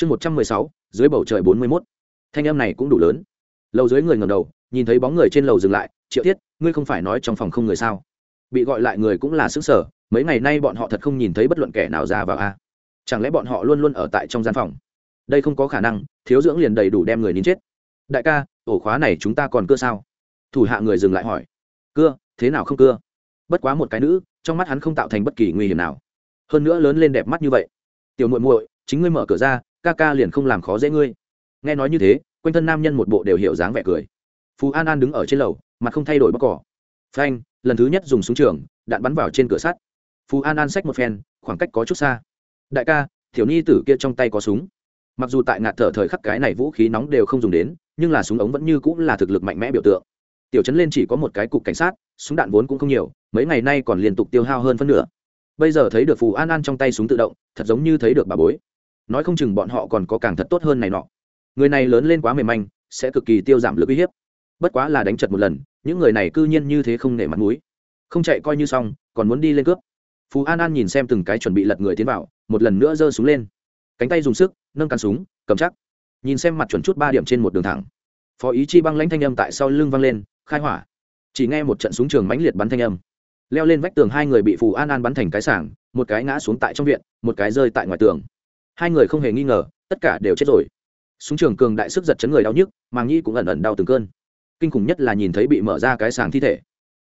chương một trăm mười sáu, dưới bầu trời bốn mươi mốt. Thanh em này cũng đủ lớn. Lầu dưới người ngầm đầu, nhìn thấy bóng người trên lầu dừng lại, triệu thiết ngươi không phải nói trong phòng không người sao? Bị gọi lại người cũng là xứng sở, mấy ngày nay bọn họ thật không nhìn thấy bất luận kẻ nào ra vào a. Chẳng lẽ bọn họ luôn luôn ở tại trong gian phòng? Đây không có khả năng, thiếu dưỡng liền đầy đủ đem người nín chết. Đại ca, ổ khóa này chúng ta còn cưa sao? Thủ hạ người dừng lại hỏi. Cưa, thế nào không cưa? Bất quá một cái nữ, trong mắt hắn không tạo thành bất kỳ nguy hiểm nào. Hơn nữa lớn lên đẹp mắt như vậy. Tiểu muội muội, chính ngươi mở cửa ra ca ca liền không làm khó dễ ngươi. Nghe nói như thế, quanh thân nam nhân một bộ đều hiểu dáng vẻ cười. Phú an an đứng ở trên lầu, mặt không thay đổi bóc cỏ. Phanh, lần thứ nhất dùng súng trường, đạn bắn vào trên cửa sắt. Phú an an xách một phen, khoảng cách có chút xa. Đại ca thiểu nhi tử kia trong tay có súng. Mặc dù tại ngạt thở thời khắc cái này vũ khí nóng đều không dùng đến, nhưng là súng ống vẫn như cũng là thực lực mạnh mẽ biểu tượng. Tiểu trấn lên chỉ có một cái cục cảnh sát, súng đạn vốn cũng không nhiều, mấy ngày nay còn liên tục tiêu hao hơn phân nửa. Bây giờ thấy được phù an an trong tay súng tự động, thật giống như thấy được bà bối nói không chừng bọn họ còn có càng thật tốt hơn này nọ. Người này lớn lên quá mềm manh, sẽ cực kỳ tiêu giảm lực uy hiếp. Bất quá là đánh chật một lần, những người này cư nhiên như thế không nể mặt mũi. Không chạy coi như xong, còn muốn đi lên cướp. Phú an an nhìn xem từng cái chuẩn bị lật người tiến vào, một lần nữa giơ súng lên. Cánh tay dùng sức, nâng cắn súng, cầm chắc. Nhìn xem mặt chuẩn chút ba điểm trên một đường thẳng. Phó ý chi băng lãnh thanh âm tại sau lưng văng lên, khai hỏa. Chỉ nghe một trận súng trường mãnh liệt bắn thanh âm. Leo lên vách tường hai người bị phù an an bắn thành cái sảng, một cái ngã xuống tại trong viện, một cái rơi tại ngoài tường hai người không hề nghi ngờ, tất cả đều chết rồi. Súng trường cường đại sức giật chấn người đau nhức, màng nhi cũng ẩn ẩn đau từng cơn. Kinh khủng nhất là nhìn thấy bị mở ra cái sàng thi thể.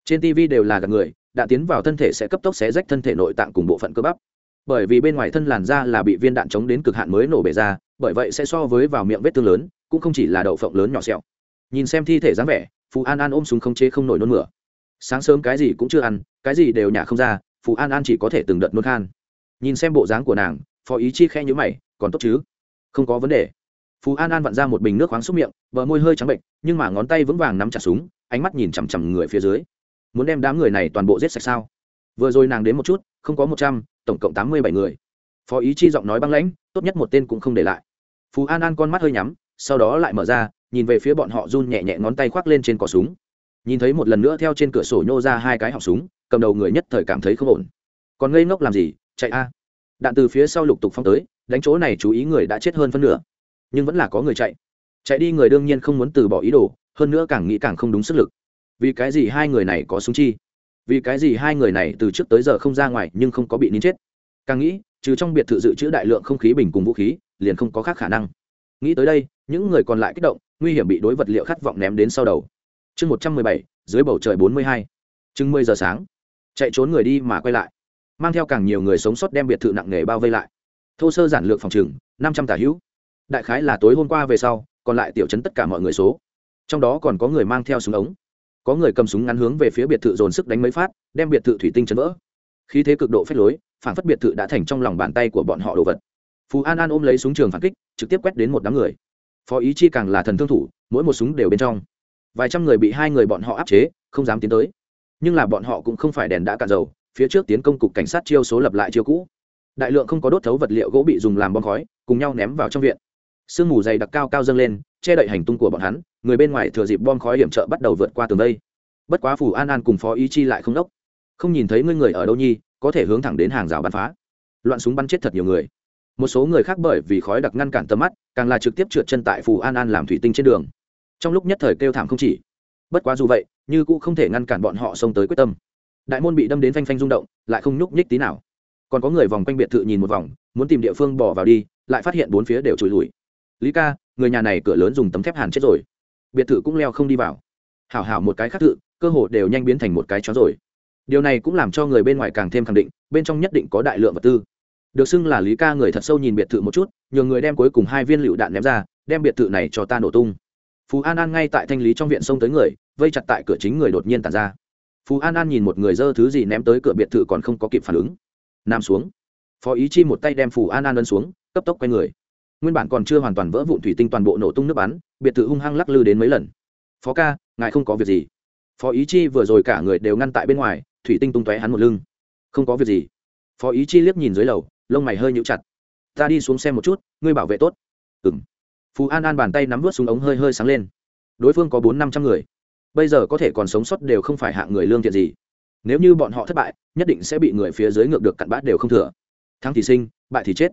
Trên tv đều là gặp người, đã tiến vào thân thể sẽ cấp tốc xé rách thân thể nội tạng cùng bộ phận cơ bắp. Bởi vì bên ngoài thân làn da là bị viên đạn chống đến cực hạn mới nổ bể ra, bởi vậy sẽ so với vào miệng vết thương lớn, cũng không chỉ là đậu phộng lớn nhỏ xẹo. Nhìn xem thi thể dáng vẻ, phù an an ôm súng không chế không nổi nôn mửa. Sáng sớm cái gì cũng chưa ăn, cái gì đều nhả không ra, phù an an chỉ có thể từng đợt nôn khan. Nhìn xem bộ dáng của nàng phó ý chi khe nhữ mày, còn tốt chứ? Không có vấn đề. Phú an an vặn ra một bình nước khoáng xúc miệng, bờ môi hơi trắng bệnh, nhưng mà ngón tay vững vàng nắm chặt súng, ánh mắt nhìn chằm chằm người phía dưới. Muốn đem đám người này toàn bộ giết sạch sao? Vừa rồi nàng đến một chút, không có một trăm, tổng cộng tám mươi bảy người. Phó ý chi giọng nói băng lãnh, tốt nhất một tên cũng không để lại. Phú an an con mắt hơi nhắm, sau đó lại mở ra, nhìn về phía bọn họ run nhẹ nhẹ ngón tay khoác lên trên cỏ súng. Nhìn thấy một lần nữa theo trên cửa sổ nhô ra hai cái họng súng, cầm đầu người nhất thời cảm thấy không ổn. Còn ngây ngốc làm gì? Chạy a đạn từ phía sau lục tục phong tới, đánh chỗ này chú ý người đã chết hơn phân nửa. Nhưng vẫn là có người chạy. Chạy đi người đương nhiên không muốn từ bỏ ý đồ, hơn nữa càng nghĩ càng không đúng sức lực. Vì cái gì hai người này có súng chi? Vì cái gì hai người này từ trước tới giờ không ra ngoài nhưng không có bị nín chết? Càng nghĩ, trừ trong biệt thự dự trữ đại lượng không khí bình cùng vũ khí, liền không có khác khả năng. Nghĩ tới đây, những người còn lại kích động, nguy hiểm bị đối vật liệu khát vọng ném đến sau đầu. Chương một trăm mười bảy, dưới bầu trời bốn mươi hai. Chừng mười giờ sáng. Chạy trốn người đi mà quay lại mang theo càng nhiều người sống sót đem biệt thự nặng nề bao vây lại. Thô sơ giản lược phòng trừng năm trăm tả hữu. Đại khái là tối hôm qua về sau, còn lại tiểu chấn tất cả mọi người số. Trong đó còn có người mang theo súng ống. Có người cầm súng ngắn hướng về phía biệt thự dồn sức đánh mấy phát, đem biệt thự thủy tinh chấn vỡ. Khi thế cực độ phép lối, phản phất biệt thự đã thành trong lòng bàn tay của bọn họ đồ vật. Phú an an ôm lấy súng trường phản kích, trực tiếp quét đến một đám người. Phó ý chi càng là thần thương thủ, mỗi một súng đều bên trong. Vài trăm người bị hai người bọn họ áp chế, không dám tiến tới. Nhưng là bọn họ cũng không phải đèn đã cạn dầu phía trước tiến công cục cảnh sát chiêu số lập lại chiêu cũ. Đại lượng không có đốt thấu vật liệu gỗ bị dùng làm bom khói, cùng nhau ném vào trong viện. Sương mù dày đặc cao cao dâng lên, che đậy hành tung của bọn hắn, người bên ngoài thừa dịp bom khói hiểm trợ bắt đầu vượt qua tường đây. Bất quá phủ an an cùng phó ý chi lại không đốc. Không nhìn thấy ngươi người ở đâu nhi, có thể hướng thẳng đến hàng rào bắn phá. Loạn súng bắn chết thật nhiều người. Một số người khác bởi vì khói đặc ngăn cản tầm mắt, càng là trực tiếp trượt chân tại phù an an làm thủy tinh trên đường. Trong lúc nhất thời kêu thảm không chỉ. Bất quá dù vậy, như cũng không thể ngăn cản bọn họ xông tới quyết tâm đại môn bị đâm đến phanh phanh rung động, lại không nhúc nhích tí nào. Còn có người vòng quanh biệt thự nhìn một vòng, muốn tìm địa phương bỏ vào đi, lại phát hiện bốn phía đều trùi lùi. Lý ca, người nhà này cửa lớn dùng tấm thép hàn chết rồi. Biệt thự cũng leo không đi vào. Hảo hảo một cái khác thự, cơ hồ đều nhanh biến thành một cái chó rồi. Điều này cũng làm cho người bên ngoài càng thêm khẳng định, bên trong nhất định có đại lượng vật tư. Được xưng là lý ca người thật sâu nhìn biệt thự một chút nhờ người đem cuối cùng hai viên lựu đạn ném ra, đem biệt thự này cho ta nổ tung. Phú an an ngay tại thanh lý trong viện sông tới người, vây chặt tại cửa chính người đột nhiên tàn ra phú an an nhìn một người dơ thứ gì ném tới cửa biệt thự còn không có kịp phản ứng. Nam xuống. Phó ý chi một tay đem phù an an ân xuống, cấp tốc quay người. Nguyên bản còn chưa hoàn toàn vỡ vụn thủy tinh toàn bộ nổ tung nước bắn, biệt thự hung hăng lắc lư đến mấy lần. Phó ca, ngài không có việc gì. Phó ý chi vừa rồi cả người đều ngăn tại bên ngoài, thủy tinh tung tóe hắn một lưng. Không có việc gì. Phó ý chi liếc nhìn dưới lầu, lông mày hơi nhũ chặt. Ta đi xuống xem một chút, ngươi bảo vệ tốt. Ừ m phú an an bàn tay nắm vớt xuống ống hơi hơi sáng lên. Đối phương có bốn năm trăm người bây giờ có thể còn sống sót đều không phải hạng người lương thiện gì. Nếu như bọn họ thất bại, nhất định sẽ bị người phía dưới ngược được cặn bát đều không thừa. Thắng thì sinh, bại thì chết.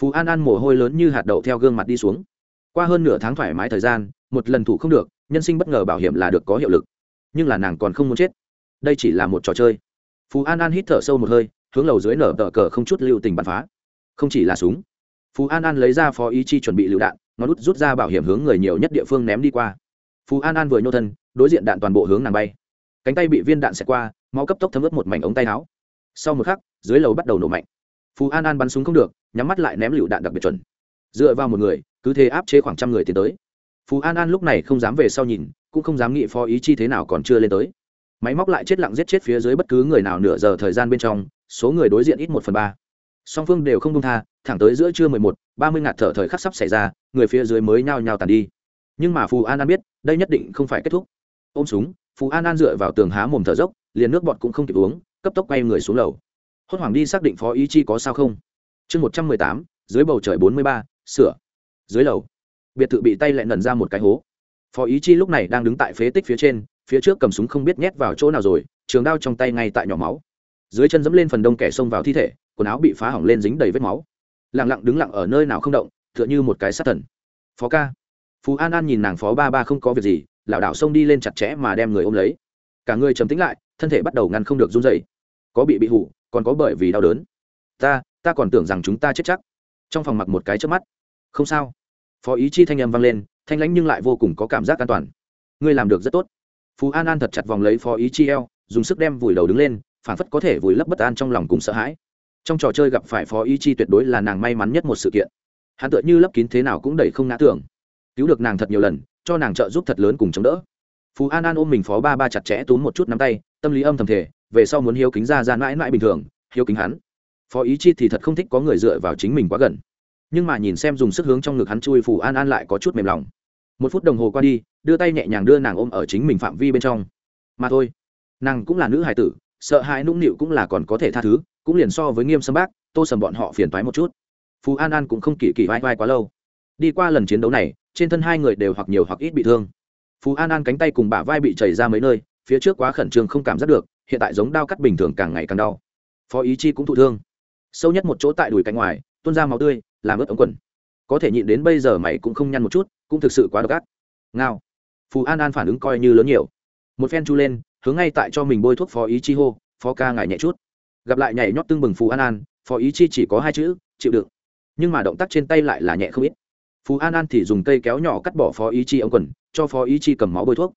Phú an an mồ hôi lớn như hạt đậu theo gương mặt đi xuống. Qua hơn nửa tháng thoải mái thời gian, một lần thủ không được, nhân sinh bất ngờ bảo hiểm là được có hiệu lực. Nhưng là nàng còn không muốn chết. Đây chỉ là một trò chơi. Phú an an hít thở sâu một hơi, hướng lầu dưới nở tờ cờ không chút lưu tình bắn phá. Không chỉ là súng. Phú an an lấy ra phó ý chi chuẩn bị lựu đạn nó đút rút ra bảo hiểm hướng người nhiều nhất địa phương ném đi qua phú an an vừa nhô thân, đối diện đạn toàn bộ hướng nàng bay. Cánh tay bị viên đạn xẹt qua, máu cấp tốc thấm ướt một mảnh ống tay áo. Sau một khắc, dưới lầu bắt đầu nổ mạnh. Phú an an bắn súng không được, nhắm mắt lại ném lựu đạn đặc biệt chuẩn. Dựa vào một người, cứ thế áp chế khoảng trăm người tiến tới. Phú an an lúc này không dám về sau nhìn, cũng không dám nghĩ phó ý chi thế nào còn chưa lên tới. Máy móc lại chết lặng giết chết phía dưới bất cứ người nào nửa giờ thời gian bên trong, số người đối diện ít một phần ba. Song phương đều không đông tha, thẳng tới giữa trưa mười một, ba mươi ngạt thở thời khắc sắp xảy ra, người phía dưới mới nhao nhao tàn đi nhưng mà phù an an biết, đây nhất định không phải kết thúc. Ôm súng, phù an an dựa vào tường há mồm thở dốc, liền nước bọt cũng không kịp uống, cấp tốc quay người xuống lầu. Hốt hoảng đi xác định phó ý chi có sao không? Chương một trăm mười tám, dưới bầu trời bốn mươi ba, sửa. Dưới lầu, biệt thự bị tay lại nần ra một cái hố. Phó ý chi lúc này đang đứng tại phế tích phía trên, phía trước cầm súng không biết nhét vào chỗ nào rồi, trường đao trong tay ngay tại nhỏ máu. Dưới chân dẫm lên phần đông kẻ xông vào thi thể, quần áo bị phá hỏng lên dính đầy vết máu. Lặng lặng đứng lặng ở nơi nào không động, tựa như một cái sát thần. Phó ca phú an an nhìn nàng phó ba ba không có việc gì lảo đảo xông đi lên chặt chẽ mà đem người ôm lấy cả người trầm tính lại thân thể bắt đầu ngăn không được run dày có bị bị hủ còn có bởi vì đau đớn ta ta còn tưởng rằng chúng ta chết chắc trong phòng mặc một cái trước mắt không sao phó ý chi thanh âm vang lên thanh lãnh nhưng lại vô cùng có cảm giác an toàn ngươi làm được rất tốt phú an an thật chặt vòng lấy phó ý chi eo dùng sức đem vùi đầu đứng lên phản phất có thể vùi lấp bất an trong lòng cùng sợ hãi trong trò chơi gặp phải phó ý chi tuyệt đối là nàng may mắn nhất một sự kiện hắn tựa như lấp kín thế nào cũng đẩy không ngã tưởng cứu được nàng thật nhiều lần, cho nàng trợ giúp thật lớn cùng chống đỡ. Phú an an ôm mình phó ba ba chặt chẽ túm một chút nắm tay, tâm lý âm thầm thể về sau muốn hiếu kính ra ra mãi mãi bình thường, hiếu kính hắn. Phó ý chi thì thật không thích có người dựa vào chính mình quá gần. Nhưng mà nhìn xem dùng sức hướng trong ngực hắn chui, phù an an lại có chút mềm lòng. Một phút đồng hồ qua đi, đưa tay nhẹ nhàng đưa nàng ôm ở chính mình phạm vi bên trong. Mà thôi, nàng cũng là nữ hài tử, sợ hãi nũng nịu cũng là còn có thể tha thứ, cũng liền so với nghiêm sâm bác, tô sầm bọn họ phiền toái một chút. Phú an an cũng không kỳ kỳ vai vai quá lâu đi qua lần chiến đấu này, trên thân hai người đều hoặc nhiều hoặc ít bị thương. Phú an an cánh tay cùng bả vai bị chảy ra mấy nơi, phía trước quá khẩn trương không cảm giác được, hiện tại giống đao cắt bình thường càng ngày càng đau. Phó ý chi cũng thụ thương. Sâu nhất một chỗ tại đùi cánh ngoài, tuôn ra máu tươi, làm ướt ống quần. Có thể nhịn đến bây giờ mày cũng không nhăn một chút, cũng thực sự quá độc ác. Ngao. Phú an an phản ứng coi như lớn nhiều. Một phen chu lên, hướng ngay tại cho mình bôi thuốc phó ý chi hô, phó ca ngại nhẹ chút. Gặp lại nhảy nhót tưng bừng Phú an an, phó ý chi chỉ có hai chữ, chịu đựng. Nhưng mà động tác trên tay lại là nhẹ không ít. Phú an an thì dùng cây kéo nhỏ cắt bỏ phó ý chi ống quần, cho phó ý chi cầm máu bôi thuốc.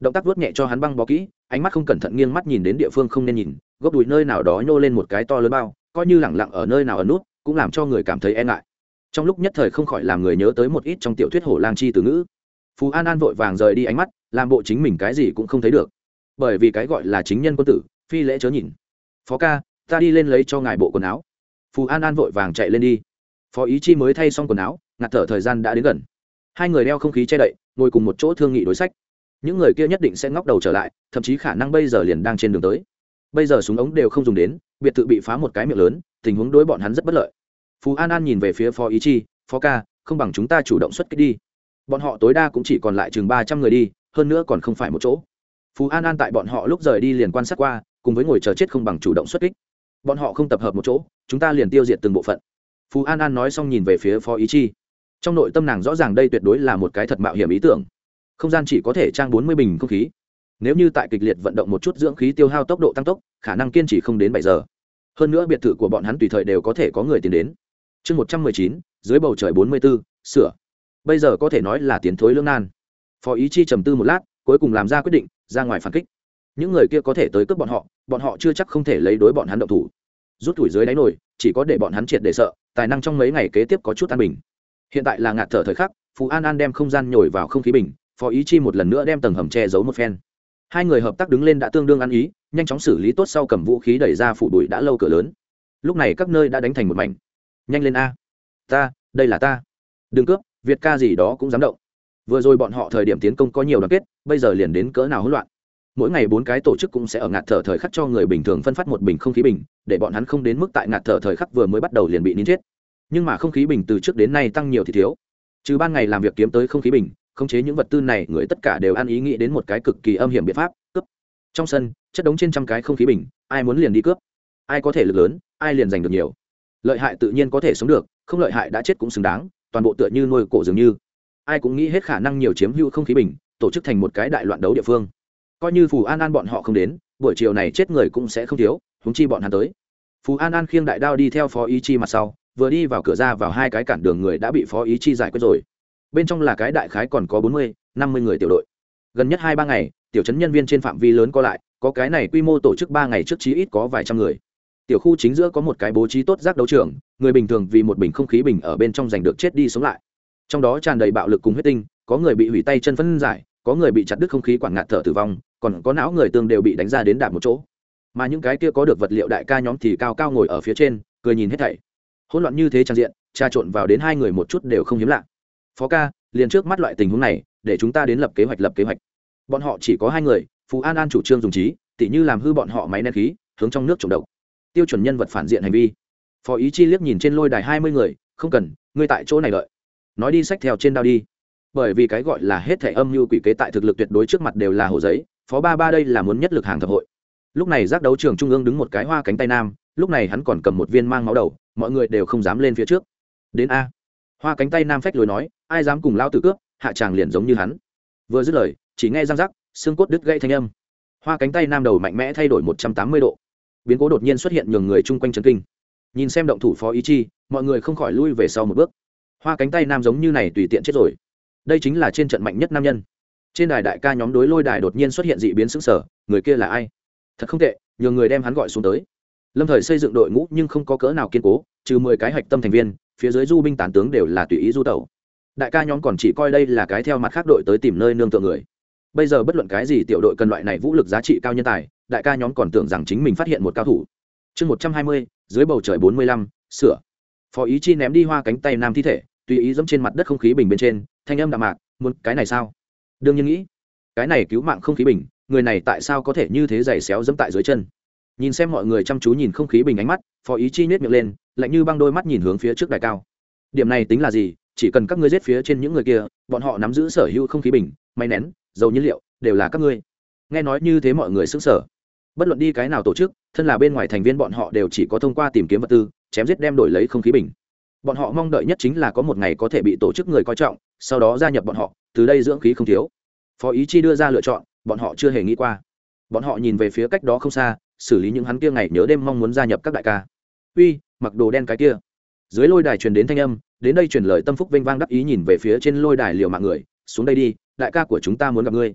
Động tác vuốt nhẹ cho hắn băng bó kỹ, ánh mắt không cẩn thận nghiêng mắt nhìn đến địa phương không nên nhìn gốc đùi nơi nào đó nhô lên một cái to lớn bao, coi như lẳng lặng ở nơi nào ở nút, cũng làm cho người cảm thấy e ngại. Trong lúc nhất thời không khỏi làm người nhớ tới một ít trong tiểu thuyết hổ lang chi từ ngữ. Phú an an vội vàng rời đi ánh mắt, làm bộ chính mình cái gì cũng không thấy được. Bởi vì cái gọi là chính nhân quân tử, phi lễ chớ nhìn. Phó ca, ta đi lên lấy cho ngài bộ quần áo. Phú an an vội vàng chạy lên đi. Phó ý chi mới thay xong quần áo ngạt thở thời gian đã đến gần. Hai người đeo không khí che đậy, ngồi cùng một chỗ thương nghị đối sách. Những người kia nhất định sẽ ngóc đầu trở lại, thậm chí khả năng bây giờ liền đang trên đường tới. Bây giờ súng ống đều không dùng đến, biệt thự bị phá một cái miệng lớn, tình huống đối bọn hắn rất bất lợi. Phú an an nhìn về phía phó ý chi, phó ca, không bằng chúng ta chủ động xuất kích đi. Bọn họ tối đa cũng chỉ còn lại chừng ba trăm người đi, hơn nữa còn không phải một chỗ. Phú an an tại bọn họ lúc rời đi liền quan sát qua, cùng với ngồi chờ chết không bằng chủ động xuất kích. Bọn họ không tập hợp một chỗ, chúng ta liền tiêu diệt từng bộ phận. Phú an an nói xong nhìn về phía phó ý chi trong nội tâm nàng rõ ràng đây tuyệt đối là một cái thật mạo hiểm ý tưởng. Không gian chỉ có thể trang bốn mươi bình không khí. Nếu như tại kịch liệt vận động một chút dưỡng khí tiêu hao tốc độ tăng tốc, khả năng kiên trì không đến bảy giờ. Hơn nữa biệt thự của bọn hắn tùy thời đều có thể có người tiến đến. Chương một trăm mười chín, dưới bầu trời bốn mươi b ố sửa. Bây giờ có thể nói là tiến thối lương nan. Phó ý chi trầm tư một lát, cuối cùng làm ra quyết định, ra ngoài phản kích. Những người kia có thể tới cướp bọn họ bọn họ chưa chắc không thể lấy đối bọn hắn động thủ. Rút tuổi dưới đáy nổi chỉ có để bọn hắn triệt để sợ, tài năng trong mấy ngày kế tiếp có chút an bình hiện tại là ngạt thở thời khắc phú an an đem không gian nhồi vào không khí bình, phó ý chi một lần nữa đem tầng hầm che giấu một phen. Hai người hợp tác đứng lên đã tương đương ăn ý, nhanh chóng xử lý tốt sau cầm vũ khí đẩy ra phủ bụi đã lâu cửa lớn. Lúc này các nơi đã đánh thành một mảnh. Nhanh lên a. Ta, đây là ta. Đừng cướp, việt ca gì đó cũng dám động. Vừa rồi bọn họ thời điểm tiến công có nhiều đoàn kết, bây giờ liền đến cỡ nào hỗn loạn. Mỗi ngày bốn cái tổ chức cũng sẽ ở ngạt thở thời khắc cho người bình thường phân phát một bình không khí bình, để bọn hắn không đến mức tại ngạt thở thời khắc vừa mới bắt đầu liền bị nín chết nhưng mà không khí bình từ trước đến nay tăng nhiều thì thiếu. Trừ ban ngày làm việc kiếm tới không khí bình, khống chế những vật tư này, người tất cả đều ăn ý nghĩ đến một cái cực kỳ âm hiểm biện pháp, cướp. Trong sân, chất đống trên trăm cái không khí bình, ai muốn liền đi cướp. Ai có thể lực lớn, ai liền giành được nhiều. Lợi hại tự nhiên có thể sống được, không lợi hại đã chết cũng xứng đáng, toàn bộ tựa như nuôi cổ dường như. Ai cũng nghĩ hết khả năng nhiều chiếm hữu không khí bình, tổ chức thành một cái đại loạn đấu địa phương. Coi như phù an an bọn họ không đến, buổi chiều này chết người cũng sẽ không thiếu húng chi bọn hắn tới. Phù an an khiêng đại đao đi theo phó ý chi mặt sau vừa đi vào cửa ra vào hai cái cản đường người đã bị phó ý chi giải quyết rồi. Bên trong là cái đại khái còn có bốn mươi, năm mươi người tiểu đội. Gần nhất hai ba ngày, tiểu chấn nhân viên trên phạm vi lớn có lại, có cái này quy mô tổ chức ba ngày trước chí ít có vài trăm người. Tiểu khu chính giữa có một cái bố trí tốt rác đấu trường, người bình thường vì một bình không khí bình ở bên trong giành được chết đi sống lại. Trong đó tràn đầy bạo lực cùng huyết tinh, có người bị hủy tay chân phân giải, có người bị chặt đứt không khí quản ngạt thở tử vong, còn có não người tương đều bị đánh ra đến đạp một chỗ. Mà những cái kia có được vật liệu đại ca nhóm thì cao cao ngồi ở phía trên, cười nhìn hết thảy hỗn loạn như thế trang diện, trà trộn vào đến hai người một chút đều không hiếm lạ. Phó ca, liền trước mắt loại tình huống này, để chúng ta đến lập kế hoạch, lập kế hoạch. Bọn họ chỉ có hai người, phú an an chủ trương dùng trí, tỉ như làm hư bọn họ máy nén khí, hướng trong nước trồng độc. Tiêu chuẩn nhân vật phản diện hành vi. Phó ý chi liếc nhìn trên lôi đài hai mươi người, không cần, ngươi tại chỗ này đợi. Nói đi sách theo trên đao đi. Bởi vì cái gọi là hết thẻ âm mưu quỷ kế tại thực lực tuyệt đối trước mặt đều là hồ giấy, phó ba ba đây là muốn nhất lực hàng thập hội. Lúc này giác đấu trường trung ương đứng một cái hoa cánh tay nam lúc này hắn còn cầm một viên mang máu đầu, mọi người đều không dám lên phía trước. Đến a. Hoa cánh tay nam phách lối nói, ai dám cùng lao tử cướp, hạ tràng liền giống như hắn. Vừa dứt lời, chỉ nghe răng rắc, xương cốt đứt gãy thanh âm. Hoa cánh tay nam đầu mạnh mẽ thay đổi một trăm tám mươi độ. Biến cố đột nhiên xuất hiện nhường người chung quanh trấn kinh. Nhìn xem động thủ phó ý chi, mọi người không khỏi lui về sau một bước. Hoa cánh tay nam giống như này tùy tiện chết rồi. Đây chính là trên trận mạnh nhất nam nhân. Trên đài đại ca nhóm đối lôi đài đột nhiên xuất hiện dị biến xứng sở người kia là ai? Thật không tệ, nhường người đem hắn gọi xuống tới lâm thời xây dựng đội ngũ nhưng không có cỡ nào kiên cố, trừ mười cái hạch tâm thành viên, phía dưới du binh tản tướng đều là tùy ý du tẩu. Đại ca nhóm còn chỉ coi đây là cái theo mặt khác đội tới tìm nơi nương tựa người. Bây giờ bất luận cái gì tiểu đội cần loại này vũ lực giá trị cao nhân tài, đại ca nhóm còn tưởng rằng chính mình phát hiện một cao thủ. Chương một trăm hai mươi, dưới bầu trời bốn mươi lăm, sửa. Phó ý chi ném đi hoa cánh tay nam thi thể, tùy ý dẫm trên mặt đất không khí bình bên trên, thanh âm đạm mạc, muốn cái này sao? Đương nhiên nghĩ, cái này cứu mạng không khí bình, người này tại sao có thể như thế giày xéo dẫm tại dưới chân? Nhìn xem mọi người chăm chú nhìn không khí bình ánh mắt, phó ý chi nết miệng lên, lạnh như băng đôi mắt nhìn hướng phía trước đài cao. Điểm này tính là gì? Chỉ cần các ngươi giết phía trên những người kia, bọn họ nắm giữ sở hữu không khí bình máy nén, dầu nhiên liệu, đều là các ngươi. Nghe nói như thế mọi người xứng sở bất luận đi cái nào tổ chức, thân là bên ngoài thành viên bọn họ đều chỉ có thông qua tìm kiếm vật tư, chém giết đem đổi lấy không khí bình. Bọn họ mong đợi nhất chính là có một ngày có thể bị tổ chức người coi trọng, sau đó gia nhập bọn họ, từ đây dưỡng khí không thiếu. Phó ý chi đưa ra lựa chọn, bọn họ chưa hề nghĩ qua. Bọn họ nhìn về phía cách đó không xa xử lý những hắn kia ngày nhớ đêm mong muốn gia nhập các đại ca. Uy, mặc đồ đen cái kia. Dưới lôi đài truyền đến thanh âm, đến đây truyền lời tâm phúc vinh vang đắc ý nhìn về phía trên lôi đài liều mạng người, xuống đây đi, đại ca của chúng ta muốn gặp ngươi.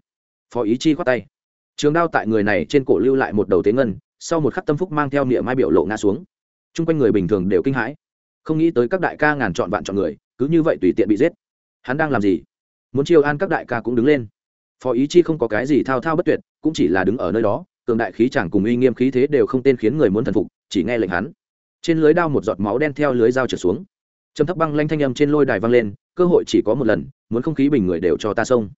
Phó ý chi khoát tay. Trường đao tại người này trên cổ lưu lại một đầu tế ngân, sau một khắc tâm phúc mang theo niệm mai biểu lộ ngã xuống. Chung quanh người bình thường đều kinh hãi. Không nghĩ tới các đại ca ngàn chọn vạn chọn người, cứ như vậy tùy tiện bị giết. Hắn đang làm gì? Muốn chiêu an các đại ca cũng đứng lên. Phó ý chi không có cái gì thao thao bất tuyệt, cũng chỉ là đứng ở nơi đó cường đại khí chẳng cùng uy nghiêm khí thế đều không tên khiến người muốn thần phục, chỉ nghe lệnh hắn. Trên lưới đao một giọt máu đen theo lưới dao trở xuống. Châm thấp băng lanh thanh âm trên lôi đài vang lên, cơ hội chỉ có một lần, muốn không khí bình người đều cho ta xông.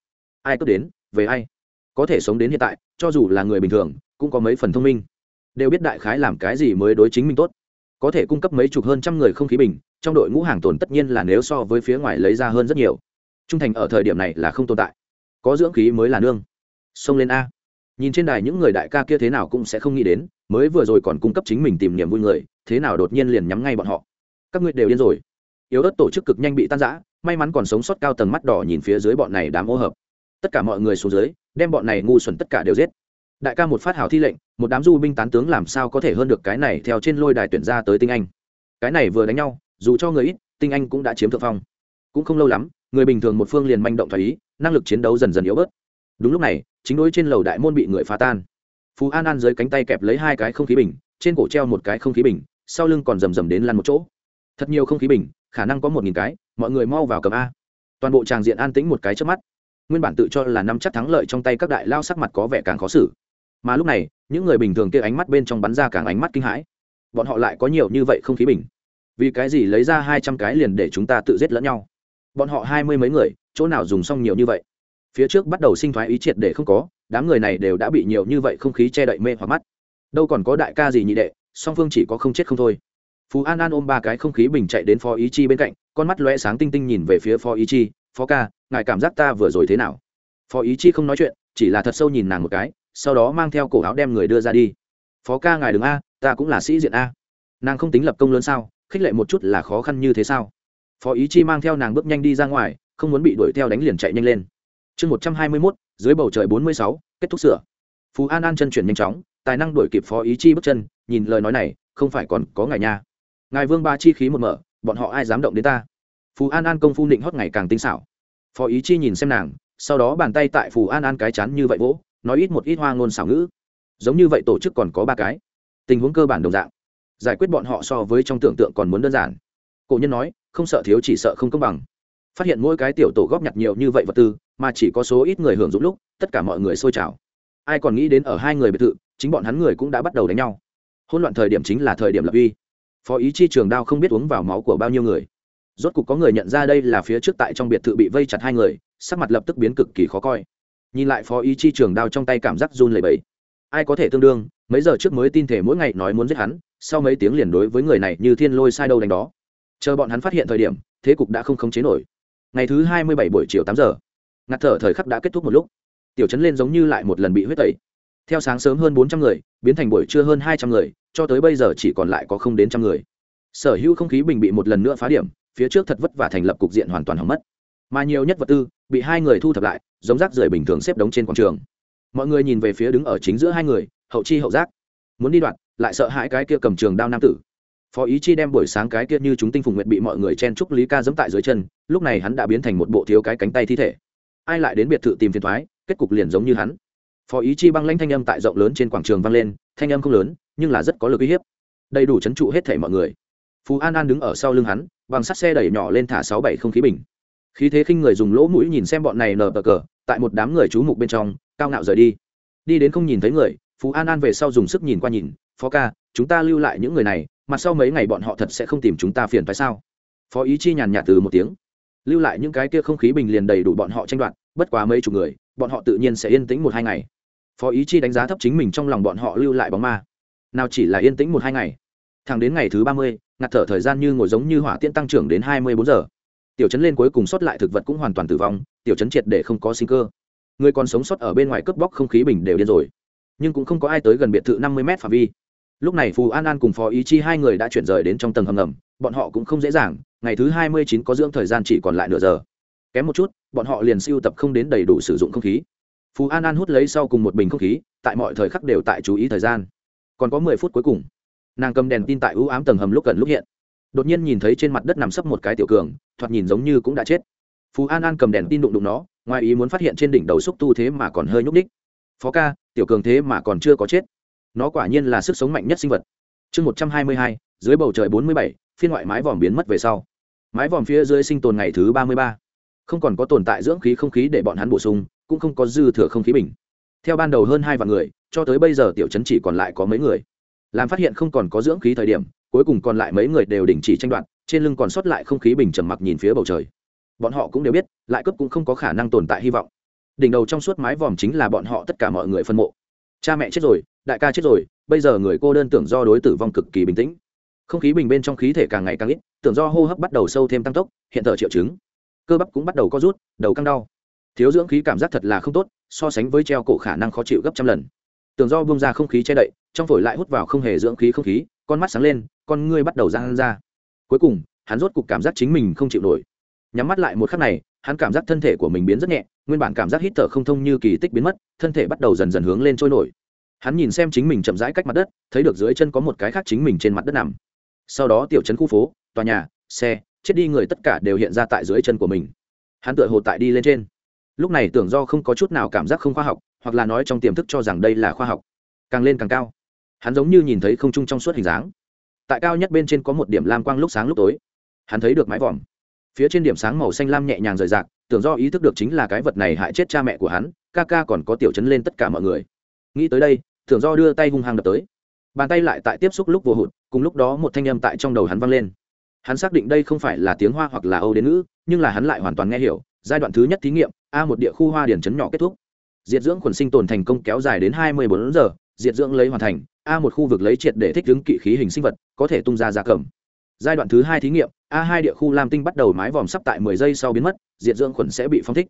Ai cướp đến, về ai? Có thể sống đến hiện tại, cho dù là người bình thường, cũng có mấy phần thông minh. Đều biết đại khái làm cái gì mới đối chính mình tốt. Có thể cung cấp mấy chục hơn trăm người không khí bình, trong đội ngũ hàng tồn tất nhiên là nếu so với phía ngoài lấy ra hơn rất nhiều. Trung thành ở thời điểm này là không tồn tại. Có dưỡng khí mới là nương. Xông lên a nhìn trên đài những người đại ca kia thế nào cũng sẽ không nghĩ đến, mới vừa rồi còn cung cấp chính mình tìm niềm vui người, thế nào đột nhiên liền nhắm ngay bọn họ. Các ngươi đều điên rồi. Yếu ớt tổ chức cực nhanh bị tan rã, may mắn còn sống sót cao tầng mắt đỏ nhìn phía dưới bọn này đám ô hợp. Tất cả mọi người xuống dưới, đem bọn này ngu xuẩn tất cả đều giết. Đại ca một phát hảo thi lệnh, một đám du binh tán tướng làm sao có thể hơn được cái này theo trên lôi đài tuyển ra tới tinh anh. Cái này vừa đánh nhau, dù cho người ít, tinh anh cũng đã chiếm thượng phong. Cũng không lâu lắm, người bình thường một phương liền manh động thoái ý, năng lực chiến đấu dần dần yếu bớt đúng lúc này, chính đối trên lầu đại môn bị người phá tan. Phú an an dưới cánh tay kẹp lấy hai cái không khí bình, trên cổ treo một cái không khí bình, sau lưng còn rầm rầm đến lăn một chỗ. Thật nhiều không khí bình, khả năng có một nghìn cái, mọi người mau vào cầm a. Toàn bộ tràng diện an tĩnh một cái trước mắt. Nguyên bản tự cho là năm chắc thắng lợi trong tay các đại lao sắc mặt có vẻ càng khó xử. Mà lúc này, những người bình thường kia ánh mắt bên trong bắn ra càng ánh mắt kinh hãi. Bọn họ lại có nhiều như vậy không khí bình. Vì cái gì lấy ra hai trăm cái liền để chúng ta tự giết lẫn nhau? Bọn họ hai mươi mấy người, chỗ nào dùng xong nhiều như vậy? Phía trước bắt đầu sinh thoái ý triệt để không có, đám người này đều đã bị nhiều như vậy không khí che đậy mê hoặc mắt. Đâu còn có đại ca gì nhị đệ, song phương chỉ có không chết không thôi. Phú an an ôm ba cái không khí bình chạy đến phó ý chi bên cạnh, con mắt lóe sáng tinh tinh nhìn về phía phó ý chi, phó ca, ngài cảm giác ta vừa rồi thế nào? Phó ý chi không nói chuyện, chỉ là thật sâu nhìn nàng một cái, sau đó mang theo cổ áo đem người đưa ra đi. Phó ca ngài đừng a, ta cũng là sĩ diện a. Nàng không tính lập công lớn sao, khích lệ một chút là khó khăn như thế sao? Phó ý chi mang theo nàng bước nhanh đi ra ngoài, không muốn bị đuổi theo đánh liền chạy nhanh lên chương một trăm hai mươi mốt, dưới bầu trời bốn mươi sáu, kết thúc sửa. Phú an an chân chuyển nhanh chóng, tài năng đuổi kịp phó ý chi bước chân, nhìn lời nói này, không phải còn có ngài nha. Ngài vương ba chi khí một mở, bọn họ ai dám động đến ta? Phú an an công phu định hót ngày càng tinh xảo. Phó ý chi nhìn xem nàng, sau đó bàn tay tại phù an an cái chán như vậy vỗ, nói ít một ít hoa ngôn xảo ngữ. Giống như vậy tổ chức còn có ba cái. Tình huống cơ bản đồng dạng. Giải quyết bọn họ so với trong tưởng tượng còn muốn đơn giản. Cổ nhân nói, không sợ thiếu chỉ sợ không công bằng phát hiện mỗi cái tiểu tổ góp nhặt nhiều như vậy vật tư, mà chỉ có số ít người hưởng dụng lúc, tất cả mọi người xôi trào. Ai còn nghĩ đến ở hai người biệt thự, chính bọn hắn người cũng đã bắt đầu đánh nhau. Hôn loạn thời điểm chính là thời điểm lập uy. Phó ý chi trường đao không biết uống vào máu của bao nhiêu người. Rốt cục có người nhận ra đây là phía trước tại trong biệt thự bị vây chặt hai người, sắc mặt lập tức biến cực kỳ khó coi. Nhìn lại phó ý chi trường đao trong tay cảm giác run lẩy bẩy. Ai có thể tương đương, mấy giờ trước mới tin thể mỗi ngày nói muốn giết hắn, sau mấy tiếng liền đối với người này như thiên lôi sai đâu đánh đó. Chờ bọn hắn phát hiện thời điểm, thế cục đã không khống chế nổi ngày thứ hai mươi bảy buổi chiều tám giờ. Ngạt thở thời khắc đã kết thúc một lúc. Tiểu chấn lên giống như lại một lần bị huyết tẩy. Theo sáng sớm hơn bốn trăm người, biến thành buổi trưa hơn hai trăm người, cho tới bây giờ chỉ còn lại có không đến trăm người. Sở hữu không khí bình bị một lần nữa phá điểm, phía trước thật vất vả thành lập cục diện hoàn toàn hỏng mất. Mà nhiều nhất vật tư, bị hai người thu thập lại, giống rác rưởi bình thường xếp đống trên quảng trường. Mọi người nhìn về phía đứng ở chính giữa hai người, hậu chi hậu giác. Muốn đi đoạn, lại sợ hãi cái kia cầm trường đao nam tử phó ý chi đem buổi sáng cái kia như chúng tinh phùng nguyện bị mọi người chen chúc lý ca dẫm tại dưới chân, lúc này hắn đã biến thành một bộ thiếu cái cánh tay thi thể. Ai lại đến biệt thự tìm phiền thoái, kết cục liền giống như hắn. Phó ý chi băng lanh thanh âm tại rộng lớn trên quảng trường vang lên, thanh âm không lớn, nhưng là rất có lực uy hiếp. Đầy đủ c h ấ n trụ hết thể mọi người. Phú an an đứng ở sau lưng hắn, bằng sắt xe đẩy nhỏ lên thả sáu bảy không khí bình. Khí thế khinh người dùng lỗ mũi nhìn xem bọn này nở bờ cờ, tại một đám người trú mục bên trong, cao ngạo rời đi. Đi đến không nhìn thấy người, phú an an về sau dùng sức nhìn qua nhìn, phó ca, chúng ta lưu lại những người này mà sau mấy ngày bọn họ thật sẽ không tìm chúng ta phiền phải sao? Phó ý chi nhàn nhạt từ một tiếng. Lưu lại những cái kia không khí bình liền đầy đủ bọn họ tranh đoạt, bất quá mấy chục người, bọn họ tự nhiên sẽ yên tĩnh một hai ngày. Phó ý chi đánh giá thấp chính mình trong lòng bọn họ lưu lại bóng ma. Nào chỉ là yên tĩnh một hai ngày. Thẳng đến ngày thứ ba mươi, ngạt thở thời gian như ngồi giống như hỏa tiễn tăng trưởng đến hai mươi bốn giờ. Tiểu chấn lên cuối cùng sót lại thực vật cũng hoàn toàn tử vong, tiểu chấn triệt để không có sinh cơ. Người còn sống sót ở bên ngoài cướp bóc không khí bình đều điên rồi. Nhưng cũng không có ai tới gần biệt thự năm mươi m phạm vi lúc này phù an an cùng phó ý chi hai người đã chuyển rời đến trong tầng hầm ngầm, bọn họ cũng không dễ dàng, ngày thứ hai mươi chín có dưỡng thời gian chỉ còn lại nửa giờ. Kém một chút, bọn họ liền siêu tập không đến đầy đủ sử dụng không khí. Phù an an hút lấy sau cùng một bình không khí, tại mọi thời khắc đều tại chú ý thời gian. Còn có mười phút cuối cùng. Nàng cầm đèn tin tại ưu ám tầng hầm lúc gần lúc hiện. Đột nhiên nhìn thấy trên mặt đất nằm sấp một cái tiểu cường, thoạt nhìn giống như cũng đã chết. Phú an an cầm đèn tin đụng đụng nó, ngoài ý muốn phát hiện trên đỉnh đầu xúc tu thế mà còn hơi nhúc ních phó ca, tiểu cường thế mà còn chưa có chết nó quả nhiên là sức sống mạnh nhất sinh vật. Chương một trăm hai mươi hai, dưới bầu trời bốn mươi bảy, phiên ngoại mái vòm biến mất về sau. Mái vòm phía dưới sinh tồn ngày thứ ba mươi ba. Không còn có tồn tại dưỡng khí không khí để bọn hắn bổ sung, cũng không có dư thừa không khí bình. Theo ban đầu hơn hai vạn người, cho tới bây giờ tiểu chấn chỉ còn lại có mấy người. Làm phát hiện không còn có dưỡng khí thời điểm, cuối cùng còn lại mấy người đều đình chỉ tranh đoạt, trên lưng còn sót lại không khí bình trầm mặc nhìn phía bầu trời. Bọn họ cũng đều biết, lại cấp cũng không có khả năng tồn tại hy vọng. Đỉnh đầu trong suốt mái vòm chính là bọn họ tất cả mọi người phân mộ. Cha mẹ chết rồi đại ca chết rồi, bây giờ người cô đơn tưởng do đối tử vong cực kỳ bình tĩnh. Không khí bình bên trong khí thể càng ngày càng ít, tưởng do hô hấp bắt đầu sâu thêm tăng tốc, hiện thở triệu chứng. Cơ bắp cũng bắt đầu có rút, đầu căng đau. Thiếu dưỡng khí cảm giác thật là không tốt, so sánh với treo cổ khả năng khó chịu gấp trăm lần. Tưởng do bung ra không khí che đậy, trong phổi lại hút vào không hề dưỡng khí không khí, con mắt sáng lên, con ngươi bắt đầu ra ra. Cuối cùng, hắn rốt cục cảm giác chính mình không chịu nổi. Nhắm mắt lại một khắc này, hắn cảm giác thân thể của mình biến rất nhẹ, nguyên bản cảm giác hít thở không thông như kỳ tích biến mất, thân thể bắt đầu dần dần hướng lên trôi nổi hắn nhìn xem chính mình chậm rãi cách mặt đất, thấy được dưới chân có một cái khác chính mình trên mặt đất nằm. Sau đó tiểu trấn khu phố, tòa nhà, xe, chết đi người tất cả đều hiện ra tại dưới chân của mình. Hắn tựa hồ tại đi lên trên. Lúc này tưởng do không có chút nào cảm giác không khoa học, hoặc là nói trong tiềm thức cho rằng đây là khoa học. Càng lên càng cao. Hắn giống như nhìn thấy không trung trong suốt hình dáng. Tại cao nhất bên trên có một điểm lam quang lúc sáng lúc tối. Hắn thấy được mái vòm. Phía trên điểm sáng màu xanh lam nhẹ nhàng rời rạc, tưởng do ý thức được chính là cái vật này hại chết cha mẹ của hắn, ca ca còn có tiểu chấn lên tất cả mọi người. Nghĩ tới đây thường do đưa tay hung hăng đập tới. Bàn tay lại tại tiếp xúc lúc vô hụt, cùng lúc đó một thanh âm tại trong đầu hắn vang lên. Hắn xác định đây không phải là tiếng hoa hoặc là âu đến ngữ, nhưng là hắn lại hoàn toàn nghe hiểu, giai đoạn thứ nhất thí nghiệm, a một địa khu hoa điển chấn nhỏ kết thúc. Diệt dưỡng khuẩn sinh tồn thành công kéo dài đến hai mươi bốn giờ, diệt dưỡng lấy hoàn thành, a một khu vực lấy triệt để thích ứng kỵ khí hình sinh vật, có thể tung ra ra cầm. Giai đoạn thứ hai thí nghiệm, a hai địa khu lam tinh bắt đầu mái vòm sắp tại mười giây sau biến mất, diệt dưỡng khuẩn sẽ bị phong thích.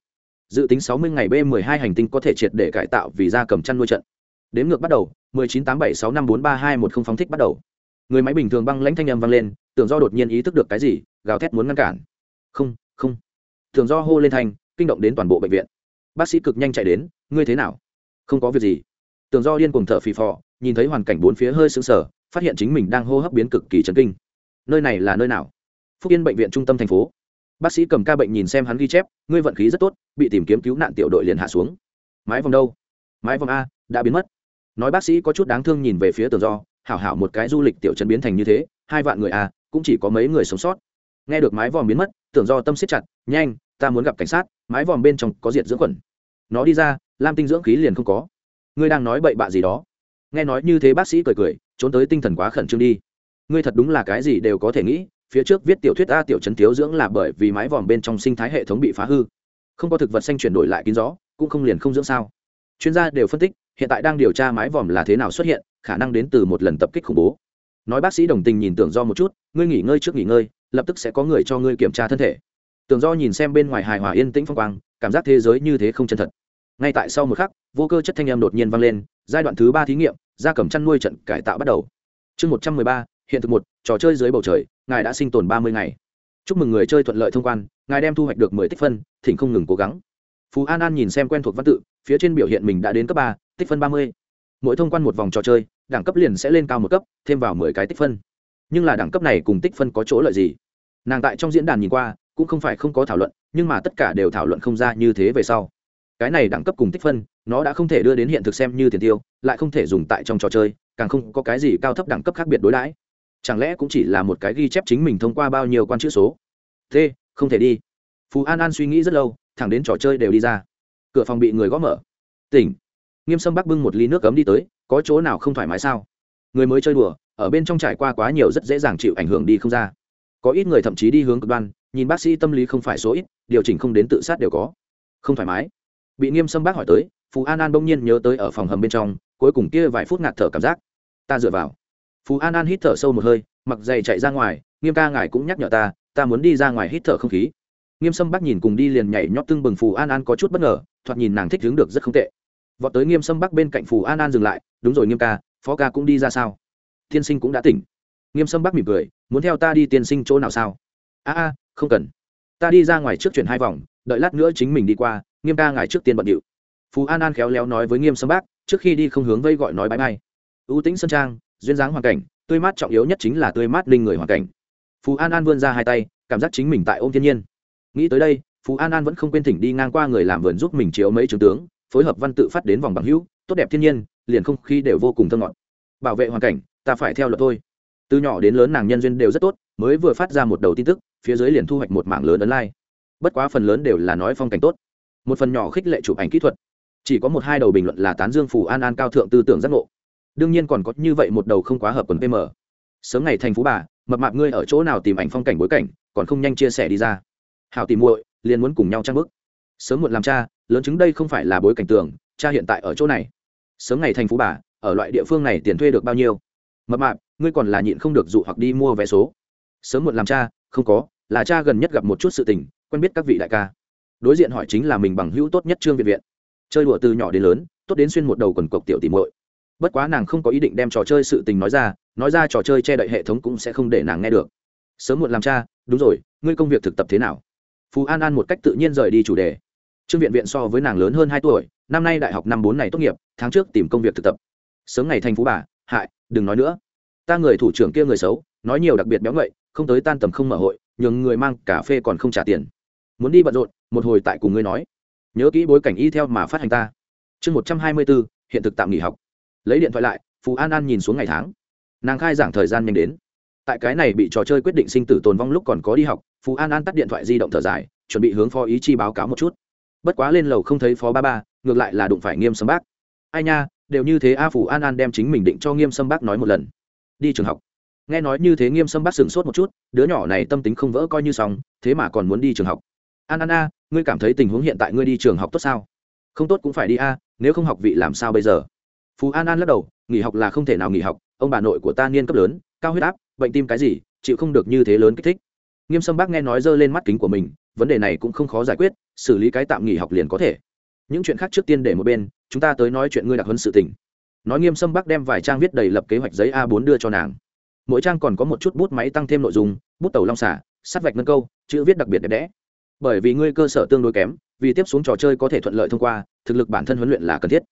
Dự tính sáu mươi ngày b mười hai hành tinh có thể triệt để cải tạo vì da cầm chăn nuôi trận đếm ngược bắt đầu, mười chín tám bảy sáu năm bốn ba hai một không phóng thích bắt đầu. Người máy bình thường băng lãnh thanh âm vang lên, tưởng do đột nhiên ý thức được cái gì, gào thét muốn ngăn cản. Không không. Tưởng do hô lên thanh kinh động đến toàn bộ bệnh viện. Bác sĩ cực nhanh chạy đến, ngươi thế nào? Không có việc gì. Tưởng do điên cùng thở phì phò, nhìn thấy hoàn cảnh bốn phía hơi sững sờ, phát hiện chính mình đang hô hấp biến cực kỳ chấn kinh. Nơi này là nơi nào? Phúc yên bệnh viện trung tâm thành phố. Bác sĩ cầm ca bệnh nhìn xem hắn ghi chép, ngươi vận khí rất tốt, bị tìm kiếm cứu nạn tiểu đội liền hạ xuống. Mái vòng đâu? Mái vòng a, đã biến mất nói bác sĩ có chút đáng thương nhìn về phía tường do, hảo hảo một cái du lịch tiểu trấn biến thành như thế, hai vạn người à cũng chỉ có mấy người sống sót. Nghe được mái vòm biến mất tưởng do tâm siết chặt, nhanh, ta muốn gặp cảnh sát, mái vòm bên trong có diệt dưỡng khuẩn. Nó đi ra, lam tinh dưỡng khí liền không có. Ngươi đang nói bậy bạ gì đó? Nghe nói như thế bác sĩ cười cười, trốn tới tinh thần quá khẩn trương đi. Ngươi thật đúng là cái gì đều có thể nghĩ, phía trước viết tiểu thuyết a tiểu trấn thiếu dưỡng là bởi vì mái vòm bên trong sinh thái hệ thống bị phá hư. Không có thực vật xanh chuyển đổi lại kín gió, cũng không liền không dưỡng sao. Chuyên gia đều phân tích hiện tại đang điều tra mái vòm là thế nào xuất hiện, khả năng đến từ một lần tập kích khủng bố. Nói bác sĩ đồng tình nhìn tưởng do một chút, ngươi nghỉ ngơi trước nghỉ ngơi, lập tức sẽ có người cho ngươi kiểm tra thân thể. Tưởng do nhìn xem bên ngoài hài hòa yên tĩnh phong quang, cảm giác thế giới như thế không chân thật. Ngay tại sau một khắc, vô cơ chất thanh em đột nhiên vang lên, giai đoạn thứ ba thí nghiệm, gia cầm chăn nuôi trận cải tạo bắt đầu. Chương một trăm mười ba, hiện thực một, trò chơi dưới bầu trời, ngài đã sinh tồn ba mươi ngày. Chúc mừng người chơi thuận lợi thông quan, ngài đem thu hoạch được mười tích phân, thỉnh không ngừng cố gắng. Phú an an nhìn xem quen thuộc văn tự, phía trên biểu hiện mình đã đến cấp ba tích phân ba mươi. Mỗi thông quan một vòng trò chơi, đẳng cấp liền sẽ lên cao một cấp, thêm vào mười cái tích phân. Nhưng là đẳng cấp này cùng tích phân có chỗ lợi gì? Nàng tại trong diễn đàn nhìn qua, cũng không phải không có thảo luận, nhưng mà tất cả đều thảo luận không ra như thế về sau. Cái này đẳng cấp cùng tích phân, nó đã không thể đưa đến hiện thực xem như tiền tiêu, lại không thể dùng tại trong trò chơi, càng không có cái gì cao thấp đẳng cấp khác biệt đối đãi. Chẳng lẽ cũng chỉ là một cái ghi chép chính mình thông qua bao nhiêu quan chữ số? Thế, không thể đi. Phú an an suy nghĩ rất lâu, thẳng đến trò chơi đều đi ra. Cửa phòng bị người gõ mở. Tỉnh nghiêm sâm bắc bưng một ly nước cấm đi tới, có chỗ nào không thoải mái sao? Người mới chơi đùa, ở bên trong trải qua quá nhiều rất dễ dàng chịu ảnh hưởng đi không ra. Có ít người thậm chí đi hướng cực đoan, nhìn bác sĩ tâm lý không phải số ít, điều chỉnh không đến tự sát đều có. Không thoải mái. Bị nghiêm sâm bác hỏi tới phú an an bỗng nhiên nhớ tới ở phòng hầm bên trong, cuối cùng kia vài phút ngạt thở cảm giác. Ta dựa vào. Phú an an hít thở sâu một hơi, mặc dày chạy ra ngoài, nghiêm ca ngài cũng nhắc nhở ta ta muốn đi ra ngoài hít thở không khí. Nghiêm sâm Bác nhìn cùng đi liền nhảy nhót tưng bừng phù an an có chút bất ngờ, thoạt nhìn nàng thích hướng được rất không tệ vọt tới nghiêm sâm bắc bên cạnh phù an an dừng lại, đúng rồi nghiêm ca, phó ca cũng đi ra sao? Tiên sinh cũng đã tỉnh. Nghiêm sâm bắc mỉm cười, muốn theo ta đi tiên sinh chỗ nào sao? A a, không cần. Ta đi ra ngoài trước chuyển hai vòng, đợi lát nữa chính mình đi qua, nghiêm ca ngài trước tiên bận điệu. Phú an an khéo léo nói với nghiêm sâm bắc, trước khi đi không hướng vây gọi nói bãi bay ưu tĩnh sơn trang, duyên dáng hoàn cảnh, tươi mát trọng yếu nhất chính là tươi mát linh người hoàn cảnh. Phú an an vươn ra hai tay, cảm giác chính mình tại ôm thiên nhiên. Nghĩ tới đây phú an an vẫn không quên thỉnh đi ngang qua người làm vườn giúp mình chiếu mấy trường tướng phối hợp văn tự phát đến vòng bằng hữu, tốt đẹp thiên nhiên, liền không khí đều vô cùng thơ ngọt. Bảo vệ hoàn cảnh, ta phải theo luật thôi. Từ nhỏ đến lớn nàng nhân duyên đều rất tốt, mới vừa phát ra một đầu tin tức, phía dưới liền thu hoạch một mảng lớn ấn lai、like. bất quá phần lớn đều là nói phong cảnh tốt. Một phần nhỏ khích lệ chụp ảnh kỹ thuật. Chỉ có một hai đầu bình luận là tán dương phù an an cao thượng tư tưởng giác ngộ. Đương nhiên còn có như vậy một đầu không quá hợp quần pm sớm ngày thành phố bà, mập mạp ngươi ở chỗ nào tìm ảnh phong cảnh bối cảnh, còn không nhanh chia sẻ đi ra. Hào tìm muội, liền muốn cùng nhau trang bức sớm muộn làm cha, lớn chứng đây không phải là bối cảnh tường, cha hiện tại ở chỗ này. Sớm ngày thành phố bà, ở loại địa phương này tiền thuê được bao nhiêu? Mập mạp, ngươi còn là nhịn không được dụ hoặc đi mua vé số. Sớm muộn làm cha, không có, là cha gần nhất gặp một chút sự tình, quen biết các vị đại ca. Đối diện hỏi chính là mình bằng hữu tốt nhất trương viện viện. Chơi đùa từ nhỏ đến lớn, tốt đến xuyên một đầu quần cộc tiểu tìm muội. Bất quá nàng không có ý định đem trò chơi sự tình nói ra nói ra trò chơi che đậy hệ thống cũng sẽ không để nàng nghe được. Sớm muộn làm cha, đúng rồi, ngươi công việc thực tập thế nào? Phú an an một cách tự nhiên rời đi chủ đề trương viện viện so với nàng lớn hơn hai tuổi, năm nay đại học năm bốn này tốt nghiệp, tháng trước tìm công việc thực tập. Sớm ngày thành phú bà, hại, đừng nói nữa. Ta người thủ trưởng kia người xấu, nói nhiều đặc biệt béo ngậy, không tới tan tầm không mở hội, nhường người mang cà phê còn không trả tiền. Muốn đi bận rộn, một hồi tại cùng ngươi nói. Nhớ kỹ bối cảnh y theo mà phát hành ta. Chương một trăm hai mươi bốn, hiện thực tạm nghỉ học. Lấy điện thoại lại phú an an nhìn xuống ngày tháng. Nàng khai giảng thời gian nhanh đến. Tại cái này bị trò chơi quyết định sinh tử tồn vong lúc còn có đi học phú an an tắt điện thoại di động thở dài, chuẩn bị hướng phó ý chi báo cáo một chút bất quá lên lầu không thấy phó ba ba, ngược lại là đụng phải nghiêm sâm bác. Ai nha, đều như thế a phủ an an đem chính mình định cho nghiêm sâm bác nói một lần. Đi trường học. Nghe nói như thế nghiêm sâm bác sửng sốt một chút, đứa nhỏ này tâm tính không vỡ coi như xong, thế mà còn muốn đi trường học. An an a, ngươi cảm thấy tình huống hiện tại ngươi đi trường học tốt sao? Không tốt cũng phải đi a, nếu không học vị làm sao bây giờ? Phú an an lắc đầu, nghỉ học là không thể nào nghỉ học, ông bà nội của ta niên cấp lớn, cao huyết áp, bệnh tim cái gì, chịu không được như thế lớn kích thích. Nghiêm sâm bác nghe nói giơ lên mắt kính của mình vấn đề này cũng không khó giải quyết, xử lý cái tạm nghỉ học liền có thể. Những chuyện khác trước tiên để một bên, chúng ta tới nói chuyện ngươi đặc huấn sự tình. Nói nghiêm sâm bác đem vài trang viết đầy lập kế hoạch giấy a 4 đưa cho nàng. Mỗi trang còn có một chút bút máy tăng thêm nội dung, bút tàu long xả sắt vạch ngân câu, chữ viết đặc biệt đẹp đẽ. Bởi vì ngươi cơ sở tương đối kém, vì tiếp xuống trò chơi có thể thuận lợi thông qua, thực lực bản thân huấn luyện là cần thiết.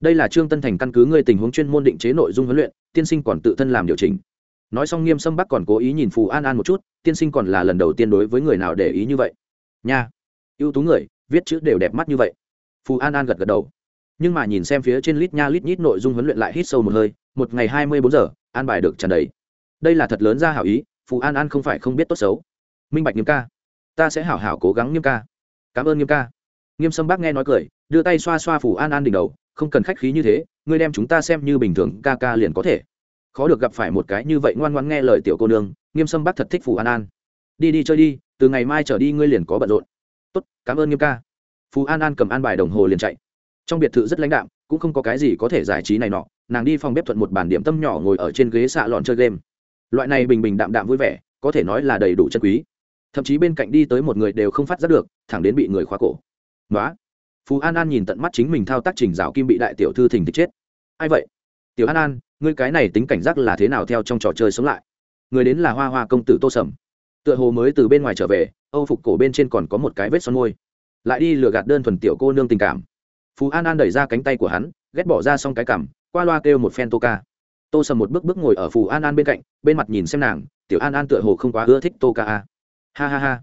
Đây là trương tân thành căn cứ ngươi tình huống chuyên môn định chế nội dung huấn luyện, tiên sinh còn tự thân làm điều chỉnh. Nói xong nghiêm sâm bắc còn cố ý nhìn phù an an một chút, tiên sinh còn là lần đầu tiên đối với người nào để ý như vậy nha. Ưu tú người, viết chữ đều đẹp mắt như vậy. Phù an an gật gật đầu. Nhưng mà nhìn xem phía trên lít nha lít nhít nội dung huấn luyện lại hít sâu một hơi, một ngày hai mươi bốn giờ, an bài được tràn đầy. Đây là thật lớn ra hảo ý, phù an an không phải không biết tốt xấu. Minh bạch nghiêm ca. Ta sẽ hảo hảo cố gắng nghiêm ca. Cảm ơn nghiêm ca. Nghiêm sâm bác nghe nói cười, đưa tay xoa xoa phù an an đỉnh đầu, không cần khách khí như thế, ngươi đem chúng ta xem như bình thường ca ca liền có thể. Khó được gặp phải một cái như vậy ngoan ngoan nghe lời tiểu cô nương, nghiêm sâm bác thật thích phù an an. Đi đi chơi đi từ ngày mai trở đi ngươi liền có bận rộn. Tốt, cảm ơn nghiêm ca. Phù an an cầm an bài đồng hồ liền chạy. Trong biệt thự rất lãnh đạm, cũng không có cái gì có thể giải trí này nọ. Nàng đi phòng bếp thuận một bản điểm tâm nhỏ ngồi ở trên ghế xạ lọn chơi game. Loại này bình bình đạm đạm vui vẻ, có thể nói là đầy đủ chân quý. Thậm chí bên cạnh đi tới một người đều không phát giác được, thẳng đến bị người khóa cổ. Nói phú an an nhìn tận mắt chính mình thao tác trình rào kim bị đại tiểu thư thình thích chết. Ai vậy? Tiểu an an, ngươi cái này tính cảnh giác là thế nào theo trong trò chơi sống lại? Người đến là hoa hoa công tử tô sầm tựa hồ mới từ bên ngoài trở về, âu phục cổ bên trên còn có một cái vết son môi. Lại đi lừa gạt đơn thuần tiểu cô nương tình cảm. Phú an an đẩy ra cánh tay của hắn, ghét bỏ ra xong cái cảm, qua loa kêu một phen tô ca tô sầm một bước bước ngồi ở phù an an bên cạnh, bên mặt nhìn xem nàng, tiểu an an tựa hồ không quá ưa thích tô ca a. Ha ha ha.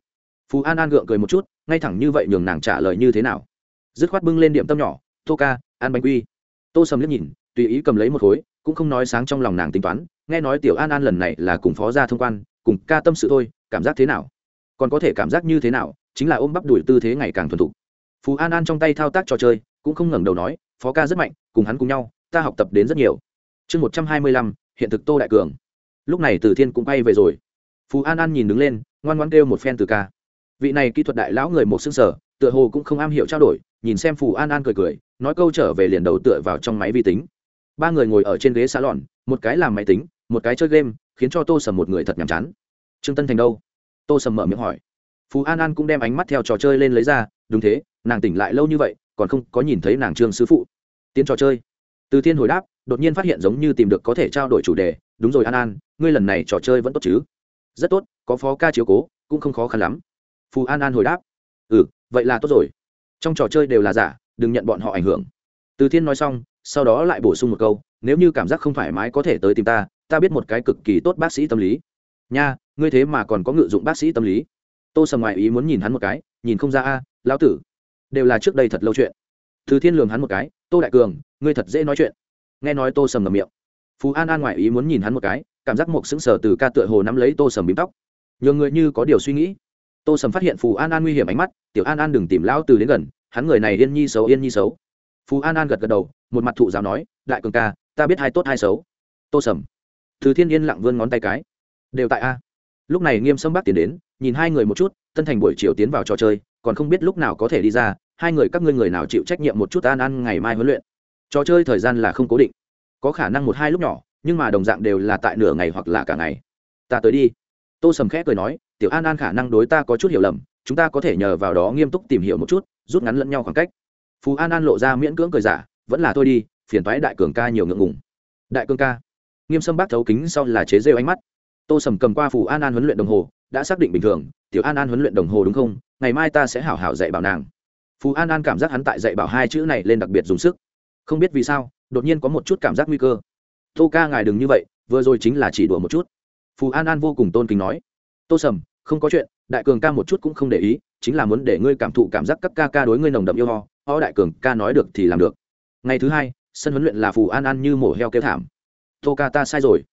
Phù an an gượng cười một chút, ngay thẳng như vậy nhường nàng trả lời như thế nào. Dứt khoát bưng lên điểm tâm nhỏ tô ca an bánh quy. Tô sầm liếc nhìn, tùy ý cầm lấy một khối, cũng không nói sáng trong lòng nàng tính toán, nghe nói tiểu an an lần này là cùng phó gia thông quan, cùng ca tâm sự thôi cảm giác thế nào? Còn có thể cảm giác như thế nào, chính là ôm bắp đuổi tư thế ngày càng thuần thục. Phú an an trong tay thao tác trò chơi, cũng không ngẩng đầu nói, phó ca rất mạnh, cùng hắn cùng nhau, ta học tập đến rất nhiều. Chương một trăm hai mươi lăm, hiện thực tô đại cường. Lúc này từ thiên cũng bay về rồi. Phú an an nhìn đứng lên, ngoan ngoan kêu một phen từ ca. Vị này kỹ thuật đại lão người một xương sở tựa hồ cũng không am hiểu trao đổi, nhìn xem phù an an cười cười, nói câu trở về liền đầu tựa vào trong máy vi tính. Ba người ngồi ở trên ghế xá lòn một cái làm máy tính, một cái chơi game, khiến cho tô sầm một người thật nhàm chán trương tân thành đâu? Tô sầm mở miệng hỏi. Phú an an cũng đem ánh mắt theo trò chơi lên lấy ra, đúng thế, nàng tỉnh lại lâu như vậy, còn không có nhìn thấy nàng trương sư phụ. Tiến trò chơi. Từ thiên hồi đáp, đột nhiên phát hiện giống như tìm được có thể trao đổi chủ đề. Đúng rồi an an, ngươi lần này trò chơi vẫn tốt chứ? Rất tốt, có phó ca chiếu cố, cũng không khó khăn lắm. Phù an an hồi đáp. Ừ vậy là tốt rồi. Trong trò chơi đều là giả, đừng nhận bọn họ ảnh hưởng. Từ thiên nói xong, sau đó lại bổ sung một câu, nếu như cảm giác không thoải mái có thể tới tìm ta ta biết một cái cực kỳ tốt bác sĩ tâm lý nha, ngươi thế mà còn có ngự dụng bác sĩ tâm lý. Tô sầm ngoại ý muốn nhìn hắn một cái, nhìn không ra a, lão tử. Đều là trước đây thật lâu chuyện. Thứ thiên lường hắn một cái, tô đại cường, ngươi thật dễ nói chuyện. Nghe nói tô sầm ngầm miệng. Phú an an ngoại ý muốn nhìn hắn một cái, cảm giác một sững sờ từ ca tựa hồ nắm lấy tô sầm bím tóc. Nhường người như có điều suy nghĩ. Tô sầm phát hiện phù an an nguy hiểm ánh mắt, tiểu an an đừng tìm lão từ đến gần, hắn người này yên nhi xấu, yên nhi xấu. Phù an an gật gật đầu, một mặt thụ giáo nói, đại cường ca, ta biết hai tốt hai xấu. Tô sầm. Thứ thiên yên lặng vươn ngón tay cái đều tại a. Lúc này nghiêm sâm bác tiến đến, nhìn hai người một chút tân thành buổi chiều tiến vào trò chơi, còn không biết lúc nào có thể đi ra, hai người các ngươi người nào chịu trách nhiệm một chút an ăn ngày mai huấn luyện. Trò chơi thời gian là không cố định. Có khả năng một hai lúc nhỏ, nhưng mà đồng dạng đều là tại nửa ngày hoặc là cả ngày. Ta tới đi. Tô sầm khẽ cười nói, tiểu an an khả năng đối ta có chút hiểu lầm, chúng ta có thể nhờ vào đó nghiêm túc tìm hiểu một chút, rút ngắn lẫn nhau khoảng cách. Phú an an lộ ra miễn cưỡng cười giả, vẫn là tôi đi, phiền thoái đại cường ca nhiều ngượng ngùng. Đại cường ca? Nghiêm sâm bác thấu kính sau là chế rêu ánh mắt tô sầm cầm qua phù an an huấn luyện đồng hồ, đã xác định bình thường, tiểu an an huấn luyện đồng hồ đúng không? Ngày mai ta sẽ hảo hảo dạy bảo nàng. Phù an an cảm giác hắn tại dạy bảo hai chữ này lên đặc biệt dùng sức. Không biết vì sao, đột nhiên có một chút cảm giác nguy cơ. Tô ca ngài đừng như vậy, vừa rồi chính là chỉ đùa một chút. Phù an an vô cùng tôn kính nói. Tô sầm, không có chuyện, đại cường ca một chút cũng không để ý, chính là muốn để ngươi cảm thụ cảm giác các ca ca đối ngươi nồng đậm yêu ho ho đại cường ca nói được thì làm được. Ngày thứ hai, sân huấn luyện là phù an an như mổ heo kêu thảm. Tô ca, ta sai rồi.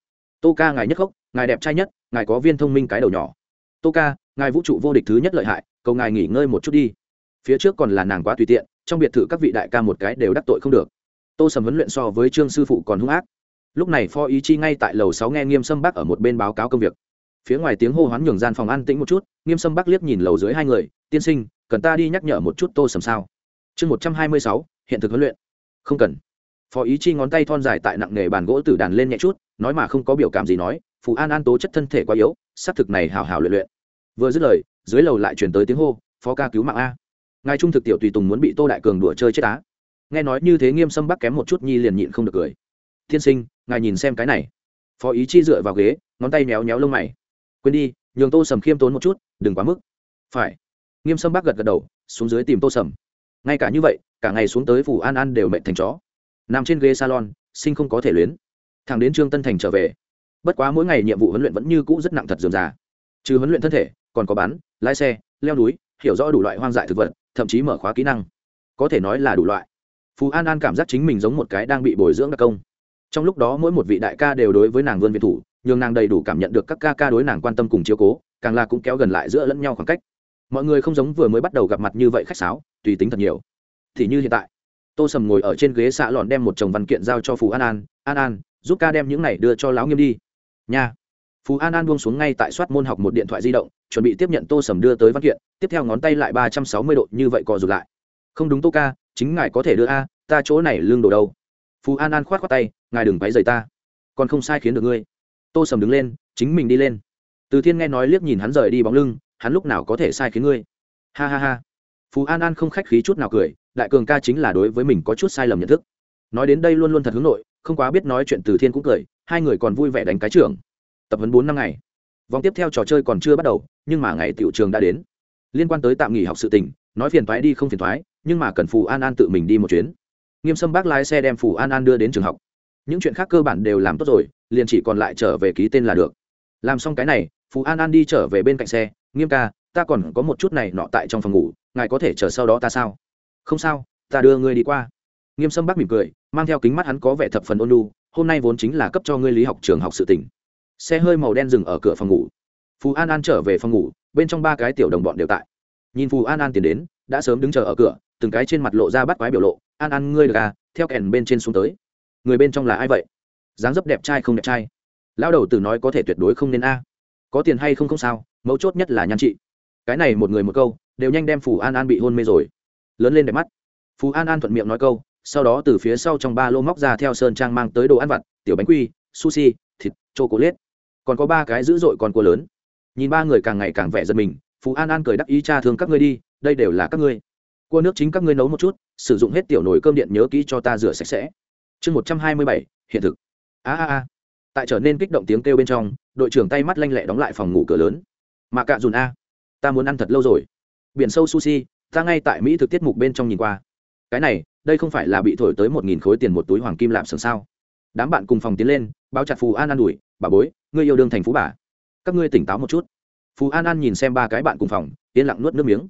Tô ca, ngài nhất khóc ngài đẹp trai nhất, ngài có viên thông minh cái đầu nhỏ. Tô ca, ngài vũ trụ vô địch thứ nhất lợi hại, cầu ngài nghỉ ngơi một chút đi. Phía trước còn là nàng quá tùy tiện, trong biệt thự các vị đại ca một cái đều đắc tội không được. Tô sầm huấn luyện so với trương sư phụ còn hung ác. Lúc này phó ý chi ngay tại lầu sáu nghe nghiêm sâm bắc ở một bên báo cáo công việc. Phía ngoài tiếng hô hoán nhường gian phòng an tĩnh một chút, nghiêm sâm bắc liếc nhìn lầu dưới hai người, tiên sinh, cần ta đi nhắc nhở một chút tô sầm sao? Chương một trăm hai mươi sáu, hiện thực huấn luyện. Không cần. Phó ý chi ngón tay thon dài tại nặng nghề bàn gỗ tử đàn lên nhẹ chút, nói mà không có biểu cảm gì nói phù an an tố chất thân thể quá yếu, xác thực này hào hào luyện luyện. Vừa dứt lời, dưới lầu lại chuyển tới tiếng hô, phó ca cứu mạng a. Ngài trung thực tiểu tùy tùng muốn bị tô đại cường đùa chơi chết á. Nghe nói như thế nghiêm sâm bắc kém một chút nhi liền nhịn không được cười. Tiên sinh, ngài nhìn xem cái này. Phó ý chi dựa vào ghế, ngón tay méo méo lông mày. Quên đi, nhường tô sầm khiêm tốn một chút, đừng quá mức. Phải. Nghiêm sâm bác gật gật đầu, xuống dưới tìm tô sầm. Ngay cả như vậy, cả ngày xuống tới phủ an an đều mệt thành chó. Nằm trên ghế salon, sinh không có thể luyến. Thằng đến trương tân thành trở về bất quá mỗi ngày nhiệm vụ huấn luyện vẫn như cũ rất nặng thật dườm già. Trừ huấn luyện thân thể, còn có bắn, lái xe, leo núi, hiểu rõ đủ loại hoang dại thực vật, thậm chí mở khóa kỹ năng. Có thể nói là đủ loại. Phú an an cảm giác chính mình giống một cái đang bị bồi dưỡng đặc công. Trong lúc đó mỗi một vị đại ca đều đối với nàng vươn việt thủ, nhường nàng đầy đủ cảm nhận được các ca ca đối nàng quan tâm cùng chiếu cố, càng là cũng kéo gần lại giữa lẫn nhau khoảng cách. Mọi người không giống vừa mới bắt đầu gặp mặt như vậy khách sáo, tùy tính thật nhiều. Thì như hiện tại, tô sầm ngồi ở trên ghế xạ lòn đem một chồng văn kiện giao cho phú an an an an, giúp ca đem những này đưa cho lão nghiêm đi nha. Phú an an buông xuống ngay tại soát môn học một điện thoại di động, chuẩn bị tiếp nhận tô sầm đưa tới văn kiện, tiếp theo ngón tay lại ba trăm sáu mươi độ như vậy cò rụt lại. Không đúng tô ca, chính ngài có thể đưa a, ta chỗ này lương đồ đâu? Phú an an khoát khoát tay, ngài đừng váy rời ta. Còn không sai khiến được ngươi. Tô sầm đứng lên, chính mình đi lên. Từ thiên nghe nói liếc nhìn hắn rời đi bóng lưng, hắn lúc nào có thể sai khiến ngươi? Ha ha ha. Phú an an không khách khí chút nào cười, đại cường ca chính là đối với mình có chút sai lầm nhận thức. Nói đến đây luôn luôn thật hướng nội, không quá biết nói chuyện từ thiên cũng cười hai người còn vui vẻ đánh cái trưởng tập huấn bốn năm ngày. Vòng tiếp theo trò chơi còn chưa bắt đầu, nhưng mà ngày tiểu trường đã đến. Liên quan tới tạm nghỉ học sự tình, nói phiền thoái đi không phiền thoái nhưng mà cần phù an an tự mình đi một chuyến. Nghiêm sâm bác lái xe đem phù an an đưa đến trường học. Những chuyện khác cơ bản đều làm tốt rồi, liền chỉ còn lại trở về ký tên là được. Làm xong cái này, phù an an đi trở về bên cạnh xe. Nghiêm ca, ta còn có một chút này nọ tại trong phòng ngủ, ngài có thể chờ sau đó ta sao? Không sao, ta đưa ngươi đi qua. Nghiêm sâm bác mỉm cười, mang theo kính mắt hắn có vẻ thập phần ôn lu hôm nay vốn chính là cấp cho ngươi lý học trường học sự tỉnh. Xe hơi màu đen dừng ở cửa phòng ngủ. Phù an an trở về phòng ngủ, bên trong ba cái tiểu đồng bọn đều tại. Nhìn phù an an tiến đến, đã sớm đứng chờ ở cửa, từng cái trên mặt lộ ra bắt quái biểu lộ, an an, ngươi được à? Theo kèn bên trên xuống tới. Người bên trong là ai vậy? Dáng dấp đẹp trai không đẹp trai. Lão đầu tử nói có thể tuyệt đối không nên a. Có tiền hay không không sao, mấu chốt nhất là nhan trị. Cái này một người một câu, đều nhanh đem phù an an bị hôn mê rồi. Lớn lên đẹp mắt. Phù an an thuận miệng nói câu sau đó từ phía sau trong ba lô móc ra theo sơn trang mang tới đồ ăn vặt, tiểu bánh quy, sushi, thịt c h liết còn có ba cái dữ dội con cua lớn. Nhìn ba người càng ngày càng vẻ giật mình phú an an cười đắc ý cha thương các ngươi đi, đây đều là các ngươi. Cua nước chính các ngươi nấu một chút, sử dụng hết tiểu nồi cơm điện nhớ kỹ cho ta rửa sạch sẽ. Chương một trăm hai mươi bảy, hiện thực. A a a. Tại trở nên kích động tiếng kêu bên trong, đội trưởng tay mắt lanh lẹ đóng lại phòng ngủ cửa lớn. Mà cạ dùn a, ta muốn ăn thật lâu rồi. Biển sâu sushi, ta ngay tại mỹ thực tiết mục bên trong nhìn qua. Cái này đây không phải là bị thổi tới một nghìn khối tiền một túi hoàng kim lạm sừng sao? Đám bạn cùng phòng tiến lên bao chặt phù an an ủi bà bối, ngươi yêu đương thành phú bà. Các ngươi tỉnh táo một chút. Phù an an nhìn xem ba cái bạn cùng phòng, yên lặng nuốt nước miếng.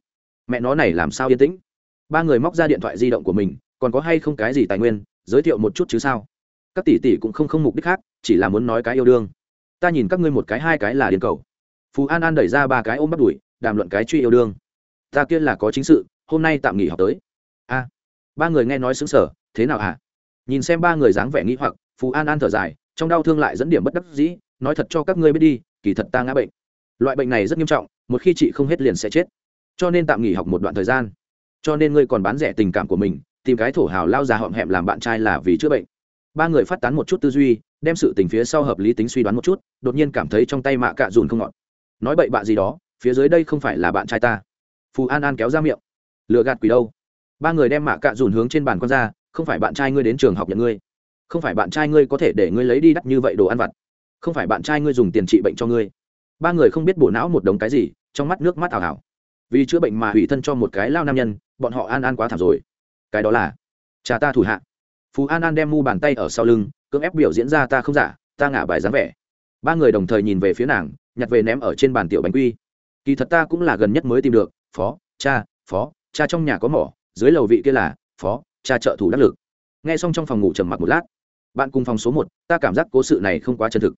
Mẹ nó này làm sao yên tĩnh? Ba người móc ra điện thoại di động của mình, còn có hay không cái gì tài nguyên, giới thiệu một chút chứ sao? Các tỷ tỷ cũng không không mục đích khác, chỉ là muốn nói cái yêu đương. Ta nhìn các ngươi một cái hai cái là điên cầu. Phù an an đẩy ra ba cái ôm bắt đuổi, đàm luận cái truy yêu đương. Ta kia là có chính sự, hôm nay tạm nghỉ học tới. A ba người nghe nói xứng sở thế nào hả? Nhìn xem ba người dáng vẻ nghĩ hoặc, phù an an thở dài, trong đau thương lại dẫn điểm bất đắc dĩ, nói thật cho các ngươi biết đi, kỳ thật ta ngã bệnh. Loại bệnh này rất nghiêm trọng, một khi chị không hết liền sẽ chết. Cho nên tạm nghỉ học một đoạn thời gian. Cho nên ngươi còn bán rẻ tình cảm của mình, tìm cái thổ hào lao già họm hẹm làm bạn trai là vì chữa bệnh. Ba người phát tán một chút tư duy, đem sự tình phía sau hợp lý tính suy đoán một chút, đột nhiên cảm thấy trong tay mạ cạ dùn không ngọt. Nói bậy bạ gì đó, phía dưới đây không phải là bạn trai ta. Phù an an kéo ra miệng. Lừa gạt quỷ đâu? Ba người đem mạ cạ dùn hướng trên bàn con ra, không phải bạn trai ngươi đến trường học nhận ngươi. Không phải bạn trai ngươi có thể để ngươi lấy đi đắt như vậy đồ ăn vặt. Không phải bạn trai ngươi dùng tiền trị bệnh cho ngươi. Ba người không biết bộ não một đống cái gì, trong mắt nước mắt ảo ảo. Vì chữa bệnh mà hủy thân cho một cái lao nam nhân, bọn họ an an quá thảm rồi. Cái đó là, cha ta thủ hạ. Phú an an đem mu bàn tay ở sau lưng, cưỡng ép biểu diễn ra ta không giả, ta ngả bài dáng vẻ. Ba người đồng thời nhìn về phía nàng, nhặt về ném ở trên bàn tiểu bánh quy. Kỳ thật ta cũng là gần nhất mới tìm được. Phó, cha phó, cha trong nhà có mỏ dưới lầu vị kia là phó, cha trợ thủ đắc lực. Nghe xong trong phòng ngủ trầm mặc một lát. Bạn cùng phòng số một, ta cảm giác cố sự này không quá chân thực.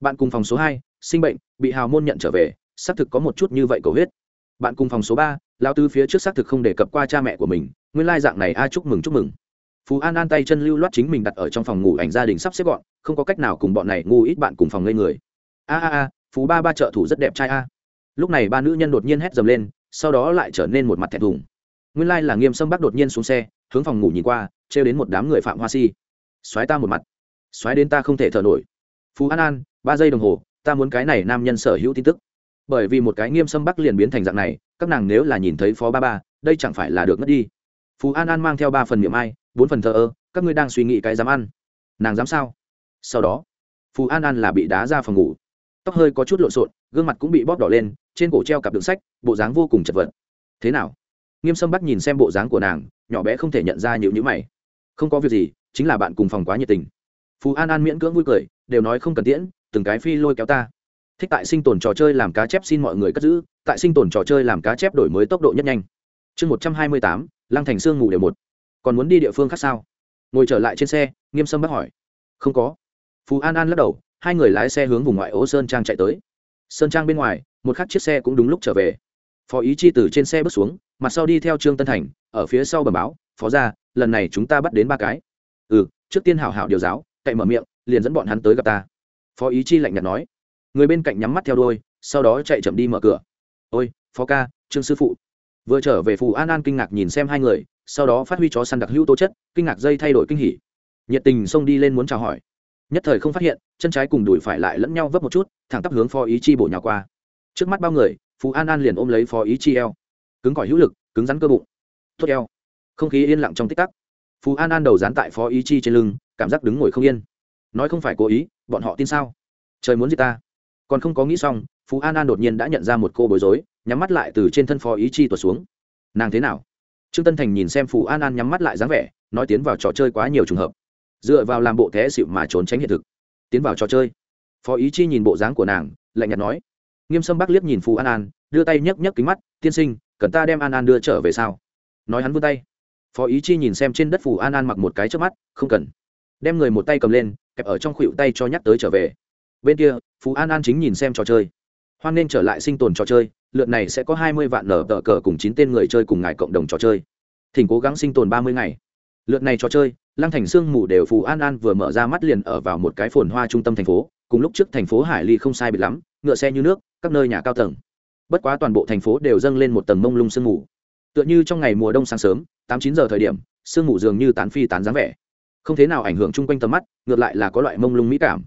Bạn cùng phòng số hai, sinh bệnh, bị hào môn nhận trở về, xác thực có một chút như vậy cầu huyết. Bạn cùng phòng số ba lao tư phía trước xác thực không đề cập qua cha mẹ của mình, nguyên lai dạng này a, chúc mừng chúc mừng. Phú an an tay chân lưu loát chính mình đặt ở trong phòng ngủ ảnh gia đình sắp xếp gọn, không có cách nào cùng bọn này ngu ít bạn cùng phòng ngây người. A a a, phú ba ba trợ thủ rất đẹp trai a. Lúc này ba nữ nhân đột nhiên hét dầm lên, sau đó lại trở nên một mặt thẹn thùng nguyên lai là nghiêm sâm bắc đột nhiên xuống xe, hướng phòng ngủ nhìn qua, trêu đến một đám người phạm hoa si. Xoáy ta một mặt. Xoáy đến ta không thể thở nổi. Phú an an, ba giây đồng hồ, ta muốn cái này nam nhân sở hữu tin tức. Bởi vì một cái nghiêm sâm bắc liền biến thành dạng này, các nàng nếu là nhìn thấy phó ba ba, đây chẳng phải là được mất đi. Phú an an mang theo ba phần miệng ai, bốn phần thờ ơ, các ngươi đang suy nghĩ cái dám ăn. Nàng dám sao? Sau đó phù an an là bị đá ra phòng ngủ. Tóc hơi có chút lộn xộn, gương mặt cũng bị bóp đỏ lên, trên cổ treo cặp đựng sách, bộ dáng vô cùng chật vật. Thế nào? Nghiêm sâm bắc nhìn xem bộ dáng của nàng, nhỏ bé không thể nhận ra nhịu nhữ mày. Không có việc gì, chính là bạn cùng phòng quá nhiệt tình. Phú an an miễn cưỡng vui cười, đều nói không cần tiễn, từng cái phi lôi kéo ta. Thích tại sinh tồn trò chơi làm cá chép xin mọi người cất giữ, tại sinh tồn trò chơi làm cá chép đổi mới tốc độ nhất nhanh. Chương một trăm hai mươi tám, lăng thành sương ngủ đều một. Còn muốn đi địa phương khác sao? Ngồi trở lại trên xe, nghiêm sâm bác hỏi. Không có. Phú an an lắc đầu, hai người lái xe hướng vùng ngoại ô sơn trang chạy tới. Sơn trang bên ngoài, một khắc chiếc xe cũng đúng lúc trở về. Phó ý chi từ trên xe bước xuống mặt sau đi theo trương tân thành, ở phía sau bờ báo, phó ra lần này chúng ta bắt đến ba cái. Ừ trước tiên hảo hảo điều giáo, cậy mở miệng, liền dẫn bọn hắn tới gặp ta. Phó ý chi lạnh nhạt nói. Người bên cạnh nhắm mắt theo đôi sau đó chạy chậm đi mở cửa. Ôi, phó ca, trương sư phụ. Vừa trở về phù an an kinh ngạc nhìn xem hai người, sau đó phát huy chó săn đặc hữu tố chất, kinh ngạc dây thay đổi kinh hỉ. Nhiệt tình xông đi lên muốn chào hỏi. Nhất thời không phát hiện, chân trái cùng đùi phải lại lẫn nhau vấp một chút, thẳng tắp hướng phó ý chi bổ nhào qua. Trước mắt bao người phú an an liền ôm lấy phó ý chi eo cứng cỏi hữu lực, cứng rắn cơ bụng. Tốt eo. Không khí yên lặng trong tích tắc. Phú an an đầu dán tại phó ý chi trên lưng, cảm giác đứng ngồi không yên. Nói không phải cố ý, bọn họ tin sao? Trời muốn gì ta. Còn không có nghĩ xong phú an an đột nhiên đã nhận ra một cô bối rối, nhắm mắt lại từ trên thân phó ý chi tuột xuống. Nàng thế nào? Trương tân thành nhìn xem phú an an nhắm mắt lại dáng vẻ, nói tiến vào trò chơi quá nhiều trường hợp. Dựa vào làm bộ thế xịu mà trốn tránh hiện thực. Tiến vào trò chơi. Phó ý chi nhìn bộ dáng của nàng, lạnh nhạt nói. Nghiêm sâm bắc liếc nhìn phù an an, đưa tay nhấc nhấc kính mắt, tiên sinh cần ta đem an an đưa trở về sao? Nói hắn vươn tay. Phó ý chi nhìn xem trên đất phù an an mặc một cái trước mắt, không cần. Đem người một tay cầm lên, kẹp ở trong khuỵu tay cho nhắc tới trở về. Bên kia, phú an an chính nhìn xem trò chơi. Hoan nên trở lại sinh tồn trò chơi, lượt này sẽ có hai mươi vạn nở tờ cờ cùng chín tên người chơi cùng ngài cộng đồng trò chơi. Thỉnh cố gắng sinh tồn ba mươi ngày. Lượt này trò chơi, lăng thành sương mù đều phù an an vừa mở ra mắt liền ở vào một cái phồn hoa trung tâm thành phố, cùng lúc trước thành phố hải ly không sai biệt lắm, ngựa xe như nước, các nơi nhà cao tầng bất quá toàn bộ thành phố đều dâng lên một tầng mông lung sương mù. Tựa như trong ngày mùa đông sáng sớm, tám chín giờ thời điểm, sương mù dường như tán phi tán dáng vẻ. Không thế nào ảnh hưởng chung quanh tầm mắt, ngược lại là có loại mông lung mỹ cảm.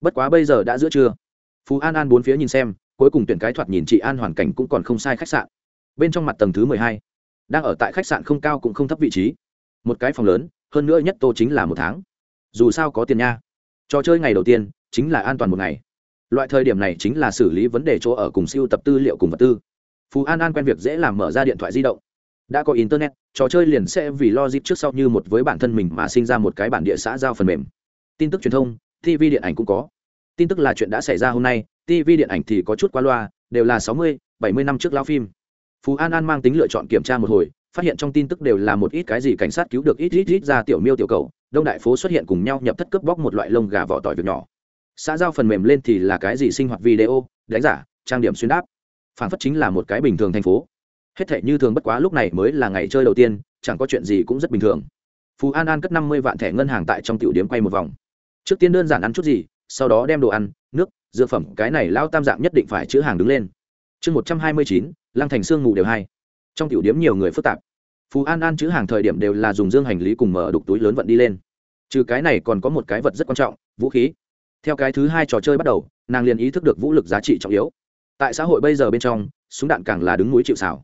Bất quá bây giờ đã giữa trưa. Phú an an bốn phía nhìn xem, cuối cùng tuyển cái thoạt nhìn chị an hoàn cảnh cũng còn không sai khách sạn. Bên trong mặt tầng thứ mười hai, đang ở tại khách sạn không cao cũng không thấp vị trí. Một cái phòng lớn, hơn nữa nhất tô chính là một tháng. Dù sao có tiền nha. Trò chơi ngày đầu tiên, chính là an toàn một ngày loại thời điểm này chính là xử lý vấn đề chỗ ở cùng siêu tập tư liệu cùng vật tư. Phú an an quen việc dễ làm mở ra điện thoại di động. Đã có internet, trò chơi liền sẽ vì logic trước sau như một với bản thân mình mà sinh ra một cái bản địa xã giao phần mềm. Tin tức truyền thông tv điện ảnh cũng có. Tin tức là chuyện đã xảy ra hôm nay tv điện ảnh thì có chút qua loa, đều là sáu mươi, bảy mươi năm trước lao phim. Phú an an mang tính lựa chọn kiểm tra một hồi, phát hiện trong tin tức đều là một ít cái gì cảnh sát cứu được ít ít ít ra tiểu miêu tiểu cầu đông đại phố xuất hiện cùng nhau nhập thất cướp bóc một loại lông gà vỏ tỏi việc nhỏ xã giao phần mềm lên thì là cái gì sinh hoạt video, đánh giả, trang điểm xuyên đáp. Phản phất chính là một cái bình thường thành phố. Hết thể như thường bất quá lúc này mới là ngày chơi đầu tiên, chẳng có chuyện gì cũng rất bình thường. Phú an an cất năm mươi vạn thẻ ngân hàng tại trong tiểu điếm quay một vòng. Trước tiên đơn giản ăn chút gì, sau đó đem đồ ăn, nước dược phẩm, cái này lao tam dạng nhất định phải chữ hàng đứng lên. Chương một trăm hai mươi chín, lăng thành sương ngủ đều hai. Trong tiểu điếm nhiều người phức tạp. Phú an an chữ hàng thời điểm đều là dùng dương hành lý cùng mở đục túi lớn vận đi lên. Trừ cái này còn có một cái vật rất quan trọng, vũ khí theo cái thứ hai trò chơi bắt đầu, nàng liền ý thức được vũ lực giá trị trọng yếu. Tại xã hội bây giờ bên trong, súng đạn càng là đứng núi chịu xảo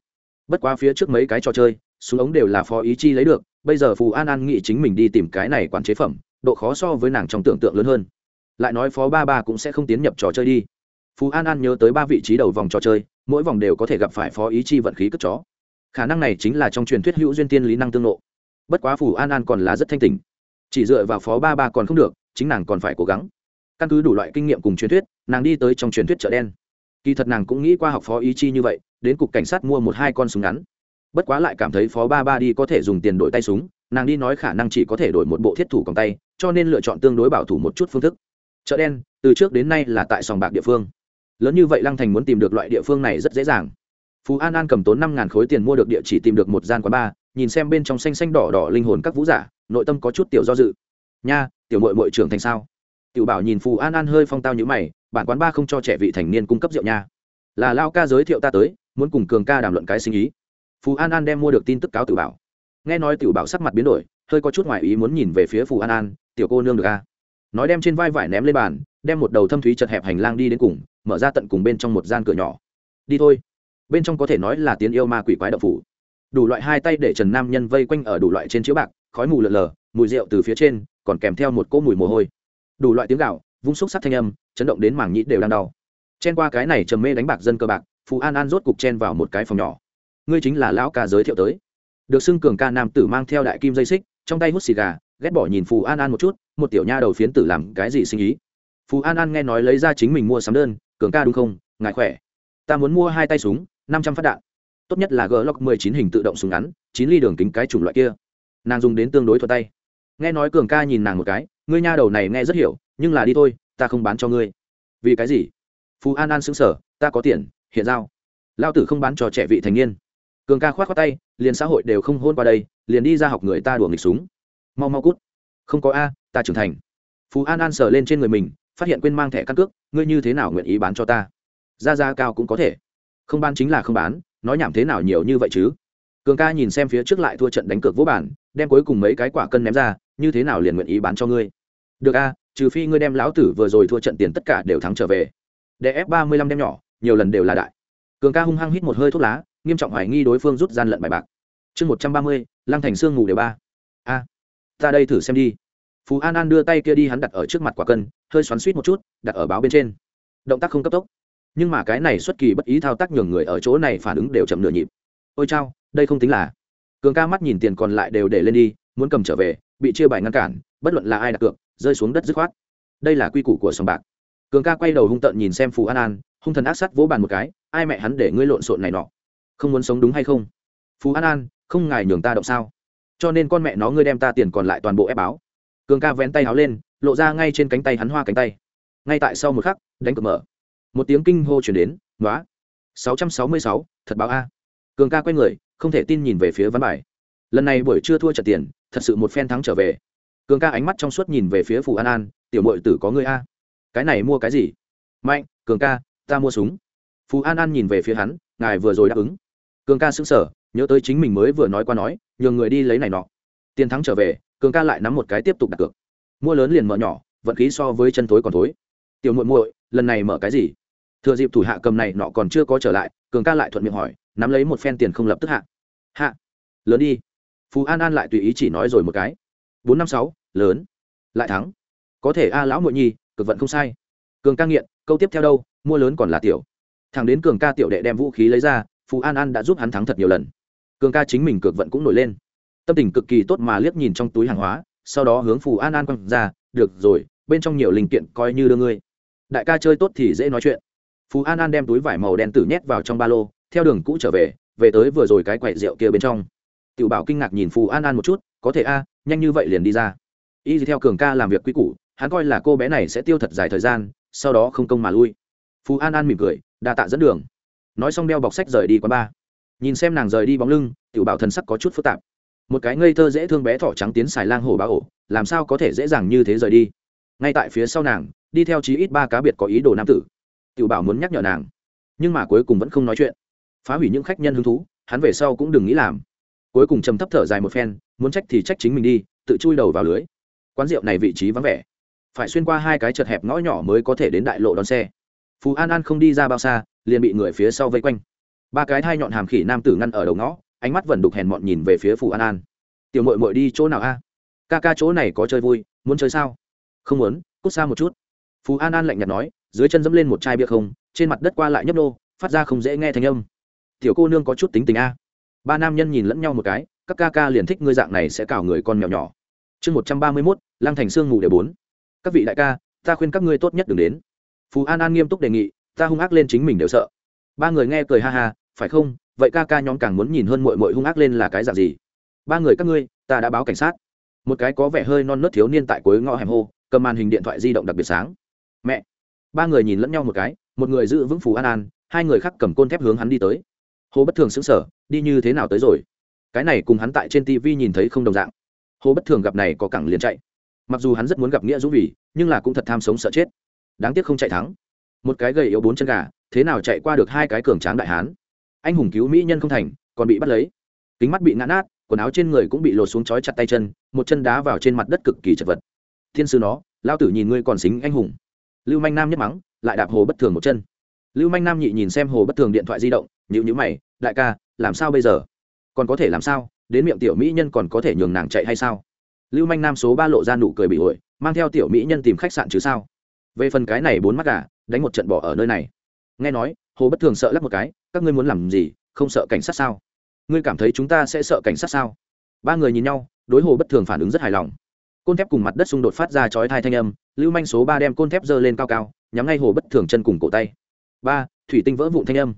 bất quá phía trước mấy cái trò chơi, súng ống đều là phó ý chi lấy được, bây giờ phù an an nghĩ chính mình đi tìm cái này quản chế phẩm, độ khó so với nàng trong tưởng tượng lớn hơn. Lại nói phó ba ba cũng sẽ không tiến nhập trò chơi đi. Phú an an nhớ tới ba vị trí đầu vòng trò chơi, mỗi vòng đều có thể gặp phải phó ý chi vận khí cất chó. Khả năng này chính là trong truyền thuyết hữu duyên tiên lý năng tương lộ bất quá phù an an còn là rất thanh tình chỉ dựa vào phó ba ba còn không được, chính nàng còn phải cố gắng căn cứ đủ loại kinh nghiệm cùng truyền thuyết, nàng đi tới trong truyền thuyết chợ đen. Kỳ thật nàng cũng nghĩ qua học phó ý chi như vậy, đến cục cảnh sát mua một hai con súng ngắn. Bất quá lại cảm thấy phó ba ba đi có thể dùng tiền đổi tay súng, nàng đi nói khả năng chỉ có thể đổi một bộ thiết thủ cầm tay, cho nên lựa chọn tương đối bảo thủ một chút phương thức. Chợ đen, từ trước đến nay là tại sòng bạc địa phương. Lớn như vậy lăng thành muốn tìm được loại địa phương này rất dễ dàng. Phú an an cầm tốn năm ngàn khối tiền mua được địa chỉ tìm được một gian quán bar, nhìn xem bên trong xanh xanh đỏ đỏ linh hồn các vũ giả, nội tâm có chút tiểu do dự. Nha, tiểu mội mội trưởng thành sao? Tiểu bảo nhìn phù an an hơi phong tao như mày, bản quán ba không cho trẻ vị thành niên cung cấp rượu nha. Là lao ca giới thiệu ta tới, muốn cùng cường ca đàm luận cái sinh ý. Phù an an đem mua được tin tức cáo tiểu bảo. Nghe nói tiểu bảo sắc mặt biến đổi, hơi có chút ngoại ý muốn nhìn về phía phù an an, tiểu cô nương được a nói đem trên vai vải ném lên bàn, đem một đầu thâm thúy chật hẹp hành lang đi đến cùng, mở ra tận cùng bên trong một gian cửa nhỏ. Đi thôi. Bên trong có thể nói là tiến yêu ma quỷ quái đậu phủ. Đủ loại hai tay để trần nam nhân vây quanh ở đủ loại trên chiếu bạc, khói mù lợn lờ, mùi rượu từ phía trên, còn kèm theo một cỗ mùi mồ hôi đủ loại tiếng gạo, vung xúc sắc thanh âm, chấn động đến mảng nhĩ đều đang đau. Chen qua cái này trầm mê đánh bạc dân cơ bạc phú an an rốt cục chen vào một cái phòng nhỏ. Ngươi chính là lão ca giới thiệu tới. Được xưng cường ca nam tử mang theo đại kim dây xích, trong tay hút xì gà, ghét bỏ nhìn phù an an một chút, một tiểu nha đầu phiến tử làm cái gì sinh ý? Phù an an nghe nói lấy ra chính mình mua sắm đơn, cường ca đúng không? Ngài khỏe. Ta muốn mua hai tay súng, năm trăm phát đạn. Tốt nhất là glock mười chín hình tự động súng ngắn, chín ly đường kính cái chủng loại kia. Nàng dùng đến tương đối thuận tay. Nghe nói cường ca nhìn nàng một cái ngươi nha đầu này nghe rất hiểu, nhưng là đi thôi, ta không bán cho ngươi. Vì cái gì? Phú an an xứng sở ta có tiền, hiện giao. Lao tử không bán cho trẻ vị thành niên. Cường ca khoát khoát tay, liền xã hội đều không hôn qua đây, liền đi ra học người ta đùa nghịch súng. Mau mau cút. Không có a, ta trưởng thành. Phú an an sờ lên trên người mình, phát hiện quên mang thẻ căn cước, ngươi như thế nào nguyện ý bán cho ta? Ra ra cao cũng có thể. Không bán chính là không bán, nói nhảm thế nào nhiều như vậy chứ? Cường ca nhìn xem phía trước lại thua trận đánh cược vỗ bản, đem cuối cùng mấy cái quả cân ném ra, như thế nào liền nguyện ý bán cho ngươi? Được a, trừ phi ngươi đem lão tử vừa rồi thua trận tiền tất cả đều thắng trở về. Để ép ba mươi lăm đem nhỏ, nhiều lần đều là đại. Cường ca hung hăng hít một hơi thuốc lá, nghiêm trọng hoài nghi đối phương rút gian lận bài bạc. Chương một trăm ba mươi, lăng thành sương ngủ đều ba. A, ta đây thử xem đi. Phú an an đưa tay kia đi hắn đặt ở trước mặt quả cân, hơi xoắn suýt một chút, đặt ở báo bên trên. Động tác không cấp tốc. Nhưng mà cái này xuất kỳ bất ý thao tác nhường người ở chỗ này phản ứng đều chậm nửa nhịp. Ôi chao, đây không tính là. Cường ca mắt nhìn tiền còn lại đều để lên đi muốn cầm trở về, bị chia bài ngăn cản, bất luận là ai đặt cược, rơi xuống đất dứt khoát. Đây là quy củ của sòng bạc. Cường ca quay đầu hung tợn nhìn xem phù an an, hung thần ác sắt vỗ bàn một cái, ai mẹ hắn để ngươi lộn xộn này nọ? Không muốn sống đúng hay không? Phú an an, không ngài nhường ta động sao? Cho nên con mẹ nó ngươi đem ta tiền còn lại toàn bộ ép báo. Cường ca vén tay áo lên, lộ ra ngay trên cánh tay hắn hoa cánh tay. Ngay tại sau một khắc, đánh cược mở. Một tiếng kinh hô chuyển đến nói sáu trăm sáu mươi sáu, thật báo a. Cường ca quay người, không thể tin nhìn về phía văn bài lần này buổi trưa thua trận tiền, thật sự một phen thắng trở về. Cường ca ánh mắt trong suốt nhìn về phía phù an an, tiểu mội tử có người a. Cái này mua cái gì? Mạnh, cường ca, ta mua súng. Phù an an nhìn về phía hắn, ngài vừa rồi đáp ứng. Cường ca xứng sở nhớ tới chính mình mới vừa nói qua nói, nhường người đi lấy này nọ. Tiền thắng trở về, cường ca lại nắm một cái tiếp tục đặt cược. Mua lớn liền mở nhỏ, vận khí so với chân thối còn thối. Tiểu muội muội, lần này mở cái gì? Thừa dịp thủ hạ cầm này nọ còn chưa có trở lại, cường ca lại thuận miệng hỏi, nắm lấy một phen tiền không lập tức hạ. Hạ, lớn đi phú an an lại tùy ý chỉ nói rồi một cái. Bốn năm sáu, lớn. Lại thắng. Có thể a lão muội nhi, cực vận không sai. Cường ca nghiện, câu tiếp theo đâu, mua lớn còn là tiểu. Thằng đến cường ca tiểu đệ đem vũ khí lấy ra, phú an an đã giúp hắn thắng thật nhiều lần. Cường ca chính mình cực vận cũng nổi lên. Tâm tình cực kỳ tốt mà liếc nhìn trong túi hàng hóa, sau đó hướng phù an an quăng ra, được rồi, bên trong nhiều linh kiện coi như đưa ngươi. Đại ca chơi tốt thì dễ nói chuyện. Phú an an đem túi vải màu đen tử nhét vào trong ba lô, theo đường cũ trở về về tới vừa rồi cái quậy rượu kia bên trong tiểu bảo kinh ngạc nhìn phù an an một chút, có thể a, nhanh như vậy liền đi ra. Y theo cường ca làm việc quý củ, hắn coi là cô bé này sẽ tiêu thật dài thời gian, sau đó không công mà lui. Phù an an mỉm cười, đa tạ dẫn đường. Nói xong đeo bọc sách rời đi quán ba nhìn xem nàng rời đi bóng lưng, tiểu bảo thần sắc có chút phức tạp. Một cái ngây thơ dễ thương bé thỏ trắng tiến xài lang hổ ba ổ, làm sao có thể dễ dàng như thế rời đi? Ngay tại phía sau nàng, đi theo chí ít ba cá biệt có ý đồ nam tử. Tiểu bảo muốn nhắc nhở nàng, nhưng mà cuối cùng vẫn không nói chuyện. Phá hủy những khách nhân hứng thú, hắn về sau cũng đừng nghĩ làm cuối cùng trầm thấp thở dài một phen, muốn trách thì trách chính mình đi, tự chui đầu vào lưới. Quán rượu này vị trí vắng vẻ. Phải xuyên qua hai cái chật hẹp ngõ nhỏ mới có thể đến đại lộ đón xe. Phú an an không đi ra bao xa, liền bị người phía sau vây quanh. Ba cái thai nhọn hàm khỉ nam tử ngăn ở đầu ngõ, ánh mắt vẫn đục hèn mọn nhìn về phía phù an an. Tiểu mội mội đi chỗ nào a? Ca ca chỗ này có chơi vui, muốn chơi sao? Không muốn, cút xa một chút. Phú an an lạnh nhạt nói, dưới chân dẫm lên một chai bia không, trên mặt đất qua lại nhấp nô, phát ra không dễ nghe thanh âm. Tiểu cô nương có chút tính tình a ba nam nhân nhìn lẫn nhau một cái, các ca ca liền thích ngươi dạng này sẽ cào người con mèo nhỏ. Chương một trăm ba mươi mốt Lang thành sương ngủ để bốn. Các vị đại ca, ta khuyên các ngươi tốt nhất đừng đến. Phú an an nghiêm túc đề nghị, ta hung ác lên chính mình đều sợ. Ba người nghe cười ha ha, phải không? Vậy ca ca nhóm càng muốn nhìn hơn mội mội hung ác lên là cái dạng gì? Ba người các ngươi, ta đã báo cảnh sát. Một cái có vẻ hơi non nớt thiếu niên tại cuối ngõ hẻm hô, cầm màn hình điện thoại di động đặc biệt sáng. Mẹ! Ba người nhìn lẫn nhau một cái, một người giữ vững phú an an, hai người khác cầm côn thép hướng hắn đi tới hồ bất thường xứng sở đi như thế nào tới rồi? Cái này cùng hắn tại trên tv nhìn thấy không đồng dạng. Hồ bất thường gặp này có cẳng liền chạy. Mặc dù hắn rất muốn gặp nghĩa dũng vì nhưng là cũng thật tham sống sợ chết. Đáng tiếc không chạy thắng. Một cái gầy yếu bốn chân gà, thế nào chạy qua được hai cái cường tráng đại hán? Anh hùng cứu mỹ nhân không thành, còn bị bắt lấy. Kính mắt bị ngã nát, quần áo trên người cũng bị lột xuống chói chặt tay chân, một chân đá vào trên mặt đất cực kỳ chật vật. Thiên sư nó lao tử nhìn ngươi còn xính anh hùng. Lưu manh nam nhất mắng, lại đạp hồ bất thường một chân lưu manh nam nhị nhìn xem hồ bất thường điện thoại di động nhữ nhữ mày, đại ca, làm sao bây giờ? Còn có thể làm sao? Đến miệng tiểu mỹ nhân còn có thể nhường nàng chạy hay sao? Lưu manh nam số ba lộ ra nụ cười bị ổi, mang theo tiểu mỹ nhân tìm khách sạn chứ sao? Về phần cái này bốn mắt gà, đánh một trận bỏ ở nơi này. Nghe nói, hồ bất thường sợ lắc một cái, các ngươi muốn làm gì? Không sợ cảnh sát sao? Ngươi cảm thấy chúng ta sẽ sợ cảnh sát sao? Ba người nhìn nhau, đối hồ bất thường phản ứng rất hài lòng. Côn thép cùng mặt đất xung đột phát ra chói thai thanh âm, lưu manh số ba đem côn thép giơ lên cao cao, nhắm ngay hồ bất thường chân cùng cổ tay ba, thủy tinh vỡ vụn thanh âm.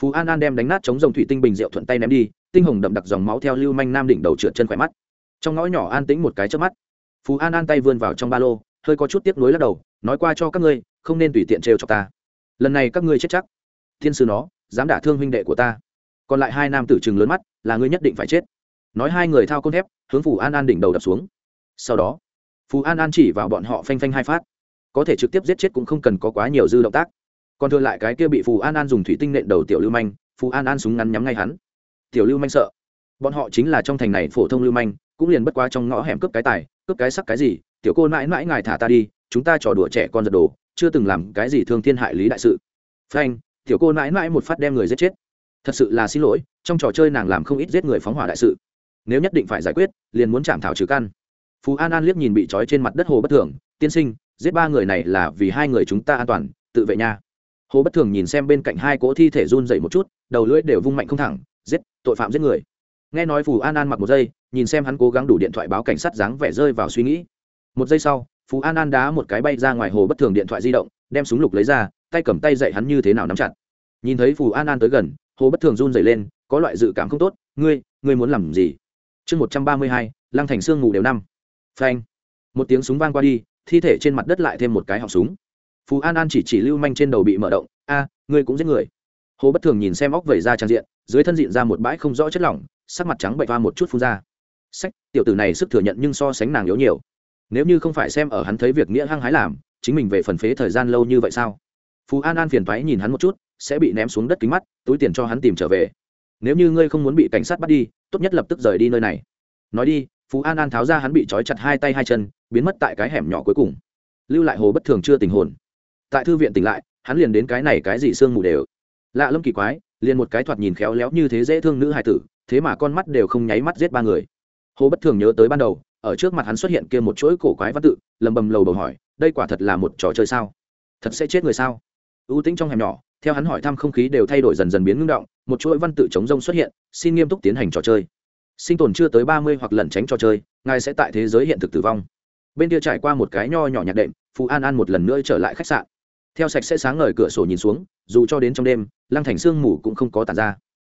Phú an an đem đánh nát chống dòng thủy tinh bình rượu thuận tay ném đi, tinh hồng đậm đặc dòng máu theo lưu manh nam đỉnh đầu trượt chân khỏe mắt. Trong ngõ nhỏ an tĩnh một cái trước mắt. Phú an an tay vươn vào trong ba lô, hơi có chút tiếc nuối lắc đầu, nói qua cho các ngươi, không nên tùy tiện trêu cho ta. Lần này các ngươi chết chắc. Thiên sư nó, dám đả thương huynh đệ của ta. Còn lại hai nam tử chừng lớn mắt, là ngươi nhất định phải chết. Nói hai người thao côn thép, hướng phù an an đỉnh đầu đập xuống. Sau đó phù an an chỉ vào bọn họ phanh phanh hai phát. Có thể trực tiếp giết chết cũng không cần có quá nhiều dư động tác còn thừa lại cái kia bị phù an an dùng thủy tinh nện đầu tiểu lưu manh, phù an an súng ngắn nhắm ngay hắn. Tiểu lưu manh sợ. Bọn họ chính là trong thành này phổ thông lưu manh, cũng liền bất quá trong ngõ hẻm cướp cái tài, cướp cái sắc cái gì, tiểu cô mãi mãi ngài thả ta đi, chúng ta trò đùa trẻ con giật đồ, chưa từng làm cái gì thương thiên hại lý đại sự. Phanh, tiểu cô mãi mãi một phát đem người giết chết. Thật sự là xin lỗi, trong trò chơi nàng làm không ít giết người phóng hỏa đại sự. Nếu nhất định phải giải quyết, liền muốn chạm thảo trừ căn. Phú an an liếc nhìn bị trói trên mặt đất hồ bất thường tiên sinh, giết ba người này là vì hai người chúng ta an toàn, tự vệ nha hồ bất thường nhìn xem bên cạnh hai cỗ thi thể run dậy một chút, đầu lưỡi đều vung mạnh không thẳng, giết, tội phạm giết người. Nghe nói phù an an mặc một giây, nhìn xem hắn cố gắng đủ điện thoại báo cảnh sát dáng vẻ rơi vào suy nghĩ. Một giây sau phú an an đá một cái bay ra ngoài hồ bất thường điện thoại di động, đem súng lục lấy ra, tay cầm tay dạy hắn như thế nào nắm chặt. Nhìn thấy phù an an tới gần, hồ bất thường run dậy lên, có loại dự cảm không tốt, ngươi ngươi muốn làm gì? Chương một trăm ba mươi hai, lăng thành sương ngủ đều năm. Phanh. Một tiếng súng vang qua đi, thi thể trên mặt đất lại thêm một cái họng súng phú an an chỉ chỉ lưu manh trên đầu bị mở động, a, ngươi cũng giết người. Hồ bất thường nhìn xem óc vẩy ra trang diện, dưới thân diện ra một bãi không rõ chất lỏng, sắc mặt trắng bậy va một chút phun ra. Sách, tiểu tử này sức thừa nhận nhưng so sánh nàng yếu nhiều. Nếu như không phải xem ở hắn thấy việc nghĩa hăng hái làm, chính mình về phần phế thời gian lâu như vậy sao? Phú an an phiền thoái nhìn hắn một chút, sẽ bị ném xuống đất kính mắt, túi tiền cho hắn tìm trở về. Nếu như ngươi không muốn bị cảnh sát bắt đi, tốt nhất lập tức rời đi nơi này. Nói đi, phú an an tháo ra hắn bị trói chặt hai tay hai chân, biến mất tại cái hẻm nhỏ cuối cùng. Lưu lại hồ bất thường chưa tình hồn tại thư viện tỉnh lại, hắn liền đến cái này cái gì sương mù đều. Lạ lâm kỳ quái, liền một cái thoạt nhìn khéo léo như thế dễ thương nữ hài tử, thế mà con mắt đều không nháy mắt giết ba người. Hồ bất thường nhớ tới ban đầu, ở trước mặt hắn xuất hiện kia một chuỗi cổ quái văn tự, lầm bầm lầu bầu hỏi, đây quả thật là một trò chơi sao? Thật sẽ chết người sao? Ưu tĩnh trong hẻm nhỏ, theo hắn hỏi thăm không khí đều thay đổi dần dần biến ngưng động, một chuỗi văn tự chống rông xuất hiện, xin nghiêm túc tiến hành trò chơi. Sinh tồn chưa tới ba mươi hoặc lẩn tránh trò chơi, ngài sẽ tại thế giới hiện thực tử vong. Bên kia trải qua một cái nho nhỏ nhạc đệm phú an an một lần nữa trở lại khách sạn theo sạch sẽ sáng ngời cửa sổ nhìn xuống, dù cho đến trong đêm, lăng thành sương mù cũng không có tàn ra.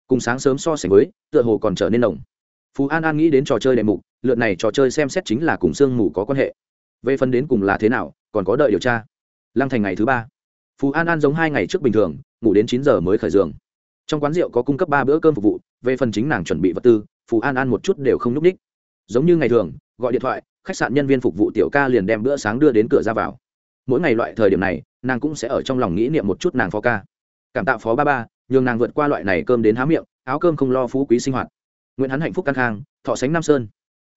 Cùng sáng sớm so sánh với, tựa hồ còn trở nên nồng. Phú an an nghĩ đến trò chơi đệ mục, lượt này trò chơi xem xét chính là cùng sương mù có quan hệ. Về phần đến cùng là thế nào, còn có đợi điều tra. Lăng thành ngày thứ ba. Phú an an giống hai ngày trước bình thường, ngủ đến chín giờ mới khởi giường. Trong quán rượu có cung cấp ba bữa cơm phục vụ, về phần chính nàng chuẩn bị vật tư, phú an an một chút đều không núp ních. Giống như ngày thường, gọi điện thoại, khách sạn nhân viên phục vụ tiểu ca liền đem bữa sáng đưa đến cửa ra vào mỗi ngày loại thời điểm này, nàng cũng sẽ ở trong lòng nghĩ niệm một chút nàng phó ca. Cảm tạ phó ba ba, nhường nàng vượt qua loại này cơm đến há miệng, áo cơm không lo phú quý sinh hoạt. Nguyện hắn hạnh phúc căng khang, thọ sánh nam sơn.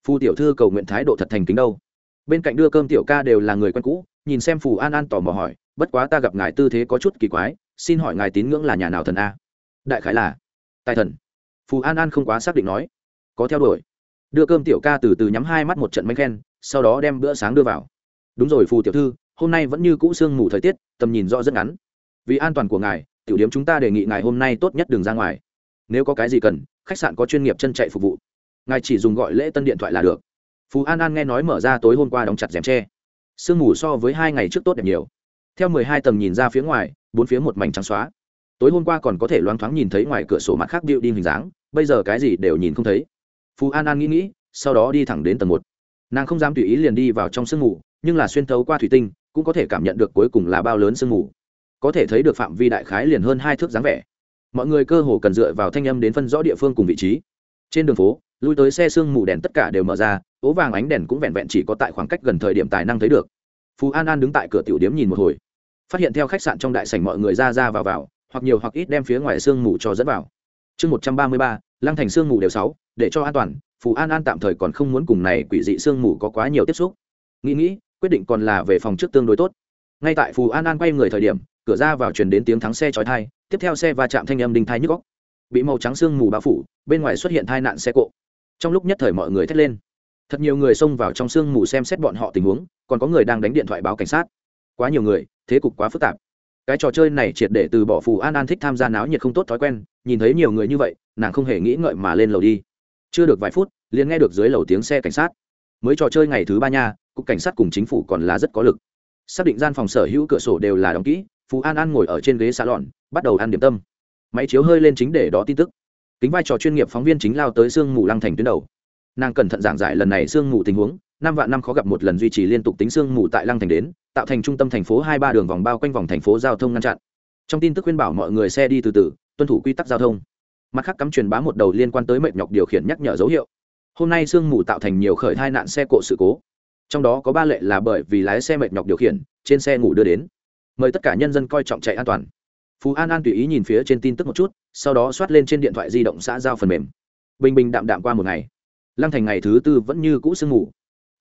Phu tiểu thư cầu nguyện thái độ thật thành kính đâu. Bên cạnh đưa cơm tiểu ca đều là người quen cũ, nhìn xem phù an an tò mò hỏi, bất quá ta gặp ngài tư thế có chút kỳ quái, xin hỏi ngài tín ngưỡng là nhà nào thần a? Đại khái là tài thần. Phù an an không quá xác định nói, có theo đuổi. Đưa cơm tiểu ca từ từ nhắm hai mắt một trận manh khen, sau đó đem bữa sáng đưa vào. Đúng rồi, phù tiểu thư hôm nay vẫn như cũ sương mù thời tiết, tầm nhìn rõ rất ngắn. Vì an toàn của ngài, tiểu điểm chúng ta đề nghị ngài hôm nay tốt nhất đường ra ngoài. Nếu có cái gì cần, khách sạn có chuyên nghiệp chân chạy phục vụ. Ngài chỉ dùng gọi lễ tân điện thoại là được. Phú an an nghe nói mở ra tối hôm qua đóng chặt rèm tre. Sương mù so với hai ngày trước tốt đẹp nhiều. Theo mười hai tầng nhìn ra phía ngoài, bốn phía một mảnh trắng xóa. Tối hôm qua còn có thể loáng thoáng nhìn thấy ngoài cửa sổ mặt khác điệu đi hình dáng, bây giờ cái gì đều nhìn không thấy. Phú an an nghĩ nghĩ, sau đó đi thẳng đến tầng một. Nàng không dám tùy ý liền đi vào trong sương mù, nhưng là xuyên thấu qua thủy tinh cũng có thể cảm nhận được cuối cùng là bao lớn sương mù. Có thể thấy được phạm vi đại khái liền hơn hai thước dáng vẻ. Mọi người cơ hồ cần dựa vào thanh âm đến phân rõ địa phương cùng vị trí. Trên đường phố, lui tới xe sương mù đèn tất cả đều mở ra ố vàng ánh đèn cũng vẹn vẹn chỉ có tại khoảng cách gần thời điểm tài năng thấy được. Phú an an đứng tại cửa tiểu điếm nhìn một hồi. Phát hiện theo khách sạn trong đại sảnh mọi người ra ra vào vào, hoặc nhiều hoặc ít đem phía ngoài sương mù cho dẫn vào. Chương một trăm ba mươi ba, lăng thành sương mù đều sáu, để cho an toàn, phú an an tạm thời còn không muốn cùng này quỷ dị sương mù có quá nhiều tiếp xúc. Nghĩ nghĩ quyết định còn là về phòng trước tương đối tốt. Ngay tại phù an an quay người thời điểm, cửa ra vào truyền đến tiếng thắng xe chói thai tiếp theo xe va chạm thanh âm đinh thai nhức góc bị màu trắng sương mù bao phủ, bên ngoài xuất hiện tai nạn xe cộ. Trong lúc nhất thời mọi người thét lên. Thật nhiều người xông vào trong sương mù xem xét bọn họ tình huống, còn có người đang đánh điện thoại báo cảnh sát. Quá nhiều người, thế cục quá phức tạp. Cái trò chơi này triệt để từ bỏ phù an an thích tham gia náo nhiệt không tốt thói quen, nhìn thấy nhiều người như vậy, nàng không hề nghĩ ngợi mà lên lầu đi. Chưa được vài phút, liền nghe được dưới lầu tiếng xe cảnh sát. Mới trò chơi ngày thứ ba nha cục cảnh sát cùng chính phủ còn là rất có lực. Xác định gian phòng sở hữu cửa sổ đều là đóng kỹ, phú an an ngồi ở trên ghế xà lọn bắt đầu ăn điểm tâm. Máy chiếu hơi lên chính để đó tin tức. Kính vai trò chuyên nghiệp phóng viên chính lao tới sương mù lăng thành tuyến đầu. Nàng cẩn thận giảng giải lần này sương mù tình huống, năm vạn năm khó gặp một lần duy trì liên tục tính sương mù tại lăng thành đến, tạo thành trung tâm thành phố hai ba đường vòng bao quanh vòng thành phố giao thông ngăn chặn. Trong tin tức khuyên bảo mọi người xe đi từ từ, tuân thủ quy tắc giao thông. Mặt khác cắm truyền bá một đầu liên quan tới mệnh nhọc điều khiển nhắc nhở dấu hiệu. Hôm nay sương mù tạo thành nhiều khởi tai nạn xe cộ sự cố trong đó có ba lệ là bởi vì lái xe mệt nhọc điều khiển, trên xe ngủ đưa đến. Mời tất cả nhân dân coi trọng chạy an toàn. Phú an an tùy ý nhìn phía trên tin tức một chút, sau đó soát lên trên điện thoại di động xã giao phần mềm. Bình bình đạm đạm qua một ngày. Lăng thành ngày thứ tư vẫn như cũ sương ngủ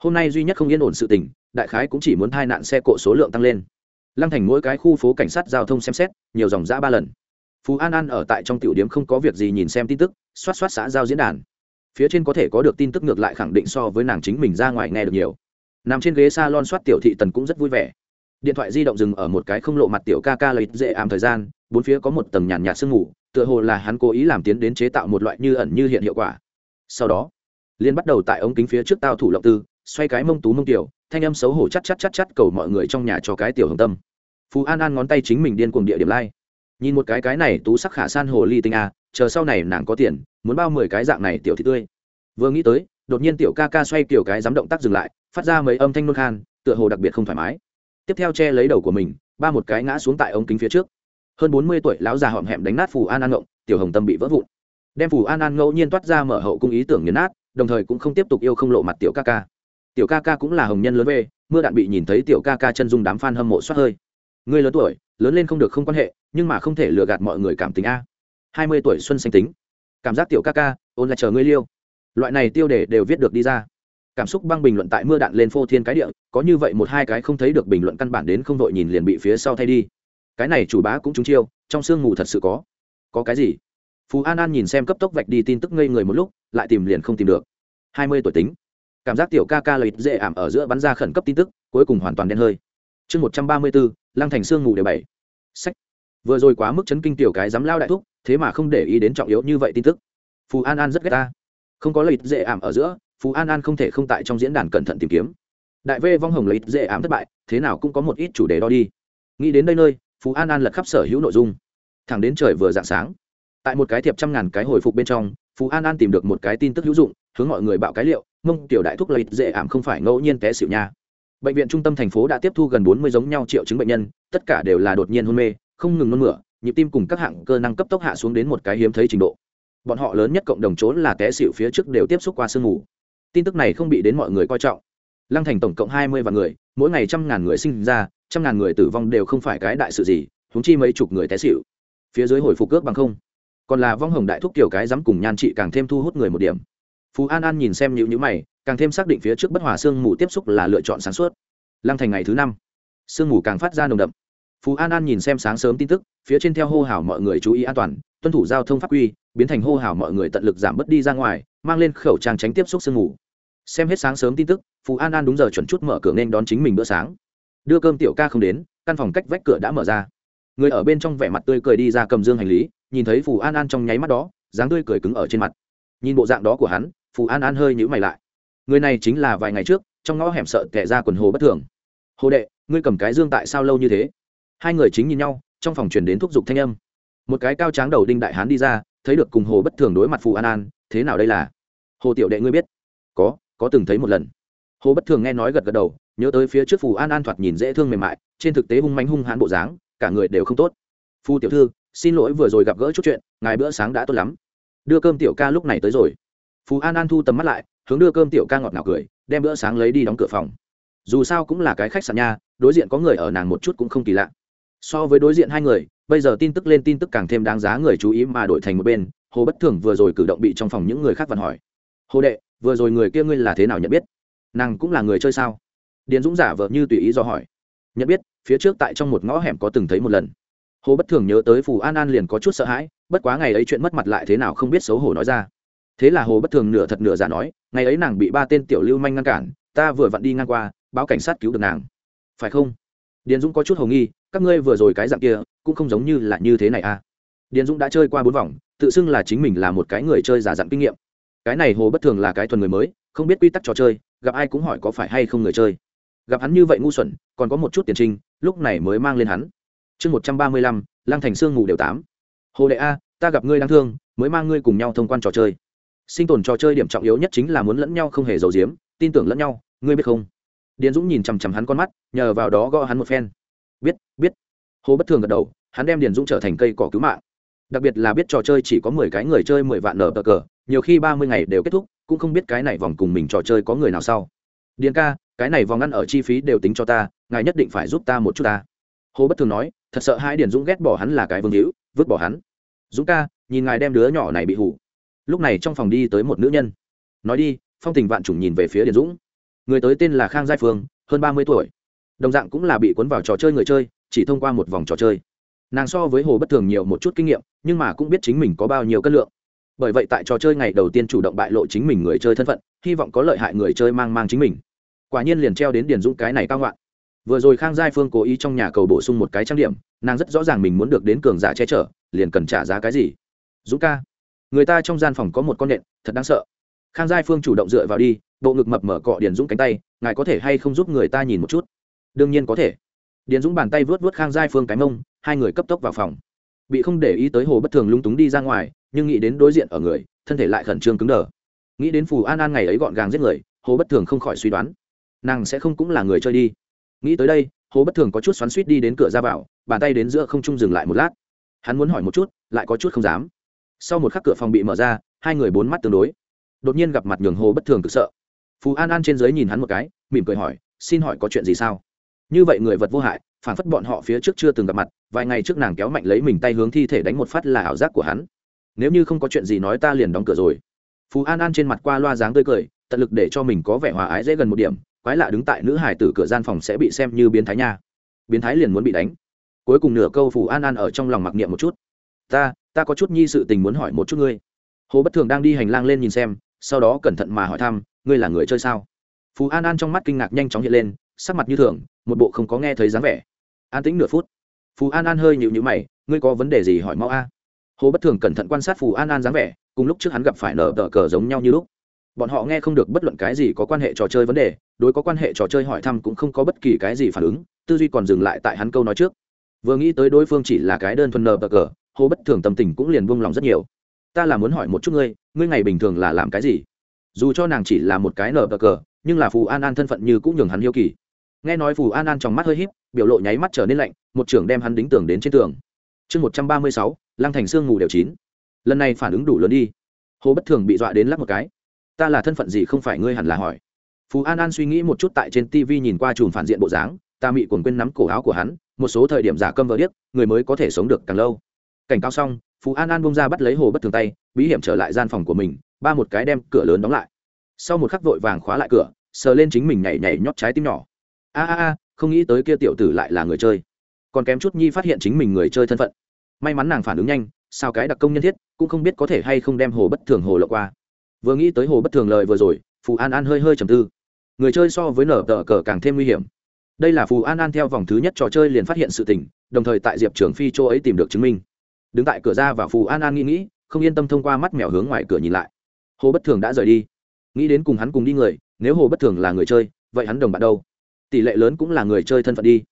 hôm nay duy nhất không yên ổn sự tình, đại khái cũng chỉ muốn hai nạn xe cộ số lượng tăng lên. Lăng thành mỗi cái khu phố cảnh sát giao thông xem xét, nhiều dòng giã ba lần. Phú an an ở tại trong tiểu điểm không có việc gì nhìn xem tin tức xoát xoát xã giao diễn đàn. Phía trên có thể có được tin tức ngược lại khẳng định so với nàng chính mình ra ngoài nghe được nhiều nằm trên ghế s a lon soát tiểu thị tần cũng rất vui vẻ. Điện thoại di động dừng ở một cái không lộ mặt tiểu ca ca lấy dễ ảm thời gian, bốn phía có một tầng nhàn nhạt sương mù, tựa hồ là hắn cố ý làm tiến đến chế tạo một loại như ẩn như hiện hiệu quả. Sau đó liên bắt đầu tại ống kính phía trước tao thủ lộng tư, xoay cái mông tú mông tiểu, thanh âm xấu hổ chắc chắc chắc chắc cầu mọi người trong nhà cho cái tiểu hồng tâm. Phú an an ngón tay chính mình điên cuồng địa điểm lai、like. nhìn một cái cái này tú sắc khả san hồ ly tinh a, chờ sau này nàng có tiền, muốn bao mười cái dạng này tiểu thị tươi. Vừa nghĩ tới, đột nhiên tiểu ca ca xoay kiểu cái dám động tác dừng lại phát ra mấy âm thanh nôn khan, tựa hồ đặc biệt không thoải mái. Tiếp theo che lấy đầu của mình, ba một cái ngã xuống tại ống kính phía trước. Hơn bốn mươi tuổi lão già họm hẹm đánh nát phù an an ngộng, tiểu hồng tâm bị vỡ vụn. Đem phù an an ngẫu nhiên toát ra mở hậu cung ý tưởng nhấn nát, đồng thời cũng không tiếp tục yêu không lộ mặt tiểu ca ca. Tiểu ca ca cũng là hồng nhân lớn về, mưa đạn bị nhìn thấy tiểu ca ca chân dung đám f a n hâm mộ xoát hơi. Người lớn tuổi, lớn lên không được không quan hệ, nhưng mà không thể lừa gạt mọi người cảm tính a. Hai mươi tuổi xuân xanh tính. Cảm giác tiểu ca ca, ôn lại chờ ngươi liêu. Loại này tiêu đề đều viết được đi ra cảm xúc băng bình luận tại mưa đạn lên phô thiên cái địa, có như vậy một hai cái không thấy được bình luận căn bản đến không đội nhìn liền bị phía sau thay đi. Cái này chủ bá cũng trúng chiêu, trong sương mù thật sự có. Có cái gì? Phú an an nhìn xem cấp tốc vạch đi tin tức ngây người một lúc, lại tìm liền không tìm được. Hai mươi tuổi tính. Cảm giác tiểu ca ca lợi dễ ảm ở giữa bắn ra khẩn cấp tin tức, cuối cùng hoàn toàn đen hơi. Chương một trăm ba mươi bốn, lăng thành sương mù đều bảy. Sách. Vừa rồi quá mức chấn kinh tiểu cái dám lao đại thúc, thế mà không để ý đến trọng yếu như vậy tin tức. Phù an an rất ghét ta không có lợi dễ ảm ở giữa, phú an an không thể không tại trong diễn đàn cẩn thận tìm kiếm. Đại v vong hồng lấy dễ ảm thất bại, thế nào cũng có một ít chủ đề đo đi. Nghĩ đến đây nơi, phú an an lật khắp sở hữu nội dung. Thẳng đến trời vừa dạng sáng, tại một cái thiệp trăm ngàn cái hồi phục bên trong, phú an an tìm được một cái tin tức hữu dụng, hướng mọi người bạo cái liệu, mông, tiểu đại thúc lấy dễ ảm không phải ngẫu nhiên té xịu nha. Bệnh viện trung tâm thành phố đã tiếp thu gần bốn mươi giống nhau triệu chứng bệnh nhân, tất cả đều là đột nhiên hôn mê, không ngừng nôn mửa, nhịp tim cùng các hạng cơ năng cấp tốc hạ xuống đến một cái hiếm thấy trình độ bọn họ lớn nhất cộng đồng trốn là té xịu phía trước đều tiếp xúc qua sương mù. Tin tức này không bị đến mọi người coi trọng. Lăng thành tổng cộng hai mươi vạn người, mỗi ngày trăm ngàn người sinh ra, trăm ngàn người tử vong đều không phải cái đại sự gì húng chi mấy chục người té xịu phía dưới hồi phục cước bằng không. Còn là vong hồng đại thúc kiểu cái dám cùng nhan trị càng thêm thu hút người một điểm. Phú an an nhìn xem nhữ nhữ mày, càng thêm xác định phía trước bất hòa sương mù tiếp xúc là lựa chọn sáng suốt. Lăng thành ngày thứ năm, sương mù càng phát ra nồng đậm. Phú an an nhìn xem sáng sớm tin tức, phía trên theo hô hào mọi người chú ý an toàn, tuân thủ giao thông pháp quy biến thành hô hào mọi người tận lực giảm bớt đi ra ngoài, mang lên khẩu trang tránh tiếp xúc sương mù. Xem hết sáng sớm tin tức phú an an đúng giờ chuẩn chút mở cửa nên đón chính mình bữa sáng. Đưa cơm tiểu ca không đến, căn phòng cách vách cửa đã mở ra. Người ở bên trong vẻ mặt tươi cười đi ra cầm dương hành lý, nhìn thấy phù an an trong nháy mắt đó, dáng tươi cười cứng ở trên mặt. Nhìn bộ dạng đó của hắn, phù an an hơi nhữ mày lại. Người này chính là vài ngày trước, trong ngõ hẻm sợ kẻ ra quần hồ bất thường. Hồ đệ, ngươi cầm cái dương tại sao lâu như thế? Hai người chính nhìn nhau, trong phòng truyền đến thúc giục thanh âm. Một cái cao tráng đầu đinh đại hán đi ra thấy được cùng hồ bất thường đối mặt phù an an, thế nào đây là? Hồ tiểu đệ ngươi biết. Có có từng thấy một lần. Hồ bất thường nghe nói gật gật đầu, nhớ tới phía trước phù an an thoạt nhìn dễ thương mềm mại, trên thực tế hung manh hung hãn bộ dáng, cả người đều không tốt. Phu tiểu thư, xin lỗi vừa rồi gặp gỡ chút chuyện, ngài bữa sáng đã tốt lắm. Đưa cơm tiểu ca lúc này tới rồi. Phù an an thu tầm mắt lại, hướng đưa cơm tiểu ca ngọt ngào cười, đem bữa sáng lấy đi đóng cửa phòng. Dù sao cũng là cái khách sạn nha, đối diện có người ở nàng một chút cũng không kỳ lạ. So với đối diện hai người bây giờ tin tức lên tin tức càng thêm đáng giá người chú ý mà đổi thành một bên, hồ bất thường vừa rồi cử động bị trong phòng những người khác vặn hỏi. Hồ đệ, vừa rồi người kia ngươi là thế nào nhận biết? Nàng cũng là người chơi sao? Điền dũng giả vợ như tùy ý do hỏi. Nhận biết, phía trước tại trong một ngõ hẻm có từng thấy một lần. Hồ bất thường nhớ tới phù an an liền có chút sợ hãi, bất quá ngày ấy chuyện mất mặt lại thế nào không biết xấu hổ nói ra. Thế là hồ bất thường nửa thật nửa giả nói, ngày ấy nàng bị ba tên tiểu lưu manh ngăn cản, ta vừa vặn đi ngang qua, báo cảnh sát cứu được nàng. Phải không? Điền dũng có chút hồ nghi các ngươi vừa rồi cái dạng kia, cũng không giống như là như thế này à. Điền dũng đã chơi qua bốn vòng, tự xưng là chính mình là một cái người chơi giả dặn kinh nghiệm. Cái này hồ bất thường là cái thuần người mới, không biết quy tắc trò chơi, gặp ai cũng hỏi có phải hay không người chơi. Gặp hắn như vậy ngu xuẩn, còn có một chút tiền trinh lúc này mới mang lên hắn. Chương một trăm ba mươi lăm, lăng thành sương ngủ đều tám. Hồ đệ a, ta gặp ngươi đang thương, mới mang ngươi cùng nhau thông quan trò chơi. Sinh tồn trò chơi điểm trọng yếu nhất chính là muốn lẫn nhau không hề giấu giếm, tin tưởng lẫn nhau, ngươi biết không? Điền dũng nhìn chằm chằm hắn con mắt, nhờ vào đó gõ hắn một phen hồ bất thường gật đầu, hắn đem điền dũng trở thành cây cỏ cứu mạng. Đặc biệt là biết trò chơi chỉ có mười cái người chơi mười vạn nở cờ, nhiều khi ba mươi ngày đều kết thúc, cũng không biết cái này vòng cùng mình trò chơi có người nào sau. Điền ca, cái này vòng ăn ở chi phí đều tính cho ta, ngài nhất định phải giúp ta một chút ta. Hồ bất thường nói, thật sợ hai điền dũng ghét bỏ hắn là cái vương hữu, vứt bỏ hắn. Dũng ca, nhìn ngài đem đứa nhỏ này bị hủ lúc này trong phòng đi tới một nữ nhân. Nói đi, phong tình vạn chủng nhìn về phía điền dũng. Người tới tên là khang giai phương, hơn ba mươi tuổi. Đồng dạng cũng là bị cuốn vào trò chơi người chơi chỉ thông qua một vòng trò chơi. Nàng so với hồ bất thường nhiều một chút kinh nghiệm, nhưng mà cũng biết chính mình có bao nhiêu cân lượng. Bởi vậy tại trò chơi ngày đầu tiên chủ động bại lộ chính mình người chơi thân phận, hy vọng có lợi hại người chơi mang mang chính mình. Quả nhiên liền treo đến điền dũng cái này cao ngoạn. Vừa rồi khang giai phương cố ý trong nhà cầu bổ sung một cái trang điểm, nàng rất rõ ràng mình muốn được đến cường giả che chở, liền cần trả giá cái gì. Dũng ca, người ta trong gian phòng có một con nện, thật đáng sợ. Khang giai phương chủ động dựa vào đi, bộ ngực mập mở cọ điền dũng cánh tay, ngài có thể hay không giúp người ta nhìn một chút? Đương nhiên có thể điền dũng bàn tay vớt vớt khang giai phương cái mông, hai người cấp tốc vào phòng. Bị không để ý tới hồ bất thường lung túng đi ra ngoài, nhưng nghĩ đến đối diện ở người, thân thể lại khẩn trương cứng đờ. Nghĩ đến phù an an ngày ấy gọn gàng giết người, hồ bất thường không khỏi suy đoán, nàng sẽ không cũng là người chơi đi. Nghĩ tới đây, hồ bất thường có chút xoắn suýt đi đến cửa ra vào, bàn tay đến giữa không trung dừng lại một lát. Hắn muốn hỏi một chút, lại có chút không dám. Sau một khắc cửa phòng bị mở ra, hai người bốn mắt tương đối. Đột nhiên gặp mặt nhường hồ bất thường cực sợ. Phú an an trên dưới nhìn hắn một cái, mỉm cười hỏi, xin hỏi có chuyện gì sao? Như vậy người vật vô hại, phản phất bọn họ phía trước chưa từng gặp mặt, vài ngày trước nàng kéo mạnh lấy mình tay hướng thi thể đánh một phát là ảo giác của hắn. Nếu như không có chuyện gì nói ta liền đóng cửa rồi. Phú an an trên mặt qua loa dáng tươi cười, tận lực để cho mình có vẻ hòa ái dễ gần một điểm, quái lạ đứng tại nữ hải tử cửa gian phòng sẽ bị xem như biến thái nha. Biến thái liền muốn bị đánh. Cuối cùng nửa câu phù an an ở trong lòng mặc niệm một chút. Ta ta có chút nhi sự tình muốn hỏi một chút ngươi. Hồ bất thường đang đi hành lang lên nhìn xem, sau đó cẩn thận mà hỏi thăm, ngươi là người chơi sao? Phú an an trong mắt kinh ngạc nhanh chóng hiện lên sắc mặt như thường, một bộ không có nghe thấy dáng vẻ. An tĩnh nửa phút. Phù an an hơi nhịu nhữ mày, ngươi có vấn đề gì hỏi mau a? Hồ bất thường cẩn thận quan sát phù an an dáng vẻ, cùng lúc trước hắn gặp phải nở tờ cờ giống nhau như lúc. Bọn họ nghe không được bất luận cái gì có quan hệ trò chơi vấn đề, đối có quan hệ trò chơi hỏi thăm cũng không có bất kỳ cái gì phản ứng, tư duy còn dừng lại tại hắn câu nói trước. Vừa nghĩ tới đối phương chỉ là cái đơn thuần nở tờ cờ, hồ bất thường tâm tình cũng liền buông lòng rất nhiều. Ta là muốn hỏi một chút ngươi ngươi ngày bình thường là làm cái gì? Dù cho nàng chỉ là một cái nở cờ, nhưng là phù an an thân phận như cũng nhường hắn hiếu kỳ nghe nói phù an an trong mắt hơi híp, biểu lộ nháy mắt trở nên lạnh, một trưởng đem hắn đính tường đến trên tường. Chương một trăm ba mươi sáu, lăng thành sương ngủ đều chín. Lần này phản ứng đủ lớn đi. Hồ bất thường bị dọa đến lắp một cái. Ta là thân phận gì không phải ngươi hẳn là hỏi. Phù an an suy nghĩ một chút tại trên tv nhìn qua chùm phản diện bộ dáng, ta mị quần quên nắm cổ áo của hắn, một số thời điểm giả câm vỡ điếc, người mới có thể sống được càng lâu. Cảnh cao xong phú an an bông ra bắt lấy hồ bất thường tay, bí hiểm trở lại gian phòng của mình, ba một cái đem cửa lớn đóng lại. Sau một khắc vội vàng khóa lại cửa, sờ lên chính mình nhảy nhảy nhót trái tim nhỏ a a a, không nghĩ tới kia tiểu tử lại là người chơi. Còn kém chút nhi phát hiện chính mình người chơi thân phận. May mắn nàng phản ứng nhanh, sao cái đặc công nhân thiết, cũng không biết có thể hay không đem hồ bất thường hồ lộ qua. Vừa nghĩ tới hồ bất thường lời vừa rồi, phù an an hơi hơi trầm tư. Người chơi so với nở tờ cờ càng thêm nguy hiểm. Đây là phù an an theo vòng thứ nhất trò chơi liền phát hiện sự tình, đồng thời tại diệp trường phi châu ấy tìm được chứng minh. Đứng tại cửa ra và phù an an nghĩ nghĩ, không yên tâm thông qua mắt mèo hướng ngoài cửa nhìn lại. Hồ bất thường đã rời đi. Nghĩ đến cùng hắn cùng đi người, nếu hồ bất thường là người chơi, vậy hắn đồng bạn đâu? Tỷ lệ lớn cũng là người chơi thân phận đi.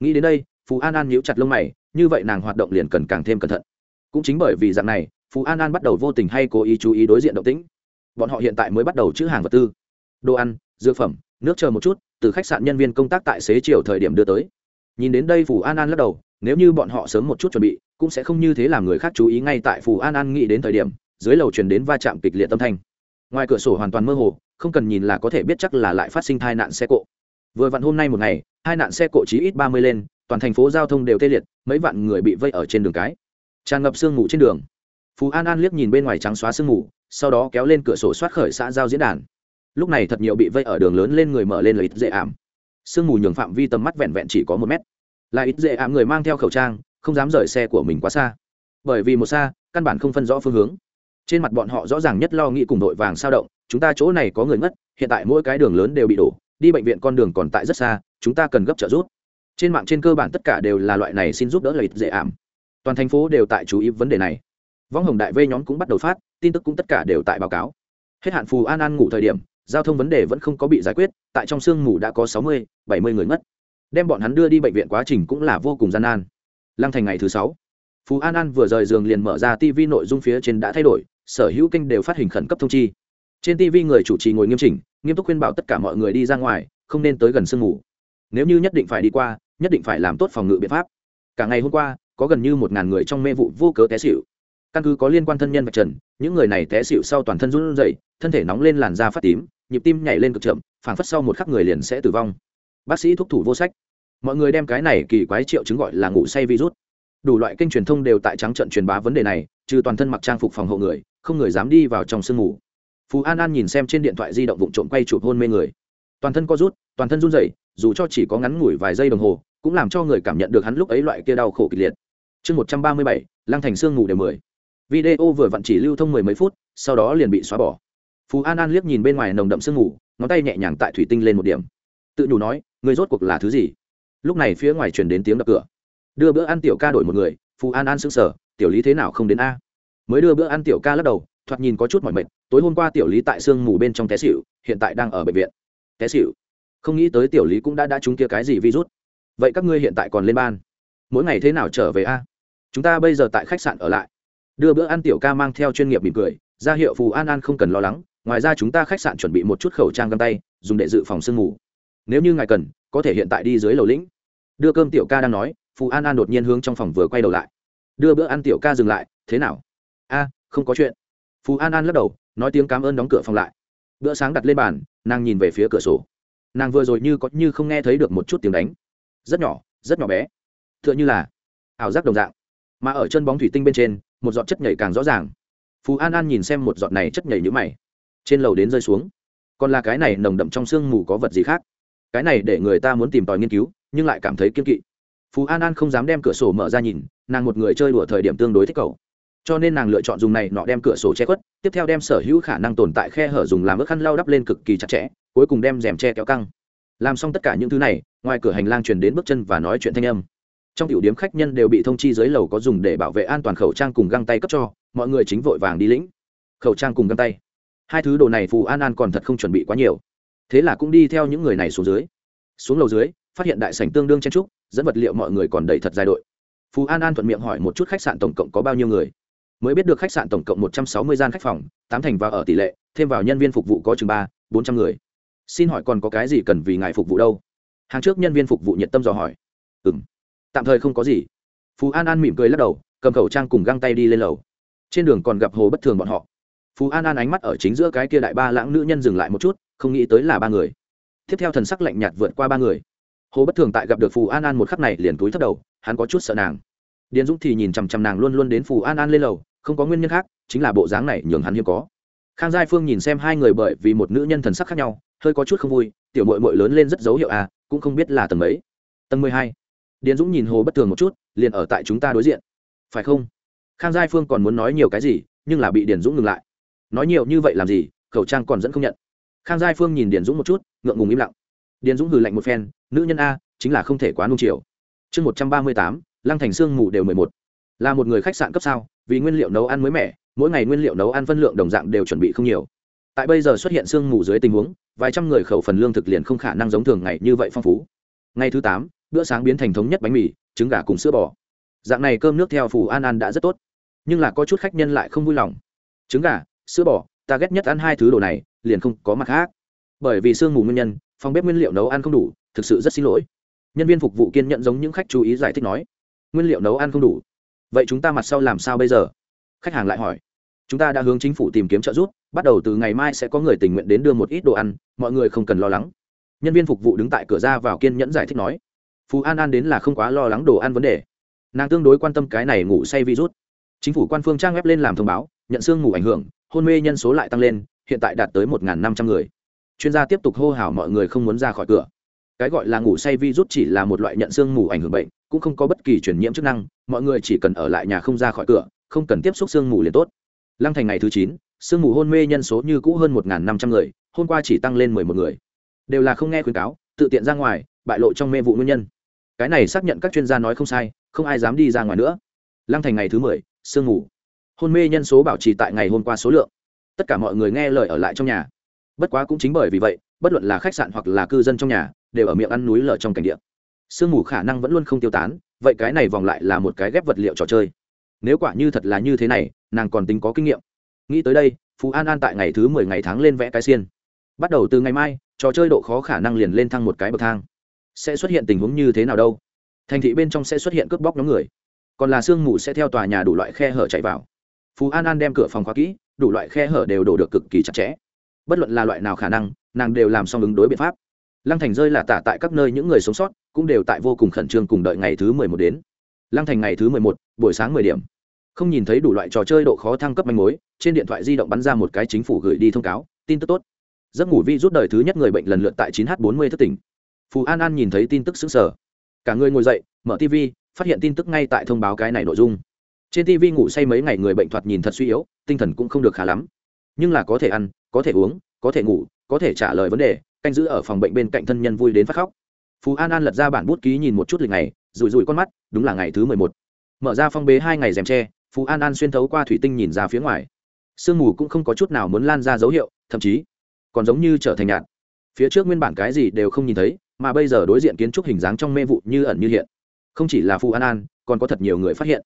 Nghĩ đến đây phù an an nhíu chặt lông mày, như vậy nàng hoạt động liền cần càng thêm cẩn thận. Cũng chính bởi vì dạng này phù an an bắt đầu vô tình hay cố ý chú ý đối diện động tĩnh. Bọn họ hiện tại mới bắt đầu chữ hàng vật tư. Đồ ăn, dược phẩm, nước chờ một chút, từ khách sạn nhân viên công tác tại xế chiều thời điểm đưa tới. Nhìn đến đây phù an an lắc đầu, nếu như bọn họ sớm một chút chuẩn bị, cũng sẽ không như thế làm người khác chú ý ngay tại phù an an nghĩ đến thời điểm, dưới lầu truyền đến va chạm kịch liệt tâm thanh. Ngoài cửa sổ hoàn toàn mơ hồ, không cần nhìn là có thể biết chắc là lại phát sinh tai nạn xe cộ vừa vặn hôm nay một ngày, hai nạn xe cộ chí ít ba mươi lên, toàn thành phố giao thông đều tê liệt, mấy vạn người bị vây ở trên đường cái. Tràn ngập sương mù trên đường. Phú an an liếc nhìn bên ngoài trắng xóa sương mù, sau đó kéo lên cửa sổ soát khởi xã giao diễn đàn. Lúc này thật nhiều bị vây ở đường lớn lên người mở lên là ít dễ ảm. Sương mù nhường phạm vi tầm mắt vẹn vẹn chỉ có một mét. Là ít dễ ảm người mang theo khẩu trang, không dám rời xe của mình quá xa. Bởi vì một xa, căn bản không phân rõ phương hướng. Trên mặt bọn họ rõ ràng nhất lo nghĩ cùng đội vàng sao động, chúng ta chỗ này có người ngất hiện tại mỗi cái đường lớn đều bị đổ đi bệnh viện con đường còn tại rất xa, chúng ta cần gấp trợ giúp. Trên mạng trên cơ bản tất cả đều là loại này xin giúp đỡ lợi ích dễ ảm. Toàn thành phố đều tại chú ý vấn đề này. Võng hồng đại v nhóm cũng bắt đầu phát, tin tức cũng tất cả đều tại báo cáo. Hết hạn phù an an ngủ thời điểm, giao thông vấn đề vẫn không có bị giải quyết, tại trong sương mù đã có sáu mươi, bảy mươi người mất. Đem bọn hắn đưa đi bệnh viện quá trình cũng là vô cùng gian nan. Lăng thành ngày thứ sáu phú an an vừa rời giường liền mở ra tv nội dung phía trên đã thay đổi, sở hữu kênh đều phát hình khẩn cấp thông chi trên tv người chủ trì ngồi nghiêm chỉnh, nghiêm túc khuyên bảo tất cả mọi người đi ra ngoài, không nên tới gần sương mù. Nếu như nhất định phải đi qua, nhất định phải làm tốt phòng ngự biện pháp. Cả ngày hôm qua, có gần như một ngàn người trong mê vụ vô cớ té xịu căn cứ có liên quan thân nhân vạch trần, những người này té xịu sau toàn thân run rẩy, thân thể nóng lên làn da phát tím, nhịp tim nhảy lên cực chậm, phảng phất sau một khắc người liền sẽ tử vong. Bác sĩ thúc thủ vô sách. Mọi người đem cái này kỳ quái triệu chứng gọi là ngủ say virus. Đủ loại kênh truyền thông đều tại trắng trận truyền bá vấn đề này, trừ toàn thân mặc trang phục phòng hộ người, không người dám đi vào trong sương mù phú an an nhìn xem trên điện thoại di động vụ trộm quay chụp hôn mê người. Toàn thân co rút toàn thân run rẩy dù cho chỉ có ngắn ngủi vài giây đồng hồ cũng làm cho người cảm nhận được hắn lúc ấy loại kia đau khổ kịch liệt. Chương một trăm ba mươi bảy lăng thành sương ngủ đều mười. Video vừa vặn chỉ lưu thông mười mấy phút sau đó liền bị xóa bỏ. Phú an an liếc nhìn bên ngoài nồng đậm sương ngủ, ngón tay nhẹ nhàng tại thủy tinh lên một điểm. Tự nhủ nói người rốt cuộc là thứ gì? Lúc này phía ngoài chuyển đến tiếng đập cửa. Đưa bữa ăn tiểu ca đổi một người phú an an sững sờ tiểu lý thế nào không đến a? Mới đưa bữa ăn tiểu ca lắc đầu thoạt nhìn có chút mỏi mệt, tối hôm qua tiểu lý tại sương mù bên trong té xịu hiện tại đang ở bệnh viện. Té xịu không nghĩ tới tiểu lý cũng đã đã trúng kia cái gì virus. Vậy các ngươi hiện tại còn lên ban? Mỗi ngày thế nào trở về a? Chúng ta bây giờ tại khách sạn ở lại. Đưa bữa ăn tiểu ca mang theo chuyên nghiệp mỉm cười, ra hiệu phù an an không cần lo lắng, ngoài ra chúng ta khách sạn chuẩn bị một chút khẩu trang găng tay, dùng để dự phòng sương mù. Nếu như ngài cần, có thể hiện tại đi dưới lầu lĩnh. Đưa cơm tiểu ca đang nói, phù an an đột nhiên hướng trong phòng vừa quay đầu lại. Đưa bữa ăn tiểu ca dừng lại, thế nào? A, không có chuyện phù an an lắc đầu, nói tiếng cảm ơn đóng cửa phòng lại. Bữa sáng đặt lên bàn, nàng nhìn về phía cửa sổ. Nàng vừa rồi như có như không nghe thấy được một chút tiếng đánh. Rất nhỏ rất nhỏ bé. T h ư ợ n h ư là ảo giác đồng dạng. Mà ở chân bóng thủy tinh bên trên, một giọt chất nhảy càng rõ ràng. Phú an an nhìn xem một giọt này chất nhảy nhữ mày. Trên lầu đến rơi xuống. Còn là cái này nồng đậm trong sương mù có vật gì khác? Cái này để người ta muốn tìm tòi nghiên cứu, nhưng lại cảm thấy kiên kỵ. Phú an an không dám đem cửa sổ mở ra nhìn, nàng một người chơi đùa thời điểm tương đối thích cầu cho nên nàng lựa chọn dùng này nọ đem cửa sổ che khuất, tiếp theo đem sở hữu khả năng tồn tại khe hở dùng làm ướt khăn lau đắp lên cực kỳ chặt chẽ, cuối cùng đem rèm che kéo căng. Làm xong tất cả những thứ này, ngoài cửa hành lang truyền đến bước chân và nói chuyện thanh âm. Trong tiểu điếm khách nhân đều bị thông chi dưới lầu có dùng để bảo vệ an toàn khẩu trang cùng găng tay cấp cho, mọi người chính vội vàng đi lĩnh. Khẩu trang cùng găng tay. Hai thứ đồ này phù an an còn thật không chuẩn bị quá nhiều. Thế là cũng đi theo những người này xuống dưới. Xuống lầu dưới, phát hiện đại sảnh tương đương chen trúc, dẫn vật liệu mọi người còn đầy thật dài đội. Phù an an thuận miệng hỏi một chút khách sạn tổng cộng có bao nhiêu người mới biết được khách sạn tổng cộng một trăm sáu mươi gian khách phòng, tám thành vào ở tỷ lệ, thêm vào nhân viên phục vụ có chừng ba, bốn trăm người. Xin hỏi còn có cái gì cần vì ngài phục vụ đâu? Hàng trước nhân viên phục vụ nhiệt tâm dò hỏi. Ừ m tạm thời không có gì. Phú an an mỉm cười lắc đầu, cầm khẩu trang cùng găng tay đi lên lầu. Trên đường còn gặp hồ bất thường bọn họ. Phú an an ánh mắt ở chính giữa cái kia đại ba lãng nữ nhân dừng lại một chút, không nghĩ tới là ba người. Tiếp theo thần sắc lạnh nhạt vượt qua ba người. Hồ bất thường tại gặp được phù an an một khắc này liền túi thấp đầu, hắn có chút sợ nàng. Điền dũng thì nhìn chằm chằm nàng luôn luôn đến phù an an lên lầu không có nguyên nhân khác, chính là bộ dáng này nhường hắn hiếm có. Khang giai phương nhìn xem hai người bởi vì một nữ nhân thần sắc khác nhau, hơi có chút không vui, tiểu mội mội lớn lên rất dấu hiệu à cũng không biết là tầng mấy. Tầng mười hai. Điền dũng nhìn hồ bất thường một chút, liền ở tại chúng ta đối diện. Phải không? Khang giai phương còn muốn nói nhiều cái gì, nhưng là bị điền dũng ngừng lại. Nói nhiều như vậy làm gì, khẩu trang còn dẫn không nhận. Khang giai phương nhìn điền dũng một chút, ngượng ngùng im lặng. Điền dũng hừ lạnh một phen, nữ nhân a, chính là không thể quá nung chiều. Chương một trăm ba mươi tám, lăng thành sương mù đều mười một. Là một người khách sạn cấp sao vì nguyên liệu nấu ăn mới mẻ, mỗi ngày nguyên liệu nấu ăn phân lượng đồng dạng đều chuẩn bị không nhiều. Tại bây giờ xuất hiện sương mù dưới tình huống, vài trăm người khẩu phần lương thực liền không khả năng giống thường ngày như vậy phong phú. Ngày thứ tám, bữa sáng biến thành thống nhất bánh mì, trứng gà cùng sữa bò. Dạng này cơm nước theo phủ an an đã rất tốt. Nhưng là có chút khách nhân lại không vui lòng. Trứng gà, sữa bò, ta ghét nhất ăn hai thứ đồ này, liền không có mặt khác. Bởi vì sương mù nguyên nhân, phòng bếp nguyên liệu nấu ăn không đủ, thực sự rất xin lỗi. Nhân viên phục vụ kiên nhận giống những khách chú ý giải thích nói. Nguyên liệu nấu ăn không đủ vậy chúng ta mặt sau làm sao bây giờ? Khách hàng lại hỏi. Chúng ta đã hướng chính phủ tìm kiếm trợ giúp, bắt đầu từ ngày mai sẽ có người tình nguyện đến đưa một ít đồ ăn, mọi người không cần lo lắng. Nhân viên phục vụ đứng tại cửa ra vào kiên nhẫn giải thích nói. Phú an an đến là không quá lo lắng đồ ăn vấn đề. Nàng tương đối quan tâm cái này ngủ say virus. Chính phủ quan phương trang web lên làm thông báo, nhận xương ngủ ảnh hưởng, hôn mê nhân số lại tăng lên, hiện tại đạt tới một năm trăm người. Chuyên gia tiếp tục hô hào mọi người không muốn ra khỏi cửa cái gọi là ngủ say virus chỉ là một loại nhận xương mù ảnh hưởng bệnh, cũng không có bất kỳ truyền nhiễm chức năng, mọi người chỉ cần ở lại nhà không ra khỏi cửa, không cần tiếp xúc sương mù liền tốt. Lăng thành ngày thứ chín sương mù hôn mê nhân số như cũ hơn một năm trăm người, hôm qua chỉ tăng lên mười một người. Đều là không nghe khuyến cáo, tự tiện ra ngoài, bại lộ trong mê vụ nguyên nhân. Cái này xác nhận các chuyên gia nói không sai, không ai dám đi ra ngoài nữa. Lăng thành ngày thứ mười sương mù. Hôn mê nhân số bảo trì tại ngày hôm qua số lượng. Tất cả mọi người nghe lời ở lại trong nhà. Bất quá cũng chính bởi vì vậy, bất luận là khách sạn hoặc là cư dân trong nhà đều ở miệng ăn núi lở trong cảnh địa. Sương mù khả năng vẫn luôn không tiêu tán, vậy cái này vòng lại là một cái ghép vật liệu trò chơi. Nếu quả như thật là như thế này, nàng còn tính có kinh nghiệm. Nghĩ tới đây, phú an an tại ngày thứ mười ngày tháng lên vẽ cái xiên. Bắt đầu từ ngày mai, trò chơi độ khó khả năng liền lên thăng một cái bậc thang. Sẽ xuất hiện tình huống như thế nào đâu? Thành thị bên trong sẽ xuất hiện cướp bóc nhóm người. Còn là sương mù sẽ theo tòa nhà đủ loại khe hở chạy vào. Phú an an đem cửa phòng khóa kỹ, đủ loại khe hở đều đổ được cực kỳ chặt chẽ. Bất luận là loại nào khả năng, nàng đều làm xong ứng đối biện pháp lăng thành rơi là tả tại các nơi những người sống sót, cũng đều tại vô cùng khẩn trương cùng đợi ngày thứ mười một đến. Lăng thành ngày thứ mười một, buổi sáng mười điểm. Không nhìn thấy đủ loại trò chơi độ khó thăng cấp manh mối, trên điện thoại di động bắn ra một cái chính phủ gửi đi thông cáo, tin tức tốt. Giấc ngủ vi rút đời thứ nhất người bệnh lần lượt tại 9 h 40 thức tỉnh. Phù an an nhìn thấy tin tức xứng sở cả người ngồi dậy, mở tv phát hiện tin tức ngay tại thông báo cái này nội dung. Trên tv ngủ say mấy ngày người bệnh thoạt nhìn thật suy yếu, tinh thần cũng không được khá lắm. Nhưng là có thể ăn, có thể uống, có thể ngủ, có thể trả lời vấn đề canh giữ ở phòng bệnh bên cạnh thân nhân vui đến phát khóc. Phú an an lật ra bản bút ký nhìn một chút lịch ngày, rủi rủi con mắt, đúng là ngày thứ mười một. Mở ra phong bế hai ngày rèm tre, phú an an xuyên thấu qua thủy tinh nhìn ra phía ngoài. Sương mù cũng không có chút nào muốn lan ra dấu hiệu, thậm chí còn giống như trở thành nhạt. Phía trước nguyên bản cái gì đều không nhìn thấy, mà bây giờ đối diện kiến trúc hình dáng trong mê vụ như ẩn như hiện. Không chỉ là Phú an an, còn có thật nhiều người phát hiện.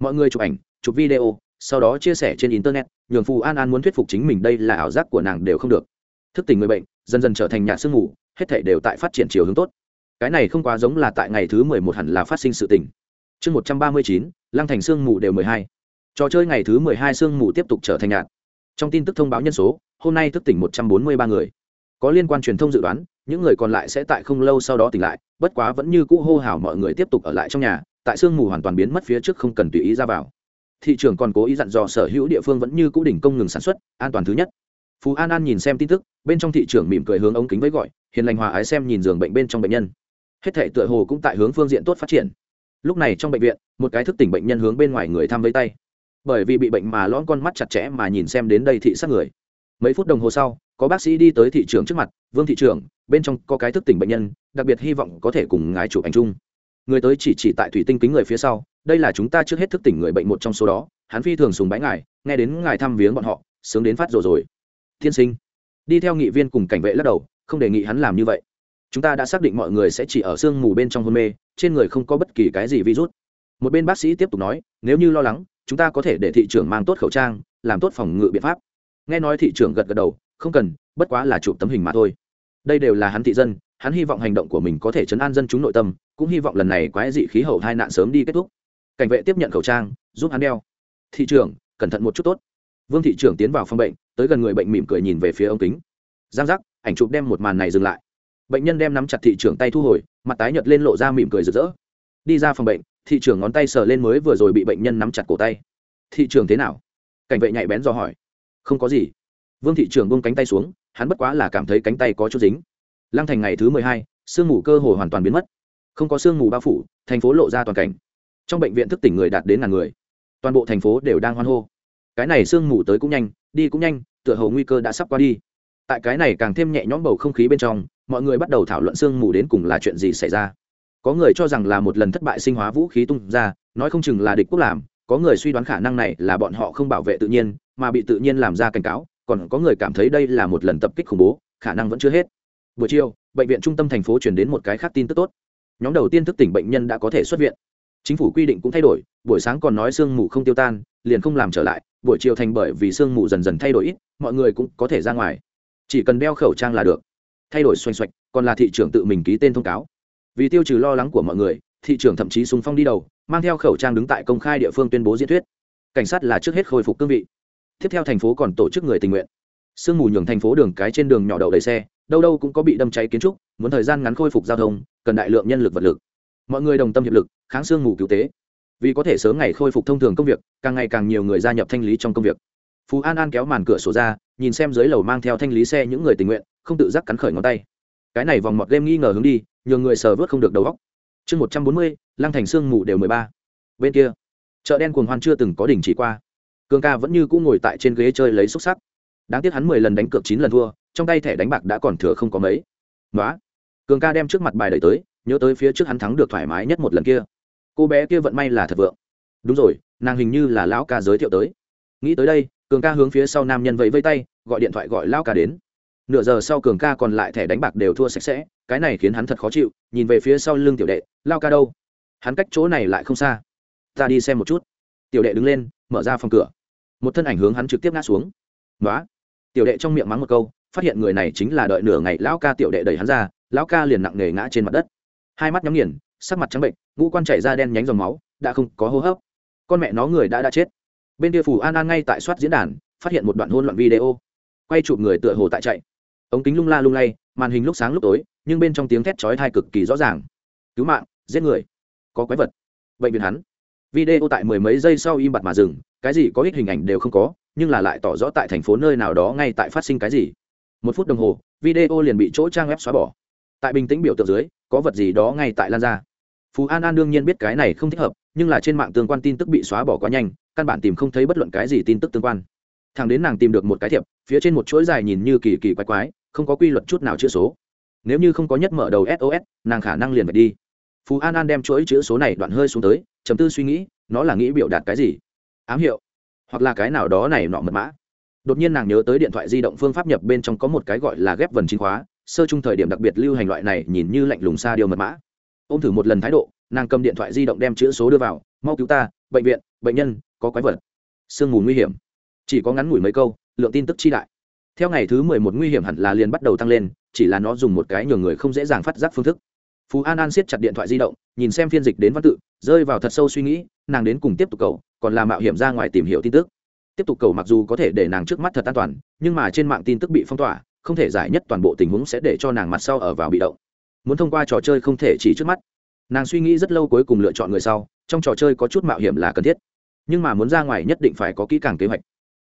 Mọi người chụp ảnh, chụp video, sau đó chia sẻ trên internet, nhường phù an an muốn thuyết phục chính mình đây là ảo giác của nàng đều không được. Thức tỉnh người bệnh dần dần trở thành nhà sương mù hết thể đều tại phát triển chiều hướng tốt. Cái này không quá giống là tại ngày thứ mười một hẳn là phát sinh sự tình. Chương một trăm ba mươi chín, lăng thành sương mù đều mười hai. Trò chơi ngày thứ mười hai sương mù tiếp tục trở thành nhạt trong tin tức thông báo nhân số, hôm nay thức tỉnh một trăm bốn mươi ba người. Có liên quan truyền thông dự đoán, những người còn lại sẽ tại không lâu sau đó tỉnh lại, bất quá vẫn như cũ hô hào mọi người tiếp tục ở lại trong nhà, tại sương mù hoàn toàn biến mất phía trước không cần tùy ý ra vào. Thị trường còn cố ý dặn dò sở hữu địa phương vẫn như cũ đỉnh công ngừng sản xuất, an toàn thứ nhất phú an an nhìn xem tin tức, bên trong thị trường mỉm cười hướng ống kính với gọi, hiền lành hòa ái xem nhìn giường bệnh bên trong bệnh nhân. Hết thể tựa hồ cũng tại hướng phương diện tốt phát triển. Lúc này trong bệnh viện, một cái thức tỉnh bệnh nhân hướng bên ngoài người thăm với tay. Bởi vì bị bệnh mà lõn con mắt chặt chẽ mà nhìn xem đến đây thị sát người. Mấy phút đồng hồ sau, có bác sĩ đi tới thị trường trước mặt, vương thị trưởng, bên trong có cái thức tỉnh bệnh nhân, đặc biệt hy vọng có thể cùng ngài chụp ảnh chung. Người tới chỉ chỉ tại thủy tinh kính người phía sau, đây là chúng ta trước hết thức tỉnh người bệnh một trong số đó, hắn phi thường sùng bái ngài, nghe đến ngài thăm viếng bọn họ, sướng đến phát rồi rồi tiên sinh. Đi theo nghị viên cùng cảnh vệ lắc đầu, không đề nghị hắn làm như vậy. Chúng ta đã xác định mọi người sẽ chỉ ở sương mù bên trong hôn mê, trên người không có bất kỳ cái gì virus. Một bên bác sĩ tiếp tục nói, nếu như lo lắng, chúng ta có thể để thị trường mang tốt khẩu trang, làm tốt phòng ngự biện pháp. Nghe nói thị trường gật gật đầu, không cần, bất quá là chụp tấm hình mà thôi. Đây đều là hắn thị dân, hắn hy vọng hành động của mình có thể chấn an dân chúng nội tâm, cũng hy vọng lần này quái dị khí hậu hai nạn sớm đi kết thúc. Cảnh vệ tiếp nhận khẩu trang, giúp hắn đeo. Thị trường cẩn thận một chút tốt. Vương thị trưởng tiến vào phòng bệnh tới gần người bệnh mỉm cười nhìn về phía ống kính. Giang giác, ảnh chụp đem một màn này dừng lại. Bệnh nhân đem nắm chặt thị trưởng tay thu hồi, mặt tái nhợt lên lộ ra mỉm cười rực rỡ. Đi ra phòng bệnh, thị trưởng ngón tay sờ lên mới vừa rồi bị bệnh nhân nắm chặt cổ tay. Thị trường thế nào? Cảnh vệ nhạy bén do hỏi. Không có gì. Vương thị trường buông cánh tay xuống, hắn bất quá là cảm thấy cánh tay có chút dính. Lăng thành ngày thứ mười hai, sương mù cơ hồ hoàn toàn biến mất. Không có sương mù bao phủ, thành phố lộ ra toàn cảnh. Trong bệnh viện thức tỉnh người đạt đến ngàn người. Toàn bộ thành phố đều đang hoan hô cái này sương mù tới cũng nhanh, đi cũng nhanh, tựa hồ nguy cơ đã sắp qua đi. Tại cái này càng thêm nhẹ nhõm bầu không khí bên trong, mọi người bắt đầu thảo luận sương mù đến cùng là chuyện gì xảy ra. Có người cho rằng là một lần thất bại sinh hóa vũ khí tung ra, nói không chừng là địch quốc làm, có người suy đoán khả năng này là bọn họ không bảo vệ tự nhiên, mà bị tự nhiên làm ra cảnh cáo, còn có người cảm thấy đây là một lần tập kích khủng bố, khả năng vẫn chưa hết. Buổi chiều, bệnh viện trung tâm thành phố chuyển đến một cái khác tin tức tốt. Nhóm đầu tiên thức tỉnh bệnh nhân đã có thể xuất viện. Chính phủ quy định cũng thay đổi, buổi sáng còn nói sương mù không tiêu tan liền không làm trở lại, buổi chiều thành bởi vì sương mù dần dần thay đổi ít, mọi người cũng có thể ra ngoài. Chỉ cần đeo khẩu trang là được. Thay đổi xoành xoạch, còn là thị trường tự mình ký tên thông cáo. Vì tiêu trừ lo lắng của mọi người, thị trường thậm chí súng phong đi đầu, mang theo khẩu trang đứng tại công khai địa phương tuyên bố diễn thuyết. Cảnh sát là trước hết khôi phục cương vị. Tiếp theo thành phố còn tổ chức người tình nguyện. Sương mù nhường thành phố đường cái trên đường nhỏ đậu đầy xe, đâu đâu cũng có bị đâm cháy kiến trúc, muốn thời gian ngắn khôi phục giao thông, cần đại lượng nhân lực vật lực. Mọi người đồng tâm hiệp lực, kháng sương mù cứu tế vì có thể sớm ngày khôi phục thông thường công việc, càng ngày càng nhiều người gia nhập thanh lý trong công việc. Phú an an kéo màn cửa sổ ra, nhìn xem dưới lầu mang theo thanh lý xe những người tình nguyện, không tự giác cắn khởi ngón tay. Cái này vòng mọt game nghi ngờ hướng đi, nhường người sờ vớt không được đầu góc chương một trăm bốn mươi, lăng thành sương mù đều mười ba. Bên kia, chợ đen cuồng hoan chưa từng có đỉnh chỉ qua. Cường ca vẫn như cũng ngồi tại trên ghế chơi lấy xúc sắc. Đáng tiếc hắn mười lần đánh cược chín lần thua, trong tay thẻ đánh bạc đã còn thừa không có mấy. Nói cường ca đem trước mặt bài đẩy tới, nhớ tới phía trước hắn thắng được thoải mái nhất một lần kia cô bé kia vận may là thật vượng. Đúng rồi, nàng hình như là lão ca giới thiệu tới. Nghĩ tới đây, cường ca hướng phía sau nam nhân vẫy vây tay, gọi điện thoại gọi lão ca đến. Nửa giờ sau cường ca còn lại thẻ đánh bạc đều thua sạch sẽ, cái này khiến hắn thật khó chịu, nhìn về phía sau lưng tiểu đệ lao ca đâu? Hắn cách chỗ này lại không xa. Ta đi xem một chút. Tiểu đệ đứng lên, mở ra phòng cửa. Một thân ảnh hướng hắn trực tiếp ngã xuống. Nói tiểu đệ trong miệng mắng một câu, phát hiện người này chính là đợi nửa ngày lão ca tiểu đệ đẩy hắn ra, lão ca liền nặng nề ngã trên mặt đất. Hai mắt nhắm nghiền sắc mặt trắng bệnh, ngũ quan chảy ra đen nhánh dòng máu, đã không có hô hấp. Con mẹ nó người đã đã chết. Bên kia phủ an an ngay tại soát diễn đàn, phát hiện một đoạn hôn loạn video. Quay chụp người tựa hồ tại chạy. Ống kính lung la lung lay, màn hình lúc sáng lúc tối, nhưng bên trong tiếng thét chói thai cực kỳ rõ ràng. Cứu mạng, giết người. Có quái vật. Bệnh viện hắn. Video tại mười mấy giây sau im bặt mà dừng, cái gì có ích hình ảnh đều không có, nhưng là lại tỏ rõ tại thành phố nơi nào đó ngay tại phát sinh cái gì. Một phút đồng hồ, video liền bị chỗ trang web xóa bỏ. Tại bình tĩnh biểu tượng dưới, có vật gì đó ngay tại lan ra phú an an đương nhiên biết cái này không thích hợp, nhưng là trên mạng tương quan tin tức bị xóa bỏ quá nhanh, căn bản tìm không thấy bất luận cái gì tin tức tương quan. Thằng đến nàng tìm được một cái thiệp, phía trên một chuỗi dài nhìn như kỳ kỳ quái quái, không có quy luật chút nào chữ số. Nếu như không có nhất mở đầu sos nàng khả năng liền phải đi. Phú an an đem chuỗi chữ số này đoạn hơi xuống tới chấm tư suy nghĩ, nó là nghĩ biểu đạt cái gì? Ám hiệu. Hoặc là cái nào đó này nọ mật mã. Đột nhiên nàng nhớ tới điện thoại di động phương pháp nhập bên trong có một cái gọi là ghép vần chính khóa, sơ chung thời điểm đặc biệt lưu hành loại này nhìn như lạnh lùng xa điều mật mã ô m thử một lần thái độ, nàng cầm điện thoại di động đem chữ số đưa vào, mau cứu ta, bệnh viện, bệnh nhân, có quái vật. Sương mù nguy hiểm. Chỉ có ngắn ngủi mấy câu, lượng tin tức chi đại. Theo ngày thứ mười một nguy hiểm hẳn là liền bắt đầu tăng lên, chỉ là nó dùng một cái nhường người không dễ dàng phát giác phương thức. Phú an an siết chặt điện thoại di động, nhìn xem phiên dịch đến văn tự, rơi vào thật sâu suy nghĩ, nàng đến cùng tiếp tục cầu, còn là mạo hiểm ra ngoài tìm hiểu tin tức. Tiếp tục cầu mặc dù có thể để nàng trước mắt thật an toàn, nhưng mà trên mạng tin tức bị phong tỏa, không thể giải nhất toàn bộ tình huống sẽ để cho nàng mặt sau ở vào bị động muốn thông qua trò chơi không thể chỉ trước mắt. Nàng suy nghĩ rất lâu cuối cùng lựa chọn người sau, trong trò chơi có chút mạo hiểm là cần thiết. Nhưng mà muốn ra ngoài nhất định phải có kỹ càng kế hoạch.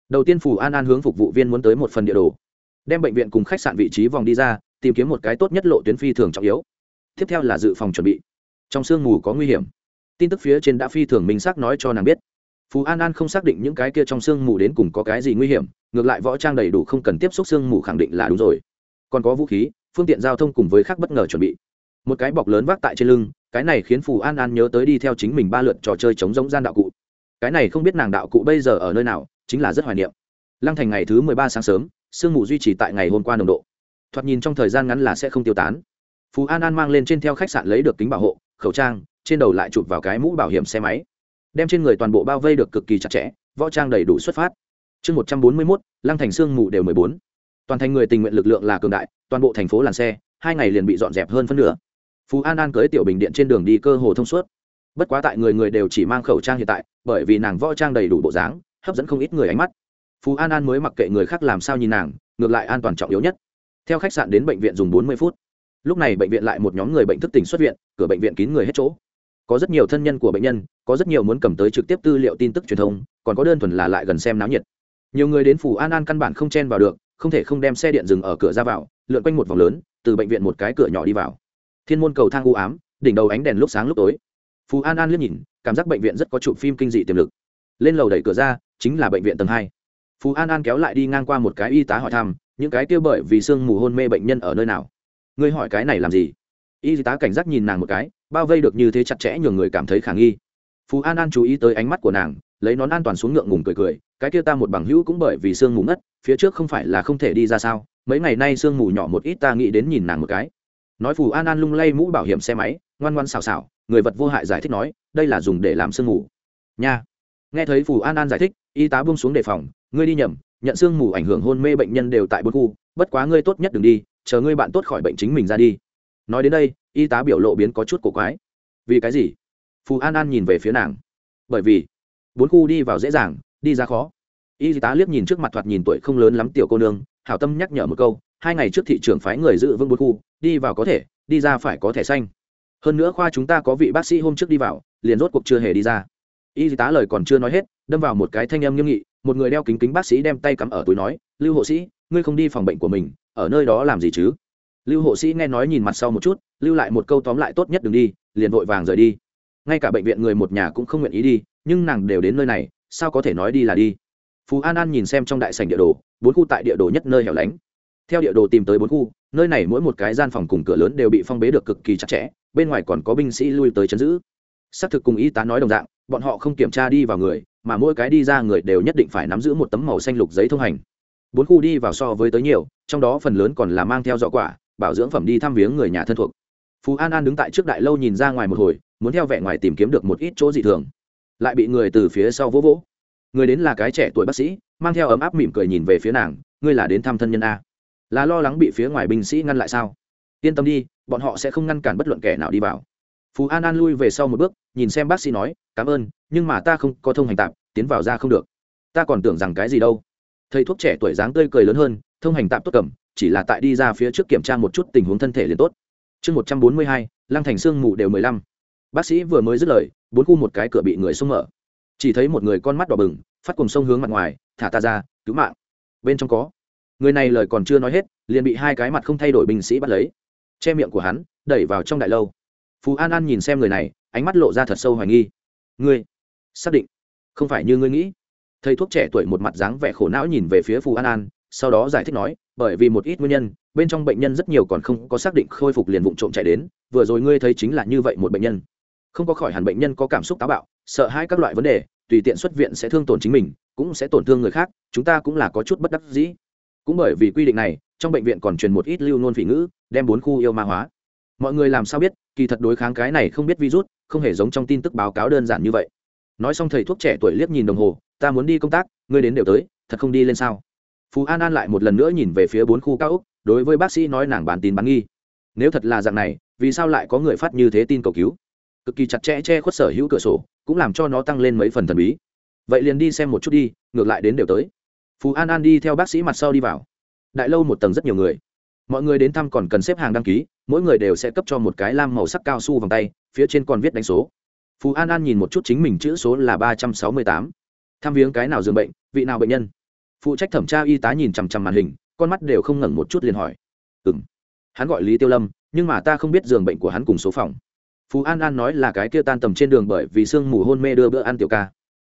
Đầu tiên phù an an hướng phục vụ viên muốn tới một phần địa đồ. Đem bệnh viện cùng khách sạn vị trí vòng đi ra, tìm kiếm một cái tốt nhất lộ tuyến phi thường trọng yếu. Tiếp theo là dự phòng chuẩn bị. Trong sương mù có nguy hiểm. Tin tức phía trên đã phi thường minh xác nói cho nàng biết. Phú an an không xác định những cái kia trong sương mù đến cùng có cái gì nguy hiểm, ngược lại võ trang đầy đủ không cần tiếp xúc sương mù khẳng định là đúng rồi. Còn có vũ khí phương tiện giao thông cùng với khác bất ngờ chuẩn bị. Một cái bọc lớn vác tại trên lưng, cái này khiến phù an an nhớ tới đi theo chính mình ba lượt trò chơi chống giống gian đạo cụ. Cái này không biết nàng đạo cụ bây giờ ở nơi nào, chính là rất hoài niệm. Lăng thành ngày thứ mười ba sáng sớm, sương mù duy trì tại ngày hôm qua nồng độ. Thoạt nhìn trong thời gian ngắn là sẽ không tiêu tán. Phú an an mang lên trên theo khách sạn lấy được kính bảo hộ, khẩu trang, trên đầu lại chụp vào cái mũ bảo hiểm xe máy. Đem trên người toàn bộ bao vây được cực kỳ chặt chẽ, võ trang đầy đủ xuất phát. Chương một trăm bốn mươi mốt, lăng thành sương mù đều mười bốn toàn thành người tình nguyện lực lượng là cường đại, toàn bộ thành phố làn xe, hai ngày liền bị dọn dẹp hơn phân nửa. Phú an an cưới tiểu bình điện trên đường đi cơ hồ thông suốt. Bất quá tại người người đều chỉ mang khẩu trang hiện tại, bởi vì nàng võ trang đầy đủ bộ dáng, hấp dẫn không ít người ánh mắt. Phú an an mới mặc kệ người khác làm sao nhìn nàng, ngược lại an toàn trọng yếu nhất. Theo khách sạn đến bệnh viện dùng bốn mươi phút. Lúc này bệnh viện lại một nhóm người bệnh thức tỉnh xuất viện, cửa bệnh viện kín người hết chỗ. Có rất nhiều thân nhân của bệnh nhân, có rất nhiều muốn cầm tới trực tiếp tư liệu tin tức truyền thông, còn có đơn thuần là lại gần xem náo nhiệt. Nhiều người đến phủ an an căn bản không chen vào được không thể không đem xe điện dừng ở cửa ra vào, lượn quanh một vòng lớn, từ bệnh viện một cái cửa nhỏ đi vào. Thiên môn cầu thang u ám, đỉnh đầu ánh đèn lúc sáng lúc tối. Phú an an liếc nhìn, cảm giác bệnh viện rất có chụp phim kinh dị tiềm lực. Lên lầu đẩy cửa ra, chính là bệnh viện tầng hai. Phú an an kéo lại đi ngang qua một cái y tá hỏi thăm, những cái kia bởi vì sương mù hôn mê bệnh nhân ở nơi nào? Ngươi hỏi cái này làm gì? Y tá cảnh giác nhìn nàng một cái, bao vây được như thế chặt chẽ nhường người cảm thấy khả nghi. Phú an an chú ý tới ánh mắt của nàng, lấy nón an toàn xuống ngượng ngùng cười cười, cái kia ta một bằng hữu cũng bởi vì sương mù ngất phía trước không phải là không thể đi ra sao? Mấy ngày nay sương mù nhỏ một ít, ta nghĩ đến nhìn nàng một cái. Nói phù an an lung lay mũ bảo hiểm xe máy, ngoan ngoan xào xào người vật vô hại giải thích nói, đây là dùng để làm sương mù. Nha. Nghe thấy phù an an giải thích, y tá buông xuống đề phòng, ngươi đi nhầm, nhận sương mù ảnh hưởng hôn mê bệnh nhân đều tại bốn khu, bất quá ngươi tốt nhất đừng đi, chờ ngươi bạn tốt khỏi bệnh chính mình ra đi. Nói đến đây, y tá biểu lộ biến có chút cổ quái. Vì cái gì? Phù an an nhìn về phía nàng. Bởi vì bốn khu đi vào dễ dàng, đi ra khó y tá liếc nhìn trước mặt thoạt nhìn tuổi không lớn lắm tiểu cô nương, hảo tâm nhắc nhở một câu, hai ngày trước thị trường phái người giữ vương bốn khu, đi vào có thể, đi ra phải có thẻ xanh. Hơn nữa khoa chúng ta có vị bác sĩ hôm trước đi vào, liền rốt cuộc chưa hề đi ra. Y tá lời còn chưa nói hết, đâm vào một cái thanh âm nghiêm nghị, một người đeo kính kính bác sĩ đem tay cắm ở túi nói, lưu hộ sĩ, ngươi không đi phòng bệnh của mình, ở nơi đó làm gì chứ? Lưu hộ sĩ nghe nói nhìn mặt sau một chút, lưu lại một câu tóm lại tốt nhất đừng đi, liền vội vàng rời đi. Ngay cả bệnh viện người một nhà cũng không nguyện ý đi, nhưng nàng đều đến nơi này, sao có thể nói đi là đi? Phú an an nhìn xem trong đại sảnh địa đồ, bốn khu tại địa đồ nhất nơi hẻo lánh. Theo địa đồ tìm tới bốn khu, nơi này mỗi một cái gian phòng cùng cửa lớn đều bị phong bế được cực kỳ chặt chẽ, bên ngoài còn có binh sĩ lui tới chấn giữ. Xác thực cùng y tá nói đồng dạng, bọn họ không kiểm tra đi vào người, mà mỗi cái đi ra người đều nhất định phải nắm giữ một tấm màu xanh lục giấy thông hành. Bốn khu đi vào so với tới nhiều, trong đó phần lớn còn là mang theo dọ quả, bảo dưỡng phẩm đi thăm viếng người nhà thân thuộc. Phú an an đứng tại trước đại lâu nhìn ra ngoài một hồi, muốn theo vẻ ngoài tìm kiếm được một ít chỗ dị thường. Lại bị người từ phía sau vỗ vỗ người đến là cái trẻ tuổi bác sĩ, mang theo ấm áp mỉm cười nhìn về phía nàng, ngươi là đến thăm thân nhân a? Là lo lắng bị phía ngoài binh sĩ ngăn lại sao? Yên tâm đi, bọn họ sẽ không ngăn cản bất luận kẻ nào đi vào. Phú an an lui về sau một bước, nhìn xem bác sĩ nói, cảm ơn, nhưng mà ta không có thông hành tạm, tiến vào ra không được. Ta còn tưởng rằng cái gì đâu. Thầy thuốc trẻ tuổi dáng tươi cười lớn hơn, thông hành tạm tốt cầm, chỉ là tại đi ra phía trước kiểm tra một chút tình huống thân thể liền tốt. Chương một trăm bốn mươi hai, lăng thành sương mù đều mười lăm. Bác sĩ vừa mới dứt lời, bốn khu một cái cửa bị người xông mở chỉ thấy một người con mắt đỏ bừng, phát cùng sông hướng mặt ngoài, thả ta ra, cứu mạng. Bên trong có. Người này lời còn chưa nói hết, liền bị hai cái mặt không thay đổi binh sĩ bắt lấy. Che miệng của hắn, đẩy vào trong đại lâu. Phú an an nhìn xem người này, ánh mắt lộ ra thật sâu hoài nghi. Ngươi, xác định, không phải như ngươi nghĩ. Thầy thuốc trẻ tuổi một mặt dáng vẻ khổ não nhìn về phía phú an an, sau đó giải thích nói, bởi vì một ít nguyên nhân, bên trong bệnh nhân rất nhiều còn không có xác định khôi phục liền vụ trộm chạy đến, vừa rồi ngươi thấy chính là như vậy một bệnh nhân. Không có khỏi hẳn bệnh nhân có cảm xúc táo bạo sợ hãi các loại vấn đề, tùy tiện xuất viện sẽ thương tổn chính mình, cũng sẽ tổn thương người khác, chúng ta cũng là có chút bất đắc dĩ. Cũng bởi vì quy định này, trong bệnh viện còn truyền một ít lưu nôn phỉ ngữ, đem bốn khu yêu ma hóa. Mọi người làm sao biết, kỳ thật đối kháng cái này không biết virus, không hề giống trong tin tức báo cáo đơn giản như vậy. Nói xong thầy thuốc trẻ tuổi liếc nhìn đồng hồ, ta muốn đi công tác, ngươi đến đều tới, thật không đi lên sao? Phú an an lại một lần nữa nhìn về phía bốn khu cao úc đối với bác sĩ nói nàng bàn tin bán nghi. Nếu thật là dạng này, vì sao lại có người phát như thế tin cầu cứu? Cực kỳ chặt chẽ che khuất sở hữu cửa sổ cũng làm cho nó tăng lên mấy phần thần bí. Vậy liền đi xem một chút đi, ngược lại đến đều tới. Phú an an đi theo bác sĩ mặt sau đi vào. Đại lâu một tầng rất nhiều người. Mọi người đến thăm còn cần xếp hàng đăng ký, mỗi người đều sẽ cấp cho một cái lam màu sắc cao su vòng tay, phía trên còn viết đánh số. Phú an an nhìn một chút chính mình chữ số là ba trăm sáu mươi tám. Thăm viếng cái nào giường bệnh, vị nào bệnh nhân? Phụ trách thẩm tra y tá nhìn chằm chằm màn hình, con mắt đều không ngẩng một chút liền hỏi. Ừ m hắn gọi lý tiêu lâm, nhưng mà ta không biết giường bệnh của hắn cùng số phòng phú an an nói là cái kia tan tầm trên đường bởi vì sương mù hôn mê đưa bữa ăn tiểu ca.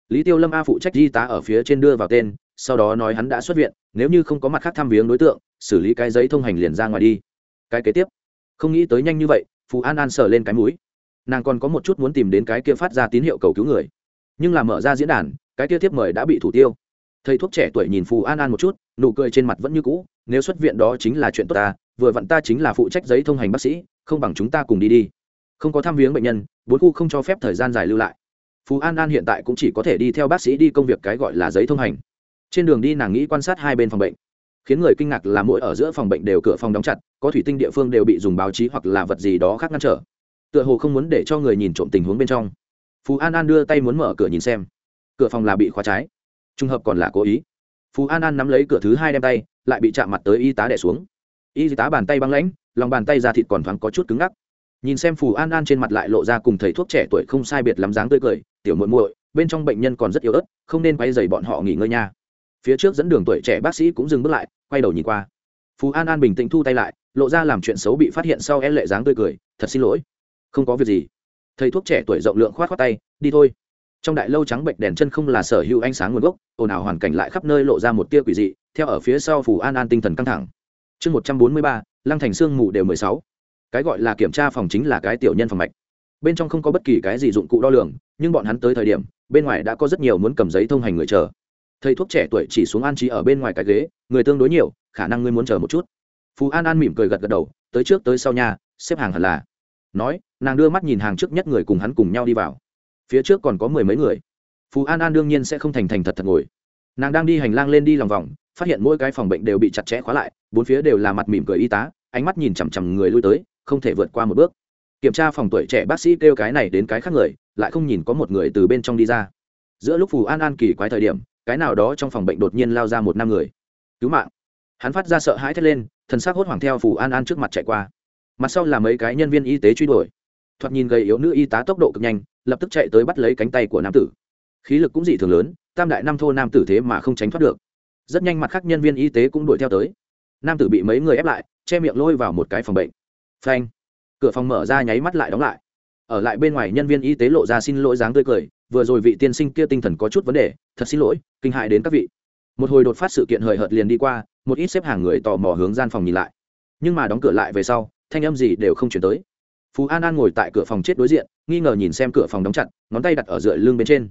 Lý tiêu lâm a phụ trách y tá ở phía trên đưa vào tên, sau đó nói hắn đã xuất viện, nếu như không có mặt khác thăm viếng đối tượng, xử lý cái giấy thông hành liền ra ngoài đi. Cái kế tiếp. Không nghĩ tới nhanh như vậy, phú an an sờ lên cái mũi. Nàng còn có một chút muốn tìm đến cái kia phát ra tín hiệu cầu cứu người. Nhưng là mở ra diễn đàn, cái kia tiếp mời đã bị thủ tiêu. Thầy thuốc trẻ tuổi nhìn phù an an một chút, nụ cười trên mặt vẫn như cũ, nếu xuất viện đó chính là chuyện tốt ta, vừa vặn ta chính là phụ trách giấy thông hành bác sĩ, không bằng chúng ta cùng đi đi không có thăm viếng bệnh nhân, bốn khu không cho phép thời gian dài lưu lại. Phú an an hiện tại cũng chỉ có thể đi theo bác sĩ đi công việc cái gọi là giấy thông hành. Trên đường đi nàng nghĩ quan sát hai bên phòng bệnh, khiến người kinh ngạc là mỗi ở giữa phòng bệnh đều cửa phòng đóng chặt, có thủy tinh địa phương đều bị dùng báo chí hoặc là vật gì đó khác ngăn trở. Tựa hồ không muốn để cho người nhìn trộm tình huống bên trong. Phú an an đưa tay muốn mở cửa nhìn xem. Cửa phòng là bị khóa trái. Trùng hợp còn là cố ý. Phú an an nắm lấy cửa thứ hai đem tay, lại bị chạm mặt tới y tá đẻ xuống. Y tá bàn tay băng lãnh, lòng bàn tay ra thịt còn thoáng có chút cứng ngắc nhìn xem phù an an trên mặt lại lộ ra cùng thầy thuốc trẻ tuổi không sai biệt lắm dáng tươi cười, tiểu muội muội, bên trong bệnh nhân còn rất yếu ớt, không nên quay dày bọn họ nghỉ ngơi nha. Phía trước dẫn đường tuổi trẻ bác sĩ cũng dừng bước lại, quay đầu nhìn qua. Phú an an bình tĩnh thu tay lại, lộ ra làm chuyện xấu bị phát hiện sau e lệ dáng tươi cười, thật xin lỗi, không có việc gì. Thầy thuốc trẻ tuổi rộng lượng khoát khoát tay, đi thôi. Trong đại lâu trắng bệnh đèn chân không là sở hữu ánh sáng nguồn gốc, ồn ào hoàn cảnh lại khắp nơi lộ ra một tia quỷ dị, theo ở phía sau phù an an tinh thần căng thẳng. Chương một trăm bốn mươi ba, lăng thành sương mù đều mười sáu cái gọi là kiểm tra phòng chính là cái tiểu nhân phòng mạch. Bên trong không có bất kỳ cái gì dụng cụ đo lường, nhưng bọn hắn tới thời điểm, bên ngoài đã có rất nhiều muốn cầm giấy thông hành người chờ. Thầy thuốc trẻ tuổi chỉ xuống an trí ở bên ngoài cái ghế, người tương đối nhiều, khả năng ngươi muốn chờ một chút. Phú an an mỉm cười gật gật đầu, tới trước tới sau nhà xếp hàng hẳn là. Nói, nàng đưa mắt nhìn hàng trước nhất người cùng hắn cùng nhau đi vào. Phía trước còn có mười mấy người. Phú an an đương nhiên sẽ không thành thành thật thật ngồi. Nàng đang đi hành lang lên đi lòng vòng, phát hiện mỗi cái phòng bệnh đều bị chặt chẽ khóa lại, bốn phía đều là mặt mỉm cười y tá, ánh mắt nhìn chằm chằm người lui tới không thể vượt qua một bước. Kiểm tra phòng tuổi trẻ bác sĩ kêu cái này đến cái khác người, lại không nhìn có một người từ bên trong đi ra. Giữa lúc phù an an kỳ quái thời điểm, cái nào đó trong phòng bệnh đột nhiên lao ra một năm người. Cứu mạng. Hắn phát ra sợ hãi thét lên, thần xác hốt hoảng theo phù an an trước mặt chạy qua. Mặt sau là mấy cái nhân viên y tế truy đuổi. Thoạt nhìn gầy yếu nữ y tá tốc độ cực nhanh, lập tức chạy tới bắt lấy cánh tay của nam tử. Khí lực cũng dị thường lớn, tam đại nam thô nam tử thế mà không tránh thoát được. Rất nhanh mặt khác nhân viên y tế cũng đuổi theo tới. Nam tử bị mấy người ép lại, che miệng lôi vào một cái phòng bệnh phanh. Cửa phòng mở ra nháy mắt lại đóng lại. Ở lại bên ngoài nhân viên y tế lộ ra xin lỗi dáng tươi cười, vừa rồi vị tiên sinh kia tinh thần có chút vấn đề, thật xin lỗi, kinh hại đến các vị. Một hồi đột phát sự kiện hời hợt liền đi qua, một ít xếp hàng người tò mò hướng gian phòng nhìn lại. Nhưng mà đóng cửa lại về sau, thanh âm gì đều không chuyển tới. Phú an an ngồi tại cửa phòng chết đối diện, nghi ngờ nhìn xem cửa phòng đóng chặt, ngón tay đặt ở dựa lưng bên trên.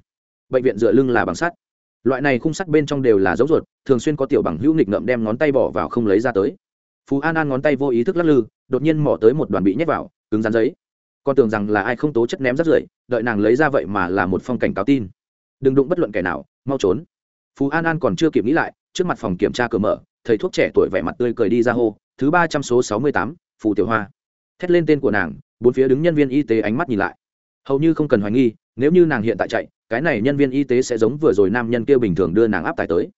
Bệnh viện dựa lưng là bằng sắt. Loại này khung sắt bên trong đều là dấu ruột, thường xuyên có tiểu bằng hữu nghịch ngợm đem ngón tay bỏ vào không lấy ra tới phú an an ngón tay vô ý thức lắc lư, đột nhiên mỏ tới một đoàn bị nhét vào, cứng rắn giấy. Con tưởng rằng là ai không tố chất ném rắt rưởi, đợi nàng lấy ra vậy mà là một phong cảnh cáo tin. Đừng đụng bất luận kẻ nào, mau trốn. Phú an an còn chưa kịp nghĩ lại, trước mặt phòng kiểm tra cửa mở, thầy thuốc trẻ tuổi vẻ mặt tươi cười đi ra hô, thứ ba trăm số sáu mươi tám, phù tiểu hoa. Thét lên tên của nàng, bốn phía đứng nhân viên y tế ánh mắt nhìn lại. Hầu như không cần hoài nghi, nếu như nàng hiện tại chạy, cái này nhân viên y tế sẽ giống vừa rồi nam nhân kia bình thường đưa nàng áp tải tới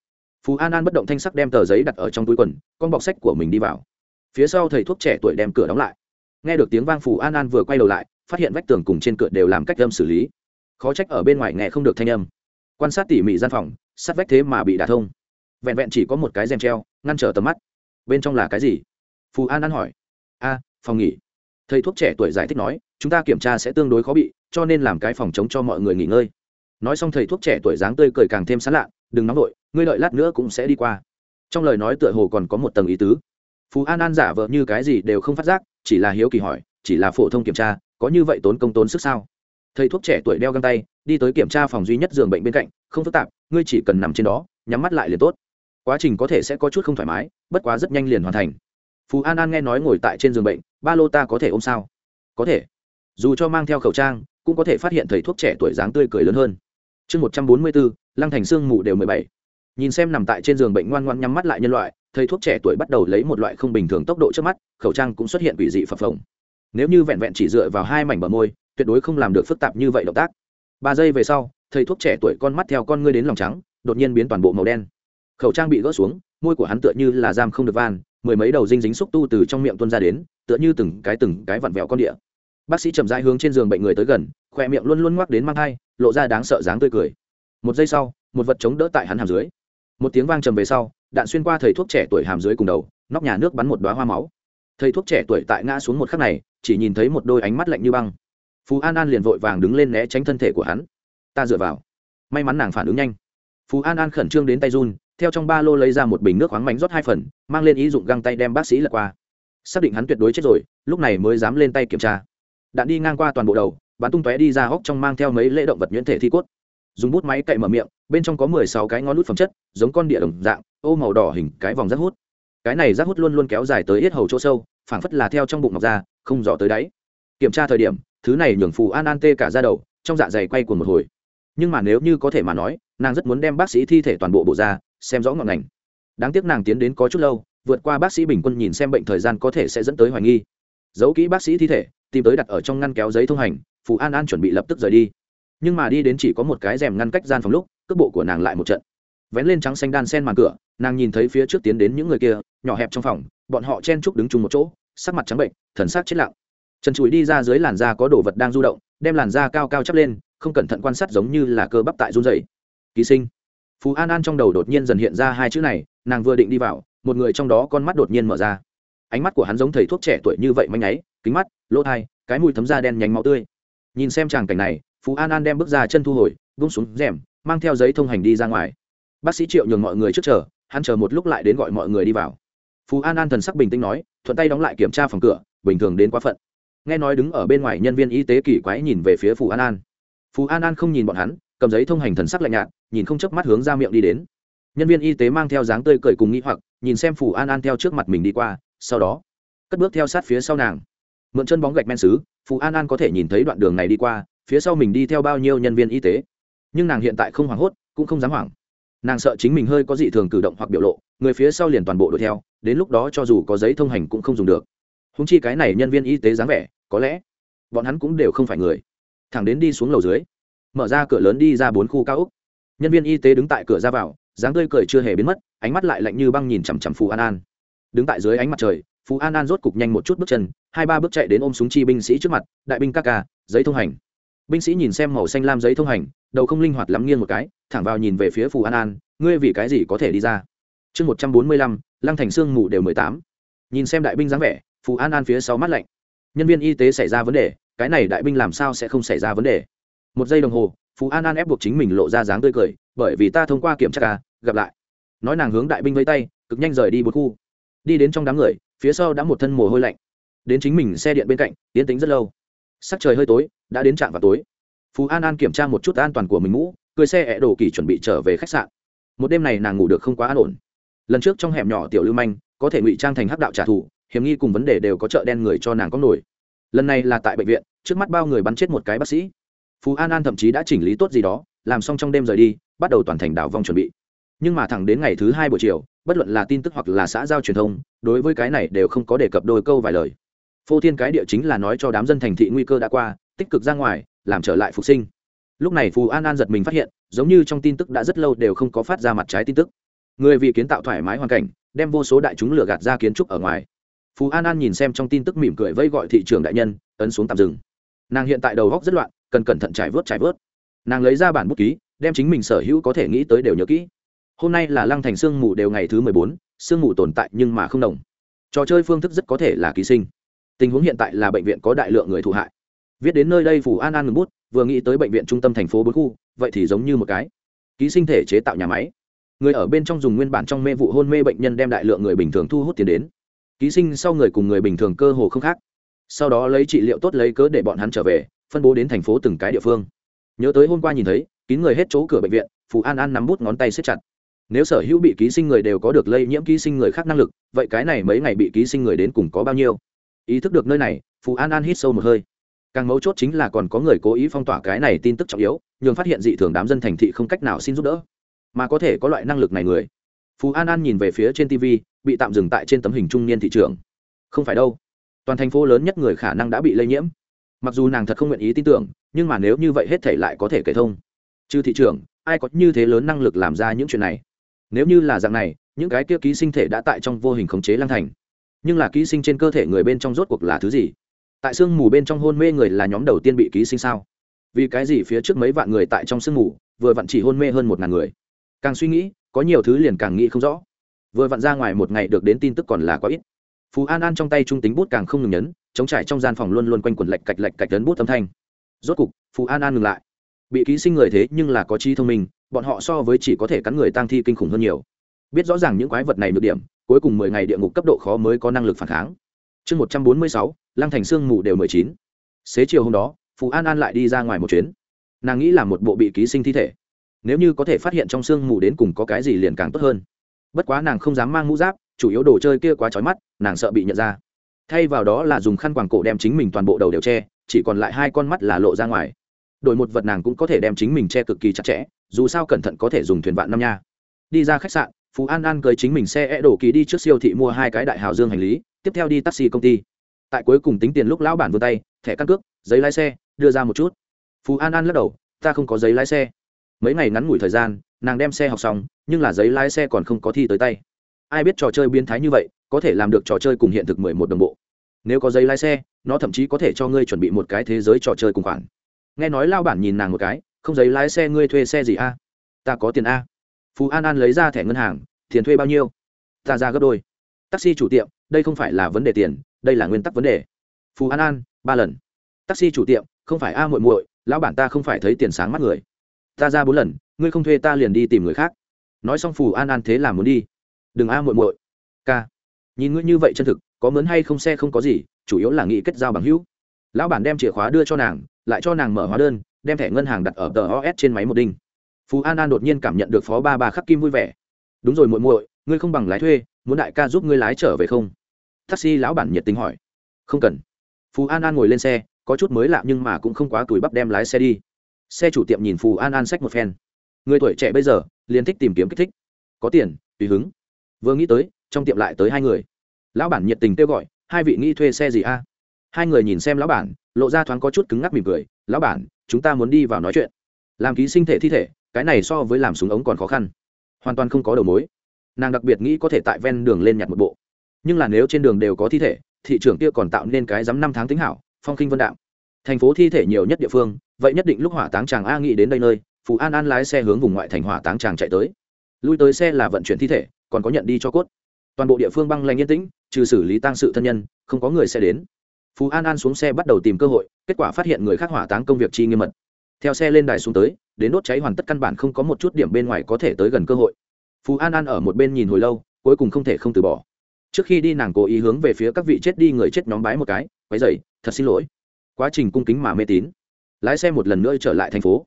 phú an an bất động thanh sắc đem tờ giấy đặt ở trong túi quần, con bọc sách của mình đi vào. Phía sau thầy thuốc trẻ tuổi đem cửa đóng lại. Nghe được tiếng vang phù an an vừa quay đầu lại, phát hiện vách tường cùng trên cửa đều làm cách âm xử lý. Khó trách ở bên ngoài nghe không được thanh âm. Quan sát tỉ mỉ gian phòng, sắt vách thế mà bị đả thông. Vẹn vẹn chỉ có một cái rèm treo, ngăn trở tầm mắt. Bên trong là cái gì? Phù an an hỏi. A, phòng nghỉ. Thầy thuốc trẻ tuổi giải thích nói, chúng ta kiểm tra sẽ tương đối khó bị, cho nên làm cái phòng chống cho mọi người nghỉ ngơi. Nói xong thầy thuốc trẻ tuổi dáng tươi cười càng thêm sán lạ, đừng nóng vội ngươi đợi lát nữa cũng sẽ đi qua. Trong lời nói tựa hồ còn có một tầng ý tứ. Phú an an giả vờ như cái gì đều không phát giác, chỉ là hiếu kỳ hỏi, chỉ là phổ thông kiểm tra, có như vậy tốn công tốn sức sao? Thầy thuốc trẻ tuổi đeo găng tay, đi tới kiểm tra phòng duy nhất giường bệnh bên cạnh, không phức tạp, ngươi chỉ cần nằm trên đó, nhắm mắt lại liền tốt. Quá trình có thể sẽ có chút không thoải mái, bất quá rất nhanh liền hoàn thành. Phú an an nghe nói ngồi tại trên giường bệnh, ba lô ta có thể ôm sao? Có thể. Dù cho mang theo khẩu trang, cũng có thể phát hiện thầy thuốc trẻ tuổi dáng tươi cười lớn hơn. Chương một trăm bốn mươi bốn, lăng thành sương mù đều mười bảy nhìn xem nằm tại trên giường bệnh ngoan ngoan nhắm mắt lại nhân loại, thầy thuốc trẻ tuổi bắt đầu lấy một loại không bình thường tốc độ trước mắt, khẩu trang cũng xuất hiện quỷ dị phập phồng. Nếu như vẹn vẹn chỉ dựa vào hai mảnh bờ môi, tuyệt đối không làm được phức tạp như vậy động tác. Ba giây về sau, thầy thuốc trẻ tuổi con mắt theo con ngươi đến lòng trắng, đột nhiên biến toàn bộ màu đen. Khẩu trang bị gỡ xuống, môi của hắn tựa như là giam không được van, mười mấy đầu dinh dính xúc tu từ trong miệng tuôn ra đến, tựa như từng cái từng cái vặn vẹo con địa. Bác sĩ chậm rãi hướng trên giường bệnh người tới gần, khoe miệng luôn luôn ngoắc đến mang thai, lộ ra đáng sợ dáng tươi cười. Một giây sau, một vật chống đỡ tại hắn hàm dưới một tiếng vang trầm về sau, đạn xuyên qua thầy thuốc trẻ tuổi hàm dưới cùng đầu, nóc nhà nước bắn một đoá hoa máu. Thầy thuốc trẻ tuổi tại ngã xuống một khắc này, chỉ nhìn thấy một đôi ánh mắt lạnh như băng. Phú an an liền vội vàng đứng lên né tránh thân thể của hắn. Ta dựa vào. May mắn nàng phản ứng nhanh. Phú an an khẩn trương đến tay run, theo trong ba lô lấy ra một bình nước khoáng mánh rót hai phần, mang lên ý dụng găng tay đem bác sĩ lật qua. Xác định hắn tuyệt đối chết rồi, lúc này mới dám lên tay kiểm tra. Đạn đi ngang qua toàn bộ đầu, bắn tung tóe đi ra hốc trong mang theo mấy lễ động vật nhuyễn thể thi cốt dùng bút máy cậy mở miệng, bên trong có mười sáu cái ngón nút phẩm chất, giống con địa đồng dạng, ô màu đỏ hình cái vòng rác hút. Cái này rác hút luôn luôn kéo dài tới hết hầu chỗ sâu, phảng phất là theo trong bụng ngọc ra, không dò tới đáy. Kiểm tra thời điểm, thứ này nhường phù an an tê cả ra đầu, trong dạ dày quay cuồng một hồi. Nhưng mà nếu như có thể mà nói, nàng rất muốn đem bác sĩ thi thể toàn bộ bộ ra, xem rõ ngọn ngành. Đáng tiếc nàng tiến đến có chút lâu, vượt qua bác sĩ bình quân nhìn xem bệnh thời gian có thể sẽ dẫn tới hoài nghi. Giấu kỹ bác sĩ thi thể, tìm tới đặt ở trong ngăn kéo giấy thông hành, phù an an chuẩn bị lập tức rời đi nhưng mà đi đến chỉ có một cái rèm ngăn cách gian phòng lúc, cước bộ của nàng lại một trận. Vén lên trắng xanh đan sen màn cửa, nàng nhìn thấy phía trước tiến đến những người kia, nhỏ hẹp trong phòng, bọn họ chen chúc đứng chung một chỗ, sắc mặt trắng bệnh, thần sắc chết lặng. Trần chùi đi ra dưới làn da có đồ vật đang du động, đem làn da cao cao chắp lên, không cẩn thận quan sát giống như là cơ bắp tại run dày ký sinh. Phú an an trong đầu đột nhiên dần hiện ra hai chữ này, nàng vừa định đi vào, một người trong đó con mắt đột nhiên mở ra. Ánh mắt của hắn giống thầy thuốc trẻ tuổi như vậy manh nháy, kính mắt, lỗ thai cái mùi thấm da đen nhánh máu tươi. Nhìn xem tràng cảnh này phú an an đem bước ra chân thu hồi, vung xuống rèm, mang theo giấy thông hành đi ra ngoài. Bác sĩ triệu nhường mọi người trước chờ, hắn chờ một lúc lại đến gọi mọi người đi vào. Phú an an thần sắc bình tĩnh nói, thuận tay đóng lại kiểm tra phòng cửa, bình thường đến quá phận. Nghe nói đứng ở bên ngoài nhân viên y tế kỳ quái nhìn về phía phú an an. Phú an an không nhìn bọn hắn, cầm giấy thông hành thần sắc lạnh nhạt, nhìn không chớp mắt hướng ra miệng đi đến. Nhân viên y tế mang theo dáng tươi cười cùng nghĩ hoặc, nhìn xem phù an an theo trước mặt mình đi qua, sau đó, cất bước theo sát phía sau nàng. Mượn chân bóng gạch men xứ phù an an có thể nhìn thấy đoạn đường này đi qua phía sau mình đi theo bao nhiêu nhân viên y tế. Nhưng nàng hiện tại không hoảng hốt, cũng không dám hoảng. Nàng sợ chính mình hơi có dị thường cử động hoặc biểu lộ, người phía sau liền toàn bộ đuổi theo, đến lúc đó cho dù có giấy thông hành cũng không dùng được. Húng chi cái này nhân viên y tế dáng vẻ, có lẽ bọn hắn cũng đều không phải người. Thẳng đến đi xuống lầu dưới, mở ra cửa lớn đi ra bốn khu cao úc nhân viên y tế đứng tại cửa ra vào, dáng tươi cười chưa hề biến mất, ánh mắt lại lạnh như băng nhìn chằm chằm phù an an. Đứng tại dưới ánh mặt trời phú an an rốt cục nhanh một chút bước chân, hai ba bước chạy đến ôm súng chi binh sĩ trước mặt, đại binh ca ca, giấy thông hành binh sĩ nhìn xem màu xanh lam giấy thông hành, đầu không linh hoạt lắm nghiêng một cái, thẳng vào nhìn về phía phù an an, ngươi vì cái gì có thể đi ra? Chương một trăm bốn mươi lăm, lăng thành sương mù đều mười tám. Nhìn xem đại binh dáng vẻ, phù an an phía sau mắt lạnh. Nhân viên y tế xảy ra vấn đề, cái này đại binh làm sao sẽ không xảy ra vấn đề? Một giây đồng hồ phú an an ép buộc chính mình lộ ra dáng tươi cười, bởi vì ta thông qua kiểm tra ca gặp lại. Nói nàng hướng đại binh vây tay, cực nhanh rời đi bốn khu. Đi đến trong đám người, phía sau đã một thân mồ hôi lạnh. Đến chính mình xe điện bên cạnh, tiến tính rất lâu sắc trời hơi tối, đã đến trạm vào tối. Phú an an kiểm tra một chút an toàn của mình mũ cười xe ẹ đồ kỳ chuẩn bị trở về khách sạn. Một đêm này nàng ngủ được không quá an ổn. Lần trước trong hẻm nhỏ tiểu lưu manh, có thể ngụy trang thành hắc đạo trả thù, hiểm nghi cùng vấn đề đều có chợ đen người cho nàng có nổi. Lần này là tại bệnh viện, trước mắt bao người bắn chết một cái bác sĩ. Phú an an thậm chí đã chỉnh lý tốt gì đó, làm xong trong đêm rời đi, bắt đầu toàn thành đảo vong chuẩn bị. Nhưng mà thẳng đến ngày thứ hai buổi chiều, bất luận là tin tức hoặc là xã giao truyền thông, đối với cái này đều không có đề cập đôi câu vài lời phô thiên cái địa chính là nói cho đám dân thành thị nguy cơ đã qua, tích cực ra ngoài, làm trở lại phục sinh. Lúc này phù an an giật mình phát hiện, giống như trong tin tức đã rất lâu đều không có phát ra mặt trái tin tức. Người vì kiến tạo thoải mái hoàn cảnh, đem vô số đại chúng lừa gạt ra kiến trúc ở ngoài. Phù an an nhìn xem trong tin tức mỉm cười vây gọi thị trường đại nhân, ấn xuống tạm dừng. Nàng hiện tại đầu góc rất loạn, cần cẩn thận trải vớt trải vớt. Nàng lấy ra bản bút ký, đem chính mình sở hữu có thể nghĩ tới đều nhớ kỹ. Hôm nay là lăng thành sương mù đều ngày thứ mười bốn, sương mù tồn tại nhưng mà không đồng. Trò chơi phương thức rất có thể là ký sinh tình huống hiện tại là bệnh viện có đại lượng người thụ hại. Viết đến nơi đây phủ an an ngừng bút, vừa nghĩ tới bệnh viện trung tâm thành phố bốn khu, vậy thì giống như một cái ký sinh thể chế tạo nhà máy. Người ở bên trong dùng nguyên bản trong mê vụ hôn mê bệnh nhân đem đại lượng người bình thường thu hút tiền đến. Ký sinh sau người cùng người bình thường cơ hồ không khác. Sau đó lấy trị liệu tốt lấy cớ để bọn hắn trở về, phân bố đến thành phố từng cái địa phương. Nhớ tới hôm qua nhìn thấy, kín người hết chỗ cửa bệnh viện, phù an an nắm bút ngón tay xếp chặt. Nếu sở hữu bị ký sinh người đều có được lây nhiễm ký sinh người khác năng lực, vậy cái này mấy ngày bị ký sinh người đến cùng có bao nhiêu? Ý thức được nơi này, phù an an hít sâu một hơi. Càng mấu chốt chính là còn có người cố ý phong tỏa cái này tin tức trọng yếu, nhường phát hiện dị thường đám dân thành thị không cách nào xin giúp đỡ. Mà có thể có loại năng lực này người. Phú an an nhìn về phía trên tv bị tạm dừng tại trên tấm hình trung niên thị trường không phải đâu. Toàn thành phố lớn nhất người khả năng đã bị lây nhiễm. Mặc dù nàng thật không nguyện ý tin tưởng, nhưng mà nếu như vậy hết thể lại có thể kể thông. Chứ thị trường ai có như thế lớn năng lực làm ra những chuyện này? Nếu như là dạng này, những cái kia ký sinh thể đã tại trong vô hình khống chế Lang thành nhưng là ký sinh trên cơ thể người bên trong rốt cuộc là thứ gì? Tại sương mù bên trong hôn mê người là nhóm đầu tiên bị ký sinh sao? Vì cái gì phía trước mấy vạn người tại trong sương mù, vừa vặn chỉ hôn mê hơn một ngàn người? Càng suy nghĩ, có nhiều thứ liền càng nghĩ không rõ. Vừa vặn ra ngoài một ngày được đến tin tức còn là quá ít. Phú an an trong tay trung tính bút càng không ngừng nhấn, chống trải trong gian phòng luôn luôn quanh quần lạch cạch lạch cạch tấn bút âm thanh. Rốt cục phú an an ngừng lại. Bị ký sinh người thế nhưng là có trí thông minh, bọn họ so với chỉ có thể cắn người tăng thi kinh khủng hơn nhiều. Biết rõ ràng những quái vật này được điểm cuối cùng mười ngày địa ngục cấp độ khó mới có năng lực phản kháng. Chương một trăm bốn mươi sáu, lăng thành sương mù đều mười chín. Xế chiều hôm đó, Phù an an lại đi ra ngoài một chuyến. Nàng nghĩ là một bộ bị ký sinh thi thể. Nếu như có thể phát hiện trong sương mù đến cùng có cái gì liền càng tốt hơn. Bất quá nàng không dám mang mũ giáp, chủ yếu đồ chơi kia quá trói mắt, nàng sợ bị nhận ra. Thay vào đó là dùng khăn quàng cổ đem chính mình toàn bộ đầu đều che, chỉ còn lại hai con mắt là lộ ra ngoài. Đổi một vật nàng cũng có thể đem chính mình che cực kỳ chặt chẽ, dù sao cẩn thận có thể dùng thuyền vạn năm nha. Đi ra khách sạn phú an an cưới chính mình xe e đổ ký đi trước siêu thị mua hai cái đại hào dương hành lý, tiếp theo đi taxi công ty. Tại cuối cùng tính tiền lúc lão bản vươn tay, thẻ căn cước, giấy lái xe, đưa ra một chút. Phú an an lắc đầu, ta không có giấy lái xe. Mấy ngày ngắn ngủi thời gian, nàng đem xe học xong, nhưng là giấy lái xe còn không có thi tới tay. Ai biết trò chơi biến thái như vậy, có thể làm được trò chơi cùng hiện thực mười một đồng bộ. Nếu có giấy lái xe, nó thậm chí có thể cho ngươi chuẩn bị một cái thế giới trò chơi cùng khoản. Nghe nói lao bản nhìn nàng một cái, không giấy lái xe, ngươi thuê xe gì a? Ta có tiền a phú an an lấy ra thẻ ngân hàng, tiền thuê bao nhiêu? Ta ra gấp đôi. Taxi chủ tiệm, đây không phải là vấn đề tiền, đây là nguyên tắc vấn đề. Phú an an, ba lần. Taxi chủ tiệm, không phải a muội muội, lão bản ta không phải thấy tiền sáng mắt người. Ta ra bốn lần, ngươi không thuê ta liền đi tìm người khác. Nói xong phù an an thế là muốn đi. Đừng a muội muội. Ca. Nhìn ngươi như vậy chân thực, có mướn hay không xe không có gì, chủ yếu là nghĩ kết giao bằng hữu. Lão bản đem chìa khóa đưa cho nàng, lại cho nàng mở hóa đơn, đem thẻ ngân hàng đặt ở tờ os trên máy một đinh phú an an đột nhiên cảm nhận được phó ba ba khắc kim vui vẻ. Đúng rồi muội muội, ngươi không bằng lái thuê, muốn đại ca giúp ngươi lái trở về không? Taxi lão bản nhiệt tình hỏi. Không cần. Phú an an ngồi lên xe, có chút mới lạ nhưng mà cũng không quá tuổi bắp đem lái xe đi. Xe chủ tiệm nhìn phù an an sách một phen. Người tuổi trẻ bây giờ, liền thích tìm kiếm kích thích. Có tiền, tùy hứng. Vừa nghĩ tới, trong tiệm lại tới hai người. Lão bản nhiệt tình kêu gọi, hai vị nghĩ thuê xe gì a? Hai người nhìn xem lão bản, lộ ra thoáng có chút cứng ngắc mỉm cười. Lão bản, chúng ta muốn đi vào nói chuyện. Làm ký sinh thể thi thể cái này so với làm súng ống còn khó khăn. Hoàn toàn không có đầu mối. Nàng đặc biệt nghĩ có thể tại ven đường lên nhặt một bộ. Nhưng là nếu trên đường đều có thi thể, thị trường kia còn tạo nên cái dám năm tháng tính hảo, phong khinh vân đạo thành phố thi thể nhiều nhất địa phương, vậy nhất định lúc hỏa táng chàng a nghĩ đến đây nơi phú an an lái xe hướng vùng ngoại thành hỏa táng chàng chạy tới. Lui tới xe là vận chuyển thi thể, còn có nhận đi cho cốt. Toàn bộ địa phương băng lanh yên tĩnh, trừ xử lý tăng sự thân nhân, không có người sẽ đến. Phú an an xuống xe bắt đầu tìm cơ hội, kết quả phát hiện người khác hỏa táng công việc chi nghiêm mật theo xe lên đài xuống tới, đến đốt cháy hoàn tất căn bản không có một chút điểm bên ngoài có thể tới gần cơ hội. Phú an an ở một bên nhìn hồi lâu, cuối cùng không thể không từ bỏ. Trước khi đi nàng cố ý hướng về phía các vị chết đi người chết nhóm bái một cái quái dậy thật xin lỗi. Quá trình cung kính mà mê tín. Lái xe một lần nữa trở lại thành phố.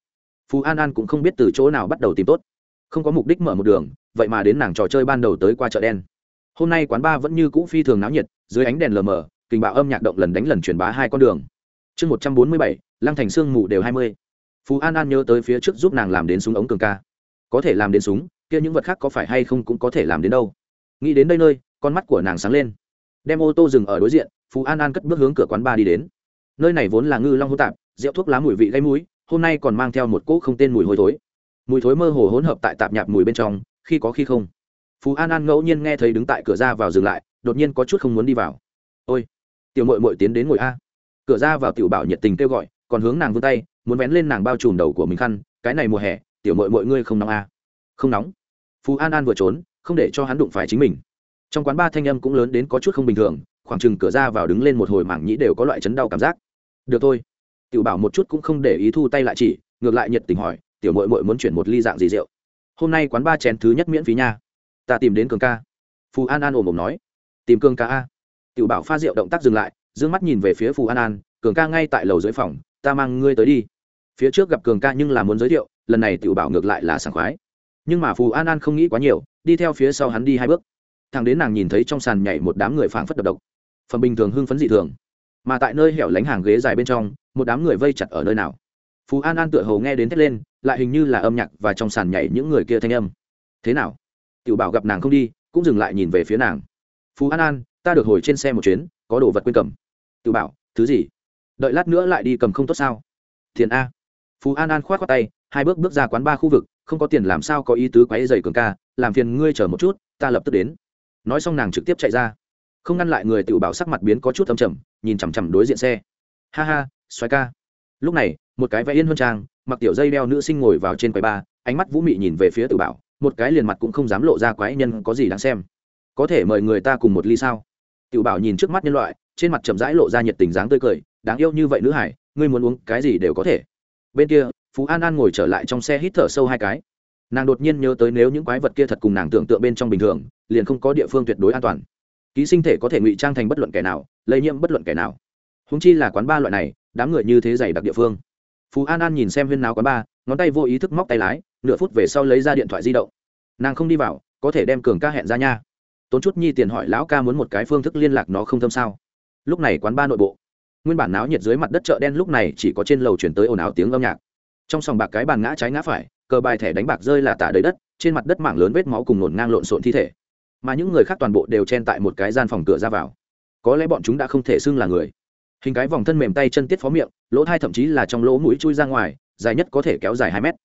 Phú an an cũng không biết từ chỗ nào bắt đầu tìm tốt. Không có mục đích mở một đường, vậy mà đến nàng trò chơi ban đầu tới qua chợ đen. Hôm nay quán ba vẫn như cũ phi thường náo nhiệt, dưới ánh đèn lờ mờ, kình bạo âm nhạc động lần đánh lần truyền bá hai con đường. Chương một trăm bốn mươi bảy, lăng thành sương mù đều hai mươi phú an an nhớ tới phía trước giúp nàng làm đến súng ống cường ca. Có thể làm đến súng, kia những vật khác có phải hay không cũng có thể làm đến đâu. Nghĩ đến đây nơi, con mắt của nàng sáng lên. Đem ô tô dừng ở đối diện, phú an an cất bước hướng cửa quán ba đi đến. Nơi này vốn là ngư long hô tạp, rượu thuốc lá mùi vị gây mũi, hôm nay còn mang theo một cỗ không tên mùi hôi thối. Mùi thối mơ hồ hỗn hợp tại tạp nhạp mùi bên trong, khi có khi không. Phú an an ngẫu nhiên nghe thấy đứng tại cửa ra vào dừng lại, đột nhiên có chút không muốn đi vào. Ôi, tiểu mội mội tiến đến ngồi a. Cửa ra vào tiểu bảo nhiệt tình kêu gọi, còn hướng nàng vươn tay muốn vén lên nàng bao trùm đầu của mình khăn, cái này mùa hè, tiểu mội mọi ngươi không nóng à? không nóng. Phú an an vừa trốn, không để cho hắn đụng phải chính mình. Trong quán ba thanh âm cũng lớn đến có chút không bình thường, khoảng chừng cửa ra vào đứng lên một hồi mảng nhĩ đều có loại chấn đau cảm giác. Được thôi. Tiểu bảo một chút cũng không để ý thu tay lại chỉ, ngược lại nhiệt tình hỏi, tiểu mội mội muốn chuyển một ly dạng gì rượu? Hôm nay quán ba chén thứ nhất miễn phí nha. Ta tìm đến cường ca. Phù an an ồm ồm nói. Tìm cường ca a. Tiểu bảo pha rượu động tác dừng lại d ư ơ n g mắt nhìn về phía phù an an, cường ca ngay tại lầu dưới phòng, ta mang ngươi tới đi phía trước gặp cường ca nhưng là muốn giới thiệu, lần này tiểu bảo ngược lại là sảng khoái. Nhưng mà phù an an không nghĩ quá nhiều, đi theo phía sau hắn đi hai bước. Thằng đến nàng nhìn thấy trong sàn nhảy một đám người phảng phất độc độc. Phần bình thường hưng phấn dị thường. Mà tại nơi hẻo lánh hàng ghế dài bên trong, một đám người vây chặt ở nơi nào. Phú an an tựa hồ nghe đến thét lên, lại hình như là âm nhạc và trong sàn nhảy những người kia thanh âm. Thế nào? Tiểu bảo gặp nàng không đi, cũng dừng lại nhìn về phía nàng. Phú an an, ta được hồi trên xe một chuyến, có đồ vật quên cầm. Tiểu bảo, thứ gì? Đợi lát nữa lại đi cầm không tốt sao? Thiền a phú an an k h o á t khoác tay, hai bước bước ra quán ba khu vực, không có tiền làm sao có ý tứ quáy dày cường ca, làm phiền ngươi chờ một chút, ta lập tức đến. Nói xong nàng trực tiếp chạy ra. Không ngăn lại người tiểu bảo sắc mặt biến có chút thâm trầm, nhìn chằm chằm đối diện xe. Ha ha xoáy ca. Lúc này, một cái vẽ yên hơn trang, mặc tiểu dây đeo nữ sinh ngồi vào trên quầy ba, ánh mắt vũ mị nhìn về phía tiểu bảo, một cái liền mặt cũng không dám lộ ra quái nhân có gì đáng xem. Có thể mời người ta cùng một ly sao? Tiểu bảo nhìn trước mắt nhân loại, trên mặt chậm rãi lộ ra nhiệt tình dáng tươi cười, đáng yêu như vậy nữ hải, ngươi muốn uống cái gì đều có thể bên kia, phú an an ngồi trở lại trong xe hít thở sâu hai cái. Nàng đột nhiên nhớ tới nếu những quái vật kia thật cùng nàng tưởng tượng bên trong bình thường, liền không có địa phương tuyệt đối an toàn. Ký sinh thể có thể ngụy trang thành bất luận kẻ nào, lây nhiễm bất luận kẻ nào. Húng chi là quán ba loại này, đám người như thế dày đặc địa phương. Phú an an nhìn xem huyên nào quán ba, ngón tay vô ý thức móc tay lái, nửa phút về sau lấy ra điện thoại di động. Nàng không đi vào, có thể đem cường ca hẹn ra nha. Tốn chút nhi tiền hỏi lão ca muốn một cái phương thức liên lạc nó không thâm sao. Lúc này quán ba nội bộ nguyên bản náo nhiệt dưới mặt đất chợ đen lúc này chỉ có trên lầu chuyển tới ồn ào tiếng âm nhạc. Trong sòng bạc cái bàn ngã trái ngã phải, cờ bài thẻ đánh bạc rơi là tả đầy đất, trên mặt đất mảng lớn vết máu cùng nổn ngang lộn xộn thi thể. Mà những người khác toàn bộ đều chen tại một cái gian phòng cửa ra vào. Có lẽ bọn chúng đã không thể xưng là người. Hình cái vòng thân mềm tay chân tiết phó miệng, lỗ thai thậm chí là trong lỗ mũi chui ra ngoài, dài nhất có thể kéo dài hai mét.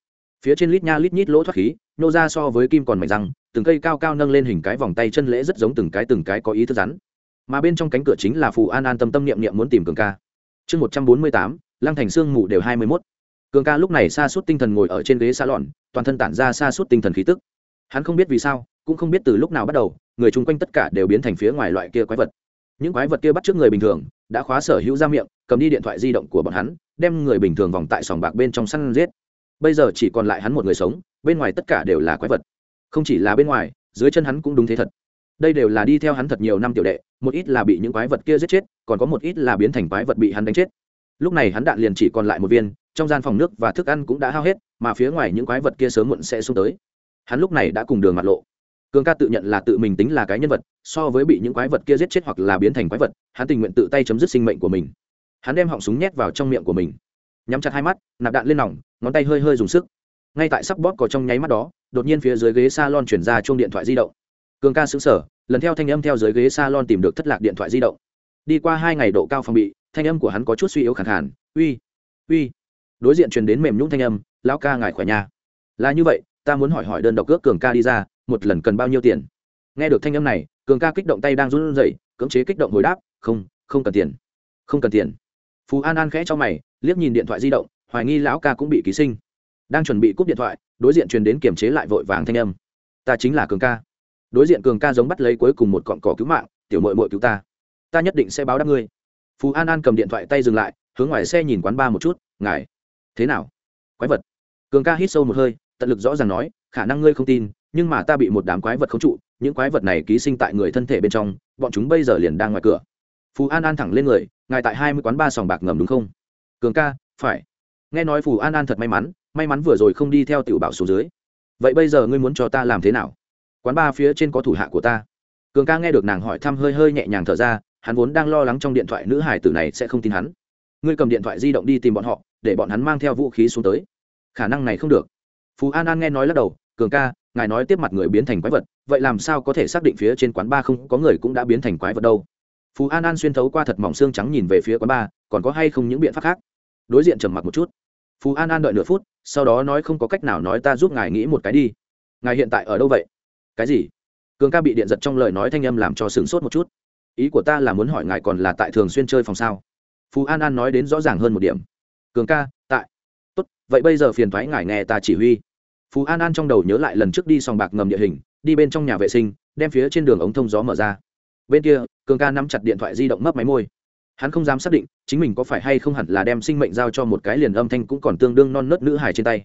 Phía trên lít nha lít nhít lỗ thoát khí, nô ra so với kim còn mảnh răng, từng cây cao cao nâng lên hình cái vòng tay chân lễ rất giống từng cái từng cái có ý thức rắn mà bên trong cánh cửa chính là phù an an tâm tâm niệm niệm muốn tìm cường ca. Chương một trăm bốn mươi tám, lăng thành sương mù đều hai mươi mốt. Cường ca lúc này xa suốt tinh thần ngồi ở trên ghế xa lọn toàn thân tản ra xa suốt tinh thần khí tức. Hắn không biết vì sao, cũng không biết từ lúc nào bắt đầu, người chung quanh tất cả đều biến thành phía ngoài loại kia quái vật. Những quái vật kia bắt trước người bình thường, đã khóa sở hữu ra miệng, cầm đi điện thoại di động của bọn hắn, đem người bình thường vòng tại sòng bạc bên trong săn giết. Bây giờ chỉ còn lại hắn một người sống, bên ngoài tất cả đều là quái vật. Không chỉ là bên ngoài, dưới chân hắn cũng đúng thế thật đây đều là đi theo hắn thật nhiều năm tiểu đệ, một ít là bị những quái vật kia giết chết, còn có một ít là biến thành quái vật bị hắn đánh chết. Lúc này hắn đạn liền chỉ còn lại một viên, trong gian phòng nước và thức ăn cũng đã hao hết, mà phía ngoài những quái vật kia sớm muộn sẽ xuống tới. Hắn lúc này đã cùng đường mặt lộ. Cường ca tự nhận là tự mình tính là cái nhân vật, so với bị những quái vật kia giết chết hoặc là biến thành quái vật, hắn tình nguyện tự tay chấm dứt sinh mệnh của mình. Hắn đem họng súng nhét vào trong miệng của mình. Nhắm chặt hai mắt, nạp đạn lên nòng, ngón tay hơi hơi dùng sức. Ngay tại sắp bóp có trong nháy mắt đó, đột nhiên phía dưới ghế s a lon chuyển ra chuông điện thoại di động cường ca xứng sở lần theo thanh âm theo dưới ghế s a lon tìm được thất lạc điện thoại di động. Đi qua hai ngày độ cao phòng bị, thanh âm của hắn có chút suy yếu khẳng hẳn uy uy. Đối diện truyền đến mềm nhũng thanh âm, lão ca ngài khỏe nhà là như vậy, ta muốn hỏi hỏi đơn độc cước cường ca đi ra, một lần cần bao nhiêu tiền? Nghe được thanh âm này, cường ca kích động tay đang run rẩy, cưỡng chế kích động hồi đáp, không không cần tiền, không cần tiền. Phú an an khẽ cho mày, liếc nhìn điện thoại di động, hoài nghi lão ca cũng bị ký sinh. Đang chuẩn bị cúp điện thoại, đối diện truyền đến kiềm chế lại vội vàng thanh âm, ta chính là cường ca đối diện cường ca giống bắt lấy cuối cùng một cọn cỏ cứu mạng, tiểu mội mội cứu ta ta nhất định sẽ báo đáp ngươi. Phú an an cầm điện thoại tay dừng lại, hướng ngoài xe nhìn quán ba một chút, ngài, thế nào? Quái vật. Cường ca hít sâu một hơi, tận lực rõ ràng nói, khả năng ngươi không tin, nhưng mà ta bị một đám quái vật khống trụ, những quái vật này ký sinh tại người thân thể bên trong, bọn chúng bây giờ liền đang ngoài cửa. Phù an an thẳng lên người, ngài tại hai mươi quán ba sòng bạc ngầm đúng không? Cường ca, phải. Nghe nói phù an an thật may mắn may mắn vừa rồi không đi theo tiểu bảo xuống dưới. Vậy bây giờ ngươi muốn cho ta làm thế nào? Quán ba phía trên có thủ hạ của ta. Cường ca nghe được nàng hỏi thăm hơi hơi nhẹ nhàng thở ra, hắn vốn đang lo lắng trong điện thoại nữ hải tử này sẽ không tin hắn. Ngươi cầm điện thoại di động đi tìm bọn họ, để bọn hắn mang theo vũ khí xuống tới. Khả năng này không được. Phú an an nghe nói lắc đầu, cường ca, ngài nói tiếp mặt người biến thành quái vật, vậy làm sao có thể xác định phía trên quán ba không có người cũng đã biến thành quái vật đâu? Phú an an xuyên thấu qua thật mỏng xương trắng nhìn về phía quán ba còn có hay không những biện pháp khác? Đối diện trầm mặc một chút. Phú an an đợi nửa phút, sau đó nói, không có cách nào nói ta giúp ngài nghĩ một cái đi. Ngài hiện tại ở đâu vậy? Cái gì? Cường ca bị điện giật trong lời nói thanh âm làm cho sửng sốt một chút. Ý của ta là muốn hỏi ngài còn là tại thường xuyên chơi phòng sao? Phú an an nói đến rõ ràng hơn một điểm. Cường ca, tại. Tốt, vậy bây giờ phiền thoái ngài nghe ta chỉ huy. Phú an an trong đầu nhớ lại lần trước đi sòng bạc ngầm địa hình, đi bên trong nhà vệ sinh, đem phía trên đường ống thông gió mở ra. Bên kia, cường ca nắm chặt điện thoại di động mấp máy môi. Hắn không dám xác định chính mình có phải hay không hẳn là đem sinh mệnh giao cho một cái liền âm thanh cũng còn tương đương non nớt nữ hài trên tay.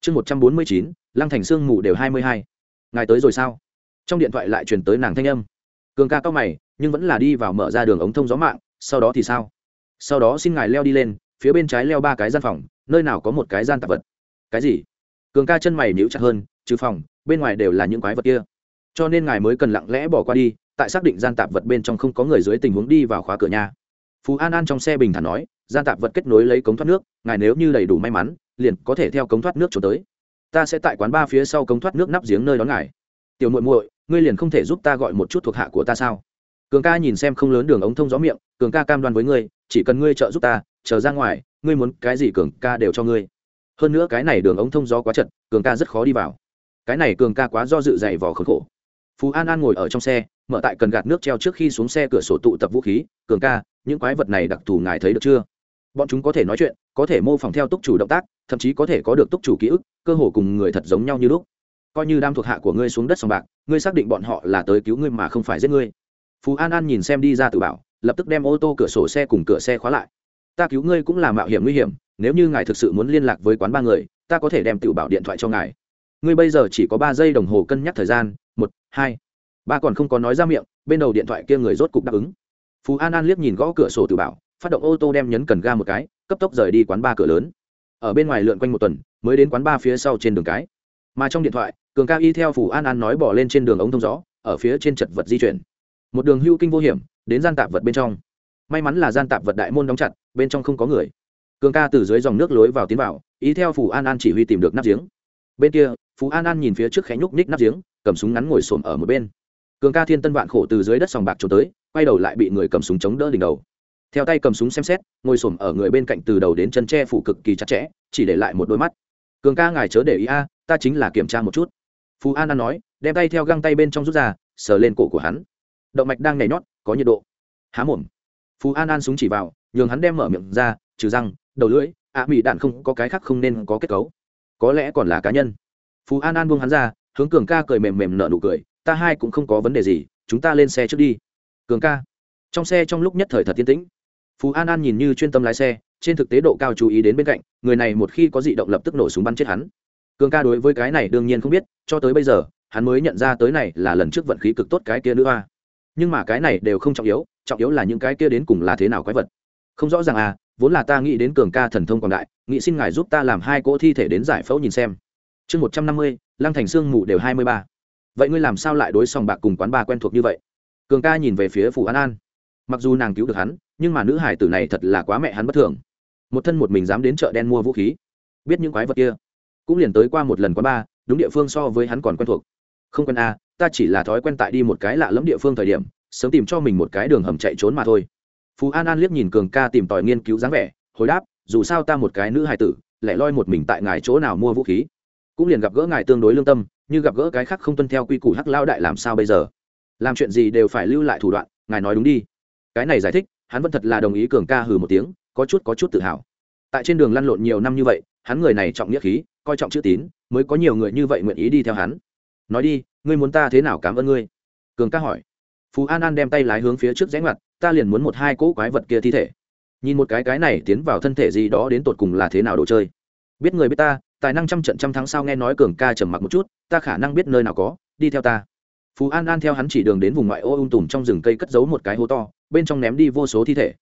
Chương một trăm bốn mươi chín, lăng thành sương mù đều hai mươi hai ngài tới rồi sao? Trong điện thoại lại truyền tới nàng thanh âm. Cường ca cao mày, nhưng vẫn là đi vào mở ra đường ống thông gió mạng, sau đó thì sao? Sau đó xin ngài leo đi lên, phía bên trái leo ba cái gian phòng, nơi nào có một cái gian tạp vật. Cái gì? Cường ca chân mày níu chặt hơn, trừ phòng, bên ngoài đều là những quái vật kia. Cho nên ngài mới cần lặng lẽ bỏ qua đi, tại xác định gian tạp vật bên trong không có người dưới tình huống đi vào khóa cửa nhà. Phú an an trong xe bình thản nói, gian tạp vật kết nối lấy cống thoát nước, ngài nếu như đầy đủ may mắn, liền có thể theo cống thoát nước trốn tới ta sẽ tại quán ba phía sau cống thoát nước nắp giếng nơi đón ngài. Tiểu muội muội, ngươi liền không thể giúp ta gọi một chút thuộc hạ của ta sao? Cường ca nhìn xem không lớn đường ống thông gió miệng, cường ca cam đoan với ngươi, chỉ cần ngươi trợ giúp ta, chờ ra ngoài, ngươi muốn cái gì cường ca đều cho ngươi. Hơn nữa cái này đường ống thông gió quá chật, cường ca rất khó đi vào. Cái này cường ca quá do dự dày vò khốn khổ. Phú an an ngồi ở trong xe, mở tại cần gạt nước treo trước khi xuống xe cửa sổ tụ tập vũ khí. Cường ca, những quái vật này đặc thù ngài thấy được chưa? Bọn chúng có thể nói chuyện, có thể mô phỏng theo túc chủ động tác, thậm chí có thể có được túc chủ ký ức, cơ hồ cùng người thật giống nhau như lúc. Coi như đam thuộc hạ của ngươi xuống đất sòng bạc, ngươi xác định bọn họ là tới cứu ngươi mà không phải giết ngươi. Phú an an nhìn xem đi ra từ bảo, lập tức đem ô tô cửa sổ xe cùng cửa xe khóa lại. Ta cứu ngươi cũng là mạo hiểm nguy hiểm, nếu như ngài thực sự muốn liên lạc với quán ba người, ta có thể đem tự bảo điện thoại cho ngài. Ngươi bây giờ chỉ có ba giây đồng hồ cân nhắc thời gian, một, hai. Ba còn không có nói ra miệng, bên đầu điện thoại kia người rốt cục đáp ứng. Phú an an liếc nhìn gõ cửa sổ tự bảo phát động ô tô đem nhấn cần ga một cái, cấp tốc rời đi quán ba cửa lớn. Ở bên ngoài lượn quanh một tuần, mới đến quán ba phía sau trên đường cái. Mà trong điện thoại, cường ca y theo phủ an an nói bỏ lên trên đường ống thông gió, ở phía trên chật vật di chuyển. Một đường hưu kinh vô hiểm, đến gian tạp vật bên trong. May mắn là gian tạp vật đại môn đóng chặt, bên trong không có người. Cường ca từ dưới dòng nước lối vào tiến vào ý theo phủ an an chỉ huy tìm được nắp giếng. Bên kia phú an an nhìn phía trước khẽ nhúc ních nắp giếng, cầm súng ngắn ngồi xổm ở một bên. Cường ca thiên tân vạn khổ từ dưới đất sòng bạc trốn tới, quay đầu lại bị người cầm súng chống đỡ đỉnh đầu theo tay cầm súng xem xét ngồi xổm ở người bên cạnh từ đầu đến chân tre phủ cực kỳ chặt chẽ chỉ để lại một đôi mắt. Cường ca ngài chớ để ý a ta chính là kiểm tra một chút. Phú an an nói đem tay theo găng tay bên trong rút ra sờ lên cổ của hắn. Động mạch đang nhảy nhót có nhiệt độ. Há mồm. Phú an an súng chỉ vào nhường hắn đem mở miệng ra trừ răng đầu lưỡi ạ à, mỹ đạn không có cái khác không nên có kết cấu. Có lẽ còn là cá nhân. Phú an an buông hắn ra hướng cường ca cười mềm mềm nở nụ cười ta hai cũng không có vấn đề gì chúng ta lên xe trước đi. Cường ca. Trong xe trong lúc nhất thời thật tiên tĩnh phú an an nhìn như chuyên tâm lái xe, trên thực tế độ cao chú ý đến bên cạnh, người này một khi có dị động lập tức nổ súng bắn chết hắn. Cường ca đối với cái này đương nhiên không biết, cho tới bây giờ, hắn mới nhận ra tới này là lần trước vận khí cực tốt cái kia nữa a nhưng mà cái này đều không trọng yếu trọng yếu là những cái kia đến cùng là thế nào quái vật. Không rõ ràng à vốn là ta nghĩ đến cường ca thần thông quảng đại, nghĩ xin ngài giúp ta làm hai cỗ thi thể đến giải phẫu nhìn xem. Chương một trăm năm mươi, lăng thành sương mù đều hai mươi ba. Vậy ngươi làm sao lại đối sòng bạc cùng quán ba quen thuộc như vậy? Cường ca nhìn về phía phủ an an. Mặc dù nàng cứu được hắn nhưng mà nữ hải tử này thật là quá mẹ hắn bất thường. Một thân một mình dám đến chợ đen mua vũ khí. Biết những quái vật kia. Cũng liền tới qua một lần quá ba đúng địa phương so với hắn còn quen thuộc. Không quen a à, ta chỉ là thói quen tại đi một cái lạ lẫm địa phương thời điểm sớm tìm cho mình một cái đường hầm chạy trốn mà thôi. Phú an an liếc nhìn cường ca tìm tòi nghiên cứu dáng vẻ hồi đáp dù sao ta một cái nữ hài tử lại loi một mình tại ngài chỗ nào mua vũ khí. Cũng liền gặp gỡ ngài tương đối lương tâm như gặp gỡ cái khác không tuân theo quy củ hắc lao đại làm sao bây giờ? Làm chuyện gì đều phải lưu lại thủ đoạn ngài nói đúng đi. Cái này giải thích hắn vẫn thật là đồng ý cường ca hừ một tiếng, có chút có chút tự hào. Tại trên đường lăn lộn nhiều năm như vậy, hắn người này trọng nghĩa khí, coi trọng chữ tín, mới có nhiều người như vậy nguyện ý đi theo hắn. Nói đi, ngươi muốn ta thế nào cảm ơn ngươi? Cường ca hỏi. Phú an an đem tay lái hướng phía trước rẽ ngoặt, ta liền muốn một hai cỗ quái vật kia thi thể. Nhìn một cái cái này tiến vào thân thể gì đó đến tột cùng là thế nào đồ chơi. Biết người biết ta, tài năng trăm trận trăm thắng sao nghe nói cường ca trầm mặc một chút, ta khả năng biết nơi nào có, đi theo ta. Phú an an theo hắn chỉ đường đến vùng ngoại ô ung tùm trong rừng cây cất giấu một cái hố to bên trong ném đi vô số thi thể.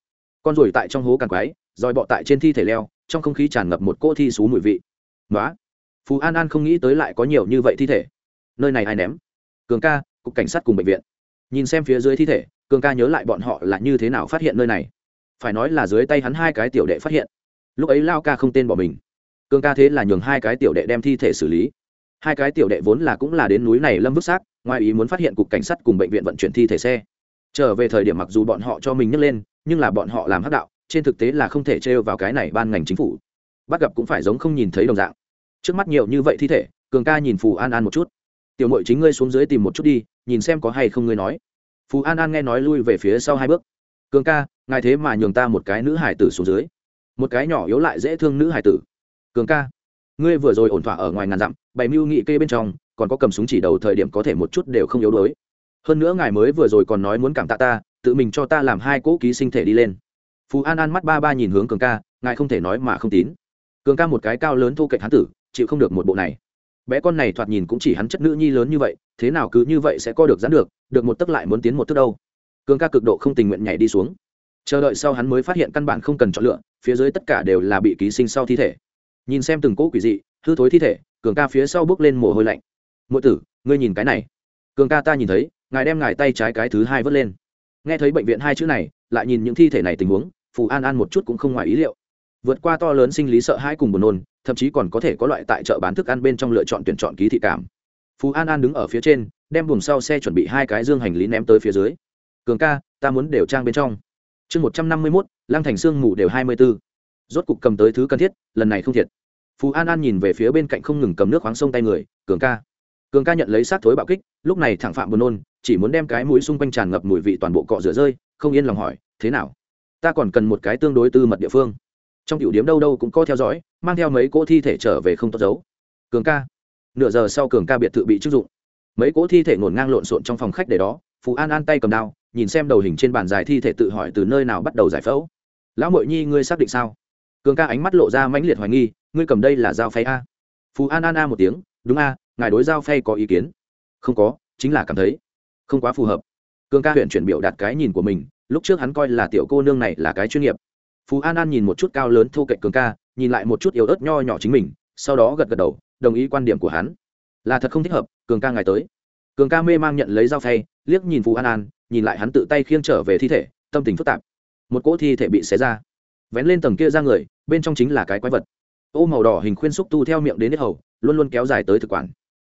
Con ruồi tại trong hố càng quái rồi bọ tại trên thi thể leo, trong không khí tràn ngập một cỗ thi xú mùi vị. Nói phú an an không nghĩ tới lại có nhiều như vậy thi thể. Nơi này ai ném? Cường ca, cục cảnh sát cùng bệnh viện. Nhìn xem phía dưới thi thể, cường ca nhớ lại bọn họ là như thế nào phát hiện nơi này. Phải nói là dưới tay hắn hai cái tiểu đệ phát hiện. Lúc ấy lao ca không tên bỏ mình. Cường ca thế là nhường hai cái tiểu đệ đem thi thể xử lý. Hai cái tiểu đệ vốn là cũng là đến núi này lâm vứt xác, ngoài ý muốn phát hiện cục cảnh sát cùng bệnh viện vận chuyển thi thể xe trở về thời điểm mặc dù bọn họ cho mình nhấc lên, nhưng là bọn họ làm hắc đạo, trên thực tế là không thể trêu vào cái này ban ngành chính phủ. Bắt gặp cũng phải giống không nhìn thấy đồng dạng. Trước mắt nhiều như vậy thi thể, cường ca nhìn phù an an một chút. Tiểu mội chính ngươi xuống dưới tìm một chút đi, nhìn xem có hay không ngươi nói. Phù an an nghe nói lui về phía sau hai bước. Cường ca, ngài thế mà nhường ta một cái nữ hải tử xuống dưới. Một cái nhỏ yếu lại dễ thương nữ hải tử. Cường ca, ngươi vừa rồi ổn thỏa ở ngoài ngàn dặm, bày mưu nghị kê bên trong, còn có cầm súng chỉ đầu thời điểm có thể một chút đều không yếu đuối hơn nữa ngài mới vừa rồi còn nói muốn cảm tạ ta, tự mình cho ta làm hai cỗ ký sinh thể đi lên. Phú an an mắt ba ba nhìn hướng cường ca, ngài không thể nói mà không tín. Cường ca một cái cao lớn thu cạnh hán tử, chịu không được một bộ này. Bé con này thoạt nhìn cũng chỉ hắn chất nữ nhi lớn như vậy, thế nào cứ như vậy sẽ co được dán được được một tấc lại muốn tiến một tấc đâu. Cường ca cực độ không tình nguyện nhảy đi xuống. Chờ đợi sau hắn mới phát hiện căn bản không cần chọn lựa, phía dưới tất cả đều là bị ký sinh sau thi thể. Nhìn xem từng cỗ quỷ dị, hư thối thi thể, cường ca phía sau bước lên mồ hôi lạnh. Ngụ tử, ngươi nhìn cái này. Cường ca ta nhìn thấy ngài đem ngài tay trái cái thứ hai vớt lên. Nghe thấy bệnh viện hai chữ này, lại nhìn những thi thể này tình huống, phù an an một chút cũng không ngoài ý liệu. Vượt qua to lớn sinh lý sợ hãi cùng buồn nôn, thậm chí còn có thể có loại tại chợ bán thức ăn bên trong lựa chọn tuyển chọn ký thị cảm. Phú an an đứng ở phía trên, đem buồng sau xe chuẩn bị hai cái dương hành lý ném tới phía dưới. Cường ca, ta muốn đều trang bên trong. Chương một trăm năm mươi mốt, lăng thành sương mù đều hai mươi b ố rốt cục cầm tới thứ cần thiết, lần này không thiệt. Phú an an nhìn về phía bên cạnh không ngừng cầm nước khoáng sông tay người, cường ca cường ca nhận lấy sát thối bạo kích, lúc này thẳng phạm buồn nôn, chỉ muốn đem cái mũi xung quanh tràn ngập mùi vị toàn bộ cọ rửa rơi, không yên lòng hỏi, thế nào? Ta còn cần một cái tương đối tư mật địa phương. Trong tiểu điếm đâu đâu cũng có theo dõi, mang theo mấy cỗ thi thể trở về không tốt giấu. Cường ca. Nửa giờ sau cường ca biệt thự bị chức dụng. Mấy cỗ thi thể ngổn ngang lộn xộn trong phòng khách để đó phú an an tay cầm đao, nhìn xem đầu hình trên bàn dài thi thể tự hỏi từ nơi nào bắt đầu giải phẫu. Lão mội nhi, ngươi xác định sao? Cường ca ánh mắt lộ ra mãnh liệt hoài nghi, ngươi cầm đây là dao phay a? Phú an an a một tiếng, đúng a ngài đối giao phay có ý kiến? Không có, chính là cảm thấy không quá phù hợp. Cường ca huyện chuyển biểu đạt cái nhìn của mình, lúc trước hắn coi là tiểu cô nương này là cái chuyên nghiệp. Phú an an nhìn một chút cao lớn thô cạnh cường ca, nhìn lại một chút yếu ớt nho nhỏ chính mình, sau đó gật gật đầu, đồng ý quan điểm của hắn. Là thật không thích hợp, cường ca ngài tới. Cường ca mê mang nhận lấy dao phay, liếc nhìn phú an an, nhìn lại hắn tự tay khiêng trở về thi thể, tâm tình phức tạp. Một cỗ thi thể bị xé ra, vén lên tầng kia ra người, bên trong chính là cái quái vật. Ô màu đỏ hình khuyên xúc tu theo miệng đến hết hầu, luôn luôn kéo dài tới thực quản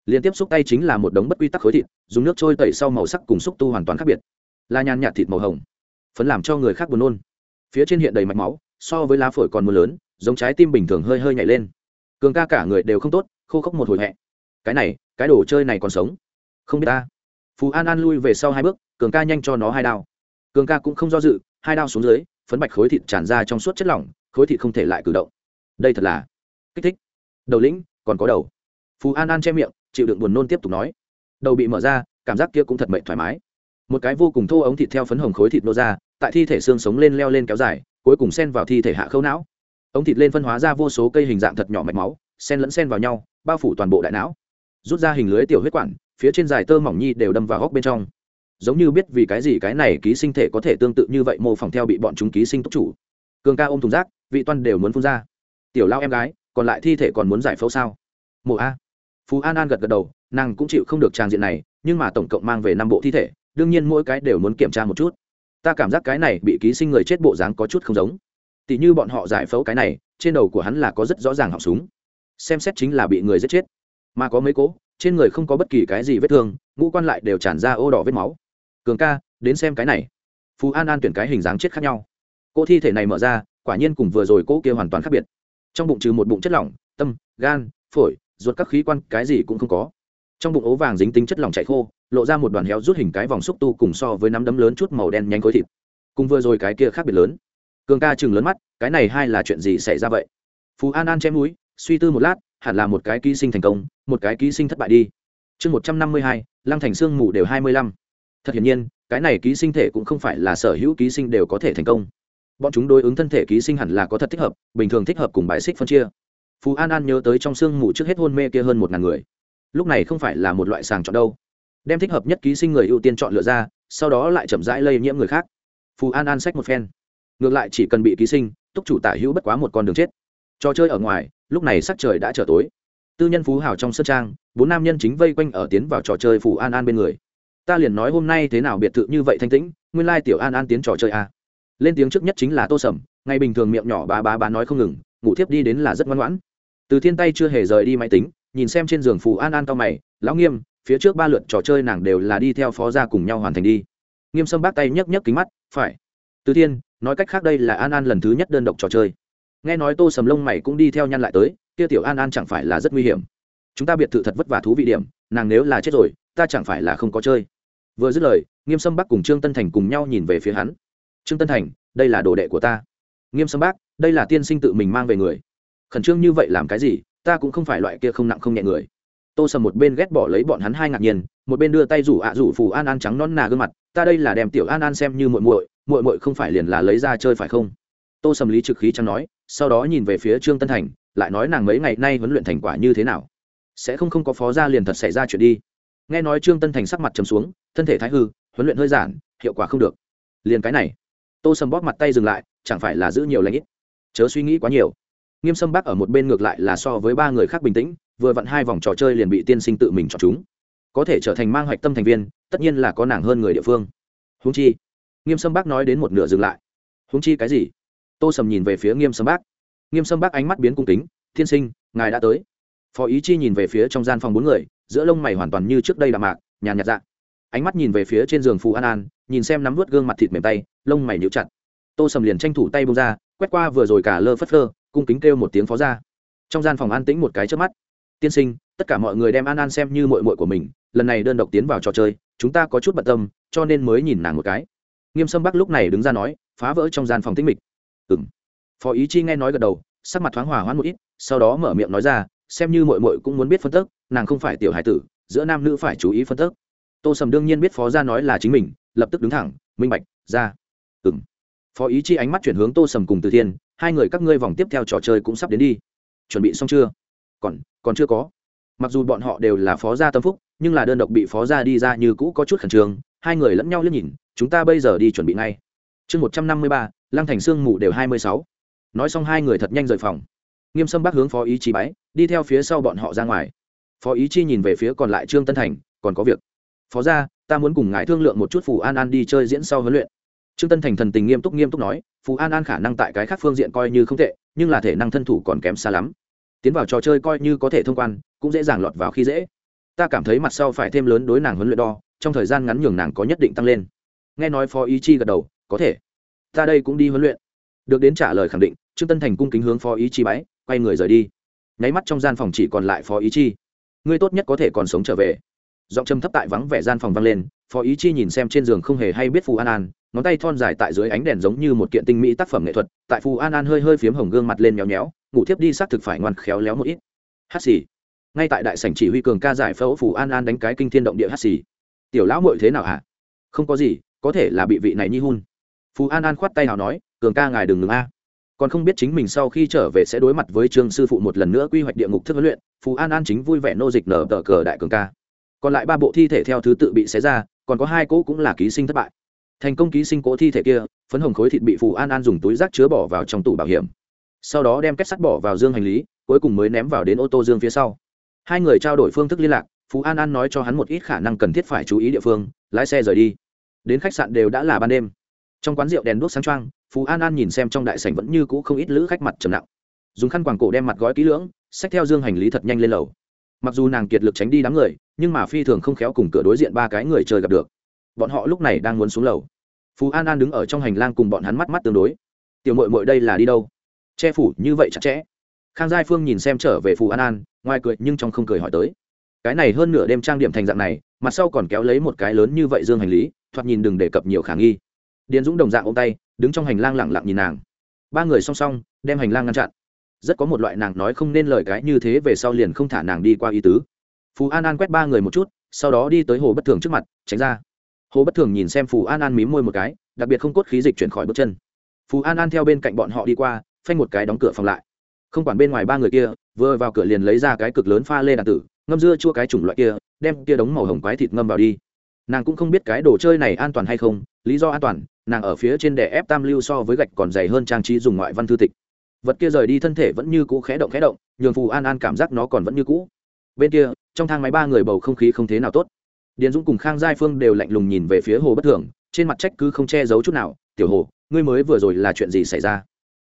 liên tiếp xúc tay chính là một đống bất quy tắc khối thịt, dùng nước trôi tẩy sau màu sắc cùng xúc tu hoàn toàn khác biệt. Là nhàn nhạt thịt màu hồng, phấn làm cho người khác buồn nôn. Phía trên hiện đầy mạch máu, so với lá phổi còn mưa lớn, giống trái tim bình thường hơi hơi nhảy lên. Cường ca cả người đều không tốt, khô khốc một hồi hẹ. Cái này, cái đồ chơi này còn sống? Không biết ta. Phú an an lui về sau hai bước, cường ca nhanh cho nó hai đao. Cường ca cũng không do dự, hai đao xuống dưới, phấn bạch khối thịt tràn ra trong suốt chất lỏng, khối thịt không thể lại cử động. Đây thật là kích thích. Đầu lĩnh, còn có đầu. Phú an an che miệng chịu đựng buồn nôn tiếp tục nói. Đầu bị mở ra, cảm giác kia cũng thật mệnh thoải mái. Một cái vô cùng thô ống thịt theo phấn hồng khối thịt nô ra, tại thi thể xương sống lên leo lên kéo dài, cuối cùng sen vào thi thể hạ khâu não. Ống thịt lên phân hóa ra vô số cây hình dạng thật nhỏ mạch máu sen lẫn sen vào nhau, bao phủ toàn bộ đại não. Rút ra hình lưới tiểu huyết quản, phía trên dài tơ mỏng nhi đều đâm vào góc bên trong. Giống như biết vì cái gì cái này ký sinh thể có thể tương tự như vậy mô phỏng theo bị bọn chúng ký sinh túc chủ. Cường ca ôm thùng rác, vị toan đều muốn phun ra. Tiểu lao em gái, còn lại thi thể còn muốn giải phẫu sao? Mộ a phú an an gật gật đầu, nàng cũng chịu không được trang diện này, nhưng mà tổng cộng mang về năm bộ thi thể, đương nhiên mỗi cái đều muốn kiểm tra một chút. Ta cảm giác cái này bị ký sinh người chết bộ dáng có chút không giống. Tỷ như bọn họ giải phẫu cái này, trên đầu của hắn là có rất rõ ràng họng súng. Xem xét chính là bị người giết chết. Mà có mấy cố trên người không có bất kỳ cái gì vết thương, ngũ quan lại đều tràn ra ô đỏ vết máu. Cường ca, đến xem cái này. Phú an an tuyển cái hình dáng chết khác nhau. Cô thi thể này mở ra, quả nhiên cùng vừa rồi cô kia hoàn toàn khác biệt. Trong bụng trừ một bụng chất lỏng, tâm, gan, phổi ruột các khí quan, cái gì cũng không có. Trong bụng ố vàng dính tính chất lỏng chảy khô, lộ ra một đoàn héo rút hình cái vòng xúc tu cùng so với nắm đấm lớn chút màu đen nhanh khối thịt. Cùng vừa rồi cái kia khác biệt lớn. Cường ca chừng lớn mắt, cái này hai là chuyện gì xảy ra vậy? Phú an an chém núi suy tư một lát, hẳn là một cái ký sinh thành công, một cái ký sinh thất bại đi. Chương một trăm năm mươi hai, lăng thành sương mù đều hai mươi lăm. Thật hiển nhiên, cái này ký sinh thể cũng không phải là sở hữu ký sinh đều có thể thành công. Bọn chúng đối ứng thân thể ký sinh hẳn là có thật thích hợp, bình thường thích hợp cùng bài xích phân chia phú an an nhớ tới trong sương mù trước hết hôn mê kia hơn một ngàn người. Lúc này không phải là một loại sàng chọn đâu. Đem thích hợp nhất ký sinh người ưu tiên chọn lựa ra, sau đó lại chậm rãi lây nhiễm người khác. Phù an an sách một phen. Ngược lại chỉ cần bị ký sinh, túc chủ tả hữu bất quá một con đường chết. Trò chơi ở ngoài, lúc này sắc trời đã trở tối. Tư nhân phú hào trong sân trang, bốn nam nhân chính vây quanh ở tiến vào trò chơi phù an an bên người. Ta liền nói hôm nay thế nào biệt thự như vậy thanh tĩnh, nguyên lai tiểu an an tiến trò chơi a à. lên tiếng trước nhất chính là tô sầm, ngày bình thường miệng nhỏ bá bá bá nói không ngừng, ngủ thiếp đi đến là rất ngoan ngoãn từ thiên tay chưa hề rời đi máy tính, nhìn xem trên giường phù an an cao mày, lão nghiêm, phía trước ba lượt trò chơi nàng đều là đi theo phó gia cùng nhau hoàn thành đi. Nghiêm sâm bác tay nhấc nhấc kính mắt, phải. Từ thiên, nói cách khác đây là an an lần thứ nhất đơn độc trò chơi. Nghe nói tô sầm lông mày cũng đi theo nhăn lại tới, kia tiểu an an chẳng phải là rất nguy hiểm. Chúng ta biệt thự thật vất vả thú vị điểm, nàng nếu là chết rồi, ta chẳng phải là không có chơi. Vừa dứt lời, nghiêm sâm bắc cùng trương tân thành cùng nhau nhìn về phía hắn. Trương tân thành, đây là đồ đệ của ta. Nghiêm sâm bắc đây là tiên sinh tự mình mang về người khẩn trương như vậy làm cái gì, ta cũng không phải loại kia không nặng không nhẹ người. Tô sầm một bên ghét bỏ lấy bọn hắn hai ngạc nhiên, một bên đưa tay rủ ạ rủ phù an an trắng non nà gương mặt, ta đây là đem tiểu an an xem như muội muội muội muội không phải liền là lấy ra chơi phải không? Tô sầm lý trực khí chẳng nói, sau đó nhìn về phía trương tân thành, lại nói nàng mấy ngày nay huấn luyện thành quả như thế nào? Sẽ không không có phó gia liền thật xảy ra chuyện đi. Nghe nói trương tân thành sắc mặt trầm xuống, thân thể thái hư, huấn luyện hơi giản, hiệu quả không được. Liền cái này. Tô sầm bóp mặt tay dừng lại, chẳng phải là giữ nhiều lãnh ít. Chớ suy nghĩ quá nhiều nghiêm sâm bác ở một bên ngược lại là so với ba người khác bình tĩnh, vừa vặn hai vòng trò chơi liền bị tiên sinh tự mình chọn chúng. Có thể trở thành mang hoạch tâm thành viên, tất nhiên là có nàng hơn người địa phương. Húng chi, nghiêm sâm bác nói đến một nửa dừng lại. Húng chi cái gì? Tô sầm nhìn về phía nghiêm sâm bác nghiêm sâm bác ánh mắt biến cung kính, tiên sinh, ngài đã tới. Phó ý chi nhìn về phía trong gian phòng bốn người, giữa lông mày hoàn toàn như trước đây là mạc, nhàn nhạt dạ. Ánh mắt nhìn về phía trên giường phù an an, nhìn xem nắm vớt gương mặt thịt mềm tay, lông mày níu chặt. Tô sầm liền tranh thủ tay bông ra, quét qua vừa rồi cả lơ phất lơ cung kính kêu một tiếng phó ra. Trong gian phòng an tĩnh một cái trước mắt. Tiên sinh, tất cả mọi người đem an an xem như mội mội của mình, lần này đơn độc tiến vào trò chơi, chúng ta có chút bận tâm, cho nên mới nhìn nàng một cái. Nghiêm sâm bắc lúc này đứng ra nói, phá vỡ trong gian phòng tĩnh mịch. Ừ m phó ý chi nghe nói gật đầu, sắc mặt thoáng hòa hoãn một ít, sau đó mở miệng nói ra, xem như mội mội cũng muốn biết phân tức, nàng không phải tiểu hải tử, giữa nam nữ phải chú ý phân tức. Tô sầm đương nhiên biết phó gia nói là chính mình, lập tức đứng thẳng, minh bạch, ra. Ừng phó ý chi ánh mắt chuyển hướng tô sầm cùng từ thiên hai người các ngươi vòng tiếp theo trò chơi cũng sắp đến đi. Chuẩn bị xong chưa? Còn còn chưa có. Mặc dù bọn họ đều là phó gia tâm phúc nhưng là đơn độc bị phó gia đi ra như cũ có chút khẩn trương hai người lẫn nhau liếc nhìn chúng ta bây giờ đi chuẩn bị ngay. Chương một trăm năm mươi ba lăng thành sương mù đều hai mươi sáu. Nói xong hai người thật nhanh rời phòng. Nghiêm sâm bác hướng phó ý chi bái đi theo phía sau bọn họ ra ngoài. Phó ý chi nhìn về phía còn lại trương tân thành còn có việc. Phó gia, ta muốn cùng ngài thương lượng một chút phù an an đi chơi diễn sau huấn luyện trương tân thành thần tình nghiêm túc nghiêm túc nói, phù an an khả năng tại cái khác phương diện coi như không tệ, nhưng là thể năng thân thủ còn kém xa lắm. Tiến vào trò chơi coi như có thể thông quan, cũng dễ dàng lọt vào khi dễ. Ta cảm thấy mặt sau phải thêm lớn đối nàng huấn luyện đo, trong thời gian ngắn nhường nàng có nhất định tăng lên. Nghe nói phó ý chi gật đầu, có thể. Ta đây cũng đi huấn luyện. Được đến trả lời khẳng định, trương tân thành cung kính hướng phó ý chi bái, quay người rời đi. Nháy mắt trong gian phòng chỉ còn lại phó ý chi. Ngươi tốt nhất có thể còn sống trở về. Giọng trầm thấp tại vắng vẻ gian phòng vang lên, phó ý chi nhìn xem trên giường không hề hay biết phù an an ngón tay thon dài tại dưới ánh đèn giống như một kiện tinh mỹ tác phẩm nghệ thuật, tại phù an an hơi hơi phiếm hồng gương mặt lên nhéo nhéo ngủ thiếp đi xác thực phải ngoan khéo léo một ít. Hát xì. Ngay tại đại sảnh chỉ huy cường ca giải phẫu phù an an đánh cái kinh thiên động địa hát xì. Tiểu lão mội thế nào hả? Không có gì, có thể là bị vị này nhi hun phù an an khoát tay nào nói, cường ca ngài đừng ngừng a. Còn không biết chính mình sau khi trở về sẽ đối mặt với trương sư phụ một lần nữa quy hoạch địa ngục thức huấn luyện, phù an an chính vui vẻ nô dịch nở tờ cờ đại cường ca. Còn lại ba bộ thi thể theo thứ tự bị xé ra, còn có hai cỗ cũng là ký sinh thất bại thành công ký sinh cỗ thi thể kia, phấn hồng khối thịt bị phù an an dùng túi rác chứa bỏ vào trong tủ bảo hiểm. Sau đó đem kết sắt bỏ vào dương hành lý, cuối cùng mới ném vào đến ô tô dương phía sau. Hai người trao đổi phương thức liên lạc phú an an nói cho hắn một ít khả năng cần thiết phải chú ý địa phương, lái xe rời đi. Đến khách sạn đều đã là ban đêm. Trong quán rượu đèn đuốc sáng trăng phú an an nhìn xem trong đại sảnh vẫn như cũ không ít lữ khách mặt trầm nặng dùng khăn quàng cổ đem mặt gói kỹ lưỡng, xách theo dương hành lý thật nhanh lên lầu. Mặc dù nàng kiệt lực tránh đi đám người, nhưng mà phi thường không khéo cùng cửa đối diện ba cái người chơi gặp được bọn họ lúc này đang muốn xuống lầu. Phú an an đứng ở trong hành lang cùng bọn hắn mắt mắt tương đối. Tiểu mội mội đây là đi đâu? Che phủ như vậy chặt chẽ. Khang giai phương nhìn xem trở về phù an an, ngoài cười nhưng trong không cười hỏi tới. Cái này hơn nửa đêm trang điểm thành dạng này, mặt sau còn kéo lấy một cái lớn như vậy dương hành lý, thoạt nhìn đừng đề cập nhiều khả nghi. Điền dũng đồng dạng ôm tay, đứng trong hành lang lẳng lặng nhìn nàng. Ba người song song, đem hành lang ngăn chặn. Rất có một loại nàng nói không nên lời cái như thế về sau liền không thả nàng đi qua ý tứ. Phú an an quét ba người một chút, sau đó đi tới hồ bất thường trước mặt, tránh ra hồ bất thường nhìn xem phù an an mím môi một cái, đặc biệt không cốt khí dịch chuyển khỏi bước chân. Phù an an theo bên cạnh bọn họ đi qua, phanh một cái đóng cửa phòng lại. Không quản bên ngoài ba người kia, vừa vào cửa liền lấy ra cái cực lớn pha lê đàn tử, ngâm dưa chua cái chủng loại kia, đem kia đống màu hồng quái thịt ngâm vào đi. Nàng cũng không biết cái đồ chơi này an toàn hay không, lý do an toàn, nàng ở phía trên đè ép tam lưu so với gạch còn dày hơn trang trí dùng ngoại văn thư tịch. Vật kia rời đi thân thể vẫn như cũ khẽ động khẽ động, nhường phù an an cảm giác nó còn vẫn như cũ. Bên kia, trong thang máy ba người bầu không khí không thế nào tốt điền dũng cùng khang giai phương đều lạnh lùng nhìn về phía hồ bất thường, trên mặt trách cứ không che giấu chút nào, tiểu hồ, ngươi mới vừa rồi là chuyện gì xảy ra?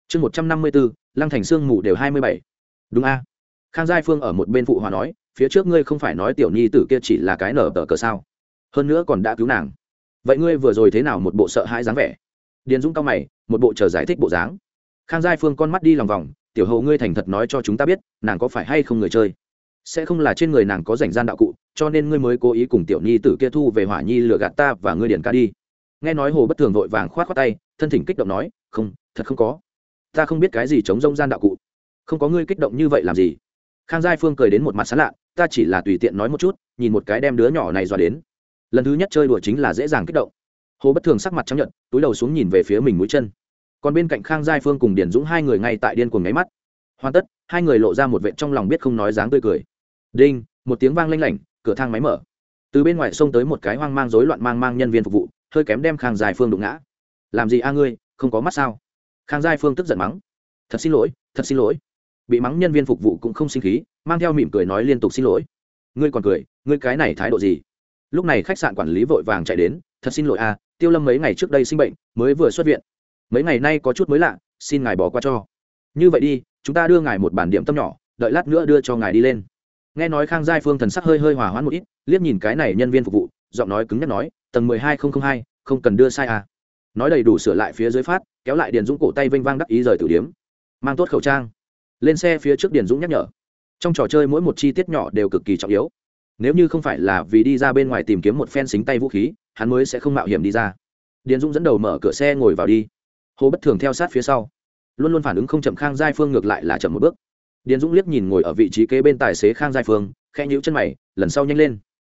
Chương một trăm năm mươi bốn, lăng thành sương mù đều hai mươi bảy. Đúng a. Khang giai phương ở một bên phụ hòa nói, phía trước ngươi không phải nói tiểu nhi tử kia chỉ là cái nở tờ cờ sao? Hơn nữa còn đã cứu nàng. Vậy ngươi vừa rồi thế nào một bộ sợ hãi dáng vẻ? Điền dũng cao mày, một bộ chờ giải thích bộ dáng. Khang giai phương con mắt đi lòng vòng, tiểu hầu ngươi thành thật nói cho chúng ta biết, nàng có phải hay không người chơi? Sẽ không là trên người nàng có rảnh gian đạo cụ cho nên ngươi mới cố ý cùng tiểu nhi tử kia thu về hỏa nhi lừa gạt ta và ngươi điền ca đi. Nghe nói hồ bất thường vội vàng khoát khoát tay, thân thỉnh kích động nói, không, thật không có. Ta không biết cái gì chống rông gian đạo cụ. Không có ngươi kích động như vậy làm gì? Khang giai phương cười đến một mặt sán lạ, ta chỉ là tùy tiện nói một chút, nhìn một cái đem đứa nhỏ này dọa đến. Lần thứ nhất chơi đùa chính là dễ dàng kích động. Hồ bất thường sắc mặt trắng nhận túi đầu xuống nhìn về phía mình mũi chân. Còn bên cạnh khang giai phương cùng điển dũng hai người ngay tại điên cuồng nháy mắt. Hoàn tất, hai người lộ ra một vệ trong lòng biết không nói dáng tươi cười. Đinh! Một tiếng vang lanh lảnh cửa thang máy mở. Từ bên ngoài xông tới một cái hoang mang rối loạn mang mang nhân viên phục vụ, hơi kém đem khang dài phương đụng ngã. Làm gì a ngươi, không có mắt sao? Khang giai phương tức giận mắng. Thật xin lỗi, thật xin lỗi. Bị mắng nhân viên phục vụ cũng không sinh khí, mang theo mỉm cười nói liên tục xin lỗi. Ngươi còn cười, ngươi cái này thái độ gì? Lúc này khách sạn quản lý vội vàng chạy đến, thật xin lỗi a, tiêu lâm mấy ngày trước đây sinh bệnh, mới vừa xuất viện. Mấy ngày nay có chút mới lạ, xin ngài bỏ qua cho. Như vậy đi, chúng ta đưa ngài một bản điểm tâm nhỏ, đợi lát nữa đưa cho ngài đi lên nghe nói khang giai phương thần sắc hơi hơi hòa hoãn một ít, liếc nhìn cái này nhân viên phục vụ, giọng nói cứng nhắc nói, tầng mười hai nghìn hai, không cần đưa sai à. Nói đầy đủ sửa lại phía dưới phát, kéo lại điền dũng cổ tay vênh vang đắc ý rời tử điếm. Mang tốt khẩu trang. Lên xe phía trước điền dũng nhắc nhở. Trong trò chơi mỗi một chi tiết nhỏ đều cực kỳ trọng yếu. Nếu như không phải là vì đi ra bên ngoài tìm kiếm một phen xính tay vũ khí, hắn mới sẽ không mạo hiểm đi ra. Điền dũng dẫn đầu mở cửa xe ngồi vào đi. Hồ bất thường theo sát phía sau. Luôn luôn phản ứng không chậm, khang giai phương ngược lại là chậm một bước điền dũng liếc nhìn ngồi ở vị trí kế bên tài xế khang giai phương, khẽ nhíu chân mày, lần sau nhanh lên.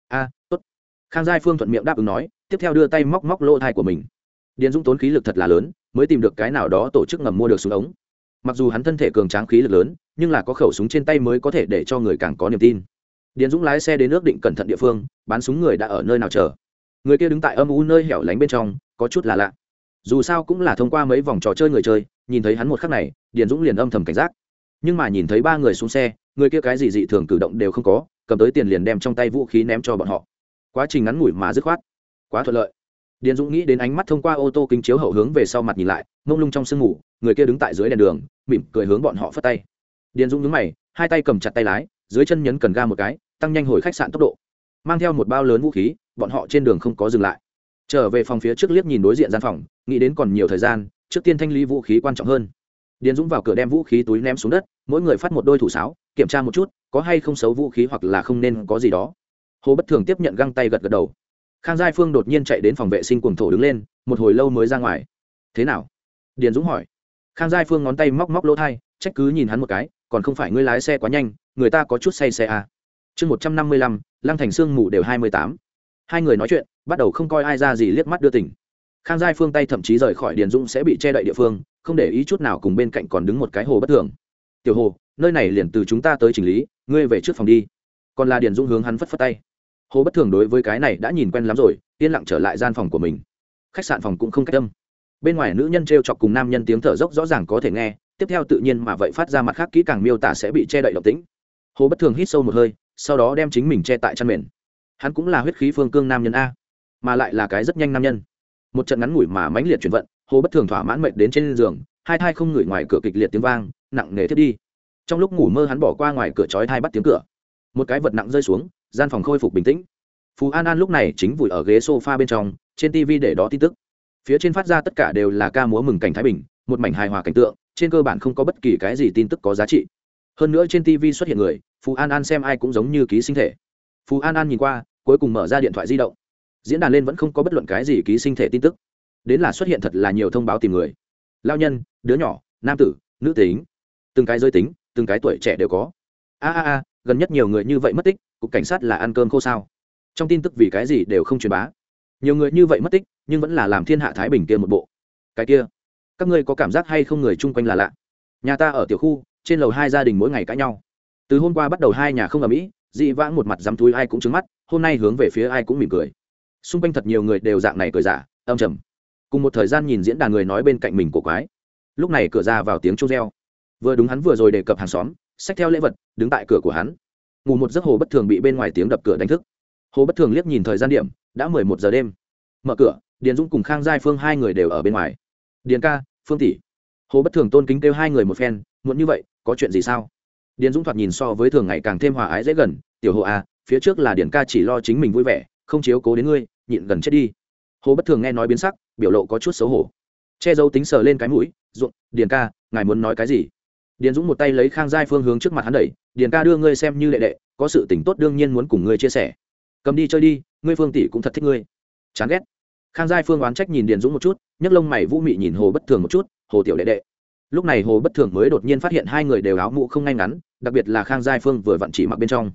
A, tốt. Khang giai phương thuận miệng đáp ứng nói, tiếp theo đưa tay móc móc lỗ thai của mình. Điền dũng tốn khí lực thật là lớn, mới tìm được cái nào đó tổ chức ngầm mua được súng ống. Mặc dù hắn thân thể cường tráng khí lực lớn, nhưng là có khẩu súng trên tay mới có thể để cho người càng có niềm tin. Điền dũng lái xe đến ước định cẩn thận địa phương bán súng người đã ở nơi nào chờ. Người kia đứng tại âm u nơi hẻo lánh bên trong, có chút là lạ. Dù sao cũng là thông qua mấy vòng trò chơi người chơi, nhìn thấy hắn một khắc này, điền dũng liền âm thầm cảnh giác nhưng mà nhìn thấy ba người xuống xe, người kia cái gì dị thường cử động đều không có, cầm tới tiền liền đem trong tay vũ khí ném cho bọn họ. Quá trình ngắn ngủi mà dứt khoát. Quá thuận lợi. Điền dũng nghĩ đến ánh mắt thông qua ô tô kính chiếu hậu hướng về sau mặt nhìn lại, mông lung trong sương ngủ, người kia đứng tại dưới đèn đường, mỉm cười hướng bọn họ phất tay. Điền dũng nhướng mày, hai tay cầm chặt tay lái, dưới chân nhấn cần ga một cái, tăng nhanh hồi khách sạn tốc độ. Mang theo một bao lớn vũ khí, bọn họ trên đường không có dừng lại. Trở về phòng phía trước liếc nhìn đối diện gian phòng, nghĩ đến còn nhiều thời gian, trước tiên thanh lý vũ khí quan trọng hơn điền dũng vào cửa đem vũ khí túi ném xuống đất, mỗi người phát một đôi thủ sáo, kiểm tra một chút, có hay không xấu vũ khí hoặc là không nên có gì đó. Hồ bất thường tiếp nhận găng tay gật gật đầu. Khang giai phương đột nhiên chạy đến phòng vệ sinh cuồng thổ đứng lên, một hồi lâu mới ra ngoài. Thế nào? Điền dũng hỏi. Khang giai phương ngón tay móc móc lỗ thai, trách cứ nhìn hắn một cái, còn không phải ngươi lái xe quá nhanh, người ta có chút say xe à. chương một trăm năm mươi lăm, lăng thành sương mù đều hai mươi tám. Hai người nói chuyện, bắt đầu không coi ai ra gì liếc mắt đưa tỉnh khang giai phương tay thậm chí rời khỏi điền dũng sẽ bị che đậy địa phương không để ý chút nào cùng bên cạnh còn đứng một cái hồ bất thường. Tiểu hồ, nơi này liền từ chúng ta tới chỉnh lý, ngươi về trước phòng đi. Còn là điền dũng hướng hắn phất phất tay. Hồ bất thường đối với cái này đã nhìn quen lắm rồi, yên lặng trở lại gian phòng của mình. Khách sạn phòng cũng không cách tâm bên ngoài nữ nhân t r e o chọc cùng nam nhân tiếng thở dốc rõ ràng có thể nghe, tiếp theo tự nhiên mà vậy phát ra mặt khác kỹ càng miêu tả sẽ bị che đậy độc tĩnh. Hồ bất thường hít sâu một hơi, sau đó đem chính mình che tại chăn mền. Hắn cũng là huyết khí phương cương nam nhân a, mà lại là cái rất nhanh nam nhân. Một trận ngắn ngủi mà mãnh liệt chuyển vận hồ bất thường thỏa mãn mệt đến trên giường, hai thai không ngửi ngoài cửa kịch liệt tiếng vang, nặng nề thiết đi. Trong lúc ngủ mơ hắn bỏ qua ngoài cửa chói thai bắt tiếng cửa. Một cái vật nặng rơi xuống, gian phòng khôi phục bình tĩnh. Phú an an lúc này chính vùi ở ghế sofa bên trong, trên tv để đó tin tức. Phía trên phát ra tất cả đều là ca múa mừng cảnh thái bình, một mảnh hài hòa cảnh tượng, trên cơ bản không có bất kỳ cái gì tin tức có giá trị. Hơn nữa trên tv xuất hiện người phú an an xem ai cũng giống như ký sinh thể. Phú an an nhìn qua, cuối cùng mở ra điện thoại di động. Diễn đàn lên vẫn không có bất luận cái gì ký sinh thể tin tức đến là xuất hiện thật là nhiều thông báo tìm người. Lao nhân, đứa nhỏ, nam tử, nữ tính. Từng cái giới tính, từng cái tuổi trẻ đều có. A a a, gần nhất nhiều người như vậy mất tích, cục cảnh sát là ăn cơm khô sao? Trong tin tức vì cái gì đều không truyền bá. Nhiều người như vậy mất tích, nhưng vẫn là làm thiên hạ thái bình kia một bộ. Cái kia, các ngươi có cảm giác hay không người chung quanh là lạ? Nhà ta ở tiểu khu, trên lầu hai gia đình mỗi ngày cãi nhau. Từ hôm qua bắt đầu hai nhà không ở mỹ dị vãng một mặt dám túi ai cũng trứng mắt, hôm nay hướng về phía ai cũng mỉm cười. Xung quanh thật nhiều người đều dạng này cười giả, âm trầm cùng một thời gian nhìn diễn đàn người nói bên cạnh mình của quái. Lúc này cửa ra vào tiếng chuông reo. Vừa đúng hắn vừa rồi đề cập hàng xóm, xách theo lễ vật, đứng tại cửa của hắn. Ngủ một giấc hồ bất thường bị bên ngoài tiếng đập cửa đánh thức. Hồ bất thường liếc nhìn thời gian điểm, đã mười một giờ đêm. Mở cửa, điền dũng cùng khang giai phương hai người đều ở bên ngoài. Điền ca, phương tỷ. Hồ bất thường tôn kính kêu hai người một phen, muộn như vậy, có chuyện gì sao? Điền dũng thoạt nhìn so với thường ngày càng thêm hòa ái dễ gần, tiểu hồ à phía trước là điền ca chỉ lo chính mình vui vẻ, không chiếu cố đến ngươi, nhịn gần chết đi. Hồ bất thường nghe nói biến sắc biểu lộ có chút xấu hổ. Che giấu tính sờ lên cái mũi ruộng điền ca, ngài muốn nói cái gì? Điền dũng một tay lấy khang giai phương hướng trước mặt hắn đẩy, điền ca đưa ngươi xem như đệ đệ, có sự tỉnh tốt đương nhiên muốn cùng ngươi chia sẻ. Cầm đi chơi đi, ngươi phương tỷ cũng thật thích ngươi. Chán ghét. Khang giai phương oán trách nhìn điền dũng một chút, nhấc lông mày vũ mị nhìn hồ bất thường một chút, hồ tiểu đệ đệ. Lúc này hồ bất thường mới đột nhiên phát hiện hai người đều áo mũ không ngay ngắn, đặc biệt là khang giai phương vừa vặn chỉ mặc bên trong.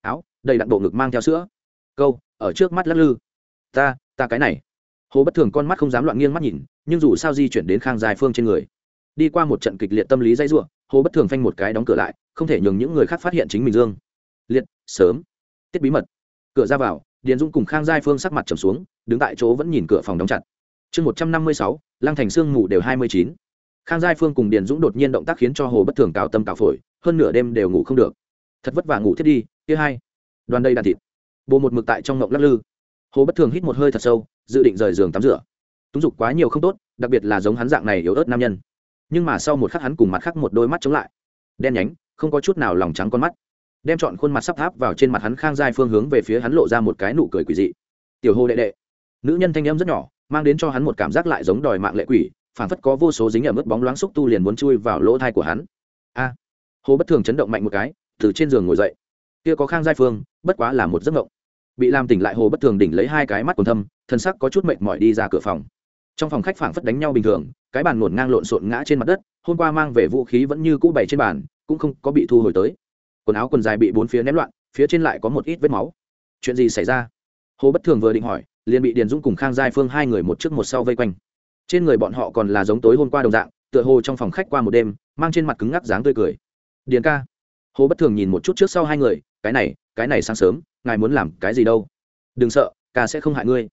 Áo, đầy đặn bộ ngực mang theo sữa. Câu, ở trước mắt lắc lư. Ta ta cái này hồ bất thường con mắt không dám loạn nghiêng mắt nhìn, nhưng dù sao di chuyển đến khang giai phương trên người. Đi qua một trận kịch liệt tâm lý dãy ruộng hồ bất thường phanh một cái đóng cửa lại, không thể nhường những người khác phát hiện chính mình dương. Liệt, sớm. Tiết bí mật. Cửa ra vào, điền dung cùng khang giai phương sắc mặt trầm xuống, đứng tại chỗ vẫn nhìn cửa phòng đóng chặt. Chương một trăm năm mươi sáu, lăng thành sương ngủ đều hai mươi chín. Khang giai phương cùng điền dũng đột nhiên động tác khiến cho hồ bất thường cào tâm cào phổi, hơn nửa đêm đều ngủ không được. Thật vất vả ngủ thiết đi thứ hai. Đoàn đây đàn thịt. Bộ một mực tại trong ngộng lắc lư hồ bất thường hít một hơi thật sâu, dự định rời giường tắm rửa. Túng dục quá nhiều không tốt, đặc biệt là giống hắn dạng này yếu ớt nam nhân. Nhưng mà sau một khắc hắn cùng mặt khác một đôi mắt chống lại. Đen nhánh, không có chút nào lòng trắng con mắt. Đem chọn khuôn mặt sắp tháp vào trên mặt hắn khang giai phương hướng về phía hắn lộ ra một cái nụ cười quỷ dị. Tiểu hồ đệ đệ. Nữ nhân thanh em rất nhỏ, mang đến cho hắn một cảm giác lại giống đòi mạng lệ quỷ phản phất có vô số dính ở mức bóng loáng xúc tu liền muốn chui vào lỗ thai của hắn. A. Hồ bất thường chấn động mạnh một cái, từ trên giường ngồi dậy. Kia có khang giai phương, bất quá là một giấc mộng bị làm tỉnh lại hồ bất thường đỉnh lấy hai cái mắt còn thâm, thân sắc có chút mệt mỏi đi ra cửa phòng. Trong phòng khách phảng phất đánh nhau bình thường, cái bàn ngổn ngang lộn xộn ngã trên mặt đất, hôm qua mang về vũ khí vẫn như cũ bày trên bàn, cũng không có bị thu hồi tới. Quần áo quần dài bị bốn phía ném loạn, phía trên lại có một ít vết máu. Chuyện gì xảy ra? Hồ bất thường vừa định hỏi, liền bị điền dũng cùng khang giai phương hai người một trước một sau vây quanh. Trên người bọn họ còn là giống tối hôm qua đồng dạng, tựa hồ trong phòng khách qua một đêm, mang trên mặt cứng ngắc dáng tươi cười. Điền ca. Hồ bất thường nhìn một chút trước sau hai người, cái này cái này sáng sớm ngài muốn làm cái gì đâu? Đừng sợ, ca sẽ không hại ngươi.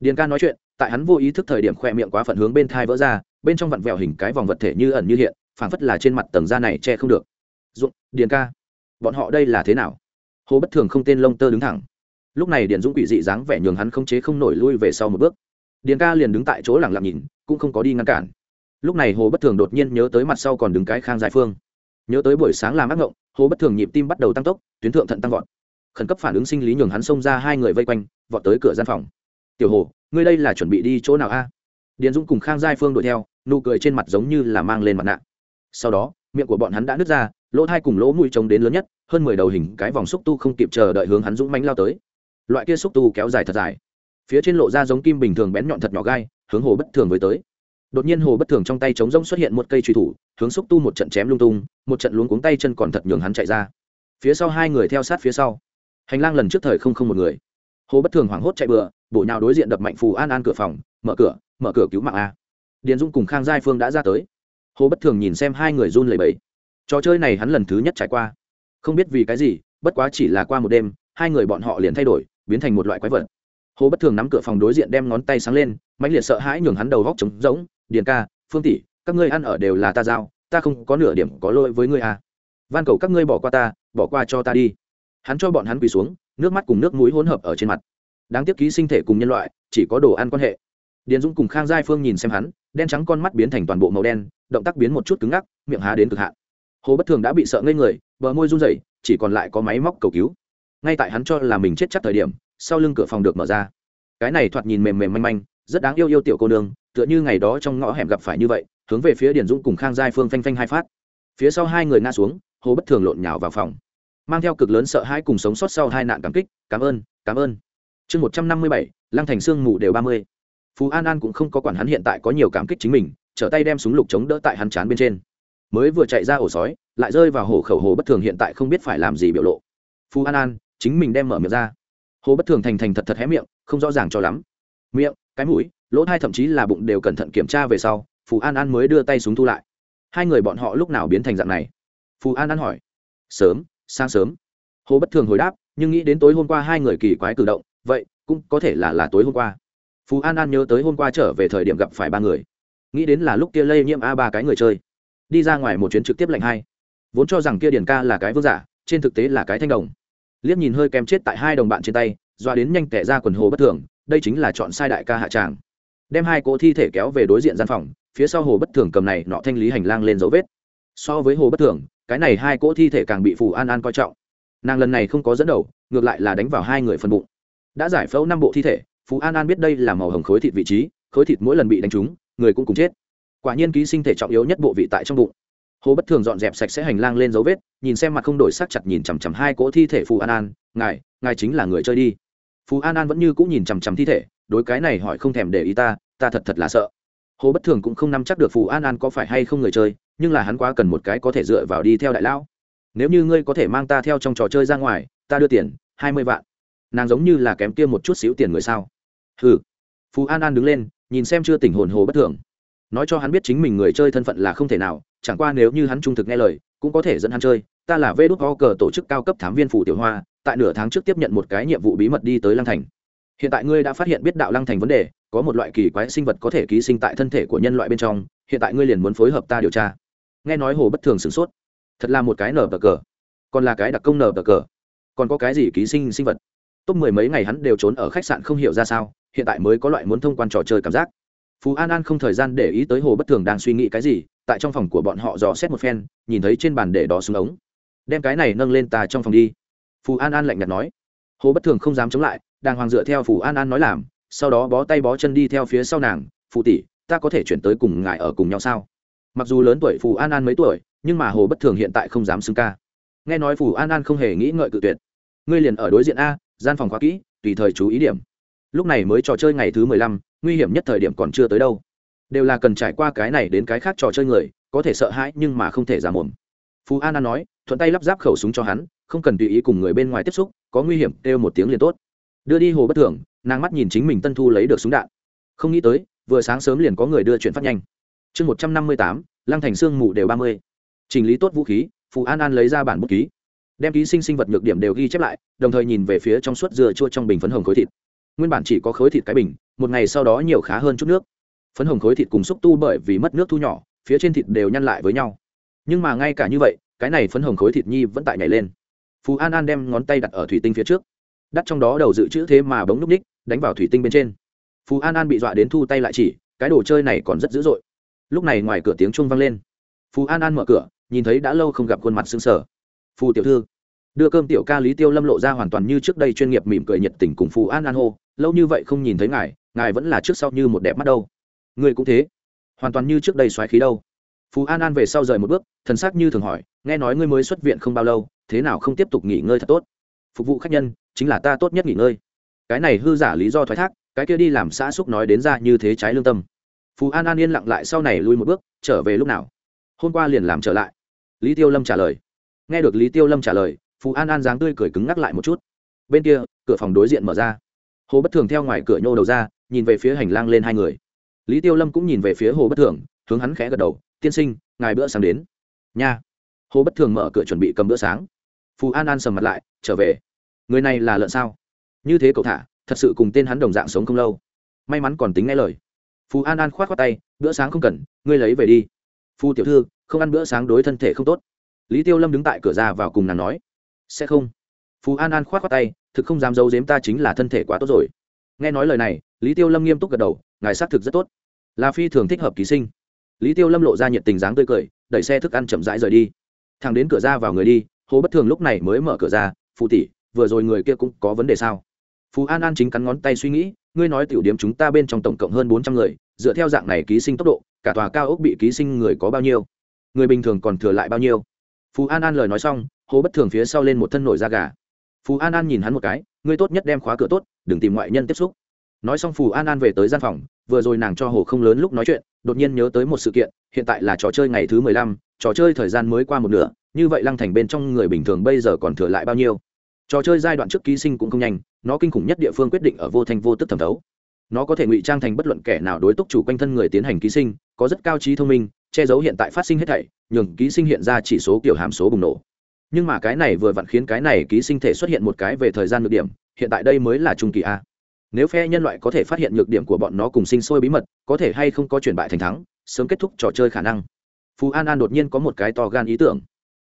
Điền ca nói chuyện, tại hắn vô ý thức thời điểm khoe miệng quá phận hướng bên thai vỡ ra, bên trong vặn vẹo hình cái vòng vật thể như ẩn như hiện, phảng phất là trên mặt tầng da này che không được. Dụng, điền ca, bọn họ đây là thế nào? Hồ bất thường không tên lông tơ đứng thẳng. Lúc này điền dũng quỷ dị dáng vẻ nhường hắn không chế không nổi lui về sau một bước. Điền ca liền đứng tại chỗ lẳng lặng nhìn, cũng không có đi ngăn cản. Lúc này hồ bất thường đột nhiên nhớ tới mặt sau còn đứng cái khang giải phương. Nhớ tới buổi sáng làm ác ngộng, hồ bất thường nhịp tim bắt đầu tăng tốc, tuyến thượng thận tăng vọt khẩn cấp phản ứng sinh lý nhường hắn xông ra hai người vây quanh, vọt tới cửa gian phòng. Tiểu hồ, ngươi đây là chuẩn bị đi chỗ nào a? Điền dũng cùng khang giai phương đuổi theo, nụ cười trên mặt giống như là mang lên mặt nạ. Sau đó, miệng của bọn hắn đã nứt ra, lỗ thai cùng lỗ mũi trống đến lớn nhất, hơn mười đầu hình cái vòng xúc tu không kịp chờ đợi hướng hắn dũng mánh lao tới. Loại kia xúc tu kéo dài thật dài. Phía trên lộ ra giống kim bình thường bén nhọn thật nhỏ gai, hướng hồ bất thường với tới. Đột nhiên hồ bất thường trong tay trống rỗng xuất hiện một cây truy thủ, hướng xúc tu một trận chém lung tung, một trận luống cuống tay chân còn thật nhường hắn chạy ra. Phía sau hai người theo sát phía sau hành lang lần trước thời không không một người. Hồ bất thường hoảng hốt chạy bừa bộ nhào đối diện đập mạnh phù an an cửa phòng, mở cửa mở cửa cứu mạng a. Điền dung cùng khang giai phương đã ra tới. Hồ bất thường nhìn xem hai người run lẩy bẩy. Trò chơi này hắn lần thứ nhất trải qua. Không biết vì cái gì, bất quá chỉ là qua một đêm, hai người bọn họ liền thay đổi, biến thành một loại quái vật. Hồ bất thường nắm cửa phòng đối diện đem ngón tay sáng lên, mãnh liệt sợ hãi nhường hắn đầu góc trống rỗng. Điền ca, phương tỷ, các ngươi ăn ở đều là ta giao, ta không có nửa điểm có lỗi với ngươi à. van cầu các ngươi bỏ qua ta, bỏ qua cho ta đi hắn cho bọn hắn quỳ xuống, nước mắt cùng nước mũi hỗn hợp ở trên mặt. Đáng tiếc ký sinh thể cùng nhân loại, chỉ có đồ ăn quan hệ. Điền dũng cùng khang giai phương nhìn xem hắn, đen trắng con mắt biến thành toàn bộ màu đen, động tác biến một chút cứng ngắc, miệng há đến cực hạn. Hồ bất thường đã bị sợ ngây người, bờ môi run rẩy, chỉ còn lại có máy móc cầu cứu. Ngay tại hắn cho là mình chết chắc thời điểm, sau lưng cửa phòng được mở ra. Cái này thoạt nhìn mềm mềm manh manh, rất đáng yêu yêu tiểu cô nương, tựa như ngày đó trong ngõ hẻm gặp phải như vậy, hướng về phía điền dũng cùng khang giai phương phanh phanh hai phát. Phía sau hai người ngã xuống, hồ bất thường lộn nhào vào phòng mang theo cực lớn sợ hãi cùng sống sót sau hai nạn cảm kích, cảm ơn cảm ơn. Chương một trăm năm mươi bảy, lăng thành sương mù đều ba mươi. Phú an an cũng không có quản hắn hiện tại có nhiều cảm kích chính mình, trở tay đem súng lục chống đỡ tại hắn chán bên trên. Mới vừa chạy ra ổ sói, lại rơi vào hổ khẩu hồ bất thường hiện tại không biết phải làm gì biểu lộ. Phú an an, chính mình đem mở miệng ra. Hồ bất thường thành thành thật thật hé miệng, không rõ ràng cho lắm. Miệng, cái mũi, lỗ thai thậm chí là bụng đều cẩn thận kiểm tra về sau, phú an an mới đưa tay súng thu lại. Hai người bọn họ lúc nào biến thành dạng này? Phú an an hỏi. Sớm sáng sớm. Hồ bất thường hồi đáp, nhưng nghĩ đến tối hôm qua hai người kỳ quái cử động, vậy, cũng có thể là là tối hôm qua. Phú an an nhớ tới hôm qua trở về thời điểm gặp phải ba người. Nghĩ đến là lúc kia lây nhiễm a ba cái người chơi. Đi ra ngoài một chuyến trực tiếp lạnh hai. Vốn cho rằng kia điền ca là cái vương giả, trên thực tế là cái thanh đồng. Liếc nhìn hơi kém chết tại hai đồng bạn trên tay doa đến nhanh tẻ ra quần hồ bất thường, đây chính là chọn sai đại ca hạ tràng. Đem hai cỗ thi thể kéo về đối diện gian phòng, phía sau hồ bất thường cầm này nọ thanh lý hành lang lên dấu vết. So với hồ bất thường cái này hai cỗ thi thể càng bị phù an an coi trọng. Nàng lần này không có dẫn đầu, ngược lại là đánh vào hai người phần bụng. Đã giải phẫu năm bộ thi thể phú an an biết đây là màu hồng khối thịt vị trí, khối thịt mỗi lần bị đánh trúng, người cũng cùng chết. Quả nhiên ký sinh thể trọng yếu nhất bộ vị tại trong bụng. Hồ bất thường dọn dẹp sạch sẽ hành lang lên dấu vết, nhìn xem mặt không đổi sắc chặt nhìn chằm chằm hai cỗ thi thể phù an an, ngài ngài chính là người chơi đi. Phù an an vẫn như cũng nhìn chằm chằm thi thể, đối cái này hỏi không thèm để ý ta ta thật thật là sợ. Hồ bất thường cũng không nắm chắc được phù an an có phải hay không người chơi nhưng là hắn quá cần một cái có thể dựa vào đi theo đại lão. Nếu như ngươi có thể mang ta theo trong trò chơi ra ngoài, ta đưa tiền, hai mươi vạn. Nàng giống như là kém kia một chút xíu tiền người sao? Hừ. Phú an an đứng lên, nhìn xem chưa tỉnh hồn hồ bất thường. Nói cho hắn biết chính mình người chơi thân phận là không thể nào, chẳng qua nếu như hắn trung thực nghe lời, cũng có thể dẫn hắn chơi. Ta là vê đốt ho cờ tổ chức cao cấp thám viên phủ tiểu hoa, tại nửa tháng trước tiếp nhận một cái nhiệm vụ bí mật đi tới lăng thành. Hiện tại ngươi đã phát hiện biết đạo lăng thành vấn đề, có một loại kỳ quái sinh vật có thể ký sinh tại thân thể của nhân loại bên trong, hiện tại ngươi liền muốn phối hợp ta điều tra nghe nói hồ bất thường sửng sốt. Thật là một cái nở bờ cờ. Còn là cái đặc công nở bờ cờ. Còn có cái gì ký sinh sinh vật? Top mười mấy ngày hắn đều trốn ở khách sạn không hiểu ra sao, hiện tại mới có loại muốn thông quan trò chơi cảm giác. Phú an an không thời gian để ý tới hồ bất thường đang suy nghĩ cái gì, tại trong phòng của bọn họ dò xét một phen, nhìn thấy trên bàn để đó xuống ống. Đem cái này nâng lên ta trong phòng đi. Phú an an lạnh nhạt nói. Hồ bất thường không dám chống lại đang hoàng dựa theo phú an an nói làm, sau đó bó tay bó chân đi theo phía sau nàng phụ tỷ, ta có thể chuyển tới cùng ngài ở cùng nhau sao? Mặc dù lớn tuổi phù an an mấy tuổi, nhưng mà hồ bất thường hiện tại không dám xưng ca. Nghe nói phù an an không hề nghĩ ngợi cự tuyệt. Ngươi liền ở đối diện a, gian phòng khóa kỹ, tùy thời chú ý điểm. Lúc này mới trò chơi ngày thứ mười lăm, nguy hiểm nhất thời điểm còn chưa tới đâu. Đều là cần trải qua cái này đến cái khác trò chơi người, có thể sợ hãi nhưng mà không thể giả mồm. Phú an an nói, thuận tay lắp ráp khẩu súng cho hắn, không cần tùy ý cùng người bên ngoài tiếp xúc, có nguy hiểm, kêu một tiếng liền tốt. Đưa đi hồ bất thường, nàng mắt nhìn chính mình tân thu lấy được súng đạn. Không nghĩ tới, vừa sáng sớm liền có người đưa chuyện phát nhanh chương một trăm năm mươi tám, lăng thành sương mù đều ba mươi. Chỉnh lý tốt vũ khí, phù an an lấy ra bản bút ký. Đem ký sinh sinh vật nhược điểm đều ghi chép lại, đồng thời nhìn về phía trong suốt dừa chua trong bình phấn hồng khối thịt. Nguyên bản chỉ có khối thịt cái bình, một ngày sau đó nhiều khá hơn chút nước. Phấn hồng khối thịt cùng xúc tu bởi vì mất nước thu nhỏ, phía trên thịt đều nhăn lại với nhau. Nhưng mà ngay cả như vậy, cái này phấn hồng khối thịt nhi vẫn tại nhảy lên. Phú an an đem ngón tay đặt ở thủy tinh phía trước. Đắt trong đó đầu dự trữ thế mà bóng núp ních, đánh vào thủy tinh bên trên. Phú an an bị dọa đến thu tay lại chỉ, cái đồ chơi này còn rất dữ dội lúc này ngoài cửa tiếng chuông vang lên. Phú an an mở cửa, nhìn thấy đã lâu không gặp khuôn mặt xương sở phù tiểu thư. Đưa cơm tiểu ca lý tiêu lâm lộ ra hoàn toàn như trước đây chuyên nghiệp mỉm cười nhiệt tình cùng phù an an hô, lâu như vậy không nhìn thấy ngài ngài vẫn là trước sau như một đẹp mắt đâu. Người cũng thế. Hoàn toàn như trước đây xoáy khí đâu. Phú an an về sau rời một bước, thần sắc như thường hỏi, nghe nói ngươi mới xuất viện không bao lâu, thế nào không tiếp tục nghỉ ngơi thật tốt? Phục vụ khách nhân, chính là ta tốt nhất nghỉ ngơi. Cái này hư giả lý do thoái thác, cái kia đi làm xã xúc nói đến ra như thế trái lương tâm phú an an yên lặng lại sau này lui một bước, trở về lúc nào? Hôm qua liền làm trở lại. Lý tiêu lâm trả lời. Nghe được lý tiêu lâm trả lời phú an an dáng tươi cười cứng ngắc lại một chút. Bên kia, cửa phòng đối diện mở ra. Hồ bất thường theo ngoài cửa nhô đầu ra, nhìn về phía hành lang lên hai người. Lý tiêu lâm cũng nhìn về phía hồ bất thường, hướng hắn khẽ gật đầu, tiên sinh, ngài bữa sáng đến. Nha. Hồ bất thường mở cửa chuẩn bị cầm bữa sáng. Phù an an sầm mặt lại, trở về. Người này là lợn sao? Như thế cậu thả, thật sự cùng tên hắn đồng dạng sống không lâu. May mắn còn tính nghe lời phú an an k h o á t khoác tay, bữa sáng không cần, ngươi lấy về đi. Phu tiểu thư, không ăn bữa sáng đối thân thể không tốt. Lý tiêu lâm đứng tại cửa ra vào cùng nàng nói, sẽ không. Phú an an k h o á t khoác tay, thực không dám giấu giếm ta chính là thân thể quá tốt rồi. Nghe nói lời này, lý tiêu lâm nghiêm túc gật đầu, ngài xác thực rất tốt. Là phi thường thích hợp ký sinh. Lý tiêu lâm lộ ra nhiệt tình dáng tươi cười, đẩy xe thức ăn chậm rãi rời đi. Thằng đến cửa ra vào người đi, hồ bất thường lúc này mới mở cửa ra phụ tỷ, vừa rồi người kia cũng có vấn đề sao? Phú an an chính cắn ngón tay suy nghĩ, ngươi nói tiểu điểm chúng ta bên trong tổng cộng hơn bốn trăm người, dựa theo dạng này ký sinh tốc độ, cả tòa cao ốc bị ký sinh người có bao nhiêu? Người bình thường còn thừa lại bao nhiêu? Phú an an lời nói xong hồ bất thường phía sau lên một thân nổi da gà. Phú an an nhìn hắn một cái, ngươi tốt nhất đem khóa cửa tốt, đừng tìm ngoại nhân tiếp xúc. Nói xong phù an an về tới gian phòng, vừa rồi nàng cho hồ không lớn lúc nói chuyện, đột nhiên nhớ tới một sự kiện, hiện tại là trò chơi ngày thứ mười lăm, trò chơi thời gian mới qua một nửa, như vậy lăng thành bên trong người bình thường bây giờ còn thừa lại bao nhiêu? Trò chơi giai đoạn trước ký sinh cũng không nhanh nó kinh khủng nhất địa phương quyết định ở vô thanh vô tức thẩm thấu. Nó có thể ngụy trang thành bất luận kẻ nào đối túc chủ quanh thân người tiến hành ký sinh, có rất cao trí thông minh, che giấu hiện tại phát sinh hết thảy, nhường ký sinh hiện ra chỉ số kiểu hàm số bùng nổ. Nhưng mà cái này vừa vặn khiến cái này ký sinh thể xuất hiện một cái về thời gian nhược điểm, hiện tại đây mới là trung kỳ a. Nếu phe nhân loại có thể phát hiện nhược điểm của bọn nó cùng sinh sôi bí mật, có thể hay không có chuyển bại thành thắng, sớm kết thúc trò chơi khả năng. Phú an an đột nhiên có một cái to gan ý tưởng.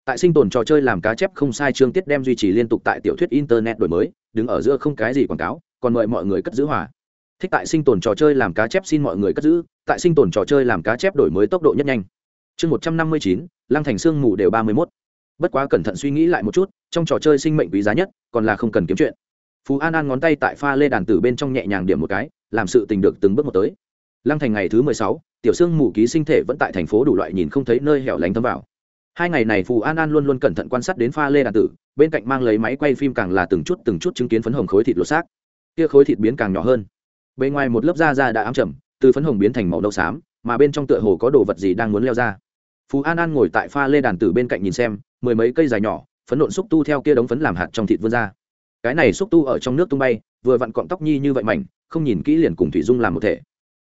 Tại sinh tồn trò chơi làm cá chép không sai chương tiết đem duy trì liên tục tại tiểu thuyết internet đổi mới đứng ở giữa không cái gì quảng cáo, còn mời mọi người cất giữ hòa. Thích tại sinh tồn trò chơi làm cá chép xin mọi người cất giữ, tại sinh tồn trò chơi làm cá chép đổi mới tốc độ nhất nhanh. Chương một trăm năm mươi chín, lăng thành sương mù đều ba mươi mốt. Bất quá cẩn thận suy nghĩ lại một chút, trong trò chơi sinh mệnh quý giá nhất, còn là không cần kiếm chuyện. Phú an an ngón tay tại pha lê đàn tử bên trong nhẹ nhàng điểm một cái, làm sự tình được từng bước một tới. Lăng thành ngày thứ mười sáu, tiểu sương mù ký sinh thể vẫn tại thành phố đủ loại nhìn không thấy nơi hẻo lánh thấm vào hai ngày này phù an an luôn luôn cẩn thận quan sát đến pha lê đàn tử, bên cạnh mang lấy máy quay phim càng là từng chút từng chút chứng kiến phấn hồng khối thịt lột xác. Kia khối thịt biến càng nhỏ hơn. Bề ngoài một lớp da da đã ám chầm từ phấn hồng biến thành màu nâu xám, mà bên trong tựa hồ có đồ vật gì đang muốn leo ra. Phú an an ngồi tại pha lê đàn tử bên cạnh nhìn xem, mười mấy cây dài nhỏ, phấn nộn xúc tu theo kia đống phấn làm hạt trong thịt vươn ra. Cái này xúc tu ở trong nước tung bay, vừa vặn cọng tóc nhi như vậy mảnh, không nhìn kỹ liền cùng thủy dung làm một thể.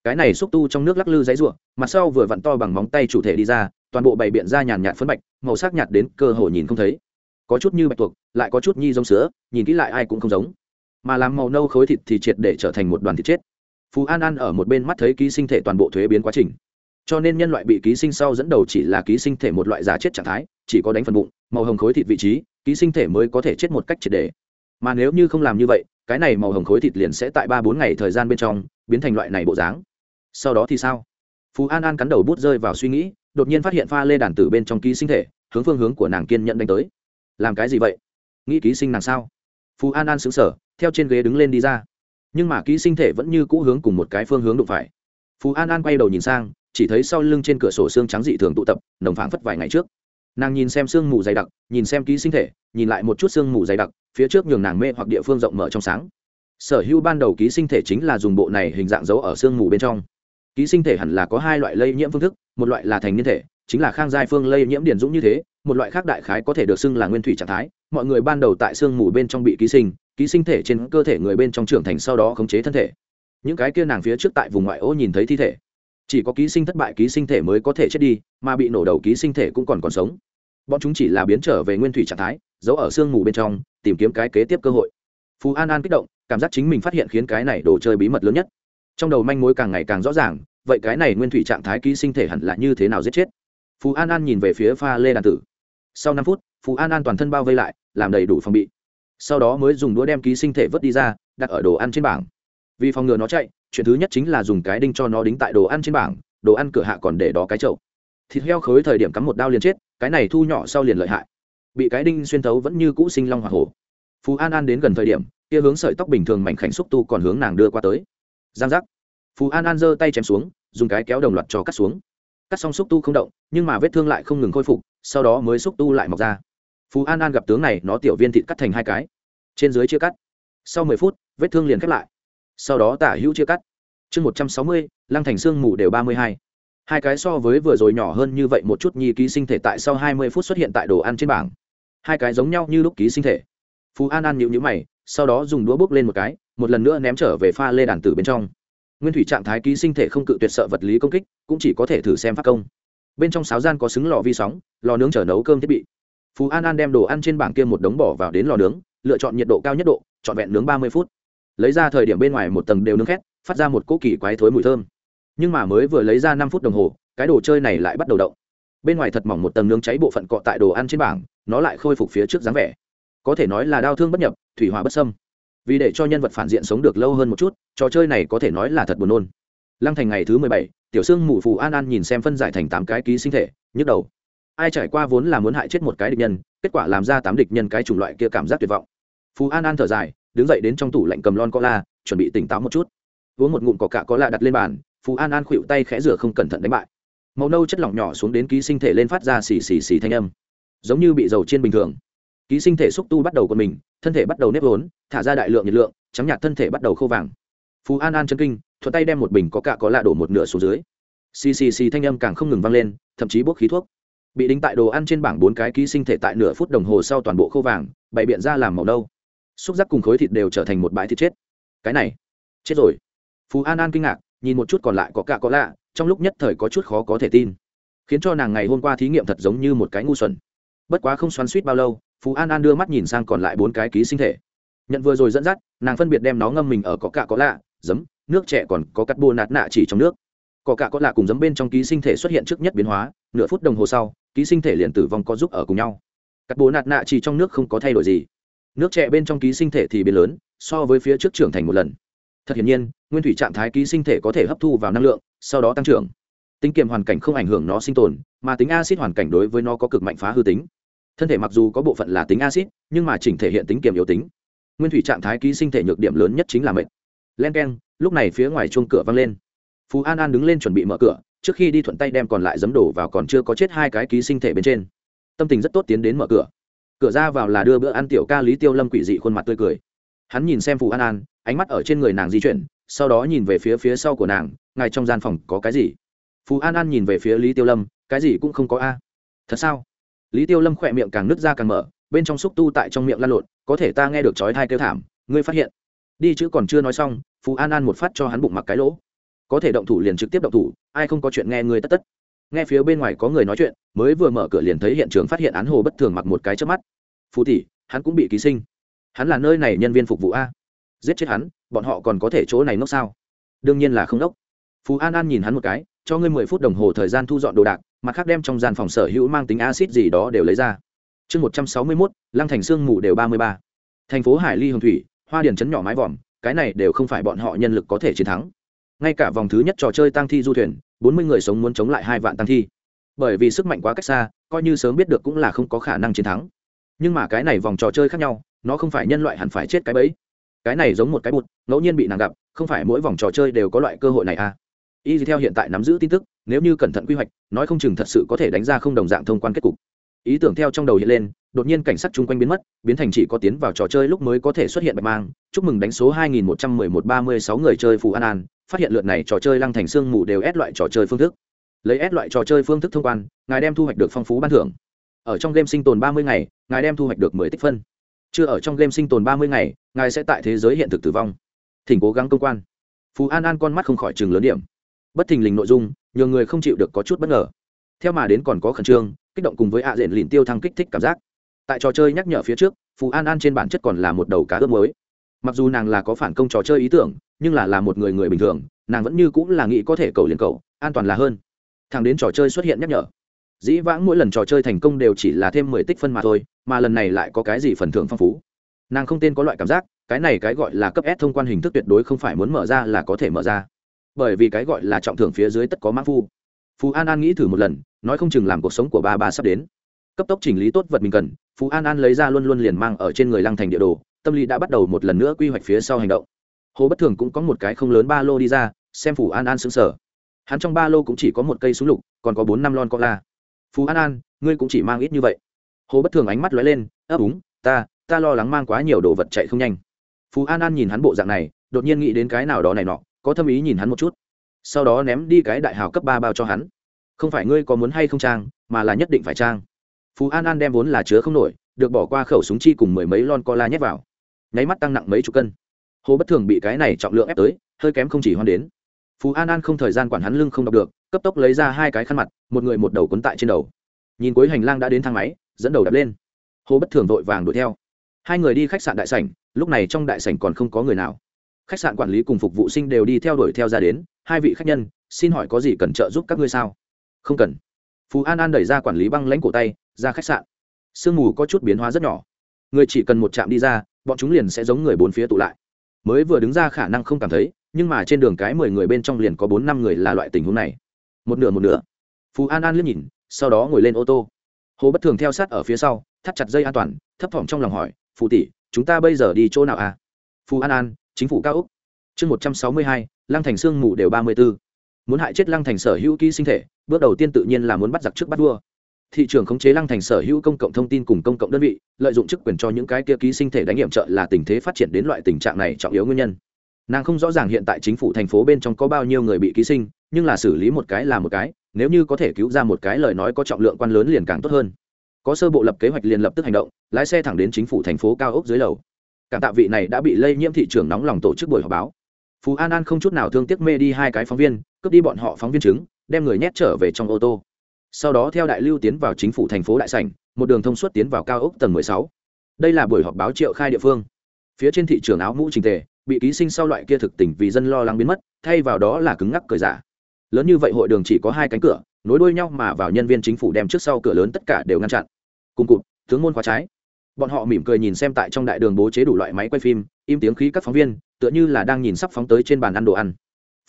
Cái này xúc tu trong nước lắc lư giấy ruộng, mặt sau vừa vặn to bằng móng tay chủ thể đi ra toàn bộ bày biện ra nhàn nhạt phấn bạch, màu sắc nhạt đến cơ hồ nhìn không thấy. Có chút như bạch tuộc, lại có chút nhi giống sữa, nhìn kỹ lại ai cũng không giống. Mà làm màu nâu khối thịt thì triệt để trở thành một đoàn thịt chết. Phú an an ở một bên mắt thấy ký sinh thể toàn bộ thuế biến quá trình. Cho nên nhân loại bị ký sinh sau dẫn đầu chỉ là ký sinh thể một loại giả chết trạng thái, chỉ có đánh phần bụng, màu hồng khối thịt vị trí, ký sinh thể mới có thể chết một cách triệt để. Mà nếu như không làm như vậy, cái này màu hồng khối thịt liền sẽ tại ba bốn ngày thời gian bên trong biến thành loại này bộ dáng. Sau đó thì sao? Phú an an cắn đầu bút rơi vào suy nghĩ, đột nhiên phát hiện pha lê đàn tử bên trong ký sinh thể, hướng phương hướng của nàng kiên nhận đánh tới. Làm cái gì vậy? Nghĩ ký sinh nàng sao? Phú an an xứng sở theo trên ghế đứng lên đi ra. Nhưng mà ký sinh thể vẫn như cũ hướng cùng một cái phương hướng đụng phải. Phú an an quay đầu nhìn sang, chỉ thấy sau lưng trên cửa sổ xương trắng dị thường tụ tập, nồng phảng phất vài ngày trước. Nàng nhìn xem sương mù dày đặc, nhìn xem ký sinh thể, nhìn lại một chút sương mù dày đặc, phía trước nhường nàng mê hoặc địa phương rộng mở trong sáng. Sở hữu ban đầu ký sinh thể chính là dùng bộ này hình dạng giấu ở sương mù bên trong ký sinh thể hẳn là có hai loại lây nhiễm phương thức, một loại là thành niên thể, chính là khang giai phương lây nhiễm điển dũng như thế, một loại khác đại khái có thể được xưng là nguyên thủy trạng thái, mọi người ban đầu tại sương mù bên trong bị ký sinh ký sinh thể trên cơ thể người bên trong trưởng thành sau đó khống chế thân thể. Những cái kia nàng phía trước tại vùng ngoại ô nhìn thấy thi thể, chỉ có ký sinh thất bại ký sinh thể mới có thể chết đi, mà bị nổ đầu ký sinh thể cũng còn còn sống. Bọn chúng chỉ là biến trở về nguyên thủy trạng thái, giấu ở sương mù bên trong, tìm kiếm cái kế tiếp cơ hội. Phú an an kích động, cảm giác chính mình phát hiện khiến cái này đồ chơi bí mật lớn nhất trong đầu manh mối càng ngày càng rõ ràng, vậy cái này nguyên thủy trạng thái ký sinh thể hẳn là như thế nào giết chết? Phú an an nhìn về phía pha lê đàn tử. Sau năm phút phú an an toàn thân bao vây lại, làm đầy đủ phòng bị. Sau đó mới dùng đũa đem ký sinh thể vớt đi ra, đặt ở đồ ăn trên bảng. Vì phòng ngừa nó chạy, chuyện thứ nhất chính là dùng cái đinh cho nó đính tại đồ ăn trên bảng, đồ ăn cửa hạ còn để đó cái chậu. Thịt heo khối thời điểm cắm một đao liền chết, cái này thu nhỏ sau liền lợi hại. Bị cái đinh xuyên thấu vẫn như cũ sinh long hoa hổ. Phú an an đến gần thời điểm, kia hướng sợi tóc bình thường mảnh khảnh xúc tu còn hướng nàng đưa qua tới giang giác. Phú an an giơ tay chém xuống, dùng cái kéo đồng loạt cho cắt xuống. Cắt xong xúc tu không động, nhưng mà vết thương lại không ngừng khôi phục, sau đó mới xúc tu lại mọc ra. Phú an an gặp tướng này, nó tiểu viên thịt cắt thành hai cái. Trên dưới chia cắt. Sau mười phút, vết thương liền khép lại. Sau đó tả hữu chia cắt. Chương một trăm sáu mươi, lăng thành xương mù đều ba mươi hai. Hai cái so với vừa rồi nhỏ hơn như vậy một chút nhi ký sinh thể tại sau hai mươi phút xuất hiện tại đồ ăn trên bảng. Hai cái giống nhau như lúc ký sinh thể. Phú an an nhịu nhữ mày, sau đó dùng đũa bốc lên một cái một lần nữa ném trở về pha lê đàn tử bên trong. Nguyên thủy trạng thái ký sinh thể không cự tuyệt sợ vật lý công kích, cũng chỉ có thể thử xem phát công. Bên trong sáo gian có xứng lò vi sóng, lò nướng chở nấu cơm thiết bị. Phú an an đem đồ ăn trên bảng kia một đống bỏ vào đến lò nướng, lựa chọn nhiệt độ cao nhất độ, trọn vẹn nướng ba mươi phút. Lấy ra thời điểm bên ngoài một tầng đều nướng khét, phát ra một cỗ kỳ quái thối mùi thơm. Nhưng mà mới vừa lấy ra năm phút đồng hồ, cái đồ chơi này lại bắt đầu động. Bên ngoài thật mỏng một tầng nướng cháy bộ phận cọ tại đồ ăn trên bảng, nó lại khôi phục phía trước dáng vẻ. Có thể nói là đau thương bất nhập, thủy hỏa bất sâm vì để cho nhân vật phản diện sống được lâu hơn một chút, trò chơi này có thể nói là thật buồn nôn. Lăng thành ngày thứ mười bảy, tiểu sương mù phù an an nhìn xem phân giải thành tám cái ký sinh thể, nhức đầu. Ai trải qua vốn là muốn hại chết một cái địch nhân, kết quả làm ra tám địch nhân cái chủng loại kia cảm giác tuyệt vọng. Phù an an thở dài, đứng dậy đến trong tủ lạnh cầm lon cola, chuẩn bị tỉnh táo một chút. Uống một ngụm cỏ cạ có lạ đặt lên bàn, phù an an khuỵu tay khẽ rửa không cẩn thận đánh bại. Màu nâu chất lỏng nhỏ xuống đến ký sinh thể lên phát ra xì xì xì thanh âm. Giống như bị dầu chiên bình thường ký sinh thể xúc tu bắt đầu của mình, thân thể bắt đầu nếp vốn, thả ra đại lượng nhiệt lượng trắng nhạt thân thể bắt đầu khô vàng. Phú an an chân kinh, thuận tay đem một bình có cạ có lạ đổ một nửa xuống dưới. Xì xì xì thanh âm càng không ngừng vang lên, thậm chí bốc khí thuốc. Bị đính tại đồ ăn trên bảng bốn cái ký sinh thể tại nửa phút đồng hồ sau toàn bộ khô vàng, bày biện ra làm màu nâu. Xúc giác cùng khối thịt đều trở thành một bãi thịt chết. Cái này, chết rồi. Phú an an kinh ngạc, nhìn một chút còn lại có cạ có lạ, trong lúc nhất thời có chút khó có thể tin. Khiến cho nàng ngày hôm qua thí nghiệm thật giống như một cái ngu xuẩn. Bất quá không xoắn suýt bao lâu phú an an đưa mắt nhìn sang còn lại bốn cái ký sinh thể nhận vừa rồi dẫn dắt nàng phân biệt đem nó ngâm mình ở có cạ có lạ giấm nước trẻ còn có cắt bô nạt nạ chỉ trong nước có cạ có lạ cùng giấm bên trong ký sinh thể xuất hiện trước nhất biến hóa nửa phút đồng hồ sau ký sinh thể liền tử vong có giúp ở cùng nhau cắt bô nạt nạ chỉ trong nước không có thay đổi gì nước trẻ bên trong ký sinh thể thì biến lớn so với phía trước trưởng thành một lần thật hiển nhiên nguyên thủy trạng thái ký sinh thể có thể hấp thu vào năng lượng sau đó tăng trưởng tính kiềm hoàn cảnh không ảnh hưởng nó sinh tồn mà tính acid hoàn cảnh đối với nó có cực mạnh phá hư tính thân thể mặc dù có bộ phận là tính acid nhưng mà chỉnh thể hiện tính kiềm yếu tính. Nguyên thủy trạng thái ký sinh thể nhược điểm lớn nhất chính là mệnh len k e n lúc này phía ngoài chuông cửa văng lên. Phú an an đứng lên chuẩn bị mở cửa, trước khi đi thuận tay đem còn lại dấm đổ vào còn chưa có chết hai cái ký sinh thể bên trên. Tâm tình rất tốt tiến đến mở cửa. Cửa ra vào là đưa bữa ăn tiểu ca lý tiêu lâm quỷ dị khuôn mặt tươi cười. Hắn nhìn xem Phú an an, ánh mắt ở trên người nàng di chuyển, sau đó nhìn về phía phía sau của nàng, ngài trong gian phòng có cái gì? Phú an an nhìn về phía lý tiêu lâm, cái gì cũng không có a. Thật sao? Lý tiêu lâm khỏe miệng càng nứt ra càng mở, bên trong xúc tu tại trong miệng lan lộn, có thể ta nghe được chói thai kêu thảm, ngươi phát hiện. Đi chữ còn chưa nói xong phú an an một phát cho hắn bụng mặc cái lỗ. Có thể động thủ liền trực tiếp động thủ, ai không có chuyện nghe ngươi tất tất. Nghe phía bên ngoài có người nói chuyện, mới vừa mở cửa liền thấy hiện trường phát hiện án hồ bất thường mặc một cái trước mắt. Phú tỷ, hắn cũng bị ký sinh. Hắn là nơi này nhân viên phục vụ a. Giết chết hắn, bọn họ còn có thể chỗ này nốc sao? Đương nhiên là không đốc. Phú an an nhìn hắn một cái, cho ngươi mười phút đồng hồ thời gian thu dọn đồ đạc mặt khác đem trong gian phòng sở hữu mang tính acid gì đó đều lấy ra. Chương một trăm sáu mươi mốt, lăng thành sương mù đều ba mươi ba. Thành phố hải ly hồng thủy, hoa điển chấn nhỏ mái vòm, cái này đều không phải bọn họ nhân lực có thể chiến thắng. Ngay cả vòng thứ nhất trò chơi tăng thi du thuyền, bốn mươi người sống muốn chống lại hai vạn tăng thi. Bởi vì sức mạnh quá cách xa, coi như sớm biết được cũng là không có khả năng chiến thắng. Nhưng mà cái này vòng trò chơi khác nhau, nó không phải nhân loại hẳn phải chết cái bẫy. Cái này giống một cái bụt, ngẫu nhiên bị nàng gặp, không phải mỗi vòng trò chơi đều có loại cơ hội này à y theo hiện tại nắm giữ tin tức, nếu như cẩn thận quy hoạch, nói không chừng thật sự có thể đánh ra không đồng dạng thông quan kết cục. Ý tưởng theo trong đầu hiện lên, đột nhiên cảnh sát chung quanh biến mất, biến thành chỉ có tiến vào trò chơi lúc mới có thể xuất hiện bạch mang. Chúc mừng đánh số 211136 người chơi phù an an, phát hiện lượt này trò chơi lăng thành sương mù đều ép loại trò chơi phương thức. Lấy ép loại trò chơi phương thức thông quan, ngài đem thu hoạch được phong phú ban thưởng. Ở trong game sinh tồn 30 ngày, ngài đem thu hoạch được 10 tích phân. Chưa ở trong game sinh tồn 30 ngày, ngài sẽ tại thế giới hiện thực tử vong. Thỉnh cố gắng công quan. Phù an an con mắt không khỏi chừng lớn điểm bất thình lình nội dung nhiều người không chịu được có chút bất ngờ. Theo mà đến còn có khẩn trương, kích động cùng với ạ à diện lìn tiêu thăng kích thích cảm giác. Tại trò chơi nhắc nhở phía trước, phù an an trên bản chất còn là một đầu cá ướp mới mặc dù nàng là có phản công trò chơi ý tưởng, nhưng là là một người người bình thường, nàng vẫn như cũng là nghĩ có thể cầu liền cầu, an toàn là hơn. Thằng đến trò chơi xuất hiện nhắc nhở. Dĩ vãng mỗi lần trò chơi thành công đều chỉ là thêm mười tích phân mà thôi, mà lần này lại có cái gì phần thưởng phong phú. Nàng không tên có loại cảm giác, cái này cái gọi là cấp s thông quan hình thức tuyệt đối không phải muốn mở ra là có thể mở ra bởi vì cái gọi là trọng thưởng phía dưới tất có mã phu. Phú an an nghĩ thử một lần, nói không chừng làm cuộc sống của ba ba sắp đến. Cấp tốc chỉnh lý tốt vật mình cần, phú an an lấy ra luôn luôn liền mang ở trên người lăng thành địa đồ, tâm lý đã bắt đầu một lần nữa quy hoạch phía sau hành động. Hồ bất thường cũng có một cái không lớn ba lô đi ra, xem phú an an xứng sở hắn trong ba lô cũng chỉ có một cây súng lục, còn có bốn năm lon co la phú an an, ngươi cũng chỉ mang ít như vậy. Hồ bất thường ánh mắt lóe lên ấp úng ta ta lo lắng mang quá nhiều đồ vật chạy không nhanh. Phú an an nhìn hắn bộ dạng này, đột nhiên nghĩ đến cái nào đó này nọ có thâm ý nhìn hắn một chút. Sau đó ném đi cái đại hào cấp ba bao cho hắn. Không phải ngươi có muốn hay không trang, mà là nhất định phải trang. Phú an an đem vốn là chứa không nổi, được bỏ qua khẩu súng chi cùng mười mấy lon co la nhét vào. Nháy mắt tăng nặng mấy chục cân. Hồ bất thường bị cái này trọng lượng ép tới, hơi kém không chỉ hoan đến. Phú an an không thời gian quản hắn lưng không đọc được, cấp tốc lấy ra hai cái khăn mặt, một người một đầu quấn tại trên đầu. Nhìn cuối hành lang đã đến thang máy, dẫn đầu đập lên. Hồ bất thường vội vàng đuổi theo. Hai người đi khách sạn đại sảnh, lúc này trong đại sảnh còn không có người nào khách sạn quản lý cùng phục vụ sinh đều đi theo đuổi theo ra đến. Hai vị khách nhân, xin hỏi có gì cần trợ giúp các ngươi sao? Không cần. Phú an an đẩy ra quản lý băng lãnh cổ tay, ra khách sạn. Sương mù có chút biến hóa rất nhỏ. Người chỉ cần một chạm đi ra, bọn chúng liền sẽ giống người bốn phía tụ lại. Mới vừa đứng ra khả năng không cảm thấy, nhưng mà trên đường cái mười người bên trong liền có bốn năm người là loại tình huống này. Một nửa một nửa. Phú an an liếc nhìn, sau đó ngồi lên ô tô. Hồ bất thường theo sát ở phía sau, thắt chặt dây an toàn, thấp thỏm trong lòng hỏi, phù tỷ, chúng ta bây giờ đi chỗ nào à? Phù an an chính phủ cao úc. Chương một trăm sáu mươi hai, lăng thành sương mù đều ba mươi b ố muốn hại chết lăng thành sở hữu ký sinh thể, bước đầu tiên tự nhiên là muốn bắt giặc trước bắt vua. Thị trường khống chế lăng thành sở hữu công cộng thông tin cùng công cộng đơn vị, lợi dụng chức quyền cho những cái kia ký sinh thể đánh nghiệm trợ là tình thế phát triển đến loại tình trạng này trọng yếu nguyên nhân. Nàng không rõ ràng hiện tại chính phủ thành phố bên trong có bao nhiêu người bị ký sinh, nhưng là xử lý một cái là một cái, nếu như có thể cứu ra một cái lời nói có trọng lượng quan lớn liền càng tốt hơn. Có sơ bộ lập kế hoạch liền lập tức hành động, lái xe thẳng đến chính phủ thành phố cao ốc dưới lầu cảm tạ vị này đã bị lây nhiễm thị trường nóng lòng tổ chức buổi họp báo. Phú an an không chút nào thương tiếc mê đi hai cái phóng viên, cướp đi bọn họ phóng viên chứng, đem người nhét trở về trong ô tô. Sau đó theo đại lưu tiến vào chính phủ thành phố đại sảnh, một đường thông suốt tiến vào cao ốc tầng mười sáu. Đây là buổi họp báo triệu khai địa phương. Phía trên thị trường áo mũ trình tề, bị ký sinh sau loại kia thực tình vì dân lo lắng biến mất, thay vào đó là cứng ngắc cười giả. Lớn như vậy hội đường chỉ có hai cánh cửa, nối đuôi nhau mà vào nhân viên chính phủ đem trước sau cửa lớn tất cả đều ngăn chặn. Cùng cụt, tướng môn khóa trái bọn họ mỉm cười nhìn xem tại trong đại đường bố chế đủ loại máy quay phim, im tiếng khí các phóng viên, tựa như là đang nhìn sắp phóng tới trên bàn ăn đồ ăn.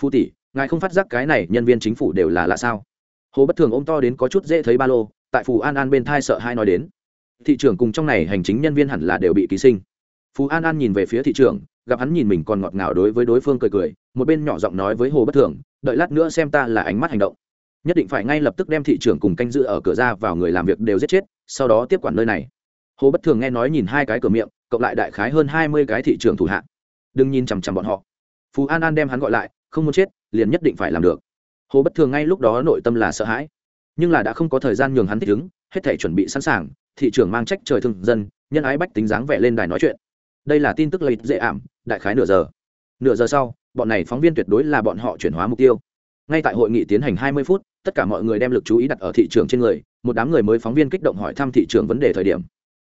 Phu tỷ, ngài không phát giác cái này nhân viên chính phủ đều là lạ sao? Hồ bất thường ôm to đến có chút dễ thấy ba lô, tại phù an an bên thai sợ hai nói đến. Thị trưởng cùng trong này hành chính nhân viên hẳn là đều bị ký sinh. Phù an an nhìn về phía thị trưởng, gặp hắn nhìn mình còn ngọt ngào đối với đối phương cười cười, một bên nhỏ giọng nói với hồ bất thường, đợi lát nữa xem ta là ánh mắt hành động. Nhất định phải ngay lập tức đem thị trưởng cùng canh giữ ở cửa ra vào người làm việc đều giết chết, sau đó tiếp quản nơi này hồ bất thường nghe nói nhìn hai cái cửa miệng, cộng lại đại khái hơn hai mươi cái thị trường thủ hạ. Đừng nhìn chằm chằm bọn họ. Phú an an đem hắn gọi lại, không muốn chết, liền nhất định phải làm được. Hồ bất thường ngay lúc đó nội tâm là sợ hãi. Nhưng là đã không có thời gian nhường hắn thích ứng, hết thể chuẩn bị sẵn sàng, thị trường mang trách trời thương dân, nhân ái bách tính dáng vẻ lên đài nói chuyện. Đây là tin tức lấy dễ ảm, đại khái nửa giờ. Nửa giờ sau, bọn này phóng viên tuyệt đối là bọn họ chuyển hóa mục tiêu. Ngay tại hội nghị tiến hành hai mươi phút, tất cả mọi người đem lực chú ý đặt ở thị trường trên người, một đám người mới phóng viên kích động hỏi thăm thị trường vấn đề thời điểm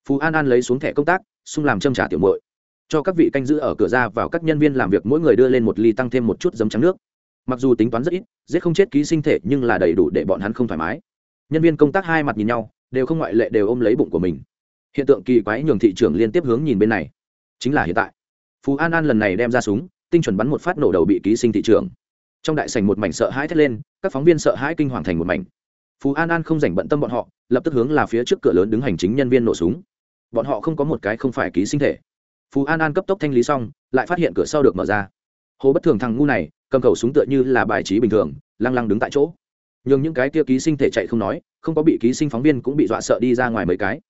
phú an an lấy xuống thẻ công tác, xung làm châm trả tiểu mội cho các vị canh giữ ở cửa ra vào các nhân viên làm việc mỗi người đưa lên một ly tăng thêm một chút giấm trắng nước. Mặc dù tính toán rất ít, giết không chết ký sinh thể nhưng là đầy đủ để bọn hắn không thoải mái. Nhân viên công tác hai mặt nhìn nhau, đều không ngoại lệ đều ôm lấy bụng của mình. Hiện tượng kỳ quái nhường thị trường liên tiếp hướng nhìn bên này. Chính là hiện tại. Phú an an lần này đem ra súng, tinh chuẩn bắn một phát nổ đầu bị ký sinh thị trường trong đại sảnh một mảnh sợ hãi thét lên, các phóng viên sợ hãi kinh hoàng thành một mảnh phú an an không dành bận tâm bọn họ, lập tức hướng là phía trước cửa lớn đứng hành chính nhân viên nổ súng. Bọn họ không có một cái không phải ký sinh thể. Phú an an cấp tốc thanh lý xong, lại phát hiện cửa sau được mở ra. Hồ bất thường thằng ngu này, cầm khẩu súng tựa như là bài trí bình thường, lăng lăng đứng tại chỗ. Nhưng những cái kia ký sinh thể chạy không nói, không có bị ký sinh phóng viên cũng bị dọa sợ đi ra ngoài mấy cái.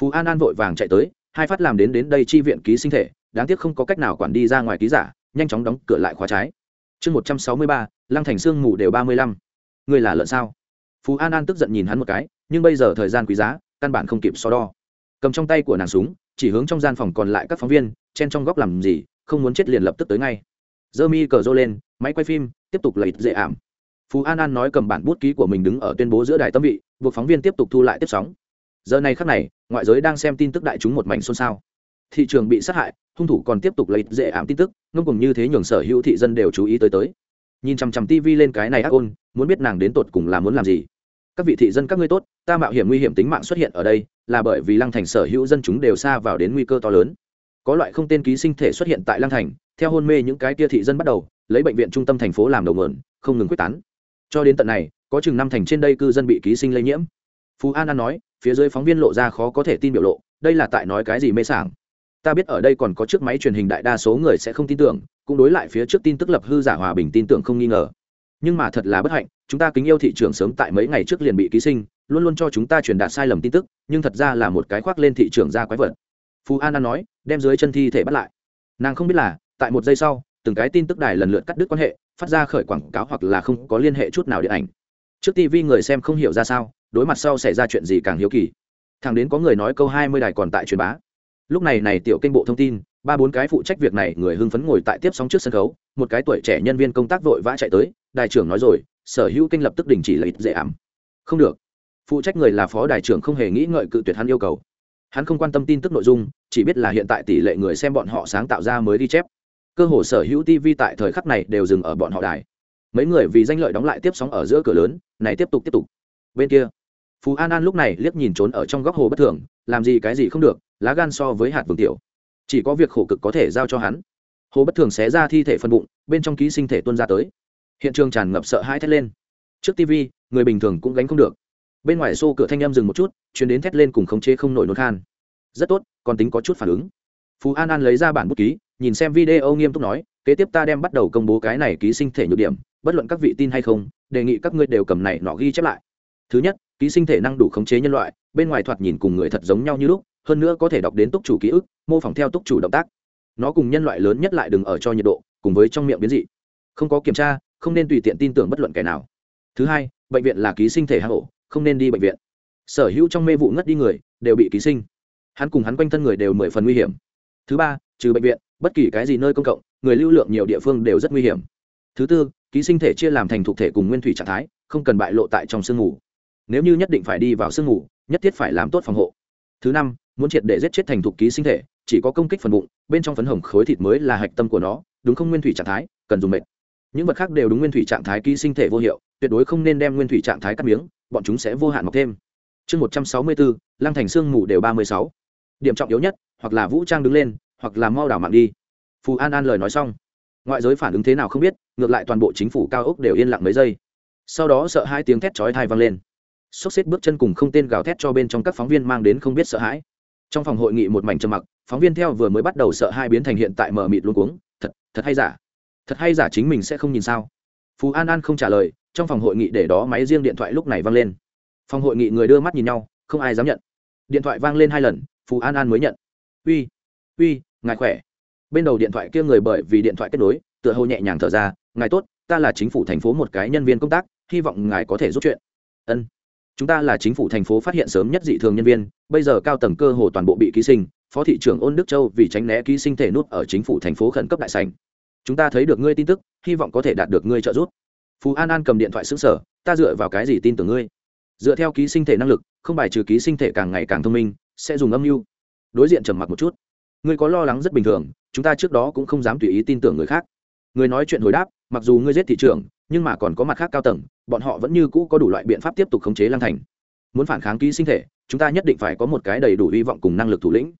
Phú an an vội vàng chạy tới, hai phát làm đến đến đây chi viện ký sinh thể, đáng tiếc không có cách nào quản đi ra ngoài ký giả, nhanh chóng đóng cửa lại khóa trái. Chương một trăm sáu mươi ba, lăng thành sương mù đều ba mươi lăm. Người là lợn sao? Phú an an tức giận nhìn hắn một cái nhưng bây giờ thời gian quý giá căn bản không kịp so đo cầm trong tay của nàng súng chỉ hướng trong gian phòng còn lại các phóng viên chen trong góc làm gì không muốn chết liền lập tức tới ngay dơ mi cờ rô lên máy quay phim tiếp tục lấy dễ ảm phú an an nói cầm bản bút ký của mình đứng ở tuyên bố giữa đài tâm vị buộc phóng viên tiếp tục thu lại tiếp sóng giờ này khắc này ngoại giới đang xem tin tức đại chúng một mảnh xôn xao thị trường bị sát hại hung thủ còn tiếp tục lấy dễ ảm tin tức ngông cùng như thế nhường sở hữu thị dân đều chú ý tới tới nhìn chằm chằm tv lên cái này ác ôn muốn biết nàng đến tột cùng là muốn làm gì các vị thị dân các ngươi tốt, ta mạo hiểm nguy hiểm tính mạng xuất hiện ở đây, là bởi vì lăng thành sở hữu dân chúng đều xa vào đến nguy cơ to lớn. Có loại không tên ký sinh thể xuất hiện tại lăng thành, theo hôn mê những cái kia thị dân bắt đầu, lấy bệnh viện trung tâm thành phố làm đầu nguồn, không ngừng quyết tán. Cho đến tận này, có chừng năm thành trên đây cư dân bị ký sinh lây nhiễm. Phú an an nói, phía dưới phóng viên lộ ra khó có thể tin biểu lộ, đây là tại nói cái gì mê sảng? Ta biết ở đây còn có chiếc máy truyền hình đại đa số người sẽ không tin tưởng, cũng đối lại phía trước tin tức lập hư giả hòa bình tin tưởng không nghi ngờ nhưng mà thật là bất hạnh, chúng ta kính yêu thị trường sớm tại mấy ngày trước liền bị ký sinh, luôn luôn cho chúng ta truyền đạt sai lầm tin tức, nhưng thật ra là một cái khoác lên thị trường ra quái vật. Phú an an nói, đem dưới chân thi thể bắt lại. Nàng không biết là, tại một giây sau, từng cái tin tức đài lần lượt cắt đứt quan hệ, phát ra khởi quảng cáo hoặc là không có liên hệ chút nào điện ảnh. Trước tv người xem không hiểu ra sao, đối mặt sau xảy ra chuyện gì càng hiếu kỳ. Thằng đến có người nói câu hai mươi đài còn tại truyền bá. Lúc này này tiểu kênh bộ thông tin, ba bốn cái phụ trách việc này người hưng phấn ngồi tại tiếp sóng trước sân khấu, một cái tuổi trẻ nhân viên công tác vội vã chạy tới đại trưởng nói rồi, sở hữu kênh lập tức đình chỉ lợi dễ ảm. Không được. Phụ trách người là phó đại trưởng không hề nghĩ ngợi cự tuyệt hắn yêu cầu. Hắn không quan tâm tin tức nội dung, chỉ biết là hiện tại tỷ lệ người xem bọn họ sáng tạo ra mới ghi chép. Cơ hồ sở hữu tv tại thời khắc này đều dừng ở bọn họ đài. Mấy người vì danh lợi đóng lại tiếp sóng ở giữa cửa lớn, này tiếp tục tiếp tục. Bên kia, phú an an lúc này liếc nhìn trốn ở trong góc hồ bất thường, làm gì cái gì không được, lá gan so với hạt vương tiểu. Chỉ có việc khổ cực có thể giao cho hắn. Hồ bất thường xé ra thi thể phân bụng, bên trong ký sinh thể tuân ra tới hiện trường tràn ngập sợ hãi thét lên. Trước tv người bình thường cũng gánh không được. Bên ngoài xô cửa thanh em dừng một chút chuyến đến thét lên cùng khống chế không nổi nốt khan. Rất tốt, còn tính có chút phản ứng. Phú an an lấy ra bản bút ký, nhìn xem video nghiêm túc nói, kế tiếp ta đem bắt đầu công bố cái này ký sinh thể nhược điểm, bất luận các vị tin hay không, đề nghị các ngươi đều cầm này nọ ghi chép lại. Thứ nhất, ký sinh thể năng đủ khống chế nhân loại, bên ngoài thoạt nhìn cùng người thật giống nhau như lúc, hơn nữa có thể đọc đến túc chủ ký ức, mô phỏng theo túc chủ động tác. Nó cùng nhân loại lớn nhất lại đừng ở cho nhiệt độ, cùng với trong miệng biến dị. Không có kiểm tra không nên tùy tiện tin tưởng bất luận kẻ nào. Thứ hai bệnh viện là ký sinh thể hạ hộ không nên đi bệnh viện. Sở hữu trong mê vụ ngất đi người đều bị ký sinh. Hắn cùng hắn quanh thân người đều mười phần nguy hiểm. Thứ ba trừ bệnh viện bất kỳ cái gì nơi công cộng người lưu lượng nhiều địa phương đều rất nguy hiểm. Thứ tư ký sinh thể chia làm thành thuộc thể cùng nguyên thủy trạng thái không cần bại lộ tại trong sương ngủ. nếu như nhất định phải đi vào sương ngủ, nhất thiết phải làm tốt phòng hộ. Thứ năm muốn triệt để giết chết thành thục ký sinh thể chỉ có công kích phần bụng bên trong phấn hồng khối thịt mới là hạch tâm của nó đúng không nguyên thủy trạng thái cần dùng mệt những vật khác đều đúng nguyên thủy trạng thái ký sinh thể vô hiệu, tuyệt đối không nên đem nguyên thủy trạng thái cắt miếng, bọn chúng sẽ vô hạn mọc thêm. Chương một trăm sáu mươi bốn, lăng thành sương mù đều ba mươi sáu. Điểm trọng yếu nhất, hoặc là vũ trang đứng lên, hoặc là mau đảo mạng đi. Phù an an lời nói xong. Ngoại giới phản ứng thế nào không biết, ngược lại toàn bộ chính phủ cao ốc đều yên lặng mấy giây. Sau đó sợ hai tiếng thét chói thai vang lên. Xốc xếp bước chân cùng không tên gào thét cho bên trong các phóng viên mang đến không biết sợ hãi. Trong phòng hội nghị một mảnh trầm mặc, phóng viên theo vừa mới bắt đầu sợ hai biến thành hiện tại mờ mịt luôn cuống. Thật thật hay giả? Thật hay giả chính mình sẽ không nhìn sao? Phú an an không trả lời, trong phòng hội nghị để đó máy riêng điện thoại lúc này vang lên. Phòng hội nghị người đưa mắt nhìn nhau, không ai dám nhận. Điện thoại vang lên hai lần phú an an mới nhận. Uy uy, ngài khỏe. Bên đầu điện thoại kia người bởi vì điện thoại kết nối, tựa hồ nhẹ nhàng thở ra, ngài tốt, ta là chính phủ thành phố một cái nhân viên công tác, hy vọng ngài có thể giúp chuyện. Ân, chúng ta là chính phủ thành phố phát hiện sớm nhất dị thường nhân viên, bây giờ cao tầng cơ hồ toàn bộ bị ký sinh, phó thị trưởng ôn đức châu vì tránh né ký sinh thể nút ở chính phủ thành phố khẩn cấp đại sành chúng ta thấy được ngươi tin tức, hy vọng có thể đạt được ngươi trợ giúp. Phú an an cầm điện thoại xứng sở ta dựa vào cái gì tin tưởng ngươi? Dựa theo ký sinh thể năng lực, không bài trừ ký sinh thể càng ngày càng thông minh, sẽ dùng âm mưu. Đối diện trầm mặc một chút. Ngươi có lo lắng rất bình thường, chúng ta trước đó cũng không dám tùy ý tin tưởng người khác. Người nói chuyện hồi đáp, mặc dù ngươi giết thị trường nhưng mà còn có mặt khác cao tầng, bọn họ vẫn như cũ có đủ loại biện pháp tiếp tục khống chế lang thành. Muốn phản kháng ký sinh thể, chúng ta nhất định phải có một cái đầy đủ hy vọng cùng năng lực thủ lĩnh.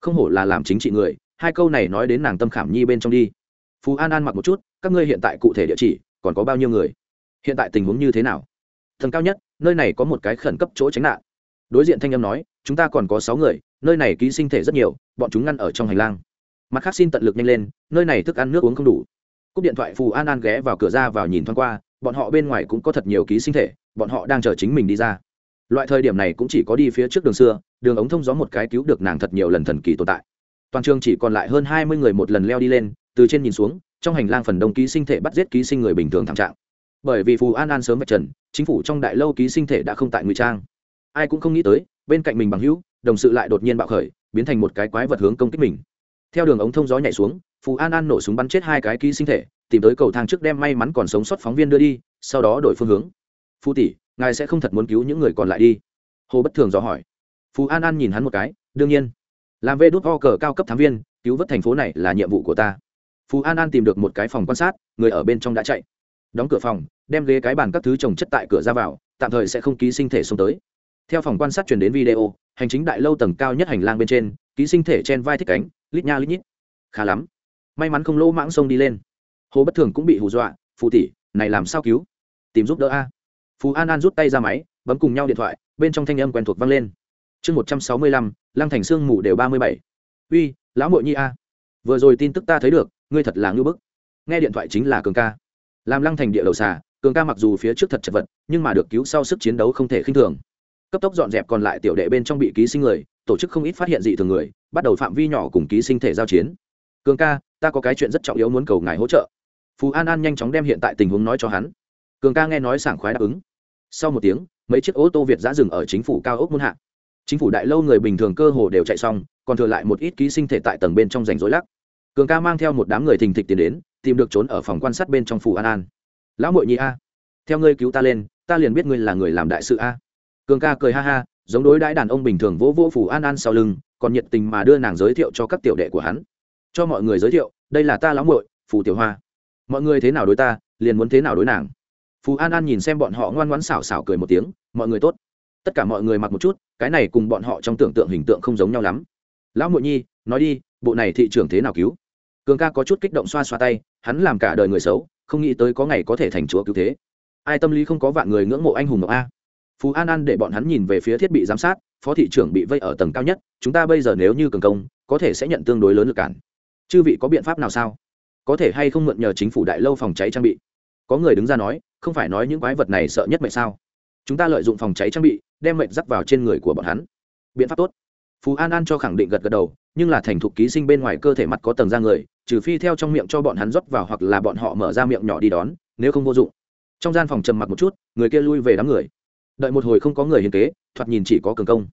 Không hổ là làm chính trị người, hai câu này nói đến nàng tâm khảm nhi bên trong đi phú an an mặc một chút, các ngươi hiện tại cụ thể địa chỉ, còn có bao nhiêu người? Hiện tại tình huống như thế nào? Thần cao nhất, nơi này có một cái khẩn cấp chỗ tránh nạn. Đối diện thanh âm nói, chúng ta còn có sáu người, nơi này ký sinh thể rất nhiều, bọn chúng ngăn ở trong hành lang. Mặt khác xin tận lực nhanh lên, nơi này thức ăn nước uống không đủ. Cúp điện thoại phù an an ghé vào cửa ra vào nhìn thoáng qua, bọn họ bên ngoài cũng có thật nhiều ký sinh thể, bọn họ đang chờ chính mình đi ra. Loại thời điểm này cũng chỉ có đi phía trước đường xưa, đường ống thông gió một cái cứu được nàng thật nhiều lần thần kỳ tồn tại. Toàn trường chỉ còn lại hơn hai mươi người một lần leo đi lên từ trên nhìn xuống, trong hành lang phần đông ký sinh thể bắt giết ký sinh người bình thường thảm trạng. Bởi vì phù an an sớm vạch trần, chính phủ trong đại lâu ký sinh thể đã không tại ngụy trang. Ai cũng không nghĩ tới, bên cạnh mình bằng hữu, đồng sự lại đột nhiên bạo khởi, biến thành một cái quái vật hướng công kích mình. Theo đường ống thông gió nhảy xuống, phù an an nổ súng bắn chết hai cái ký sinh thể, tìm tới cầu thang trước đem may mắn còn sống sót phóng viên đưa đi, sau đó đổi phương hướng. Phù tỷ, ngài sẽ không thật muốn cứu những người còn lại đi? Hồ bất thường dò hỏi. Phù an an nhìn hắn một cái, đương nhiên. Làm vê đốt ho cờ cao cấp thám viên, cứu vớt thành phố này là nhiệm vụ của ta. Phú an an tìm được một cái phòng quan sát, người ở bên trong đã chạy. Đóng cửa phòng, đem ghế cái bàn các thứ trồng chất tại cửa ra vào, tạm thời sẽ không ký sinh thể xông tới. Theo phòng quan sát truyền đến video, hành chính đại lâu tầng cao nhất hành lang bên trên, ký sinh thể trên vai thích cánh, lít nha lít nhít. Khá lắm. May mắn không lỗ mãng sông đi lên. Hồ bất thường cũng bị hù dọa, phù tỷ, này làm sao cứu? Tìm giúp đỡ a. Phú an an rút tay ra máy, bấm cùng nhau điện thoại, bên trong thanh âm quen thuộc vang lên. Chương một trăm sáu mươi lăm, lăng thành sương mù đều ba mươi bảy. Uy, lão mội nhi a. Vừa rồi tin tức ta thấy được ngươi thật là ngưỡng bức. Nghe điện thoại chính là cường ca. Làm lăng thành địa đầu xà, cường ca mặc dù phía trước thật chật vật, nhưng mà được cứu sau sức chiến đấu không thể khinh thường. Cấp tốc dọn dẹp còn lại tiểu đệ bên trong bị ký sinh người, tổ chức không ít phát hiện dị thường người, bắt đầu phạm vi nhỏ cùng ký sinh thể giao chiến. Cường ca, ta có cái chuyện rất trọng yếu muốn cầu ngài hỗ trợ. Phú an an nhanh chóng đem hiện tại tình huống nói cho hắn. Cường ca nghe nói sảng khoái đáp ứng. Sau một tiếng, mấy chiếc ô tô việt giã dừng ở chính phủ cao ốc muôn hạ. Chính phủ đại lâu người bình thường cơ hồ đều chạy xong, còn thừa lại một ít ký sinh thể tại tầng bên trong rành rối lắc cường ca mang theo một đám người thình thịch tiến đến, tìm được trốn ở phòng quan sát bên trong phủ an an. Lão mội nhi a, theo ngươi cứu ta lên, ta liền biết ngươi là người làm đại sự a. Cường ca cười ha ha, giống đối đãi đàn ông bình thường vỗ vỗ phủ an an sau lưng, còn nhiệt tình mà đưa nàng giới thiệu cho các tiểu đệ của hắn. Cho mọi người giới thiệu, đây là ta lão muội phù tiểu hoa. Mọi người thế nào đối ta, liền muốn thế nào đối nàng. Phù an an nhìn xem bọn họ ngoan ngoãn xảo xảo cười một tiếng, mọi người tốt. Tất cả mọi người mặc một chút, cái này cùng bọn họ trong tưởng tượng hình tượng không giống nhau lắm. Lão muội nhi, nói đi, bộ này thị trường thế nào cứu? Cường ca có chút kích động xoa xoa tay, hắn làm cả đời người xấu, không nghĩ tới có ngày có thể thành chúa cứu thế. Ai tâm lý không có vạn người ngưỡng mộ anh hùng ngọc a. Phú an an để bọn hắn nhìn về phía thiết bị giám sát, phó thị trưởng bị vây ở tầng cao nhất, chúng ta bây giờ nếu như cường công, có thể sẽ nhận tương đối lớn lực cản. Chư vị có biện pháp nào sao? Có thể hay không mượn nhờ chính phủ đại lâu phòng cháy trang bị? Có người đứng ra nói, không phải nói những quái vật này sợ nhất mệnh sao? Chúng ta lợi dụng phòng cháy trang bị, đem mệnh dắt vào trên người của bọn hắn. Biện pháp tốt. Phú an an cho khẳng định gật gật đầu nhưng là thành thục ký sinh bên ngoài cơ thể mặt có tầng da người, trừ phi theo trong miệng cho bọn hắn rót vào hoặc là bọn họ mở ra miệng nhỏ đi đón, nếu không vô dụng. Trong gian phòng trầm mặc một chút, người kia lui về đám người. Đợi một hồi không có người hiền kế, thoạt nhìn chỉ có cường công.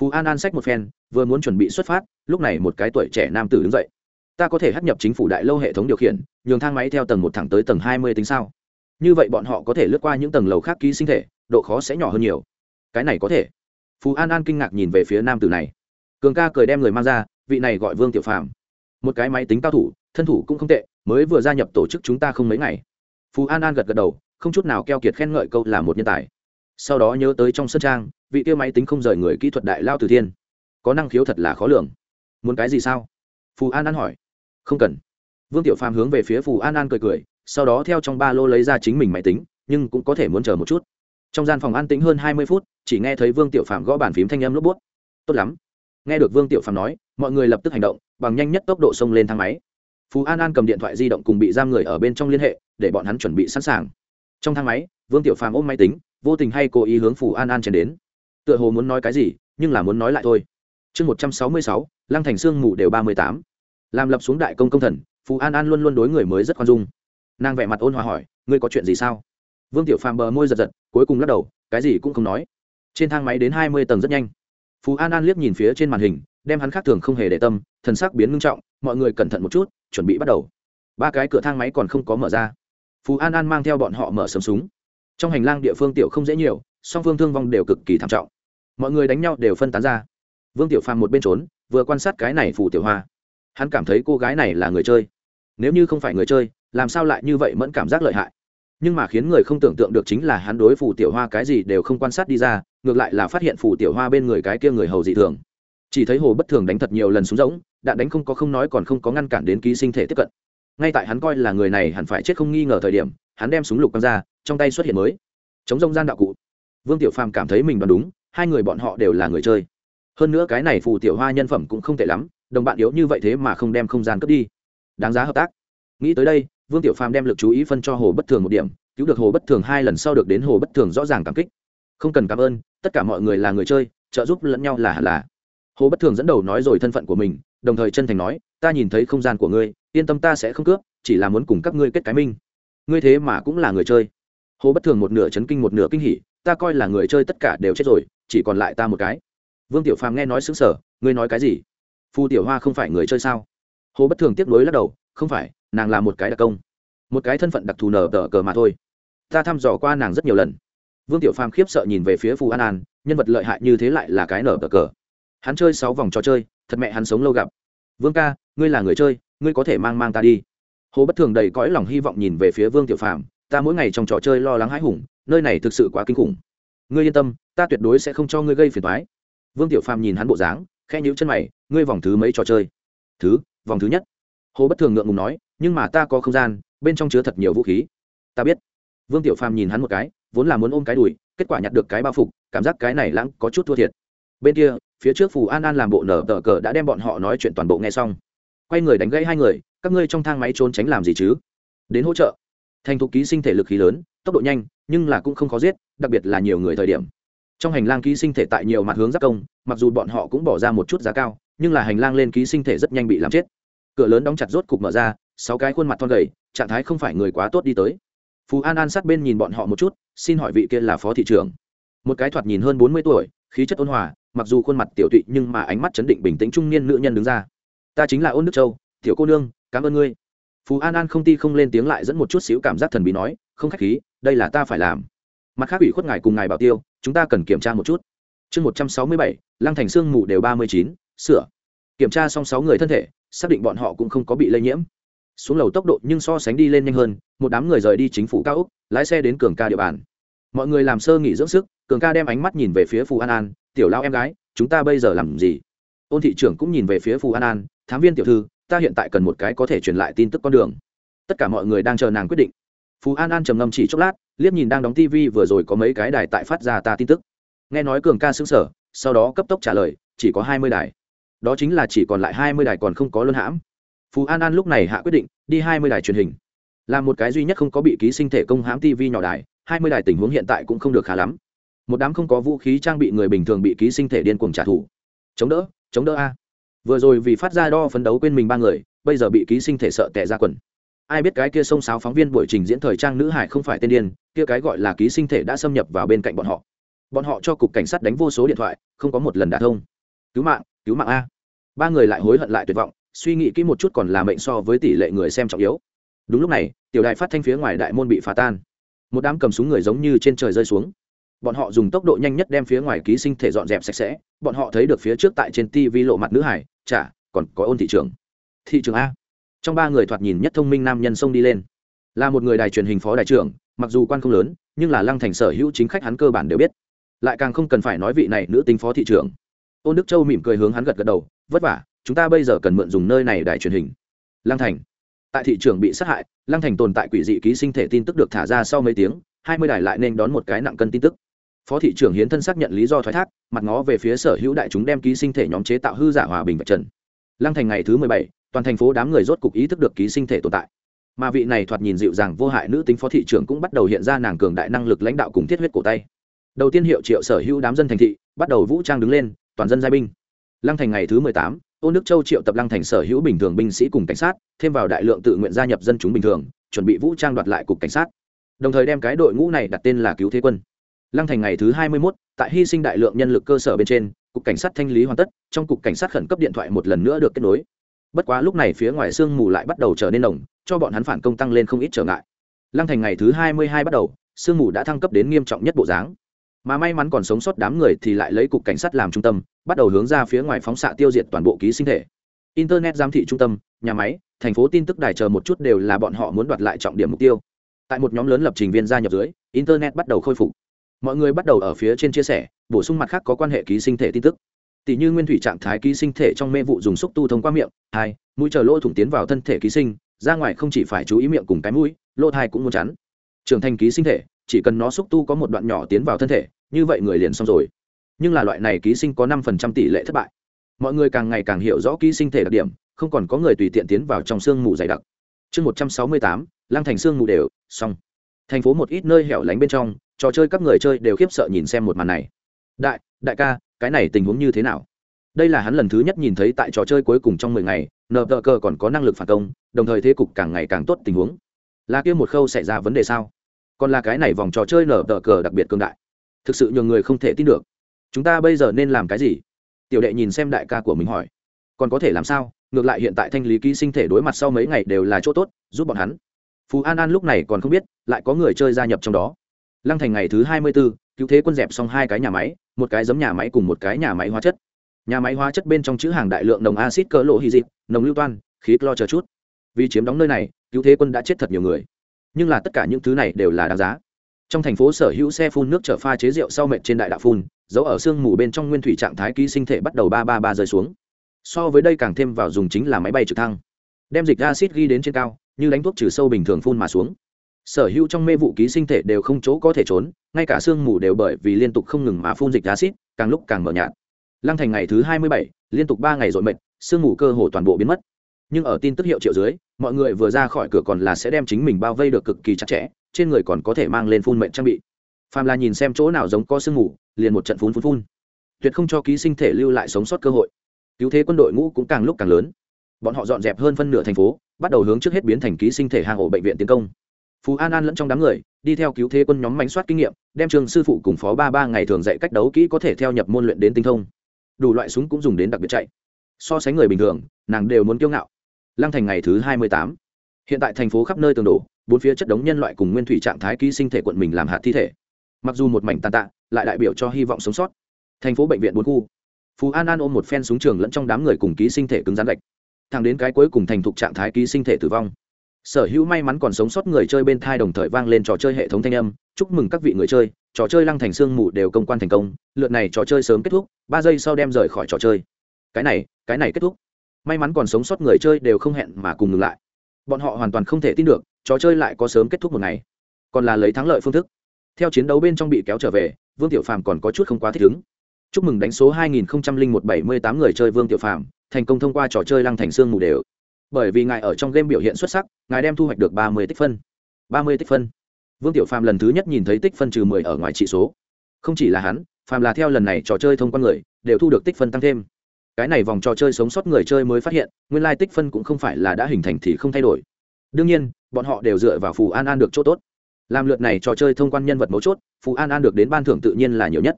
Phú an an sách một phen, vừa muốn chuẩn bị xuất phát, lúc này một cái tuổi trẻ nam tử đứng dậy. Ta có thể hắt nhập chính phủ đại lâu hệ thống điều khiển, nhường thang máy theo tầng một thẳng tới tầng hai mươi tính sao? Như vậy bọn họ có thể lướt qua những tầng lầu khác ký sinh thể, độ khó sẽ nhỏ hơn nhiều. Cái này có thể. Phú an an kinh ngạc nhìn về phía nam tử này. Cường ca cười đem người mang ra vị này gọi vương tiểu phàm. Một cái máy tính cao thủ, thân thủ cũng không tệ, mới vừa gia nhập tổ chức chúng ta không mấy ngày. Phú an an gật gật đầu, không chút nào keo kiệt khen ngợi câu là một nhân tài. Sau đó nhớ tới trong sân trang, vị tiêu máy tính không rời người kỹ thuật đại lao từ thiên. Có năng khiếu thật là khó lường. Muốn cái gì sao? Phù an an hỏi. Không cần. Vương tiểu phàm hướng về phía phù an an cười cười, sau đó theo trong ba lô lấy ra chính mình máy tính, nhưng cũng có thể muốn chờ một chút. Trong gian phòng an tĩnh hơn hai mươi phút, chỉ nghe thấy vương tiểu phàm gõ bàn phím thanh âm lốp bút. Tốt lắm nghe được vương tiểu phàm nói, mọi người lập tức hành động, bằng nhanh nhất tốc độ xông lên thang máy. Phú an an cầm điện thoại di động cùng bị giam người ở bên trong liên hệ, để bọn hắn chuẩn bị sẵn sàng. Trong thang máy, vương tiểu phàm ôm máy tính, vô tình hay cố ý hướng phù an an chen đến. Tựa hồ muốn nói cái gì, nhưng là muốn nói lại thôi. Chương một trăm sáu mươi sáu, lăng thành sương mù đều ba mươi tám. Làm lập xuống đại công công thần phù an an luôn luôn đối người mới rất khoan dung. Nàng vẻ mặt ôn hòa hỏi, ngươi có chuyện gì sao? Vương tiểu phàm bờ môi giật giật, cuối cùng lắc đầu, cái gì cũng không nói. Trên thang máy đến hai mươi tầng rất nhanh phú an an liếc nhìn phía trên màn hình, đem hắn khác thường không hề để tâm, thần sắc biến ngưng trọng, mọi người cẩn thận một chút, chuẩn bị bắt đầu. Ba cái cửa thang máy còn không có mở ra. Phú an an mang theo bọn họ mở sầm súng. Trong hành lang địa phương tiểu không dễ nhiều, song phương thương vong đều cực kỳ thảm trọng. Mọi người đánh nhau đều phân tán ra. Vương tiểu phàm một bên trốn, vừa quan sát cái này phù tiểu hoa. Hắn cảm thấy cô gái này là người chơi. Nếu như không phải người chơi, làm sao lại như vậy mẫn cảm giác lợi hại? Nhưng mà khiến người không tưởng tượng được chính là hắn đối phù tiểu hoa cái gì đều không quan sát đi ra ngược lại là phát hiện phù tiểu hoa bên người cái kia người hầu dị thường. Chỉ thấy hồ bất thường đánh thật nhiều lần xuống rỗng đạn đánh không có không nói còn không có ngăn cản đến ký sinh thể tiếp cận. Ngay tại hắn coi là người này hẳn phải chết không nghi ngờ thời điểm, hắn đem súng lục quăng ra, trong tay xuất hiện mới. Chống rông gian đạo cụ. Vương tiểu phàm cảm thấy mình đoán đúng, hai người bọn họ đều là người chơi. Hơn nữa cái này phù tiểu hoa nhân phẩm cũng không tệ lắm, đồng bạn yếu như vậy thế mà không đem không gian cướp đi. Đáng giá hợp tác. Nghĩ tới đây, vương tiểu phàm đem l ự c chú ý phân cho hồ bất thường một điểm, cứu được hồ bất thường hai lần sau được đến hồ bất thường rõ ràng cảm kích. Không cần cảm ơn tất cả mọi người là người chơi, trợ giúp lẫn nhau là hẳn là. Hồ bất thường dẫn đầu nói rồi thân phận của mình, đồng thời chân thành nói, ta nhìn thấy không gian của ngươi, yên tâm ta sẽ không cướp, chỉ là muốn cùng các ngươi kết cái minh. Ngươi thế mà cũng là người chơi. Hồ bất thường một nửa chấn kinh một nửa kinh hỉ, ta coi là người chơi tất cả đều chết rồi, chỉ còn lại ta một cái. Vương tiểu phàm nghe nói xứng sở ngươi nói cái gì? Phu tiểu hoa không phải người chơi sao? Hồ bất thường tiếp nối lắc đầu, không phải, nàng là một cái đặc công. Một cái thân phận đặc thù nở tờ cờ mà thôi. Ta thăm dò qua nàng rất nhiều lần vương tiểu phàm khiếp sợ nhìn về phía phù an an, nhân vật lợi hại như thế lại là cái nở bờ cờ. Hắn chơi sáu vòng trò chơi, thật mẹ hắn sống lâu gặp. Vương ca, ngươi là người chơi, ngươi có thể mang mang ta đi. Hồ bất thường đầy cõi lòng hy vọng nhìn về phía vương tiểu phàm, ta mỗi ngày trong trò chơi lo lắng hãi hùng, nơi này thực sự quá kinh khủng. Ngươi yên tâm, ta tuyệt đối sẽ không cho ngươi gây phiền thoái vương tiểu phàm nhìn hắn bộ dáng khe nhíu chân mày, ngươi vòng thứ mấy trò chơi? Thứ, vòng thứ nhất. Hồ bất thường ngượng ngùng nói, nhưng mà ta có không gian, bên trong chứa thật nhiều vũ khí. Ta biết. Vương tiểu phàm nhìn hắn một cái vốn là muốn ôm cái đùi, kết quả nhặt được cái bao phục, cảm giác cái này lãng có chút thua thiệt. Bên kia, phía trước phù an an làm bộ nở tờ cờ đã đem bọn họ nói chuyện toàn bộ nghe xong. Quay người đánh gãy hai người, các ngươi trong thang máy trốn tránh làm gì chứ? Đến hỗ trợ. Thành thục ký sinh thể lực khí lớn, tốc độ nhanh, nhưng là cũng không khó giết, đặc biệt là nhiều người thời điểm. Trong hành lang ký sinh thể tại nhiều mặt hướng giác công, mặc dù bọn họ cũng bỏ ra một chút giá cao, nhưng là hành lang lên ký sinh thể rất nhanh bị làm chết. Cửa lớn đóng chặt rốt cục mở ra, sáu cái khuôn mặt thon gầy, trạng thái không phải người quá tốt đi tới phú an an sát bên nhìn bọn họ một chút, xin hỏi vị kia là phó thị trưởng. Một cái thoạt nhìn hơn bốn mươi tuổi, khí chất ôn hòa, mặc dù khuôn mặt tiểu tụy nhưng mà ánh mắt chấn định bình tĩnh trung niên nữ nhân đứng ra. Ta chính là ôn đức châu, tiểu cô nương, cảm ơn ngươi. Phú an an không ti không lên tiếng lại dẫn một chút xíu cảm giác thần bí nói, không khách khí, đây là ta phải làm. Mặt khác ủy khuất ngài cùng ngài bảo tiêu, chúng ta cần kiểm tra một chút. Chương một trăm sáu mươi bảy, lăng thành sương mù đều ba mươi chín, sửa. Kiểm tra xong sáu người thân thể, xác định bọn họ cũng không có bị lây nhiễm xuống lầu tốc độ nhưng so sánh đi lên nhanh hơn, một đám người rời đi chính phủ cao úc lái xe đến cường ca địa bàn. Mọi người làm sơ nghỉ dưỡng sức, cường ca đem ánh mắt nhìn về phía phù an an, tiểu lao em gái, chúng ta bây giờ làm gì? Ôn thị trưởng cũng nhìn về phía phù an an, thám viên tiểu thư, ta hiện tại cần một cái có thể truyền lại tin tức con đường. Tất cả mọi người đang chờ nàng quyết định. Phù an an trầm ngâm chỉ chốc lát, liếc nhìn đang đóng tv vừa rồi có mấy cái đài tại phát ra ta tin tức. Nghe nói cường ca xứng sở sau đó cấp tốc trả lời, chỉ có hai mươi đài. Đó chính là chỉ còn lại hai mươi đài còn không có luân hãm phú an an lúc này hạ quyết định, đi hai mươi đài truyền hình. Là một cái duy nhất không có bị ký sinh thể công hãm tv nhỏ đài, hai mươi đài tình huống hiện tại cũng không được khá lắm. Một đám không có vũ khí trang bị người bình thường bị ký sinh thể điên cuồng trả thù. Chống đỡ chống đỡ a. Vừa rồi vì phát ra đo phấn đấu quên mình ba người, bây giờ bị ký sinh thể sợ tệ ra quần. Ai biết cái kia xông xáo phóng viên buổi trình diễn thời trang nữ hải không phải tên điên, kia cái gọi là ký sinh thể đã xâm nhập vào bên cạnh bọn họ. Bọn họ cho cục cảnh sát đánh vô số điện thoại, không có một lần đả thông. Cứu mạng cứu mạng a. Ba người lại hối hận lại tuyệt vọng suy nghĩ kỹ một chút còn là mệnh so với tỷ lệ người xem trọng yếu. Đúng lúc này, tiểu đại phát thanh phía ngoài đại môn bị phá tan. Một đám cầm súng người giống như trên trời rơi xuống. Bọn họ dùng tốc độ nhanh nhất đem phía ngoài ký sinh thể dọn dẹp sạch sẽ. Bọn họ thấy được phía trước tại trên tv lộ mặt nữ hải, chả, còn có ôn thị trường thị trường a? Trong ba người thoạt nhìn nhất thông minh nam nhân xông đi lên. Là một người đài truyền hình phó đại trưởng, mặc dù quan không lớn, nhưng là lăng thành sở hữu chính khách hắn cơ bản đều biết. Lại càng không cần phải nói vị này nữ tính phó thị trưởng. Ôn đức châu mỉm cười hướng hắn gật gật đầu, vất vả chúng ta bây giờ cần mượn dùng nơi này đài truyền hình. Lăng thành. Tại thị trường bị sát hại, lăng thành tồn tại quỷ dị ký sinh thể tin tức được thả ra sau mấy tiếng, hai mươi đài lại nên đón một cái nặng cân tin tức. Phó thị trưởng hiến thân xác nhận lý do thoái thác, mặt ngó về phía sở hữu đại chúng đem ký sinh thể nhóm chế tạo hư giả hòa bình vật trần. Lăng thành ngày thứ mười bảy, toàn thành phố đám người rốt cục ý thức được ký sinh thể tồn tại. Mà vị này thoạt nhìn dịu dàng vô hại nữ tính phó thị trưởng cũng bắt đầu hiện ra nàng cường đại năng lực lãnh đạo cùng thiết huyết cổ tay. Đầu tiên hiệu triệu sở hữu đám dân thành thị, bắt đầu vũ trang đứng lên, toàn dân giai binh. Lăng thành ngày thứ mười tám ôn đức châu triệu tập lăng thành sở hữu bình thường binh sĩ cùng cảnh sát thêm vào đại lượng tự nguyện gia nhập dân chúng bình thường chuẩn bị vũ trang đoạt lại cục cảnh sát. Đồng thời đem cái đội ngũ này đặt tên là cứu thế quân. Lăng thành ngày thứ hai mươi 21, tại hy sinh đại lượng nhân lực cơ sở bên trên cục cảnh sát thanh lý hoàn tất trong cục cảnh sát khẩn cấp điện thoại một lần nữa được kết nối. Bất quá lúc này phía ngoài sương mù lại bắt đầu trở nên nồng cho bọn hắn phản công tăng lên không ít trở ngại. Lăng thành ngày thứ hai mươi hai bắt đầu sương mù đã thăng cấp đến nghiêm trọng nhất bộ dáng mà may mắn còn sống sót đám người thì lại lấy cục cảnh sát làm trung tâm, bắt đầu hướng ra phía ngoài phóng xạ tiêu diệt toàn bộ ký sinh thể. Internet giám thị trung tâm, nhà máy, thành phố tin tức đài chờ một chút đều là bọn họ muốn đoạt lại trọng điểm mục tiêu. Tại một nhóm lớn lập trình viên gia nhập dưới, internet bắt đầu khôi phục. Mọi người bắt đầu ở phía trên chia sẻ, bổ sung mặt khác có quan hệ ký sinh thể tin tức. Tỷ như nguyên thủy trạng thái ký sinh thể trong mê vụ dùng xúc tu thông qua miệng, hai, mũi chờ lỗ thủng tiến vào thân thể ký sinh, ra ngoài không chỉ phải chú ý miệng cùng cái mũi, lỗ thai cũng muốn chắn. Trưởng thành ký sinh thể chỉ cần nó xúc tu có một đoạn nhỏ tiến vào thân thể, như vậy người liền xong rồi. Nhưng là loại này ký sinh có năm phần trăm tỷ lệ thất bại. Mọi người càng ngày càng hiểu rõ ký sinh thể đặc điểm, không còn có người tùy tiện tiến vào trong sương mù dày đặc. Chương một trăm sáu mươi tám lang thành sương mù đều, xong. Thành phố một ít nơi hẻo lánh bên trong, trò chơi các người chơi đều khiếp sợ nhìn xem một màn này. Đại đại ca, cái này tình huống như thế nào? Đây là hắn lần thứ nhất nhìn thấy tại trò chơi cuối cùng trong mười ngày nợ tờ cờ còn có năng lực phản công, đồng thời thế cục càng ngày càng tốt tình huống. Là kia một khâu xảy ra vấn đề sao? Còn là cái này vòng trò chơi nở tờ cờ đặc biệt cương đại. Thực sự nhường người không thể tin được. Chúng ta bây giờ nên làm cái gì? Tiểu đệ nhìn xem đại ca của mình hỏi. Còn có thể làm sao? Ngược lại hiện tại thanh lý ký sinh thể đối mặt sau mấy ngày đều là chỗ tốt, giúp bọn hắn. Phú an an lúc này còn không biết, lại có người chơi gia nhập trong đó. Lăng thành ngày thứ hai mươi b ố cứu thế quân dẹp xong hai cái nhà máy, một cái giấm nhà máy cùng một cái nhà máy hóa chất. Nhà máy hóa chất bên trong chữ hàng đại lượng nồng acid cỡ lộ hy dịp nồng lưu toan, khí clo chờ chút. Vì chiếm đóng nơi này, cứu thế quân đã chết thật nhiều người nhưng là tất cả những thứ này đều là đáng giá. Trong thành phố sở hữu xe phun nước chở pha chế rượu sau mệt trên đại đạo phun giấu ở sương mù bên trong nguyên thủy trạng thái ký sinh thể bắt đầu ba ba ba rơi xuống. So với đây càng thêm vào dùng chính là máy bay trực thăng. Đem dịch acid ghi đến trên cao, như đánh thuốc trừ sâu bình thường phun mà xuống. Sở hữu trong mê vụ ký sinh thể đều không chỗ có thể trốn, ngay cả sương mù đều bởi vì liên tục không ngừng mà phun dịch acid càng lúc càng mở nhạt. Lăng thành ngày thứ hai mươi bảy, liên tục ba ngày dội mệt, sương mù cơ hồ toàn bộ biến mất nhưng ở tin tức hiệu triệu dưới, mọi người vừa ra khỏi cửa còn là sẽ đem chính mình bao vây được cực kỳ chặt chẽ, trên người còn có thể mang lên phun mệnh trang bị. Phàm là nhìn xem chỗ nào giống có sương mù, liền một trận phun phun phun. Tuyệt không cho ký sinh thể lưu lại sống sót cơ hội. Cứu thế quân đội ngũ cũng càng lúc càng lớn. Bọn họ dọn dẹp hơn phân nửa thành phố, bắt đầu hướng trước hết biến thành ký sinh thể hàng ổ bệnh viện tiến công. Phú an an lẫn trong đám người, đi theo cứu thế quân nhóm mánh soát kinh nghiệm, đem trường sư phụ cùng phó ba ba ngày thường dạy cách đấu kỹ có thể theo nhập môn luyện đến tinh thông. Đủ loại súng cũng dùng đến đặc biệt chạy. So sánh người bình thường, nàng đều muốn kiêu ngạo lăng thành ngày thứ hai mươi tám. Hiện tại thành phố khắp nơi tường đổ, bốn phía chất đống nhân loại cùng nguyên thủy trạng thái ký sinh thể quận mình làm hạt thi thể. Mặc dù một mảnh tàn tạ, lại đại biểu cho hy vọng sống sót. Thành phố bệnh viện bốn khu. Phú an an ôm một phen súng trường lẫn trong đám người cùng ký sinh thể cứng rắn gạch. Thẳng đến cái cuối cùng thành thục trạng thái ký sinh thể tử vong. Sở hữu may mắn còn sống sót người chơi bên thai đồng thời vang lên trò chơi hệ thống thanh âm, chúc mừng các vị người chơi, trò chơi lăng thành sương mù đều công quan thành công, lượt này trò chơi sớm kết thúc, ba giây sau đem rời khỏi trò chơi. Cái này cái này kết thúc may mắn còn sống sót người chơi đều không hẹn mà cùng ngừng lại. Bọn họ hoàn toàn không thể tin được, trò chơi lại có sớm kết thúc một ngày. Còn là lấy thắng lợi phương thức. Theo chiến đấu bên trong bị kéo trở về, vương tiểu phàm còn có chút không quá thích ứng. Chúc mừng đánh số 200178 người chơi vương tiểu phàm, thành công thông qua trò chơi lăng thành xương mù đều. Bởi vì ngài ở trong game biểu hiện xuất sắc, ngài đem thu hoạch được 30 tích phân. 30 tích phân. Vương tiểu phàm lần thứ nhất nhìn thấy tích phân trừ 10 ở ngoài trị số. Không chỉ là hắn, phàm là theo lần này trò chơi thông quan người, đều thu được tích phân tăng thêm cái này vòng trò chơi sống sót người chơi mới phát hiện, nguyên lai tích phân cũng không phải là đã hình thành thì không thay đổi. Đương nhiên, bọn họ đều dựa vào phù an an được chỗ tốt. Làm lượt này trò chơi thông quan nhân vật mấu chốt, phù an an được đến ban thưởng tự nhiên là nhiều nhất.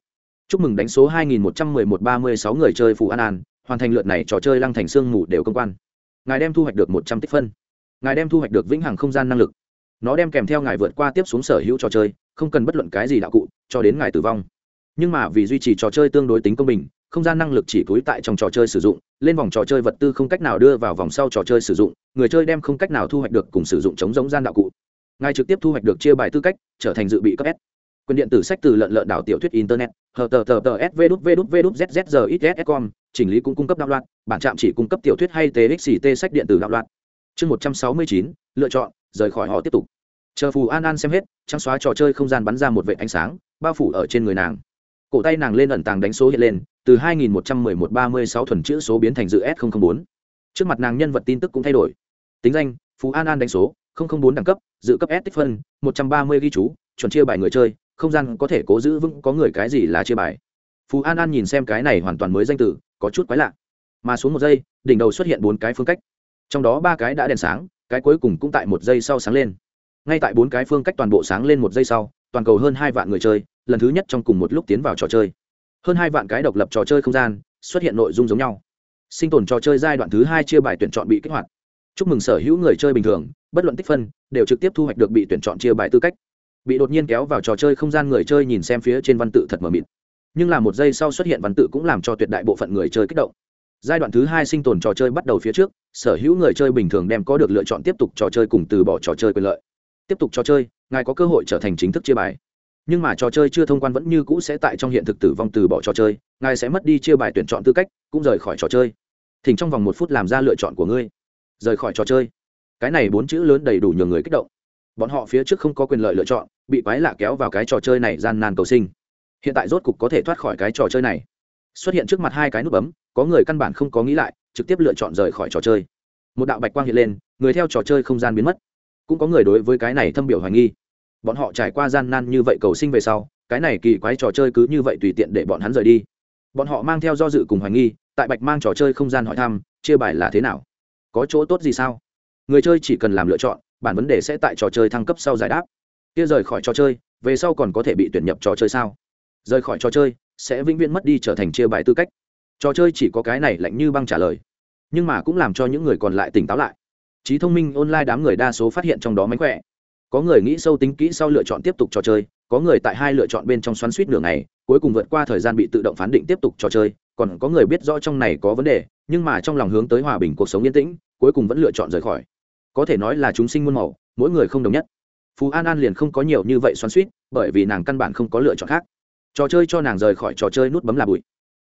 Chúc mừng đánh số 211136 người chơi phù an an, hoàn thành lượt này trò chơi lăng thành sương mù đều công quan. Ngài đem thu hoạch được một trăm tích phân. Ngài đem thu hoạch được vĩnh hằng không gian năng lực. Nó đem kèm theo ngài vượt qua tiếp xuống sở hữu trò chơi, không cần bất luận cái gì đạo cụ, cho đến ngài tử vong. Nhưng mà vì duy trì trò chơi tương đối tính công bình không gian năng lực chỉ túi tại trong trò chơi sử dụng, lên vòng trò chơi vật tư không cách nào đưa vào vòng sau trò chơi sử dụng, người chơi đem không cách nào thu hoạch được cùng sử dụng chống giống gian đạo cụ. Ngài trực tiếp thu hoạch được chia bài tư cách, trở thành dự bị cấp s. Quyền điện tử sách từ lợn lợn đảo tiểu thuyết internet, hờ tờ tờ tờ sv đút v đút v đút zzz s com, chỉnh lý cũng cung cấp đạo loạn, bản trạm chỉ cung cấp tiểu thuyết hay txt sách điện tử đạo loạn. Chương một trăm sáu mươi chín, lựa chọn, rời khỏi họ tiếp tục. Chờ phù an an xem hết, trắng xóa trò chơi không gian bắn ra một vệ ánh sáng, bao phủ ở trên người nàng. Cổ tay nàng lên ẩn tàng đánh số hiện lên từ 211136 thuần chữ số biến thành dự s 004 trước mặt nàng nhân vật tin tức cũng thay đổi. Tính danh, phú an an đánh số 004 đẳng cấp, dự cấp s tích phân 130 ghi chú, chuẩn chia bài người chơi, không gian có thể cố giữ vững, có người cái gì là chia bài. Phú an an nhìn xem cái này hoàn toàn mới danh từ, có chút quái lạ. Mà xuống một giây, đỉnh đầu xuất hiện bốn cái phương cách. Trong đó ba cái đã đèn sáng, cái cuối cùng cũng tại một giây sau sáng lên. Ngay tại bốn cái phương cách toàn bộ sáng lên một giây sau, toàn cầu hơn hai vạn người chơi, lần thứ nhất trong cùng một lúc tiến vào trò chơi hơn hai vạn cái độc lập trò chơi không gian xuất hiện nội dung giống nhau. Sinh tồn trò chơi giai đoạn thứ hai chia bài tuyển chọn bị kích hoạt. Chúc mừng sở hữu người chơi bình thường, bất luận tích phân, đều trực tiếp thu hoạch được bị tuyển chọn chia bài tư cách. Bị đột nhiên kéo vào trò chơi không gian người chơi nhìn xem phía trên văn tự thật mờ mịt. Nhưng là một giây sau xuất hiện văn tự cũng làm cho tuyệt đại bộ phận người chơi kích động. Giai đoạn thứ hai sinh tồn trò chơi bắt đầu phía trước, sở hữu người chơi bình thường đem có được lựa chọn tiếp tục trò chơi cùng từ bỏ trò chơi quyền lợi. Tiếp tục trò chơi, ngài có cơ hội trở thành chính thức chia bài nhưng mà trò chơi chưa thông quan vẫn như cũ sẽ tại trong hiện thực tử vong từ bỏ trò chơi, ngài sẽ mất đi chia bài tuyển chọn tư cách, cũng rời khỏi trò chơi. Thỉnh trong vòng một phút làm ra lựa chọn của ngươi. Rời khỏi trò chơi. Cái này bốn chữ lớn đầy đủ nhiều người kích động. Bọn họ phía trước không có quyền lợi lựa chọn, bị quái lạ kéo vào cái trò chơi này gian nan cầu sinh. Hiện tại rốt cục có thể thoát khỏi cái trò chơi này. Xuất hiện trước mặt hai cái nút bấm, có người căn bản không có nghĩ lại, trực tiếp lựa chọn rời khỏi trò chơi. Một đạo bạch quang hiện lên, người theo trò chơi không gian biến mất. Cũng có người đối với cái này thâm biểu hoài nghi bọn họ trải qua gian nan như vậy cầu sinh về sau, cái này kỳ quái trò chơi cứ như vậy tùy tiện để bọn hắn rời đi. Bọn họ mang theo do dự cùng hoài nghi, tại bạch mang trò chơi không gian hỏi thăm, chia bài là thế nào? Có chỗ tốt gì sao? Người chơi chỉ cần làm lựa chọn, bản vấn đề sẽ tại trò chơi thăng cấp sau giải đáp. Kia rời khỏi trò chơi, về sau còn có thể bị tuyển nhập trò chơi sao? Rời khỏi trò chơi, sẽ vĩnh viễn mất đi trở thành chia bài tư cách. Trò chơi chỉ có cái này lạnh như băng trả lời. Nhưng mà cũng làm cho những người còn lại tỉnh táo lại. Trí thông minh online đám người đa số phát hiện trong đó mánh khỏe có người nghĩ sâu tính kỹ sau lựa chọn tiếp tục trò chơi, có người tại hai lựa chọn bên trong xoắn suýt nửa ngày, cuối cùng vượt qua thời gian bị tự động phán định tiếp tục trò chơi, còn có người biết rõ trong này có vấn đề, nhưng mà trong lòng hướng tới hòa bình cuộc sống yên tĩnh, cuối cùng vẫn lựa chọn rời khỏi. Có thể nói là chúng sinh muôn màu, mỗi người không đồng nhất. Phú an an liền không có nhiều như vậy xoắn suýt, bởi vì nàng căn bản không có lựa chọn khác. Trò chơi cho nàng rời khỏi trò chơi nút bấm là bụi.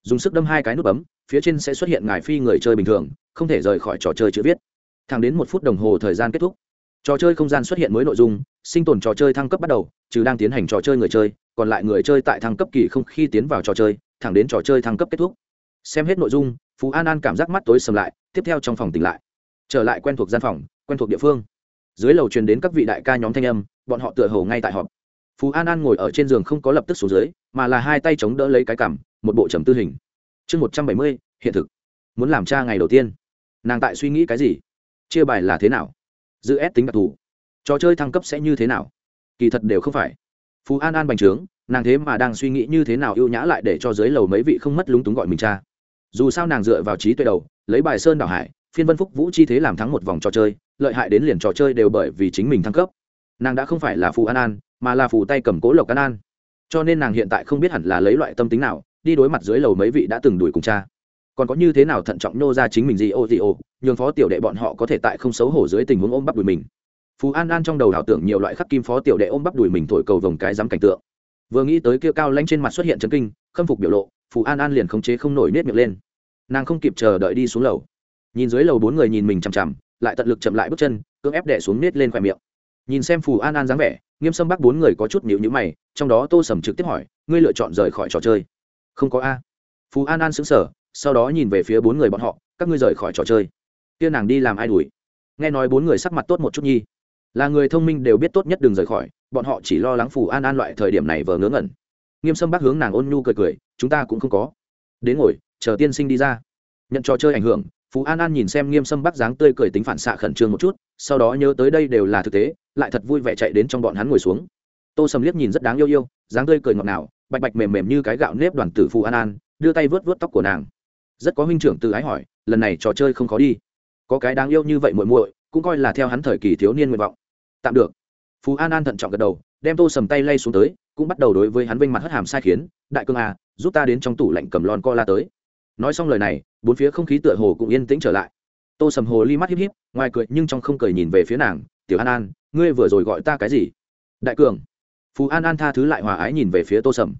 Dùng sức đâm hai cái nút bấm, phía trên sẽ xuất hiện ngài phi người chơi bình thường, không thể rời khỏi trò chơi chữ viết. Thẳng đến một phút đồng hồ thời gian kết thúc trò chơi không gian xuất hiện mới nội dung, sinh tồn trò chơi thăng cấp bắt đầu, trừ đang tiến hành trò chơi người chơi, còn lại người chơi tại thăng cấp kỳ không khi tiến vào trò chơi, thẳng đến trò chơi thăng cấp kết thúc. Xem hết nội dung, phú an an cảm giác mắt tối sầm lại, tiếp theo trong phòng tỉnh lại. Trở lại quen thuộc gian phòng, quen thuộc địa phương. Dưới lầu truyền đến các vị đại ca nhóm thanh âm, bọn họ tựa hồ ngay tại họp. Phú an an ngồi ở trên giường không có lập tức xuống dưới, mà là hai tay chống đỡ lấy cái cằm, một bộ trầm tư hình. Chương một trăm bảy mươi, hiện thực. Muốn làm cha ngày đầu tiên. Nàng tại suy nghĩ cái gì? Chia bài là thế nào? Giữ ép tính đặc thù. Trò chơi thăng cấp sẽ như thế nào? Kỳ thật đều không phải. Phú an an bành trướng, nàng thế mà đang suy nghĩ như thế nào ưu nhã lại để cho dưới lầu mấy vị không mất lúng túng gọi mình cha. Dù sao nàng dựa vào trí tuệ đầu, lấy bài sơn đảo hải, phiên vân phúc vũ chi thế làm thắng một vòng trò chơi, lợi hại đến liền trò chơi đều bởi vì chính mình thăng cấp. Nàng đã không phải là phù an an, mà là phù tay cầm cố lộc an an. Cho nên nàng hiện tại không biết hẳn là lấy loại tâm tính nào, đi đối mặt dưới lầu mấy vị đã từng đuổi cùng cha còn có như thế nào thận trọng nô ra chính mình gì, ô gì, ô, nhường phó tiểu đệ bọn họ có thể tại không xấu hổ dưới tình huống ôm bắp đùi mình. Phú an an trong đầu ảo tưởng nhiều loại khắc kim phó tiểu đệ ôm bắp đùi mình thổi cầu vồng cái dám cảnh tượng. Vừa nghĩ tới kia cao lanh trên mặt xuất hiện chấn kinh, khâm phục biểu lộ, phú an an liền khống chế không nổi nết miệng lên. Nàng không kịp chờ đợi đi xuống lầu. Nhìn dưới lầu bốn người nhìn mình chằm chằm, lại tận lực chậm lại bước chân, cưỡng ép đẻ xuống nết lên khoe miệng. Nhìn xem phù an an dáng vẻ, nghiêm sâm bắc bốn người có chút nhịu nhữ mày, trong đó tô sầm trực tiếp hỏi, ngươi lựa chọn rời khỏi trò chơi? Không có a. Phù an an xứng sở sau đó nhìn về phía bốn người bọn họ, các ngươi rời khỏi trò chơi. Kia nàng đi làm ai đuổi? Nghe nói bốn người sắc mặt tốt một chút nhi. Là người thông minh đều biết tốt nhất đừng rời khỏi, bọn họ chỉ lo lắng phù an an loại thời điểm này vờ ngớ ngẩn. Nghiêm sâm bác hướng nàng ôn nhu cười cười, chúng ta cũng không có. Đến ngồi, chờ tiên sinh đi ra. Nhận trò chơi ảnh hưởng phú an an nhìn xem nghiêm sâm bắc dáng tươi cười tính phản xạ khẩn trương một chút, sau đó nhớ tới đây đều là thực tế, lại thật vui vẻ chạy đến trong bọn hắn ngồi xuống. Tô sầm liếc nhìn rất đáng yêu yêu, dáng tươi cười ngọt ngào, bạch bạch mềm mềm như cái gạo nếp đoàn tử phù an an, đưa tay vớt vớt tóc của nàng rất có huynh trưởng từ ái hỏi, lần này trò chơi không khó đi. Có cái đáng yêu như vậy muội muội, cũng coi là theo hắn thời kỳ thiếu niên nguyện vọng. Tạm được. Phú an an thận trọng gật đầu, đem tô sầm tay lay xuống tới, cũng bắt đầu đối với hắn vinh mặt hất hàm sai khiến, đại cương à giúp ta đến trong tủ lạnh cầm lon co la tới. Nói xong lời này, bốn phía không khí tựa hồ cũng yên tĩnh trở lại. Tô sầm hồ ly mắt híp híp, ngoài cười nhưng trong không cười nhìn về phía nàng, tiểu an an, ngươi vừa rồi gọi ta cái gì? Đại cường. Phú an an tha thứ lại hòa ái nhìn về phía tô sầm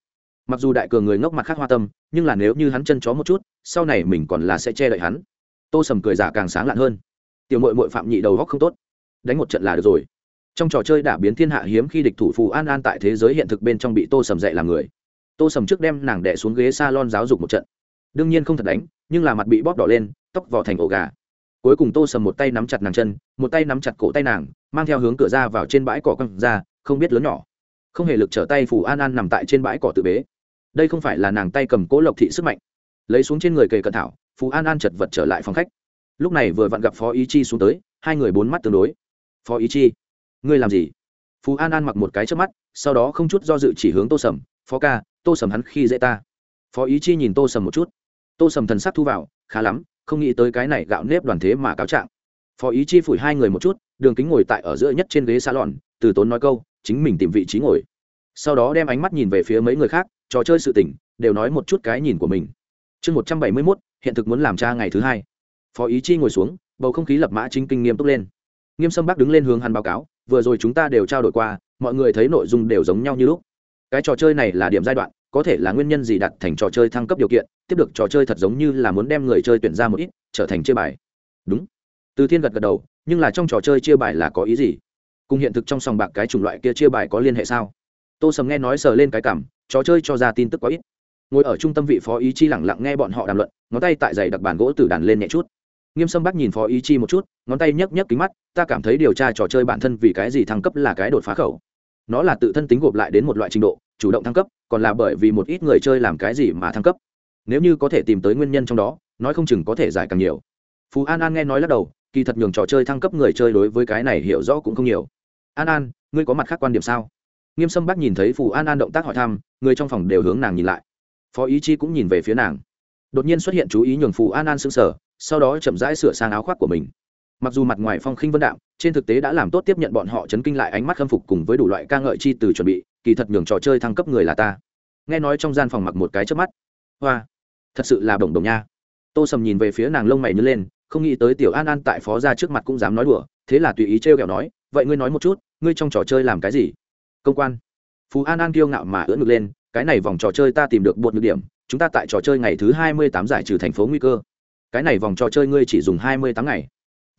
mặc dù đại cường người ngốc mặt khác hoa tâm, nhưng là nếu như hắn chân chó một chút, sau này mình còn là sẽ che đậy hắn. Tô sầm cười giả càng sáng lạn hơn. Tiểu mội mội phạm nhị đầu góc không tốt. Đánh một trận là được rồi. Trong trò chơi đả biến thiên hạ hiếm khi địch thủ phù an an tại thế giới hiện thực bên trong bị tô sầm dạy làm người. Tô sầm trước đem nàng đẻ xuống ghế s a lon giáo dục một trận. Đương nhiên không thật đánh, nhưng là mặt bị bóp đỏ lên, tóc vỏ thành ổ gà. Cuối cùng tô sầm một tay nắm chặt nàng chân, một tay nắm chặt cổ tay nàng, mang theo hướng cửa ra vào trên bãi cỏ căng ra, không biết lớn nhỏ. Không hề lực trở tay phù an an nằm tại trên bãi cỏ tự bế đây không phải là nàng tay cầm cố lộc thị sức mạnh. Lấy xuống trên người kề cận thảo Phú an an chật vật trở lại phòng khách. Lúc này vừa vặn gặp phó ý chi xuống tới, hai người bốn mắt tương đối. Phó ý chi, ngươi làm gì? Phú an an mặc một cái trước mắt, sau đó không chút do dự chỉ hướng tô sầm, phó ca, tô sầm hắn khi dễ ta. Phó ý chi nhìn tô sầm một chút. Tô sầm thần sắc thu vào, khá lắm, không nghĩ tới cái này gạo nếp đoàn thế mà cáo trạng. Phó ý chi phủi hai người một chút, đường kính ngồi tại ở giữa nhất trên ghế salon, từ tốn nói câu, chính mình tìm vị trí ngồi. Sau đó đem ánh mắt nhìn về phía mấy người khác trò chơi sự tỉnh đều nói một chút cái nhìn của mình. Chương một trăm bảy mươi mốt, hiện thực muốn làm cha ngày thứ hai. Phó ý chi ngồi xuống, bầu không khí lập mã chính kinh nghiêm túc lên. Nghiêm sâm bắc đứng lên hướng hắn báo cáo, vừa rồi chúng ta đều trao đổi qua, mọi người thấy nội dung đều giống nhau như lúc. Cái trò chơi này là điểm giai đoạn, có thể là nguyên nhân gì đặt thành trò chơi thăng cấp điều kiện, tiếp được trò chơi thật giống như là muốn đem người chơi tuyển ra một ít, trở thành chia bài. Đúng. Từ thiên gật gật đầu, nhưng là trong trò chơi chia bài là có ý gì? Cùng hiện thực trong sòng bạc cái chủng loại kia chia bài có liên hệ sao? Tô sầm nghe nói sờ lên cái cảm trò chơi cho ra tin tức quá ít. Ngồi ở trung tâm vị phó ý chi lẳng lặng nghe bọn họ đàm luận, ngón tay tại giày đặc bàn gỗ từ đàn lên nhẹ chút. Nghiêm sâm bác nhìn phó ý chi một chút, ngón tay nhấc nhấc kính mắt, ta cảm thấy điều tra trò chơi bản thân vì cái gì thăng cấp là cái đột phá khẩu. Nó là tự thân tính gộp lại đến một loại trình độ, chủ động thăng cấp, còn là bởi vì một ít người chơi làm cái gì mà thăng cấp. Nếu như có thể tìm tới nguyên nhân trong đó, nói không chừng có thể giải càng nhiều. Phú an an nghe nói lắc đầu, kỳ thật nhường trò chơi thăng cấp người chơi đối với cái này hiểu rõ cũng không nhiều. An an, ngươi có mặt khác quan điểm sao? Nghiêm sâm bắc nhìn thấy phù an an động tác hỏi thăm, người trong phòng đều hướng nàng nhìn lại. Phó ý chi cũng nhìn về phía nàng. Đột nhiên xuất hiện chú ý nhường phù an an sững sờ, sau đó chậm rãi sửa sang áo khoác của mình. Mặc dù mặt ngoài phong khinh vân đạm, trên thực tế đã làm tốt tiếp nhận bọn họ chấn kinh lại ánh mắt khâm phục cùng với đủ loại ca ngợi chi từ chuẩn bị, kỳ thật nhường trò chơi thăng cấp người là ta. Nghe nói trong gian phòng mặc một cái trước mắt. Hoa, thật sự là đồng đồng nha. Tô sầm nhìn về phía nàng lông mày nhớ lên, không nghĩ tới tiểu an an tại phó ra trước mặt cũng dám nói đùa, thế là tùy ý t r kẹo nói, vậy ngươi nói một chút, ngươi trong trò chơi làm cái gì? Công quan. Phú an an kiêu ngạo mà ưỡn ngực lên, cái này vòng trò chơi ta tìm được bột nhược điểm, chúng ta tại trò chơi ngày thứ hai mươi tám giải trừ thành phố nguy cơ. Cái này vòng trò chơi ngươi chỉ dùng hai mươi tám ngày.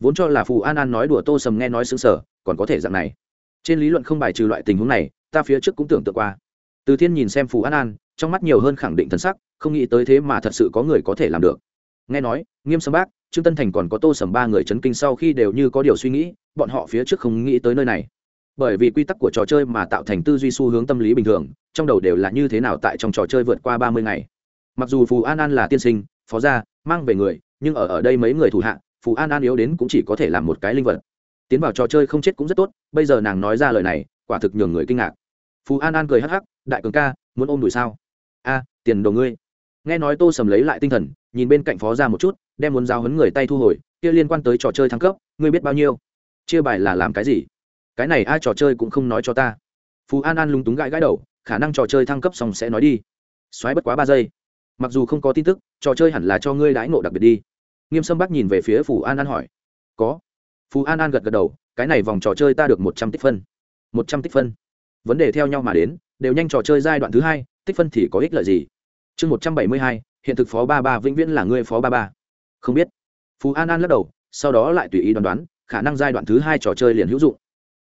Vốn cho là phù an an nói đùa tô sầm nghe nói xứng sở còn có thể dạng này. Trên lý luận không bài trừ loại tình huống này, ta phía trước cũng tưởng tượng qua. Từ thiên nhìn xem phù an an, trong mắt nhiều hơn khẳng định thân sắc, không nghĩ tới thế mà thật sự có người có thể làm được. Nghe nói, nghiêm sâm bác, trương tân thành còn có tô sầm ba người chấn kinh sau khi đều như có điều suy nghĩ, bọn họ phía trước không nghĩ tới nơi này bởi vì quy tắc của trò chơi mà tạo thành tư duy xu hướng tâm lý bình thường, trong đầu đều là như thế nào tại trong trò chơi vượt qua ba mươi ngày. Mặc dù phù an an là tiên sinh, phó gia, mang về người, nhưng ở ở đây mấy người thủ hạ, phù an an yếu đến cũng chỉ có thể làm một cái linh vật. Tiến vào trò chơi không chết cũng rất tốt, bây giờ nàng nói ra lời này, quả thực nhường người kinh ngạc. Phù an an cười hắc hắc, đại cường ca, muốn ôm đùi sao? A, tiền đồ ngươi. Nghe nói tô sầm lấy lại tinh thần, nhìn bên cạnh phó ra một chút, đem muốn giao hấn người tay thu hồi, kia liên quan tới trò chơi thăng cấp, ngươi biết bao nhiêu? Chia bài là làm cái gì? Cái này ai trò chơi cũng không nói cho ta. Phú an an lúng túng gãi gãi đầu, khả năng trò chơi thăng cấp xong sẽ nói đi. Xoáy bất quá ba giây. Mặc dù không có tin tức, trò chơi hẳn là cho ngươi đãi ngộ đặc biệt đi. Nghiêm sâm bắc nhìn về phía phù an an hỏi. Có. Phù an an gật gật đầu, cái này vòng trò chơi ta được một trăm tích phân. Một trăm tích phân. Vấn đề theo nhau mà đến, đều nhanh trò chơi giai đoạn thứ hai, tích phân thì có ích lợi gì? Chương một trăm bảy mươi hai, hiện thực phó ba ba vĩnh viễn là ngươi phó ba ba. Không biết. Phú an an lắc đầu, sau đó lại tùy ý đoán đoán, khả năng giai đoạn thứ hai trò chơi liền hữu dụng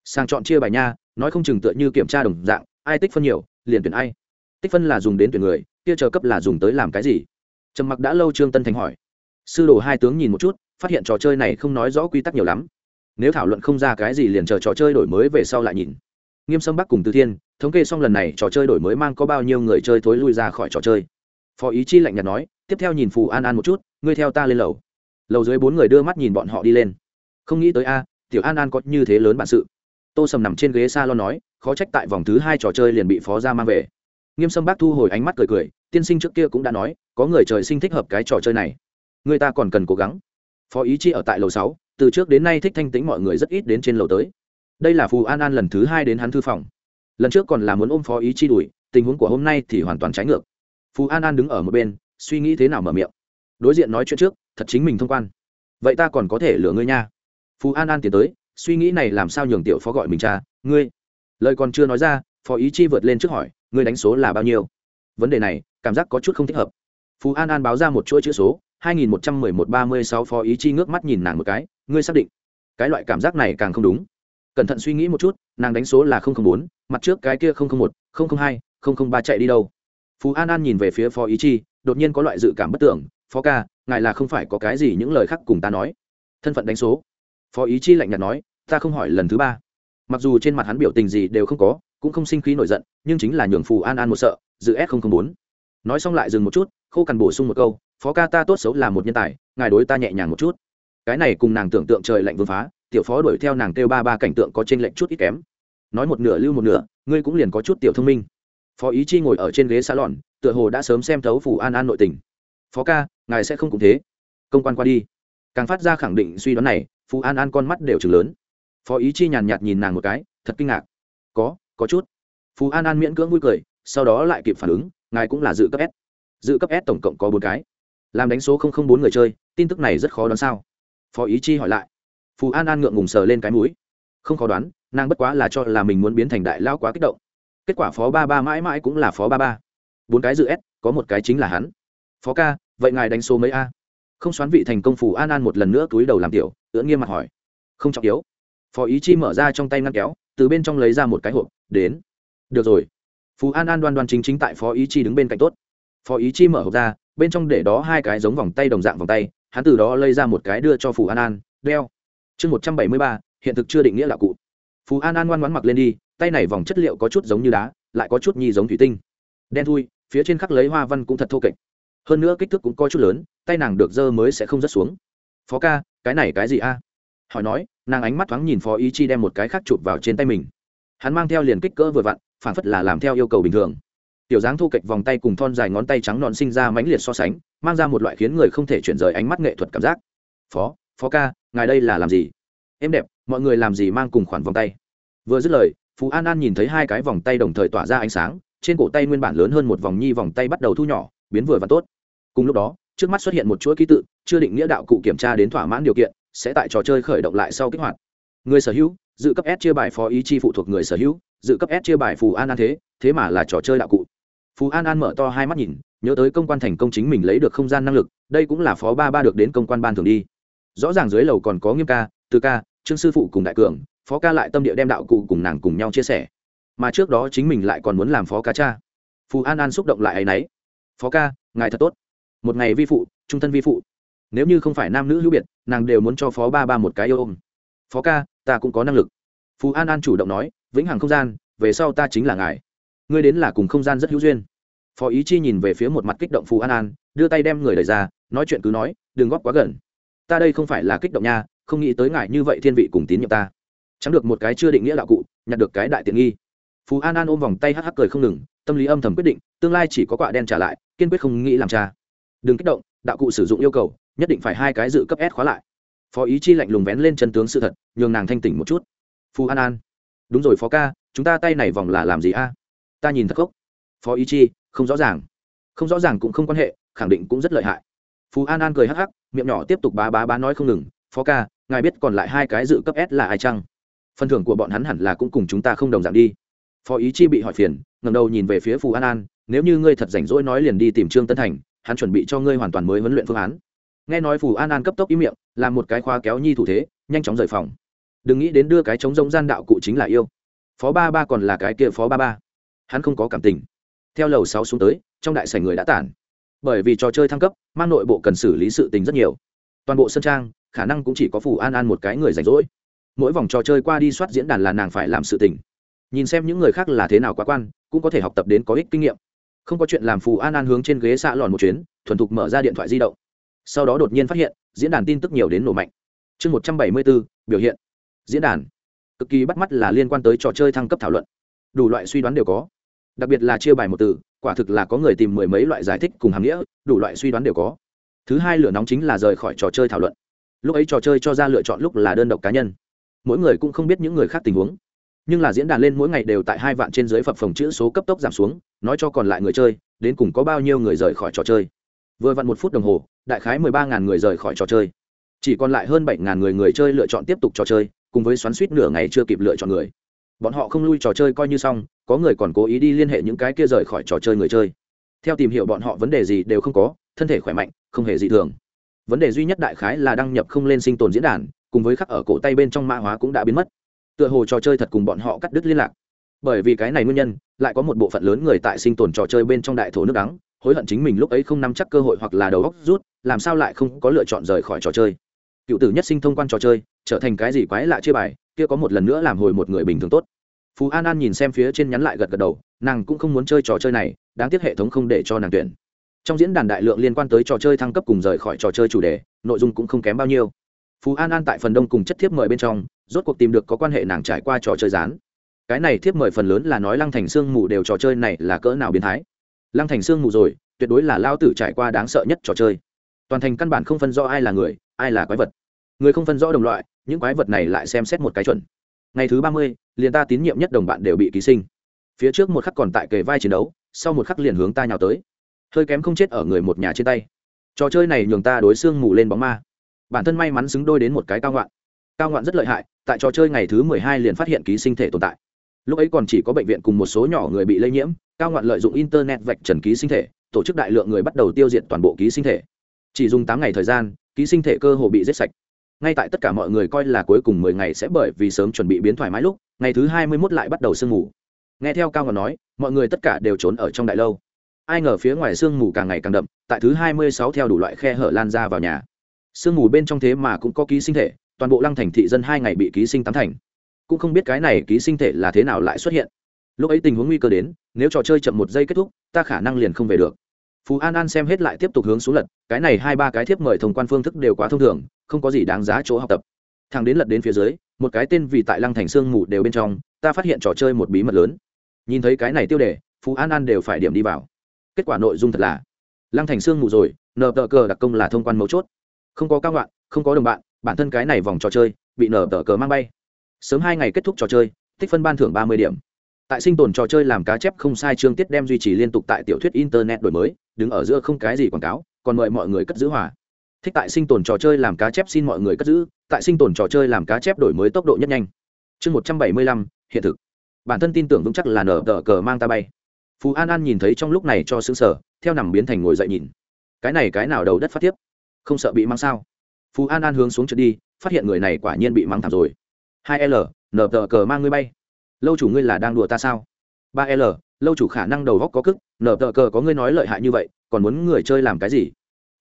sang chọn chia bài nha, nói không chừng tựa như kiểm tra đồng dạng, ai tích phân nhiều, liền tuyển ai. Tích phân là dùng đến tuyển người, kia chờ cấp là dùng tới làm cái gì? Trầm mặc đã lâu trương tân thành hỏi. Sư đồ hai tướng nhìn một chút, phát hiện trò chơi này không nói rõ quy tắc nhiều lắm. Nếu thảo luận không ra cái gì liền chờ trò chơi đổi mới về sau lại nhìn. Nghiêm sâm bắc cùng từ thiên, thống kê xong lần này trò chơi đổi mới mang có bao nhiêu người chơi thối lui ra khỏi trò chơi. Phó ý chi lạnh nhạt nói, tiếp theo nhìn phù an an một chút, ngươi theo ta lên lầu. Lầu dưới bốn người đưa mắt nhìn bọn họ đi lên. Không nghĩ tới a, tiểu an an có như thế lớn bản sự tô sầm nằm trên ghế s a lo nói, khó trách tại vòng thứ hai trò chơi liền bị phó gia mang về. Nghiêm sâm bác thu hồi ánh mắt cười cười, tiên sinh trước kia cũng đã nói, có người trời sinh thích hợp cái trò chơi này. Người ta còn cần cố gắng. Phó ý chi ở tại lầu sáu, từ trước đến nay thích thanh tính mọi người rất ít đến trên lầu tới. Đây là phù an an lần thứ hai đến hắn thư phòng. Lần trước còn là muốn ôm phó ý chi đuổi, tình huống của hôm nay thì hoàn toàn trái ngược. Phù an an đứng ở một bên, suy nghĩ thế nào mở miệng. Đối diện nói chuyện trước, thật chính mình thông quan. Vậy ta còn có thể lừa ngươi nha. Phù an an tiến tới suy nghĩ này làm sao nhường tiểu phó gọi mình cha, ngươi. Lời còn chưa nói ra, phó ý chi vượt lên trước hỏi, ngươi đánh số là bao nhiêu? Vấn đề này, cảm giác có chút không thích hợp. Phú an an báo ra một chuỗi chữ số, hai nghìn một trăm mười một ba mươi sáu phó ý chi ngước mắt nhìn nàng một cái, ngươi xác định. Cái loại cảm giác này càng không đúng. Cẩn thận suy nghĩ một chút, nàng đánh số là bốn, mặt trước cái kia một hai ba chạy đi đâu. Phú an an nhìn về phía phó ý chi, đột nhiên có loại dự cảm bất tưởng, phó ca, ngài là không phải có cái gì những lời khác cùng ta nói. Thân phận đánh số phó ý chi lạnh nhạt nói, ta không hỏi lần thứ ba. Mặc dù trên mặt hắn biểu tình gì đều không có, cũng không sinh khí nổi giận, nhưng chính là nhường phù an an một sợ, dự s bốn nói xong lại dừng một chút, khô cằn bổ sung một câu, phó ca ta tốt xấu là một nhân tài, ngài đối ta nhẹ nhàng một chút. Cái này cùng nàng tưởng tượng trời lạnh vương phá, tiểu phó đuổi theo nàng kêu ba ba cảnh tượng có trên lệnh chút ít kém. Nói một nửa lưu một nửa, ngươi cũng liền có chút tiểu thông minh. Phó ý chi ngồi ở trên ghế xa lòn tựa hồ đã sớm xem thấu phủ an an nội tình. Phó ca, ngài sẽ không cũng thế. Công quan qua đi. Càng phát ra khẳng định suy đoán này phú an an con mắt đều chừng lớn. Phó ý chi nhàn nhạt nhìn nàng một cái, thật kinh ngạc. Có có chút. Phú an an miễn cưỡng vui cười, sau đó lại kịp phản ứng, ngài cũng là dự cấp s. Dự cấp s tổng cộng có bốn cái. Làm đánh số không không bốn người chơi, tin tức này rất khó đoán sao? Phó ý chi hỏi lại. Phú an an ngượng ngùng sờ lên cái mũi. Không khó đoán, nàng bất quá là cho là mình muốn biến thành đại lao quá kích động. Kết quả phó ba ba mãi mãi cũng là phó ba ba. Bốn cái dự s, có một cái chính là hắn. Phó ca, vậy ngài đánh số mấy a? Không xoán vị thành công phủ an an một lần nữa túi đầu làm tiểu, ưỡn nghiêm mặt hỏi. Không trọng yếu. Phó ý chi mở ra trong tay ngăn kéo, từ bên trong lấy ra một cái hộp, đến. Được rồi. Phú an an đoan đoan chính chính tại phó ý chi đứng bên cạnh tốt. Phó ý chi mở hộp ra, bên trong để đó hai cái giống vòng tay đồng dạng vòng tay, hắn từ đó lấy ra một cái đưa cho phù an an, đeo. Chương một trăm bảy mươi ba, hiện thực chưa định nghĩa là cụ. Phú an an ngoan ngoãn mặc lên đi, tay này vòng chất liệu có chút giống như đá, lại có chút nhi giống thủy tinh. Đen thui, phía trên khắc lấy hoa văn cũng thật thô kệch hơn nữa kích thước cũng có chút lớn, tay nàng được dơ mới sẽ không rớt xuống. Phó ca, cái này cái gì a? Hỏi nói, nàng ánh mắt thoáng nhìn phó ý chi đem một cái khác chụp vào trên tay mình. Hắn mang theo liền kích cỡ vừa vặn, phản phất là làm theo yêu cầu bình thường. Tiểu dáng thu kệch vòng tay cùng thon dài ngón tay trắng nọn sinh ra mãnh liệt so sánh, mang ra một loại khiến người không thể chuyển rời ánh mắt nghệ thuật cảm giác. Phó phó ca, ngài đây là làm gì? Em đẹp, mọi người làm gì mang cùng khoản vòng tay? Vừa dứt lời, phú an an nhìn thấy hai cái vòng tay đồng thời tỏa ra ánh sáng, trên cổ tay nguyên bản lớn hơn một vòng nhi vòng tay bắt đầu thu nhỏ, biến vừa và tốt cùng lúc đó, trước mắt xuất hiện một chuỗi ký tự, chưa định nghĩa đạo cụ kiểm tra đến thỏa mãn điều kiện, sẽ tại trò chơi khởi động lại sau kích hoạt. Người sở hữu, dự cấp s chia bài phó ý chi phụ thuộc người sở hữu, dự cấp s chia bài phù an an thế thế mà là trò chơi đạo cụ. Phù an an mở to hai mắt nhìn, nhớ tới công quan thành công chính mình lấy được không gian năng lực, đây cũng là phó ba ba được đến công quan ban thường đi. Rõ ràng dưới lầu còn có nghiêm ca, từ ca, trương sư phụ cùng đại cường, phó ca lại tâm địa đem đạo cụ cùng nàng cùng nhau chia sẻ. Mà trước đó chính mình lại còn muốn làm phó ca cha. Phù an an xúc động lại ấ y n ấ y phó ca, ngài thật tốt một ngày vi phụ, trung thân vi phụ. Nếu như không phải nam nữ hữu biệt, nàng đều muốn cho phó ba ba một cái yêu ôm. Phó ca, ta cũng có năng lực. Phú an an chủ động nói, vĩnh hằng không gian, về sau ta chính là ngài. Ngươi đến là cùng không gian rất hữu duyên. Phó ý chi nhìn về phía một mặt kích động phú an an, đưa tay đem người đẩy ra, nói chuyện cứ nói, đừng góp quá gần. Ta đây không phải là kích động nha, không nghĩ tới ngài như vậy thiên vị cùng tín nhiệm ta. Chẳng được một cái chưa định nghĩa đạo cụ, nhặt được cái đại tiện nghi. Phú an an ôm vòng tay hắc hắc cười không ngừng, tâm lý âm thầm quyết định, tương lai chỉ có quạ đen trả lại, kiên quyết không nghĩ làm cha đừng kích động đạo cụ sử dụng yêu cầu nhất định phải hai cái dự cấp s khóa lại. Phó ý chi lạnh lùng vén lên chân tướng sự thật nhường nàng thanh tỉnh một chút. Phu an an. Đúng rồi phó ca chúng ta tay này vòng là làm gì a? Ta nhìn thật gốc, phó ý chi không rõ ràng. Không rõ ràng cũng không quan hệ khẳng định cũng rất lợi hại. Phú an an cười hắc hắc miệng nhỏ tiếp tục bá bá bá nói không ngừng. Phó ca ngài biết còn lại hai cái dự cấp s là ai chăng? Phần thưởng của bọn hắn hẳn là cũng cùng chúng ta không đồng dạng đi. Phó ý chi bị hỏi phiền ngầm đầu nhìn về phía phù an an nếu như ngươi thật rảnh rỗi nói liền đi tìm trương tân thành hắn chuẩn bị cho ngươi hoàn toàn mới huấn luyện phương án. Nghe nói phù an an cấp tốc ý miệng làm một cái khoa kéo nhi thủ thế, nhanh chóng rời phòng. Đừng nghĩ đến đưa cái chống giống gian đạo cụ chính là yêu. Phó ba ba còn là cái kia phó ba ba. Hắn không có cảm tình. Theo lầu sáu xuống tới, trong đại sảnh người đã tản. Bởi vì trò chơi thăng cấp, mang nội bộ cần xử lý sự tình rất nhiều. Toàn bộ sân trang, khả năng cũng chỉ có phù an an một cái người rảnh rỗi. Mỗi vòng trò chơi qua đi soát diễn đàn là nàng phải làm sự tình. Nhìn xem những người khác là thế nào quá quan, cũng có thể học tập đến có ích kinh nghiệm không có chuyện làm phù an an hướng trên ghế xạ lòn một chuyến, thuần thục mở ra điện thoại di động. Sau đó đột nhiên phát hiện, diễn đàn tin tức nhiều đến nổ mạnh. Chương một trăm bảy mươi bốn, biểu hiện. Diễn đàn. Cực kỳ bắt mắt là liên quan tới trò chơi thăng cấp thảo luận. Đủ loại suy đoán đều có. Đặc biệt là chia bài một từ, quả thực là có người tìm mười mấy loại giải thích cùng hàm nghĩa, đủ loại suy đoán đều có. Thứ hai lửa nóng chính là rời khỏi trò chơi thảo luận. Lúc ấy trò chơi cho ra lựa chọn lúc là đơn độc cá nhân. Mỗi người cũng không biết những người khác tình huống nhưng là diễn đàn lên mỗi ngày đều tại hai vạn trên dưới phập phòng chữ số cấp tốc giảm xuống, nói cho còn lại người chơi, đến cùng có bao nhiêu người rời khỏi trò chơi. Vừa vặn một phút đồng hồ, đại khái mười ba ngàn người rời khỏi trò chơi. Chỉ còn lại hơn bảy ngàn người người chơi lựa chọn tiếp tục trò chơi, cùng với xoắn suýt nửa ngày chưa kịp lựa chọn người. Bọn họ không lui trò chơi coi như xong, có người còn cố ý đi liên hệ những cái kia rời khỏi trò chơi người chơi. Theo tìm hiểu bọn họ vấn đề gì đều không có, thân thể khỏe mạnh, không hề dị thường. Vấn đề duy nhất đại khái là đăng nhập không lên sinh tồn diễn đàn, cùng với khắc ở cổ tay bên trong mã hóa cũng đã biến mất tựa hồ trò chơi thật cùng bọn họ cắt đứt liên lạc. Bởi vì cái này nguyên nhân, lại có một bộ phận lớn người tại sinh tồn trò chơi bên trong đại thổ nước đắng, hối hận chính mình lúc ấy không nắm chắc cơ hội hoặc là đầu óc rút, làm sao lại không có lựa chọn rời khỏi trò chơi. Cựu tử nhất sinh thông quan trò chơi, trở thành cái gì quái lạ chia bài, kia có một lần nữa làm hồi một người bình thường tốt. Phú an an nhìn xem phía trên nhắn lại gật gật đầu, nàng cũng không muốn chơi trò chơi này, đáng tiếc hệ thống không để cho nàng tuyển. Trong diễn đàn đại lượng liên quan tới trò chơi thăng cấp cùng rời khỏi trò chơi chủ đề, nội dung cũng không kém bao nhiêu phú an an tại phần đông cùng chất thiếp mời bên trong, rốt cuộc tìm được có quan hệ nàng trải qua trò chơi rán cái này thiếp mời phần lớn là nói lăng thành sương mù đều trò chơi này là cỡ nào biến thái. Lăng thành sương mù rồi, tuyệt đối là lao tử trải qua đáng sợ nhất trò chơi. Toàn thành căn bản không phân rõ ai là người, ai là quái vật. Người không phân rõ đồng loại, những quái vật này lại xem xét một cái chuẩn. Ngày thứ ba mươi, liền ta tín nhiệm nhất đồng bạn đều bị ký sinh. Phía trước một khắc còn tại kề vai chiến đấu, sau một khắc liền hướng ta nhào tới. Hơi kém không chết ở người một nhà trên tay. Trò chơi này nhường ta đối xương mù lên bóng ma bản thân may mắn xứng đôi đến một cái cao ngoạn. Cao ngoạn rất lợi hại, tại trò chơi ngày thứ mười hai liền phát hiện ký sinh thể tồn tại. Lúc ấy còn chỉ có bệnh viện cùng một số nhỏ người bị lây nhiễm, cao ngoạn lợi dụng internet vạch trần ký sinh thể, tổ chức đại lượng người bắt đầu tiêu diệt toàn bộ ký sinh thể. Chỉ dùng tám ngày thời gian, ký sinh thể cơ hồ bị giết sạch. Ngay tại tất cả mọi người coi là cuối cùng mười ngày sẽ bởi vì sớm chuẩn bị biến thoải mái lúc, ngày thứ hai mươi một lại bắt đầu sương mù. Nghe theo cao ngọn nói, mọi người tất cả đều trốn ở trong đại lâu. Ai ngờ phía ngoài sương mù càng ngày càng đậm, tại thứ hai mươi sáu theo đủ loại khe hở lan ra vào nhà sương mù bên trong thế mà cũng có ký sinh thể, toàn bộ lăng thành thị dân hai ngày bị ký sinh tám thành. Cũng không biết cái này ký sinh thể là thế nào lại xuất hiện. Lúc ấy tình huống nguy cơ đến, nếu trò chơi chậm một giây kết thúc, ta khả năng liền không về được. Phú an an xem hết lại tiếp tục hướng xuống lật, cái này hai ba cái thiếp mời thông quan phương thức đều quá thông thường, không có gì đáng giá chỗ học tập. Thằng đến lật đến phía dưới, một cái tên vì tại lăng thành sương mù đều bên trong, ta phát hiện trò chơi một bí mật lớn. Nhìn thấy cái này tiêu đề, phú an an đều phải điểm đi vào. Kết quả nội dung thật là, lăng thành sương mù rồi, nờ tờ cờ đặc công là thông quan mấu chốt không có cao ngoạn không có đồng bạn, bản thân cái này vòng trò chơi, bị nở tờ cờ mang bay. Sớm hai ngày kết thúc trò chơi, tích phân ban thưởng ba mươi điểm. Tại sinh tồn trò chơi làm cá chép không sai chương tiết đem duy trì liên tục tại tiểu thuyết internet đổi mới, đứng ở giữa không cái gì quảng cáo, còn mời mọi người cất giữ hòa. Thích tại sinh tồn trò chơi làm cá chép xin mọi người cất giữ, tại sinh tồn trò chơi làm cá chép đổi mới tốc độ nhất nhanh. Chương một trăm bảy mươi lăm, hiện thực. Bản thân tin tưởng vững chắc là nở tờ cờ mang ta bay. Phú an an nhìn thấy trong lúc này cho xứng sở theo nằm biến thành ngồi dậy nhìn. Cái này cái nào đầu đất phát tiếp không sợ bị mang sao? Phú an an hướng xuống trượt đi, phát hiện người này quả nhiên bị mắng thảm rồi. Hai l nờ tờ cờ mang ngươi bay. Lâu chủ ngươi là đang đùa ta sao? Ba l, lâu chủ khả năng đầu góc có cức nờ tờ cờ có ngươi nói lợi hại như vậy, còn muốn người chơi làm cái gì?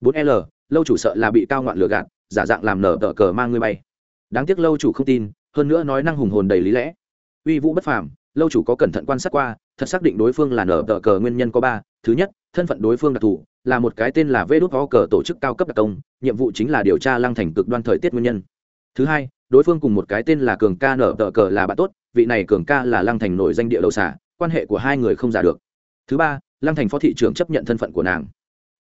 Bốn l, lâu chủ sợ là bị cao ngoạn lừa gạt, giả dạng làm nở tờ cờ mang ngươi bay. Đáng tiếc lâu chủ không tin, hơn nữa nói năng hùng hồn đầy lý lẽ. Uy vũ bất phàm, lâu chủ có cẩn thận quan sát qua, thật xác định đối phương là nở tờ cờ nguyên nhân có ba, thứ nhất thân phận đối phương đặc thù, là một cái tên là vê đốt ho cờ tổ chức cao cấp đặc công, nhiệm vụ chính là điều tra lăng thành cực đoan thời tiết nguyên nhân. Thứ hai, đối phương cùng một cái tên là cường ca nở tờ cờ là bạn tốt, vị này cường ca là lăng thành nổi danh địa đầu xả quan hệ của hai người không giả được. Thứ ba, lăng thành phó thị trưởng chấp nhận thân phận của nàng.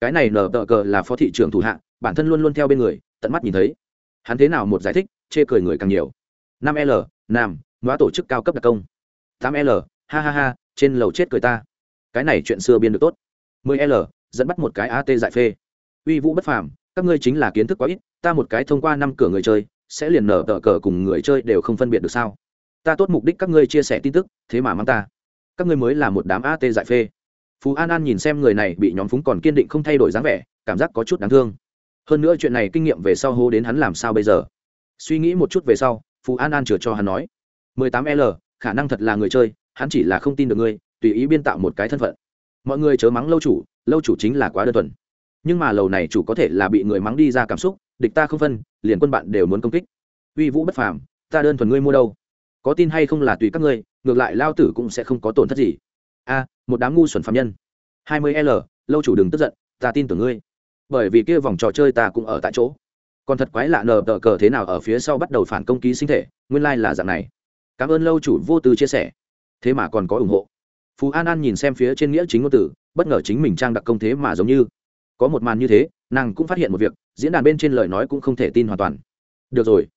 Cái này nở tờ cờ là phó thị trưởng thủ hạ, bản thân luôn luôn theo bên người, tận mắt nhìn thấy. Hắn thế nào một giải thích, chê cười người càng nhiều. Năm l, nam nói tổ chức cao cấp đặc công. Tám l, ha ha ha, trên lầu chết cười ta. Cái này chuyện xưa biên được tốt mười l, dẫn bắt một cái at giải phê. Uy vũ bất phàm, các ngươi chính là kiến thức quá ít, ta một cái thông qua năm cửa người chơi, sẽ liền nở tờ cờ cùng người chơi đều không phân biệt được sao? Ta tốt mục đích các ngươi chia sẻ tin tức, thế mà mang ta. Các ngươi mới là một đám at giải phê. Phú an an nhìn xem người này bị nhóm phúng còn kiên định không thay đổi dáng vẻ, cảm giác có chút đáng thương. Hơn nữa chuyện này kinh nghiệm về sau hô đến hắn làm sao bây giờ? Suy nghĩ một chút về sau, phú an an chừa cho hắn nói. Mười tám l, khả năng thật là người chơi, hắn chỉ là không tin được ngươi, tùy ý biên tạo một cái thân phận mọi người chớ mắng lâu chủ lâu chủ chính là quá đơn thuần. Nhưng mà lầu này chủ có thể là bị người mắng đi ra cảm xúc, địch ta không phân, liền quân bạn đều muốn công kích. Uy vũ bất phàm, ta đơn thuần ngươi mua đâu? Có tin hay không là tùy các ngươi, ngược lại lao tử cũng sẽ không có tổn thất gì. A, một đám ngu xuẩn phạm nhân. Hai mươi l, lâu chủ đừng tức giận, ta tin tưởng ngươi. Bởi vì kia vòng trò chơi ta cũng ở tại chỗ. Còn thật quái lạ nờ tờ cờ thế nào ở phía sau bắt đầu phản công ký sinh thể, nguyên lai là dạng này. Cảm ơn lâu chủ vô tư chia sẻ. Thế mà còn có ủng hộ phú an an nhìn xem phía trên nghĩa chính ngôn tử, bất ngờ chính mình trang đặc công thế mà giống như. Có một màn như thế, nàng cũng phát hiện một việc, diễn đàn bên trên lời nói cũng không thể tin hoàn toàn. Được rồi.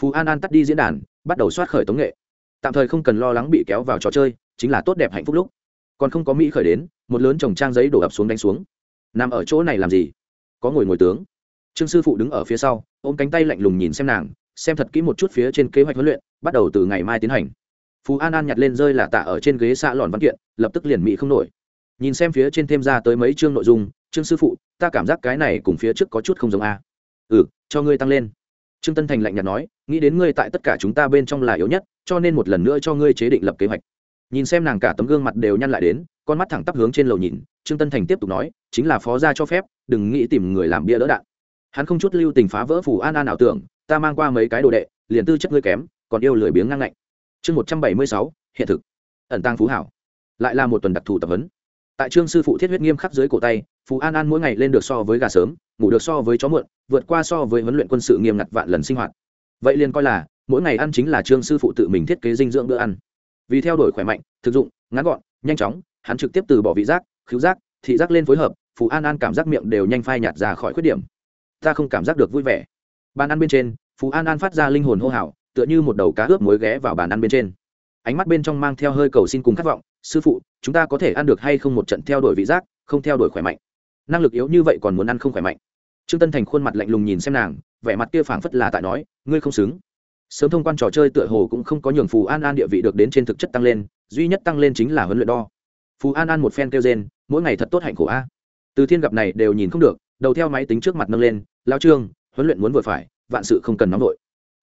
Phú an an tắt đi diễn đàn, bắt đầu soát khởi tống nghệ. Tạm thời không cần lo lắng bị kéo vào trò chơi, chính là tốt đẹp hạnh phúc lúc. Còn không có mỹ khởi đến, một lớn chồng trang giấy đổ ập xuống đánh xuống. Nằm ở chỗ này làm gì? Có ngồi ngồi tướng. Trương sư phụ đứng ở phía sau, ôm cánh tay lạnh lùng nhìn xem nàng, xem thật kỹ một chút phía trên kế hoạch huấn luyện, bắt đầu từ ngày mai tiến hành phú an an nhặt lên rơi là tạ ở trên ghế xạ lòn văn kiện, lập tức liền mỹ không nổi. Nhìn xem phía trên thêm ra tới mấy chương nội dung, trương sư phụ, ta cảm giác cái này cùng phía trước có chút không giống a. Ừ cho ngươi tăng lên. Trương tân thành lạnh nhạt nói, nghĩ đến ngươi tại tất cả chúng ta bên trong là yếu nhất, cho nên một lần nữa cho ngươi chế định lập kế hoạch. Nhìn xem nàng cả tấm gương mặt đều nhăn lại đến, con mắt thẳng tắp hướng trên lầu nhìn, trương tân thành tiếp tục nói, chính là phó gia cho phép, đừng nghĩ tìm người làm bia đỡ đạn. Hắn không chút lưu tình phá vỡ phủ an an ảo tưởng, ta mang qua mấy cái đồ đệ, liền tư chất ngươi kém, còn yêu lười biếng ngang ngạnh chương một trăm bảy mươi sáu, hiện thực. Ẩn tăng phú hảo. Lại là một tuần đặc thù tập huấn. Tại trương sư phụ thiết huyết nghiêm khắc dưới cổ tay, phú an an mỗi ngày lên được so với gà sớm, ngủ được so với chó mượn vượt qua so với huấn luyện quân sự nghiêm ngặt vạn lần sinh hoạt. Vậy liền coi là, mỗi ngày ăn chính là trương sư phụ tự mình thiết kế dinh dưỡng bữa ăn. Vì theo đuổi khỏe mạnh, thực dụng, ngắn gọn, nhanh chóng, hắn trực tiếp từ bỏ vị giác, khứu giác, thị giác lên phối hợp, phú an an cảm giác miệng đều nhanh phai nhạt ra khỏi khuyết điểm. Ta không cảm giác được vui vẻ. Bàn ăn bên trên, phú an an phát ra linh hồn hô hào tựa như một đầu cá ướp muối ghé vào bàn ăn bên trên. Ánh mắt bên trong mang theo hơi cầu xin cùng khát vọng, sư phụ, chúng ta có thể ăn được hay không một trận theo đuổi vị giác, không theo đuổi khỏe mạnh. Năng lực yếu như vậy còn muốn ăn không khỏe mạnh. Trương tân thành khuôn mặt lạnh lùng nhìn xem nàng, vẻ mặt kia phảng phất là tại nói, ngươi không xứng. Sớm thông quan trò chơi tựa hồ cũng không có nhường phù an an địa vị được đến trên thực chất tăng lên, duy nhất tăng lên chính là huấn luyện đo. Phù an an một phen kêu gen mỗi ngày thật tốt hạnh khổ a. Từ thiên gặp này đều nhìn không được, đầu theo máy tính trước mặt nâng lên lao trương, huấn luyện muốn vừa phải, vạn sự không cần nóng vội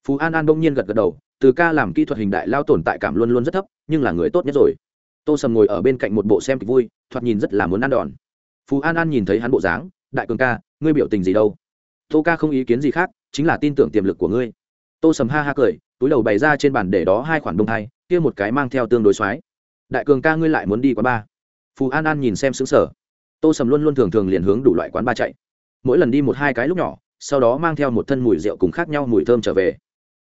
phú an an bỗng nhiên gật gật đầu, từ ca làm kỹ thuật hình đại lao tồn tại cảm luôn luôn rất thấp, nhưng là người tốt nhất rồi. Tô sầm ngồi ở bên cạnh một bộ xem kịch vui, thoạt nhìn rất là muốn ăn đòn. Phú an an nhìn thấy hắn bộ dáng, đại cường ca, ngươi biểu tình gì đâu? Tô ca không ý kiến gì khác, chính là tin tưởng tiềm lực của ngươi. Tô sầm ha ha cười, túi đầu bày ra trên bàn để đó hai khoản đông thai, kia một cái mang theo tương đối soái đại cường ca, ngươi lại muốn đi quán ba phù an an nhìn xem xứng sở tô sầm luôn luôn thường thường liền hướng đủ loại quán ba chạy. Mỗi lần đi một hai cái lúc nhỏ, sau đó mang theo một thân mùi rượu cùng khác nhau mùi thơm trở về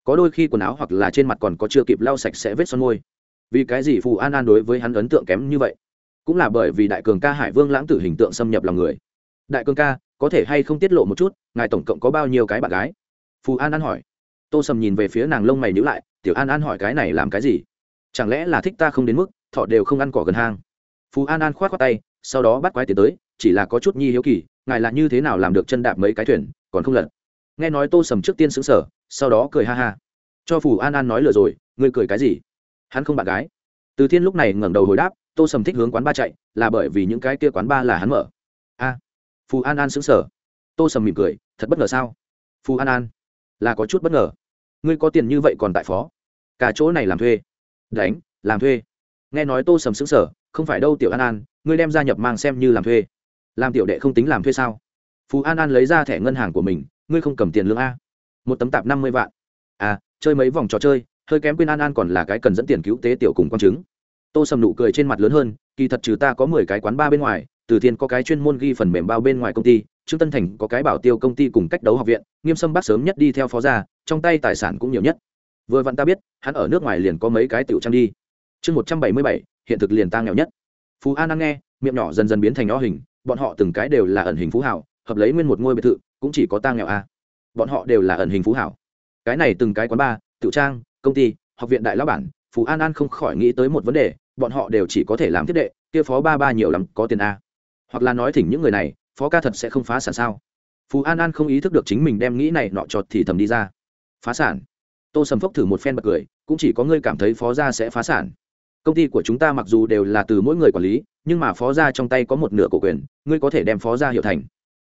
có đôi khi quần áo hoặc là trên mặt còn có chưa kịp lau sạch sẽ vết son môi. Vì cái gì phù an an đối với hắn ấn tượng kém như vậy? Cũng là bởi vì đại cường ca hải vương lãng tử hình tượng xâm nhập lòng người. Đại cường ca, có thể hay không tiết lộ một chút, ngài tổng cộng có bao nhiêu cái bạn gái? Phù an an hỏi. Tô sầm nhìn về phía nàng lông mày nhữ lại, tiểu an an hỏi cái này làm cái gì? Chẳng lẽ là thích ta không đến mức, thọ đều không ăn cỏ gần hang? Phù an an k h o á t khoác tay, sau đó bắt quái tiến tới, chỉ là có chút nhi hiếu kỳ, ngài là như thế nào làm được chân đạp mấy cái thuyền, còn không lật? Nghe nói tô sầm trước tiên xứng sở, sau đó cười ha ha. Cho phù an an nói lừa rồi, ngươi cười cái gì? Hắn không bạn gái. Từ thiên lúc này ngẩng đầu hồi đáp, tô sầm thích hướng quán ba chạy, là bởi vì những cái kia quán ba là hắn mở. A, phù an an xứng sở. Tô sầm mỉm cười, thật bất ngờ sao? Phù an an, là có chút bất ngờ. Ngươi có tiền như vậy còn tại phó? Cả chỗ này làm thuê. Đánh, làm thuê. Nghe nói tô sầm xứng sở, không phải đâu tiểu an an, ngươi đem gia nhập mang xem như làm thuê. Làm tiểu đệ không tính làm thuê sao? Phú an an lấy ra thẻ ngân hàng của mình ngươi không cầm tiền lương a? Một tấm tạp năm mươi vạn. À chơi mấy vòng trò chơi, hơi kém quên an an còn là cái cần dẫn tiền cứu tế tiểu cùng con chứng. Tô sầm nụ cười trên mặt lớn hơn, kỳ thật trừ ta có mười cái quán ba bên ngoài, từ thiên có cái chuyên môn ghi phần mềm bao bên ngoài công ty, trương tân thành có cái bảo tiêu công ty cùng cách đấu học viện, nghiêm sâm bác sớm nhất đi theo phó gia, trong tay tài sản cũng nhiều nhất. Vừa vặn ta biết, hắn ở nước ngoài liền có mấy cái tiểu trang đi. Chương một trăm bảy mươi bảy, hiện thực liền ta nghèo nhất. Phú an an nghe, miệng nhỏ dần dần biến thành nhỏ hình, bọn họ từng cái đều là ẩn hình phú hảo hợp lấy nguyên một ngôi biệt thự cũng chỉ có ta nghèo a bọn họ đều là ẩn hình phú hảo. Cái này từng cái quán bar tự trang, công ty, học viện đại lão bản, phú an an không khỏi nghĩ tới một vấn đề, bọn họ đều chỉ có thể làm thiết đệ, kia phó ba ba nhiều lắm, có tiền a hoặc là nói thỉnh những người này, phó ca thật sẽ không phá sản sao. Phú an an không ý thức được chính mình đem nghĩ này nọ chọt thì thầm đi ra. Phá sản? Tô sầm phốc thử một phen bật cười, cũng chỉ có ngươi cảm thấy phó gia sẽ phá sản. Công ty của chúng ta mặc dù đều là từ mỗi người quản lý, nhưng mà phó gia trong tay có một nửa cổ quyền, ngươi có thể đem phó gia hiệu thành.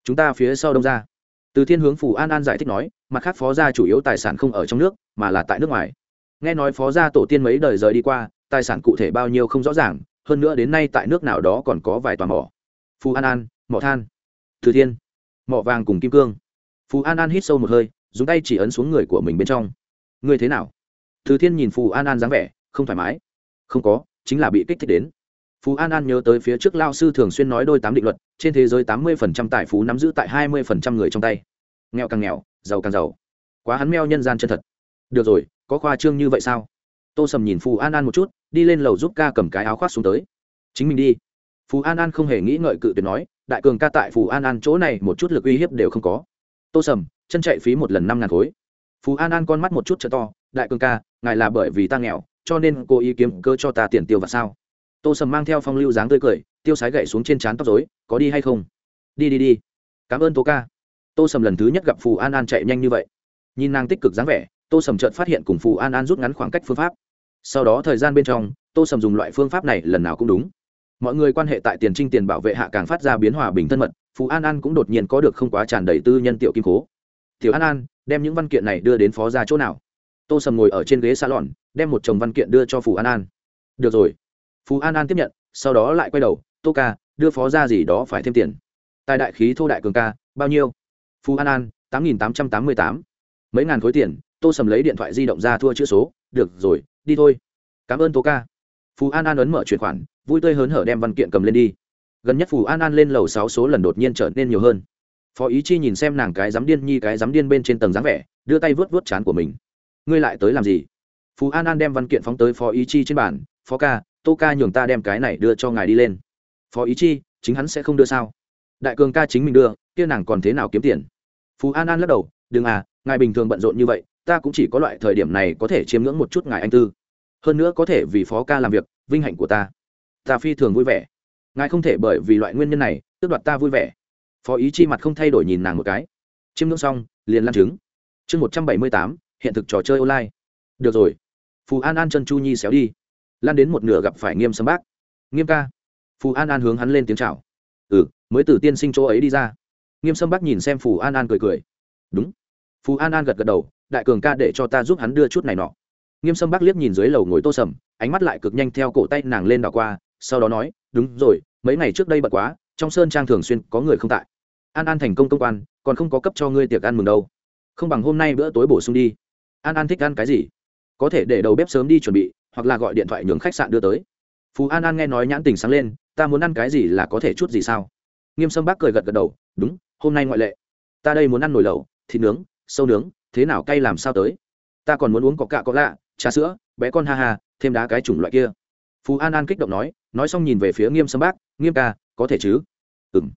Chúng ta phía sau đông ra từ thiên hướng phủ an an giải thích nói, mặt khác phó gia chủ yếu tài sản không ở trong nước, mà là tại nước ngoài. Nghe nói phó gia tổ tiên mấy đời rời đi qua, tài sản cụ thể bao nhiêu không rõ ràng, hơn nữa đến nay tại nước nào đó còn có vài tòa mỏ. Phù an an, mỏ than. Từ thiên, mỏ vàng cùng kim cương. Phù an an hít sâu một hơi, dùng tay chỉ ấn xuống người của mình bên trong. Ngươi thế nào? Từ thiên nhìn phù an an dáng vẻ, không thoải mái. Không có, chính là bị kích thích đến phú an an nhớ tới phía trước lao sư thường xuyên nói đôi tám định luật, trên thế giới tám mươi phần trăm tài phú nắm giữ tại hai mươi phần trăm người trong tay. Nghèo càng nghèo, giàu càng giàu. Quá hắn meo nhân gian chân thật. Được rồi, có khoa trương như vậy sao? Tô sầm nhìn Phú an an một chút, đi lên lầu giúp ca cầm cái áo khoác xuống tới. Chính mình đi. Phú an an không hề nghĩ ngợi cự tuyệt nói, đại cường ca tại Phú an an chỗ này một chút lực uy hiếp đều không có. Tô sầm, chân chạy phí một lần năm ngàn khối. Phú an an con mắt một chút t to, đại cường ca, ngài là bởi vì ta nghèo, cho nên cô ý kiếm cơ cho ta tiền tiêu và sao? Tô sầm mang theo phong lưu dáng tươi cười, tiêu sái gậy xuống trên trán tóc dối có đi hay không? Đi đi đi. Cảm ơn tô ca. Tô sầm lần thứ nhất gặp phù an an chạy nhanh như vậy. Nhìn nàng tích cực dáng vẻ, tô sầm chợt phát hiện cùng phù an an rút ngắn khoảng cách phương pháp. Sau đó thời gian bên trong, tô sầm dùng loại phương pháp này lần nào cũng đúng. Mọi người quan hệ tại tiền trinh tiền bảo vệ hạ càng phát ra biến hòa bình thân mật, phù an an cũng đột nhiên có được không quá tràn đầy tư nhân tiểu kim cố tiểu an an, đem những văn kiện này đưa đến phó ra chỗ nào? Tô sầm ngồi ở trên ghế xa lòn đem một chồng văn kiện đưa cho phù an an. Được rồi. Phú an an tiếp nhận, sau đó lại quay đầu, tô ca, đưa phó ra gì đó phải thêm tiền. Tài đại khí thô đại cường ca, bao nhiêu? Phú an an, tám nghìn tám trăm tám mươi tám. Mấy ngàn khối tiền, tô sầm lấy điện thoại di động ra thua chữ số, được rồi, đi thôi. Cảm ơn tô ca. Phú an an ấn mở chuyển khoản, vui tươi hớn hở đem văn kiện cầm lên đi. Gần nhất phù an an lên lầu sáu số lần đột nhiên trở nên nhiều hơn. Phó ý chi nhìn xem nàng cái dám điên nhi cái dám điên bên trên tầng dáng vẻ, đưa tay vớt vớt chán của mình. Ngươi lại tới làm gì? Phú an an đem văn kiện phóng tới phó ý chi trên bàn, phó ca tô ca nhường ta đem cái này đưa cho ngài đi lên. Phó ý chi, chính hắn sẽ không đưa sao? Đại cường ca chính mình đưa, kia nàng còn thế nào kiếm tiền? Phú an an lắc đầu, đừng à ngài bình thường bận rộn như vậy, ta cũng chỉ có loại thời điểm này có thể chiếm ngưỡng một chút ngài anh tư. Hơn nữa có thể vì phó ca làm việc, vinh hạnh của ta. Ta phi thường vui vẻ. Ngài không thể bởi vì loại nguyên nhân này, tước đoạt ta vui vẻ. Phó ý chi mặt không thay đổi nhìn nàng một cái. Chiêm ngưỡng xong, liền lan chứng chương một trăm bảy mươi tám, hiện thực trò chơi online. Được rồi. Phù an an chân chu nhi xéo đi lan đến một nửa gặp phải nghiêm sâm bác. Nghiêm ca. Phù an an hướng hắn lên tiếng chào. Ừ mới từ tiên sinh chỗ ấy đi ra. Nghiêm sâm bác nhìn xem phù an an cười cười. Đúng. Phù an an gật gật đầu, đại cường ca để cho ta giúp hắn đưa chút này nọ. Nghiêm sâm bác liếc nhìn dưới lầu ngồi tô sầm, ánh mắt lại cực nhanh theo cổ tay nàng lên đảo qua, sau đó nói, đúng rồi, mấy ngày trước đây bật quá, trong sơn trang thường xuyên có người không tại. An an thành công công quan, còn không có cấp cho ngươi tiệc ăn mừng đâu. Không bằng hôm nay bữa tối bổ sung đi. An an thích ăn cái gì? Có thể để đầu bếp sớm đi chuẩn bị hoặc là gọi điện thoại nhường khách sạn đưa tới. Phú an an nghe nói nhãn tình sáng lên, ta muốn ăn cái gì là có thể chút gì sao? Nghiêm sâm bác cười gật gật đầu, đúng, hôm nay ngoại lệ. Ta đây muốn ăn nồi lẩu, thịt nướng, sâu nướng, thế nào cay làm sao tới? Ta còn muốn uống có cạ có lạ, trà sữa, bé con ha ha, thêm đá cái chủng loại kia. Phú an an kích động nói nói xong nhìn về phía nghiêm sâm bác, nghiêm ca, có thể chứ? Ừ m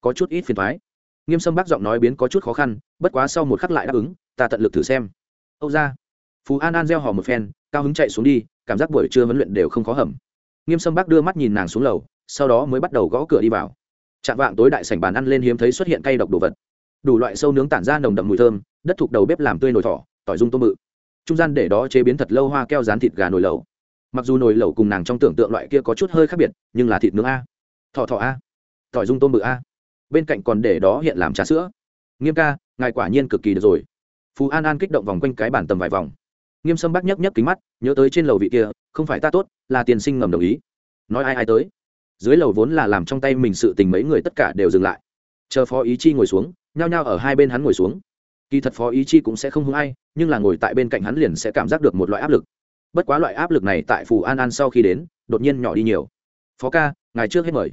có chút ít phiền thoái nghiêm sâm bác giọng nói biến có chút khó khăn, bất quá sau một khắc lại đáp ứng, ta tận lực thử xem. Âu ra. Phú an an gieo hò một phen, cao hứng chạy xuống đi cảm giác buổi trưa huấn luyện đều không khó hầm. Nghiêm sâm bác đưa mắt nhìn nàng xuống lầu, sau đó mới bắt đầu gõ cửa đi vào. Chạm vạng tối đại sảnh bàn ăn lên hiếm thấy xuất hiện cây độc đồ vật. Đủ loại sâu nướng tản ra nồng đậm mùi thơm, đất thuộc đầu bếp làm tươi nồi thỏ, tỏi dung tôm mự trung gian để đó chế biến thật lâu hoa keo rán thịt gà nồi lẩu. Mặc dù nồi lẩu cùng nàng trong tưởng tượng loại kia có chút hơi khác biệt, nhưng là thịt nướng a. Thọ thọ a. Tỏi dung tôm mự a. Bên cạnh còn để đó hiện làm trà sữa. Nghiêm ca, ngài quả nhiên cực kỳ được rồi. Phú an an kích động vòng quanh cái bản tầm vài vòng nghiêm sâm bác nhấc nhấc kính mắt, nhớ tới trên lầu vị kia, không phải ta tốt, là tiền sinh ngầm đồng ý. Nói ai ai tới? Dưới lầu vốn là làm trong tay mình sự tình mấy người tất cả đều dừng lại. Chờ phó ý chi ngồi xuống, nhao nhao ở hai bên hắn ngồi xuống. Kỳ thật phó ý chi cũng sẽ không hung ai, nhưng là ngồi tại bên cạnh hắn liền sẽ cảm giác được một loại áp lực. Bất quá loại áp lực này tại phù an an sau khi đến, đột nhiên nhỏ đi nhiều. Phó ca, ngài trước hết mời.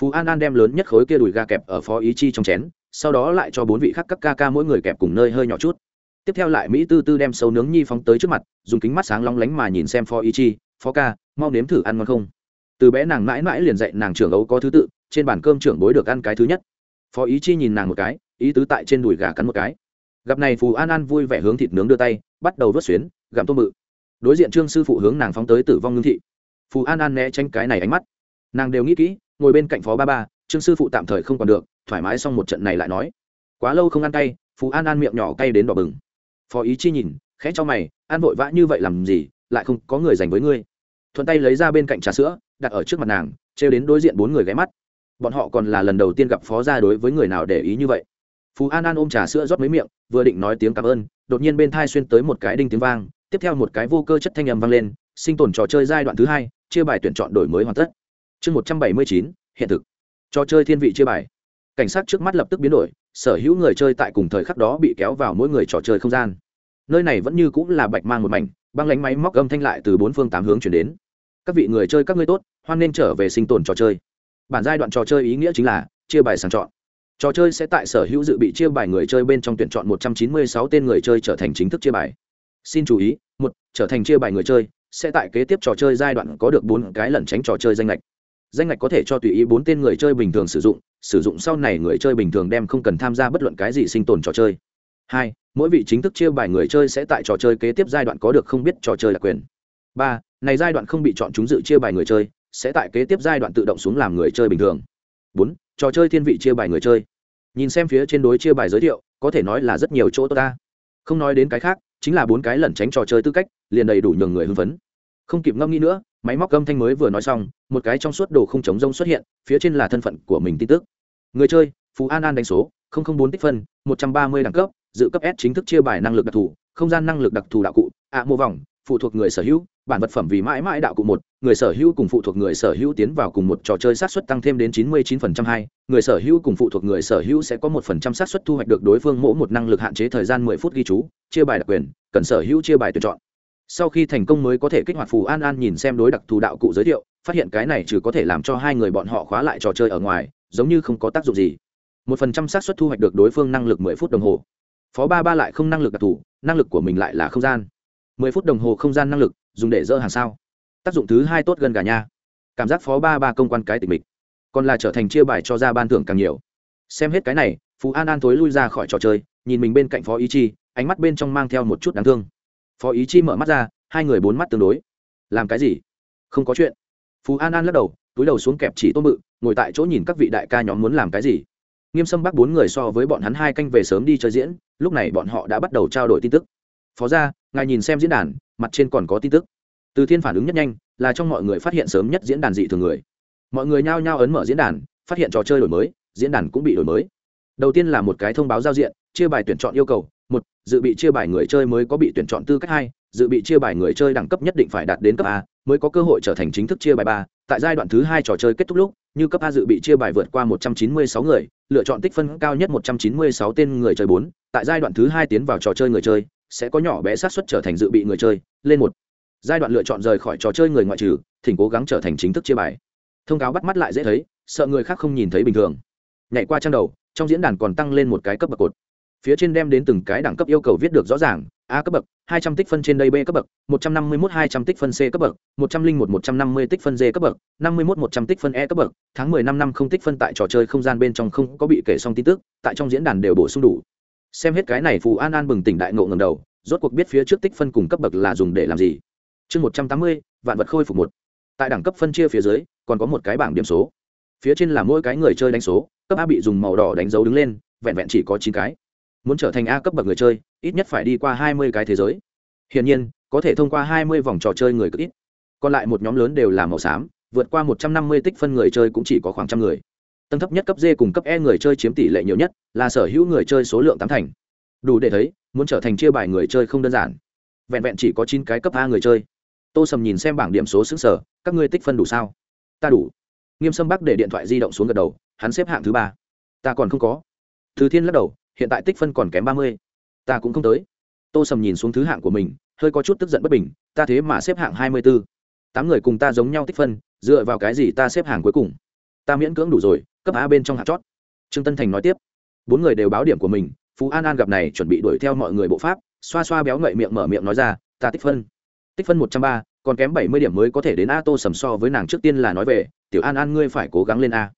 Phù an an đem lớn nhất khối kia đùi ga kẹp ở phó ý chi trong chén, sau đó lại cho bốn vị khác các ca ca mỗi người kẹp cùng nơi hơi nhỏ chút tiếp theo lại mỹ tư tư đem sâu nướng nhi phóng tới trước mặt, dùng kính mắt sáng long lánh mà nhìn xem phó ý chi, phó ca, mau nếm thử ăn ngon không? Từ bé nàng mãi mãi liền dạy nàng trưởng ấu có thứ tự, trên bàn cơm trưởng bối được ăn cái thứ nhất. Phó ý chi nhìn nàng một cái, ý tứ tại trên đùi gà cắn một cái. Gặp này phù an an vui vẻ hướng thịt nướng đưa tay, bắt đầu vớt xuyến, gặm tôm mự đối diện trương sư phụ hướng nàng phóng tới tử vong ngưng thị. Phù an an né tránh cái này ánh mắt. Nàng đều nghĩ kỹ, ngồi bên cạnh phó ba ba, trương sư phụ tạm thời không còn được, thoải mái xong một trận này lại nói. Quá lâu không ăn cay phú an an miệng nhỏ cay đến đỏ bừng phó ý chi nhìn, khẽ cho mày ăn vội vã như vậy làm gì, lại không có người dành với ngươi? Thuận tay lấy ra bên cạnh trà sữa, đặt ở trước mặt nàng, trêu đến đối diện bốn người ghé mắt. Bọn họ còn là lần đầu tiên gặp phó gia đối với người nào để ý như vậy. Phú an an ôm trà sữa rót mấy miệng, vừa định nói tiếng cảm ơn, đột nhiên bên thai xuyên tới một cái đinh tiếng vang, tiếp theo một cái vô cơ chất thanh âm vang lên, sinh tồn trò chơi giai đoạn thứ hai, chia bài tuyển chọn đổi mới hoàn tất. Chương một trăm bảy mươi chín, hiện thực. Trò chơi thiên vị chia bài. Cảnh sát trước mắt lập tức biến đổi, sở hữu người chơi tại cùng thời khắc đó bị kéo vào mỗi người trò chơi không gian nơi này vẫn như cũng là bạch mang một mảnh, băng lánh máy móc âm thanh lại từ bốn phương tám hướng chuyển đến. Các vị người chơi các ngươi tốt, hoan nên trở về sinh tồn trò chơi. Bản giai đoạn trò chơi ý nghĩa chính là chia bài sàng chọn. Trò chơi sẽ tại sở hữu dự bị chia bài người chơi bên trong tuyển chọn một trăm chín mươi sáu tên người chơi trở thành chính thức chia bài. Xin chú ý, một, trở thành chia bài người chơi sẽ tại kế tiếp trò chơi giai đoạn có được bốn cái lẩn tránh trò chơi danh lệch danh lệch có thể cho tùy ý bốn tên người chơi bình thường sử dụng sử dụng sau này người chơi bình thường đem không cần tham gia bất luận cái gì sinh tồn trò chơi hai, mỗi vị chính thức chia bài người chơi sẽ tại trò chơi kế tiếp giai đoạn có được không biết trò chơi là quyền. Ba, này giai đoạn không bị chọn chúng dự chia bài người chơi, sẽ tại kế tiếp giai đoạn tự động xuống làm người chơi bình thường. Bốn, trò chơi thiên vị chia bài người chơi. Nhìn xem phía trên đối chia bài giới thiệu, có thể nói là rất nhiều chỗ tốt ta. Không nói đến cái khác, chính là bốn cái lẩn tránh trò chơi tư cách, liền đầy đủ nhường người hưng phấn. Không kịp ngâm nghĩ nữa, máy móc âm thanh mới vừa nói xong, một cái trong suốt đồ không chống rông xuất hiện, phía trên là thân phận của mình tin tức. Người chơi, phú an an đánh số bốn tích phân, một trăm ba mươi đẳng cấp dự cấp s chính thức chia bài năng lực đặc thù, không gian năng lực đặc thù đạo cụ, ạ, mô vòng, phụ thuộc người sở hữu, bản vật phẩm vì mãi mãi đạo cụ một, người sở hữu cùng phụ thuộc người sở hữu tiến vào cùng một trò chơi sát xuất tăng thêm đến chín mươi chín phần trăm hai, người sở hữu cùng phụ thuộc người sở hữu sẽ có một phần trăm sát xuất thu hoạch được đối phương mỗi một năng lực hạn chế thời gian mười phút ghi chú, chia bài đặc quyền, cần sở hữu chia bài tuyển chọn. Sau khi thành công mới có thể kích hoạt phù an an nhìn xem đối đặc thù đạo cụ giới thiệu, phát hiện cái này trừ có thể làm cho hai người bọn họ khóa lại trò chơi ở ngoài, giống như không có tác dụng gì. Một phần trăm xác suất thu hoạch được đối phương năng lực mười phút đồng hồ phó ba ba lại không năng lực đặc thù, năng lực của mình lại là không gian. Mười phút đồng hồ không gian năng lực, dùng để dỡ hàng sao. Tác dụng thứ hai tốt gần gà nha. Cảm giác phó ba ba công quan cái tịch mịch. Còn là trở thành chia bài cho ra ban thưởng càng nhiều. Xem hết cái này, phú an an thối lui ra khỏi trò chơi, nhìn mình bên cạnh phó ý chi, ánh mắt bên trong mang theo một chút đáng thương. Phó ý chi mở mắt ra, hai người bốn mắt tương đối. Làm cái gì? Không có chuyện. Phú an an lắc đầu, túi đầu xuống kẹp chỉ tôm bự ngồi tại chỗ nhìn các vị đại ca nhóm muốn làm cái gì nghiêm sâm bắc bốn người so với bọn hắn hai canh về sớm đi chơi diễn, lúc này bọn họ đã bắt đầu trao đổi tin tức. Phó ra ngài nhìn xem diễn đàn, mặt trên còn có tin tức. Từ thiên phản ứng nhất nhanh, là trong mọi người phát hiện sớm nhất diễn đàn dị thường người. Mọi người nhao nhao ấn mở diễn đàn, phát hiện trò chơi đổi mới, diễn đàn cũng bị đổi mới. Đầu tiên là một cái thông báo giao diện, chia bài tuyển chọn yêu cầu một, dự bị chia bài người chơi mới có bị tuyển chọn tư cách hai, dự bị chia bài người chơi đẳng cấp nhất định phải đạt đến cấp a, mới có cơ hội trở thành chính thức chia bài ba. Tại giai đoạn thứ hai trò chơi kết thúc lúc, như cấp a dự bị chia bài vượt qua một trăm chín mươi sáu người, lựa chọn tích phân cao nhất một trăm chín mươi sáu tên người chơi bốn. Tại giai đoạn thứ hai tiến vào trò chơi người chơi, sẽ có nhỏ bé xác suất trở thành dự bị người chơi, lên một. Giai đoạn lựa chọn rời khỏi trò chơi người ngoại trừ, thỉnh cố gắng trở thành chính thức chia bài. Thông cáo bắt mắt lại dễ thấy, sợ người khác không nhìn thấy bình thường. Nhảy qua trang đầu, trong diễn đàn còn tăng lên một cái cấp bậc cột phía trên đem đến từng cái đẳng cấp yêu cầu viết được rõ ràng, a cấp bậc, hai trăm tích phân trên đây b cấp bậc, một trăm năm mươi mốt hai trăm tích phân c cấp bậc, một trăm linh một một trăm năm mươi tích phân d cấp bậc, năm mươi mốt một trăm tích phân e cấp bậc, tháng mười năm năm không tích phân tại trò chơi không gian bên trong không có bị kể xong tin tức, tại trong diễn đàn đều bổ sung đủ. Xem hết cái này phù an an bừng tỉnh đại ngộ ngầm đầu, rốt cuộc biết phía trước tích phân cùng cấp bậc là dùng để làm gì. Chương một trăm tám mươi, vạn vật khôi phục một. Tại đẳng cấp phân chia phía dưới, còn có một cái bảng điểm số. Phía trên là mỗi cái người chơi đánh số, cấp a bị dùng màu đỏ đánh dấu đứng lên, vẹn vẹn chỉ có chín cái muốn trở thành a cấp bậc người chơi, ít nhất phải đi qua hai mươi cái thế giới. Hiển nhiên, có thể thông qua hai mươi vòng trò chơi người cực ít. Còn lại một nhóm lớn đều là màu xám, vượt qua một trăm năm mươi tích phân người chơi cũng chỉ có khoảng trăm người. Tầng thấp nhất cấp d cùng cấp e người chơi chiếm tỷ lệ nhiều nhất, là sở hữu người chơi số lượng tám thành. Đủ để thấy, muốn trở thành chia bài người chơi không đơn giản. Vẹn vẹn chỉ có chín cái cấp a người chơi. Tô sầm nhìn xem bảng điểm số xứng sở, các ngươi tích phân đủ sao? Ta đủ. Nghiêm sâm bắc để điện thoại di động xuống gật đầu, hắn xếp hạng thứ ba. Ta còn không có. Thứ thiên lắc đầu hiện tại tích phân còn kém ba mươi. Ta cũng không tới. Tô sầm nhìn xuống thứ hạng của mình, hơi có chút tức giận bất bình, ta thế mà xếp hạng hai mươi b ố tám người cùng ta giống nhau tích phân, dựa vào cái gì ta xếp hạng cuối cùng? Ta miễn cưỡng đủ rồi, cấp a bên trong hạng chót. Trương tân thành nói tiếp. Bốn người đều báo điểm của mình, phú an an gặp này chuẩn bị đuổi theo mọi người bộ pháp, xoa xoa béo ngậy miệng mở miệng nói ra, ta tích phân. Tích phân một trăm ba, còn kém bảy mươi điểm mới có thể đến a tô sầm so với nàng trước tiên là nói về, tiểu an an ngươi phải cố gắng lên a.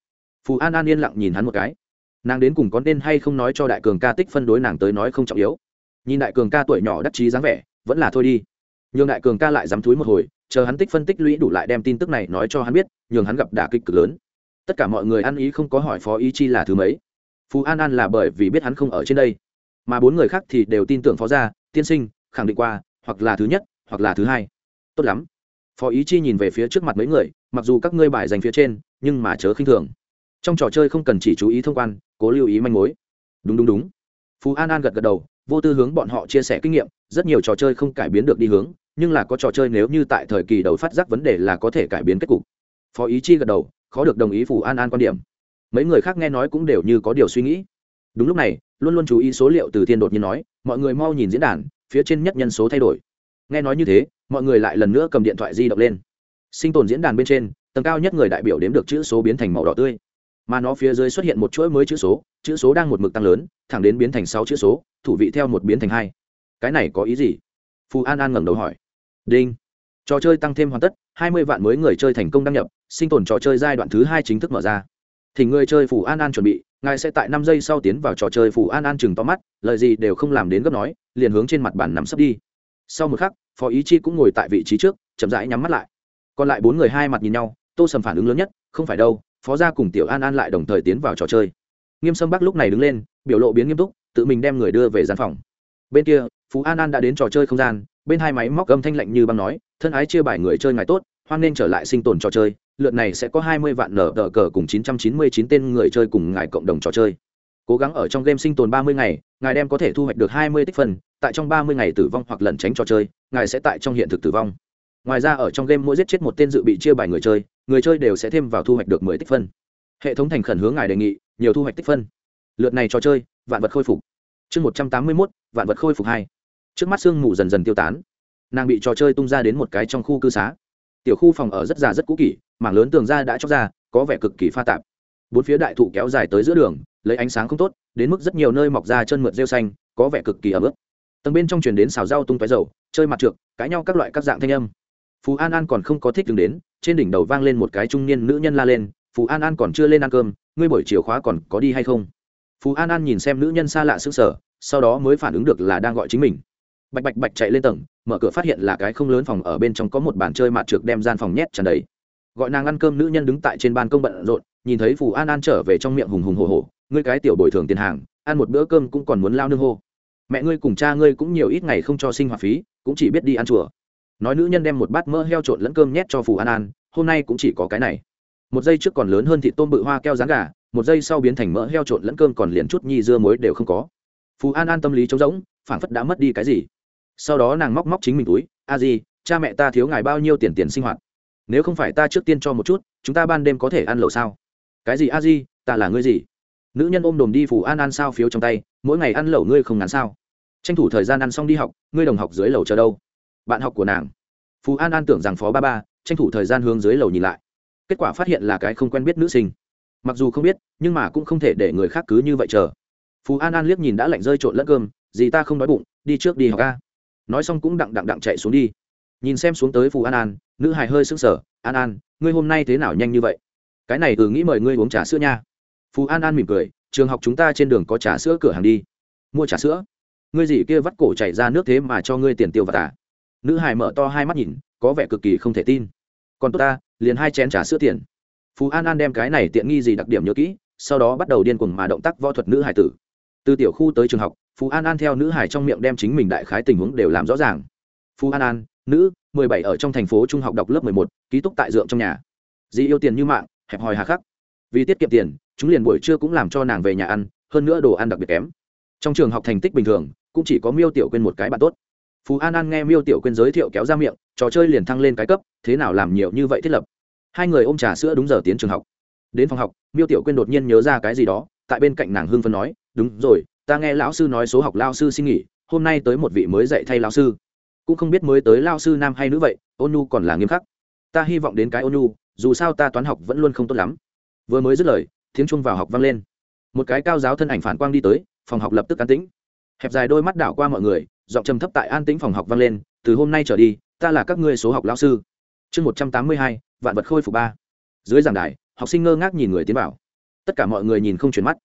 Phù an an yên lặng nhìn hắn một cái nàng đến cùng có nên hay không nói cho đại cường ca tích phân đối nàng tới nói không trọng yếu. Nhìn đại cường ca tuổi nhỏ đắc chí dáng vẻ, vẫn là thôi đi. Nhường đại cường ca lại dám thúi một hồi, chờ hắn tích phân tích lũy đủ lại đem tin tức này nói cho hắn biết, nhường hắn gặp đả kích cực lớn. Tất cả mọi người ăn ý không có hỏi phó ý chi là thứ mấy. Phú an an là bởi vì biết hắn không ở trên đây, mà bốn người khác thì đều tin tưởng phó gia, tiên sinh, khẳng định qua, hoặc là thứ nhất, hoặc là thứ hai. Tốt lắm. Phó ý chi nhìn về phía trước mặt mấy người, mặc dù các ngươi bài dành phía trên, nhưng mà chớ khinh thường trong trò chơi không cần chỉ chú ý thông quan, cố lưu ý manh mối. Đúng đúng đúng. Phú an an gật gật đầu, vô tư hướng bọn họ chia sẻ kinh nghiệm, rất nhiều trò chơi không cải biến được đi hướng, nhưng là có trò chơi nếu như tại thời kỳ đầu phát giác vấn đề là có thể cải biến kết cục. Phó ý chi gật đầu, khó được đồng ý phù an an quan điểm. Mấy người khác nghe nói cũng đều như có điều suy nghĩ. Đúng lúc này, luôn luôn chú ý số liệu từ thiên đột nhiên nói, mọi người mau nhìn diễn đàn, phía trên nhất nhân số thay đổi. Nghe nói như thế, mọi người lại lần nữa cầm điện thoại di động lên. Sinh tồn diễn đàn bên trên, tầng cao nhất người đại biểu đếm được chữ số biến thành màu đỏ tươi mà nó phía dưới xuất hiện một chuỗi mới chữ số chữ số đang một mực tăng lớn, thẳng đến biến thành sáu chữ số, thủ vị theo một biến thành hai. Cái này có ý gì? Phù an an ngẩng đầu hỏi. Đinh. Trò chơi tăng thêm hoàn tất, hai mươi vạn mới người chơi thành công đăng nhập, sinh tồn trò chơi giai đoạn thứ hai chính thức mở ra. Thì người chơi phù an an chuẩn bị, ngài sẽ tại năm giây sau tiến vào trò chơi phù an an chừng to mắt, lời gì đều không làm đến gấp nói, liền hướng trên mặt bàn nằm sấp đi. Sau một khắc, phó ý chi cũng ngồi tại vị trí trước, chậm rãi nhắm mắt lại. Còn lại bốn người hai mặt nhìn nhau, tô sầm phản ứng lớn nhất, không phải đâu phó gia cùng tiểu an an lại đồng thời tiến vào trò chơi nghiêm sâm bắc lúc này đứng lên biểu lộ biến nghiêm túc tự mình đem người đưa về gian phòng bên kia phú an an đã đến trò chơi không gian bên hai máy móc âm thanh lạnh như băng nói thân ái chia bài người chơi ngài tốt hoan nên trở lại sinh tồn trò chơi lượt này sẽ có hai mươi vạn nở đỡ cờ cùng chín trăm chín mươi chín tên người chơi cùng ngài cộng đồng trò chơi cố gắng ở trong game sinh tồn ba mươi ngày ngài đem có thể thu hoạch được hai mươi tích phân tại trong ba mươi ngày tử vong hoặc lẩn tránh trò chơi ngài sẽ tại trong hiện thực tử vong ngoài ra ở trong game mỗi giết chết một tên dự bị chia bài người chơi người chơi đều sẽ thêm vào thu hoạch được mười tích phân. Hệ thống thành khẩn hướng ngài đề nghị, nhiều thu hoạch tích phân. Lượt này trò chơi, vạn vật khôi phục. Chương một trăm tám mươi mốt, vạn vật khôi phục hai. Trước mắt sương mù dần dần tiêu tán. Nàng bị trò chơi tung ra đến một cái trong khu cư xá. Tiểu khu phòng ở rất già rất cũ kỷ mảng lớn tường ra đã chóc ra, có vẻ cực kỳ pha tạp. Bốn phía đại thụ kéo dài tới giữa đường, lấy ánh sáng không tốt, đến mức rất nhiều nơi mọc ra chân mượt rêu xanh, có vẻ cực kỳ ấm ức tầng bên trong truyền đến xào rau tung tói dầu, chơi mặt trượt cãi nhau các loại các dạng thanh âm phú an an còn không có thích đứng đến, trên đỉnh đầu vang lên một cái trung niên nữ nhân la lên, phú an an còn chưa lên ăn cơm, ngươi buổi chiều khóa còn có đi hay không? Phú an an nhìn xem nữ nhân xa lạ s ư sở sau đó mới phản ứng được là đang gọi chính mình. Bạch bạch bạch chạy lên tầng, mở cửa phát hiện là cái không lớn phòng ở bên trong có một bàn chơi mặt trượt đem gian phòng nhét tràn đầy. Gọi nàng ăn cơm nữ nhân đứng tại trên ban công bận rộn, nhìn thấy phù an an trở về trong miệng hùng hùng hồ hồ ngươi cái tiểu bồi thường tiền hàng, ăn một bữa cơm cũng còn muốn lao nương hô. Mẹ ngươi cùng cha ngươi cũng nhiều ít ngày không cho sinh hoạt phí, cũng chỉ biết đi ăn chùa nói nữ nhân đem một bát mỡ heo trộn lẫn cơm nhét cho phù an an, hôm nay cũng chỉ có cái này. Một giây trước còn lớn hơn thịt tôm bự hoa keo rán gà, một giây sau biến thành mỡ heo trộn lẫn cơm còn liền chút nhi dưa muối đều không có. Phù an an tâm lý trống rỗng phản phất đã mất đi cái gì. Sau đó nàng móc móc chính mình túi, a gì cha mẹ ta thiếu ngài bao nhiêu tiền tiền sinh hoạt? Nếu không phải ta trước tiên cho một chút, chúng ta ban đêm có thể ăn lẩu sao? Cái gì a di, ta là ngươi gì? Nữ nhân ôm đồm đi phù an an sao phiếu trong tay, mỗi ngày ăn lẩu ngươi không ngắn sao? Tranh thủ thời gian ăn xong đi học, ngươi đồng học dưới lầu chờ đâu? Bạn học của nàng. Phú an an tưởng rằng phó ba ba, tranh thủ thời gian hướng dưới lầu nhìn lại. Kết quả phát hiện là cái không quen biết nữ sinh. Mặc dù không biết, nhưng mà cũng không thể để người khác cứ như vậy chờ. Phú an an liếc nhìn đã lạnh rơi trộn lẫn cơm, gì ta không đói bụng, đi trước đi học ca nói xong cũng đặng đặng đặng chạy xuống đi. Nhìn xem xuống tới phù an an, nữ hài hơi sững sờ, an an, ngươi hôm nay thế nào nhanh như vậy? Cái này từ nghĩ mời ngươi uống trà sữa nha. Phù an an mỉm cười, trường học chúng ta trên đường có trà sữa cửa hàng đi. Mua trà sữa? Ngươi gì kia vắt cổ chảy ra nước thế mà cho ngươi tiền tiêu vào tả nữ Hải mở to hai mắt nhìn, có vẻ cực kỳ không thể tin. Còn tốt ta, liền hai chén trà sữa tiền. Phú an an đem cái này tiện nghi gì đặc điểm nhớ kỹ, sau đó bắt đầu điên cuồng mà động tác võ thuật nữ hải tử. Từ tiểu khu tới trường học, phú an an theo nữ hải trong miệng đem chính mình đại khái tình huống đều làm rõ ràng. Phú an an, nữ, mười bảy ở trong thành phố trung học đọc lớp mười một, ký túc tại dượng trong nhà. Dì yêu tiền như mạng, hẹp hòi hà khắc. Vì tiết kiệm tiền, chúng liền buổi trưa cũng làm cho nàng về nhà ăn, hơn nữa đồ ăn đặc biệt kém. Trong trường học thành tích bình thường, cũng chỉ có miêu tiểu quên một cái bạn tốt phú an an nghe miêu tiểu quên giới thiệu kéo ra miệng, trò chơi liền thăng lên cái cấp, thế nào làm nhiều như vậy thiết lập. Hai người ôm trà sữa đúng giờ tiến trường học. Đến phòng học, miêu tiểu quên đột nhiên nhớ ra cái gì đó, tại bên cạnh nàng hưng phân nói, đúng rồi, ta nghe lão sư nói số học lao sư xin nghỉ, hôm nay tới một vị mới dạy thay lao sư. Cũng không biết mới tới lao sư nam hay nữ vậy, ôn nhu còn là nghiêm khắc. Ta hy vọng đến cái ôn nhu, dù sao ta toán học vẫn luôn không tốt lắm. Vừa mới dứt lời, tiếng chuông vào học vang lên. Một cái cao giáo thân ảnh phản quang đi tới, phòng học lập tức an tĩnh. Hẹp dài đôi mắt đảo qua mọi người giọng trầm thấp tại an tĩnh phòng học vang lên, từ hôm nay trở đi, ta là các ngươi số học lão sư. Chương một trăm tám mươi hai, vạn vật khôi phục ba. Dưới giảng đài, học sinh ngơ ngác nhìn người tiến vào. Tất cả mọi người nhìn không chuyển mắt.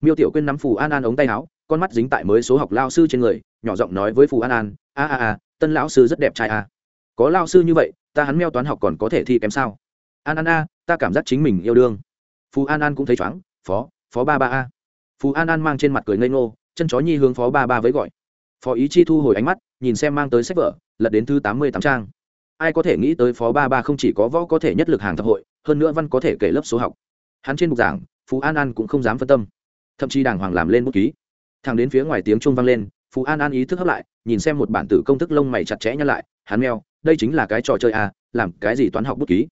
Miêu tiểu quyên nắm phù an an ống tay áo, con mắt dính tại mới số học lao sư trên người, nhỏ giọng nói với phù an an, a a a, tân lão sư rất đẹp trai a. Có lao sư như vậy, ta hắn meo toán học còn có thể thi kém sao? An an a, ta cảm giác chính mình yêu đương. Phù an an cũng thấy chóng phó phó ba ba a. Phù an an mang trên mặt cười ngây ngô, chân chó nhi hướng phó ba ba với gọi phó ý chi thu hồi ánh mắt, nhìn xem mang tới sách vở, lật đến thứ tám mươi tám trang. Ai có thể nghĩ tới phó ba ba không chỉ có võ có thể nhất lực hàng thập hội, hơn nữa văn có thể kể lớp số học. Hắn trên bục giảng, phú an an cũng không dám phân tâm. Thậm chí đàng hoàng làm lên bút ký. Thằng đến phía ngoài tiếng trung vang lên, phú an an ý thức hấp lại, nhìn xem một bản tử công thức lông mày chặt chẽ nhăn lại, hắn meo, đây chính là cái trò chơi à làm cái gì toán học bút ký.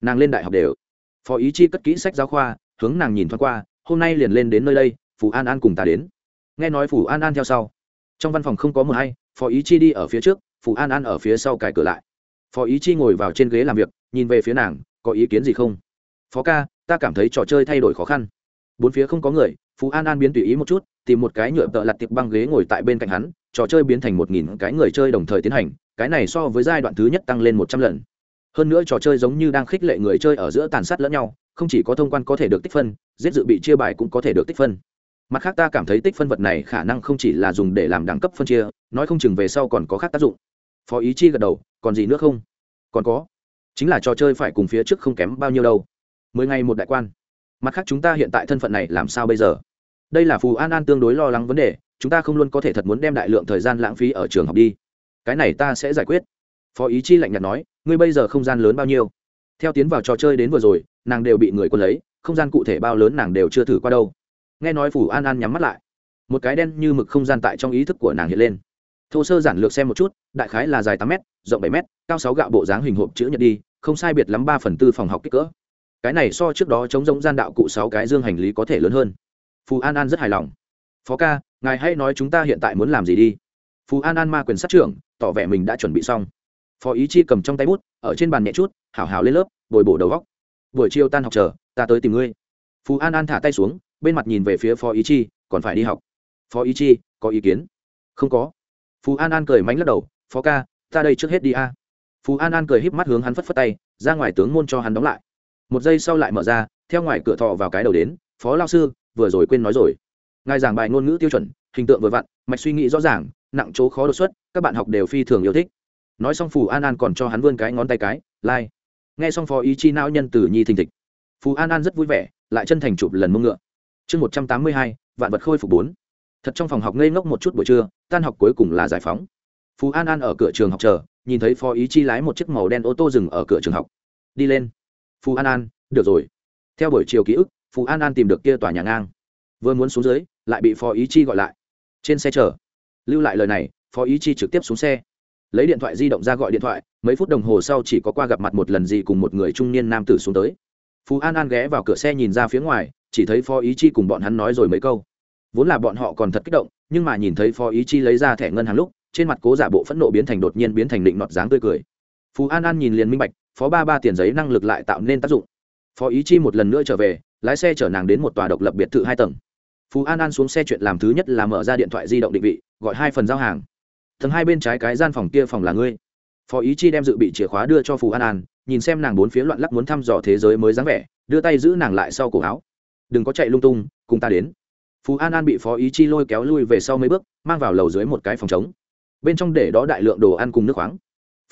Nàng lên đại học đều. Phó ý chi cất kỹ sách giáo khoa, hướng nàng nhìn thoáng qua, hôm nay liền lên đến nơi đây phù an an cùng ta đến. Nghe nói phù an an theo sau trong văn phòng không có mờ hay, phó ý chi đi ở phía trước, phù an an ở phía sau cài cửa lại. Phó ý chi ngồi vào trên ghế làm việc, nhìn về phía nàng, có ý kiến gì không? Phó ca, ta cảm thấy trò chơi thay đổi khó khăn. Bốn phía không có người phú an an biến tùy ý một chút, tìm một cái nhựa tợ lặt tiệp băng ghế ngồi tại bên cạnh hắn, trò chơi biến thành một nghìn cái người chơi đồng thời tiến hành, cái này so với giai đoạn thứ nhất tăng lên một trăm lần. Hơn nữa trò chơi giống như đang khích lệ người chơi ở giữa tàn sát lẫn nhau, không chỉ có thông quan có thể được tích phân, giết dự bị chia bài cũng có thể được tích phân mặt khác ta cảm thấy tích phân vật này khả năng không chỉ là dùng để làm đẳng cấp phân chia, nói không chừng về sau còn có khác tác dụng. Phó ý chi gật đầu, còn gì nữa không? Còn có. Chính là trò chơi phải cùng phía trước không kém bao nhiêu đâu. Mười ngày một đại quan. Mặt khác chúng ta hiện tại thân phận này làm sao bây giờ? Đây là phù an an tương đối lo lắng vấn đề, chúng ta không luôn có thể thật muốn đem đại lượng thời gian lãng phí ở trường học đi. Cái này ta sẽ giải quyết. Phó ý chi lạnh nhạt nói, ngươi bây giờ không gian lớn bao nhiêu? Theo tiến vào trò chơi đến vừa rồi, nàng đều bị người quân lấy, không gian cụ thể bao lớn nàng đều chưa thử qua đâu nghe nói phủ an an nhắm mắt lại một cái đen như mực không gian tại trong ý thức của nàng hiện lên thô sơ giản lược xem một chút đại khái là dài tám m rộng bảy m cao sáu gạo bộ dáng hình hộp chữ nhật đi không sai biệt lắm ba phần tư phòng học kích cỡ cái này so trước đó chống giống gian đạo cụ sáu cái dương hành lý có thể lớn hơn phù an an rất hài lòng phó ca ngài hãy nói chúng ta hiện tại muốn làm gì đi phù an an ma quyền sát trưởng tỏ vẻ mình đã chuẩn bị xong phó ý chi cầm trong tay bút ở trên bàn nhẹ chút hảo hảo lên lớp bồi bổ đầu góc buổi chiều tan học chờ ta tới tìm ngươi phù an an thả tay xuống bên mặt nhìn về phía phó ý chi, còn phải đi học. Phó ý chi, có ý kiến? Không có. Phú an an cười mánh lắc đầu, phó ca, ta đây trước hết đi a. Phú an an cười híp mắt hướng hắn phất phất tay, ra ngoài tướng môn cho hắn đóng lại. Một giây sau lại mở ra, theo ngoài cửa thọ vào cái đầu đến, phó lao sư, vừa rồi quên nói rồi. Ngài giảng bài ngôn ngữ tiêu chuẩn, hình tượng vừa vặn, mạch suy nghĩ rõ ràng, nặng chỗ khó đột xuất, các bạn học đều phi thường yêu thích. Nói xong phù an an còn cho hắn vươn cái ngón tay cái, lai、like. nghe xong phó ý chi não nhân từ nhi thình thịch phù an an rất vui vẻ, lại chân thành chụp lần mông ngựa chương một trăm tám mươi hai, vạn vật khôi phục bốn. Thật trong phòng học ngây ngốc một chút buổi trưa, tan học cuối cùng là giải phóng. Phú an an ở cửa trường học chờ, nhìn thấy phó ý chi lái một chiếc màu đen ô tô dừng ở cửa trường học. Đi lên. Phú an an, được rồi. Theo buổi chiều ký ức, phú an an tìm được kia tòa nhà ngang. Vừa muốn xuống dưới, lại bị phó ý chi gọi lại. Trên xe chở lưu lại lời này, phó ý chi trực tiếp xuống xe. Lấy điện thoại di động ra gọi điện thoại, mấy phút đồng hồ sau chỉ có qua gặp mặt một lần gì cùng một người trung niên nam tử xuống tới. Phú an an ghé vào cửa xe nhìn ra phía ngoài chỉ thấy phó ý chi cùng bọn hắn nói rồi mấy câu. Vốn là bọn họ còn thật kích động, nhưng mà nhìn thấy phó ý chi lấy ra thẻ ngân hàng lúc, trên mặt cố giả bộ phẫn nộ biến thành đột nhiên biến thành định nọt dáng tươi cười. Phú an an nhìn liền minh bạch, phó ba ba tiền giấy năng lực lại tạo nên tác dụng. Phó ý chi một lần nữa trở về, lái xe chở nàng đến một tòa độc lập biệt thự hai tầng. Phú an an xuống xe chuyện làm thứ nhất là mở ra điện thoại di động định vị, gọi hai phần giao hàng. Tầng hai bên trái cái gian phòng kia phòng là ngươi. Phó ý chi đem dự bị chìa khóa đưa cho phú an an, nhìn xem nàng bốn phía loạn lắc muốn thăm dò thế giới mới dáng vẻ, đưa tay giữ nàng lại sau cổ áo đừng có chạy lung tung, cùng ta đến. Phú an an bị phó ý chi lôi kéo lui về sau mấy bước, mang vào lầu dưới một cái phòng trống. Bên trong để đó đại lượng đồ ăn cùng nước khoáng.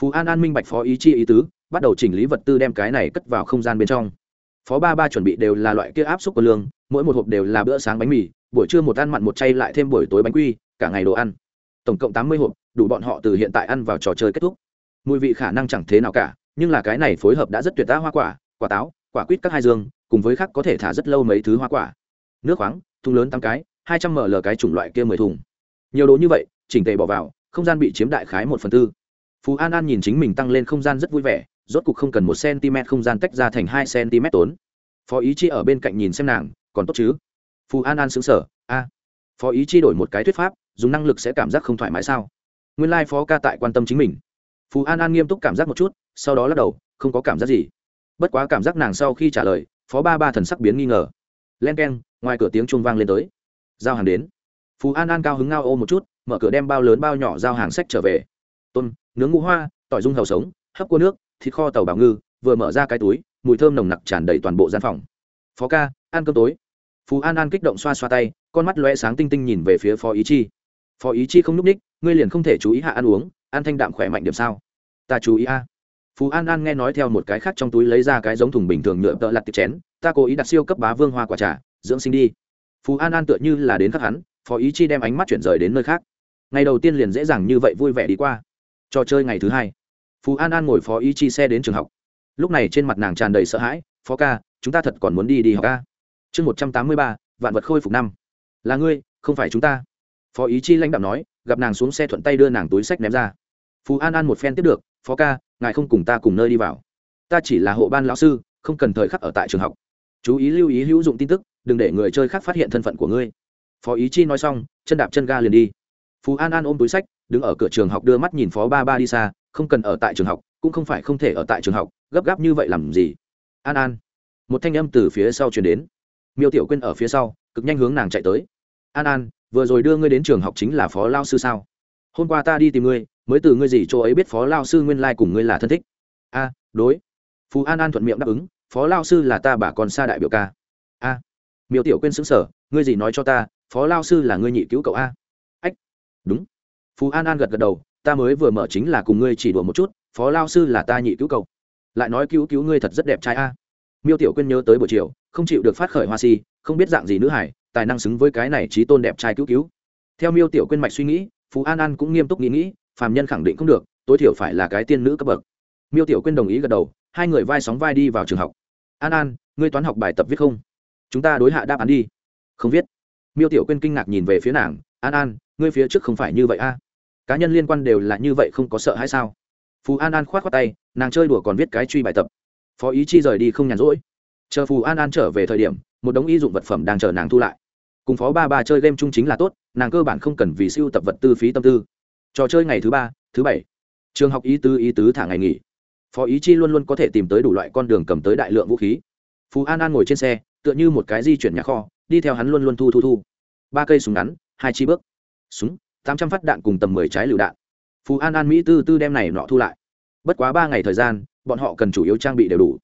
Phú an an minh bạch phó ý chi ý tứ, bắt đầu chỉnh lý vật tư đem cái này cất vào không gian bên trong. Phó ba ba chuẩn bị đều là loại kia áp suất của lương, mỗi một hộp đều là bữa sáng bánh mì, buổi trưa một ăn mặn một chay lại thêm buổi tối bánh quy, cả ngày đồ ăn. Tổng cộng tám mươi hộp, đủ bọn họ từ hiện tại ăn vào trò chơi kết thúc. Mùi vị khả năng chẳng thế nào cả, nhưng là cái này phối hợp đã rất tuyệt tác hoa quả quả táo, quả quýt các hai dương cùng với khác có thể thả rất lâu mấy thứ hoa quả. Nước khoáng, thùng lớn tám cái, hai trăm ml cái chủng loại kia mười thùng. Nhiều đồ như vậy, chỉnh tề bỏ vào, không gian bị chiếm đại khái một phần tư. Phú an an nhìn chính mình tăng lên không gian rất vui vẻ, rốt cục không cần một cm không gian tách ra thành hai cm tốn. Phó ý chi ở bên cạnh nhìn xem nàng, còn tốt chứ? Phú an an xứng sở a, phó ý chi đổi một cái thuyết pháp, dùng năng lực sẽ cảm giác không thoải mái sao? Nguyên lai、like、phó ca tại quan tâm chính mình. Phú an an nghiêm túc cảm giác một chút, sau đó lắc đầu, không có cảm giác gì. Bất quá cảm giác nàng sau khi trả lời phó ba ba thần sắc biến nghi ngờ. Len k e n ngoài cửa tiếng chuông vang lên tới. Giao hàng đến. Phú an an cao hứng ngao ô một chút, mở cửa đem bao lớn bao nhỏ giao hàng sách trở về. Tôm, nướng ngũ hoa, tỏi dung hầu sống, hấp cua nước, thịt kho tàu bảo ngư, vừa mở ra cái túi, mùi thơm nồng nặc tràn đầy toàn bộ gian phòng. Phó ca, ăn cơm tối. Phú an an kích động xoa xoa tay, con mắt loe sáng tinh tinh nhìn về phía phó ý chi. Phó ý chi không n ú c ních ngươi liền không thể chú ý hạ ăn uống, ăn thanh đạm khỏe mạnh điểm sao? Ta chú ý a phú an an nghe nói theo một cái khác trong túi lấy ra cái giống thùng bình thường nhựa tợ lặt tiệc chén, ta cố ý đặt siêu cấp bá vương hoa quả trà, dưỡng sinh đi. Phú an an tựa như là đến khắc hắn, phó ý chi đem ánh mắt chuyển rời đến nơi khác. Ngày đầu tiên liền dễ dàng như vậy vui vẻ đi qua. Trò chơi ngày thứ hai, phú an an ngồi phó ý chi xe đến trường học. Lúc này trên mặt nàng tràn đầy sợ hãi, phó ca, chúng ta thật còn muốn đi đi học ca chương một trăm tám mươi ba, vạn vật khôi phục năm. Là ngươi, không phải chúng ta. Phó ý chi lãnh đạo nói, gặp nàng xuống xe thuận tay đưa nàng túi sách ném ra. Phú an an một phen tiếp được phó ca, ngài không cùng ta cùng nơi đi vào. Ta chỉ là hộ ban lão sư, không cần thời khắc ở tại trường học. Chú ý lưu ý hữu dụng tin tức, đừng để người chơi khác phát hiện thân phận của ngươi. Phó ý chi nói xong, chân đạp chân ga liền đi. Phú an an ôm túi sách, đứng ở cửa trường học đưa mắt nhìn phó ba ba đi xa, không cần ở tại trường học, cũng không phải không thể ở tại trường học, gấp gáp như vậy làm gì? An an. Một thanh âm từ phía sau chuyển đến. Miêu tiểu quyên ở phía sau, cực nhanh hướng nàng chạy tới. An an, vừa rồi đưa ngươi đến trường học chính là phó lao sư sao? Hôm qua ta đi tìm ngươi mới từ ngươi gì chỗ ấy biết phó lao sư nguyên lai cùng ngươi là thân thích. A, đối. Phú an an thuận miệng đáp ứng, phó lao sư là ta bà còn xa đại biểu ca. A. Miêu tiểu quên xứng sở ngươi gì nói cho ta, phó lao sư là ngươi nhị cứu cậu a. Ách, đúng. Phú an an gật gật đầu, ta mới vừa mở chính là cùng ngươi chỉ đùa một chút, phó lao sư là ta nhị cứu cậu. lại nói cứu cứu ngươi thật rất đẹp trai a. Miêu tiểu quyên nhớ tới buổi chiều, không chịu được phát khởi hoa si, không biết dạng gì nữ hải tài năng xứng với cái này trí tôn đẹp trai cứu cứu. Theo miêu tiểu quyên mạch suy nghĩ phú an an cũng nghiêm túc nghĩ nghĩ phàm nhân khẳng định không được, tối thiểu phải là cái tiên nữ cấp bậc. Miêu tiểu quyên đồng ý gật đầu, hai người vai sóng vai đi vào trường học. An an, ngươi toán học bài tập viết không? Chúng ta đối hạ đáp án đi. Không viết. Miêu tiểu quyên kinh ngạc nhìn về phía nàng, an an, ngươi phía trước không phải như vậy a cá nhân liên quan đều là như vậy không có sợ hay sao? Phù an an k h o á t khoác tay, nàng chơi đùa còn viết cái truy bài tập. Phó ý chi rời đi không nhàn rỗi. Chờ phù an an trở về thời điểm, một đống y dụng vật phẩm đang chờ nàng thu lại. Cùng phó ba ba chơi game chung chính là tốt, nàng cơ bản không cần vì siêu tập vật tư phí tâm tư trò chơi ngày thứ ba, thứ bảy. Trường học ý tứ ý tứ thả ngày nghỉ. Phó ý chi luôn luôn có thể tìm tới đủ loại con đường cầm tới đại lượng vũ khí. Phú an an ngồi trên xe, tựa như một cái di chuyển nhà kho, đi theo hắn luôn luôn thu thu thu. Ba cây súng ngắn, hai chi bước. Súng, tám trăm phát đạn cùng tầm mười trái lựu đạn. Phú an an mỹ tư tư đem này nọ thu lại. Bất quá ba ngày thời gian, bọn họ cần chủ yếu trang bị đều đủ.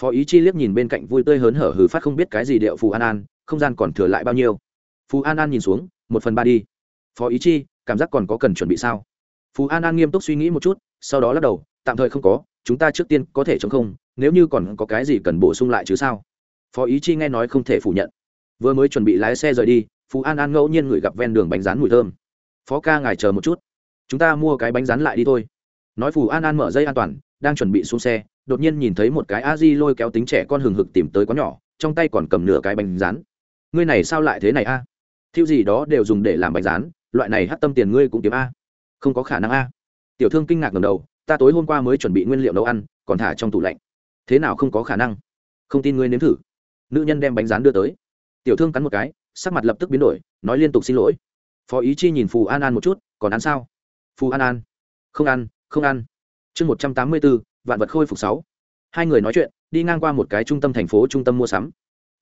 Phó ý chi liếc nhìn bên cạnh vui tươi hớn hở hừ phát không biết cái gì điệu phù an an, không gian còn thừa lại bao nhiêu. Phù an an nhìn xuống, một phần ba đi. Phó ý chi cảm giác còn có cần chuẩn bị sao? Phú an an nghiêm túc suy nghĩ một chút, sau đó lắc đầu, tạm thời không có, chúng ta trước tiên có thể chống không, nếu như còn có cái gì cần bổ sung lại chứ sao? Phó ý chi nghe nói không thể phủ nhận. Vừa mới chuẩn bị lái xe rời đi, phú an an ngẫu nhiên người gặp ven đường bánh rán mùi thơm. Phó ca ngài chờ một chút. Chúng ta mua cái bánh rán lại đi thôi. Nói phù an an mở dây an toàn, đang chuẩn bị xuống xe, đột nhiên nhìn thấy một cái a di lôi kéo tính trẻ con hừng hực tìm tới quán nhỏ, trong tay còn cầm nửa cái bánh rán. Ngươi này sao lại thế này a? Thiêu gì đó đều dùng để làm bánh rán loại này hắt tâm tiền ngươi cũng kiếm a. Không có khả năng a. Tiểu thương kinh ngạc ngầm đầu, ta tối hôm qua mới chuẩn bị nguyên liệu nấu ăn, còn thả trong tủ lạnh. Thế nào không có khả năng? Không tin ngươi nếm thử. Nữ nhân đem bánh rán đưa tới. Tiểu thương cắn một cái, sắc mặt lập tức biến đổi, nói liên tục xin lỗi. Phó ý chi nhìn phù an an một chút, còn ăn sao? Phù an an. Không ăn không ăn. Chương một trăm tám mươi bốn, vạn vật khôi phục sáu. Hai người nói chuyện, đi ngang qua một cái trung tâm thành phố trung tâm mua sắm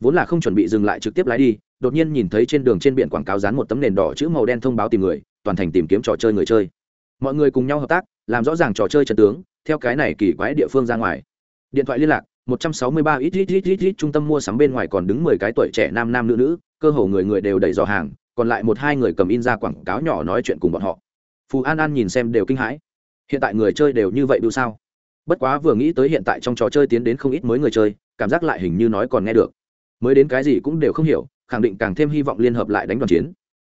vốn là không chuẩn bị dừng lại trực tiếp lái đi, đột nhiên nhìn thấy trên đường trên biển quảng cáo dán một tấm nền đỏ chữ màu đen thông báo tìm người, toàn thành tìm kiếm trò chơi người chơi. Mọi người cùng nhau hợp tác, làm rõ ràng trò chơi trận tướng, theo cái này kỳ quái địa phương ra ngoài. Điện thoại liên lạc 163 ít ít ít ít ít, trung tâm mua sắm bên ngoài còn đứng 10 cái tuổi trẻ nam nam nữ nữ, cơ hồ người người đều đẩy dò hàng, còn lại một hai người cầm in ra quảng cáo nhỏ nói chuyện cùng bọn họ. Phù an an nhìn xem đều kinh hãi. Hiện tại người chơi đều như vậy đu sao? Bất quá vừa nghĩ tới hiện tại trong trò chơi tiến đến không ít mới người chơi, cảm giác lại hình như nói còn nghe được mới đến cái gì cũng đều không hiểu, khẳng định càng thêm hy vọng liên hợp lại đánh đoàn chiến.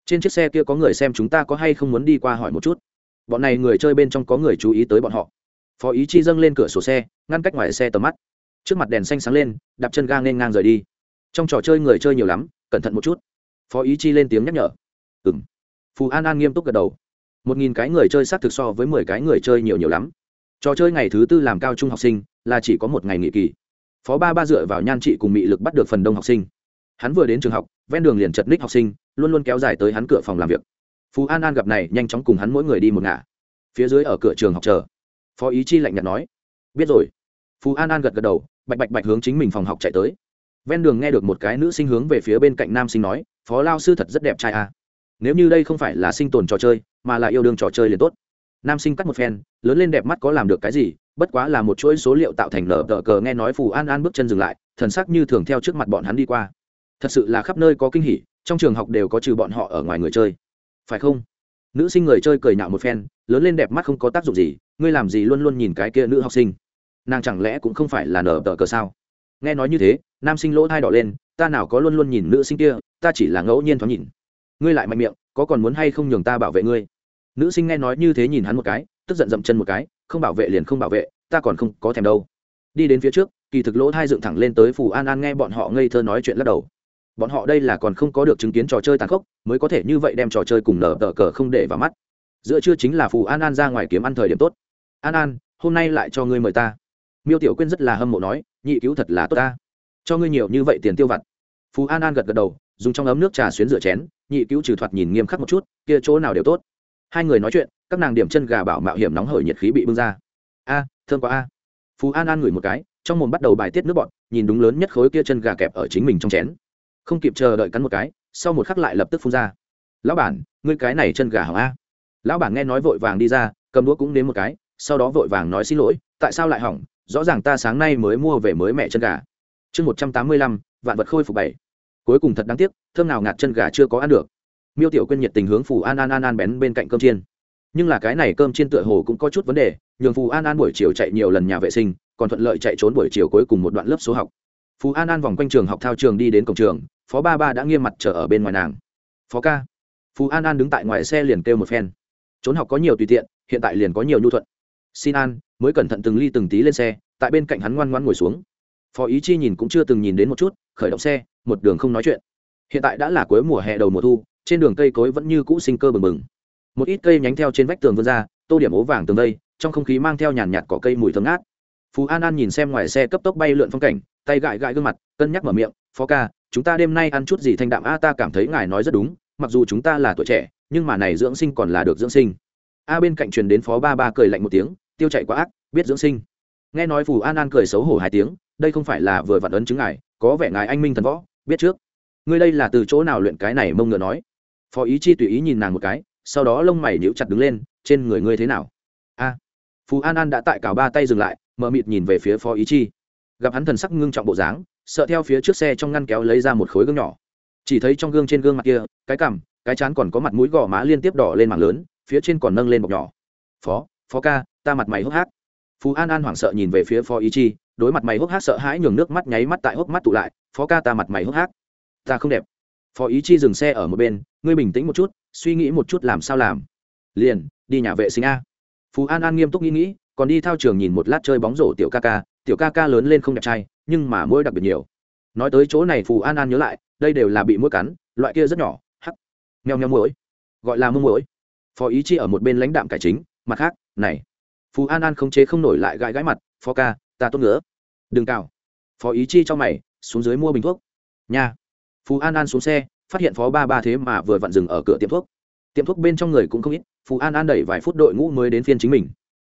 Trên chiếc xe kia có người xem chúng ta có hay không muốn đi qua hỏi một chút. Bọn này người chơi bên trong có người chú ý tới bọn họ. Phó ý chi dâng lên cửa sổ xe, ngăn cách ngoài xe tầm mắt. Trước mặt đèn xanh sáng lên, đạp chân ga n g h ê n ngang rời đi. Trong trò chơi người chơi nhiều lắm, cẩn thận một chút. Phó ý chi lên tiếng nhắc nhở. Ừ m phù an an nghiêm túc gật đầu. Một nghìn cái người chơi xác thực so với mười cái người chơi nhiều nhiều lắm. Trò chơi ngày thứ tư làm cao trung học sinh là chỉ có một ngày nghỉ kỳ phó ba ba dựa vào nhan trị cùng mị lực bắt được phần đông học sinh. Hắn vừa đến trường học, ven đường liền chật ních học sinh, luôn luôn kéo dài tới hắn cửa phòng làm việc. Phú an an gặp này, nhanh chóng cùng hắn mỗi người đi một ngả. Phía dưới ở cửa trường học chờ. Phó ý chi lạnh nhạt nói, biết rồi. Phú an an gật gật đầu, bạch bạch bạch hướng chính mình phòng học chạy tới. Ven đường nghe được một cái nữ sinh hướng về phía bên cạnh nam sinh nói, phó lao sư thật rất đẹp trai à. nếu như đây không phải là sinh tồn trò chơi, mà là yêu đương trò chơi liền tốt. Nam sinh cắt một phen, lớn lên đẹp mắt có làm được cái gì bất quá là một chuỗi số liệu tạo thành nở tờ cờ nghe nói phù an an bước chân dừng lại, thần sắc như thường theo trước mặt bọn hắn đi qua. Thật sự là khắp nơi có kinh hỉ, trong trường học đều có trừ bọn họ ở ngoài người chơi. Phải không? Nữ sinh người chơi cười nhạo một phen, lớn lên đẹp mắt không có tác dụng gì, ngươi làm gì luôn luôn nhìn cái kia nữ học sinh? Nàng chẳng lẽ cũng không phải là nở tờ cờ sao? Nghe nói như thế, nam sinh lỗ thai đỏ lên, ta nào có luôn luôn nhìn nữ sinh kia, ta chỉ là ngẫu nhiên thoáng nhìn. Ngươi lại mạnh miệng, có còn muốn hay không nhường ta bảo vệ ngươi? Nữ sinh nghe nói như thế nhìn hắn một cái, tức giận dậm chân một cái không bảo vệ liền không bảo vệ, ta còn không có thèm đâu. Đi đến phía trước, kỳ thực lỗ thai dựng thẳng lên tới phù an an nghe bọn họ ngây thơ nói chuyện lắc đầu. Bọn họ đây là còn không có được chứng kiến trò chơi tàn khốc, mới có thể như vậy đem trò chơi cùng nở tờ cờ không để vào mắt. Giữa trưa chính là phù an an ra ngoài kiếm ăn thời điểm tốt. An an, hôm nay lại cho ngươi mời ta. Miêu tiểu quyên rất là hâm mộ nói, nhị cứu thật là tốt ta. Cho ngươi nhiều như vậy tiền tiêu vặt. Phù an an gật gật đầu, dùng trong ấm nước trà xuyến rửa chén, nhị cứu trừ thoạt nhìn nghiêm khắc một chút, kia chỗ nào đều tốt. Hai người nói chuyện các nàng điểm chân gà bảo mạo hiểm nóng hởi nhiệt khí bị bưng ra. A à, thơm quá a. Phú an an ngửi một cái trong mồm bắt đầu bài tiết nước bọt nhìn đúng lớn nhất khối kia chân gà kẹp ở chính mình trong chén. Không kịp chờ đợi cắn một cái sau một khắc lại lập tức phun ra. Lão bản ngươi cái này chân gà hỏng a. Lão bản nghe nói vội vàng đi ra cầm đũa cũng đến một cái sau đó vội vàng nói xin lỗi tại sao lại hỏng? Rõ ràng ta sáng nay mới mua về mới mẹ chân gà. Chương một trăm tám mươi lăm vạn vật khôi phục bảy. Cuối cùng thật đáng tiếc thơm nào ngạt chân gà chưa có ăn được. Miêu tiểu quên nhiệt tình hướng phủ an an an an bén bên cạnh cơm chiên nhưng là cái này cơm trên tựa hồ cũng có chút vấn đề, nhường phù an an buổi chiều chạy nhiều lần nhà vệ sinh, còn thuận lợi chạy trốn buổi chiều cuối cùng một đoạn lớp số học. Phù an an vòng quanh trường học thao trường đi đến cổng trường, phó ba ba đã nghiêm mặt chờ ở bên ngoài nàng. Phó ca. Phù an an đứng tại ngoài xe liền kêu một phen. Trốn học có nhiều tùy tiện, hiện tại liền có nhiều nhu thuận. Xin an, mới cẩn thận từng ly từng tí lên xe, tại bên cạnh hắn ngoan ngoan ngồi xuống. Phó ý chi nhìn cũng chưa từng nhìn đến một chút, khởi động xe, một đường không nói chuyện. Hiện tại đã là cuối mùa hè đầu mùa thu, trên đường cây cối vẫn như cũ sinh cơ bừng bừng một ít cây nhánh theo trên vách tường vươn ra, tô điểm ố vàng tường đây, trong không khí mang theo nhàn nhạt cỏ cây mùi thơm ngát. Phú an an nhìn xem ngoài xe cấp tốc bay lượn phong cảnh, tay gãi gãi gương mặt, cân nhắc mở miệng, phó ca, chúng ta đêm nay ăn chút gì thanh đạm? A, ta cảm thấy ngài nói rất đúng, mặc dù chúng ta là tuổi trẻ, nhưng mà này dưỡng sinh còn là được dưỡng sinh. A bên cạnh truyền đến phó ba ba cười lạnh một tiếng, tiêu chạy quá ác, biết dưỡng sinh. Nghe nói phù an an cười xấu hổ hai tiếng, đây không phải là vừa vặn ấn chứng ngài, có vẻ ngài anh minh thần võ, biết trước. Ngươi đây là từ chỗ nào luyện cái này mông ngựa nói? Phó ý chi tùy ý nhìn nàng một cái sau đó lông mày nhíu chặt đứng lên, trên người ngươi thế nào? A. Phù an an đã tại cào ba tay dừng lại mờ mịt nhìn về phía phó ý chi. Gặp hắn thần sắc ngưng trọng bộ dáng, sợ theo phía trước xe trong ngăn kéo lấy ra một khối gương nhỏ. Chỉ thấy trong gương trên gương mặt kia, cái cằm, cái chán còn có mặt mũi gò má liên tiếp đỏ lên mảng lớn, phía trên còn nâng lên bọc nhỏ. Phó phó ca, ta mặt mày hốc hác. Phú an an hoảng sợ nhìn về phía phó ý chi, đối mặt mày hốc hác sợ hãi nhường nước mắt nháy mắt tại hốc mắt tụ lại, phó ca, ta mặt mày hốc hác. Ta không đẹp. Phó ý chi dừng xe ở một bên ngươi bình tĩnh một chút, suy nghĩ một chút làm sao làm. Liền, đi nhà vệ sinh a. Phú an an nghiêm túc nghĩ nghĩ, còn đi thao trường nhìn một lát chơi bóng rổ tiểu ca ca, tiểu ca ca lớn lên không đẹp trai, nhưng mà mỗi đặc biệt nhiều. Nói tới chỗ này phù an an nhớ lại, đây đều là bị mũi cắn, loại kia rất nhỏ, hắc. Nheo nheo mũi gọi là mông mũi phó ý chi ở một bên lãnh đạm cải chính, mặt khác, này. Phù an an không chế không nổi lại gãi gãi mặt, phó ca, ta tốt nữa. Đừng cào. Phó ý chi cho mày, xuống dưới mua bình thuốc. Nha. Phú an an xuống xe phát hiện phó ba ba thế mà vừa vặn dừng ở cửa tiệm thuốc. Tiệm thuốc bên trong người cũng không ít, phú an an đẩy vài phút đội ngũ mới đến phiên chính mình.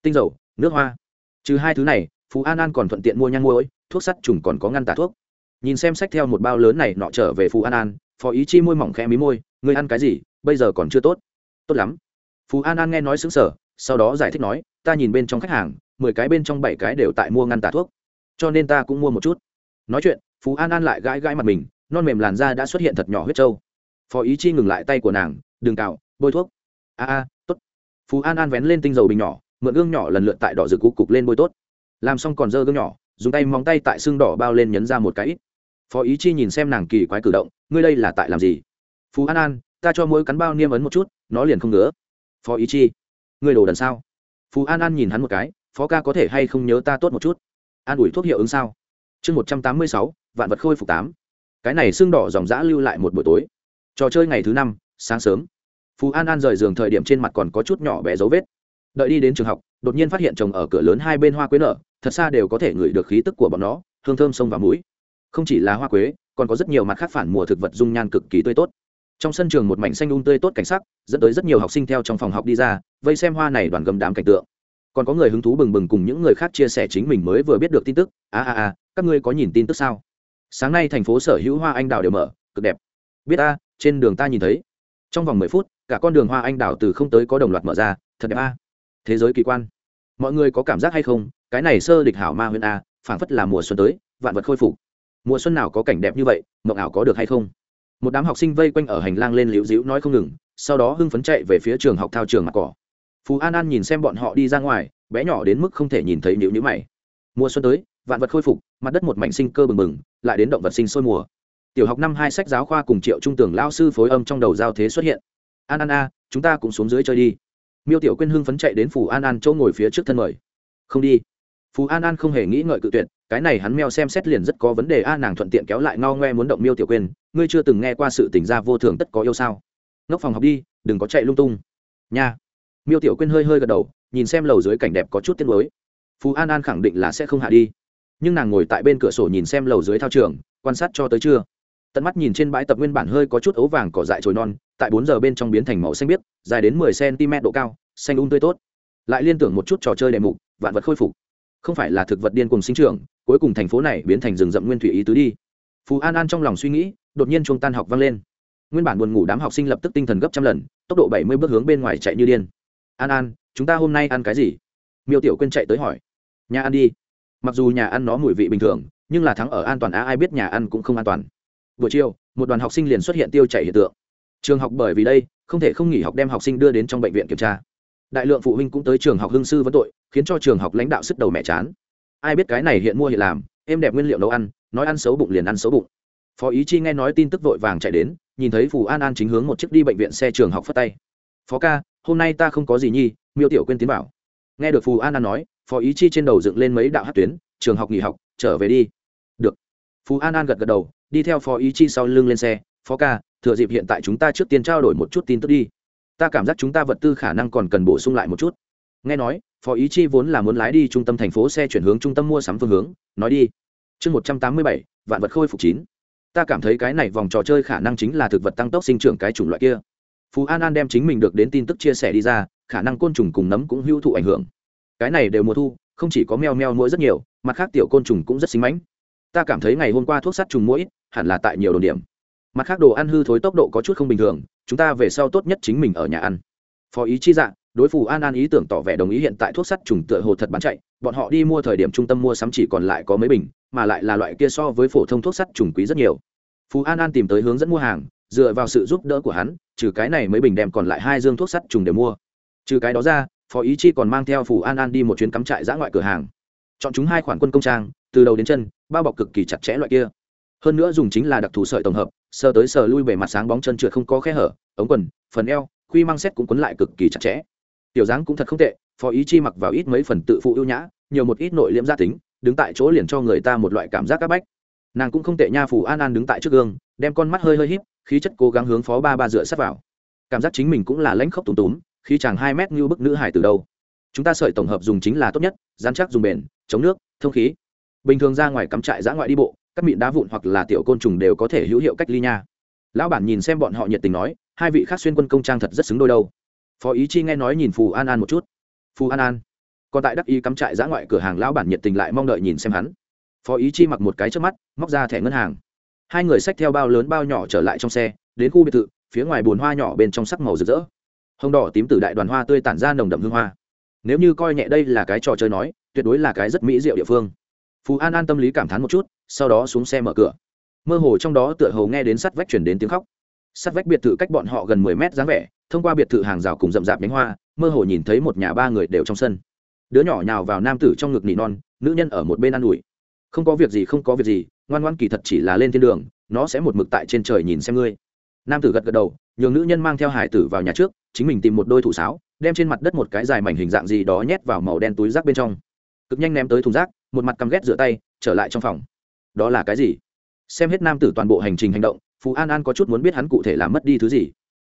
Tinh dầu, nước hoa. Trừ hai thứ này, phú an an còn thuận tiện mua nhang môi thuốc sắt trùng còn có ngăn tả thuốc. Nhìn xem sách theo một bao lớn này nọ trở về phú an an, phó ý chi môi mỏng khẽ mí môi người ăn cái gì? Bây giờ còn chưa tốt. Tốt lắm. Phú an an nghe nói xứng sở sau đó giải thích nói, ta nhìn bên trong khách hàng, mười cái bên trong bảy cái đều tại mua ngăn tả thuốc, cho nên ta cũng mua một chút. Nói chuyện, phú an an lại gãi gãi mặt mình non mềm làn da đã xuất hiện thật nhỏ huyết trâu. Phó ý chi ngừng lại tay của nàng đường cào bôi thuốc. A a, tốt. Phú an an vén lên tinh dầu bình nhỏ, mượn gương nhỏ lần lượt tại đỏ rực cục cục lên bôi tốt. Làm xong còn dơ gương nhỏ, dùng tay móng tay tại xương đỏ bao lên nhấn ra một cái ít. Phó ý chi nhìn xem nàng kỳ quái cử động, ngươi đây là tại làm gì? Phú an an, ta cho mỗi cắn bao niêm ấn một chút, nó liền không ngứa. Phó ý chi, ngươi đồ đần sao? Phú an an nhìn hắn một cái, phó ca có thể hay không nhớ ta tốt một chút? An ủi thuốc hiệu ứng sao? Chương một trăm tám mươi sáu, vạn vật khôi phục tám cái này xương đỏ dòng dã lưu lại một buổi tối. Trò chơi ngày thứ năm, sáng sớm. Phú an an rời giường thời điểm trên mặt còn có chút nhỏ bé dấu vết. Đợi đi đến trường học, đột nhiên phát hiện chồng ở cửa lớn hai bên hoa quế nở, thật xa đều có thể ngửi được khí tức của bọn nó, hương thơm sông vào mũi. Không chỉ là hoa quế, còn có rất nhiều mặt khác phản mùa thực vật dung nhan cực kỳ tươi tốt. Trong sân trường một mảnh xanh un tươi tốt cảnh sắc, dẫn tới rất nhiều học sinh theo trong phòng học đi ra, vây xem hoa này đoàn gầm đám cảnh tượng. Còn có người hứng thú bừng bừng cùng những người khác chia sẻ chính mình mới vừa biết được tin tức. A a a, các ngươi có nhìn tin tức sao? Sáng nay thành phố sở hữu hoa anh đào đều mở, cực đẹp. Biết ta, trên đường ta nhìn thấy. Trong vòng mười phút, cả con đường hoa anh đào từ không tới có đồng loạt mở ra, thật đẹp a. Thế giới kỳ quan. Mọi người có cảm giác hay không? Cái này sơ địch hảo ma huyện a, phảng phất là mùa xuân tới, vạn vật khôi phục. Mùa xuân nào có cảnh đẹp như vậy, mộng ảo có được hay không? Một đám học sinh vây quanh ở hành lang lên liễu dĩu nói không ngừng, sau đó hưng phấn chạy về phía trường học thao trường mặt cỏ. Phú an an nhìn xem bọn họ đi ra ngoài, bé nhỏ đến mức không thể nhìn thấy nhữ nhữ mày. Mùa xuân tới vạn vật khôi phục, mặt đất một mảnh sinh cơ bừng bừng, lại đến động vật sinh sôi mùa. Tiểu học năm hai sách giáo khoa cùng triệu trung tưởng lao sư phối âm trong đầu giao thế xuất hiện. An an a, chúng ta cũng xuống dưới chơi đi. Miêu tiểu quyên hưng phấn chạy đến phủ an an chỗ ngồi phía trước thân mời. Không đi. Phú an an không hề nghĩ ngợi cự tuyệt, cái này hắn meo xem xét liền rất có vấn đề a, nàng thuận tiện kéo lại ngao ngoe muốn động miêu tiểu quyên, ngươi chưa từng nghe qua sự tình gia vô thường tất có yêu sao. Ngốc phòng học đi, đừng có chạy lung tung. Nha. Miêu tiểu quyên hơi hơi gật đầu, nhìn xem lầu dưới cảnh đẹp có chút tiết mới phú an an khẳng định là sẽ không hạ đi nhưng nàng ngồi tại bên cửa sổ nhìn xem lầu dưới thao trường, quan sát cho tới trưa. Tận mắt nhìn trên bãi tập nguyên bản hơi có chút ấu vàng cỏ dại trồi non, tại bốn giờ bên trong biến thành màu xanh biếc, dài đến mười cm độ cao, xanh un tươi tốt. Lại liên tưởng một chút trò chơi đề mục, vạn vật khôi phục. Không phải là thực vật điên cùng sinh trưởng, cuối cùng thành phố này biến thành rừng rậm nguyên thủy ý tứ đi. Phú an an trong lòng suy nghĩ, đột nhiên chuông tan học vang lên. Nguyên bản buồn ngủ đám học sinh lập tức tinh thần gấp trăm lần, tốc độ bảy mươi bước hướng bên ngoài chạy như điên. An an, chúng ta hôm nay ăn cái gì? Miêu tiểu quên chạy tới hỏi. Nhà ăn đi mặc dù nhà ăn nó mùi vị bình thường, nhưng là thắng ở an toàn á, ai biết nhà ăn cũng không an toàn. Buổi chiều, một đoàn học sinh liền xuất hiện tiêu chảy hiện tượng. Trường học bởi vì đây, không thể không nghỉ học đem học sinh đưa đến trong bệnh viện kiểm tra. Đại lượng phụ huynh cũng tới trường học hương sư vấn tội, khiến cho trường học lãnh đạo sức đầu mẹ chán. Ai biết cái này hiện mua hiện làm em đẹp nguyên liệu nấu ăn, nói ăn xấu bụng liền ăn xấu bụng. Phó ý chi nghe nói tin tức vội vàng chạy đến, nhìn thấy phù an an chính hướng một chiếc đi bệnh viện xe trường học phất tay. Phó ca, hôm nay ta không có gì nhi, miêu tiểu quên tiến bảo nghe được phù an an nói phó ý chi trên đầu dựng lên mấy đạo hát tuyến, trường học nghỉ học, trở về đi. Được. Phú an an gật gật đầu, đi theo phó ý chi sau lưng lên xe. Phó ca, thừa dịp hiện tại chúng ta trước tiên trao đổi một chút tin tức đi. Ta cảm giác chúng ta vật tư khả năng còn cần bổ sung lại một chút. Nghe nói, phó ý chi vốn là muốn lái đi trung tâm thành phố xe chuyển hướng trung tâm mua sắm phương hướng. Nói đi. Chương một trăm tám mươi bảy, vạn vật khôi phục chín. Ta cảm thấy cái này vòng trò chơi khả năng chính là thực vật tăng tốc sinh trưởng cái chủng loại kia. Phú an an đem chính mình được đến tin tức chia sẻ đi ra, khả năng côn trùng cùng nấm cũng hữu thụ ảnh hưởng cái này đều mùa thu, không chỉ có meo meo mũi rất nhiều, mặt khác tiểu côn trùng cũng rất xinh mánh. ta cảm thấy ngày hôm qua thuốc sát trùng mũi hẳn là tại nhiều đồn điểm. Mặt khác đồ ăn hư thối tốc độ có chút không bình thường, chúng ta về sau tốt nhất chính mình ở nhà ăn. Phó ý chi dạng đối phủ an an ý tưởng tỏ vẻ đồng ý hiện tại thuốc sắt trùng tựa hồ thật bán chạy, bọn họ đi mua thời điểm trung tâm mua sắm chỉ còn lại có mấy bình, mà lại là loại kia so với phổ thông thuốc sắt trùng quý rất nhiều. Phú an an tìm tới hướng dẫn mua hàng, dựa vào sự giúp đỡ của hắn, trừ cái này mấy bình đem còn lại hai dương thuốc sắt trùng để mua. Trừ cái đó ra phó ý chi còn mang theo phủ an an đi một chuyến cắm trại giã ngoại cửa hàng. Chọn chúng hai khoản quân công trang, từ đầu đến chân, bao bọc cực kỳ chặt chẽ loại kia. Hơn nữa dùng chính là đặc thù sợi tổng hợp, sờ tới sờ lui bề mặt sáng bóng chân trượt không có khe hở, ống quần, phần eo, khuy mang xét cũng quấn lại cực kỳ chặt chẽ. Tiểu dáng cũng thật không tệ, phó ý chi mặc vào ít mấy phần tự phụ ưu nhã, nhiều một ít nội liễm gia tính, đứng tại chỗ liền cho người ta một loại cảm giác c áp bách. Nàng cũng không tệ nha phủ an an đứng tại trước gương, đem con mắt hơi hơi híp, khí chất cố gắng hướng phó ba ba dựa sát vào. Cảm giác chính mình cũng là lãnh khốc tùng túm khi chàng hai mét như bức nữ hải từ đâu. Chúng ta sợi tổng hợp dùng chính là tốt nhất, dán chắc dùng bền, chống nước, thông khí. Bình thường ra ngoài cắm trại giã ngoại đi bộ, các mịn đá vụn hoặc là tiểu côn trùng đều có thể hữu hiệu cách ly nha. Lão bản nhìn xem bọn họ nhiệt tình nói, hai vị khác xuyên quân công trang thật rất xứng đôi đâu. Phó ý chi nghe nói nhìn phù an an một chút. Phù an an. Còn tại đắc y cắm trại giã ngoại cửa hàng, lão bản nhiệt tình lại mong đợi nhìn xem hắn. Phó ý chi mặc một cái trước mắt, móc ra thẻ ngân hàng. Hai người xách theo bao lớn bao nhỏ trở lại trong xe, đến khu biệt thự, phía ngoài bồn hoa nhỏ bên trong sắc màu rực rỡ hồng đỏ tím từ đại đoàn hoa tươi tản ra nồng đậm hương hoa. Nếu như coi nhẹ đây là cái trò chơi nói, tuyệt đối là cái rất mỹ diệu địa phương. Phú an an tâm lý cảm thán một chút, sau đó xuống xe mở cửa. Mơ hồ trong đó tựa hồ nghe đến sắt vách chuyển đến tiếng khóc. Sắt vách biệt thự cách bọn họ gần mười mét dáng vẻ, thông qua biệt thự hàng rào cùng rậm rạp nhánh hoa, mơ hồ nhìn thấy một nhà ba người đều trong sân. Đứa nhỏ nhào vào nam tử trong ngực nỉ non, nữ nhân ở một bên ă n ủi. Không có việc gì, không có việc gì, ngoan ngoan kỳ thật chỉ là lên thiên đường, nó sẽ một mực tại trên trời nhìn xem ngươi. Nam tử gật gật đầu nhường nữ nhân mang theo hải tử vào nhà trước, chính mình tìm một đôi thủ sáo, đem trên mặt đất một cái dài mảnh hình dạng gì đó nhét vào màu đen túi rác bên trong. Cực nhanh ném tới thùng rác, một mặt căm ghét rửa tay, trở lại trong phòng. Đó là cái gì? Xem hết nam tử toàn bộ hành trình hành động phú an an có chút muốn biết hắn cụ thể làm mất đi thứ gì.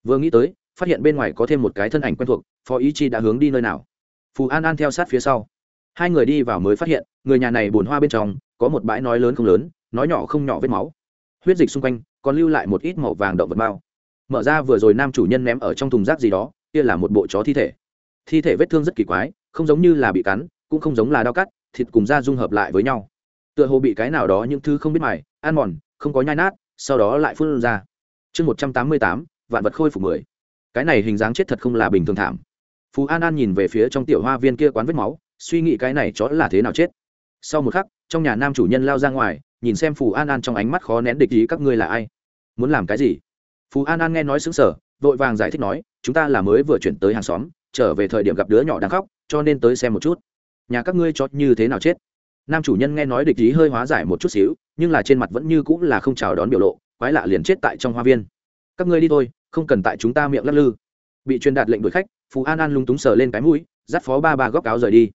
Vừa nghĩ tới, phát hiện bên ngoài có thêm một cái thân ảnh quen thuộc, phó ý chi đã hướng đi nơi nào? Phù an an theo sát phía sau. Hai người đi vào mới phát hiện, người nhà này bồn hoa bên trong, có một bãi nói lớn không lớn, nói nhỏ không nhỏ vết máu. Huyết dịch xung quanh, còn lưu lại một ít màu vàng động vật bao mở ra vừa rồi nam chủ nhân ném ở trong thùng rác gì đó, kia là một bộ chó thi thể. Thi thể vết thương rất kỳ quái, không giống như là bị cắn, cũng không giống là đau cắt, thịt cùng da dung hợp lại với nhau. Tựa hồ bị cái nào đó những thứ không biết mày ăn mòn, không có nhai nát, sau đó lại phun ra. Chương một trăm tám mươi tám, vạn vật khôi phục mười. Cái này hình dáng chết thật không là bình thường thảm. Phú an an nhìn về phía trong tiểu hoa viên kia quán vết máu, suy nghĩ cái này chó là thế nào chết. Sau một khắc, trong nhà nam chủ nhân lao ra ngoài, nhìn xem phù an an trong ánh mắt khó nén địch ý các ngươi là ai. Muốn làm cái gì? Phú an an nghe nói xứng sở vội vàng giải thích nói, chúng ta là mới vừa chuyển tới hàng xóm, trở về thời điểm gặp đứa nhỏ đang khóc, cho nên tới xem một chút. Nhà các ngươi chót như thế nào chết? Nam chủ nhân nghe nói địch ý hơi hóa giải một chút xíu, nhưng là trên mặt vẫn như cũng là không chào đón biểu lộ, quái lạ liền chết tại trong hoa viên. Các ngươi đi thôi, không cần tại chúng ta miệng lắc lư. Bị truyền đạt lệnh đuổi khách, phú an an lung túng sờ lên cái mũi, dắt phó ba ba góc áo rời đi.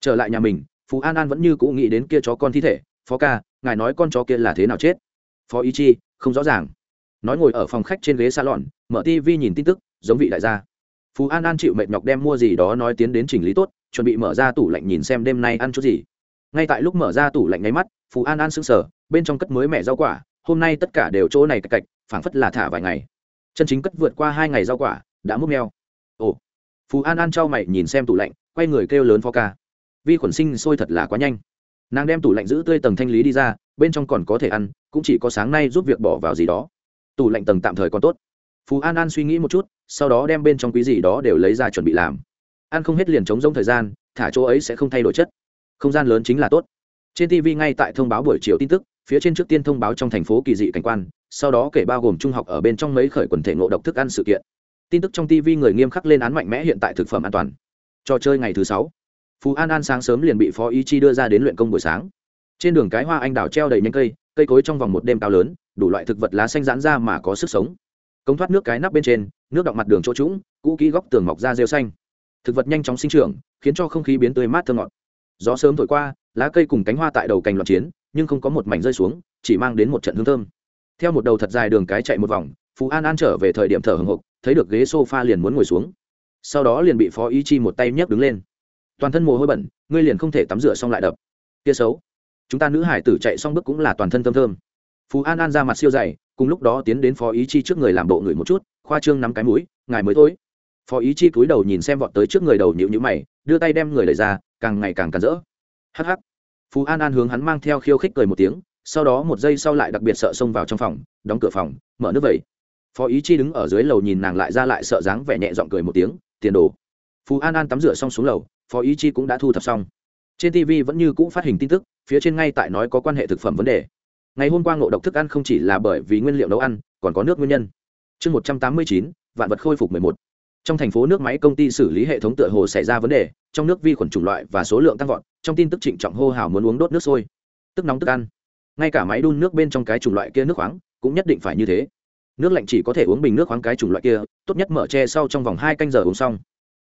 Trở lại nhà mình, phú an an vẫn như cũ nghĩ đến kia chó con thi thể, phó ca, ngài nói con chó kia là thế nào chết? Phó ý chi, không rõ ràng nói ngồi ở phòng khách trên ghế salon, mở tv nhìn tin tức, giống vị đại gia. Phú an an chịu mệt nhọc đem mua gì đó nói tiến đến chỉnh lý tốt, chuẩn bị mở ra tủ lạnh nhìn xem đêm nay ăn chút gì. Ngay tại lúc mở ra tủ lạnh nháy mắt, phú an an sững sờ, bên trong cất mới mẻ rau quả, hôm nay tất cả đều chỗ này cạch cạch, phảng phất là thả vài ngày. Chân chính cất vượt qua hai ngày rau quả, đã múc neo ồ. Phú an an trao mày nhìn xem tủ lạnh, quay người kêu lớn pho ca. Vi khuẩn sinh sôi thật là quá nhanh. Nàng đem tủ lạnh giữ tươi tầng thanh lý đi ra, bên trong còn có thể ăn, cũng chỉ có sáng nay giúp việc bỏ vào gì đó tủ lạnh tầng tạm thời còn tốt. Phú an an suy nghĩ một chút, sau đó đem bên trong quý gì đó đều lấy ra chuẩn bị làm. Ăn không hết liền chống rông thời gian, thả chỗ ấy sẽ không thay đổi chất. Không gian lớn chính là tốt. Trên tv ngay tại thông báo buổi chiều tin tức, phía trên trước tiên thông báo trong thành phố kỳ dị cảnh quan, sau đó kể bao gồm trung học ở bên trong mấy khởi quần thể ngộ độc thức ăn sự kiện. Tin tức trong tv người nghiêm khắc lên án mạnh mẽ hiện tại thực phẩm an toàn. Trò chơi ngày thứ sáu. Phú an an sáng sớm liền bị phó ý chi đưa ra đến luyện công buổi sáng. Trên đường cái hoa anh đào treo đầy nhanh cây cây cối trong vòng một đêm cao lớn đủ loại thực vật lá xanh giãn ra mà có sức sống. Công thoát nước cái nắp bên trên, nước đọng mặt đường chỗ trũng, cũ kỹ góc tường mọc ra rêu xanh. Thực vật nhanh chóng sinh trưởng, khiến cho không khí biến tươi mát thơ ngọt. Gió sớm thổi qua, lá cây cùng cánh hoa tại đầu cành loạn chiến, nhưng không có một mảnh rơi xuống, chỉ mang đến một trận hương thơm. Theo một đầu thật dài đường cái chạy một vòng, phú an an trở về thời điểm thở hồng hộc, thấy được ghế s o f a liền muốn ngồi xuống. Sau đó liền bị phó ý chi một tay nhấc đứng lên. Toàn thân mồ hôi bẩn, ngươi liền không thể tắm rửa xong lại đập. Kia xấu. Chúng ta nữ hải tử chạy xong bước cũng là toàn thân thơm thơm phú an an ra mặt siêu dày, cùng lúc đó tiến đến phó ý chi trước người làm bộ người một chút, khoa trương nắm cái mũi, ngài mới thôi. Phó ý chi cúi đầu nhìn xem vọt tới trước người đầu nhịu nhữ mày, đưa tay đem người đẩy ra, càng ngày càng càn rỡ. Hh phú an an hướng hắn mang theo khiêu khích cười một tiếng, sau đó một giây sau lại đặc biệt sợ xông vào trong phòng, đóng cửa phòng, mở nước vậy. phó ý chi đứng ở dưới lầu nhìn nàng lại ra lại sợ dáng vẻ nhẹ giọng cười một tiếng, tiền đồ. Phú an an tắm rửa xong xuống lầu, phó ý chi cũng đã thu thập xong. Trên tv vẫn như cũ phát hình tin tức, phía trên ngay tại nói có quan hệ thực phẩm vấn đề ngày hôm qua ngộ độc thức ăn không chỉ là bởi vì nguyên liệu nấu ăn, còn có nước nguyên nhân. Chương một trăm tám mươi chín, vạn vật khôi phục mười một. Trong thành phố nước máy công ty xử lý hệ thống tựa hồ xảy ra vấn đề, trong nước vi khuẩn chủng loại và số lượng tăng vọt, trong tin tức trịnh trọng hô hào muốn uống đốt nước sôi. Tức nóng tức ăn. Ngay cả máy đun nước bên trong cái chủng loại kia nước khoáng, cũng nhất định phải như thế. Nước lạnh chỉ có thể uống bình nước khoáng cái chủng loại kia, tốt nhất mở tre sau trong vòng hai canh giờ uống xong.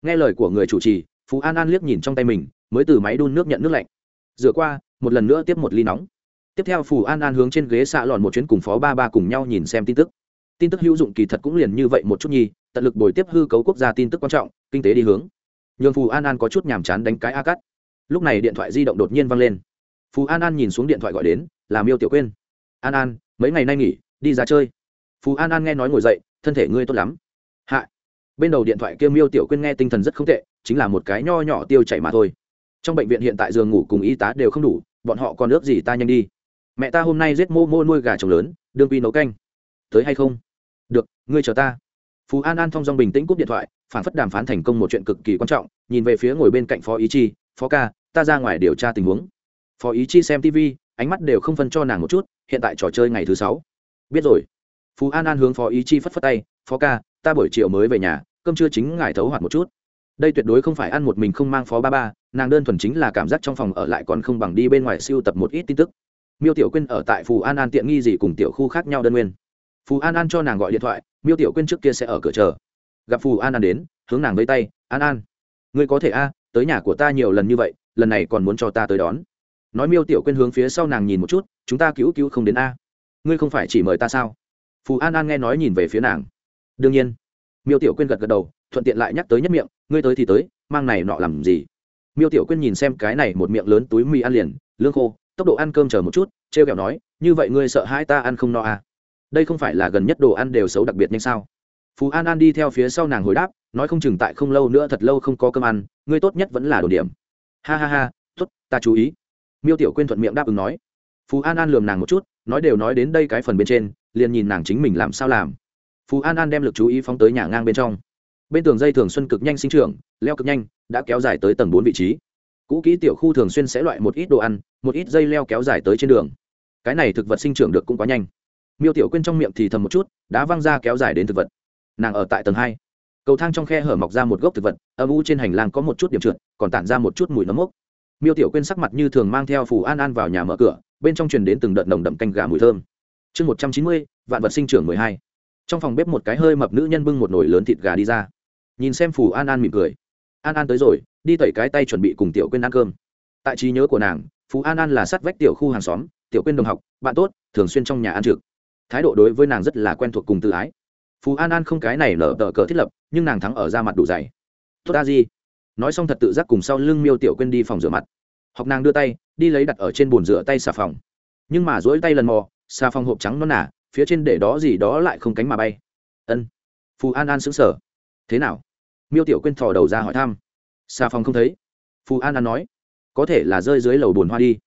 Nghe lời của người chủ trì, phú an an liếc nhìn trong tay mình, mới từ máy đun nước nhận nước lạnh. Rửa qua, một lần nữa tiếp một ly nóng tiếp theo phù an an hướng trên ghế xạ lòn một chuyến cùng phó ba ba cùng nhau nhìn xem tin tức. Tin tức hữu dụng kỳ thật cũng liền như vậy một chút nhi tận lực bồi tiếp hư cấu quốc gia tin tức quan trọng, kinh tế đi hướng. Nhường phù an an có chút nhàm chán đánh cái a cắt. Lúc này điện thoại di động đột nhiên văng lên. Phù an an nhìn xuống điện thoại gọi đến, là miêu tiểu quên an an, mấy ngày nay nghỉ, đi ra chơi. Phù an an nghe nói ngồi dậy, thân thể ngươi tốt lắm. Hạ. Bên đầu điện thoại kia miêu tiểu quên nghe tinh thần rất không tệ, chính là một cái nho nhỏ tiêu chảy mà thôi. Trong bệnh viện hiện tại giường ngủ cùng y tá đều không đủ, bọn họ còn ước gì ta nhanh đi mẹ ta hôm nay giết mô mô nuôi gà trồng lớn, đương quy nấu canh. Tới hay không? Được, ngươi chờ ta. Phú an an thong dong bình tĩnh cúp điện thoại, phản phất đàm phán thành công một chuyện cực kỳ quan trọng, nhìn về phía ngồi bên cạnh phó ý chi, phó ca, ta ra ngoài điều tra tình huống. Phó ý chi xem tv ánh mắt đều không phân cho nàng một chút, hiện tại trò chơi ngày thứ sáu. Biết rồi. Phú an an hướng phó ý chi phất phất tay, phó ca, ta buổi chiều mới về nhà, cơm trưa chính ngài thấu hoạt một chút. Đây tuyệt đối không phải ăn một mình không mang phó ba ba, nàng đơn thuần chính là cảm giác trong phòng ở lại còn không bằng đi bên ngoài siêu tập một ít tin tức miêu tiểu quyên ở tại phù an an tiện nghi gì cùng tiểu khu khác nhau đơn nguyên. phù an an cho nàng gọi điện thoại, miêu tiểu quyên trước kia sẽ ở cửa chờ. gặp phù an an đến, hướng nàng với tay, an an, ngươi có thể a, tới nhà của ta nhiều lần như vậy, lần này còn muốn cho ta tới đón. nói miêu tiểu quyên hướng phía sau nàng nhìn một chút, chúng ta cứu cứu không đến a. ngươi không phải chỉ mời ta sao? phù an an nghe nói nhìn về phía nàng. đương nhiên. miêu tiểu quyên gật gật đầu, thuận tiện lại nhắc tới nhất miệng, ngươi tới thì tới, mang này nọ làm gì? miêu tiểu quyên nhìn xem cái này một miệng lớn túi mì ăn liền, lương khô tốc độ ăn cơm chờ một chút t r e o kẹo nói, như vậy ngươi sợ hai ta ăn không no à. đây không phải là gần nhất đồ ăn đều xấu đặc biệt nhanh sao? Phú an an đi theo phía sau nàng hồi đáp, nói không chừng tại không lâu nữa thật lâu không có cơm ăn, ngươi tốt nhất vẫn là đồ điểm. Ha ha ha t ố t ta chú ý. Miêu tiểu quên thuận miệng đáp ứng nói. Phú an an lườm nàng một chút, nói đều nói đến đây cái phần bên trên, liền nhìn nàng chính mình làm sao làm. Phú an an đem l ự c chú ý phóng tới nhà ngang bên trong. Bên tường dây thường xuân cực nhanh sinh trưởng, leo cực nhanh, đã kéo dài tới tầng bốn vị trí cũ kỹ tiểu khu thường xuyên sẽ loại một ít đồ ăn, một ít dây leo kéo dài tới trên đường. Cái này thực vật sinh trưởng được cũng quá nhanh. Miêu tiểu quên trong miệng thì thầm một chút đã văng ra kéo dài đến thực vật. Nàng ở tại tầng hai. Cầu thang trong khe hở mọc ra một gốc thực vật, âm u trên hành lang có một chút điểm trượt, còn tản ra một chút mùi nấm mốc. Miêu tiểu quên sắc mặt như thường mang theo phù an an vào nhà mở cửa, bên trong truyền đến từng đợt nồng đậm canh gà mùi thơm. Chương một trăm chín mươi, vạn vật sinh trưởng mười hai. Trong phòng bếp một cái hơi mập nữ nhân bưng một nồi lớn thịt gà đi ra. Nhìn xem phù an an mỉm cười. An an tới rồi đi tẩy cái tay chuẩn bị cùng tiểu quên ăn cơm. Tại trí nhớ của nàng, phú an an là sát vách tiểu khu hàng xóm, tiểu quên đồng học, bạn tốt, thường xuyên trong nhà ăn trực. Thái độ đối với nàng rất là quen thuộc cùng tự ái. Phú an an không cái này lở tờ cờ thiết lập, nhưng nàng thắng ở ra mặt đủ dày. Tốt ta gì nói xong thật tự giác cùng sau lưng miêu tiểu quên đi phòng rửa mặt. Học nàng đưa tay, đi lấy đặt ở trên bồn rửa tay xà phòng. Nhưng mà dỗi tay lần mò, xà phòng hộp trắng nó nả, phía trên để đó gì đó lại không cánh mà bay. Ân. Phù an an xứng sở thế nào? Miêu tiểu quên thò đầu ra hỏi thăm xà phòng không thấy. Phù an an nói, có thể là rơi dưới lầu bồn hoa đi.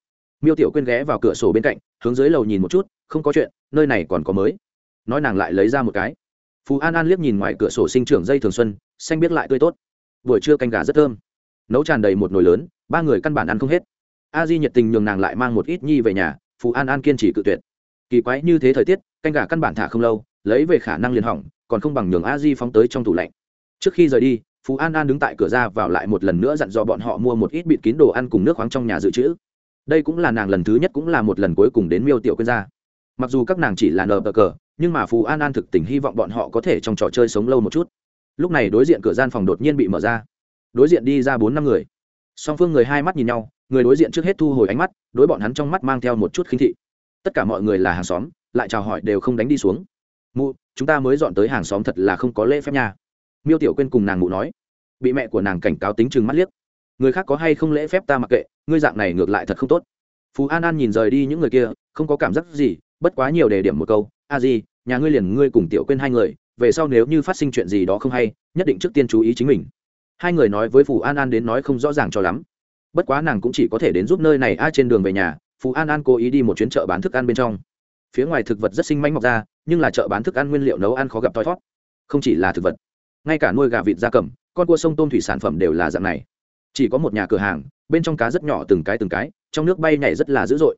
Miêu tiểu quên ghé vào cửa sổ bên cạnh, hướng dưới lầu nhìn một chút, không có chuyện, nơi này còn có mới. Nói nàng lại lấy ra một cái. Phú an an liếc nhìn ngoài cửa sổ sinh trưởng dây thường xuân, xanh biết lại tươi tốt. Buổi trưa canh gà rất thơm. Nấu tràn đầy một nồi lớn, ba người căn bản ăn không hết. A di nhiệt tình nhường nàng lại mang một ít nhi về nhà phú an an kiên trì cự tuyệt. Kỳ quái như thế thời tiết, canh gà căn bản thả không lâu, lấy về khả năng liền hỏng, còn không bằng nhường a di phóng tới trong tủ lạnh. Trước khi rời đi phú an an đứng tại cửa ra vào lại một lần nữa dặn dò bọn họ mua một ít bịt kín đồ ăn cùng nước khoáng trong nhà dự trữ. Đây cũng là nàng lần thứ nhất cũng là một lần cuối cùng đến miêu tiểu quyên gia mặc dù các nàng chỉ là nờ bờ cờ, nhưng mà phú an an thực tình hy vọng bọn họ có thể trong trò chơi sống lâu một chút. Lúc này đối diện cửa gian phòng đột nhiên bị mở ra. Đối diện đi ra bốn năm người. Song phương người hai mắt nhìn nhau, người đối diện trước hết thu hồi ánh mắt, đối bọn hắn trong mắt mang theo một chút khinh thị. Tất cả mọi người là hàng xóm, lại chào hỏi đều không đánh đi xuống. Mụ, chúng ta mới dọn tới hàng xóm thật là không có lễ phép nha miêu tiểu quên cùng nàng mụ nói, bị mẹ của nàng cảnh cáo tính chừng mắt liếc, người khác có hay không lễ phép ta mặc kệ, ngươi dạng này ngược lại thật không tốt. Phú an an nhìn rời đi những người kia, không có cảm giác gì, bất quá nhiều đề điểm một câu, a gì nhà ngươi liền ngươi cùng tiểu quên hai người, về sau nếu như phát sinh chuyện gì đó không hay, nhất định trước tiên chú ý chính mình. Hai người nói với phù an an đến nói không rõ ràng cho lắm. Bất quá nàng cũng chỉ có thể đến giúp nơi này, a, trên đường về nhà phù an an cố ý đi một chuyến chợ bán thức ăn bên trong. Phía ngoài thực vật rất sinh manh mọc ra, nhưng là chợ bán thức ăn nguyên liệu nấu ăn khó gặp thoi thót không chỉ là thực vật ngay cả nuôi gà vịt da cầm, con cua sông tôm thủy sản phẩm đều là dạng này. Chỉ có một nhà cửa hàng, bên trong cá rất nhỏ từng cái từng cái, trong nước bay nhảy rất là dữ dội.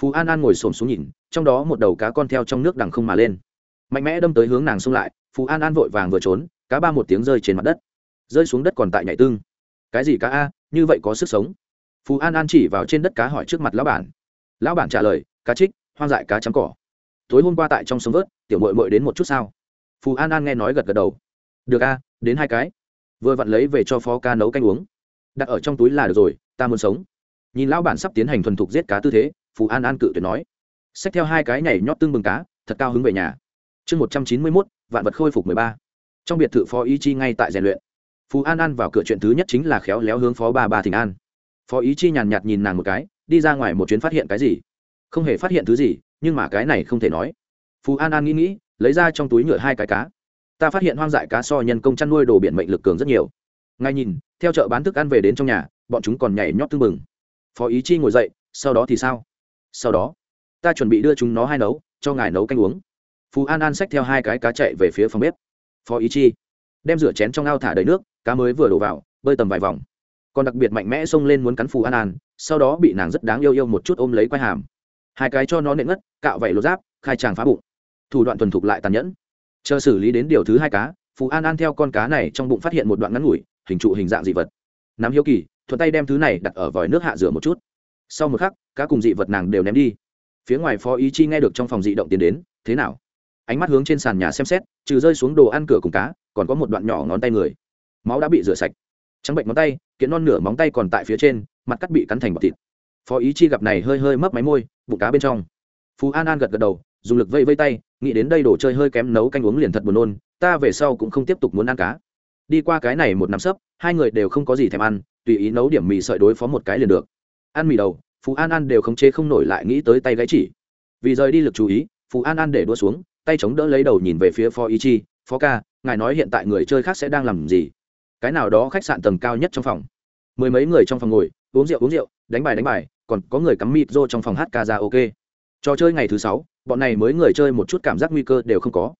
Phú an an ngồi xổm xuống nhìn, trong đó một đầu cá con theo trong nước đằng không mà lên. Mạnh mẽ đâm tới hướng nàng xông lại, phú an an vội vàng vừa trốn, cá ba một tiếng rơi trên mặt đất. Rơi xuống đất còn tại nhảy tương cái gì cá a, như vậy có sức sống? Phú an an chỉ vào trên đất cá hỏi trước mặt lão bản. Lão bản trả lời, cá trích, hoang dại cá trắng cỏ. Tối hôm qua tại trong sông vớt, tiểu mội mội đến một chút sao? Phú an an nghe nói gật gật đầu được a, đến hai cái. Vừa vặn lấy về cho phó ca nấu canh uống. Đặt ở trong túi là được rồi, ta muốn sống. Nhìn lão bản sắp tiến hành thuần thục giết cá tư thế phú an an cự tuyệt nói. Xách theo hai cái nhảy nhót tương bừng cá, thật cao hứng về nhà. Chương một trăm chín mươi mốt, vạn vật khôi phục mười ba. Trong biệt thự phó ý chi ngay tại rèn luyện. Phú an an vào cửa chuyện thứ nhất chính là khéo léo hướng phó ba ba thỉnh an. Phó ý chi nhàn nhạt nhìn nàng một cái, đi ra ngoài một chuyến phát hiện cái gì? Không hề phát hiện thứ gì, nhưng mà cái này không thể nói. Phú an an nghĩ nghĩ, lấy ra trong túi nhựa hai cái cá ta phát hiện hoang dại cá so nhân công chăn nuôi đồ biển mệnh lực cường rất nhiều. Ngay nhìn, theo chợ bán thức ăn về đến trong nhà, bọn chúng còn nhảy nhót tưng bừng. Phó ý chi ngồi dậy, sau đó thì sao? Sau đó, ta chuẩn bị đưa chúng nó hai nấu, cho ngài nấu canh uống. Phú an an xách theo hai cái cá chạy về phía phòng bếp. Phó ý chi, đem rửa chén trong ao thả đầy nước, cá mới vừa đổ vào, bơi tầm vài vòng. Còn đặc biệt mạnh mẽ xông lên muốn cắn phù an an, sau đó bị nàng rất đáng yêu yêu một chút ôm lấy quai hàm. Hai cái cho nó nện ngất, cạo vẩy lột giáp, khai tràng phá bụng. Thủ đoạn thuần thục lại tàn nhẫn chờ xử lý đến điều thứ hai cá, phù an an theo con cá này trong bụng phát hiện một đoạn ngắn ngủi, hình trụ hình dạng dị vật. Nắm hiếu kỳ, thuận tay đem thứ này đặt ở vòi nước hạ rửa một chút. Sau một khắc, cá cùng dị vật nàng đều ném đi. Phía ngoài phó ý chi nghe được trong phòng dị động tiến đến, thế nào? Ánh mắt hướng trên sàn nhà xem xét, trừ rơi xuống đồ ăn cửa cùng cá, còn có một đoạn nhỏ ngón tay người. Máu đã bị rửa sạch. Trắng bệnh ngón tay, kiện non nửa móng tay còn tại phía trên, mặt cắt bị cắn thành bọt thịt. Phó ý chi gặp này hơi hơi mấp máy môi, bụng cá bên trong. Phú an an gật gật đầu dùng lực vây vây tay, nghĩ đến đây đồ chơi hơi kém nấu canh uống liền thật buồn nôn, ta về sau cũng không tiếp tục muốn ăn cá. Đi qua cái này một năm sấp, hai người đều không có gì thèm ăn, tùy ý nấu điểm mì sợi đối phó một cái liền được. Ăn mì đầu, phú an an đều không chế không nổi lại nghĩ tới tay gãy chỉ. Vì rời đi lực chú ý, phú an an để đua xuống, tay chống đỡ lấy đầu nhìn về phía phó ý chi, phó ca, ngài nói hiện tại người chơi khác sẽ đang làm gì? Cái nào đó khách sạn tầng cao nhất trong phòng. Mười mấy người trong phòng ngồi, uống rượu uống rượu, đánh bài đánh bài, còn có người cắm mịt rô trong phòng hát ca ra ok trò chơi ngày thứ sáu bọn này mới người chơi một chút cảm giác nguy cơ đều không có.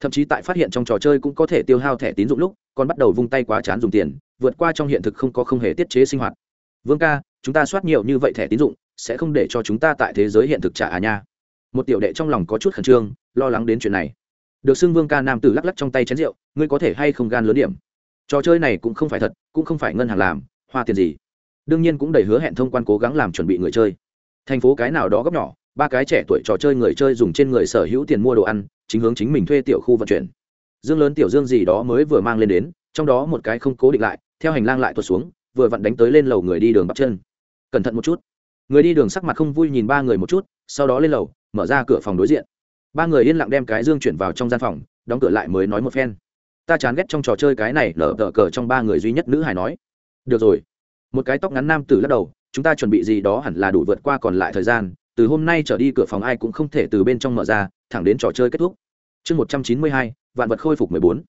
Thậm chí tại phát hiện trong trò chơi cũng có thể tiêu hao thẻ tín dụng lúc, còn bắt đầu vung tay quá chán dùng tiền, vượt qua trong hiện thực không có không hề tiết chế sinh hoạt. Vương ca, chúng ta soát nhiều như vậy thẻ tín dụng, sẽ không để cho chúng ta tại thế giới hiện thực trả à nha. Một tiểu đệ trong lòng có chút khẩn trương, lo lắng đến chuyện này. Được xưng vương ca nam tử lắc lắc trong tay chén rượu, ngươi có thể hay không gan lớn điểm? Trò chơi này cũng không phải thật, cũng không phải ngân hàng làm, hoa tiền gì. Đương nhiên cũng đầy hứa hẹn thông quan cố gắng làm chuẩn bị người chơi. Thành phố cái nào đó góc nhỏ ba cái trẻ tuổi trò chơi người chơi dùng trên người sở hữu tiền mua đồ ăn, chính hướng chính mình thuê tiểu khu vận chuyển. Dương lớn tiểu dương gì đó mới vừa mang lên đến, trong đó một cái không cố định lại, theo hành lang lại tuột xuống, vừa vặn đánh tới lên lầu người đi đường bắt chân. Cẩn thận một chút. Người đi đường sắc mặt không vui nhìn ba người một chút, sau đó lên lầu, mở ra cửa phòng đối diện. Ba người yên lặng đem cái dương chuyển vào trong gian phòng, đóng cửa lại mới nói một phen. Ta chán ghét trong trò chơi cái này, lở tờ cờ trong ba người duy nhất nữ hải nói. Được rồi. Một cái tóc ngắn nam tử lắc đầu, chúng ta chuẩn bị gì đó hẳn là đủ vượt qua còn lại thời gian từ hôm nay trở đi cửa phòng ai cũng không thể từ bên trong mở ra, thẳng đến trò chơi kết thúc. Chương một trăm chín mươi hai, vạn vật khôi phục mười bốn.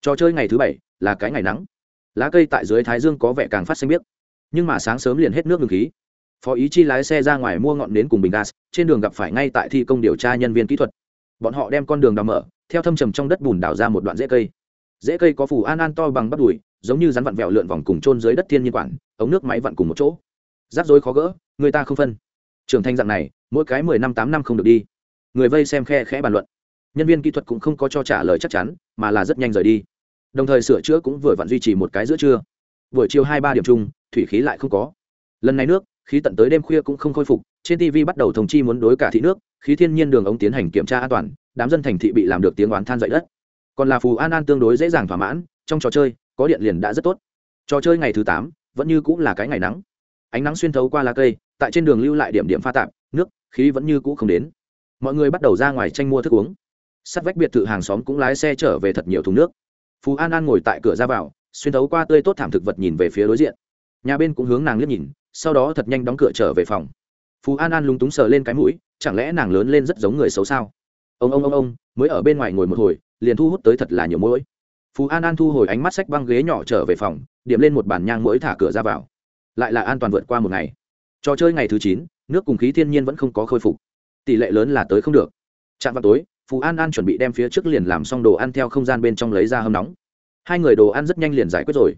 Trò chơi ngày thứ bảy là cái ngày nắng. Lá cây tại dưới thái dương có vẻ càng phát xanh biếc, nhưng mà sáng sớm liền hết nước ngừng khí. Phó ý chi lái xe ra ngoài mua ngọn nến cùng bình gas, trên đường gặp phải ngay tại thi công điều tra nhân viên kỹ thuật. Bọn họ đem con đường đào mở, theo thâm trầm trong đất bùn đào ra một đoạn rễ cây. Rễ cây có phủ an an to bằng bắp đùi, giống như rắn vặn vẹo lượn vòng cùng trôn dưới đất thiên nhiên quản, ống nước máy vặn cùng một chỗ. Rắc rối khó gỡ, người ta không phân trưởng thành dạng này, mỗi cái mười năm tám năm không được đi. Người vây xem khe khẽ bàn luận. Nhân viên kỹ thuật cũng không có cho trả lời chắc chắn, mà là rất nhanh rời đi. Đồng thời sửa chữa cũng vừa vặn duy trì một cái giữa trưa. Buổi chiều hai ba điểm chung, thủy khí lại không có. Lần này nước, khí tận tới đêm khuya cũng không khôi phục, trên tv bắt đầu thông chi muốn đối cả thị nước, khí thiên nhiên đường ống tiến hành kiểm tra an toàn, đám dân thành thị bị làm được tiếng oán than dậy đất. Còn là phù an an tương đối dễ dàng thỏa mãn, trong trò chơi, có điện liền đã rất tốt. Trò chơi ngày thứ tám, vẫn như cũng là cái ngày nắng. Ánh nắng xuyên thấu qua lá cây tại trên đường lưu lại điểm điểm pha tạp, nước, khí vẫn như cũ không đến. Mọi người bắt đầu ra ngoài tranh mua thức uống. Sắt vách biệt thự hàng xóm cũng lái xe trở về thật nhiều thùng nước. Phú an an ngồi tại cửa ra vào, xuyên thấu qua tươi tốt thảm thực vật nhìn về phía đối diện. Nhà bên cũng hướng nàng liếc nhìn, sau đó thật nhanh đóng cửa trở về phòng. Phú an an lúng túng sờ lên cái mũi, chẳng lẽ nàng lớn lên rất giống người xấu sao? Ông ông ông ông, mới ở bên ngoài ngồi một hồi, liền thu hút tới thật là nhiều mũi phú an an thu hồi ánh mắt sách băng ghế nhỏ trở về phòng, điểm lên một bàn nhang mũi thả cửa ra vào. Lại là an toàn vượt qua một ngày trò chơi ngày thứ chín, nước cùng khí thiên nhiên vẫn không có khôi phục. Tỷ lệ lớn là tới không được. Chạm vào tối phú an an chuẩn bị đem phía trước liền làm xong đồ ăn theo không gian bên trong lấy ra hâm nóng. Hai người đồ ăn rất nhanh liền giải quyết rồi.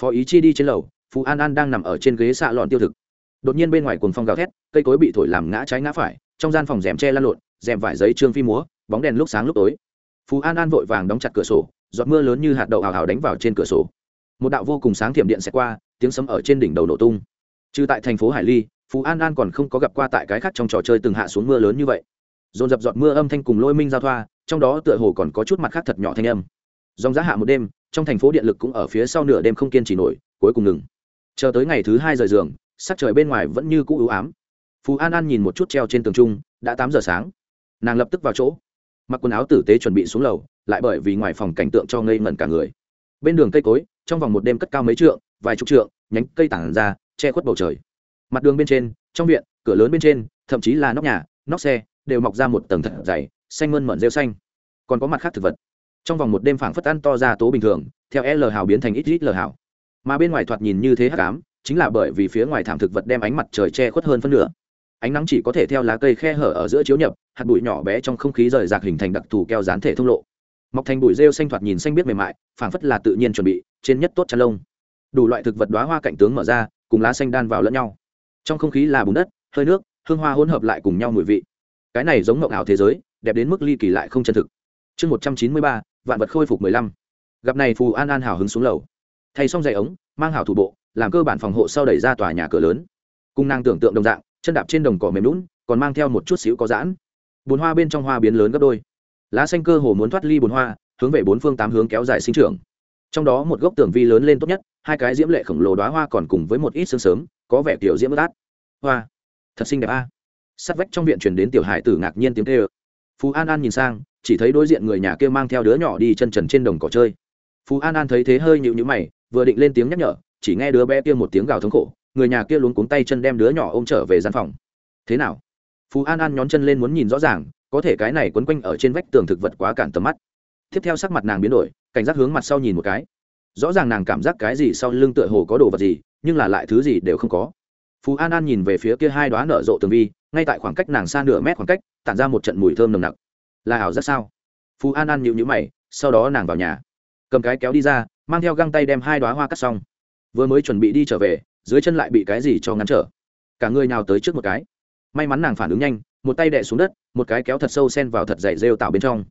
Phó ý chi đi trên lầu phú an an đang nằm ở trên ghế xạ lọn tiêu thực. Đột nhiên bên ngoài cuồng phong gào thét, cây cối bị thổi làm ngã trái ngã phải, trong gian phòng rèm che lăn lộn, rèm vải giấy trương phi múa, bóng đèn lúc sáng lúc tối. Phú an an vội vàng đóng chặt cửa sổ, giọt mưa lớn như hạt đậu hào hào đánh vào trên cửa sổ. Một đạo vô cùng sáng thiểm điện xẹt qua, tiếng sấm ở trên đỉnh đầu nổ tung trừ tại thành phố hải ly, phú an an còn không có gặp qua tại cái khác trong trò chơi từng hạ xuống mưa lớn như vậy. Dồn dập giọt mưa âm thanh cùng lôi minh giao thoa, trong đó tựa hồ còn có chút mặt khác thật nhỏ thanh âm. Dòng giá hạ một đêm, trong thành phố điện lực cũng ở phía sau nửa đêm không kiên trì nổi, cuối cùng ngừng. Chờ tới ngày thứ hai rời giường, sắc trời bên ngoài vẫn như cũ ưu ám. Phú an an nhìn một chút treo trên tường trung, đã tám giờ sáng. Nàng lập tức vào chỗ. Mặc quần áo tử tế chuẩn bị xuống lầu, lại bởi vì ngoài phòng cảnh tượng cho ngây ngẩn cả người. Bên đường cây cối, trong vòng một đêm cất cao mấy trượng, vài chục trượng, nhánh cây tản ra che khuất bầu trời. Mặt đường bên trên, trong viện, cửa lớn bên trên, thậm chí là nóc nhà, nóc xe, đều mọc ra một tầng thật dày, xanh mơn mận rêu xanh. Còn có mặt khác thực vật. Trong vòng một đêm phảng phất ăn to ra tố bình thường, theo l hào biến thành ít ít l hào. Mà bên ngoài thoạt nhìn như thế hắc ám, chính là bởi vì phía ngoài thảm thực vật đem ánh mặt trời che khuất hơn phân nửa. Ánh nắng chỉ có thể theo lá cây khe hở ở giữa chiếu nhập, hạt bụi nhỏ bé trong không khí rời rạc hình thành đặc thù keo dán thể thông lộ. Mọc thành bụi rêu xanh thoạt nhìn xanh biết mềm mại, phảng phất là tự nhiên chuẩn bị, trên nhất tốt chăn lông. Đủ loại thực vật đoá hoa cạnh tướng mở ra cùng lá xanh đan vào lẫn nhau. Trong không khí là bùn đất, hơi nước, hương hoa hỗn hợp lại cùng nhau mùi vị. Cái này giống mộng ảo thế giới, đẹp đến mức ly kỳ lại không chân thực. Chương một trăm chín mươi ba, vạn vật khôi phục mười lăm. Gặp này phù an an hào hứng xuống lầu. Thay xong giày ống, mang hảo thủ bộ, làm cơ bản phòng hộ sau đẩy ra tòa nhà cửa lớn. Cung năng tưởng tượng đồng dạng, chân đạp trên đồng cỏ mềm lún, còn mang theo một chút xíu có giãn. Bồn hoa bên trong hoa biến lớn gấp đôi. Lá xanh cơ hồ muốn thoát ly bồn hoa, hướng về bốn phương tám hướng kéo dài sinh trưởng trong đó một gốc tường vi lớn lên tốt nhất, hai cái diễm lệ khổng lồ đoá hoa còn cùng với một ít sương sớm, có vẻ kiểu diễm bất át. Hoa, thật xinh đẹp a. À. sắt vách trong viện truyền đến tiểu hải tử ngạc nhiên tiếng kêu. Phú an an nhìn sang, chỉ thấy đối diện người nhà kia mang theo đứa nhỏ đi chân trần trên đồng cỏ chơi. Phú an an thấy thế hơi nhịu nhữ mày, vừa định lên tiếng nhắc nhở, chỉ nghe đứa bé kia một tiếng gào thống khổ, người nhà kia luống cuống tay chân đem đứa nhỏ ôm trở về gian phòng. Thế nào? Phú an an nhón chân lên muốn nhìn rõ ràng, có thể cái này quấn quanh ở trên vách tường thực vật quá cản tầm mắt. Tiếp theo sắc mặt nàng biến đổi cảnh giác hướng mặt sau nhìn một cái. Rõ ràng nàng cảm giác cái gì sau lưng tựa hồ có đồ vật gì, nhưng là lại thứ gì đều không có. Phú an an nhìn về phía kia hai đoá nở rộ tường vi, ngay tại khoảng cách nàng xa nửa mét khoảng cách, tản ra một trận mùi thơm nồng nặc. Là ảo rất sao? Phú an an nhịu nhữ mày, sau đó nàng vào nhà. Cầm cái kéo đi ra, mang theo găng tay đem hai đoá hoa cắt xong. Vừa mới chuẩn bị đi trở về, dưới chân lại bị cái gì cho ngắn trở. Cả người nào tới trước một cái. May mắn nàng phản ứng nhanh, một tay đẻ xuống đất, một cái kéo thật sâu sen vào thật dày rêu tạo bên trong.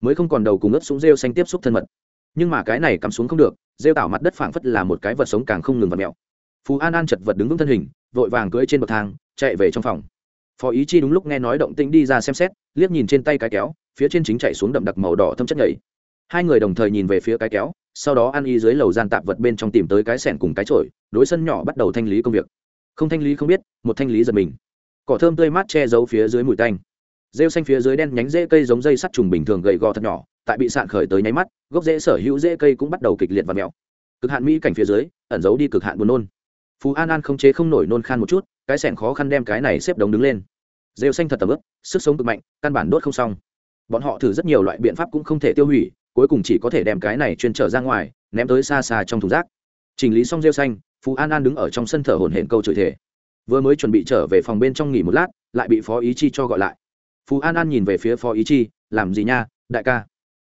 Mới không còn đầu cùng ướt xuống rêu xanh tiếp xúc thân mật nhưng mà cái này cắm xuống không được, rêu tạo mặt đất phảng phất là một cái vật sống càng không ngừng vật mẹo. Phú an an chật vật đứng vững thân hình, vội vàng cưỡi trên bậc thang, chạy về trong phòng. Phó ý chi đúng lúc nghe nói động tĩnh đi ra xem xét, liếc nhìn trên tay cái kéo, phía trên chính chạy xuống đậm đặc màu đỏ thâm chất nhảy hai người đồng thời nhìn về phía cái kéo, sau đó ăn y dưới lầu gian tạp vật bên trong tìm tới cái sẻn cùng cái trội đối sân nhỏ bắt đầu thanh lý công việc. Không thanh lý không biết, một thanh lý giật mình. Cỏ thơm tươi mát che giấu phía dưới mùi tanh rêu xanh phía dưới đen nhánh rễ cây giống dây sắt trùng bình thường gầy gò thật nhỏ, tại bị sạn khởi tới nháy mắt, gốc rễ sở hữu rễ cây cũng bắt đầu kịch liệt và mèo. Cực hạn mỹ cảnh phía dưới, ẩn giấu đi cực hạn buồn nôn. Phú an an không chế không nổi nôn khan một chút, cái sẻn khó khăn đem cái này xếp đống đứng lên. Rêu xanh thật tầm ướp, sức sống cực mạnh, căn bản đốt không xong. Bọn họ thử rất nhiều loại biện pháp cũng không thể tiêu hủy, cuối cùng chỉ có thể đem cái này chuyên trở ra ngoài, ném tới xa xa trong thùng rác. Chỉnh lý xong rêu xanh, phú an an đứng ở trong sân thở hổn hển câu chửi thể vừa mới chuẩn bị trở về phòng bên trong nghỉ một lát, lại bị phó ý chi cho gọi lại phú an an nhìn về phía phó ý chi, làm gì nha, đại ca?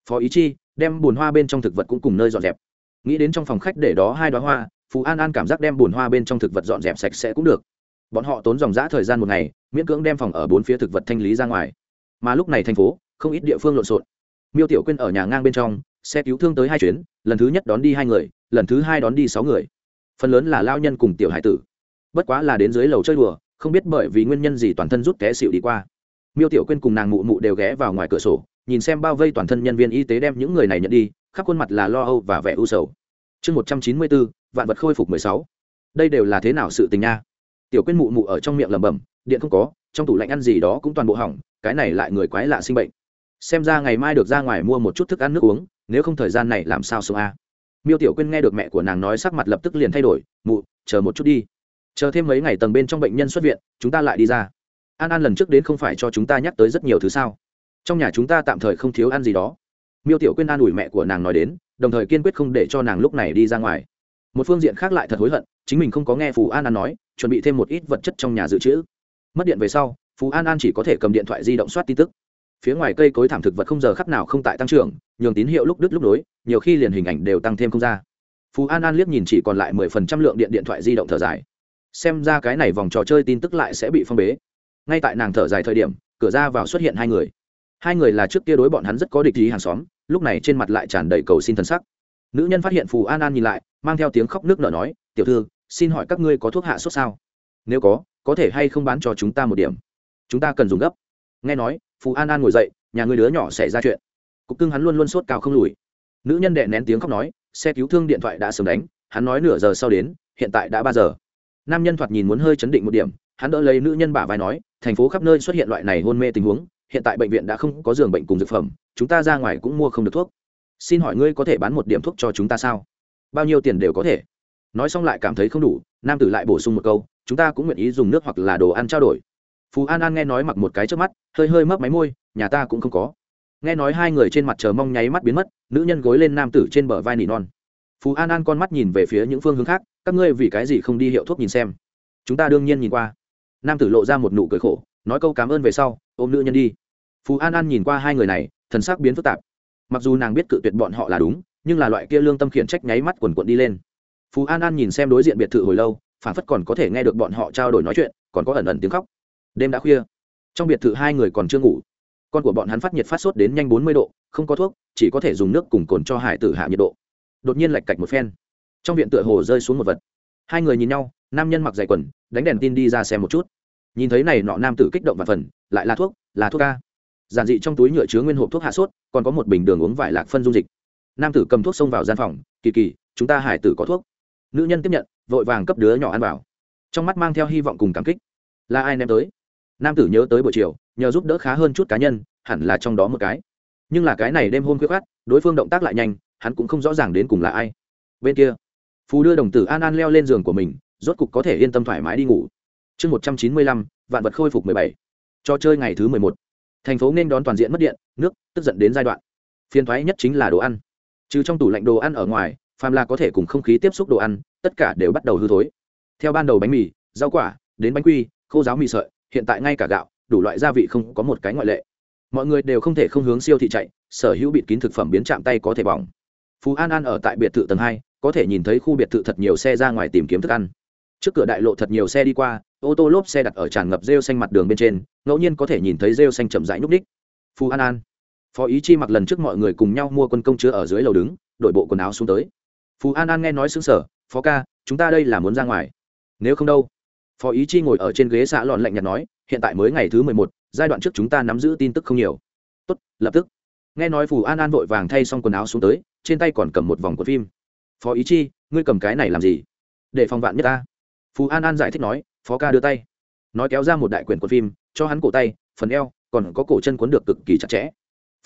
Phó ý chi đem bùn hoa bên trong thực vật cũng cùng nơi dọn dẹp. Nghĩ đến trong phòng khách để đó hai đoá hoa, phú an an cảm giác đem bùn hoa bên trong thực vật dọn dẹp sạch sẽ cũng được. Bọn họ tốn dòng giã thời gian một ngày, miễn cưỡng đem phòng ở bốn phía thực vật thanh lý ra ngoài. Mà lúc này thành phố, không ít địa phương lộn xộn. Miêu tiểu quyên ở nhà ngang bên trong, xe cứu thương tới hai chuyến, lần thứ nhất đón đi hai người, lần thứ hai đón đi sáu người. Phần lớn là lao nhân cùng tiểu hải tử. Bất quá là đến dưới lầu chơi đùa, không biết bởi vì nguyên nhân gì toàn thân rút té xịu đi qua miêu tiểu quên cùng nàng mụ mụ đều ghé vào ngoài cửa sổ, nhìn xem bao vây toàn thân nhân viên y tế đem những người này nhận đi, khắp khuôn mặt là lo âu và vẻ u sầu. Chương một trăm chín mươi bốn, vạn vật khôi phục mười sáu. Đây đều là thế nào sự tình nha? Tiểu quên mụ mụ ở trong miệng lẩm bẩm, điện không có, trong tủ lạnh ăn gì đó cũng toàn bộ hỏng, cái này lại người quái lạ sinh bệnh. Xem ra ngày mai được ra ngoài mua một chút thức ăn nước uống, nếu không thời gian này làm sao sống a? Miêu tiểu quyên nghe được mẹ của nàng nói sắc mặt lập tức liền thay đổi, mụ, chờ một chút đi. Chờ thêm mấy ngày tầng bên trong bệnh nhân xuất viện, chúng ta lại đi ra an an lần trước đến không phải cho chúng ta nhắc tới rất nhiều thứ sao? Trong nhà chúng ta tạm thời không thiếu ăn gì đó. Miêu tiểu quyên an ủi mẹ của nàng nói đến, đồng thời kiên quyết không để cho nàng lúc này đi ra ngoài. Một phương diện khác lại thật hối hận, chính mình không có nghe phù an an nói, chuẩn bị thêm một ít vật chất trong nhà dự trữ. Mất điện về sau phú an an chỉ có thể cầm điện thoại di động soát tin tức. Phía ngoài cây cối thảm thực vật không giờ khắc nào không tại tăng trưởng, nhường tín hiệu lúc đứt lúc nối, nhiều khi liền hình ảnh đều tăng thêm không ra. Phú an an liếc nhìn chỉ còn lại mười phần trăm lượng điện điện thoại di động thở dài. Xem ra cái này vòng trò chơi tin tức lại sẽ bị phong bế ngay tại nàng thở dài thời điểm, cửa ra vào xuất hiện hai người. Hai người là trước kia đối bọn hắn rất có địch ý hàng xóm, lúc này trên mặt lại tràn đầy cầu xin thân sắc. Nữ nhân phát hiện phù an an nhìn lại, mang theo tiếng khóc nước nở nói, tiểu thư, xin hỏi các ngươi có thuốc hạ sốt sao? Nếu có có thể hay không bán cho chúng ta một điểm? Chúng ta cần dùng gấp. Nghe nói, phù an an ngồi dậy, nhà người đứa nhỏ xảy ra chuyện. Cục cưng hắn luôn luôn sốt cao không lùi. Nữ nhân đệ nén tiếng khóc nói, xe cứu thương điện thoại đã sớm đánh, hắn nói nửa giờ sau đến, hiện tại đã ba giờ. Nam nhân thoạt nhìn muốn hơi chấn định một điểm hắn đỡ lấy nữ nhân bả vai nói, thành phố khắp nơi xuất hiện loại này hôn mê tình huống, hiện tại bệnh viện đã không có giường bệnh cùng dược phẩm, chúng ta ra ngoài cũng mua không được thuốc. Xin hỏi ngươi có thể bán một điểm thuốc cho chúng ta sao? Bao nhiêu tiền đều có thể. Nói xong lại cảm thấy không đủ, nam tử lại bổ sung một câu, chúng ta cũng nguyện ý dùng nước hoặc là đồ ăn trao đổi. Phú an an nghe nói mặc một cái trước mắt, hơi hơi mấp máy môi, nhà ta cũng không có. Nghe nói hai người trên mặt chờ mong nháy mắt biến mất, nữ nhân gối lên nam tử trên bờ vai nỉ non. Phú an an con mắt nhìn về phía những phương hướng khác, các ngươi vì cái gì không đi hiệu thuốc nhìn xem? Chúng ta đương nhiên nhìn qua nam tử lộ ra một nụ cười khổ, nói câu cảm ơn về sau, ôm nữ nhân đi. Phú an an nhìn qua hai người này, thần sắc biến phức tạp. Mặc dù nàng biết cự tuyệt bọn họ là đúng, nhưng là loại kia lương tâm khiển trách nháy mắt quần quận đi lên. Phú an an nhìn xem đối diện biệt thự hồi lâu, phản phất còn có thể nghe được bọn họ trao đổi nói chuyện, còn có ẩn ẩn tiếng khóc. Đêm đã khuya, trong biệt thự hai người còn chưa ngủ. Con của bọn hắn phát nhiệt phát sốt đến nhanh bốn mươi độ, không có thuốc, chỉ có thể dùng nước cùng cồn cho hải tử hạ nhiệt độ. Đột nhiên lạch cạch một phen. Trong viện tựa hồ rơi xuống một vật. Hai người nhìn nhau, nam nhân mặc dày quần, đánh đèn tin đi ra xem một chút nhìn thấy này nọ nam tử kích động và phần, lại là thuốc là thuốc ca. Giản dị trong túi nhựa chứa nguyên hộp thuốc hạ sốt, còn có một bình đường uống vải lạc phân dung dịch. Nam tử cầm thuốc xông vào gian phòng, kỳ kỳ, chúng ta hải tử có thuốc. Nữ nhân tiếp nhận, vội vàng cấp đứa nhỏ ăn vào. Trong mắt mang theo hy vọng cùng cảm kích. Là ai ném tới? Nam tử nhớ tới buổi chiều, nhờ giúp đỡ khá hơn chút cá nhân, hẳn là trong đó một cái. Nhưng là cái này đêm hôm khuya khát đối phương động tác lại nhanh, hắn cũng không rõ ràng đến cùng là ai. Bên kia phú đưa đồng tử an an leo lên giường của mình, rốt cục có thể yên tâm thoải mái đi ngủ chương một trăm chín mươi lăm, vạn vật khôi phục mười bảy. Cho chơi ngày thứ mười một. Thành phố nên đón toàn diện mất điện, nước, tức giận đến giai đoạn. Phiên thoái nhất chính là đồ ăn. Trừ trong tủ lạnh đồ ăn ở ngoài, phàm là có thể cùng không khí tiếp xúc đồ ăn, tất cả đều bắt đầu hư thối. Theo ban đầu bánh mì, rau quả, đến bánh quy, khô giáo mì sợi, hiện tại ngay cả gạo, đủ loại gia vị không có một cái ngoại lệ. Mọi người đều không thể không hướng siêu thị chạy, sở hữu bịt kín thực phẩm biến chạm tay có thể bỏng. Phú an an ở tại biệt thự tầng hai, có thể nhìn thấy khu biệt thự thật nhiều xe ra ngoài tìm kiếm thức ăn. Trước cửa đại lộ thật nhiều xe đi qua ô tô lốp xe đặt ở tràn ngập rêu xanh mặt đường bên trên, ngẫu nhiên có thể nhìn thấy rêu xanh chậm rãi nhúc ních phú an an, phó ý chi mặc lần trước mọi người cùng nhau mua quân công chứa ở dưới lầu đứng, đội bộ quần áo xuống tới. Phú an an nghe nói xứng sở phó ca, chúng ta đây là muốn ra ngoài. Nếu không đâu. Phó ý chi ngồi ở trên ghế xã lọn lạnh nhạt nói, hiện tại mới ngày thứ mười một, giai đoạn trước chúng ta nắm giữ tin tức không nhiều. Tốt, lập tức. Nghe nói phù an an vội vàng thay xong quần áo xuống tới, trên tay còn cầm một vòng cuộn phim. Phó ý chi, ngươi cầm cái này làm gì? Để phòng vạn nhất ta. Phù an an giải thích nói phó ca đưa tay. Nói kéo ra một đại quyển cuộn phim, cho hắn cổ tay, phần eo, còn có cổ chân cuốn được cực kỳ chặt chẽ.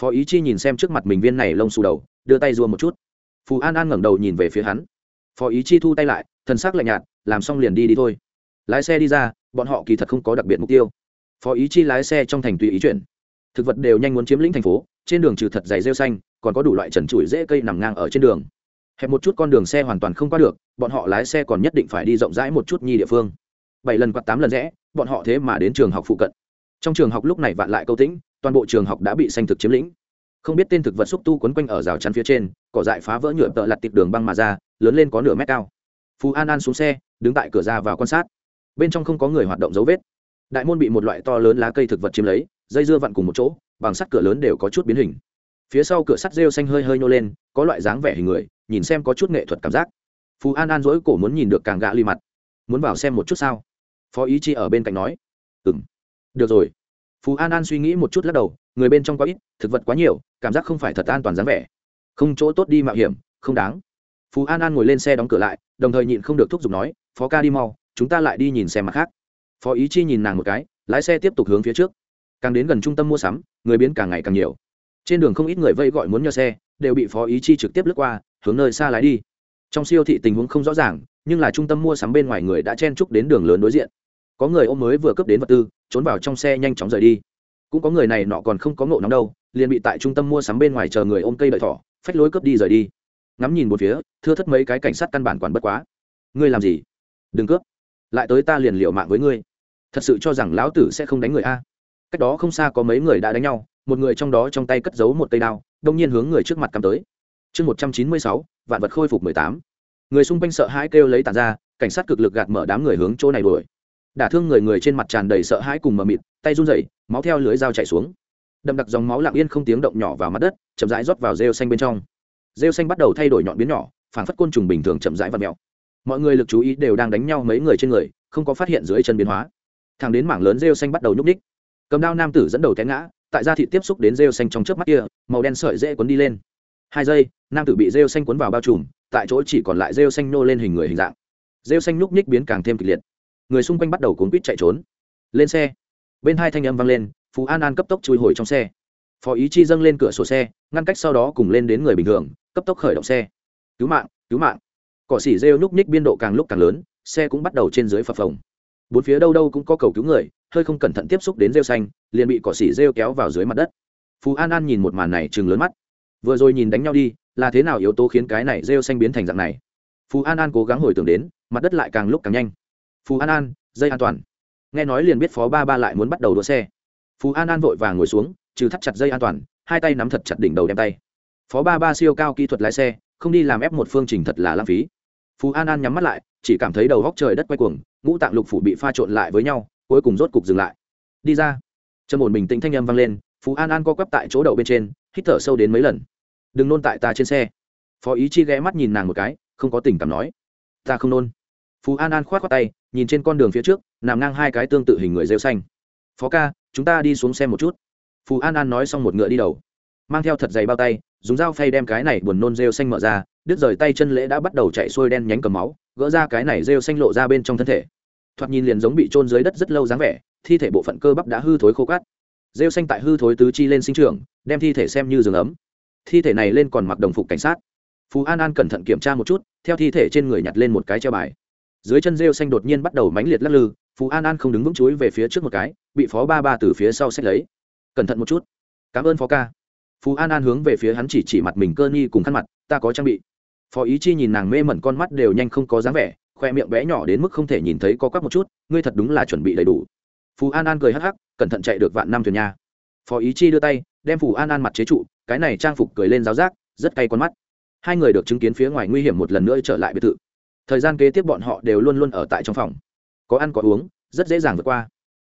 Phó ý chi nhìn xem trước mặt mình viên này lông xù đầu, đưa tay rua một chút. Phù an an ngẩng đầu nhìn về phía hắn. Phó ý chi thu tay lại, thần sắc lạnh nhạt, làm xong liền đi đi thôi. Lái xe đi ra, bọn họ kỳ thật không có đặc biệt mục tiêu. Phó ý chi lái xe trong thành tùy ý chuyển. Thực vật đều nhanh muốn chiếm lĩnh thành phố, trên đường trừ thật dày rêu xanh, còn có đủ loại trần trụi dễ cây nằm ngang ở trên đường. Hẹp một chút con đường xe hoàn toàn không qua được, bọn họ lái xe còn nhất định phải đi rộng rãi một chút nhi địa phương bảy lần quạt tám lần rẽ, bọn họ thế mà đến trường học phụ cận. Trong trường học lúc này vạn lại câu tĩnh, toàn bộ trường học đã bị xanh thực chiếm lĩnh. Không biết tên thực vật xúc tu quấn quanh ở rào chắn phía trên, cỏ dại phá vỡ nhựa tợ lặt tiệp đường băng mà ra, lớn lên có nửa mét cao. Phú an an xuống xe, đứng tại cửa ra vào quan sát. Bên trong không có người hoạt động dấu vết. Đại môn bị một loại to lớn lá cây thực vật chiếm lấy, dây dưa vặn cùng một chỗ, bằng sắt cửa lớn đều có chút biến hình. Phía sau cửa sắt rêu xanh hơi hơi nhô lên, có loại dáng vẻ hình người, nhìn xem có chút nghệ thuật cảm giác. Phú an an dỗi cổ muốn nhìn được càng gạ ly mặt. Muốn vào xem một chút sao? Phó ý chi ở bên cạnh nói. Ừ m được rồi. Phú an an suy nghĩ một chút lắc đầu, người bên trong quá ít, thực vật quá nhiều, cảm giác không phải thật an toàn dáng vẻ. Không chỗ tốt đi mạo hiểm, không đáng. Phú an an ngồi lên xe đóng cửa lại, đồng thời nhịn không được thúc giục nói, phó ca đi mau, chúng ta lại đi nhìn xem mặt khác. Phó ý chi nhìn nàng một cái, lái xe tiếp tục hướng phía trước. Càng đến gần trung tâm mua sắm, người biến càng ngày càng nhiều. Trên đường không ít người vây gọi muốn nhờ xe, đều bị phó ý chi trực tiếp lướt qua, hướng nơi xa lái đi. Trong siêu thị tình huống không rõ ràng, nhưng là trung tâm mua sắm bên ngoài người đã chen chúc đến đường lớn đối diện có người ôm mới vừa cấp đến vật tư, trốn vào trong xe nhanh chóng rời đi. Cũng có người này nọ còn không có ngộ nóng đâu, liền bị tại trung tâm mua sắm bên ngoài chờ người ôm cây đợi thỏ, phách lối cướp đi rời đi. Ngắm nhìn một phía, thưa thất mấy cái cảnh sát căn bản quản bất quá. Ngươi làm gì? Đừng cướp. Lại tới ta liền liệu mạng với ngươi. Thật sự cho rằng lão tử sẽ không đánh người a. Cách đó không xa có mấy người đã đánh nhau, một người trong đó trong tay cất giấu một cây đao, đông nhiên hướng người trước mặt cắm tới. Chương một trăm chín mươi sáu, vạn vật khôi phục mười tám. Người xung quanh sợ hãi kêu lấy tàn ra, cảnh sát cực lực gạt mở đám người hướng chỗ này đuổi đả thương người người trên mặt tràn đầy sợ hãi cùng mờ mịt, tay run rẩy, máu theo lưới dao chạy xuống. Đậm đặc dòng máu lặng yên không tiếng động nhỏ vào mặt đất, chậm rãi rót vào rêu xanh bên trong. Rêu xanh bắt đầu thay đổi nhọn biến nhỏ phản phất côn trùng bình thường chậm rãi và mèo. Mọi người lực chú ý đều đang đánh nhau mấy người trên người, không có phát hiện dưới chân biến hóa. Thằng đến mảng lớn rêu xanh bắt đầu nhúc ních cầm đao nam tử dẫn đầu té ngã, tại gia thị tiếp xúc đến rêu xanh trong trước mắt kia, màu đen sợi dễ cuốn đi lên. Hai giây, nam tử bị rêu xanh cuốn vào bao trùm, tại chỗ chỉ còn lại rêu xanh nô lên hình người hình dạng. Rêu xanh nhúc ních biến càng thêm kịch liệt người xung quanh bắt đầu cuốn quýt chạy trốn. Lên xe. Bên hai thanh âm vang lên, phú an an cấp tốc chui hồi trong xe. Phó ý chi dâng lên cửa sổ xe, ngăn cách sau đó cùng lên đến người bình thường, cấp tốc khởi động xe. Cứu mạng cứu mạng. Cỏ xỉ rêu nhúc ních biên độ càng lúc càng lớn, xe cũng bắt đầu trên dưới phập phồng. Bốn phía đâu đâu cũng có cầu cứu người, hơi không cẩn thận tiếp xúc đến rêu xanh, liền bị cỏ xỉ rêu kéo vào dưới mặt đất. Phú an an nhìn một màn này chừng lớn mắt. Vừa rồi nhìn đánh nhau đi, là thế nào yếu tố khiến cái này rêu xanh biến thành dạng này? Phú an an cố gắng hồi tưởng đến, mặt đất lại càng lúc càng nhanh phú an an, dây an toàn. Nghe nói liền biết phó ba ba lại muốn bắt đầu đua xe. Phú an an vội vàng ngồi xuống, trừ thắt chặt dây an toàn, hai tay nắm thật chặt đỉnh đầu đem tay. Phó ba ba siêu cao kỹ thuật lái xe, không đi làm ép một phương trình thật là lãng phí. Phú an an nhắm mắt lại, chỉ cảm thấy đầu góc trời đất quay cuồng, ngũ tạng lục phủ bị pha trộn lại với nhau, cuối cùng rốt cục dừng lại. Đi ra. Trầm ổn bình tĩnh thanh âm vang lên, phú an an co quắp tại chỗ đậu bên trên, hít thở sâu đến mấy lần. Đừng nôn tại ta trên xe. Phó ý chi ghé mắt nhìn nàng một cái, không có tình cảm nói. Ta không nôn phú an an k h o á t khoác tay, nhìn trên con đường phía trước, nằm ngang hai cái tương tự hình người rêu xanh. Phó ca, chúng ta đi xuống xem một chút. Phú an an nói xong một ngựa đi đầu. Mang theo thật dày bao tay, dùng dao phay đem cái này buồn nôn rêu xanh mở ra, đứt rời tay chân lễ đã bắt đầu chạy xuôi đen nhánh cầm máu, gỡ ra cái này rêu xanh lộ ra bên trong thân thể. Thoạt nhìn liền giống bị trôn dưới đất rất lâu dáng vẻ, thi thể bộ phận cơ bắp đã hư thối khô cát rêu xanh tại hư thối tứ chi lên sinh trường đem thi thể xem như giường ấm. Thi thể này lên còn mặc đồng phục cảnh sát. Phú an an cẩn thận kiểm tra một chút, theo thi thể trên người nhặt lên một cái treo bài dưới chân rêu xanh đột nhiên bắt đầu mánh liệt lắc lư, phú an an không đứng vững chuối về phía trước một cái, bị phó ba ba từ phía sau xét lấy. Cẩn thận một chút. Cảm ơn phó ca. Phú an an hướng về phía hắn chỉ chỉ mặt mình cơ nghi cùng khăn mặt, ta có trang bị. Phó ý chi nhìn nàng mê mẩn con mắt đều nhanh không có dáng vẻ, khoe miệng bé nhỏ đến mức không thể nhìn thấy có quắc một chút, ngươi thật đúng là chuẩn bị đầy đủ. Phú an an cười hắc hắc, cẩn thận chạy được vạn năm thuyền nhà. phó ý chi đưa tay, đem phù an an mặt chế trụ, cái này trang phục cười lên giáo giác rất cay con mắt. Hai người được chứng kiến phía ngoài nguy hiểm một lần nữa trở lại biệt thự thời gian kế tiếp bọn họ đều luôn luôn ở tại trong phòng. Có ăn có uống, rất dễ dàng vượt qua.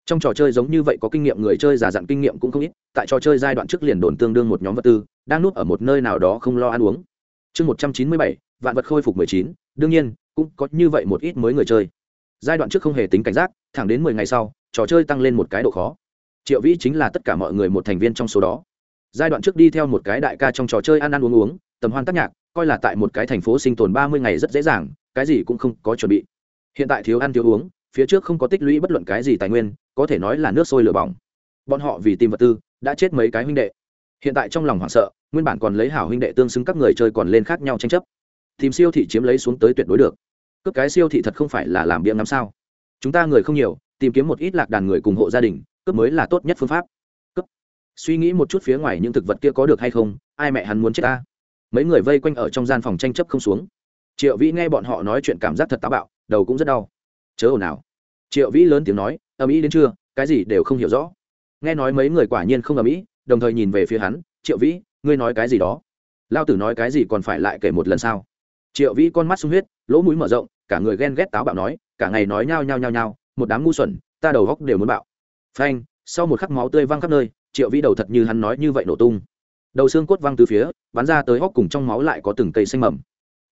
Trong trò chơi giống như vậy có kinh nghiệm người chơi giả dặn kinh nghiệm cũng không ít, tại trò chơi giai đoạn trước liền đồn tương đương một nhóm vật tư, đang núp ở một nơi nào đó không lo ăn uống. Chương một trăm chín mươi bảy, vạn vật khôi phục mười chín, đương nhiên, cũng có như vậy một ít mới người chơi. Giai đoạn trước không hề tính cảnh giác, thẳng đến mười ngày sau, trò chơi tăng lên một cái độ khó. Triệu vĩ chính là tất cả mọi người một thành viên trong số đó. Giai đoạn trước đi theo một cái đại ca trong trò chơi ăn ăn uống uống, tầm hoan tác nhạc, coi là tại một cái thành phố sinh tồn ba mươi ngày rất dễ dàng cái gì cũng không có chuẩn bị. Hiện tại thiếu ăn thiếu uống, phía trước không có tích lũy bất luận cái gì tài nguyên, có thể nói là nước sôi lửa bỏng. Bọn họ vì tìm vật tư, đã chết mấy cái huynh đệ. Hiện tại trong lòng hoảng sợ, nguyên bản còn lấy hảo huynh đệ tương xứng các người chơi còn lên khác nhau tranh chấp. Tìm siêu thị chiếm lấy xuống tới tuyệt đối được. Cướp cái siêu thị thật không phải là làm biếng ngắm sao? Chúng ta người không nhiều, tìm kiếm một ít lạc đàn người cùng hộ gia đình, cướp mới là tốt nhất phương pháp. Cướp. Suy nghĩ một chút phía ngoài những thực vật kia có được hay không, ai mẹ hắn muốn chết ta? Mấy người vây quanh ở trong gian phòng tranh chấp không xuống triệu vĩ nghe bọn họ nói chuyện cảm giác thật táo bạo, đầu cũng rất đau. Chớ ồn nào triệu vĩ lớn tiếng nói ầm ĩ đến chưa? Cái gì đều không hiểu rõ. Nghe nói mấy người quả nhiên không ầm ĩ đồng thời nhìn về phía hắn, triệu vĩ, ngươi nói cái gì đó? Lao tử nói cái gì còn phải lại kể một lần sao? Triệu vĩ con mắt sung huyết, lỗ mũi mở rộng, cả người ghen ghét táo bạo nói, cả ngày nói nhao nhao nhao nhao, một đám ngu xuẩn, ta đầu góc đều muốn bạo. Phanh, sau một khắc máu tươi văng khắp nơi, triệu vĩ đầu thật như hắn nói như vậy nổ tung. Đầu xương cốt văng từ phía, bắn ra tới hốc cùng trong máu lại có từng cây xanh mầm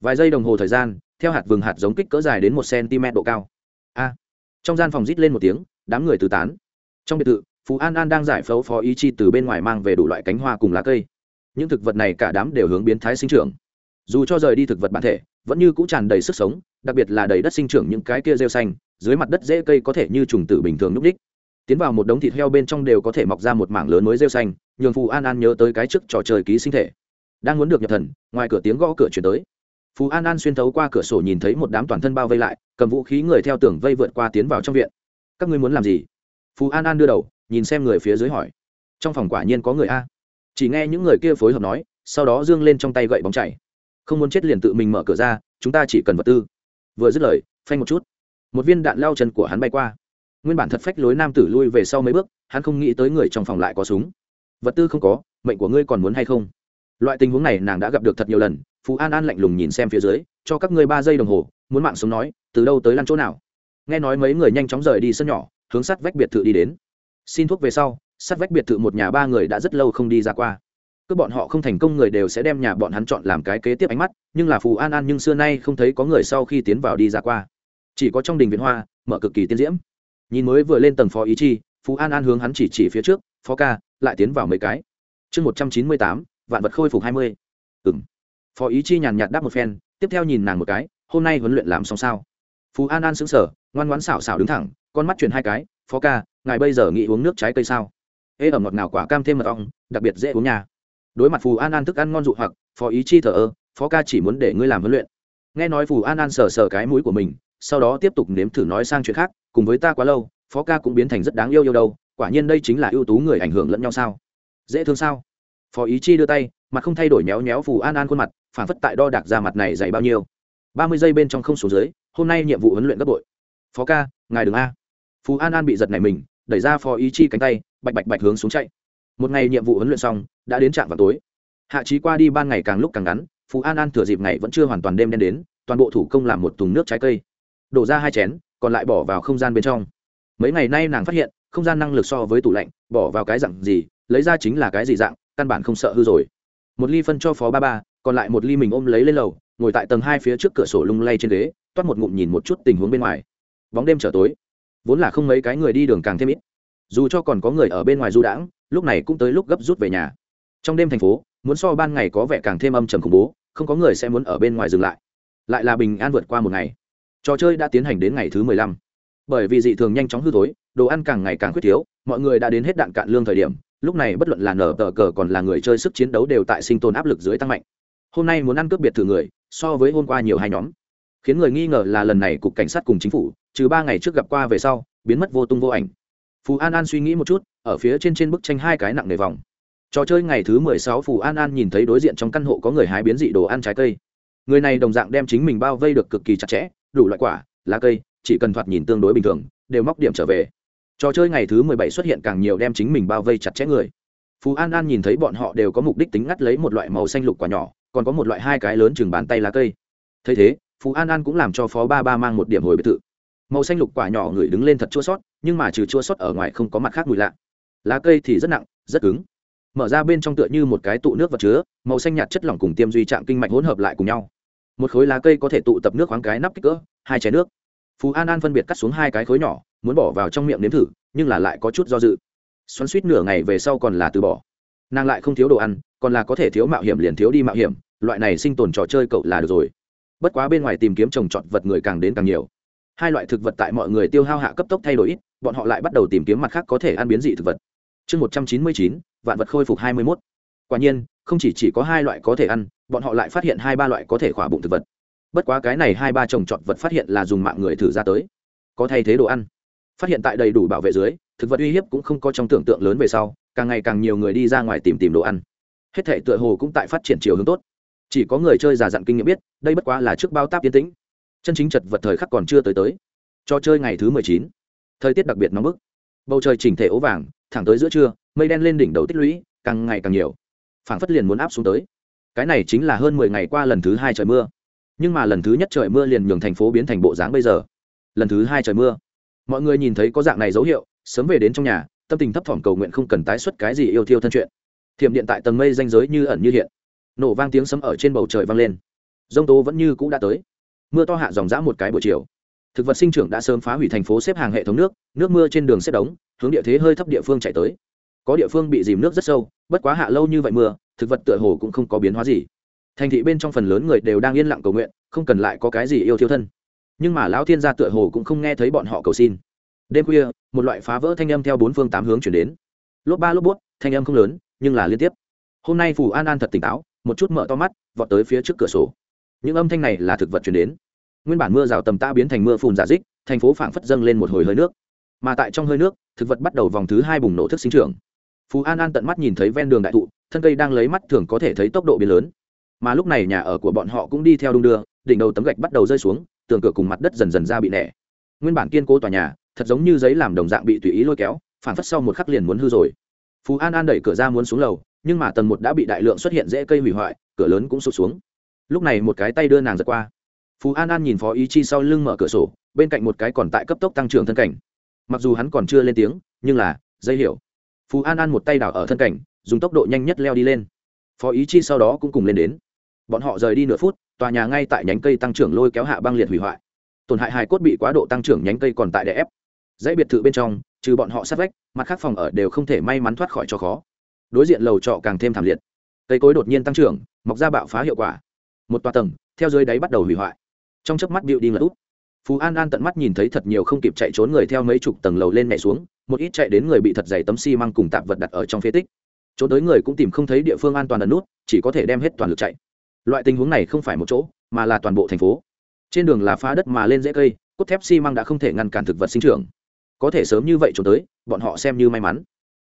vài giây đồng hồ thời gian, theo hạt vừng hạt giống kích cỡ dài đến một cm độ cao. A. Trong gian phòng rít lên một tiếng, đám người tứ tán. Trong biệt thự, phú an an đang giải phẫu phó ý chi từ bên ngoài mang về đủ loại cánh hoa cùng lá cây. Những thực vật này cả đám đều hướng biến thái sinh trưởng. Dù cho rời đi thực vật bản thể, vẫn như cũng tràn đầy sức sống, đặc biệt là đầy đất sinh trưởng những cái kia rêu xanh, dưới mặt đất dễ cây có thể như trùng tử bình thường núp đích tiến vào một đống thịt heo bên trong đều có thể mọc ra một mảng lớn mới rêu xanh, nhường phù an an nhớ tới cái trước trò chơi ký sinh thể. Đang muốn được nhập thần, ngoài cửa tiếng gõ cửa chuyển tới. Phú an an xuyên thấu qua cửa sổ nhìn thấy một đám toàn thân bao vây lại, cầm vũ khí người theo tường vây vượt qua tiến vào trong viện. Các ngươi muốn làm gì? Phú an an đưa đầu, nhìn xem người phía dưới hỏi. Trong phòng quả nhiên có người a. Chỉ nghe những người kia phối hợp nói, sau đó dương lên trong tay gậy bóng chảy. Không muốn chết liền tự mình mở cửa ra, chúng ta chỉ cần vật tư. Vừa dứt lời, phanh một chút. Một viên đạn lao chân của hắn bay qua. Nguyên bản thật phách lối nam tử lui về sau mấy bước, hắn không nghĩ tới người trong phòng lại có súng. Vật tư không có, mệnh của ngươi còn muốn hay không? Loại tình huống này nàng đã gặp được thật nhiều lần phú an an lạnh lùng nhìn xem phía dưới, cho các ngươi ba giây đồng hồ, muốn mạng sống nói, từ đâu tới lăn chỗ nào? Nghe nói mấy người nhanh chóng rời đi sân nhỏ, hướng sắt vách biệt thự đi đến. Xin thuốc về sau, sắt vách biệt thự một nhà ba người đã rất lâu không đi ra qua. Cứ bọn họ không thành công người đều sẽ đem nhà bọn hắn chọn làm cái kế tiếp ánh mắt, nhưng là phù an an nhưng xưa nay không thấy có người sau khi tiến vào đi ra qua. Chỉ có trong đình viện hoa, mở cực kỳ tiên diễm. Nhìn mới vừa lên tầng phó ý chi, phú an an hướng hắn chỉ chỉ phía trước, phó ca, lại tiến vào mấy cái. Chương một trăm chín mươi tám, vạn vật khôi phục hai mươi. Ừng phó ý chi nhàn nhạt đáp một phen, tiếp theo nhìn nàng một cái, hôm nay huấn luyện làm xong sao? Phú an an xứng sở ngoan ngoãn xảo xảo đứng thẳng, con mắt chuyển hai cái, phó ca, ngài bây giờ nghĩ uống nước trái cây sao? Ê ẩm ngọt ngào quả cam thêm mật ong, đặc biệt dễ uống nhà đối mặt phù an an thức ăn ngon dụ hoặc, phó ý chi thờ ơ, phó ca chỉ muốn để ngươi làm huấn luyện. Nghe nói phù an an sờ sờ cái mũi của mình, sau đó tiếp tục nếm thử nói sang chuyện khác, cùng với ta quá lâu, phó ca cũng biến thành rất đáng yêu yêu đâu, quả nhiên đây chính là ưu tú người ảnh hưởng lẫn nhau sao? Dễ thương sao? Phó ý chi đưa tay mặt không thay đổi méo méo phù an an khuôn mặt phản phất tại đo đạc ra mặt này dày bao nhiêu. Ba mươi giây bên trong không số dưới, hôm nay nhiệm vụ huấn luyện gấp bội. Phó ca, ngài đừng a. Phù an an bị giật này mình, đẩy ra phó ý chi cánh tay, bạch bạch bạch hướng xuống chạy. Một ngày nhiệm vụ huấn luyện xong, đã đến trạm vào tối. Hạ trí qua đi ban ngày càng lúc càng ngắn phú an an thừa dịp ngày vẫn chưa hoàn toàn đêm đen đến, toàn bộ thủ công làm một thùng nước trái cây. Đổ ra hai chén, còn lại bỏ vào không gian bên trong. Mấy ngày nay nàng phát hiện, không gian năng lực so với tủ lạnh, bỏ vào cái dạng gì, lấy ra chính là cái gì dạng, căn bản không sợ hư rồi một ly phân cho phó ba ba, còn lại một ly mình ôm lấy lên lầu, ngồi tại tầng hai phía trước cửa sổ lung lay trên ghế, toát một ngụm nhìn một chút tình huống bên ngoài. Bóng đêm trở tối, vốn là không mấy cái người đi đường càng thêm ít. Dù cho còn có người ở bên ngoài du đãng, lúc này cũng tới lúc gấp rút về nhà. Trong đêm thành phố, muốn so ban ngày có vẻ càng thêm âm trầm khủng bố, không có người sẽ muốn ở bên ngoài dừng lại. Lại là bình an vượt qua một ngày. Trò chơi đã tiến hành đến ngày thứ mười lăm. Bởi vì dị thường nhanh chóng hư tối đồ ăn càng ngày càng khuyết thiếu, mọi người đã đến hết đạn cạn lương thời điểm lúc này bất luận là nở tờ cờ còn là người chơi sức chiến đấu đều tại sinh tồn áp lực dưới tăng mạnh. Hôm nay muốn ăn cướp biệt thự người, so với hôm qua nhiều hai nhóm. Khiến người nghi ngờ là lần này cục cảnh sát cùng chính phủ, trừ ba ngày trước gặp qua về sau, biến mất vô tung vô ảnh. Phù an an suy nghĩ một chút, ở phía trên trên bức tranh hai cái nặng nề vòng. Trò chơi ngày thứ mười sáu phù an an nhìn thấy đối diện trong căn hộ có người hái biến dị đồ ăn trái cây. Người này đồng dạng đem chính mình bao vây được cực kỳ chặt chẽ, đủ loại quả, lá cây, chỉ cần thoạt nhìn tương đối bình thường, đều móc điểm trở về trò chơi ngày thứ mười bảy xuất hiện càng nhiều đem chính mình bao vây chặt chẽ người. Phú an an nhìn thấy bọn họ đều có mục đích tính ngắt lấy một loại màu xanh lục quả nhỏ, còn có một loại hai cái lớn chừng bàn tay lá cây. Thấy thế, phú an an cũng làm cho phó ba ba mang một điểm hồi biệt thự. Màu xanh lục quả nhỏ người đứng lên thật chua sót, nhưng mà trừ chua sót ở ngoài không có mặt khác mùi lạ. Lá cây thì rất nặng, rất cứng. Mở ra bên trong tựa như một cái tụ nước vật chứa, màu xanh nhạt chất lỏng cùng tiêm duy trạng kinh mạch hỗn hợp lại cùng nhau. Một khối lá cây có thể tụ tập nước khoáng cái nắp kích cỡ, hai chén nước. Phú an an phân biệt cắt xuống hai cái khối nhỏ muốn bỏ vào trong miệng nếm thử nhưng là lại có chút do dự. Xoắn suýt nửa ngày về sau còn là từ bỏ. Nàng lại không thiếu đồ ăn còn là có thể thiếu mạo hiểm liền thiếu đi mạo hiểm loại này sinh tồn trò chơi cậu là được rồi. Bất quá bên ngoài tìm kiếm trồng trọt vật người càng đến càng nhiều. Hai loại thực vật tại mọi người tiêu hao hạ cấp tốc thay đổi ít bọn họ lại bắt đầu tìm kiếm mặt khác có thể ăn biến dị thực vật. Chương một trăm chín mươi chín vạn vật khôi phục hai mươi mốt. Quả nhiên không chỉ, chỉ có hai loại có thể ăn bọn họ lại phát hiện hai ba loại có thể khỏa bụng thực vật. Bất quá cái này hai ba trồng trọt vật phát hiện là dùng mạng người thử ra tới. Có thay thế đồ ăn phát hiện tại đầy đủ bảo vệ dưới, thực vật uy hiếp cũng không có trong tưởng tượng lớn về sau, càng ngày càng nhiều người đi ra ngoài tìm tìm đồ ăn. Hết thể tựa hồ cũng tại phát triển chiều hướng tốt. Chỉ có người chơi già dặn kinh nghiệm biết, đây bất quá là trước bao táp tiến tĩnh. Chân chính chật vật thời khắc còn chưa tới tới. Cho chơi ngày thứ mười chín. Thời tiết đặc biệt nóng bức. Bầu trời chỉnh thể ố vàng, thẳng tới giữa trưa, mây đen lên đỉnh đầu tích lũy, càng ngày càng nhiều. Phảng phất liền muốn áp xuống tới. Cái này chính là hơn mười ngày qua lần thứ hai trời mưa. Nhưng mà lần thứ nhất trời mưa liền nhường thành phố biến thành bộ dáng bây giờ. Lần thứ hai trời mưa mọi người nhìn thấy có dạng này dấu hiệu, sớm về đến trong nhà, tâm tình thấp thỏm cầu nguyện không cần tái xuất cái gì yêu thiêu thân chuyện. Thiểm điện tại tầng mây danh giới như ẩn như hiện. Nổ vang tiếng sấm ở trên bầu trời vang lên. Dông tố vẫn như cũ đã tới. Mưa to hạ dòng dã một cái buổi chiều. Thực vật sinh trưởng đã sớm phá hủy thành phố xếp hàng hệ thống nước nước mưa trên đường xếp đống hướng địa thế hơi thấp địa phương chạy tới. Có địa phương bị dìm nước rất sâu, bất quá hạ lâu như vậy mưa, thực vật tựa hồ cũng không có biến hóa gì. Thành thị bên trong phần lớn người đều đang yên lặng cầu nguyện, không cần lại có cái gì yêu thiêu thân nhưng mà lão thiên gia tựa hồ cũng không nghe thấy bọn họ cầu xin. Đêm khuya, một loại phá vỡ thanh âm theo bốn phương tám hướng chuyển đến. Lốp ba lốp bút thanh âm không lớn, nhưng là liên tiếp. Hôm nay phù an an thật tỉnh táo, một chút mở to mắt, vọt tới phía trước cửa sổ. Những âm thanh này là thực vật chuyển đến. Nguyên bản mưa rào tầm ta biến thành mưa phùn giả dích, thành phố phảng phất dâng lên một hồi hơi nước. Mà tại trong hơi nước, thực vật bắt đầu vòng thứ hai bùng nổ thức sinh trưởng. Phú an an tận mắt nhìn thấy ven đường đại thụ, thân cây đang lấy mắt thường có thể thấy tốc độ biến lớn. Mà lúc này nhà ở của bọn họ cũng đi theo đung đưa, đỉnh đầu tấm gạch bắt đầu rơi xuống tường cửa cùng mặt đất dần dần ra bị nẻ. Nguyên bản kiên cố tòa nhà, thật giống như giấy làm đồng dạng bị tùy ý lôi kéo, phản phất sau một khắc liền muốn hư rồi. Phú an an đẩy cửa ra muốn xuống lầu, nhưng mà tầng một đã bị đại lượng xuất hiện dễ cây hủy hoại, cửa lớn cũng sụt xuống. Lúc này một cái tay đưa nàng giật qua. Phú an an nhìn phó ý chi sau lưng mở cửa sổ, bên cạnh một cái còn tại cấp tốc tăng trưởng thân cảnh. Mặc dù hắn còn chưa lên tiếng, nhưng là, dây hiểu. Phú an an một tay đảo ở thân cảnh, dùng tốc độ nhanh nhất leo đi lên. Phó ý chi sau đó cũng cùng lên đến. Bọn họ rời đi nửa phút tòa nhà ngay tại nhánh cây tăng trưởng lôi kéo hạ băng liệt hủy hoại. Tổn hại hài cốt bị quá độ tăng trưởng nhánh cây còn tại đè ép. Dãy biệt thự bên trong, trừ bọn họ sát vách, mặt khác phòng ở đều không thể may mắn thoát khỏi cho khó. Đối diện lầu trọ càng thêm thảm liệt. Cây cối đột nhiên tăng trưởng, mọc ra bạo phá hiệu quả. Một tòa tầng, theo dưới đáy bắt đầu hủy hoại. Trong chớp mắt bịu đi lật út phú an an tận mắt nhìn thấy thật nhiều không kịp chạy trốn người theo mấy chục tầng lầu lên nhảy xuống, một ít chạy đến người bị thật dày tấm xi măng cùng tạp vật đặt ở trong phế tích. Trốn tới người cũng tìm không thấy địa phương an toàn ẩn nút, chỉ có thể đem hết toàn lực chạy loại tình huống này không phải một chỗ, mà là toàn bộ thành phố. Trên đường là phá đất mà lên dễ cây, cốt thép xi măng đã không thể ngăn cản thực vật sinh trưởng. Có thể sớm như vậy trốn tới, bọn họ xem như may mắn.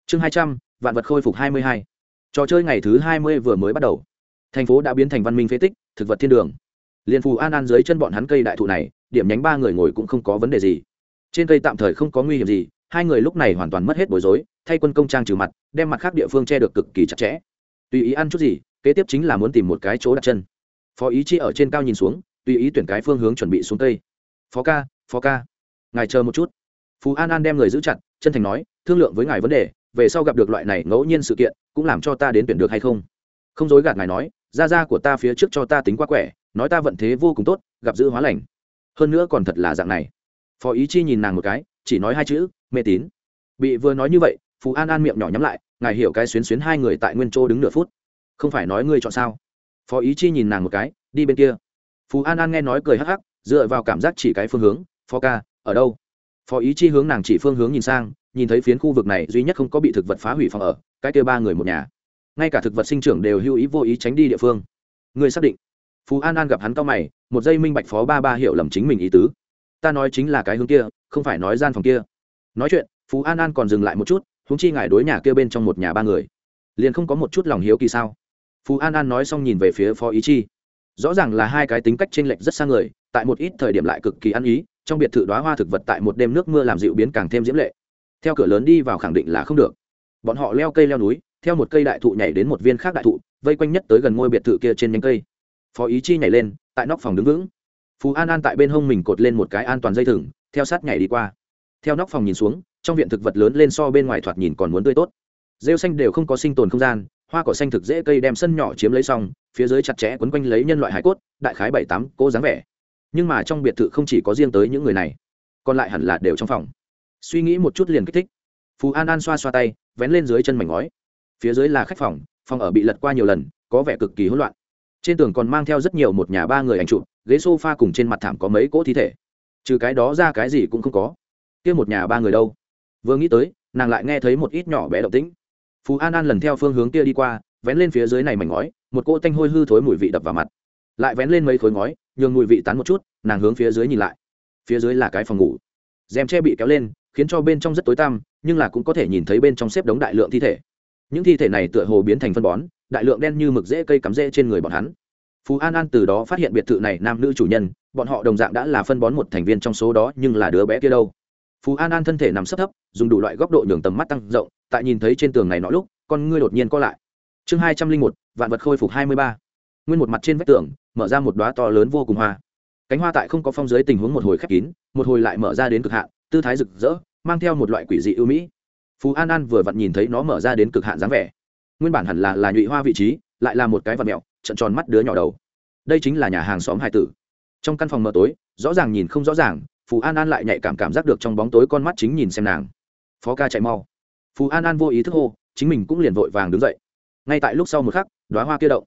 Chương hai trăm, vạn vật khôi phục hai mươi hai. Trò chơi ngày thứ hai mươi vừa mới bắt đầu. Thành phố đã biến thành văn minh phế tích, thực vật thiên đường. Liền phù an an dưới chân bọn hắn cây đại thụ này, điểm nhánh ba người ngồi cũng không có vấn đề gì. Trên cây tạm thời không có nguy hiểm gì, hai người lúc này hoàn toàn mất hết bối rối, thay quân công trang trừ mặt, đem mặt khác địa phương che được cực kỳ chặt chẽ. Tùy ý ăn chút gì kế tiếp chính là muốn tìm một cái chỗ đặt chân. Phó ý chi ở trên cao nhìn xuống, tùy ý tuyển cái phương hướng chuẩn bị xuống tây phó ca phó ca. Ngài chờ một chút. Phú an an đem người giữ chặt, chân thành nói, thương lượng với ngài vấn đề, về sau gặp được loại này ngẫu nhiên sự kiện, cũng làm cho ta đến tuyển được hay không? Không dối gạt ngài nói, gia gia của ta phía trước cho ta tính quá quẻ, nói ta vận thế vô cùng tốt, gặp giữ hóa lành. Hơn nữa còn thật là dạng này. Phó ý chi nhìn nàng một cái, chỉ nói hai chữ mê tín. Bị vừa nói như vậy, phú an an miệng nhỏ nhắm lại, ngài hiểu cái xuyến xuyến hai người tại nguyên châu đứng nửa phút không phải nói ngươi chọn sao? Phó ý chi nhìn nàng một cái, đi bên kia. Phú an an nghe nói cười hắc hắc, dựa vào cảm giác chỉ cái phương hướng, phó ca, ở đâu? Phó ý chi hướng nàng chỉ phương hướng nhìn sang, nhìn thấy phiến khu vực này duy nhất không có bị thực vật phá hủy phòng ở, cái kêu ba người một nhà. Ngay cả thực vật sinh trưởng đều hưu ý vô ý tránh đi địa phương. Người xác định? Phú an an gặp hắn cao mày, một giây minh bạch phó ba ba hiểu lầm chính mình ý tứ. Ta nói chính là cái hướng kia, không phải nói gian phòng kia. Nói chuyện phú an an còn dừng lại một chút húng chi ngài đối nhà kia bên trong một nhà ba người. Liền không có một chút lòng hiếu kỳ sao? Phú an an nói xong nhìn về phía phó ý chi. Rõ ràng là hai cái tính cách t r ê n lệch rất xa người, tại một ít thời điểm lại cực kỳ ăn ý, trong biệt thự đoá hoa thực vật tại một đêm nước mưa làm dịu biến càng thêm diễm lệ. Theo cửa lớn đi vào khẳng định là không được. Bọn họ leo cây leo núi, theo một cây đại thụ nhảy đến một viên khác đại thụ, vây quanh nhất tới gần ngôi biệt thự kia trên nhánh cây. Phó ý chi nhảy lên, tại nóc phòng đứng vững. Phú an an tại bên hông mình cột lên một cái an toàn dây thừng, theo sát nhảy đi qua. Theo nóc phòng nhìn xuống, trong viện thực vật lớn lên so bên ngoài thoạt nhìn còn muốn tươi tốt. Rêu xanh đều không có sinh tồn không gian hoa cỏ xanh thực dễ cây đem sân nhỏ chiếm lấy xong, phía dưới chặt chẽ quấn quanh lấy nhân loại hải cốt, đại khái bảy tám cô dáng vẻ. Nhưng mà trong biệt thự không chỉ có riêng tới những người này, còn lại hẳn là đều trong phòng. Suy nghĩ một chút liền kích thích. Phú an an xoa xoa tay, vén lên dưới chân mảnh ngói. Phía dưới là khách phòng phòng ở bị lật qua nhiều lần, có vẻ cực kỳ hỗn loạn. Trên tường còn mang theo rất nhiều một nhà ba người ảnh chụp, ghế s o f a cùng trên mặt thảm có mấy cỗ thi thể. Trừ cái đó ra cái gì cũng không có. Kia một nhà ba người đâu? Vừa nghĩ tới, nàng lại nghe thấy một ít nhỏ bé động tĩnh phú an an lần theo phương hướng kia đi qua, vén lên phía dưới này mảnh ngói, một cỗ tanh hôi hư thối mùi vị đập vào mặt. Lại vén lên mấy khối ngói, nhường mùi vị tán một chút, nàng hướng phía dưới nhìn lại. Phía dưới là cái phòng ngủ. Rèm tre bị kéo lên, khiến cho bên trong rất tối tăm, nhưng là cũng có thể nhìn thấy bên trong xếp đống đại lượng thi thể. Những thi thể này tựa hồ biến thành phân bón, đại lượng đen như mực rễ cây cắm rễ trên người bọn hắn. Phú an an từ đó phát hiện biệt thự này nam nữ chủ nhân, bọn họ đồng dạng đã là phân bón một thành viên trong số đó, nhưng là đứa bé kia đâu? Phú an an thân thể nằm sấp thấp, dùng đủ loại góc độ nhường tầm mắt tăng rộng, tại nhìn thấy trên tường này nọ lúc, con ngươi đột nhiên co lại. Chương hai trăm linh một, vạn vật khôi phục hai mươi ba. Nguyên một mặt trên vách tường, mở ra một đoá to lớn vô cùng hoa. Cánh hoa tại không có phong dưới tình huống một hồi khép kín, một hồi lại mở ra đến cực hạn, tư thái rực rỡ, mang theo một loại quỷ dị ưu mỹ. Phú an an vừa vặn nhìn thấy nó mở ra đến cực hạn dáng vẻ. Nguyên bản hẳn là là nhụy hoa vị trí, lại là một cái vật mẹo trận tròn mắt đứa nhỏ đầu. Đây chính là nhà hàng xóm hải tử. Trong căn phòng mờ tối, rõ ràng nhìn không rõ ràng phù an an lại nhạy cảm cảm giác được trong bóng tối con mắt chính nhìn xem nàng. Phó ca chạy mau. Phù an an vô ý thức hô, chính mình cũng liền vội vàng đứng dậy. Ngay tại lúc sau một khắc đoá hoa kia động.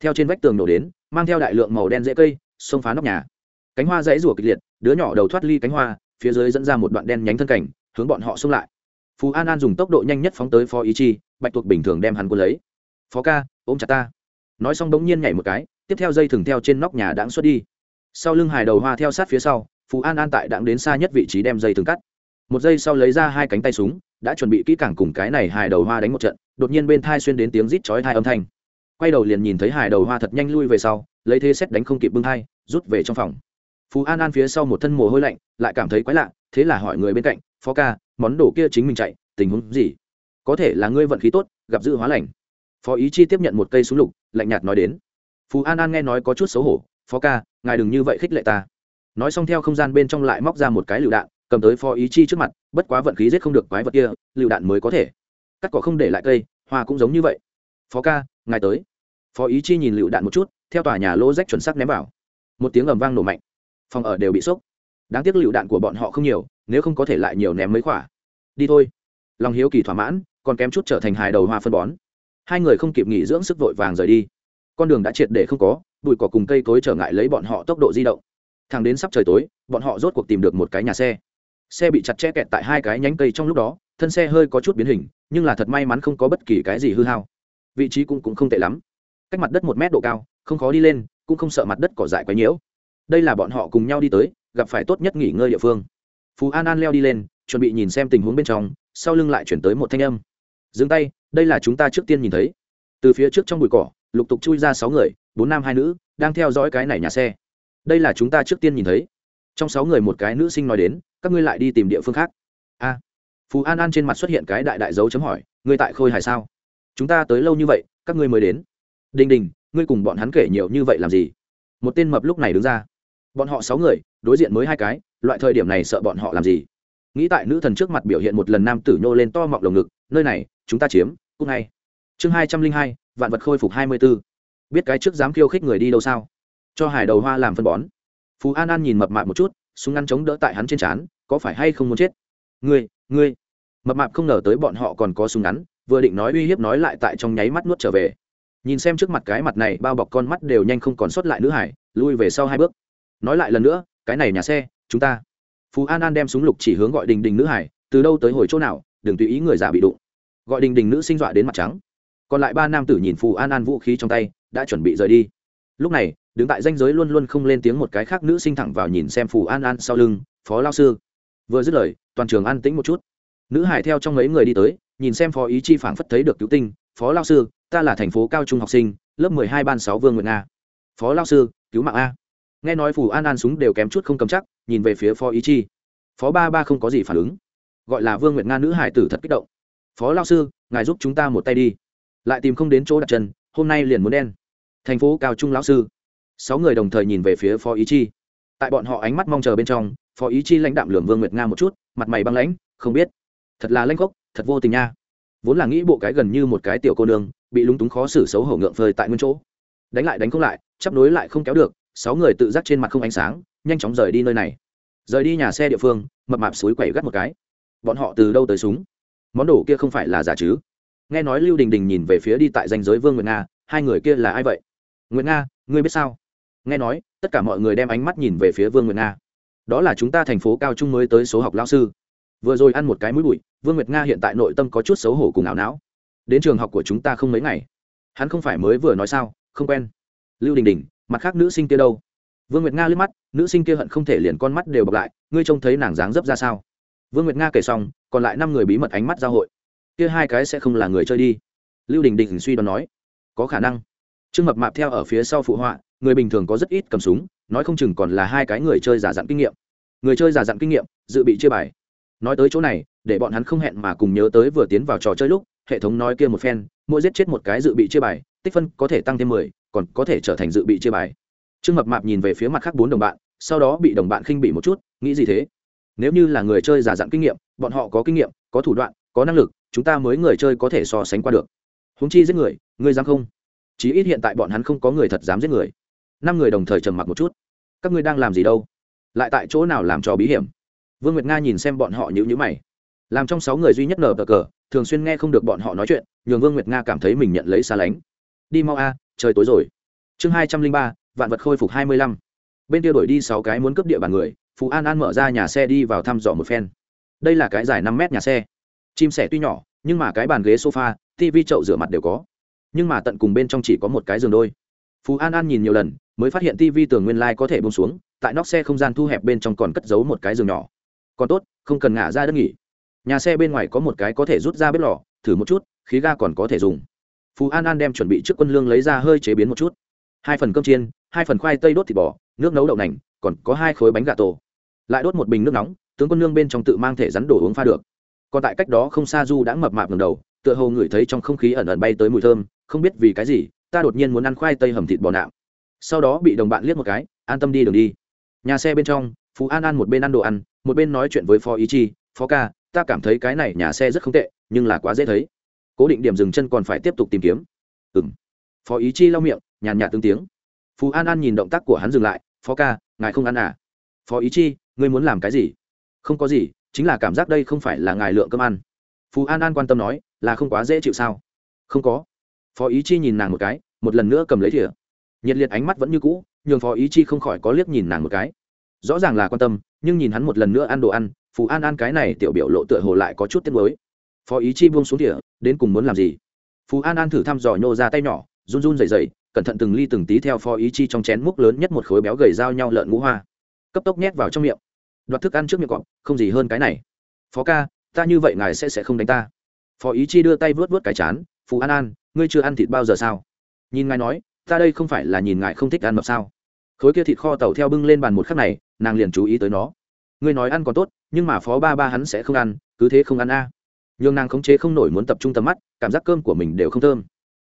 Theo trên vách tường nổ đến, mang theo đại lượng màu đen dễ cây, xông phá nóc nhà. Cánh hoa dãy rủa kịch liệt, đứa nhỏ đầu thoát ly cánh hoa, phía dưới dẫn ra một đoạn đen nhánh thân cảnh, hướng bọn họ xông lại. Phú an an dùng tốc độ nhanh nhất phóng tới phó ý chi, bạch tuộc bình thường đem hắn quân lấy. Phó ca, ôm chặt ta. Nói xong bỗng nhiên nhảy một cái, tiếp theo dây thừng theo trên nóc nhà đãng xuất đi. Sau lưng hài đầu hoa theo sát phía sau phú an an tại đãng đến xa nhất vị trí đem dây thừng cắt một giây sau lấy ra hai cánh tay súng đã chuẩn bị kỹ càng cùng cái này hài đầu hoa đánh một trận đột nhiên bên thai xuyên đến tiếng rít chói thai âm thanh quay đầu liền nhìn thấy hài đầu hoa thật nhanh lui về sau lấy thế xét đánh không kịp bưng thai rút về trong phòng phú an an phía sau một thân mồ hôi lạnh lại cảm thấy quái lạ thế là hỏi người bên cạnh phó ca món đồ kia chính mình chạy tình huống gì có thể là ngươi vận khí tốt gặp dự hóa lành phó ý chi tiếp nhận một cây súng lục lạnh nhạt nói đến phú an an nghe nói có chút xấu hổ phó ca ngài đừng như vậy khích lệ ta nói xong theo không gian bên trong lại móc ra một cái lựu đạn, cầm tới phó ý chi trước mặt, bất quá vận khí giết không được quái vật kia, lựu đạn mới có thể. Cắt cỏ không để lại cây, hoa cũng giống như vậy. Phó ca, ngài tới. Phó ý chi nhìn lựu đạn một chút, theo tòa nhà lỗ rách chuẩn xác ném vào. Một tiếng ầm vang nổ mạnh. Phòng ở đều bị sốc. Đáng tiếc lựu đạn của bọn họ không nhiều, nếu không có thể lại nhiều ném mấy quả. Đi thôi. Lòng hiếu kỳ thỏa mãn, còn kém chút trở thành hài đầu hoa phân bón. Hai người không kịp nghỉ dưỡng sức vội vàng rời đi. Con đường đã triệt để không có, bụi cỏ cùng cây cối trở ngại lấy bọn họ tốc độ di động thằng đến sắp trời tối bọn họ rốt cuộc tìm được một cái nhà xe. Xe bị chặt che kẹt tại hai cái nhánh cây trong lúc đó thân xe hơi có chút biến hình nhưng là thật may mắn không có bất kỳ cái gì hư hao. Vị trí cũng, cũng không tệ lắm. Cách mặt đất một mét độ cao không khó đi lên cũng không sợ mặt đất cỏ dại quấy nhiễu. Đây là bọn họ cùng nhau đi tới gặp phải tốt nhất nghỉ ngơi địa phương. Phú an an leo đi lên chuẩn bị nhìn xem tình huống bên trong sau lưng lại chuyển tới một thanh âm. Dừng tay đây là chúng ta trước tiên nhìn thấy. Từ phía trước trong bụi cỏ lục tục chui ra sáu người bốn nam hai nữ đang theo dõi cái này nhà xe đây là chúng ta trước tiên nhìn thấy. Trong sáu người một cái nữ sinh nói đến, các ngươi lại đi tìm địa phương khác. A. Phú an an trên mặt xuất hiện cái đại đại dấu chấm hỏi, ngươi tại khôi hài sao? Chúng ta tới lâu như vậy, các ngươi mới đến. Đình đình, ngươi cùng bọn hắn kể nhiều như vậy làm gì? Một tên mập lúc này đứng ra. Bọn họ sáu người, đối diện mới hai cái, loại thời điểm này sợ bọn họ làm gì? Nghĩ tại nữ thần trước mặt biểu hiện một lần nam tử nhô lên to mọng lồng ngực, nơi này, chúng ta chiếm, cũng ngay chương hai trăm linh hai, vạn vật khôi phục hai mươi b ố biết cái trước dám khiêu khích người đi đâu sao? Cho hải đầu hoa làm phân bón. Phú an an nhìn mập mạp một chút, súng ngăn chống đỡ tại hắn trên trán, có phải hay không muốn chết? Ngươi ngươi. Mập mạp không ngờ tới bọn họ còn có súng ngắn, vừa định nói uy hiếp nói lại tại trong nháy mắt nuốt trở về. Nhìn xem trước mặt cái mặt này, bao bọc con mắt đều nhanh không còn sót lại nữ hải, lui về sau hai bước. Nói lại lần nữa, cái này nhà xe, chúng ta. Phú an an đem súng lục chỉ hướng gọi đình đình nữ hải, từ đâu tới hồi chỗ nào, đừng tùy ý người già bị đụng. Gọi đình đình nữ sinh dọa đến mặt trắng. Còn lại ba nam tử nhìn phù an an vũ khí trong tay, đã chuẩn bị rời đi lúc này, đứng tại danh giới luôn luôn không lên tiếng một cái khác nữ sinh thẳng vào nhìn xem phù an an sau lưng, phó lao sư. Vừa dứt lời, toàn trường an tĩnh một chút. Nữ hải theo trong mấy người đi tới, nhìn xem phó ý chi phảng phất thấy được cứu tinh, phó lao sư, ta là thành phố cao trung học sinh, lớp mười hai ban sáu vương nguyện nga. Phó lao sư, cứu mạng a. Nghe nói phù an an súng đều kém chút không cầm chắc, nhìn về phía phó ý chi. Phó ba ba không có gì phản ứng. Gọi là vương nguyệt nga nữ hải tử thật kích động. Phó lao sư, ngài giúp chúng ta một tay đi. Lại tìm không đến chỗ đặt chân, hôm nay liền muốn đen thành phố cao trung lão sư. Sáu người đồng thời nhìn về phía phó ý chi. Tại bọn họ ánh mắt mong chờ bên trong, phó ý chi lãnh đạm lường vương nguyệt nga một chút, mặt mày băng lãnh, không biết. Thật là lanh gốc, thật vô tình nha. Vốn là nghĩ bộ cái gần như một cái tiểu cô nương, bị lúng túng khó xử xấu hổ ngượng phơi tại nguyên chỗ. Đánh lại đánh không lại chấp nối lại không kéo được, sáu người tự giác trên mặt không ánh sáng, nhanh chóng rời đi nơi này. Rời đi nhà xe địa phương, mập mạp suối quẩy gắt một cái. Bọn họ từ đâu tới súng? Món đồ kia không phải là giả chứ? Nghe nói lưu đình đình nhìn về phía đi tại danh giới vương nguyệt nga, hai người kia là ai vậy? Nguyệt nga, ngươi biết sao? Nghe nói, tất cả mọi người đem ánh mắt nhìn về phía vương nguyệt nga. Đó là chúng ta thành phố cao trung mới tới số học lao sư. Vừa rồi ăn một cái mũi bụi, vương nguyệt nga hiện tại nội tâm có chút xấu hổ cùng ảo não. Đến trường học của chúng ta không mấy ngày. Hắn không phải mới vừa nói sao, không quen. Lưu đình đình, mặt khác nữ sinh kia đâu? Vương nguyệt nga liếc mắt, nữ sinh kia hận không thể liền con mắt đều bọc lại, ngươi trông thấy nàng dáng dấp ra sao? Vương nguyệt nga kể xong, còn lại năm người bí mật ánh mắt giao hội. Kia hai cái sẽ không là người chơi đi. Lưu đình đình suy đoán nói, có khả năng trương mập mạp theo ở phía sau phụ họa, người bình thường có rất ít cầm súng, nói không chừng còn là hai cái người chơi giả dặn kinh nghiệm. Người chơi giả dặn kinh nghiệm, dự bị chia bài. Nói tới chỗ này, để bọn hắn không hẹn mà cùng nhớ tới vừa tiến vào trò chơi lúc, hệ thống nói kia một phen, mỗi giết chết một cái dự bị chia bài, tích phân có thể tăng thêm mười, còn có thể trở thành dự bị chia bài. Trương mập mạp nhìn về phía mặt khác bốn đồng bạn, sau đó bị đồng bạn khinh bỉ một chút, nghĩ gì thế? Nếu như là người chơi giả dặn kinh nghiệm, bọn họ có kinh nghiệm, có thủ đoạn, có năng lực, chúng ta mới người chơi có thể so sánh qua được. Húng chi giết người, ngươi dám không? Chí ít hiện tại bọn hắn không có người thật dám giết người. Năm người đồng thời trầm mặc một chút. Các ngươi đang làm gì đâu? Lại tại chỗ nào làm cho bí hiểm? Vương nguyệt nga nhìn xem bọn họ nhữ nhữ mày. Làm trong sáu người duy nhất nở cờ cờ, thường xuyên nghe không được bọn họ nói chuyện, nhường vương nguyệt nga cảm thấy mình nhận lấy xa lánh. Đi mau a, trời tối rồi. Chương hai trăm linh ba, vạn vật khôi phục hai mươi lăm. Bên kia đổi đi sáu cái muốn cướp địa bàn người phú an an mở ra nhà xe đi vào thăm dò một phen. Đây là cái dài năm mét nhà xe. Chim sẻ tuy nhỏ, nhưng mà cái bàn ghế sofa tv chậu rửa mặt đều có nhưng mà tận cùng bên trong chỉ có một cái giường đôi. Phú an an nhìn nhiều lần, mới phát hiện tv tường nguyên lai、like、có thể bông xuống, tại nóc xe không gian thu hẹp bên trong còn cất giấu một cái giường nhỏ. Còn tốt, không cần ngả ra đất nghỉ. Nhà xe bên ngoài có một cái có thể rút ra bếp lò, thử một chút, khí ga còn có thể dùng. Phú an an đem chuẩn bị trước quân lương lấy ra hơi chế biến một chút. Hai phần cơm chiên, hai phần khoai tây đốt thịt bò, nước nấu đậu nành, còn có hai khối bánh gà tổ. Lại đốt một bình nước nóng, tướng quân lương bên trong tự mang thể rắn đổ uống pha được. Còn tại cách đó không xa du đã mập mạp ngầm đầu, tựa hồ ngửi thấy trong không khí ẩn ẩn bay tới mùi thơm không biết vì cái gì, ta đột nhiên muốn ăn khoai tây hầm thịt bò nạm. Sau đó bị đồng bạn liếc một cái, an tâm đi đường đi. Nhà xe bên trong, phú an an một bên ăn đồ ăn, một bên nói chuyện với phó ý chi, phó ca, ta cảm thấy cái này nhà xe rất không tệ, nhưng là quá dễ thấy. Cố định điểm dừng chân còn phải tiếp tục tìm kiếm. Ừ m phó ý chi lau miệng, nhàn nhạt tương tiếng. Phú an an nhìn động tác của hắn dừng lại, phó ca, ngài không ăn à? Phó ý chi, ngươi muốn làm cái gì? Không có gì, chính là cảm giác đây không phải là ngài lượng cơm ăn. Phú an an quan tâm nói, là không quá dễ chịu sao? Không có phó ý chi nhìn nàng một cái, một lần nữa cầm lấy thìa. Nhiệt liệt ánh mắt vẫn như cũ, nhường phó ý chi không khỏi có liếc nhìn nàng một cái. Rõ ràng là quan tâm, nhưng nhìn hắn một lần nữa ăn đồ ăn, phù an an cái này tiểu biểu lộ tựa hồ lại có chút tiếc mới phó ý chi buông xuống thìa, đến cùng muốn làm gì? Phù an an thử thăm dò nhô ra tay nhỏ, run run dày dày cẩn thận từng ly từng tí theo phó ý chi trong chén múc lớn nhất một khối béo gầy dao nhau lợn ngũ hoa. Cấp tốc nhét vào trong miệng. Đoạt thức ăn trước miệng cọp, không gì hơn cái này. Phó ca, ta như vậy ngài sẽ sẽ không đánh ta. Phó ý chi đưa tay vớt vớt cái chán, phù an an ngươi chưa ăn thịt bao giờ sao? Nhìn ngài nói, ta đây không phải là nhìn ngài không thích ăn mập sao? Khối kia thịt kho tàu theo bưng lên bàn một khắc này, nàng liền chú ý tới nó. Ngươi nói ăn còn tốt, nhưng mà phó ba ba hắn sẽ không ăn, cứ thế không ăn a. À. n h ư n g nàng khống chế không nổi muốn tập trung tầm mắt, cảm giác cơm của mình đều không thơm.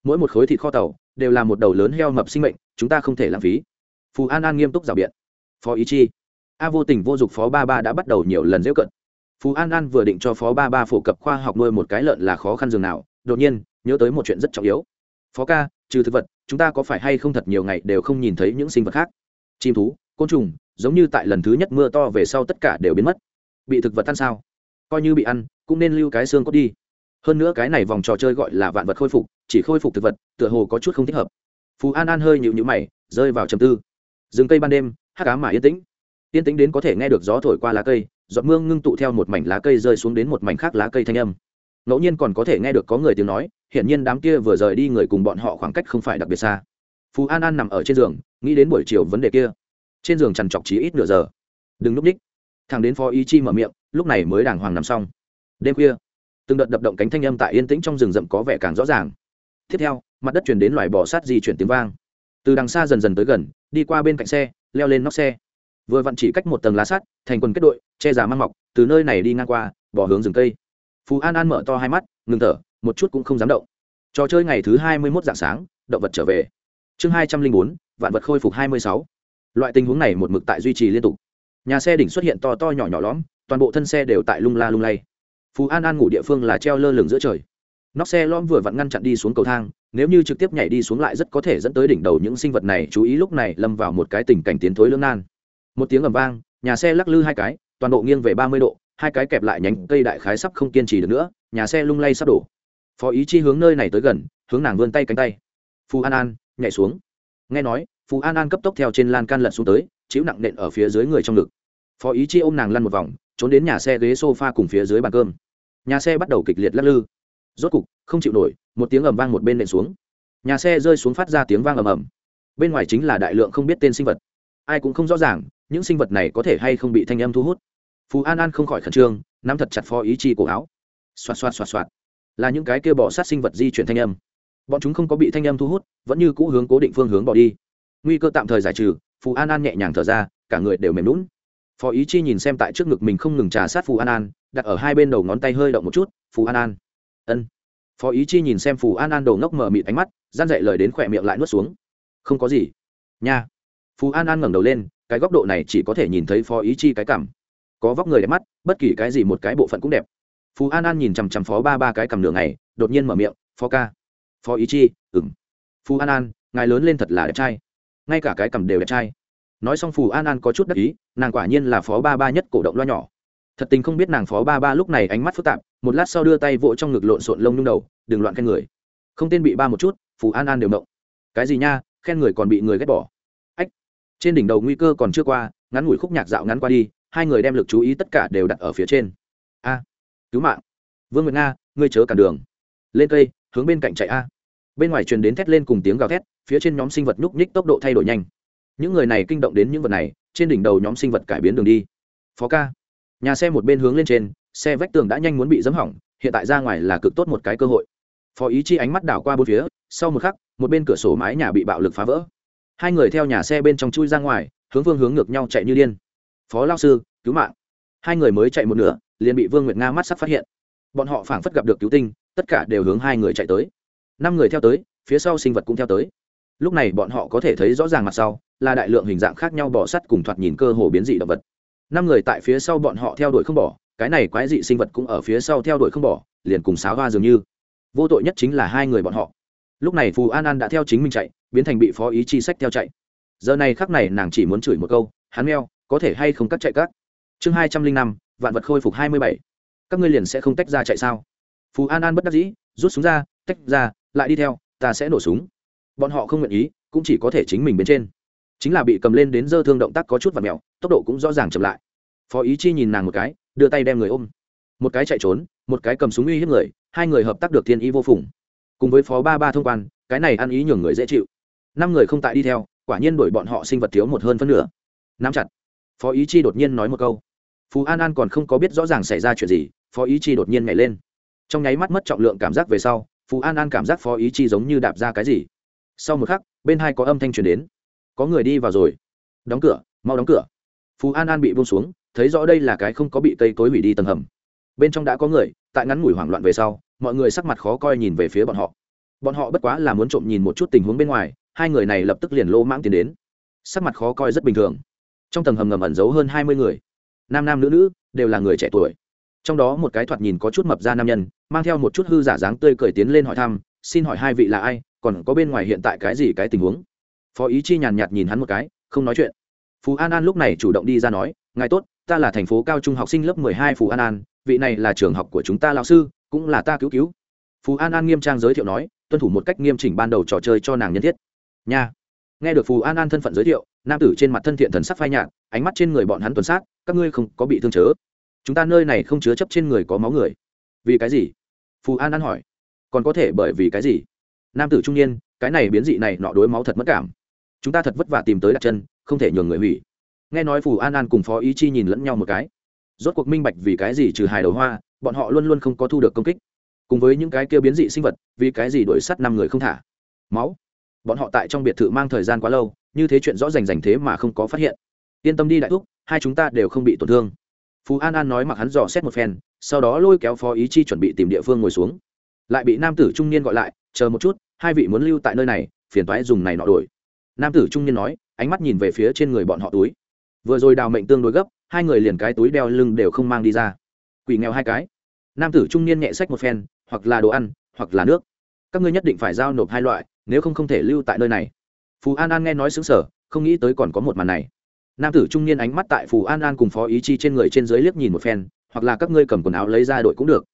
Mỗi một khối thịt kho tàu đều là một đầu lớn heo mập sinh mệnh, chúng ta không thể lãng phí. Phù an an nghiêm túc rào biện. Phó ý chi. A vô tình vô dụng phó ba ba đã bắt đầu nhiều lần dễ cận. Phú an an vừa định cho phó ba ba phổ cập khoa học nuôi một cái lợn là khó khăn dường nào, đột nhiên nhớ tới một chuyện rất trọng yếu. Phó ca, trừ thực vật, chúng ta có phải hay không thật nhiều ngày đều không nhìn thấy những sinh vật khác? Chim thú, côn trùng, giống như tại lần thứ nhất mưa to về sau tất cả đều biến mất. Bị thực vật ăn sao? Coi như bị ăn, cũng nên lưu cái xương cốt đi. Hơn nữa cái này vòng trò chơi gọi là vạn vật khôi phục, chỉ khôi phục thực vật, tựa hồ có chút không thích hợp. Phú an an hơi nhịu nhữ mày, rơi vào trầm tư. Rừng cây ban đêm hát cá mà yên tĩnh. Yên tĩnh đến có thể nghe được gió thổi qua lá cây, giọt mương ngưng tụ theo một mảnh lá cây rơi xuống đến một mảnh khác lá cây thanh âm ngẫu nhiên còn có thể nghe được có người tiếng nói, hiển nhiên đám kia vừa rời đi người cùng bọn họ khoảng cách không phải đặc biệt xa. Phú an an nằm ở trên giường, nghĩ đến buổi chiều vấn đề kia. Trên giường trằn trọc chí ít nửa giờ. Đừng núp ních. Thằng đến phó ý chi mở miệng, lúc này mới đàng hoàng nằm xong. Đêm khuya, từng đợt đập động cánh thanh âm tại yên tĩnh trong rừng rậm có vẻ càng rõ ràng. Tiếp theo, mặt đất chuyển đến loài bò sát di chuyển tiếng vang. Từ đằng xa dần dần tới gần, đi qua bên cạnh xe, leo lên nóc xe. Vừa vặn chỉ cách một tầng lá sắt, thành quần kết đội, che giả mang mọc, từ nơi này đi ngang qua bỏ hướng rừng cây phú an an mở to hai mắt, ngừng thở, một chút cũng không dám động. Trò chơi ngày thứ hai mươi mốt dạng sáng, động vật trở về. Chương hai trăm linh bốn, vạn vật khôi phục hai mươi sáu. Loại tình huống này một mực tại duy trì liên tục. Nhà xe đỉnh xuất hiện to to nhỏ nhỏ lõm, toàn bộ thân xe đều tại lung la lung lay. Phú an an ngủ địa phương là treo lơ lửng giữa trời. Nóc xe lõm vừa vặn ngăn chặn đi xuống cầu thang, nếu như trực tiếp nhảy đi xuống lại rất có thể dẫn tới đỉnh đầu những sinh vật này chú ý lúc này lâm vào một cái tình cảnh tiến thối lưỡng nan. Một tiếng ầm vang, nhà xe lắc lư hai cái, toàn bộ nghiêng về ba mươi độ hai cái kẹp lại nhánh cây đại khái sắp không kiên trì được nữa, nhà xe lung lay sắp đổ. Phó ý chi hướng nơi này tới gần, hướng nàng vươn tay cánh tay. Phù an an, nhảy xuống. Nghe nói, Phù an an cấp tốc theo trên lan can lật xuống tới, chịu nặng nện ở phía dưới người trong ngực. Phó ý chi ôm nàng lăn một vòng, trốn đến nhà xe ghế s o f a cùng phía dưới bàn cơm. Nhà xe bắt đầu kịch liệt lắc lư. Rốt cục, không chịu nổi, một tiếng ầm vang một bên nện xuống. Nhà xe rơi xuống phát ra tiếng vang ầm ầm. Bên ngoài chính là đại lượng không biết tên sinh vật. Ai cũng không rõ ràng, những sinh vật này có thể hay không bị thanh âm thu hút phú an an không khỏi khẩn trương, nắm thật chặt phó ý chi cổ áo. Xoạt xoạt xoạt xoạt. Là những cái kia bỏ sát sinh vật di chuyển thanh âm. Bọn chúng không có bị thanh âm thu hút, vẫn như cũ hướng cố định phương hướng bỏ đi. Nguy cơ tạm thời giải trừ phù an an nhẹ nhàng thở ra, cả người đều mềm lún phó ý chi nhìn xem tại trước ngực mình không ngừng trà sát phù an an, đặt ở hai bên đầu ngón tay hơi động một chút phù an an. Ân. Phó ý chi nhìn xem phù an an đầu ngốc mở mịt ánh mắt gian dậy lời đến khỏe miệng lại nuốt xuống. Không có gì. Nha. Phù an an ngẩng đầu lên, cái góc độ này chỉ có thể nhìn thấy phó ý chi cái cảm có vóc người đẹp mắt, bất kỳ cái gì một cái bộ phận cũng đẹp. Phú an an nhìn chằm chằm phó ba ba cái cầm đường này đột nhiên mở miệng, phó ca. Phó ý chi ừng phù an an, ngài lớn lên thật là đẹp trai. Ngay cả cái cầm đều đẹp trai. Nói xong phù an an có chút đắc ý, nàng quả nhiên là phó ba ba nhất cổ động loa nhỏ. Thật tình không biết nàng phó ba ba lúc này ánh mắt phức tạp, một lát sau đưa tay vỗ trong ngực lộn xộn lông nhung đầu, đừng loạn khen người. Không tên bị ba một chút phù an an đều động. Cái gì nha, khen người còn bị người ghét bỏ. Ách, trên đỉnh đầu nguy cơ còn chưa qua, ngắn ngủi khúc nhạc dạo ngắn qua đi hai người đem lực chú ý tất cả đều đặt ở phía trên. A, cứu mạng. Vương nguyệt nga, ngươi chớ cản đường. Lên cây, hướng bên cạnh chạy a. Bên ngoài truyền đến thét lên cùng tiếng gào thét, phía trên nhóm sinh vật nhúc nhích tốc độ thay đổi nhanh. Những người này kinh động đến những vật này, trên đỉnh đầu nhóm sinh vật cải biến đường đi. Phó ca. Nhà xe một bên hướng lên trên, xe vách tường đã nhanh muốn bị dấm hỏng, hiện tại ra ngoài là cực tốt một cái cơ hội. Phó ý chi ánh mắt đảo qua bốn phía, sau một khắc, một bên cửa sổ mái nhà bị bạo lực phá vỡ. Hai người theo nhà xe bên trong chui ra ngoài, hướng phương hướng ngược nhau chạy như điên phó lao sư, cứu mạng. Hai người mới chạy một nửa, liền bị vương nguyệt nga mắt sắp phát hiện. Bọn họ phảng phất gặp được cứu tinh, tất cả đều hướng hai người chạy tới. Năm người theo tới, phía sau sinh vật cũng theo tới. Lúc này bọn họ có thể thấy rõ ràng mặt sau, là đại lượng hình dạng khác nhau bỏ sắt cùng thoạt nhìn cơ hồ biến dị động vật. Năm người tại phía sau bọn họ theo đuổi không bỏ, cái này quái dị sinh vật cũng ở phía sau theo đuổi không bỏ, liền cùng sáo hoa dường như. Vô tội nhất chính là hai người bọn họ. Lúc này phù an an đã theo chính mình chạy, biến thành bị phó ý chi sách theo chạy. Giờ này khắc này nàng chỉ muốn chửi một câu, hắn meo có thể hay không cắt chạy cắt chương hai trăm linh năm, vạn vật khôi phục hai mươi bảy. Các ngươi liền sẽ không tách ra chạy sao? Phù an an bất đắc dĩ, rút súng ra, tách ra, lại đi theo, ta sẽ nổ súng. Bọn họ không nguyện ý, cũng chỉ có thể chính mình bên trên. Chính là bị cầm lên đến dơ thương động tác có chút và mèo tốc độ cũng rõ ràng chậm lại. Phó ý chi nhìn nàng một cái, đưa tay đem người ôm. Một cái chạy trốn, một cái cầm súng uy hiếp người, hai người hợp tác được thiên ý vô phùng. Cùng với phó ba ba thông quan, cái này ăn ý nhường người dễ chịu. Năm người không tại đi theo, quả nhiên đổi bọn họ sinh vật thiếu một hơn phân nửa. Nắm chặt phó ý chi đột nhiên nói một câu. Phú an an còn không có biết rõ ràng xảy ra chuyện gì, phó ý chi đột nhiên nhảy lên. Trong nháy mắt mất trọng lượng cảm giác về sau phú an an cảm giác phó ý chi giống như đạp ra cái gì. Sau một khắc, bên hai có âm thanh truyền đến. Có người đi vào rồi. Đóng cửa, mau đóng cửa. Phú an an bị buông xuống, thấy rõ đây là cái không có bị cây cối hủy đi tầng hầm. Bên trong đã có người, tại ngắn ngủi hoảng loạn về sau, mọi người sắc mặt khó coi nhìn về phía bọn họ. Bọn họ bất quá là muốn trộm nhìn một chút tình huống bên ngoài, hai người này lập tức liền lô mãng tiến đến. Sắc mặt khó coi rất bình thường trong tầng hầm ngầm ẩn giấu hơn hai mươi người. Nam nam nữ nữ đều là người trẻ tuổi. Trong đó một cái thoạt nhìn có chút mập ra nam nhân, mang theo một chút hư giả dáng tươi cười tiến lên hỏi thăm, xin hỏi hai vị là ai? Còn có bên ngoài hiện tại cái gì cái tình huống? Phó ý chi nhàn nhạt nhìn hắn một cái, không nói chuyện. Phú an an lúc này chủ động đi ra nói, ngài tốt, ta là thành phố cao trung học sinh lớp mười hai phú an an, vị này là trường học của chúng ta lão sư, cũng là ta cứu cứu. Phú an an nghiêm trang giới thiệu nói, tuân thủ một cách nghiêm chỉnh ban đầu trò chơi cho nàng nhân thiết. Nha. Nghe được phù an an thân phận giới thiệu nam tử trên mặt thân thiện thần sắc phai nhạt, ánh mắt trên người bọn hắn tuần sát, các ngươi không có bị thương chớ. Chúng ta nơi này không chứa chấp trên người có máu người. Vì cái gì? Phù an an hỏi. Còn có thể bởi vì cái gì? Nam tử trung niên, cái này biến dị này nọ đối máu thật mất cảm. Chúng ta thật vất vả tìm tới đặt chân, không thể nhường người hủy. Nghe nói phù an an cùng phó ý chi nhìn lẫn nhau một cái. Rốt cuộc minh bạch vì cái gì trừ hài đầu hoa, bọn họ luôn luôn không có thu được công kích. Cùng với những cái kia biến dị sinh vật, vì cái gì đổi sắt năm người không thả? Máu? Bọn họ tại trong biệt thự mang thời gian quá lâu như thế chuyện rõ rành rành thế mà không có phát hiện. Yên tâm đi đại thúc, hai chúng ta đều không bị tổn thương. Phú an an nói mặc hắn dò xét một phen, sau đó lôi kéo phó ý chi chuẩn bị tìm địa phương ngồi xuống. Lại bị nam tử trung niên gọi lại, chờ một chút, hai vị muốn lưu tại nơi này, phiền toái dùng này nọ đổi. Nam tử trung niên nói, ánh mắt nhìn về phía trên người bọn họ túi. Vừa rồi đào mệnh tương đối gấp, hai người liền cái túi đeo lưng đều không mang đi ra. Quỷ nghèo hai cái. Nam tử trung niên nhẹ sách một phen, hoặc là đồ ăn, hoặc là nước. Các ngươi nhất định phải giao nộp hai loại, nếu không không thể lưu tại nơi này phù an an nghe nói xứng sở, không nghĩ tới còn có một màn này. Nam tử trung niên ánh mắt tại phù an an cùng phó ý chi trên người trên dưới liếc nhìn một phen, hoặc là các ngươi cầm quần áo lấy ra đội cũng được.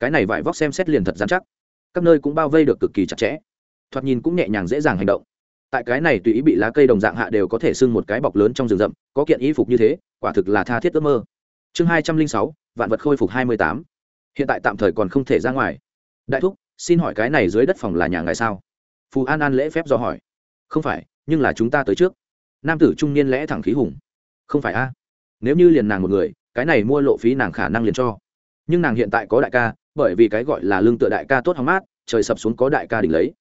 Cái này vải vóc xem xét liền thật dán chắc. Các nơi cũng bao vây được cực kỳ chặt chẽ. Thoạt nhìn cũng nhẹ nhàng dễ dàng hành động. Tại cái này tùy ý bị lá cây đồng dạng hạ đều có thể sưng một cái bọc lớn trong rừng rậm, có kiện y phục như thế, quả thực là tha thiết ước mơ. Chương hai trăm linh sáu, vạn vật khôi phục hai mươi tám. Hiện tại tạm thời còn không thể ra ngoài. Đại thúc, xin hỏi cái này dưới đất phòng là nhà ngài sao? Phù an an lễ phép do hỏi không phải, nhưng là chúng ta tới trước. Nam tử trung niên lẽ thẳng khí hùng. Không phải a? Nếu như liền nàng một người, cái này mua lộ phí nàng khả năng liền cho. Nhưng nàng hiện tại có đại ca, bởi vì cái gọi là lương tựa đại ca tốt hóng mát, trời sập xuống có đại ca đỉnh lấy.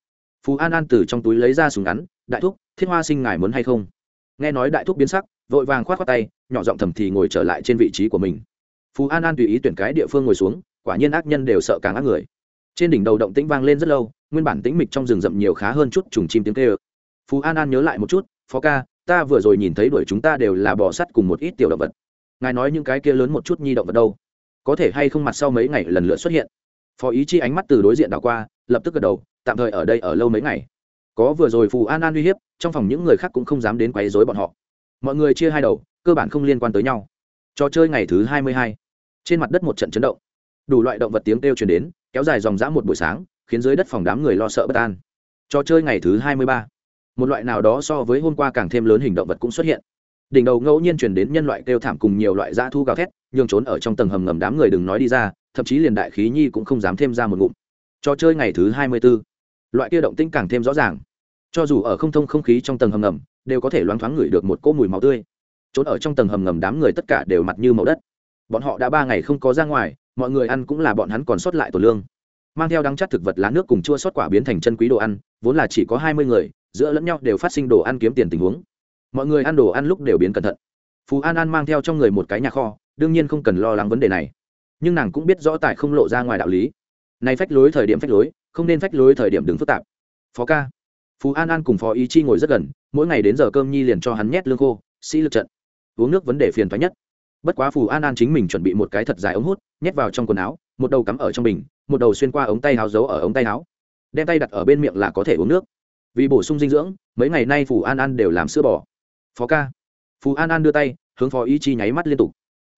Phú an an từ trong túi lấy ra súng ngắn, đại thúc, thiết hoa sinh ngài muốn hay không? Nghe nói đại thúc biến sắc, vội vàng k h o á t khoác tay, nhỏ giọng thầm thì ngồi trở lại trên vị trí của mình. Phú an an tùy ý tuyển cái địa phương ngồi xuống, quả nhiên ác nhân đều sợ càng ác người. Trên đỉnh đầu động tĩnh vang lên rất lâu, nguyên bản tĩnh mịch trong rừng rậm nhiều khá hơn chút trùng chim tiếng kêu phú an an nhớ lại một chút, phó ca, ta vừa rồi nhìn thấy đuổi chúng ta đều là bò sắt cùng một ít tiểu động vật. Ngài nói những cái kia lớn một chút nhi động vật đâu? Có thể hay không mặt sau mấy ngày lần lượt xuất hiện? Phó ý chi ánh mắt từ đối diện đảo qua, lập tức gật đầu, tạm thời ở đây ở lâu mấy ngày. Có vừa rồi phù an an uy hiếp, trong phòng những người khác cũng không dám đến quấy rối bọn họ. Mọi người chia hai đầu, cơ bản không liên quan tới nhau. Trò chơi ngày thứ hai mươi hai. Trên mặt đất một trận chấn động. Đủ loại động vật tiếng kêu truyền đến, kéo dài dòng dã một buổi sáng, khiến dưới đất phòng đám người lo sợ bất an. Trò chơi ngày thứ hai mươi ba một loại nào đó so với hôm qua càng thêm lớn hình động vật cũng xuất hiện. Đỉnh đầu ngẫu nhiên chuyển đến nhân loại kêu thảm cùng nhiều loại dã thu gào thét, nhường trốn ở trong tầng hầm ngầm đám người đừng nói đi ra, thậm chí liền đại khí nhi cũng không dám thêm ra một ngụm. Trò chơi ngày thứ hai mươi b ố loại kia động tĩnh càng thêm rõ ràng. Cho dù ở không thông không khí trong tầng hầm ngầm, đều có thể loáng thoáng ngửi được một cỗ mùi máu tươi. Trốn ở trong tầng hầm ngầm đám người tất cả đều mặt như màu đất. Bọn họ đã ba ngày không có ra ngoài, mọi người ăn cũng là bọn hắn còn sót lại tổ lương. Mang theo đắng chắt thực vật lá nước cùng chua sót quả biến thành chân quý đồ ăn, vốn là chỉ có hai mươi người giữa lẫn nhau đều phát sinh đồ ăn kiếm tiền tình huống. Mọi người ăn đồ ăn lúc đều biến cẩn thận. Phú an an mang theo trong người một cái nhà kho, đương nhiên không cần lo lắng vấn đề này. Nhưng nàng cũng biết rõ tài không lộ ra ngoài đạo lý. Này phách lối thời điểm phách lối, không nên phách lối thời điểm đứng phức tạp. Phó ca. Phú an an cùng phó ý chi ngồi rất gần, mỗi ngày đến giờ cơm nhi liền cho hắn nhét lương khô, sĩ lực trận. Uống nước vấn đề phiền thoái nhất. Bất quá phù an an chính mình chuẩn bị một cái thật dài ống hút, nhét vào trong quần áo, một đầu cắm ở trong bình, một đầu xuyên qua ống tay áo giấu ở ống tay áo. Đem tay đặt ở bên miệng là có thể uống nước vì bổ sung dinh dưỡng, mấy ngày nay phù an an đều làm sữa bò. Phó ca. Phù an an đưa tay, hướng phó ý chi nháy mắt liên tục.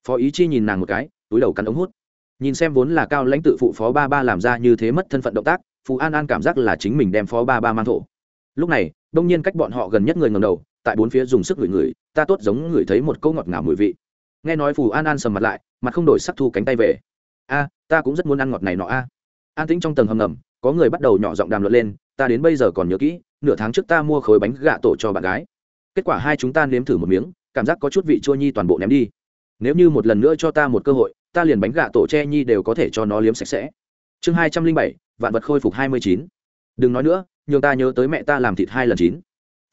Phó ý chi nhìn nàng một cái, túi đầu cắn ống hút. Nhìn xem vốn là cao lãnh tự phụ phó ba ba làm ra như thế mất thân phận động tác, phù an an cảm giác là chính mình đem phó ba ba mang thổ. Lúc này, đông nhiên cách bọn họ gần nhất người ngầm đầu, tại bốn phía dùng sức ngửi ngửi, ta tốt giống ngửi thấy một câu ngọt ngào mùi vị. Nghe nói phù an an sầm mặt lại, mặt không đổi sắc thu cánh tay về. A, ta cũng rất muốn ăn ngọt này nọ a. An tĩnh trong tầng hầm ngầm, có người bắt đầu nhỏ giọng đàm luận lên ta đến bây giờ còn nhớ kỹ, nửa tháng trước ta mua khối bánh gạ tổ cho bạn gái. Kết quả hai chúng ta nếm thử một miếng, cảm giác có chút vị chua nhi toàn bộ ném đi. Nếu như một lần nữa cho ta một cơ hội, ta liền bánh gạ tổ che nhi đều có thể cho nó liếm sạch sẽ. Chương hai trăm linh bảy, vạn vật khôi phục hai mươi chín. Đừng nói nữa, nhường ta nhớ tới mẹ ta làm thịt hai lần chín.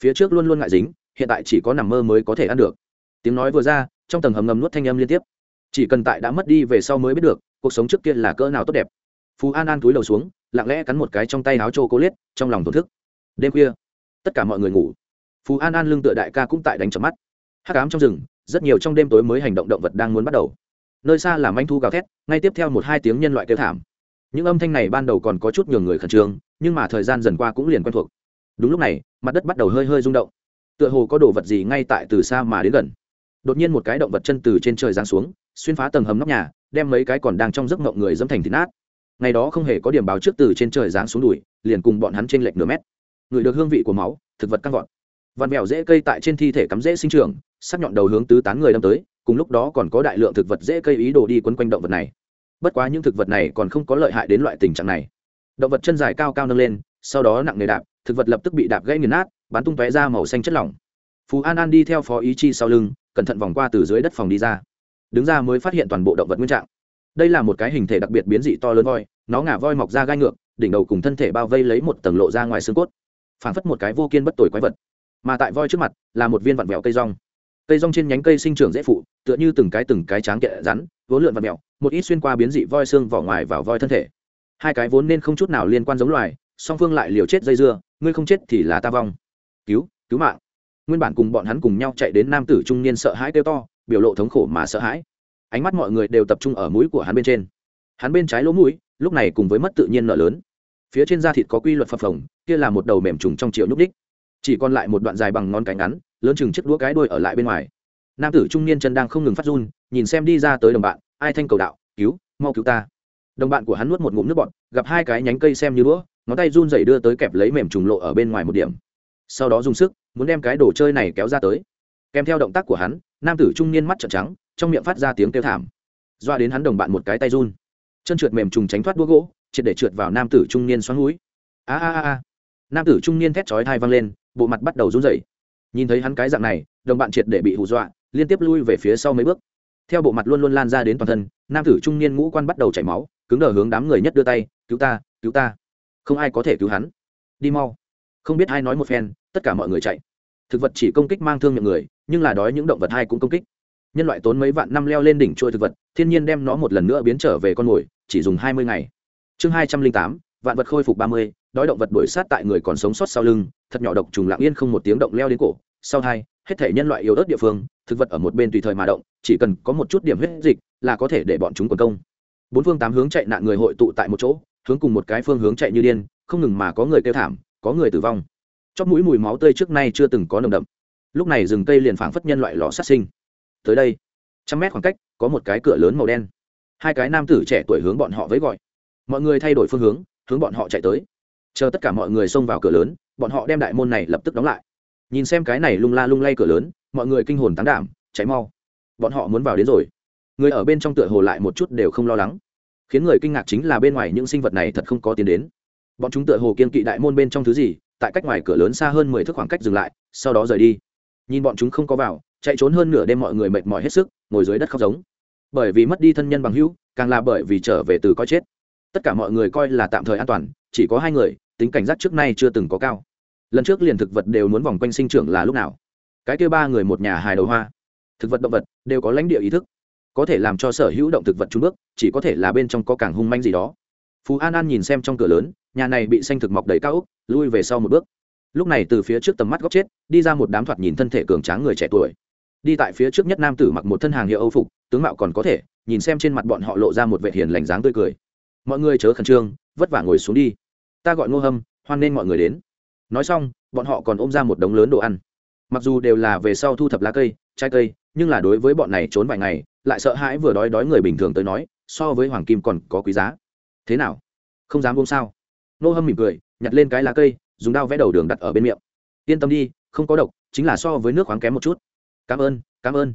Phía trước luôn luôn ngại dính, hiện tại chỉ có nằm mơ mới có thể ăn được. Tiếng nói vừa ra, trong tầng hầm ngầm nuốt thanh âm liên tiếp. Chỉ cần tại đã mất đi về sau mới biết được, cuộc sống trước kia là cỡ nào tốt đẹp phú an an túi đầu xuống, lặng lẽ cắn một cái trong tay áo chô cô liết trong lòng thổn thức. Đêm khuya, tất cả mọi người ngủ. Phú an an lưng tựa đại ca cũng tại đánh chập mắt. Hát cám trong rừng, rất nhiều trong đêm tối mới hành động động vật đang muốn bắt đầu. Nơi xa làm anh thu gào thét, ngay tiếp theo một hai tiếng nhân loại kêu thảm. Những âm thanh này ban đầu còn có chút nhường người khẩn trương, nhưng mà thời gian dần qua cũng liền quen thuộc. Đúng lúc này, mặt đất bắt đầu hơi hơi rung động. Tựa hồ có đồ vật gì ngay tại từ xa mà đến gần. Đột nhiên một cái động vật chân từ trên trời giáng xuống, xuyên phá tầng hầm nóc nhà, đem mấy cái còn đang trong giấc mộng người dâm thành thịt nát ngày đó không hề có điểm báo trước từ trên trời giáng xuống đùi, liền cùng bọn hắn trên lệch nửa mét. Người được hương vị của máu, thực vật căng vọt. Vằn mèo dễ cây tại trên thi thể cắm dễ sinh trưởng, sắc nhọn đầu hướng tứ tán người đâm tới, cùng lúc đó còn có đại lượng thực vật dễ cây ý đồ đi quấn quanh động vật này. Bất quá những thực vật này còn không có lợi hại đến loại tình trạng này. Động vật chân dài cao cao nâng lên, sau đó nặng nề đạp, thực vật lập tức bị đạp gãy nghiền nát, bắn tung tóe ra màu xanh chất lỏng. Phú an an đi theo phó ý chi sau lưng, cẩn thận vòng qua từ dưới đất phòng đi ra. Đứng ra mới phát hiện toàn bộ động vật nguyên trạng đây là một cái hình thể đặc biệt biến dị to lớn voi, nó ngả voi mọc ra gai ngược, đỉnh đầu cùng thân thể bao vây lấy một tầng lộ ra ngoài xương cốt, phảng phất một cái vô kiên bất tồi quái vật. Mà tại voi trước mặt là một viên vặn vẹo cây rong. Cây rong trên nhánh cây sinh trưởng dễ phụ, tựa như từng cái từng cái tráng kệ rắn, vốn lượn vặn vẹo, một ít xuyên qua biến dị voi xương vỏ ngoài vào voi thân thể. Hai cái vốn nên không chút nào liên quan giống loài, song phương lại liều chết dây dưa, ngươi không chết thì là ta vong. Cứu cứu mạng. Nguyên bản cùng bọn hắn cùng nhau chạy đến nam tử trung niên sợ hãi kêu to, biểu lộ thống khổ mà sợ hãi ánh mắt mọi người đều tập trung ở mũi của hắn bên trên. Hắn bên trái lỗ mũi, lúc này cùng với mất tự nhiên nợ lớn. Phía trên da thịt có quy luật phập phồng, kia là một đầu mềm trùng trong triệu nhúc ních chỉ còn lại một đoạn dài bằng ngón cánh ngắn, lớn chừng chiếc đũa cái đôi ở lại bên ngoài. Nam tử trung niên chân đang không ngừng phát run, nhìn xem đi ra tới đồng bạn, ai thanh cầu đạo, cứu, mau cứu ta. Đồng bạn của hắn nuốt một ngụm nước bọt, gặp hai cái nhánh cây xem như đũa, ngón tay run dày đưa tới kẹp lấy mềm trùng lộ ở bên ngoài một điểm. Sau đó dùng sức, muốn đem cái đồ chơi này kéo ra tới. Kèm theo động tác của hắn nam tử trung niên mắt trợn trắng, trong miệng phát ra tiếng kêu thảm. Doa đến hắn đồng bạn một cái tay run. Chân trượt mềm trùng tránh thoát đũa gỗ, triệt để trượt vào nam tử trung niên xoắn núi. A a a nam tử trung niên thét chói thai văng lên, bộ mặt bắt đầu run rẩy. Nhìn thấy hắn cái dạng này, đồng bạn triệt để bị hù dọa, liên tiếp lui về phía sau mấy bước. Theo bộ mặt luôn luôn lan ra đến toàn thân, nam tử trung niên ngũ quan bắt đầu chảy máu, cứng đờ hướng đám người nhất đưa tay, cứu ta cứu ta. Không ai có thể cứu hắn. Đi mau. Không biết ai nói một phen, tất cả mọi người chạy. Thực vật chỉ công kích mang thương miệng người nhưng là đói những động vật hai cũng công kích. Nhân loại tốn mấy vạn năm leo lên đỉnh trôi thực vật, thiên nhiên đem nó một lần nữa biến trở về con mồi, chỉ dùng hai mươi ngày. Chương hai trăm linh tám, vạn vật khôi phục ba mươi, đói động vật đuổi sát tại người còn sống sót sau lưng, thật nhỏ độc trùng lặng yên không một tiếng động leo đến cổ. Sau hai, hết thể nhân loại yếu ớt địa phương, thực vật ở một bên tùy thời mà động, chỉ cần có một chút điểm huyết dịch là có thể để bọn chúng quần công. Bốn phương tám hướng chạy nạn người hội tụ tại một chỗ, hướng cùng một cái phương hướng chạy như điên, không ngừng mà có người kêu thảm, có người tử vong. Chóp mũi mùi máu tươi trước nay chưa từng có nồng đậm lúc này rừng cây liền phảng phất nhân loại lò sát sinh. Tới đây, trăm mét khoảng cách, có một cái cửa lớn màu đen. Hai cái nam tử trẻ tuổi hướng bọn họ với gọi. Mọi người thay đổi phương hướng hướng bọn họ chạy tới. Chờ tất cả mọi người xông vào cửa lớn, bọn họ đem đại môn này lập tức đóng lại. Nhìn xem cái này lung la lung lay cửa lớn, mọi người kinh hồn tán đảm cháy mau. Bọn họ muốn vào đến rồi. Người ở bên trong tựa hồ lại một chút đều không lo lắng. Khiến người kinh ngạc chính là bên ngoài những sinh vật này thật không có tiến đến. Bọn chúng tựa hồ kiên kỵ đại môn bên trong thứ gì, tại cách ngoài cửa lớn xa hơn mười thước khoảng cách dừng lại, sau đó rời đi nhìn bọn chúng không có vào, chạy trốn hơn nửa đêm mọi người mệt mỏi hết sức, ngồi dưới đất khóc giống. Bởi vì mất đi thân nhân bằng hữu, càng là bởi vì trở về từ coi chết. Tất cả mọi người coi là tạm thời an toàn, chỉ có hai người, tính cảnh giác trước nay chưa từng có cao. Lần trước liền thực vật đều muốn vòng quanh sinh trưởng là lúc nào. Cái kêu ba người một nhà hài đầu hoa. Thực vật động vật, đều có lãnh địa ý thức. Có thể làm cho sở hữu động thực vật trúng bước, chỉ có thể là bên trong có càng hung manh gì đó. Phú an an nhìn xem trong cửa lớn, nhà này bị xanh thực mọc đầy cao úc lui về sau một bước lúc này từ phía trước tầm mắt góc chết, đi ra một đám thoạt nhìn thân thể cường tráng người trẻ tuổi. Đi tại phía trước nhất nam tử mặc một thân hàng hiệu âu phục, tướng mạo còn có thể, nhìn xem trên mặt bọn họ lộ ra một vệ hiền lành dáng tươi cười. Mọi người chớ khẩn trương, vất vả ngồi xuống đi. Ta gọi ngô hâm, hoan nên mọi người đến. Nói xong, bọn họ còn ôm ra một đống lớn đồ ăn. Mặc dù đều là về sau thu thập lá cây, trái cây, nhưng là đối với bọn này trốn vài ngày, lại sợ hãi vừa đói đói người bình thường tới nói, so với hoàng kim còn có quý giá. Thế nào? Không dám buông sao? Nô hâm mỉm cười, nhặt lên cái lá cây dùng dao vẽ đầu đường đặt ở bên miệng. Yên tâm đi, không có độc, chính là so với nước khoáng kém một chút. Cảm ơn cảm ơn.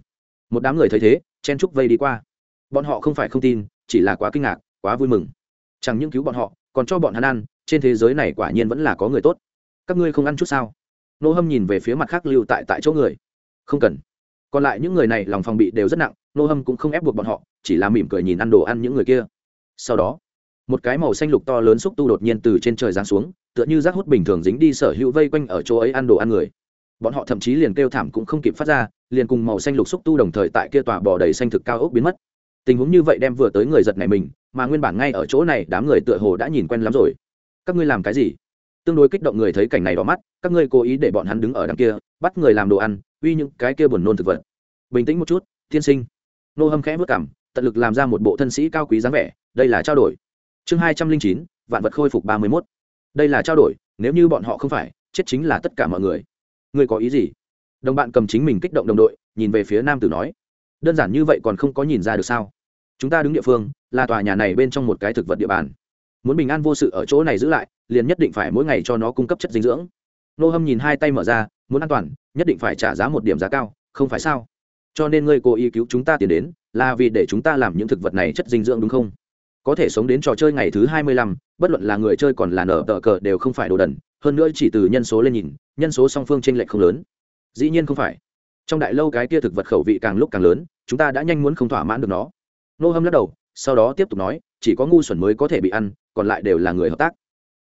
Một đám người thấy thế, chen trúc vây đi qua. Bọn họ không phải không tin, chỉ là quá kinh ngạc, quá vui mừng. Chẳng những cứu bọn họ, còn cho bọn hắn ăn, trên thế giới này quả nhiên vẫn là có người tốt. Các ngươi không ăn chút sao? Nô hâm nhìn về phía mặt khác lưu tại tại chỗ người. Không cần. Còn lại những người này lòng phòng bị đều rất nặng, nô hâm cũng không ép buộc bọn họ, chỉ là mỉm cười nhìn ăn đồ ăn những người kia. Sau đó một cái màu xanh lục to lớn xúc tu đột nhiên từ trên trời giáng xuống, tựa như rác hút bình thường dính đi sở hữu vây quanh ở chỗ ấy ăn đồ ăn người. Bọn họ thậm chí liền kêu thảm cũng không kịp phát ra, liền cùng màu xanh lục xúc tu đồng thời tại kia tòa bò đầy xanh thực cao ốc biến mất. Tình huống như vậy đem vừa tới người giật này mình, mà nguyên bản ngay ở chỗ này đám người tựa hồ đã nhìn quen lắm rồi. Các ngươi làm cái gì? Tương đối kích động người thấy cảnh này đỏ mắt, các ngươi cố ý để bọn hắn đứng ở đằng kia, bắt người làm đồ ăn, uy những cái kia buồn nôn thực vật. Bình tĩnh một chút, tiên sinh. Nô hâm khẽ vất cảm, tận lực làm ra một bộ thân sĩ cao quý dáng vẻ, đây là trao đổi chương hai trăm linh chín, vạn vật khôi phục ba mươi mốt. Đây là trao đổi, nếu như bọn họ không phải, chết chính là tất cả mọi người. Ngươi có ý gì? Đồng bạn cầm chính mình kích động đồng đội, nhìn về phía nam tử nói. Đơn giản như vậy còn không có nhìn ra được sao? Chúng ta đứng địa phương, là tòa nhà này bên trong một cái thực vật địa bàn. Muốn bình an vô sự ở chỗ này giữ lại, liền nhất định phải mỗi ngày cho nó cung cấp chất dinh dưỡng. Nô hâm nhìn hai tay mở ra, muốn an toàn, nhất định phải trả giá một điểm giá cao, không phải sao? Cho nên ngươi cố ý cứu chúng ta tiền đến, là vì để chúng ta làm những thực vật này chất dinh dưỡng đúng không? Có thể sống đến trò chơi ngày thứ hai mươi lăm bất luận là người chơi còn là nở tờ cờ đều không phải đồ đần hơn nữa chỉ từ nhân số lên nhìn nhân số song phương chênh lệch không lớn. Dĩ nhiên không phải. Trong đại lâu cái kia thực vật khẩu vị càng lúc càng lớn chúng ta đã nhanh muốn không thỏa mãn được nó. Nô hâm lắc đầu sau đó tiếp tục nói chỉ có ngu xuẩn mới có thể bị ăn còn lại đều là người hợp tác.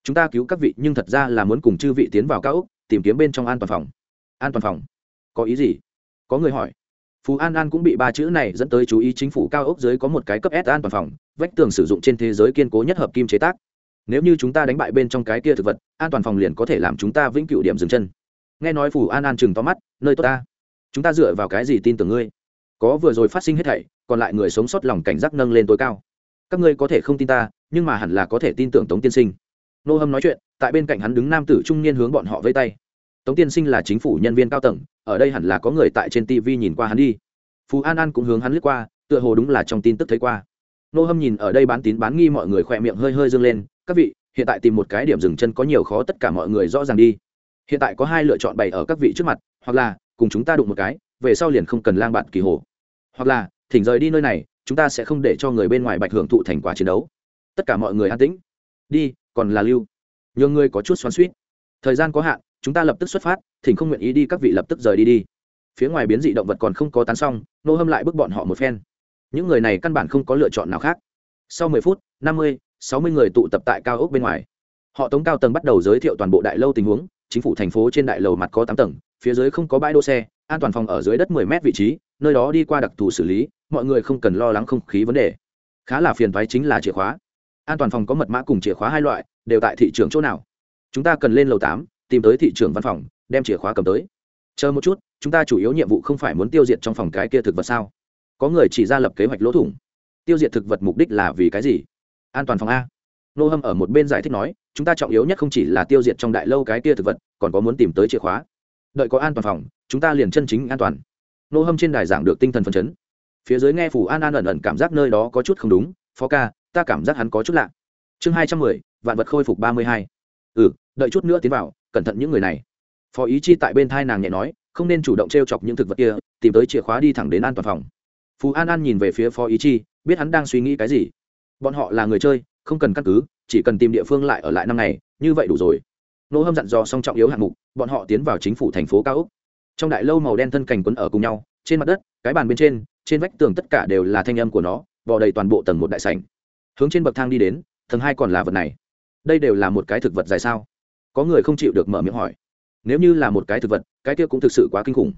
Chúng ta cứu các vị nhưng thật ra là muốn cùng chư vị tiến vào cao ốc, tìm kiếm bên trong an toàn phòng. An toàn phòng? Có ý gì? Có người hỏi phú an an cũng bị ba chữ này dẫn tới chú ý chính phủ cao ốc dưới có một cái cấp s an toàn phòng, vách tường sử dụng trên thế giới kiên cố nhất hợp kim chế tác. Nếu như chúng ta đánh bại bên trong cái kia thực vật, an toàn phòng liền có thể làm chúng ta vĩnh cửu điểm dừng chân. Nghe nói phù an an chừng to mắt, nơi tốt ta, chúng ta dựa vào cái gì tin tưởng ngươi? Có vừa rồi phát sinh hết thảy, còn lại người sống sót lòng cảnh giác nâng lên tối cao. Các ngươi có thể không tin ta, nhưng mà hẳn là có thể tin tưởng tống tiên sinh. Nô hâm nói chuyện, tại bên cạnh hắn đứng nam tử trung niên hướng bọn họ vây tay tống tiên sinh là chính phủ nhân viên cao tầng, ở đây hẳn là có người tại trên tv nhìn qua hắn đi. Phú an an cũng hướng hắn lướt qua, tựa hồ đúng là trong tin tức thấy qua. Nô hâm nhìn ở đây bán tín bán nghi mọi người khỏe miệng hơi hơi dâng lên, các vị, hiện tại tìm một cái điểm dừng chân có nhiều khó tất cả mọi người rõ ràng đi. Hiện tại có hai lựa chọn bày ở các vị trước mặt, hoặc là cùng chúng ta đụng một cái, về sau liền không cần lang bạn kỳ hồ. Hoặc là, thỉnh rời đi nơi này, chúng ta sẽ không để cho người bên ngoài bạch hưởng thụ thành quả chiến đấu. Tất cả mọi người an tĩnh. Đi, còn là lưu. Nhường ngươi có chút xoắn suýt thời gian có hạn chúng ta lập tức xuất phát, thỉnh không nguyện ý đi, các vị lập tức rời đi đi. Phía ngoài biến dị động vật còn không có tán xong, nô hâm lại bức bọn họ một phen. Những người này căn bản không có lựa chọn nào khác. Sau mười phút, năm mươi, sáu mươi người tụ tập tại cao ốc bên ngoài. Họ tống cao tầng bắt đầu giới thiệu toàn bộ đại lâu tình huống, chính phủ thành phố trên đại lầu mặt có tám tầng, phía dưới không có bãi đỗ xe, an toàn phòng ở dưới đất mười mét vị trí, nơi đó đi qua đặc thù xử lý, mọi người không cần lo lắng không khí vấn đề. Khá là phiền thoái chính là chìa khóa. An toàn phòng có mật mã cùng chìa khóa hai loại, đều tại thị trường chỗ nào? Chúng ta cần lên lầu tám tìm tới thị trường văn phòng, đem chìa khóa cầm tới. Chờ một chút, chúng ta chủ yếu nhiệm vụ không phải muốn tiêu diệt trong phòng cái kia thực vật sao? Có người chỉ ra lập kế hoạch lỗ thủng. Tiêu diệt thực vật mục đích là vì cái gì? An toàn phòng a. Nô hâm ở một bên giải thích nói, chúng ta trọng yếu nhất không chỉ là tiêu diệt trong đại lâu cái kia thực vật, còn có muốn tìm tới chìa khóa. Đợi có an toàn phòng, chúng ta liền chân chính an toàn. Nô hâm trên đài giảng được tinh thần phấn chấn. Phía dưới nghe phủ an an ẩn ẩn cảm giác nơi đó có chút không đúng, phó ca, ta cảm giác hắn có chút lạ. Chương hai trăm mười, vạn vật khôi phục ba mươi hai. Ừ đợi chút nữa tiến vào cẩn thận những người này. Phó ý chi tại bên thai nàng nhẹ nói, không nên chủ động t r e o chọc những thực vật kia, tìm tới chìa khóa đi thẳng đến an toàn phòng. Phú an an nhìn về phía phó ý chi, biết hắn đang suy nghĩ cái gì. Bọn họ là người chơi, không cần căn cứ, chỉ cần tìm địa phương lại ở lại năm ngày, như vậy đủ rồi. Nô hâm dặn dò song trọng yếu hạng mục, bọn họ tiến vào chính phủ thành phố cao úc trong đại lâu màu đen thân cành quấn ở cùng nhau, trên mặt đất, cái bàn bên trên trên vách tường tất cả đều là thanh âm của nó vò đầy toàn bộ tầng một đại sảnh. Hướng trên bậc thang đi đến, tầng hai còn là vật này. Đây đều là một cái thực vật dài sao? Có người không chịu được mở miệng hỏi. Nếu như là một cái thực vật, cái kia cũng thực sự quá kinh khủng.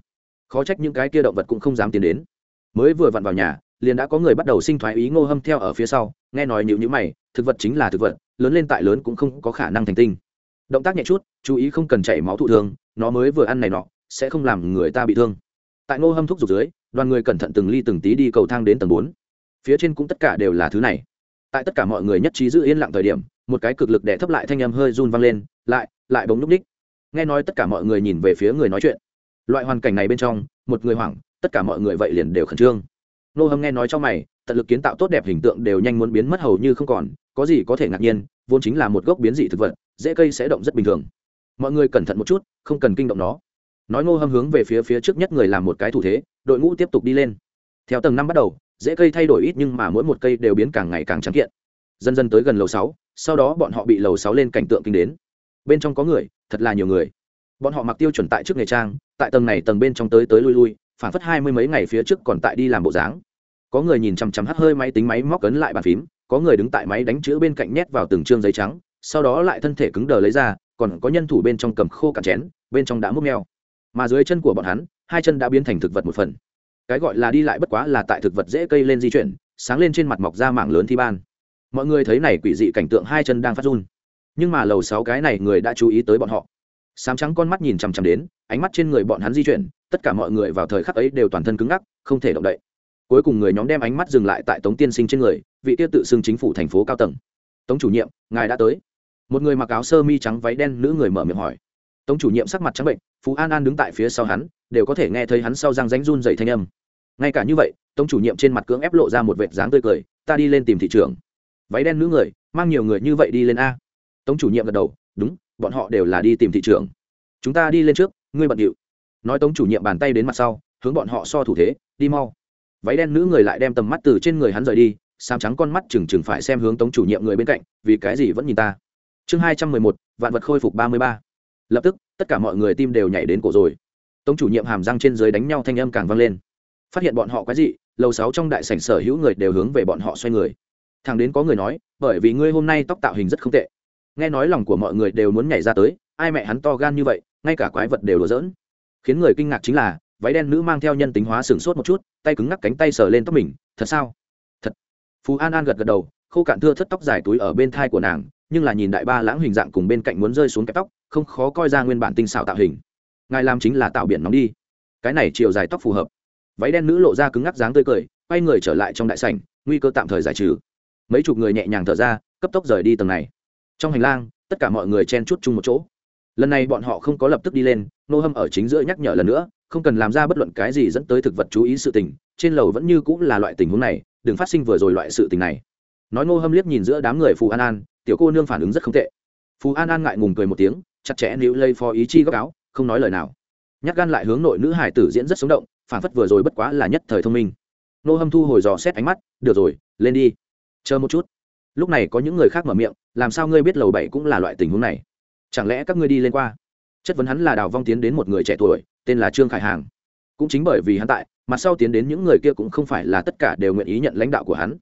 Khó trách những cái kia động vật cũng không dám tiến đến. Mới vừa vặn vào nhà, liền đã có người bắt đầu sinh thoái ý ngô hâm theo ở phía sau, nghe nói nhịu nhữ mày, thực vật chính là thực vật, lớn lên tại lớn cũng không có khả năng thành tinh. Động tác nhẹ chút, chú ý không cần chảy máu thụ thương, nó mới vừa ăn này nọ, sẽ không làm người ta bị thương. Tại ngô hâm thúc giục dưới, đoàn người cẩn thận từng ly từng tí đi cầu thang đến tầng bốn. Phía trên cũng tất cả đều là thứ này. Tại tất cả mọi người nhất trí giữ yên lặng thời điểm một cái cực lực để thấp lại thanh âm hơi run vang lên, lại lại bóng núp ních. Nghe nói tất cả mọi người nhìn về phía người nói chuyện. Loại hoàn cảnh này bên trong, một người hoảng, tất cả mọi người vậy liền đều khẩn trương. Nô hâm nghe nói cho mày, tận lực kiến tạo tốt đẹp hình tượng đều nhanh muốn biến mất hầu như không còn, có gì có thể ngạc nhiên, vốn chính là một gốc biến dị thực vật, dễ cây sẽ động rất bình thường. Mọi người cẩn thận một chút, không cần kinh động nó. Nói ngô hâm hướng về phía phía trước nhất người làm một cái thủ thế, đội ngũ tiếp tục đi lên. Theo tầng năm bắt đầu, dễ cây thay đổi ít nhưng mà mỗi một cây đều biến càng ngày càng trắng kiện dần dần tới gần lầu sáu, sau đó bọn họ bị lầu sáu lên cảnh tượng kinh đến. Bên trong có người, thật là nhiều người. Bọn họ mặc tiêu chuẩn tại trước nghề trang, tại tầng này tầng bên trong tới tới lui lui, phản phất hai mươi mấy ngày phía trước còn tại đi làm bộ dáng. Có người nhìn chằm chằm hắt hơi máy tính máy móc cấn lại bàn phím, có người đứng tại máy đánh chữ bên cạnh nhét vào từng chương giấy trắng, sau đó lại thân thể cứng đờ lấy ra, còn có nhân thủ bên trong cầm khô cạn chén, bên trong đã múc neo mà dưới chân của bọn hắn, hai chân đã biến thành thực vật một phần. Cái gọi là đi lại bất quá là tại thực vật dễ cây lên di chuyển, sáng lên trên mặt mọc ra mảng lớn thi ban mọi người thấy này quỷ dị cảnh tượng hai chân đang phát run. Nhưng mà lầu sáu cái này người đã chú ý tới bọn họ. Sám trắng con mắt nhìn chằm chằm đến, ánh mắt trên người bọn hắn di chuyển, tất cả mọi người vào thời khắc ấy đều toàn thân cứng ngắc, không thể động đậy. Cuối cùng người nhóm đem ánh mắt dừng lại tại tống tiên sinh trên người, vị tiêu tự xưng chính phủ thành phố cao tầng. Tống chủ nhiệm, ngài đã tới. Một người mặc áo sơ mi trắng váy đen nữ người mở miệng hỏi. Tống chủ nhiệm sắc mặt trắng bệnh, phú an an đứng tại phía sau hắn, đều có thể nghe thấy hắn sau răng ránh run dày thanh âm. Ngay cả như vậy, tống chủ nhiệm trên mặt cưỡng ép lộ ra một vệt dáng tươi cười, ta đi lên tìm thị trường váy đen nữ người, mang nhiều người như vậy đi lên a. Tống chủ nhiệm gật đầu, đúng, bọn họ đều là đi tìm thị trường chúng ta đi lên trước, ngươi bận điệu. Nói tống chủ nhiệm bàn tay đến mặt sau, hướng bọn họ so thủ thế, đi mau. Váy đen nữ người lại đem tầm mắt từ trên người hắn rời đi sam trắng con mắt chừng chừng phải xem hướng tống chủ nhiệm người bên cạnh, vì cái gì vẫn nhìn ta? Chương hai trăm mười một, vạn vật khôi phục ba mươi ba. Lập tức, tất cả mọi người tim đều nhảy đến cổ rồi. Tống chủ nhiệm hàm răng trên dưới đánh nhau thanh âm càng vang lên. Phát hiện bọn họ quái dị, lầu sáu trong đại sảnh sở hữu người đều hướng về bọn họ xoay người thằng đến có người nói, bởi vì ngươi hôm nay tóc tạo hình rất không tệ. Nghe nói lòng của mọi người đều muốn nhảy ra tới, ai mẹ hắn to gan như vậy, ngay cả quái vật đều đùa dỡn khiến người kinh ngạc chính là, váy đen nữ mang theo nhân tính hóa sửng sốt một chút, tay cứng ngắc cánh tay sờ lên tóc mình, thật sao? Thật. Phú an an gật gật đầu, khô cạn thưa thất tóc dài túi ở bên thai của nàng, nhưng là nhìn đại ba lãng hình dạng cùng bên cạnh muốn rơi xuống kẹp tóc, không khó coi ra nguyên bản tinh xảo tạo hình. Ngài làm chính là tạo biển nóng đi. Cái này chiều dài tóc phù hợp. Váy đen nữ lộ ra cứng ngắc dáng tươi cười, quay người trở lại trong đại sảnh, nguy cơ tạm thời giải trừ mấy chục người nhẹ nhàng thở ra, cấp tốc rời đi tầng này. Trong hành lang, tất cả mọi người chen chút chung một chỗ. Lần này bọn họ không có lập tức đi lên, nô hâm ở chính giữa nhắc nhở lần nữa, không cần làm ra bất luận cái gì dẫn tới thực vật chú ý sự tình, trên lầu vẫn như cũng là loại tình huống này, đừng phát sinh vừa rồi loại sự tình này. Nói nô hâm liếc nhìn giữa đám người phù an an, tiểu cô nương phản ứng rất không tệ. Phù an an ngại ngùng cười một tiếng, chặt chẽ níu lây phó ý chi góc áo, không nói lời nào. Nhắc gan lại hướng nội nữ hải tử diễn rất sống động, phản phất vừa rồi bất quá là nhất thời thông minh. Nô hâm thu hồi dò xét ánh mắt, được rồi, lên đi chờ một chút. Lúc này có những người khác mở miệng, làm sao ngươi biết lầu bảy cũng là loại tình huống này? Chẳng lẽ các ngươi đi lên qua? Chất vấn hắn là đào vong tiến đến một người trẻ tuổi, tên là trương khải hàng. Cũng chính bởi vì hắn tại mặt sau tiến đến những người kia cũng không phải là tất cả đều nguyện ý nhận lãnh đạo của hắn.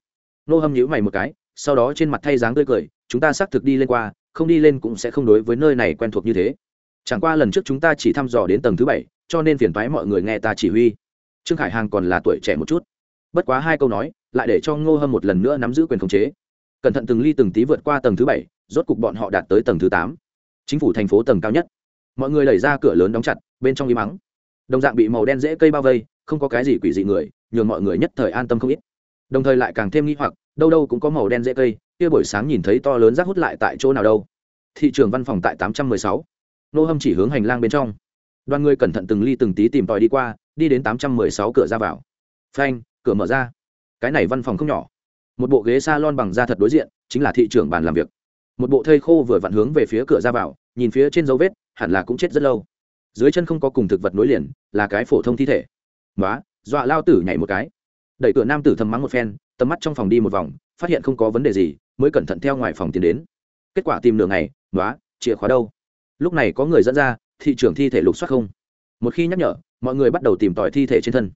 Nô hâm nhữ mày một cái, sau đó trên mặt thay dáng tươi cười, chúng ta xác thực đi lên qua, không đi lên cũng sẽ không đối với nơi này quen thuộc như thế. Chẳng qua lần trước chúng ta chỉ thăm dò đến tầng thứ bảy, cho nên phiền thoái mọi người nghe ta chỉ huy. Trương khải hàng còn là tuổi trẻ một chút. Bất quá hai câu nói lại để cho ngô hâm một lần nữa nắm giữ quyền khống chế. Cẩn thận từng ly từng tí vượt qua tầng thứ bảy, rốt cục bọn họ đạt tới tầng thứ tám. Chính phủ thành phố tầng cao nhất. Mọi người đẩy ra cửa lớn đóng chặt, bên trong im mắng đồng dạng bị màu đen dễ cây bao vây, không có cái gì quỷ dị người, nhường mọi người nhất thời an tâm không ít. Đồng thời lại càng thêm nghi hoặc, đâu đâu cũng có màu đen dễ cây, kia buổi sáng nhìn thấy to lớn rác hút lại tại chỗ nào đâu. Thị trường văn phòng tại tám trăm mười sáu. Nô hâm chỉ hướng hành lang bên trong. Đoàn người cẩn thận từng ly từng tí tìm tòi đi qua, đi đến tám trăm mười sáu cửa ra vào. Phanh, cửa mở ra cái này văn phòng không nhỏ. Một bộ ghế s a lon bằng da thật đối diện, chính là thị trưởng bàn làm việc. Một bộ thây khô vừa vặn hướng về phía cửa ra vào, nhìn phía trên dấu vết, hẳn là cũng chết rất lâu. Dưới chân không có cùng thực vật nối liền, là cái phổ thông thi thể. Nói dọa lao tử nhảy một cái. Đẩy cửa nam tử thầm mắng một phen, tầm mắt trong phòng đi một vòng, phát hiện không có vấn đề gì, mới cẩn thận theo ngoài phòng tiến đến. Kết quả tìm nửa ngày nói chìa khóa đâu? Lúc này có người dẫn ra, thị trường thi thể lục soát không? Một khi nhắc nhở, mọi người bắt đầu tìm tòi thi thể trên thân.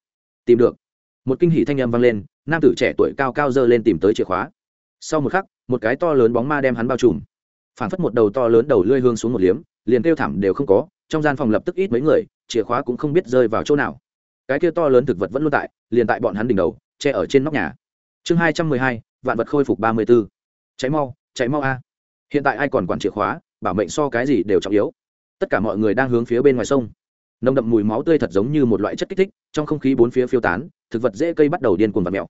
Tìm được. Một kinh hỷ thanh âm vang lên nam tử trẻ tuổi cao cao dơ lên tìm tới chìa khóa. Sau một khắc, một cái to lớn bóng ma đem hắn bao trùm. Phản phất một đầu to lớn đầu lươi hương xuống một liếm, liền kêu thảm đều không có, trong gian phòng lập tức ít mấy người, chìa khóa cũng không biết rơi vào chỗ nào. Cái kia to lớn thực vật vẫn luôn tại, liền tại bọn hắn đỉnh đầu, che ở trên nóc nhà. Chương hai trăm mười hai, vạn vật khôi phục ba mươi b ố cháy mau cháy mau a. Hiện tại ai còn quản chìa khóa, bảo mệnh so cái gì đều trọng yếu. Tất cả mọi người đang hướng phía bên ngoài sông. Nồng đậm mùi máu tươi thật giống như một loại chất kích thích, trong không khí bốn phía phiêu tán, thực vật dễ cây bắt đầu điên cuồng và mèo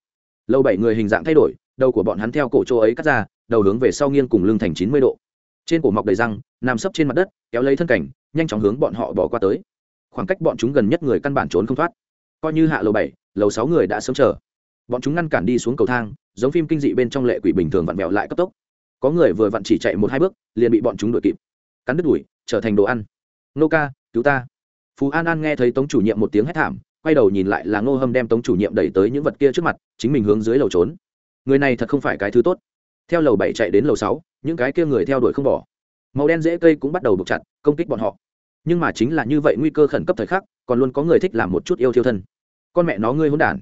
lâu bảy người hình dạng thay đổi, đầu của bọn hắn theo cổ chỗ ấy cắt ra, đầu hướng về sau nghiêng cùng lưng thành chín mươi độ. Trên cổ mọc đầy răng, nằm sấp trên mặt đất, kéo lấy thân cảnh, nhanh chóng hướng bọn họ bỏ qua tới. Khoảng cách bọn chúng gần nhất người căn bản trốn không thoát. Coi như hạ lầu bảy, lầu sáu người đã sớm chờ. Bọn chúng ngăn cản đi xuống cầu thang, giống phim kinh dị bên trong lệ quỷ bình thường vặn vẹo lại cấp tốc. Có người vừa vặn chỉ chạy một hai bước, liền bị bọn chúng đuổi kịp. Cắn đứt đuổi, trở thành đồ ăn. Nô ca, cứu ta. Phú an an nghe thấy tống chủ nhiệm một tiếng hét thảm quay đầu nhìn lại là ngô hâm đem tống chủ nhiệm đẩy tới những vật kia trước mặt, chính mình hướng dưới lầu trốn. Người này thật không phải cái thứ tốt. Theo lầu bảy chạy đến lầu sáu, những cái kia người theo đuổi không bỏ. Màu đen dễ cây cũng bắt đầu buộc chặt, công kích bọn họ. Nhưng mà chính là như vậy nguy cơ khẩn cấp thời khắc, còn luôn có người thích làm một chút yêu thiêu thân. Con mẹ nó ngươi hôn đản.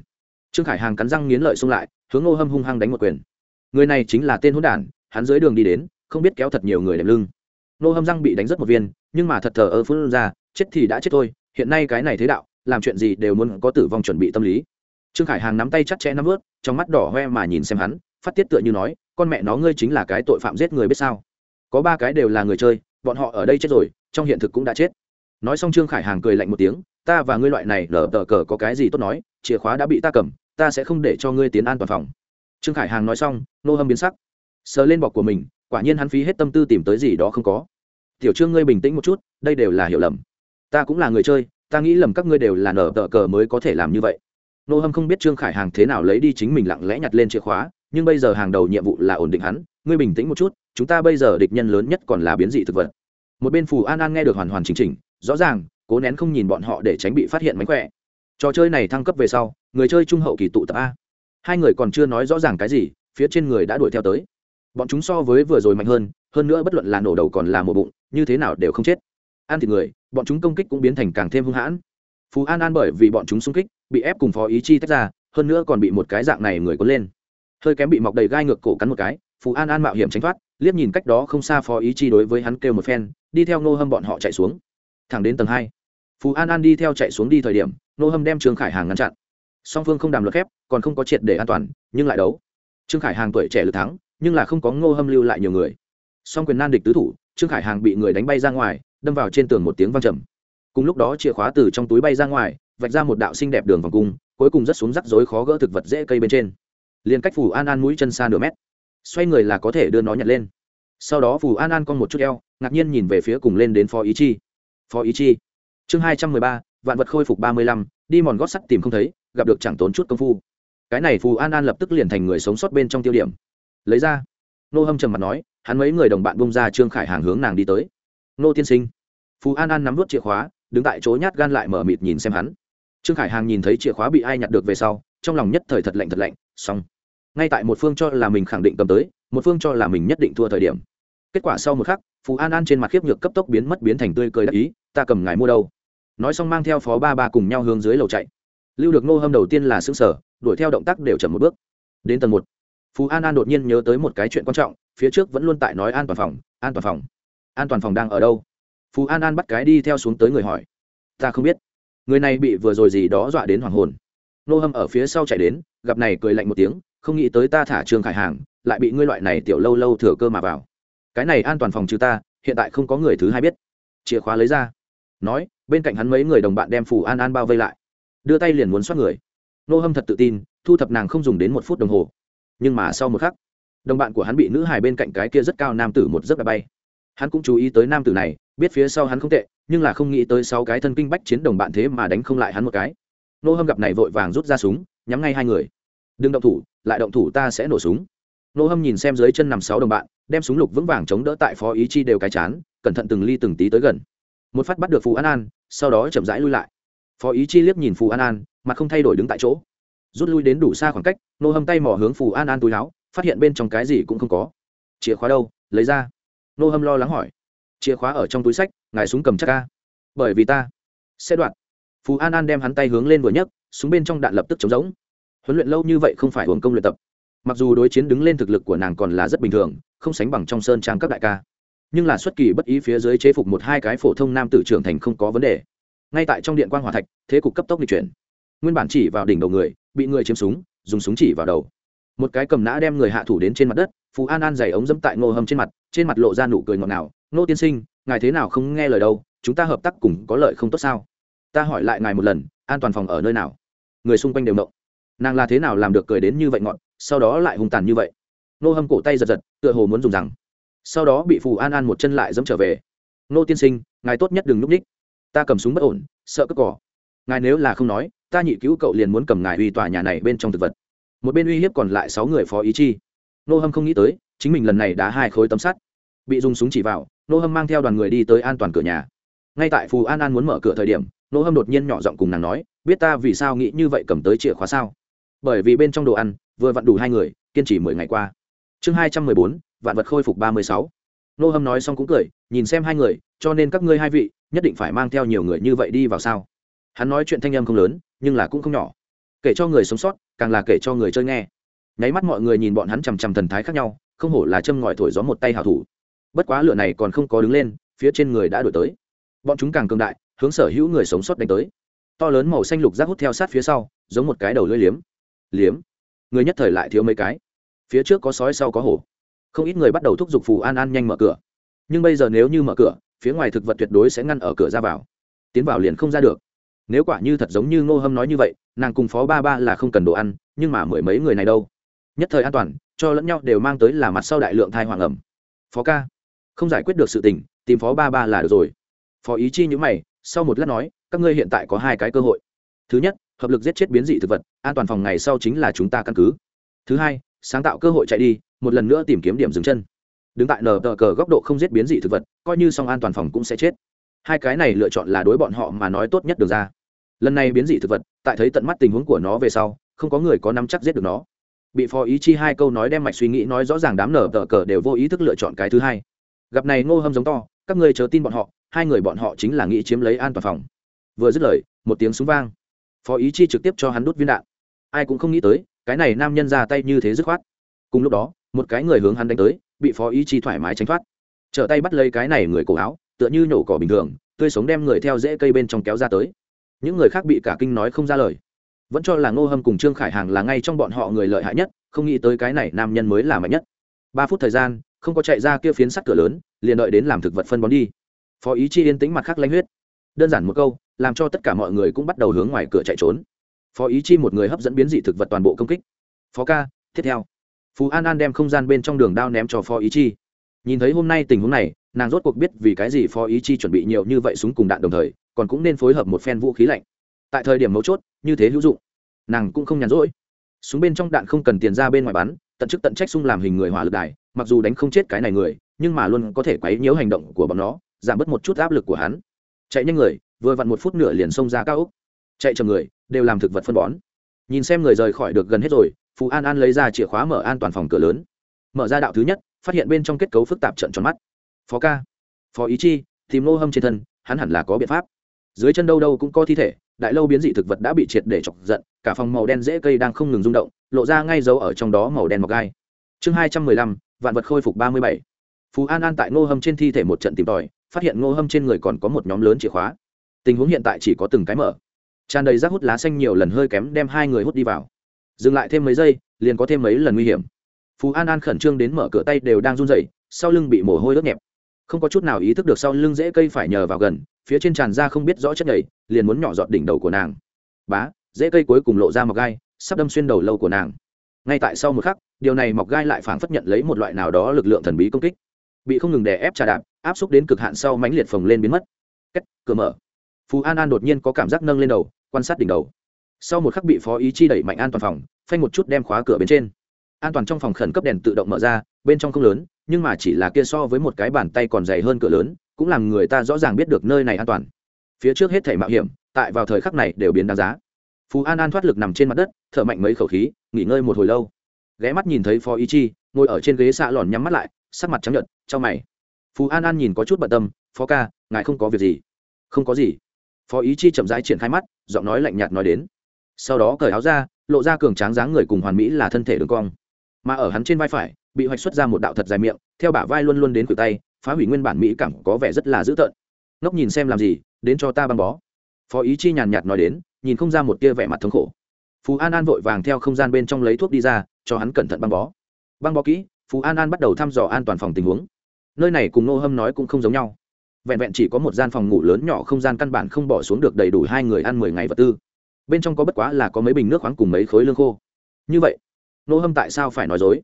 Trương khải hàng cắn răng nghiến lợi xông lại, hướng ngô hâm hung hăng đánh một quyền. Người này chính là tên hôn đản, hắn dưới đường đi đến, không biết kéo thật nhiều người đệm lưng. Ngô hâm răng bị đánh rất một viên, nhưng mà thật thờ ơ phun ra, chết thì đã chết thôi, hiện nay cái này thế đạo làm chuyện gì đều muốn có tử vong chuẩn bị tâm lý. Trương khải hàng nắm tay chặt chẽ nắm vớt, trong mắt đỏ hoe mà nhìn xem hắn, phát tiết tựa như nói, con mẹ nó ngươi chính là cái tội phạm giết người biết sao? Có ba cái đều là người chơi, bọn họ ở đây chết rồi, trong hiện thực cũng đã chết. Nói xong trương khải hàng cười lạnh một tiếng, ta và ngươi loại này lở tờ cờ có cái gì tốt nói, chìa khóa đã bị ta cầm, ta sẽ không để cho ngươi tiến an toàn phòng. Trương khải hàng nói xong, nô hâm biến sắc. Sờ lên bọc của mình, quả nhiên hắn phí hết tâm tư tìm tới gì đó không có. Tiểu trương ngươi bình tĩnh một chút, đây đều là hiểu lầm. Ta cũng là người chơi ta nghĩ lầm các ngươi đều là nở tờ cờ mới có thể làm như vậy. Nô hâm không biết trương khải hàng thế nào lấy đi chính mình lặng lẽ nhặt lên chìa khóa, nhưng bây giờ hàng đầu nhiệm vụ là ổn định hắn. Ngươi bình tĩnh một chút, chúng ta bây giờ địch nhân lớn nhất còn là biến dị thực vật. Một bên phù an an nghe được hoàn hoàn chính chỉnh, rõ ràng, cố nén không nhìn bọn họ để tránh bị phát hiện mánh khỏe. Trò chơi này thăng cấp về sau, người chơi trung hậu kỳ tụ tập a. Hai người còn chưa nói rõ ràng cái gì, phía trên người đã đuổi theo tới. Bọn chúng so với vừa rồi mạnh hơn hơn nữa bất luận là nổ đầu còn là một bụng, như thế nào đều không chết ăn thịt người, bọn chúng công kích cũng biến thành càng thêm hung hãn. Phú an an bởi vì bọn chúng xung kích, bị ép cùng phó ý chi tách ra, hơn nữa còn bị một cái dạng này người cuốn lên. Hơi kém bị mọc đầy gai ngược cổ cắn một cái, phú an an mạo hiểm tránh thoát, liếc nhìn cách đó không xa phó ý chi đối với hắn kêu một phen, đi theo nô hâm bọn họ chạy xuống. Thẳng đến tầng hai, phú an an đi theo chạy xuống đi thời điểm nô hâm đem trương khải hàng ngăn chặn. Song phương không đàm luật khép, còn không có triệt để an toàn, nhưng lại đấu. Trương khải hàng tuổi trẻ lực thắng, nhưng là không có ngô hâm lưu lại nhiều người. Song quyền nan địch tứ thủ, trương khải hàng bị người đánh bay ra ngoài đâm vào trên tường một tiếng vang trầm. Cùng lúc đó chìa khóa từ trong túi bay ra ngoài, vạch ra một đạo xinh đẹp đường vòng cung, cuối cùng rất xuống rắc rối khó gỡ thực vật dễ cây bên trên. Liền cách phù an an mũi chân xa nửa mét. Xoay người là có thể đưa nó nhặt lên. Sau đó phù an an con một chút eo, ngạc nhiên nhìn về phía cùng lên đến phó ý chi. Phó ý chi. Chương hai trăm mười ba, vạn vật khôi phục ba mươi lăm, đi mòn gót sắt tìm không thấy, gặp được chẳng tốn chút công phu. Cái này phù an an lập tức liền thành người sống sót bên trong tiêu điểm. Lấy ra. Nô hâm trầm mặt nói, hắn mấy người đồng bạn bông ra trương khải hàng hướng nàng đi tới. Nô tiên sinh phù an an nắm vút chìa khóa, đứng tại chỗ nhát gan lại mở mịt nhìn xem hắn. Trương khải hàng nhìn thấy chìa khóa bị ai nhặt được về sau, trong lòng nhất thời thật lạnh thật lạnh, xong. Ngay tại một phương cho là mình khẳng định cầm tới, một phương cho là mình nhất định thua thời điểm. Kết quả sau một khắc phù an an trên mặt khiếp nhược cấp tốc biến mất biến thành tươi cười đắc ý, ta cầm ngài mua đâu? Nói xong mang theo phó ba ba cùng nhau hướng dưới lầu chạy. Lưu được nô hâm đầu tiên là xứng sở đuổi theo động tác đều chậm một bước. Đến tầng một, phú an an đột nhiên nhớ tới một cái chuyện quan trọng, phía trước vẫn luôn tại nói an toàn phòng, an toàn phòng. An toàn phòng đang ở đâu? Phú an an bắt cái đi theo xuống tới người hỏi. Ta không biết. Người này bị vừa rồi gì đó dọa đến hoàng hồn. Nô hâm ở phía sau chạy đến, gặp này cười lạnh một tiếng, không nghĩ tới ta thả trương khải hàng, lại bị ngươi loại này tiểu lâu lâu thừa cơ mà vào. Cái này an toàn phòng trừ ta, hiện tại không có người thứ hai biết. Chìa khóa lấy ra. Nói, bên cạnh hắn mấy người đồng bạn đem phù an an bao vây lại. Đưa tay liền muốn xoát người. Nô hâm thật tự tin, thu thập nàng không dùng đến một phút đồng hồ. Nhưng mà sau một khắc, đồng bạn của hắn bị nữ hài bên cạnh cái kia rất cao nam tử một giấc bay hắn cũng chú ý tới nam tử này, biết phía sau hắn không tệ, nhưng là không nghĩ tới sáu cái thân kinh bách chiến đồng bạn thế mà đánh không lại hắn một cái. Nô hâm gặp này vội vàng rút ra súng, nhắm ngay hai người. Đừng động thủ, lại động thủ ta sẽ nổ súng. Nô hâm nhìn xem dưới chân nằm sáu đồng bạn, đem súng lục vững vàng chống đỡ tại phó ý chi đều cái chán, cẩn thận từng ly từng tí tới gần. Một phát bắt được phù an an, sau đó chậm rãi lui lại. Phó ý chi liếc nhìn phù an an mà không thay đổi đứng tại chỗ. Rút lui đến đủ xa khoảng cách, nô hâm tay mỏ hướng phù an an túi láo phát hiện bên trong cái gì cũng không có. Chìa khóa đâu, lấy ra nô hâm lo lắng hỏi. Chìa khóa ở trong túi sách, ngài súng cầm chắc ca. Bởi vì ta sẽ đoạn phù an an đem hắn tay hướng lên vừa nhấc, súng bên trong đạn lập tức chống giống huấn luyện lâu như vậy không phải hưởng công luyện tập. Mặc dù đối chiến đứng lên thực lực của nàng còn là rất bình thường, không sánh bằng trong sơn trang các đại ca. Nhưng là xuất kỳ bất ý phía dưới chế phục một hai cái phổ thông nam tử trưởng thành không có vấn đề. Ngay tại trong điện quan hòa thạch, thế cục cấp tốc di chuyển. Nguyên bản chỉ vào đỉnh đầu người, bị người chiếm súng, dùng súng chỉ vào đầu một cái cầm nã đem người hạ thủ đến trên mặt đất phú an an giày ống dẫm tại ngô hâm trên mặt trên mặt lộ ra nụ cười ngọt ngào, ngô tiên sinh, ngài thế nào không nghe lời đâu, chúng ta hợp tác cùng có lợi không tốt sao? Ta hỏi lại ngài một lần, an toàn phòng ở nơi nào? Người xung quanh đều mộng nàng là thế nào làm được cười đến như vậy ngọn sau đó lại hung tàn như vậy? Nô hâm cổ tay giật giật, tựa hồ muốn dùng rằng. Sau đó bị phù an an một chân lại dẫm trở về. Nô tiên sinh, ngài tốt nhất đừng núp ních. Ta cầm súng bất ổn, sợ cất cỏ ngài nếu là không nói, ta nhị cứu cậu liền muốn cầm ngài uy tòa nhà này bên trong thực vật một bên uy hiếp còn lại sáu người phó ý chi. Nô hâm không nghĩ tới, chính mình lần này đã hai khối tấm sắt. Bị dùng súng chỉ vào, nô hâm mang theo đoàn người đi tới an toàn cửa nhà. Ngay tại phù an an muốn mở cửa thời điểm, nô hâm đột nhiên nhỏ giọng cùng nàng nói, biết ta vì sao nghĩ như vậy cầm tới chìa khóa sao? Bởi vì bên trong đồ ăn, vừa vặn đủ hai người, kiên trì mười ngày qua. Chương hai trăm mười bốn, vạn vật khôi phục ba mươi sáu. Nô hâm nói xong cũng cười, nhìn xem hai người, cho nên các ngươi hai vị, nhất định phải mang theo nhiều người như vậy đi vào sao? Hắn nói chuyện thanh âm không lớn, nhưng là cũng không nhỏ kể cho người sống sót, càng là kể cho người chơi nghe. Nháy mắt mọi người nhìn bọn hắn chằm chằm thần thái khác nhau, không hổ là châm ngòi thổi gió một tay hảo thủ. Bất quá lửa này còn không có đứng lên, phía trên người đã đổi tới. Bọn chúng càng cường đại, hướng sở hữu người sống sót đánh tới. To lớn màu xanh lục rác hút theo sát phía sau, giống một cái đầu lưỡi liếm. Liếm? Người nhất thời lại thiếu mấy cái. Phía trước có sói, sau có hổ. Không ít người bắt đầu thúc giục phù an an nhanh mở cửa. Nhưng bây giờ nếu như mở cửa, phía ngoài thực vật tuyệt đối sẽ ngăn ở cửa ra vào. Tiến vào liền không ra được nếu quả như thật giống như ngô hâm nói như vậy, nàng cùng phó ba ba là không cần đồ ăn, nhưng mà mười mấy người này đâu? Nhất thời an toàn, cho lẫn nhau đều mang tới là mặt sau đại lượng thai hoàng ẩm. Phó ca, không giải quyết được sự tình, tìm phó ba ba là được rồi. Phó ý chi nhữ mày, sau một lát nói, các ngươi hiện tại có hai cái cơ hội. Thứ nhất, hợp lực giết chết biến dị thực vật, an toàn phòng ngày sau chính là chúng ta căn cứ. Thứ hai, sáng tạo cơ hội chạy đi, một lần nữa tìm kiếm điểm dừng chân. Đứng tại nờ tờ cờ góc độ không giết biến dị thực vật, coi như song an toàn phòng cũng sẽ chết. Hai cái này lựa chọn là đối bọn họ mà nói tốt nhất được ra lần này biến dị thực vật, tại thấy tận mắt tình huống của nó về sau, không có người có nắm chắc giết được nó. Bị phó ý chi hai câu nói đem mạch suy nghĩ nói rõ ràng đám nở tờ cờ đều vô ý thức lựa chọn cái thứ hai. Gặp này ngô hâm giống to, các người chờ tin bọn họ, hai người bọn họ chính là nghĩ chiếm lấy an toàn phòng. Vừa dứt lời, một tiếng súng vang. Phó ý chi trực tiếp cho hắn đút viên đạn. Ai cũng không nghĩ tới, cái này nam nhân ra tay như thế dứt khoát. Cùng lúc đó, một cái người hướng hắn đánh tới, bị phó ý chi thoải mái tránh thoát. Trở tay bắt lấy cái này người cổ áo, tựa như nhổ cỏ bình thường, tươi sống đem người theo rễ cây bên trong kéo ra tới những người khác bị cả kinh nói không ra lời. Vẫn cho là ngô hâm cùng trương khải hàng là ngay trong bọn họ người lợi hại nhất, không nghĩ tới cái này nam nhân mới là mạnh nhất. Ba phút thời gian, không có chạy ra kia phiến sắt cửa lớn, liền đợi đến làm thực vật phân bón đi. Phó ý chi yên tĩnh mặt khác lanh huyết. Đơn giản một câu, làm cho tất cả mọi người cũng bắt đầu hướng ngoài cửa chạy trốn. Phó ý chi một người hấp dẫn biến dị thực vật toàn bộ công kích. Phó ca, tiếp theo. Phú an an đem không gian bên trong đường đao ném cho phó ý chi nhìn thấy hôm nay tình huống này, nàng rốt cuộc biết vì cái gì phó ý chi chuẩn bị nhiều như vậy súng cùng đạn đồng thời, còn cũng nên phối hợp một phen vũ khí lạnh. Tại thời điểm mấu chốt, như thế hữu dụng. Nàng cũng không nhàn rỗi. Súng bên trong đạn không cần tiền ra bên ngoài bắn, tận chức tận trách sung làm hình người hỏa lực đài, mặc dù đánh không chết cái này người, nhưng mà luôn có thể quấy nhiễu hành động của bọn nó, giảm bớt một chút áp lực của hắn. Chạy nhanh người, vừa vặn một phút nửa liền xông ra cao úc chạy chậm người, đều làm thực vật phân bón. Nhìn xem người rời khỏi được gần hết rồi phú an an lấy ra chìa khóa mở an toàn phòng cửa lớn. Mở ra đạo thứ nhất phát hiện bên trong kết cấu phức tạp trận tròn mắt. Phó ca. Phó ý chi, tìm nô hâm trên thân, hắn hẳn là có biện pháp. Dưới chân đâu đâu cũng có thi thể, đại lâu biến dị thực vật đã bị triệt để chọc giận, cả phòng màu đen dễ cây đang không ngừng rung động, lộ ra ngay dấu ở trong đó màu đen mọc gai. Chương hai trăm mười lăm, vạn vật khôi phục ba mươi bảy. Phú an an tại ngô hâm trên thi thể một trận tìm tòi, phát hiện ngô hâm trên người còn có một nhóm lớn chìa khóa. Tình huống hiện tại chỉ có từng cái mở. Tràn đầy rác hút lá xanh nhiều lần hơi kém đem hai người hút đi vào. Dừng lại thêm mấy giây, liền có thêm mấy lần nguy hiểm phú an an khẩn trương đến mở cửa tay đều đang run rẩy, sau lưng bị mồ hôi đốt nhẹp. Không có chút nào ý thức được sau lưng dễ cây phải nhờ vào gần, phía trên tràn ra không biết rõ chất nhầy, liền muốn nhỏ giọt đỉnh đầu của nàng. Bá dễ cây cuối cùng lộ ra mọc gai, sắp đâm xuyên đầu lâu của nàng. Ngay tại sau một khắc, điều này mọc gai lại phảng phất nhận lấy một loại nào đó lực lượng thần bí công kích. Bị không ngừng đè ép trà đạp, áp xúc đến cực hạn sau mãnh liệt phồng lên biến mất. Cách cửa mở. Phú an an đột nhiên có cảm giác nâng lên đầu, quan sát đỉnh đầu. Sau một khắc bị phó ý chi đẩy mạnh an toàn phòng, phanh một chút đem khóa cửa bên trên an toàn trong phòng khẩn cấp đèn tự động mở ra, bên trong không lớn, nhưng mà chỉ là kia so với một cái bàn tay còn dày hơn cửa lớn, cũng làm người ta rõ ràng biết được nơi này an toàn. Phía trước hết thể mạo hiểm, tại vào thời khắc này đều biến đáng giá. Phú an an thoát lực nằm trên mặt đất, thở mạnh mấy khẩu khí, nghỉ ngơi một hồi lâu. Ghé mắt nhìn thấy phó ý chi, ngồi ở trên ghế xạ lòn nhắm mắt lại, sắc mặt trắng nhợt trong mày. Phú an an nhìn có chút bận tâm, phó ca, ngài không có việc gì? Không có gì. Phó ý chi chậm rãi triển khai mắt, giọng nói lạnh nhạt nói đến. Sau đó cởi áo ra, lộ ra cường tráng dáng người cùng hoàn mỹ là thân thể đường cong mà ở hắn trên vai phải, bị hoạch xuất ra một đạo thật dài miệng, theo bả vai luôn luôn đến cửa tay, phá hủy nguyên bản mỹ cảm có vẻ rất là dữ tợn. Ngốc nhìn xem làm gì, đến cho ta băng bó. Phó ý chi nhàn nhạt nói đến, nhìn không ra một tia vẻ mặt thống khổ. Phú an an vội vàng theo không gian bên trong lấy thuốc đi ra, cho hắn cẩn thận băng bó. Băng bó kỹ, phú an an bắt đầu thăm dò an toàn phòng tình huống. Nơi này cùng nô hâm nói cũng không giống nhau. Vẹn vẹn chỉ có một gian phòng ngủ lớn nhỏ không gian căn bản không bỏ xuống được đầy đủ hai người ăn mười ngày vật tư. Bên trong có bất quá là có mấy bình nước khoáng cùng mấy khối lương khô. Như vậy nô hâm tại sao phải nói dối?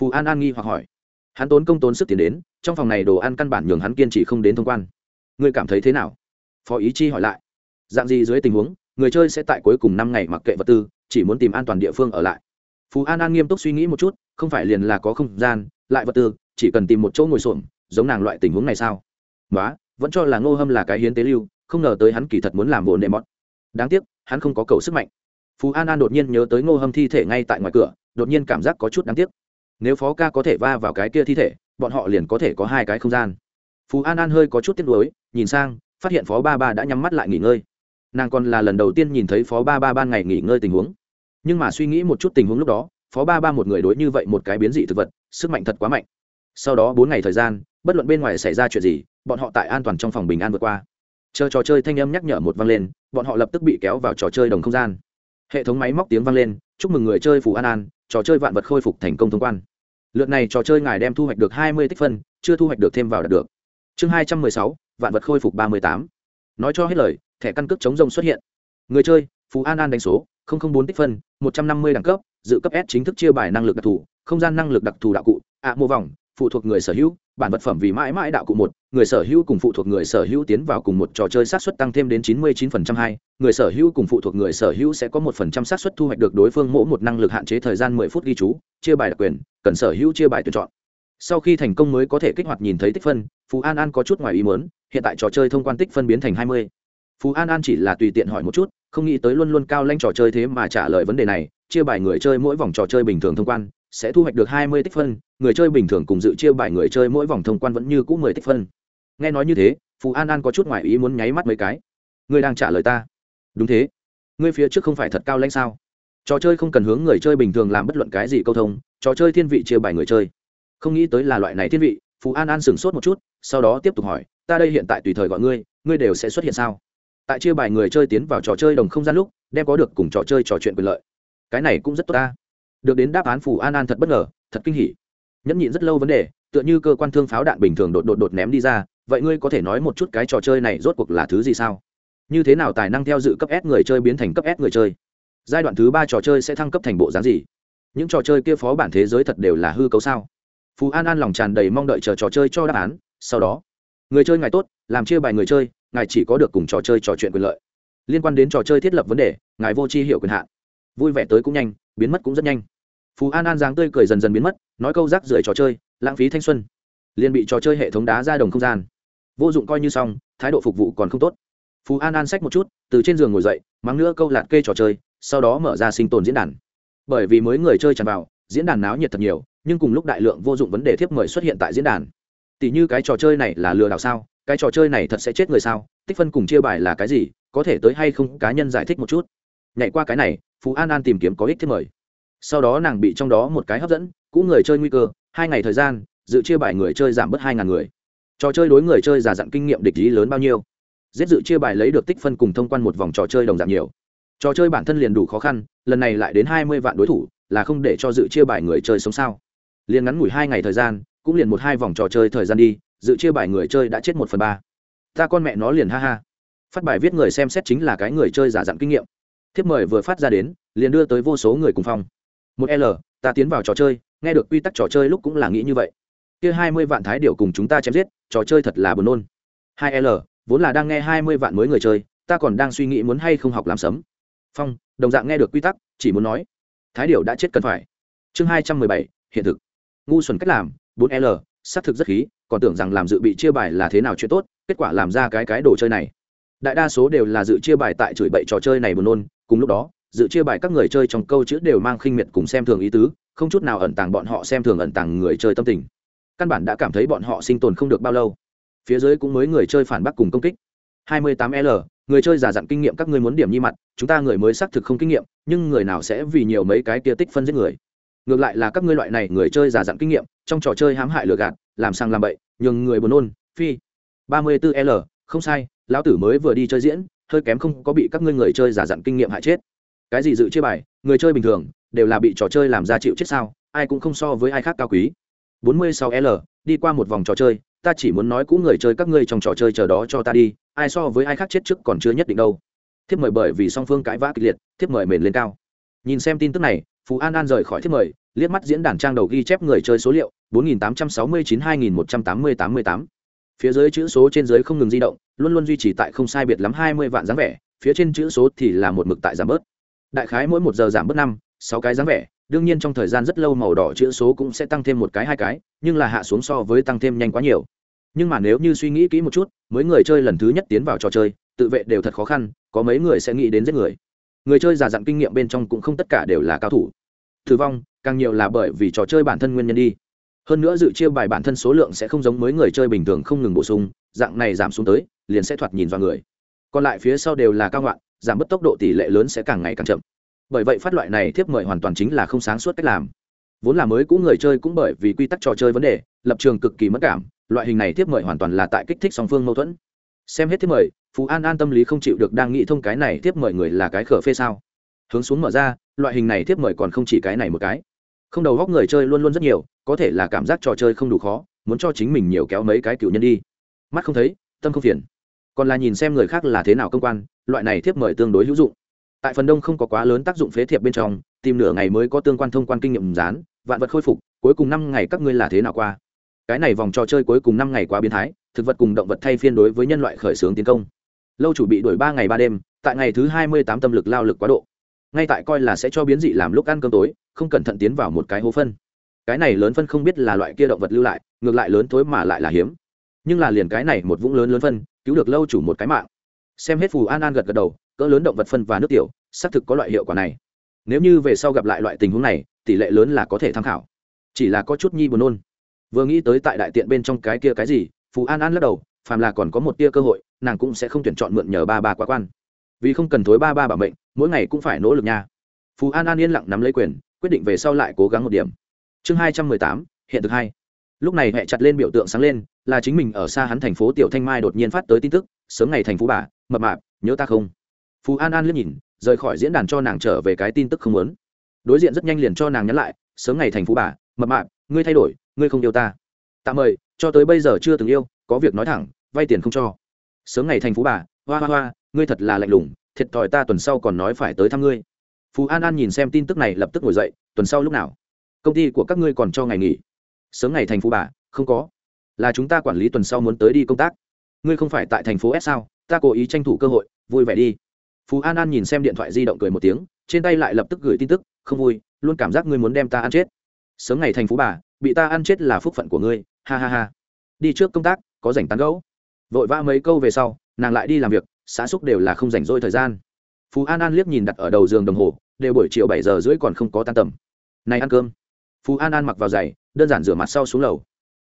Phù an an nghi hoặc hỏi. Hắn tốn công tốn sức tiền đến, trong phòng này đồ ăn căn bản nhường hắn kiên trì không đến thông quan. Ngươi cảm thấy thế nào? Phó ý chi hỏi lại. Dạng gì dưới tình huống, người chơi sẽ tại cuối cùng năm ngày mặc kệ vật tư, chỉ muốn tìm an toàn địa phương ở lại. Phú an an nghiêm túc suy nghĩ một chút, không phải liền là có không gian, lại vật tư, chỉ cần tìm một chỗ ngồi xổm, giống nàng loại tình huống này sao? Nói vẫn cho là ngô hâm là cái hiến tế lưu, không ngờ tới hắn kỳ thật muốn làm bộ nệ mọt. Đáng tiếc, hắn không có cầu sức mạnh. Phú an an đột nhiên nhớ tới ngô hâm thi thể ngay tại ngoài cửa đột nhiên cảm giác có chút đáng tiếc. Nếu phó ca có thể va vào cái kia thi thể, bọn họ liền có thể có hai cái không gian. Phú an an hơi có chút tiếc nuối, nhìn sang, phát hiện phó ba ba đã nhắm mắt lại nghỉ ngơi. Nàng còn là lần đầu tiên nhìn thấy phó ba ba ban ngày nghỉ ngơi tình huống. Nhưng mà suy nghĩ một chút tình huống lúc đó, phó ba ba một người đối như vậy một cái biến dị thực vật, sức mạnh thật quá mạnh. Sau đó bốn ngày thời gian, bất luận bên ngoài xảy ra chuyện gì, bọn họ tại an toàn trong phòng bình an vượt qua. Chờ trò chơi thanh âm nhắc nhở một vang lên, bọn họ lập tức bị kéo vào trò chơi đồng không gian hệ thống máy móc tiếng vang lên, chúc mừng người chơi phù an an, trò chơi vạn vật khôi phục thành công thông quan. Lượt này trò chơi ngài đem thu hoạch được hai mươi tích phân, chưa thu hoạch được thêm vào đạt được. Chương hai trăm mười sáu, vạn vật khôi phục ba mươi tám. Nói cho hết lời, thẻ căn cước chống rông xuất hiện. Người chơi phú an an đánh số bốn tích phân, một trăm năm mươi đẳng cấp, dự cấp s chính thức chia bài năng lực đặc thù, không gian năng lực đặc thù đạo cụ, ạ mô vòng, phụ thuộc người sở hữu bản vật phẩm vì mãi mãi đạo cụ một, người sở hữu cùng phụ thuộc người sở hữu tiến vào cùng một trò chơi sát xuất tăng thêm đến chín mươi chín phần trăm hai, người sở hữu cùng phụ thuộc người sở hữu sẽ có một phần trăm sát xuất thu hoạch được đối phương mỗi một năng lực hạn chế thời gian mười phút ghi chú, chia bài đặc quyền, cần sở hữu chia bài tuyển chọn. Sau khi thành công mới có thể kích hoạt nhìn thấy tích phân, phú an an có chút ngoài ý muốn, hiện tại trò chơi thông quan tích phân biến thành hai mươi. Phú an an chỉ là tùy tiện hỏi một chút, không nghĩ tới luôn luôn cao lanh trò chơi thế mà trả lời vấn đề này, chia bài người chơi mỗi vòng trò chơi bình thường thông quan sẽ thu hoạch được hai mươi tích phân, người chơi bình thường cùng dự chia bài người chơi mỗi vòng thông quan vẫn như cũ mười tích phân. Nghe nói như thế, phù an an có chút ngoại ý muốn nháy mắt mấy cái. Ngươi đang trả lời ta. Đúng thế. Ngươi phía trước không phải thật cao lãnh sao? Trò chơi không cần hướng người chơi bình thường làm bất luận cái gì câu thông, trò chơi thiên vị chia bài người chơi. Không nghĩ tới là loại này thiên vị phú an an sửng sốt một chút, sau đó tiếp tục hỏi, ta đây hiện tại tùy thời gọi ngươi ngươi đều sẽ xuất hiện sao? Tại chia bài người chơi tiến vào trò chơi đồng không gian lúc, đem có được cùng trò chơi trò chuyện quyền lợi. Cái này cũng rất tốt ta được đến đáp án phù an an thật bất ngờ, thật kinh hỉ. Nhẫn nhịn rất lâu vấn đề, tựa như cơ quan thương pháo đạn bình thường đột đột đột ném đi ra, vậy ngươi có thể nói một chút cái trò chơi này rốt cuộc là thứ gì sao? Như thế nào tài năng theo dự cấp s người chơi biến thành cấp s người chơi? Giai đoạn thứ ba trò chơi sẽ thăng cấp thành bộ dáng gì? Những trò chơi kia phó bản thế giới thật đều là hư cấu sao? Phú an an lòng tràn đầy mong đợi chờ trò chơi cho đáp án, sau đó, người chơi ngài tốt, làm chia bài người chơi, ngài chỉ có được cùng trò chơi trò chuyện quyền lợi. Liên quan đến trò chơi thiết lập vấn đề, ngài vô tri hiểu quyền hạn vui vẻ tới cũng nhanh, biến mất cũng rất nhanh. Phú an an dáng tươi cười dần dần biến mất, nói câu rác rưởi trò chơi, lãng phí thanh xuân. Liền bị trò chơi hệ thống đá ra đồng không gian. Vô dụng coi như xong, thái độ phục vụ còn không tốt. Phú an an xách một chút, từ trên giường ngồi dậy, mắng nữa câu lạt kê trò chơi, sau đó mở ra sinh tồn diễn đàn. Bởi vì mới người chơi tràn vào, diễn đàn náo nhiệt thật nhiều, nhưng cùng lúc đại lượng vô dụng vấn đề thiếp mời xuất hiện tại diễn đàn. Tỷ như cái trò chơi này là lừa đảo sao, cái trò chơi này thật sẽ chết người sao, tích phân cùng chia bài là cái gì, có thể tới hay không, cá nhân giải thích một chút nhảy qua cái này, phú an an tìm kiếm có ích thiết mời. Sau đó nàng bị trong đó một cái hấp dẫn, cũng người chơi nguy cơ, hai ngày thời gian, dự chia bài người chơi giảm bớt hai ngàn người. Trò chơi đối người chơi giả dặn kinh nghiệm địch lý lớn bao nhiêu? Giết dự chia bài lấy được tích phân cùng thông quan một vòng trò chơi đồng dạng nhiều. Trò chơi bản thân liền đủ khó khăn, lần này lại đến hai mươi vạn đối thủ, là không để cho dự chia bài người chơi sống sao? Liền ngắn ngủi hai ngày thời gian, cũng liền một hai vòng trò chơi thời gian đi, dự chia bài người chơi đã chết một phần ba. Ta con mẹ nó liền ha ha. Phát bài viết người xem xét chính là cái người chơi giả dặn kinh nghiệm thiếp mời vừa phát ra đến, liền đưa tới vô số người cùng phong một l, ta tiến vào trò chơi, nghe được quy tắc trò chơi lúc cũng là nghĩ như vậy. Kia hai mươi vạn thái điệu cùng chúng ta chém giết, trò chơi thật là buồn nôn. Hai l, vốn là đang nghe hai mươi vạn mới người chơi, ta còn đang suy nghĩ muốn hay không học làm sấm. Phong, đồng dạng nghe được quy tắc, chỉ muốn nói, thái điệu đã chết cần phải. Chương hai trăm mười bảy, hiện thực. Ngu xuẩn cách làm, bốn l, xác thực rất khí, còn tưởng rằng làm dự bị chia bài là thế nào chuyện tốt, kết quả làm ra cái cái đồ chơi này đại đa số đều là dự chia bài tại chửi bậy trò chơi này buồn nôn. Cùng lúc đó, dự chia bài các người chơi trong câu chữ đều mang khinh miệt cùng xem thường ý tứ, không chút nào ẩn tàng bọn họ xem thường ẩn tàng người chơi tâm tình. Căn bản đã cảm thấy bọn họ sinh tồn không được bao lâu. Phía dưới cũng mới người chơi phản bác cùng công kích. 28 l, người chơi giả dặn kinh nghiệm các ngươi muốn điểm nhi mặt, chúng ta người mới xác thực không kinh nghiệm, nhưng người nào sẽ vì nhiều mấy cái kia tích phân giết người? Ngược lại là các ngươi loại này người chơi giả dặn kinh nghiệm, trong trò chơi hãm hại lừa gạt, làm sang làm bậy, nhường người buồn nôn, phi. 34 l, không sai lão tử mới vừa đi chơi diễn, hơi kém không có bị các ngươi người chơi giả dặn kinh nghiệm hại chết. Cái gì dự chơi bài, người chơi bình thường, đều là bị trò chơi làm ra chịu chết sao, ai cũng không so với ai khác cao quý. 46 l, đi qua một vòng trò chơi, ta chỉ muốn nói cũ người chơi các ngươi trong trò chơi chờ đó cho ta đi, ai so với ai khác chết trước còn chưa nhất định đâu. Thiếp mời bởi vì song phương cãi vã kịch liệt, thiếp mời mền lên cao. Nhìn xem tin tức này, phú an an rời khỏi thiếp mời, liếc mắt diễn đàn trang đầu ghi chép người chơi số liệu 4869-2188-88 phía dưới chữ số trên dưới không ngừng di động, luôn luôn duy trì tại không sai biệt lắm 20 vạn dáng vẻ, phía trên chữ số thì là một mực tại giảm bớt. Đại khái mỗi một giờ giảm bớt năm, sáu cái dáng vẻ, đương nhiên trong thời gian rất lâu màu đỏ chữ số cũng sẽ tăng thêm một cái, hai cái, nhưng là hạ xuống so với tăng thêm nhanh quá nhiều. Nhưng mà nếu như suy nghĩ kỹ một chút, mấy người chơi lần thứ nhất tiến vào trò chơi, tự vệ đều thật khó khăn, có mấy người sẽ nghĩ đến giết người. Người chơi già dặn kinh nghiệm bên trong cũng không tất cả đều là cao thủ. Thử vong, càng nhiều là bởi vì trò chơi bản thân nguyên nhân đi hơn nữa dự chia bài bản thân số lượng sẽ không giống mới người chơi bình thường không ngừng bổ sung, dạng này giảm xuống tới, liền sẽ thoạt nhìn vào người. Còn lại phía sau đều là cao ngoạn, giảm bớt tốc độ tỷ lệ lớn sẽ càng ngày càng chậm. Bởi vậy phát loại này thiếp mời hoàn toàn chính là không sáng suốt cách làm. Vốn là mới cũ người chơi cũng bởi vì quy tắc trò chơi vấn đề, lập trường cực kỳ mất cảm, loại hình này thiếp mời hoàn toàn là tại kích thích song phương mâu thuẫn. Xem hết thiếp mời, phú an an tâm lý không chịu được đang nghĩ thông cái này thiếp mời người là cái khở phê sao. Hướng xuống mở ra, loại hình này thiếp mời còn không chỉ cái này một cái không đầu góc người chơi luôn luôn rất nhiều, có thể là cảm giác trò chơi không đủ khó, muốn cho chính mình nhiều kéo mấy cái cựu nhân đi. Mắt không thấy, tâm không phiền. Còn là nhìn xem người khác là thế nào công quan, loại này thiếp mời tương đối hữu dụng. Tại phần đông không có quá lớn tác dụng phế thiệp bên trong, tìm nửa ngày mới có tương quan thông quan kinh nghiệm dán, vạn vật khôi phục, cuối cùng năm ngày các ngươi là thế nào qua? Cái này vòng trò chơi cuối cùng năm ngày quá biến thái, thực vật cùng động vật thay phiên đối với nhân loại khởi xướng tiến công. Lâu chủ bị đuổi ba ngày ba đêm, tại ngày thứ hai mươi tám tâm lực lao lực quá độ. Ngay tại coi là sẽ cho biến dị làm lúc ăn cơm tối không cẩn thận tiến vào một cái hố phân. Cái này lớn phân không biết là loại kia động vật lưu lại, ngược lại lớn thối mà lại là hiếm. Nhưng là liền cái này một vũng lớn lớn phân, cứu được lâu chủ một cái mạng. Xem hết phù an an gật gật đầu, cỡ lớn động vật phân và nước tiểu, xác thực có loại hiệu quả này. Nếu như về sau gặp lại loại tình huống này, tỷ lệ lớn là có thể tham khảo. Chỉ là có chút nhi buồn nôn. Vừa nghĩ tới tại đại tiện bên trong cái kia cái gì, phù an an lắc đầu, phàm là còn có một tia cơ hội, nàng cũng sẽ không tuyển chọn mượn nhờ ba ba quá quan. Vì không cần thối ba ba bảo mệnh, mỗi ngày cũng phải nỗ lực nha. Phù an an yên lặng nắm lấy quyền quyết định về sau lại cố gắng một điểm. Chương hai trăm mười tám, hiện thực hai. Lúc này hẹ chặt lên biểu tượng sáng lên, là chính mình ở xa hắn thành phố tiểu thanh mai đột nhiên phát tới tin tức, sớm ngày thành phố bà, mập mạp, nhớ ta không? Phú an an liếc nhìn, rời khỏi diễn đàn cho nàng trở về cái tin tức không muốn. Đối diện rất nhanh liền cho nàng nhắn lại, sớm ngày thành phố bà, mập mạp, ngươi thay đổi, ngươi không yêu ta. Tạm mời, cho tới bây giờ chưa từng yêu, có việc nói thẳng, vay tiền không cho. Sớm ngày thành phố bà, hoa hoa hoa, ngươi thật là lạnh lùng, thiệt thòi ta tuần sau còn nói phải tới thăm ngươi phú an an nhìn xem tin tức này lập tức ngồi dậy, tuần sau lúc nào? Công ty của các ngươi còn cho ngày nghỉ? Sớm ngày thành phố bà, không có. Là chúng ta quản lý tuần sau muốn tới đi công tác. Ngươi không phải tại thành phố s sao? Ta cố ý tranh thủ cơ hội, vui vẻ đi. Phú an an nhìn xem điện thoại di động cười một tiếng, trên tay lại lập tức gửi tin tức, không vui, luôn cảm giác ngươi muốn đem ta ăn chết. Sớm ngày thành phố bà, bị ta ăn chết là phúc phận của ngươi. Ha ha ha. Đi trước công tác, có rảnh tán gẫu. Vội vã mấy câu về sau, nàng lại đi làm việc, xã xúc đều là không rảnh rỗi thời gian phú an an liếc nhìn đặt ở đầu giường đồng hồ, đều buổi chiều bảy giờ rưỡi còn không có tan tầm. Này ăn cơm. Phú an an mặc vào giày, đơn giản rửa mặt sau xuống lầu.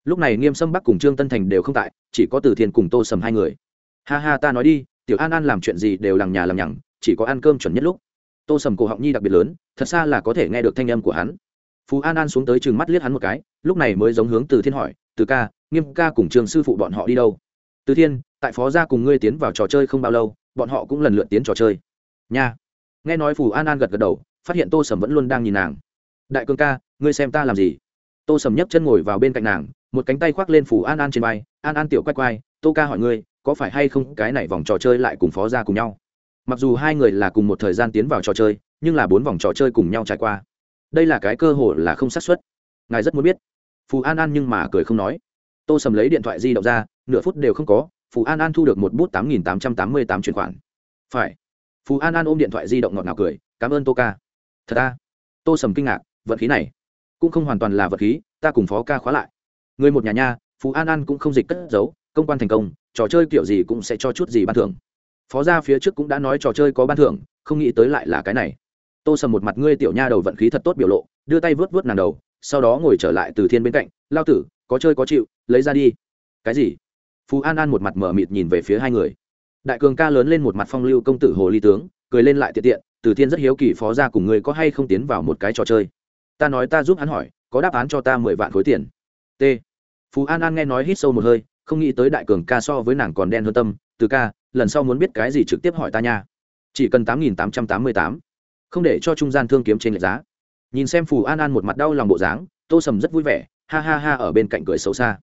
Lúc này nghiêm sâm bắc cùng trương tân thành đều không tại, chỉ có từ thiên cùng tô sầm hai người. Ha ha, ta nói đi, tiểu an an làm chuyện gì đều lằng nhà lằng nhằng, chỉ có ăn cơm chuẩn nhất lúc. Tô sầm cổ họng nhi đặc biệt lớn, thật xa là có thể nghe được thanh âm của hắn. Phú an an xuống tới chừng mắt liếc hắn một cái, lúc này mới giống hướng từ thiên hỏi, từ ca, nghiêm ca cùng trường sư phụ bọn họ đi đâu? Từ thiên, tại phó gia cùng ngươi tiến vào trò chơi không bao lâu, bọn họ cũng lần lượt tiến trò chơi nha. Nghe nói phù an an gật gật đầu, phát hiện tô sầm vẫn luôn đang nhìn nàng. Đại cương ca, ngươi xem ta làm gì? Tô sầm nhấc chân ngồi vào bên cạnh nàng, một cánh tay khoác lên phù an an trên vai. An an tiểu quay quay, tô ca hỏi ngươi, có phải hay không cái này vòng trò chơi lại cùng phó ra cùng nhau? Mặc dù hai người là cùng một thời gian tiến vào trò chơi, nhưng là bốn vòng trò chơi cùng nhau trải qua. Đây là cái cơ hội là không xác suất. Ngài rất muốn biết. Phù an an nhưng mà cười không nói. Tô sầm lấy điện thoại di động ra, nửa phút đều không có, phù an an thu được một bút tám nghìn tám trăm tám mươi tám chuyển khoản. Phải. Phú an an ôm điện thoại di động ngọt ngào cười, cảm ơn tô ca. Thật ta tô sầm kinh ngạc, vận khí này, cũng không hoàn toàn là vật khí, ta cùng phó ca khóa lại. Người một nhà nha, phú an an cũng không dịch cất giấu, công quan thành công, trò chơi kiểu gì cũng sẽ cho chút gì ban thưởng. Phó gia phía trước cũng đã nói trò chơi có ban thưởng, không nghĩ tới lại là cái này. Tô sầm một mặt ngươi tiểu nha đầu vận khí thật tốt biểu lộ, đưa tay vớt vớt nàng đầu, sau đó ngồi trở lại từ thiên bên cạnh, lao tử, có chơi có chịu, lấy ra đi. Cái gì? Phú an an một mặt mở mịt nhìn về phía hai người đại cường ca lớn lên một mặt phong lưu công tử hồ ly tướng, cười lên lại tiện tiện, từ thiên rất hiếu kỳ phó ra cùng người có hay không tiến vào một cái trò chơi. Ta nói ta giúp hắn hỏi, có đáp án cho ta mười vạn khối tiền. T. Phú an an nghe nói hít sâu một hơi, không nghĩ tới đại cường ca so với nàng còn đen hơn tâm, từ ca, lần sau muốn biết cái gì trực tiếp hỏi ta nha. Chỉ cần tám nghìn tám trăm tám mươi tám, không để cho trung gian thương kiếm trên lệch giá. Nhìn xem phù an an một mặt đau lòng bộ dáng, tô sầm rất vui vẻ, ha ha ha ở bên cạnh cười xấu xa.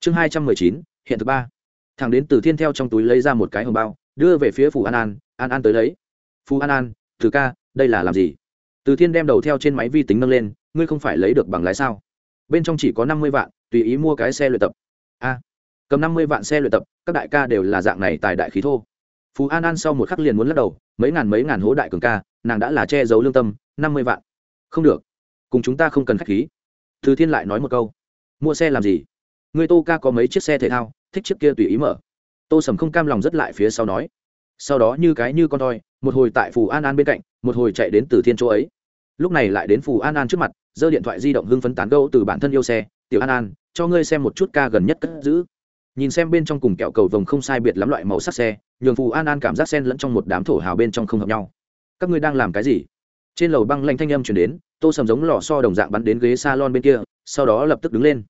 Chương hai trăm mười chín, hiện thứ ba thằng đến từ thiên theo trong túi lấy ra một cái hồng bao, đưa về phía phù an an an an tới lấy. Phù an an thử ca, đây là làm gì? Từ thiên đem đầu theo trên máy vi tính nâng lên, ngươi không phải lấy được bằng lái sao? Bên trong chỉ có năm mươi vạn, tùy ý mua cái xe luyện tập. A, cầm năm mươi vạn xe luyện tập, các đại ca đều là dạng này tài đại khí thô. Phú an an sau một khắc liền muốn lắc đầu, mấy ngàn mấy ngàn hố đại cường ca, nàng đã là che giấu lương tâm, năm mươi vạn. Không được, cùng chúng ta không cần khách khí. Từ thiên lại nói một câu, mua xe làm gì? Người tô ca có mấy chiếc xe thể thao thích chiếc kia tùy ý mở. Tô sầm không cam lòng rất lại phía sau nói. Sau đó như cái như con toi, một hồi tại phù an an bên cạnh, một hồi chạy đến từ thiên chỗ ấy. Lúc này lại đến phù an an trước mặt, giơ điện thoại di động hưng phấn tán gâu từ bản thân yêu xe, tiểu an an, cho ngươi xem một chút ca gần nhất cất giữ. Nhìn xem bên trong cùng kẹo cầu vồng không sai biệt lắm loại màu sắc xe, nhường phù an an cảm giác sen lẫn trong một đám thổ hào bên trong không hợp nhau. Các ngươi đang làm cái gì? Trên lầu băng lanh thanh âm chuyển đến, tô sầm giống lò so đồng dạng bắn đến ghế s a lon bên kia, sau đó lập tức đứng lên.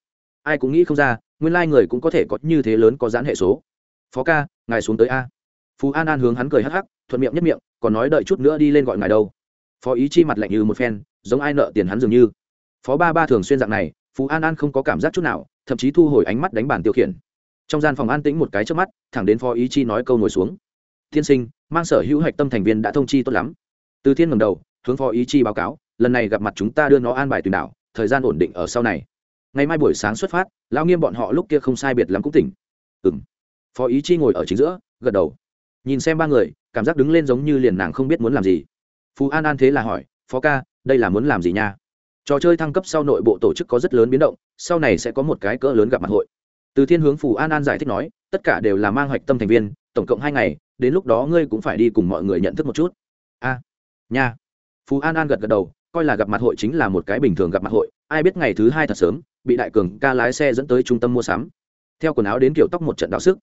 Ai cũng nghĩ không ra nguyên lai、like、người cũng có thể có như thế lớn có giãn hệ số. Phó ca, ngài xuống tới a. Phú an an hướng hắn cười hắc hắc, thuận miệng nhất miệng, còn nói đợi chút nữa đi lên gọi ngài đâu. Phó ý chi mặt lạnh như một phen, giống ai nợ tiền hắn dường như. Phó ba ba thường xuyên dạng này, phú an an không có cảm giác chút nào, thậm chí thu hồi ánh mắt đánh bàn tiêu khiển. Trong gian phòng an tĩnh một cái trước mắt, thẳng đến phó ý chi nói câu ngồi xuống. Tiên sinh, mang sở hữu hạch tâm thành viên đã thông chi tốt lắm. Từ thiên ngầm đầu, hướng phó ý chi báo cáo, lần này gặp mặt chúng ta đưa nó an bài tùy đảo, thời gian ổn định ở sau này ngày mai buổi sáng xuất phát lao nghiêm bọn họ lúc kia không sai biệt lắm cũng tỉnh. Ừ m phó ý chi ngồi ở chính giữa, gật đầu. Nhìn xem ba người, cảm giác đứng lên giống như liền nàng không biết muốn làm gì. Phú an an thế là hỏi, phó ca, đây là muốn làm gì nha? Trò chơi thăng cấp sau nội bộ tổ chức có rất lớn biến động, sau này sẽ có một cái cỡ lớn gặp mặt hội. Từ thiên hướng phù an an giải thích nói, tất cả đều là mang hoạch tâm thành viên, tổng cộng hai ngày, đến lúc đó ngươi cũng phải đi cùng mọi người nhận thức một chút. A, nha. Phù an an gật gật đầu, coi là gặp mặt hội chính là một cái bình thường gặp mặt hội, ai biết ngày thứ hai thật sớm bị đại cường ca lái xe dẫn tới trung tâm mua sắm. Theo quần áo đến kiểu tóc một trận đạo sức.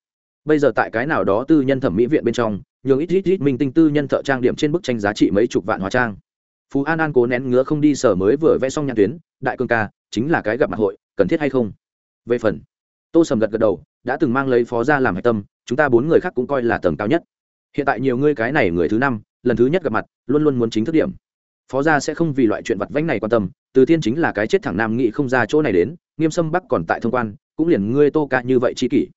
Bây giờ tại cái nào đó tư nhân thẩm mỹ viện bên trong, nhường ít ít ít minh tinh tư nhân thợ trang điểm trên bức tranh giá trị mấy chục vạn hóa trang. Phú an an cố nén ngứa không đi sở mới vừa vẽ xong nhãn tuyến, đại cương ca, chính là cái gặp mặt hội, cần thiết hay không? Về phần, tô sầm gật gật đầu, đã từng mang lấy phó ra làm hạch tâm, chúng ta bốn người khác cũng coi là tầng cao nhất. Hiện tại nhiều ngươi cái này người thứ năm, lần thứ nhất gặp mặt, luôn luôn muốn chính thức điểm. Phó gia sẽ không vì loại chuyện vặt vãnh này quan tâm từ thiên chính là cái chết thẳng nam nghị không ra chỗ này đến, nghiêm sâm bắc còn tại thông quan, cũng liền ngươi tô ca như vậy chi kỷ.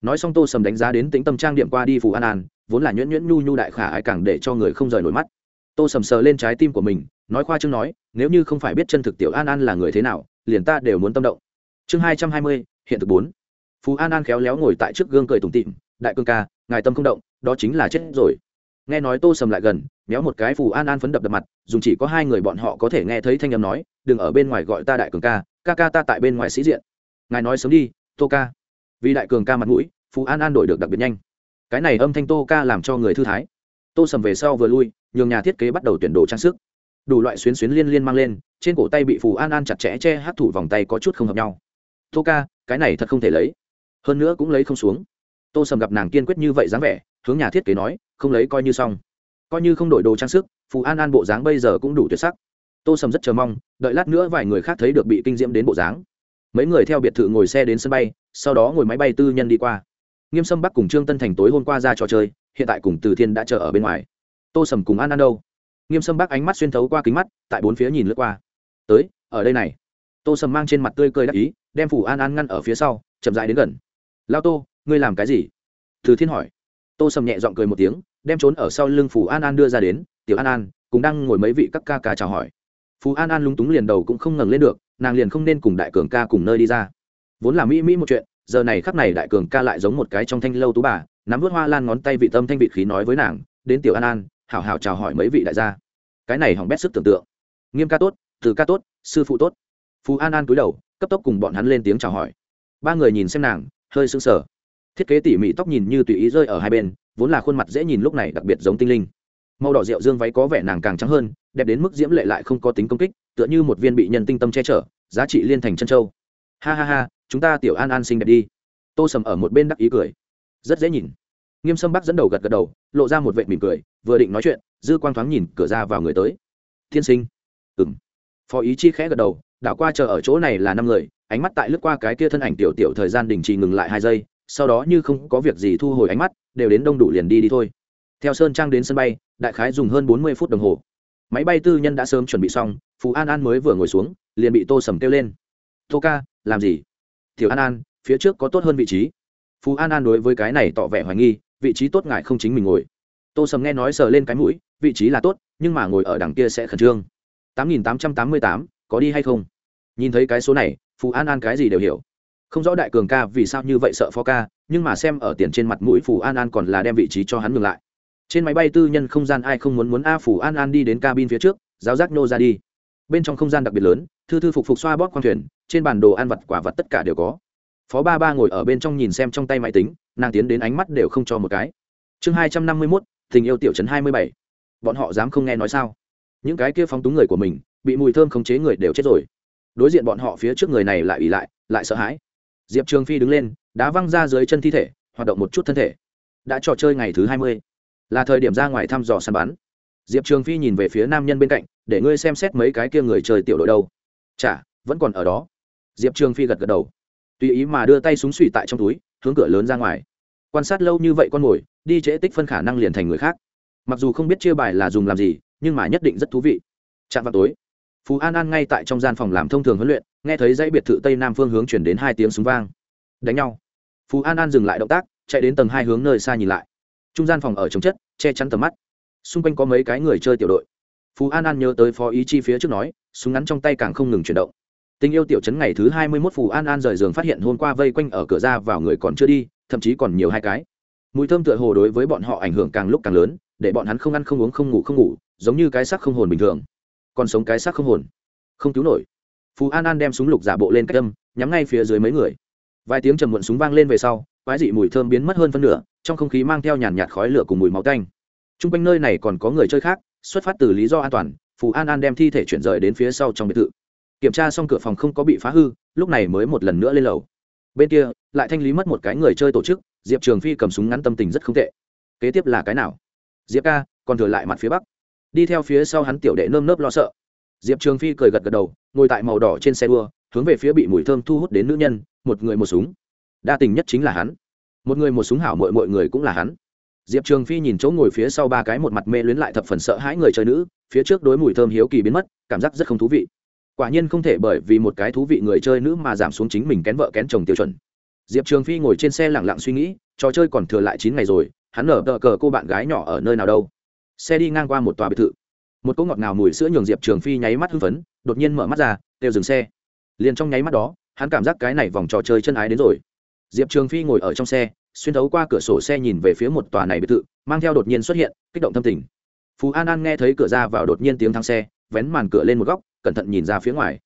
Nói xong tô sầm đánh giá đến tính tâm trang điểm qua đi phù an an, vốn là nhuyễn nhuyễn nhu nhu đại khả ai càng để cho người không rời nổi mắt. Tô sầm sờ lên trái tim của mình, nói khoa chương nói, nếu như không phải biết chân thực tiểu an an là người thế nào, liền ta đều muốn tâm động. Chương hai trăm hai mươi, hiện thực bốn. Phú an an khéo léo ngồi tại trước gương cười tủm tịm đại cương ca, ngài tâm không động, đó chính là chết rồi. Nghe nói tô sầm lại gần, méo một cái phù an an phấn đập đập mặt, dùng chỉ có hai người bọn họ có thể nghe thấy thanh âm nói đừng ở bên ngoài gọi ta đại cường ca ca ca ta tại bên ngoài sĩ diện. Ngài nói sớm đi tô ca vì đại cường ca mặt mũi, phú an an đổi được đặc biệt nhanh. Cái này âm thanh tô ca làm cho người thư thái. Tô sầm về sau vừa lui, nhường nhà thiết kế bắt đầu tuyển đồ trang sức. Đủ loại xuyến xuyến liên liên mang lên, trên cổ tay bị phù an an chặt chẽ che hát thủ vòng tay có chút không hợp nhau. Tô ca cái này thật không thể lấy. Hơn nữa cũng lấy không xuống. Tô sầm gặp nàng kiên quyết như vậy dáng vẻ, hướng nhà thiết kế nói, không lấy coi như xong. Coi như không đổi đồ trang sức phù an an bộ dáng bây giờ cũng đủ tuyệt sắc tô sầm rất chờ mong, đợi lát nữa vài người khác thấy được bị kinh diễm đến bộ dáng. Mấy người theo biệt thự ngồi xe đến sân bay, sau đó ngồi máy bay tư nhân đi qua. Nghiêm sâm bắc cùng trương tân thành tối hôm qua ra trò chơi, hiện tại cùng từ thiên đã chờ ở bên ngoài. Tô sầm cùng an an đâu? Nghiêm sâm bắc ánh mắt xuyên thấu qua kính mắt, tại bốn phía nhìn lướt qua. Tới, ở đây này. Tô sầm mang trên mặt tươi cười đắc ý, đem phủ an an ngăn ở phía sau, chậm dại đến gần. Lao tô, ngươi làm cái gì? Từ thiên hỏi. Tô sầm nhẹ g i ọ n g cười một tiếng, đem trốn ở sau lưng phủ an an đưa ra đến. Tiểu an an, cùng đang ngồi mấy vị các ca ca chào hỏi phú an an lúng túng liền đầu cũng không ngẩng lên được, nàng liền không nên cùng đại cường ca cùng nơi đi ra. Vốn là mỹ mỹ một chuyện, giờ này khắc này đại cường ca lại giống một cái trong thanh lâu tú bà, nắm vớt hoa lan ngón tay vị tâm thanh vị khí nói với nàng, đến tiểu an an, hảo hảo chào hỏi mấy vị đại gia. Cái này hỏng bét sức tưởng tượng. Nghiêm ca tốt, từ ca tốt, sư phụ tốt. Phú an an cúi đầu, cấp tốc cùng bọn hắn lên tiếng chào hỏi. Ba người nhìn xem nàng, hơi sững sờ. Thiết kế tỉ mỉ tóc nhìn như tùy ý rơi ở hai bên, vốn là khuôn mặt dễ nhìn lúc này đặc biệt giống tinh linh. Màu đỏ rượu dương váy có vẻ nàng càng trắng hơn đẹp đến mức diễm lệ lại không có tính công kích, tựa như một viên bị nhân tinh tâm che chở, giá trị liên thành chân châu. Ha ha ha, chúng ta tiểu an an xinh đẹp đi. Tô sầm ở một bên đắc ý cười. Rất dễ nhìn. Nghiêm sâm bắc dẫn đầu gật gật đầu, lộ ra một vệ mỉm cười, vừa định nói chuyện, dư quang thoáng nhìn cửa ra vào người tới. Thiên sinh. Ừ m phó ý chi khẽ gật đầu, đảo qua chờ ở chỗ này là năm người, ánh mắt tại lướt qua cái kia thân ảnh tiểu tiểu thời gian đình chỉ ngừng lại hai giây, sau đó như không có việc gì thu hồi ánh mắt, đều đến đông đủ liền đi đi thôi. Theo sơn trang đến sân bay, đại khái dùng hơn bốn mươi phút đồng hồ máy bay tư nhân đã sớm chuẩn bị xong, phú an an mới vừa ngồi xuống, liền bị tô sầm kêu lên. Tô ca, làm gì? Tiểu an an, phía trước có tốt hơn vị trí. Phú an an đối với cái này tỏ vẻ hoài nghi, vị trí tốt ngại không chính mình ngồi. Tô sầm nghe nói sờ lên cái mũi, vị trí là tốt, nhưng mà ngồi ở đằng kia sẽ khẩn trương. Tám nghìn tám trăm tám mươi tám, có đi hay không? Nhìn thấy cái số này, phú an an cái gì đều hiểu. Không rõ đại cường ca vì sao như vậy sợ phó ca, nhưng mà xem ở tiền trên mặt mũi phù an an còn là đem vị trí cho hắn ngừng lại trên máy bay tư nhân không gian ai không muốn muốn a phủ an an đi đến cabin phía trước, giáo giác nô ra đi. Bên trong không gian đặc biệt lớn, thư thư phục phục xoa bóp khoang thuyền, trên bản đồ ăn vặt quả vật tất cả đều có. Phó ba ba ngồi ở bên trong nhìn xem trong tay máy tính, nàng tiến đến ánh mắt đều không cho một cái. Chương hai trăm năm mươi mốt, tình yêu tiểu trấn hai mươi bảy. Bọn họ dám không nghe nói sao? Những cái kia phóng túng người của mình, bị mùi thơm khống chế người đều chết rồi. Đối diện bọn họ phía trước người này lại ủy lại lại sợ hãi. Diệp trường phi đứng lên, đá văng ra dưới chân thi thể, hoạt động một chút thân thể. Đã trò chơi ngày thứ hai mươi là thời điểm ra ngoài thăm dò săn bắn. Diệp trường phi nhìn về phía nam nhân bên cạnh, để ngươi xem xét mấy cái kia người chơi tiểu đội đâu. Chả, vẫn còn ở đó. Diệp trường phi gật gật đầu. Tùy ý mà đưa tay súng suy tại trong túi, hướng cửa lớn ra ngoài. Quan sát lâu như vậy con mồi, đi trễ tích phân khả năng liền thành người khác. Mặc dù không biết chia bài là dùng làm gì, nhưng mà nhất định rất thú vị. Chạm vào tối, phú an an ngay tại trong gian phòng làm thông thường huấn luyện, nghe thấy dãy biệt thự tây nam phương hướng chuyển đến hai tiếng súng vang. Đánh nhau. Phú an an dừng lại động tác, chạy đến tầng hai hướng nơi xa nhìn lại trung gian phòng ở trồng chất che chắn tầm mắt. Xung quanh có mấy cái người chơi tiểu đội. Phú an an nhớ tới phó ý chi phía trước nói súng ngắn trong tay càng không ngừng chuyển động. Tình yêu tiểu chấn ngày thứ hai mươi mốt phù an an rời giường phát hiện hôm qua vây quanh ở cửa ra vào người còn chưa đi thậm chí còn nhiều hai cái. Mùi thơm tựa hồ đối với bọn họ ảnh hưởng càng lúc càng lớn để bọn hắn không ăn không uống không ngủ không ngủ giống như cái xác không hồn bình thường. Còn sống cái xác không hồn. Không cứu nổi. Phú an an đem súng lục giả bộ lên cách đâm, nhắm ngay phía dưới mấy người. Vài tiếng trầm muộn súng vang lên về sau quái dị mùi thơm biến mất hơn phân nửa, trong không khí mang theo nhàn nhạt khói lửa cùng mùi máu tanh. T r u n g quanh nơi này còn có người chơi khác, xuất phát từ lý do an toàn, phù an an đem thi thể chuyển rời đến phía sau trong biệt thự. Kiểm tra xong cửa phòng không có bị phá hư, lúc này mới một lần nữa lên lầu. Bên kia, lại thanh lý mất một cái người chơi tổ chức, diệp trường phi cầm súng ngắn tâm tình rất không tệ. Kế tiếp là cái nào? Diệp ca, còn thừa lại mặt phía bắc. Đi theo phía sau hắn tiểu đệ nơm nớp lo sợ. Diệp trường phi cười gật gật đầu, ngồi tại màu đỏ trên xe đua, hướng về phía bị mùi thơm thu hút đến nữ nhân, một người một súng đa tình nhất chính là hắn. Một người một súng hảo mọi mọi người cũng là hắn. Diệp trường phi nhìn chỗ ngồi phía sau ba cái một mặt mê luyến lại thập phần sợ hãi người chơi nữ, phía trước đối mùi thơm hiếu kỳ biến mất, cảm giác rất không thú vị. Quả nhiên không thể bởi vì một cái thú vị người chơi nữ mà giảm xuống chính mình kén vợ kén chồng tiêu chuẩn. Diệp trường phi ngồi trên xe lẳng lặng suy nghĩ, trò chơi còn thừa lại chín ngày rồi, hắn nở tờ cờ cô bạn gái nhỏ ở nơi nào đâu. Xe đi ngang qua một tòa biệt thự. Một cỗ ngọt ngào mùi sữa nhường diệp trường phi nháy mắt hưng phấn, đột nhiên mở mắt ra đều dừng xe. Liền trong nháy mắt đó, hắn cảm giác cái này vòng trò chơi chân ái đến rồi diệp trường phi ngồi ở trong xe, xuyên thấu qua cửa sổ xe nhìn về phía một tòa này biệt thự, mang theo đột nhiên xuất hiện, kích động tâm tình. Phú an an nghe thấy cửa ra vào đột nhiên tiếng thang xe, vén màn cửa lên một góc, cẩn thận nhìn ra phía ngoài.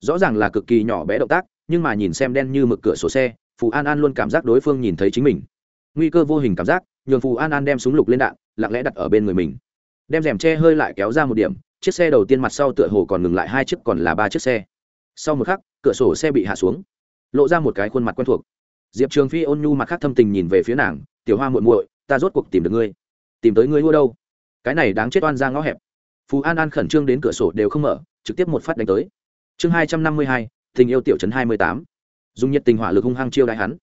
Rõ ràng là cực kỳ nhỏ bé động tác, nhưng mà nhìn xem đen như mực cửa sổ xe, phú an an luôn cảm giác đối phương nhìn thấy chính mình. Nguy cơ vô hình cảm giác, nhường Phú an an đem súng lục lên đạn, lặng lẽ đặt ở bên người mình. Đem rèm che hơi lại kéo ra một điểm, chiếc xe đầu tiên mặt sau tựa hồ còn ngừng lại hai chiếc còn là ba chiếc xe. Sau một khắc, cửa sổ xe bị hạ xuống, lộ ra một cái khuôn mặt quen thuộc diệp trường phi ôn nhu mặt khác thâm tình nhìn về phía nàng, tiểu hoa muội muội, ta rốt cuộc tìm được ngươi. Tìm tới ngươi mua đâu? Cái này đáng chết oan ra ngõ hẹp. Phú an an khẩn trương đến cửa sổ đều không mở, trực tiếp một phát đánh tới. Chương hai trăm năm mươi hai, tình yêu tiểu trấn hai mươi tám. Dùng nhiệt tình hỏa lực hung hăng chiêu đại hắn.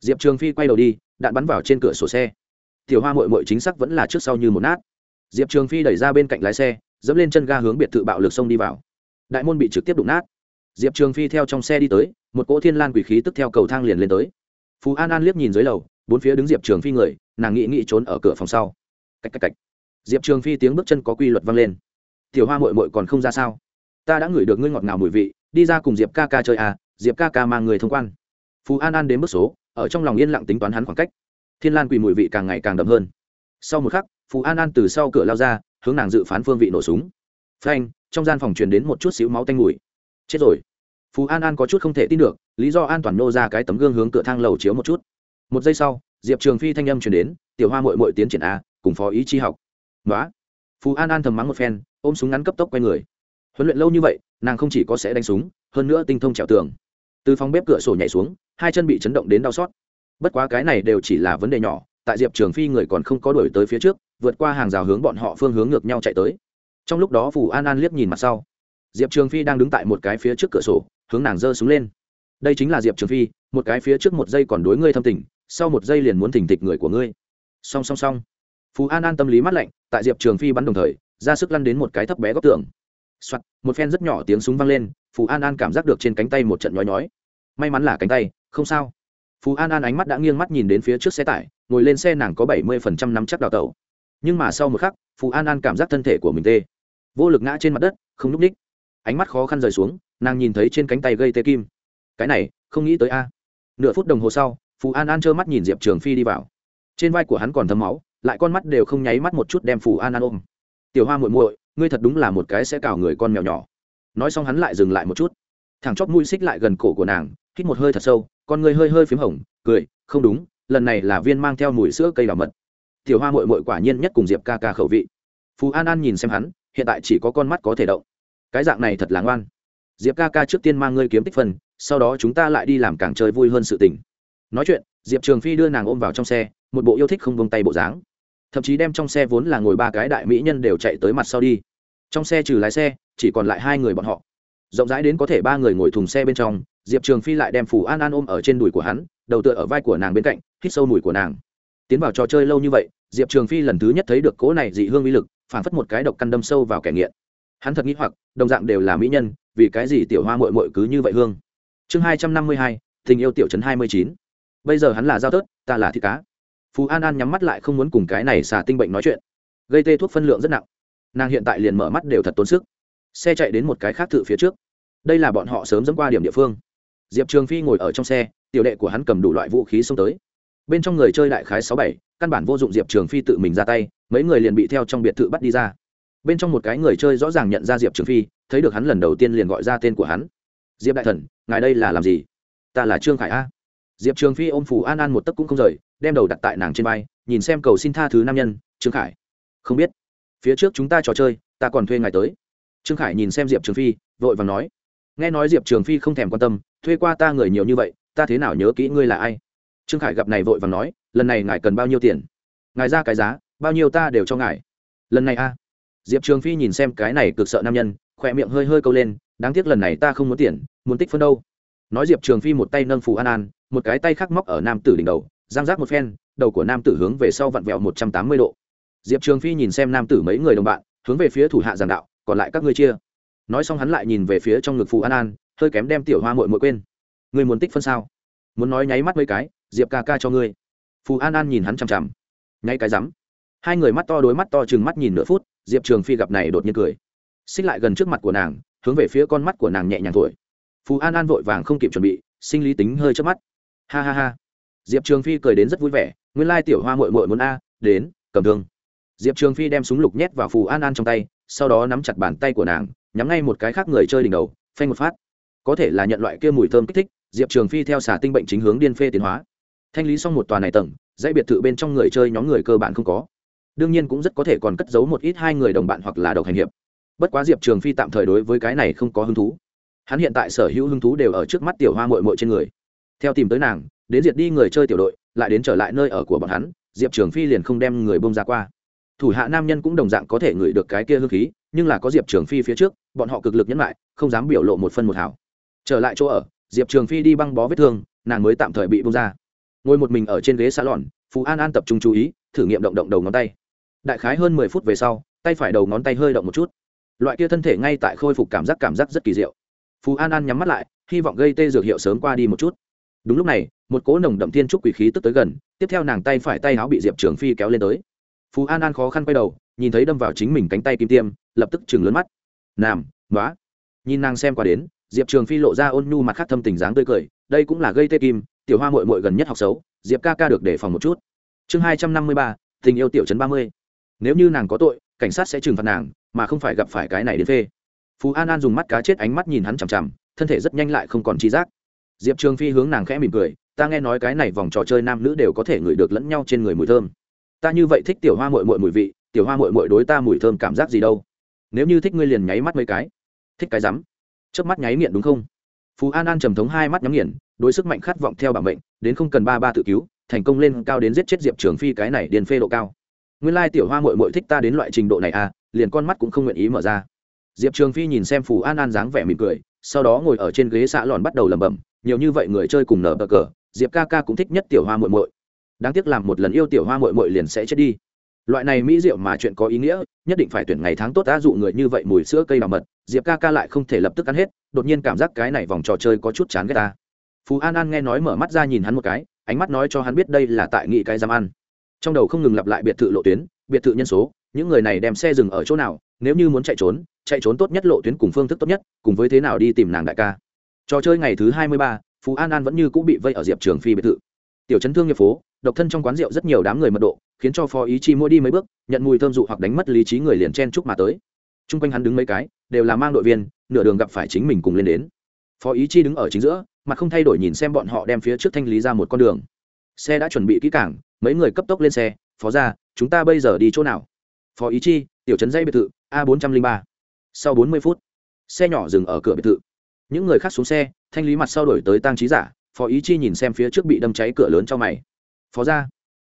Diệp trường phi quay đầu đi, đạn bắn vào trên cửa sổ xe. Tiểu hoa muội muội chính xác vẫn là trước sau như một nát. Diệp trường phi đẩy ra bên cạnh lái xe, dẫm lên chân ga hướng biệt thự bạo lực xông đi vào. Đại môn bị trực tiếp đụng nát. Diệp trường phi theo trong xe đi tới, một cỗ thiên lan quỷ khí tức theo cầu thang liền lên tới phú an an liếc nhìn dưới lầu bốn phía đứng diệp trường phi người nàng nghĩ nghĩ trốn ở cửa phòng sau cách cách cách. diệp trường phi tiếng bước chân có quy luật vang lên tiểu hoa mội mội còn không ra sao ta đã ngửi được ngươi ngọt ngào mùi vị đi ra cùng diệp ca ca chơi à diệp ca ca mang người thông quan phú an an đến bước số ở trong lòng yên lặng tính toán hắn khoảng cách thiên lan quỳ mùi vị càng ngày càng đậm hơn sau một khắc phú an an từ sau cửa lao ra hướng nàng dự phán phương vị nổ súng phanh trong gian phòng truyền đến một chút xíu máu tanh mùi chết rồi phú an an có chút không thể tin được lý do an toàn nô ra cái tấm gương hướng cửa thang lầu chiếu một chút. Một giây sau, diệp trường phi thanh âm truyền đến, tiểu hoa mội mội tiến triển a, cùng phó ý chi học. Nói phú an an thầm mắng một phen, ôm súng ngắn cấp tốc quay người. Huấn luyện lâu như vậy, nàng không chỉ có sẽ đánh súng, hơn nữa tinh thông trèo tường. Từ phòng bếp cửa sổ nhảy xuống, hai chân bị chấn động đến đau xót. Bất quá cái này đều chỉ là vấn đề nhỏ, tại diệp trường phi người còn không có đuổi tới phía trước, vượt qua hàng rào hướng bọn họ phương hướng ngược nhau chạy tới. Trong lúc đó phù an an liếc nhìn mặt sau, diệp trường phi đang đứng tại một cái phía trước cửa sổ, hướng nàng giơ súng lên đây chính là diệp trường phi một cái phía trước một giây còn đối ngươi thâm tình sau một giây liền muốn thỉnh thịch người của ngươi. Song song song. Phú an an tâm lý mắt lạnh tại diệp trường phi bắn đồng thời ra sức lăn đến một cái thấp bé góc tường. Soạt, một phen rất nhỏ tiếng súng vang lên phú an an cảm giác được trên cánh tay một trận nhói nhói. May mắn là cánh tay không sao. Phú an an ánh mắt đã nghiêng mắt nhìn đến phía trước xe tải ngồi lên xe nàng có bảy mươi phần trăm nắm chắc đào tẩu. Nhưng mà sau một khắc phú an an cảm giác thân thể của mình tê. Vô lực ngã trên mặt đất không n ú c ních ánh mắt khó khăn rời xuống nàng nhìn thấy trên cánh tay gây tê kim cái này, không nghĩ tới a. Nửa phút đồng hồ sau phú an an trơ mắt nhìn diệp trường phi đi vào. Trên vai của hắn còn thấm máu, lại con mắt đều không nháy mắt một chút đem phù an an ôm. Tiểu hoa muội muội, ngươi thật đúng là một cái sẽ cào người con mèo nhỏ. Nói xong hắn lại dừng lại một chút. Thằng chóp mũi xích lại gần cổ của nàng, hít một hơi thật sâu, con ngươi hơi hơi p h í m hồng, cười, không đúng, lần này là viên mang theo mùi sữa cây đào mật. Tiểu hoa muội muội quả nhiên nhất cùng diệp ca ca khẩu vị. Phù an an nhìn xem hắn, hiện tại chỉ có con mắt có thể động. Cái dạng này thật là ngoan. Diệp ca ca trước tiên mang ngươi kiếm tích phân sau đó chúng ta lại đi làm càng chơi vui hơn sự tình. Nói chuyện, diệp trường phi đưa nàng ôm vào trong xe, một bộ yêu thích không bông tay bộ dáng. Thậm chí đem trong xe vốn là ngồi ba cái đại mỹ nhân đều chạy tới mặt sau đi. Trong xe trừ lái xe, chỉ còn lại hai người bọn họ. Rộng rãi đến có thể ba người ngồi thùng xe bên trong, diệp trường phi lại đem phủ an an ôm ở trên đùi của hắn, đầu tựa ở vai của nàng bên cạnh, hít sâu mùi của nàng. Tiến vào trò chơi lâu như vậy, diệp trường phi lần thứ nhất thấy được cỗ này dị hương uy lực phản phất một cái độc căn đâm sâu vào kẻ nghiện. Hắn thật nghĩ hoặc, đồng dạng đều là mỹ nhân, vì cái gì tiểu hoa mội mội cứ như vậy hương? Chương hai trăm năm mươi hai, tình yêu tiểu trấn hai mươi chín. Bây giờ hắn là giao tớt, ta là thịt cá. Phú an an nhắm mắt lại không muốn cùng cái này xả tinh bệnh nói chuyện. Gây tê thuốc phân lượng rất nặng. Nàng hiện tại liền mở mắt đều thật tốn sức. Xe chạy đến một cái khác thự phía trước. Đây là bọn họ sớm dẫn qua điểm địa phương. Diệp trường phi ngồi ở trong xe, tiểu đệ của hắn cầm đủ loại vũ khí xông tới. Bên trong người chơi đại khái sáu bảy, căn bản vô dụng diệp trường phi tự mình ra tay, mấy người liền bị theo trong biệt thự bắt đi ra. Bên trong một cái người chơi rõ ràng nhận ra diệp trường phi, thấy được hắn lần đầu tiên liền gọi ra tên của hắn diệp đại thần ngài đây là làm gì ta là trương khải a diệp trường phi ôm phủ an an một tấc cũng không rời đem đầu đặt tại nàng trên vai nhìn xem cầu xin tha thứ nam nhân trương khải không biết phía trước chúng ta trò chơi ta còn thuê ngài tới trương khải nhìn xem diệp trường phi vội và nói nghe nói diệp trường phi không thèm quan tâm thuê qua ta người nhiều như vậy ta thế nào nhớ kỹ ngươi là ai trương khải gặp này vội và nói lần này ngài cần bao nhiêu tiền ngài ra cái giá bao nhiêu ta đều cho ngài lần này a diệp trường phi nhìn xem cái này cực sợ nam nhân khỏe miệng hơi hơi câu lên đáng tiếc lần này ta không muốn tiền, muốn tích phân đâu. Nói diệp trường phi một tay nâng phù an an, một cái tay khắc móc ở nam tử đỉnh đầu, giang giác một phen, đầu của nam tử hướng về sau vặn vẹo một trăm tám mươi độ. Diệp trường phi nhìn xem nam tử mấy người đồng bạn, hướng về phía thủ hạ giảng đạo, còn lại các ngươi chia. Nói xong hắn lại nhìn về phía trong ngực phù an an, hơi kém đem tiểu hoa mội mội quên. Ngươi muốn tích phân sao? Muốn nói nháy mắt mấy cái, diệp ca ca cho ngươi. Phù an an nhìn hắn chằm chằm. Nháy cái rắm. Hai người mắt to đối mắt to chừng mắt nhìn nửa phút, diệp trường phi gặp này đột nhiên cười xích lại gần trước mặt của nàng, hướng về phía con mắt của nàng nhẹ nhàng thổi. Phù an an vội vàng không kịp chuẩn bị, sinh lý tính hơi chớp mắt. Ha ha ha. Diệp trường phi cười đến rất vui vẻ, nguyên lai tiểu hoa mội mội muốn a, đến, cầm thương. Diệp trường phi đem súng lục nhét vào phù an an trong tay, sau đó nắm chặt bàn tay của nàng, nhắm ngay một cái khác người chơi đỉnh đầu, phanh một phát. Có thể là nhận loại kia mùi thơm kích thích, diệp trường phi theo xả tinh bệnh chính hướng điên phê tiến hóa. Thanh lý xong một tòa này tầng, dãy biệt thự bên trong người chơi nhóm người cơ bản không có. Đương nhiên cũng rất có thể còn cất giấu một ít hai người đồng bạn hoặc là độc hành hiệp bất quá diệp trường phi tạm thời đối với cái này không có hứng thú. Hắn hiện tại sở hữu hứng thú đều ở trước mắt tiểu hoa mội mội trên người. Theo tìm tới nàng, đến diệt đi người chơi tiểu đội, lại đến trở lại nơi ở của bọn hắn, diệp trường phi liền không đem người bông ra qua. Thủ hạ nam nhân cũng đồng dạng có thể ngửi được cái kia hương khí, nhưng là có diệp trường phi phía trước, bọn họ cực lực nhẫn lại không dám biểu lộ một phân một hảo trở lại chỗ ở, diệp trường phi đi băng bó vết thương, nàng mới tạm thời bị bông ra. Ngồi một mình ở trên ghế salon, phú an an tập trung chú ý, thử nghiệm động động đầu ngón tay. Đại khái hơn mười phút về sau, tay phải đầu ngón tay hơi động một chút loại kia thân thể ngay tại khôi phục cảm giác cảm giác rất kỳ diệu. Phú an an nhắm mắt lại, hy vọng gây tê dược hiệu sớm qua đi một chút. Đúng lúc này, một cỗ nồng đậm thiên trúc quỷ khí tức tới gần, tiếp theo nàng tay phải tay áo bị diệp trường phi kéo lên tới. Phú an an khó khăn quay đầu, nhìn thấy đâm vào chính mình cánh tay kim tiêm, lập tức chừng lớn mắt. Nàm nói nhìn nàng xem qua đến, diệp trường phi lộ ra ôn nhu mặt khác thâm tình dáng tươi cười, đây cũng là gây tê kim, tiểu hoa mội mội gần nhất học xấu, diệp ca ca được đề phòng một chút. Chương hai trăm năm mươi ba, tình yêu tiểu chấn ba mươi. Nếu như nàng có tội, cảnh sát sẽ trừng phạt nàng mà không phải gặp phải cái này đến phê. Phú an an dùng mắt cá chết ánh mắt nhìn hắn chằm chằm, thân thể rất nhanh lại không còn trí giác. Diệp trường phi hướng nàng khẽ mỉm cười, ta nghe nói cái này vòng trò chơi nam nữ đều có thể ngửi được lẫn nhau trên người mùi thơm. Ta như vậy thích tiểu hoa mội mội mùi vị, tiểu hoa mội mội đối ta mùi thơm cảm giác gì đâu? Nếu như thích ngươi liền nháy mắt mấy cái. Thích cái rắm. Trước mắt nháy nghiện đúng không? Phú an an trầm thống hai mắt nhắm nghiền, đối sức mạnh khát vọng theo bản mệnh, đến không cần ba ba tự cứu, thành công lên cao đến giết chết diệp trường phi cái này điền phê độ cao nguyên lai tiểu hoa mội mội thích ta đến loại trình độ này à liền con mắt cũng không nguyện ý mở ra. Diệp trường phi nhìn xem phù an an dáng vẻ mỉm cười, sau đó ngồi ở trên ghế xã lòn bắt đầu lẩm bẩm, nhiều như vậy người chơi cùng nở bờ cờ, diệp ca ca cũng thích nhất tiểu hoa mội mội đáng tiếc làm một lần yêu tiểu hoa mội mội liền sẽ chết đi. Loại này mỹ diệu mà chuyện có ý nghĩa, nhất định phải tuyển ngày tháng tốt đã dụ người như vậy mùi sữa cây đào mật, diệp ca ca lại không thể lập tức ăn hết, đột nhiên cảm giác cái này vòng trò chơi có chút chán ghét ta. Phú an an nghe nói mở mắt ra nhìn hắn một cái, ánh mắt nói cho hắn biết đây là tại nghị cái dám ăn trong đầu không ngừng lặp lại biệt thự lộ tuyến, biệt thự nhân số, những người này đem xe dừng ở chỗ nào, nếu như muốn chạy trốn chạy trốn tốt nhất lộ tuyến cùng phương thức tốt nhất, cùng với thế nào đi tìm nàng đại ca. Trò chơi ngày thứ hai mươi ba, phú an an vẫn như cũng bị vây ở diệp trường phi biệt thự. Tiểu chấn thương nghiệp phố, độc thân trong quán rượu rất nhiều đám người mật độ, khiến cho phó ý chi mua đi mấy bước, nhận mùi thơm dụ hoặc đánh mất lý trí người liền chen chúc mà tới. T r u n g quanh hắn đứng mấy cái, đều là mang đội viên, nửa đường gặp phải chính mình cùng lên đến. Phó ý chi đứng ở chính giữa, mặt không thay đổi nhìn xem bọn họ đem phía trước thanh lý ra một con đường. Xe đã chuẩn bị kỹ cảng mấy người cấp tốc lên xe phó ra chúng ta bây giờ đi chỗ nào? Phó ý chi tiểu trấn dây biệt thự a bốn trăm linh ba. Sau bốn mươi phút xe nhỏ dừng ở cửa biệt thự. Những người khác xuống xe thanh lý mặt sau đổi tới tang trí giả phó ý chi nhìn xem phía trước bị đâm cháy cửa lớn cho mày. Phó ra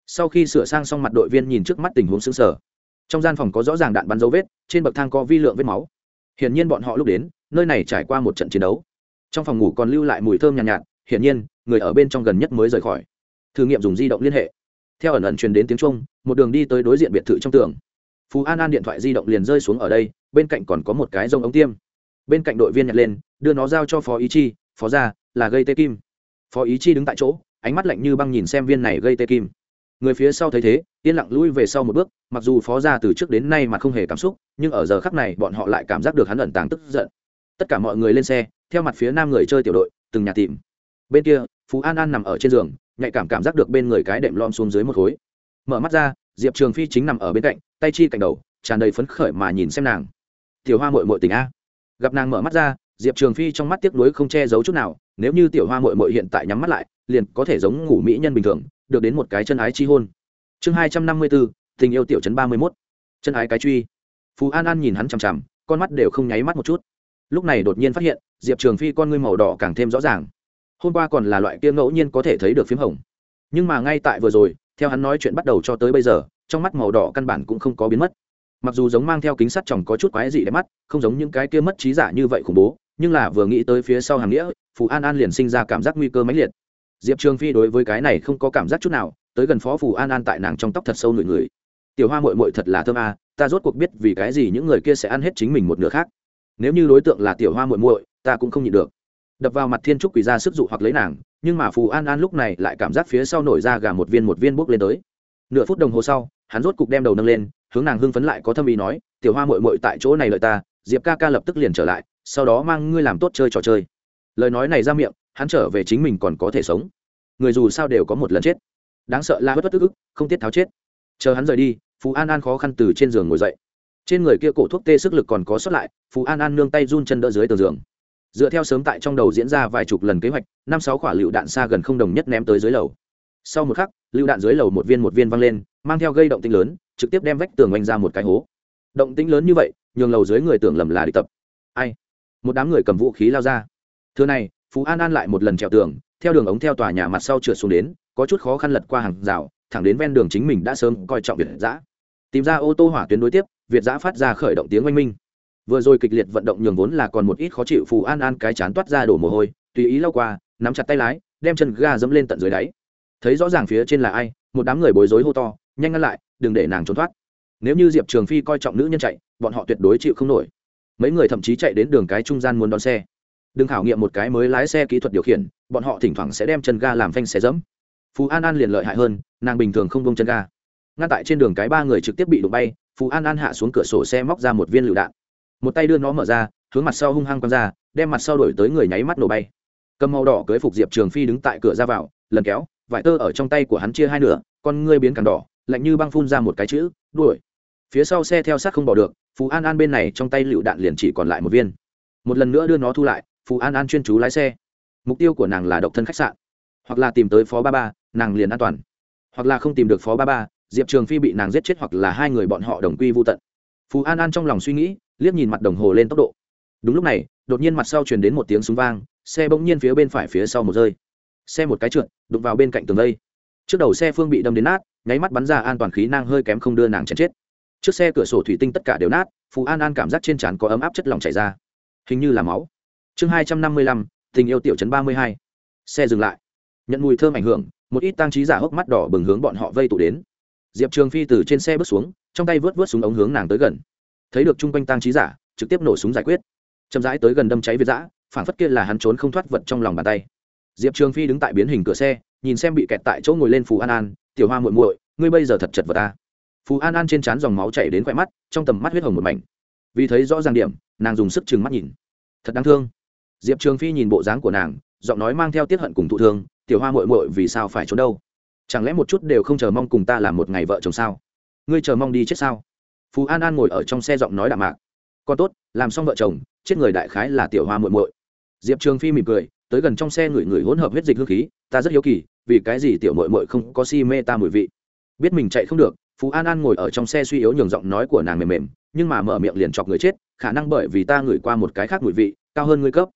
sau khi sửa sang xong mặt đội viên nhìn trước mắt tình huống xứng sở trong gian phòng có rõ ràng đạn bắn dấu vết trên bậc thang có vi lượng vết máu. Hiển nhiên bọn họ lúc đến nơi này trải qua một trận chiến đấu. Trong phòng ngủ còn lưu lại mùi thơm nhàn nhạt, nhạt hiển nhiên người ở bên trong gần nhất mới rời khỏi. Thử nghiệm dùng di động liên hệ theo ẩn ẩn truyền đến tiếng trung một đường đi tới đối diện biệt thự trong tường. Phú an an điện thoại di động liền rơi xuống ở đây, bên cạnh còn có một cái rông ống tiêm. Bên cạnh đội viên nhặt lên, đưa nó giao cho phó ý chi, phó ra là gây tê kim. Phó ý chi đứng tại chỗ, ánh mắt lạnh như băng nhìn xem viên này gây tê kim. Người phía sau thấy thế, yên lặng lui về sau một bước, mặc dù phó ra từ trước đến nay mà không hề cảm xúc, nhưng ở giờ khắc này bọn họ lại cảm giác được hắn ẩn tàng tức giận. Tất cả mọi người lên xe, theo mặt phía nam người chơi tiểu đội, từng nhà tìm. Bên kia, phú an an nằm ở trên giường nhạy cảm cảm giác được bên người cái đệm lom xuống dưới một khối. Mở mắt ra, diệp trường phi chính nằm ở bên cạnh, tay chi cạnh đầu, tràn đầy phấn khởi mà nhìn xem nàng. Tiểu hoa mội mội tình a? Gặp nàng mở mắt ra, diệp trường phi trong mắt tiếc nuối không che giấu chút nào, nếu như tiểu hoa mội mội hiện tại nhắm mắt lại, liền có thể giống ngủ mỹ nhân bình thường, được đến một cái chân ái chi hôn. Chương hai trăm năm mươi bốn, tình yêu tiểu chấn ba mươi mốt. Chân ái cái truy. Phú an an nhìn hắn chằm chằm, con mắt đều không nháy mắt một chút. Lúc này đột nhiên phát hiện, diệp trường phi con ngươi màu đỏ càng thêm rõ ràng hôm qua còn là loại kia ngẫu nhiên có thể thấy được phím hồng. Nhưng mà ngay tại vừa rồi, theo hắn nói chuyện bắt đầu cho tới bây giờ, trong mắt màu đỏ căn bản cũng không có biến mất. Mặc dù giống mang theo kính sắt chồng có chút quái dị đẹp mắt, không giống những cái kia mất trí giả như vậy khủng bố, nhưng là vừa nghĩ tới phía sau hàng nghĩa, phù an an liền sinh ra cảm giác nguy cơ mãnh liệt. Diệp trường phi đối với cái này không có cảm giác chút nào, tới gần phó phù an an tại nàng trong tóc thật sâu nụi người tiểu hoa mội mội thật là thơm a ta rốt cuộc biết vì cái gì những người kia sẽ ăn hết chính mình một nửa khác. Nếu như đối tượng là tiểu hoa mội mội ta cũng không nhịn được đập vào mặt thiên trúc quỳ ra sức dụ hoặc lấy nàng, nhưng mà phù an an lúc này lại cảm giác phía sau nổi ra gà một viên một viên bốc lên tới. Nửa phút đồng hồ sau, hắn rốt cục đem đầu nâng lên, hướng nàng hưng phấn lại có thâm ý nói, tiểu hoa mội mội tại chỗ này lợi ta, diệp ca ca lập tức liền trở lại, sau đó mang ngươi làm tốt chơi trò chơi. Lời nói này ra miệng, hắn trở về chính mình còn có thể sống. Người dù sao đều có một lần chết. Đáng sợ la bất bất tức ức, không tiết tháo chết. Chờ hắn rời đi phú an an khó khăn từ trên giường ngồi dậy. Trên người kia cổ thuốc tê sức lực còn có sót lại phú an an nương tay run chân đỡ dưới tờ giường dựa theo sớm tại trong đầu diễn ra vài chục lần kế hoạch, năm sáu quả lựu đạn xa gần không đồng nhất ném tới dưới lầu. Sau một khắc, lựu đạn dưới lầu một viên một viên văng lên, mang theo gây động tinh lớn, trực tiếp đem vách tường oanh ra một cái hố. Động tinh lớn như vậy, nhường lầu dưới người tưởng lầm là địch tập. Ai? Một đám người cầm vũ khí lao ra. Thưa này, phú an an lại một lần trèo tường, theo đường ống theo tòa nhà mặt sau trượt xuống đến, có chút khó khăn lật qua hàng rào, thẳng đến ven đường chính mình đã sớm coi trọng việt giã. Tìm ra ô tô hỏa tuyến đối tiếp, việt giã phát ra khởi động tiếng oanh minh vừa rồi kịch liệt vận động nhường vốn là còn một ít khó chịu phù an an cái chán toát ra đổ mồ hôi, tùy ý lau qua, nắm chặt tay lái, đem chân ga dẫm lên tận dưới đáy. Thấy rõ ràng phía trên là ai, một đám người bối rối hô to, nhanh ngăn lại, đừng để nàng trốn thoát. Nếu như diệp trường phi coi trọng nữ nhân chạy, bọn họ tuyệt đối chịu không nổi. Mấy người thậm chí chạy đến đường cái trung gian muốn đón xe. Đừng khảo nghiệm một cái mới lái xe kỹ thuật điều khiển, bọn họ thỉnh thoảng sẽ đem chân ga làm phanh xe dẫm. Phú an an liền lợi hại hơn, nàng bình thường không bông chân ga. Ngăn tại trên đường cái ba người trực tiếp bị đụng bay phú an an hạ xuống cửa sổ xe móc ra một viên lựu đạn một tay đưa nó mở ra, hướng mặt sau hung hăng quăng ra, đem mặt sau đổi tới người nháy mắt nổ bay. Cầm màu đỏ cưới phục diệp trường phi đứng tại cửa ra vào, lần kéo, vải tơ ở trong tay của hắn chia hai nửa, con ngươi biến càng đỏ, lạnh như băng phun ra một cái chữ, đuổi. Phía sau xe theo sát không bỏ được phú an an bên này trong tay lựu đạn liền chỉ còn lại một viên. Một lần nữa đưa nó thu lại phú an an chuyên chú lái xe. Mục tiêu của nàng là độc thân khách sạn. Hoặc là tìm tới phó ba ba, nàng liền an toàn. Hoặc là không tìm được phó ba ba, diệp trường phi bị nàng giết chết hoặc là hai người bọn họ đồng quy vô tận. Phú an an trong lòng suy nghĩ liếc nhìn mặt đồng hồ lên tốc độ. Đúng lúc này, đột nhiên mặt sau truyền đến một tiếng súng vang, xe bỗng nhiên phía bên phải phía sau một rơi. Xe một cái trượt, đụng vào bên cạnh tường lây trước đầu xe phương bị đâm đến nát, nháy mắt bắn ra an toàn khí năng hơi kém không đưa nàng chèn chết. Trước xe cửa sổ thủy tinh tất cả đều nát phú an an cảm giác trên trán có ấm áp chất lỏng chảy ra. Hình như là máu. Chương hai trăm năm mươi lăm, tình yêu tiểu chấn ba mươi hai. Xe dừng lại. Nhận mùi thơm ảnh hưởng, một ít tăng trí giả hốc mắt đỏ bừng hướng bọn họ vây tụ đến. Diệp trường phi từ trên xe bước xuống, trong tay vớt vớt súng ống hướng nàng tới gần thấy được chung quanh tăng trí giả, trực tiếp nổ súng giải quyết. Chậm rãi tới gần đâm cháy việt giã phản phất kia là hắn trốn không thoát vật trong lòng bàn tay. Diệp trường phi đứng tại biến hình cửa xe, nhìn xem bị kẹt tại chỗ ngồi lên phù an an, tiểu hoa muội muội, ngươi bây giờ thật chật vật ta phù an an trên trán dòng máu chảy đến khỏe mắt, trong tầm mắt huyết hồng một mảnh. Vì thấy rõ ràng điểm, nàng dùng sức chừng mắt nhìn. Thật đáng thương. Diệp trường phi nhìn bộ dáng của nàng, giọng nói mang theo tiết hận cùng thụ thương, tiểu hoa muội muội, vì sao phải trốn đâu? Chẳng lẽ một chút đều không chờ mong cùng ta làm một ngày vợ chồng sao? Ngươi chờ mong đi chết sao? Phú an an ngồi ở trong xe giọng nói đạm mạc. Con tốt, làm xong vợ chồng, chết người đại khái là tiểu hoa muội muội. Diệp trường phi mỉm cười, tới gần trong xe người người hỗn hợp huyết dịch hương khí, ta rất hiếu kỳ, vì cái gì tiểu muội muội không có si mê ta mùi vị? Biết mình chạy không được, phú an an ngồi ở trong xe suy yếu nhường giọng nói của nàng mềm mềm, nhưng mà mở miệng liền chọc người chết, khả năng bởi vì ta ngửi qua một cái khác mùi vị, cao hơn ngươi cấp.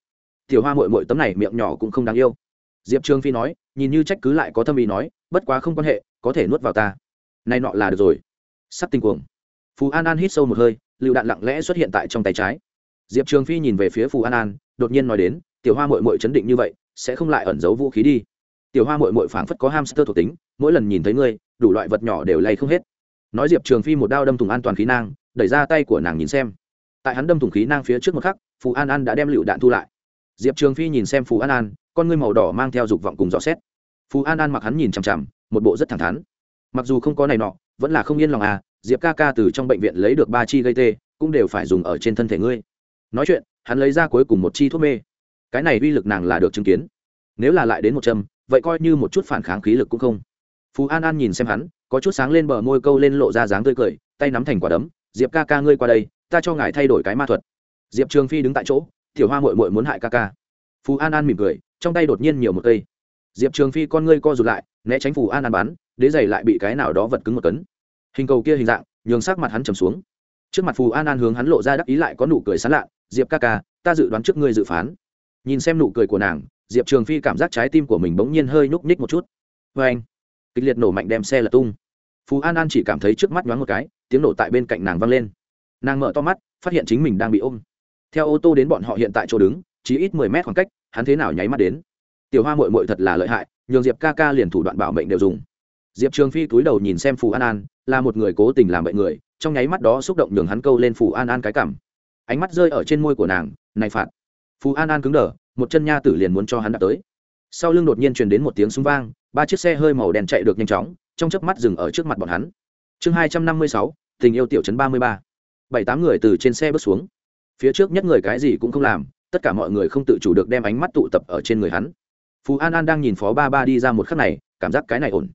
Tiểu hoa muội muội tấm này miệng nhỏ cũng không đáng yêu. Diệp trường phi nói, nhìn như trách cứ lại có tâm ý nói, bất quá không quan hệ, có thể nuốt vào ta. Nay nọ là được rồi. Sắp tinh cuồng. Phù an an hít sâu một hơi, lựu đạn lặng lẽ xuất hiện tại trong tay trái. Diệp trường phi nhìn về phía phù an an, đột nhiên nói đến, tiểu hoa mội mội chấn định như vậy, sẽ không lại ẩn giấu vũ khí đi. Tiểu hoa mội mội phảng phất có hamster thuộc tính, mỗi lần nhìn thấy ngươi, đủ loại vật nhỏ đều lay không hết. Nói diệp trường phi một đao đâm thùng an toàn khí nang, đẩy ra tay của nàng nhìn xem. Tại hắn đâm thùng khí nang phía trước một khắc, phù an an đã đem lựu đạn thu lại. Diệp trường phi nhìn xem phù an an, con ngươi màu đỏ mang theo dục vọng cùng dò xét. Phù an an mặc hắn nhìn chằm chằm, một bộ rất thẳng thắn. Mặc dù không có này nọ, vẫn là không yên lòng à diệp ca ca từ trong bệnh viện lấy được ba chi gây tê, cũng đều phải dùng ở trên thân thể ngươi. Nói chuyện, hắn lấy ra cuối cùng một chi thuốc mê. Cái này uy lực nàng là được chứng kiến. Nếu là lại đến một châm, vậy coi như một chút phản kháng khí lực cũng không. Phú an an nhìn xem hắn, có chút sáng lên bờ môi câu lên lộ ra dáng tươi cười, tay nắm thành quả đấm. Diệp ca ca ngươi qua đây, ta cho ngài thay đổi cái ma thuật. Diệp trường phi đứng tại chỗ, tiểu hoa mội mội muốn hại ca ca. Phú an an mỉm cười, trong tay đột nhiên nhiều một cây. Diệp trường phi con ngươi co rụt lại, né tránh phù an an bắn, đế giày lại bị cái nào đó vật cứng một cấn hình cầu kia hình dạng, nhường sắc mặt hắn trầm xuống. Trước mặt phù an an hướng hắn lộ ra đắc ý lại có nụ cười sán lạ, diệp ca ca, ta dự đoán trước ngươi dự phán. Nhìn xem nụ cười của nàng, diệp trường phi cảm giác trái tim của mình bỗng nhiên hơi nhúc nhích một chút. Vê anh. Kịch liệt nổ mạnh đem xe lật tung. Phù an an chỉ cảm thấy trước mắt nhoáng một cái, tiếng nổ tại bên cạnh nàng vang lên. Nàng mở to mắt, phát hiện chính mình đang bị ôm. Theo ô tô đến bọn họ hiện tại chỗ đứng, chỉ ít mười mét khoảng cách, hắn thế nào nháy mắt đến. Tiểu hoa mội mội thật là lợi hại, nhường diệp ca ca liền thủ đoạn bảo mệnh đều dùng diệp trường phi cúi đầu nhìn xem phù an an, là một người cố tình làm bậy người, trong nháy mắt đó xúc động nhường hắn câu lên phù an an cái cảm. Ánh mắt rơi ở trên môi của nàng, này phạt. Phù an an cứng đờ, một chân nha tử liền muốn cho hắn đạp tới. Sau lưng đột nhiên truyền đến một tiếng súng vang, ba chiếc xe hơi màu đen chạy được nhanh chóng, trong chớp mắt dừng ở trước mặt bọn hắn. Chương hai trăm năm mươi sáu, tình yêu tiểu chấn ba mươi ba. Bảy tám người từ trên xe bước xuống. Phía trước nhất người cái gì cũng không làm, tất cả mọi người không tự chủ được đem ánh mắt tụ tập ở trên người hắn. Phú an an đang nhìn phó ba ba đi ra một khắc này, cảm giác cái này ổn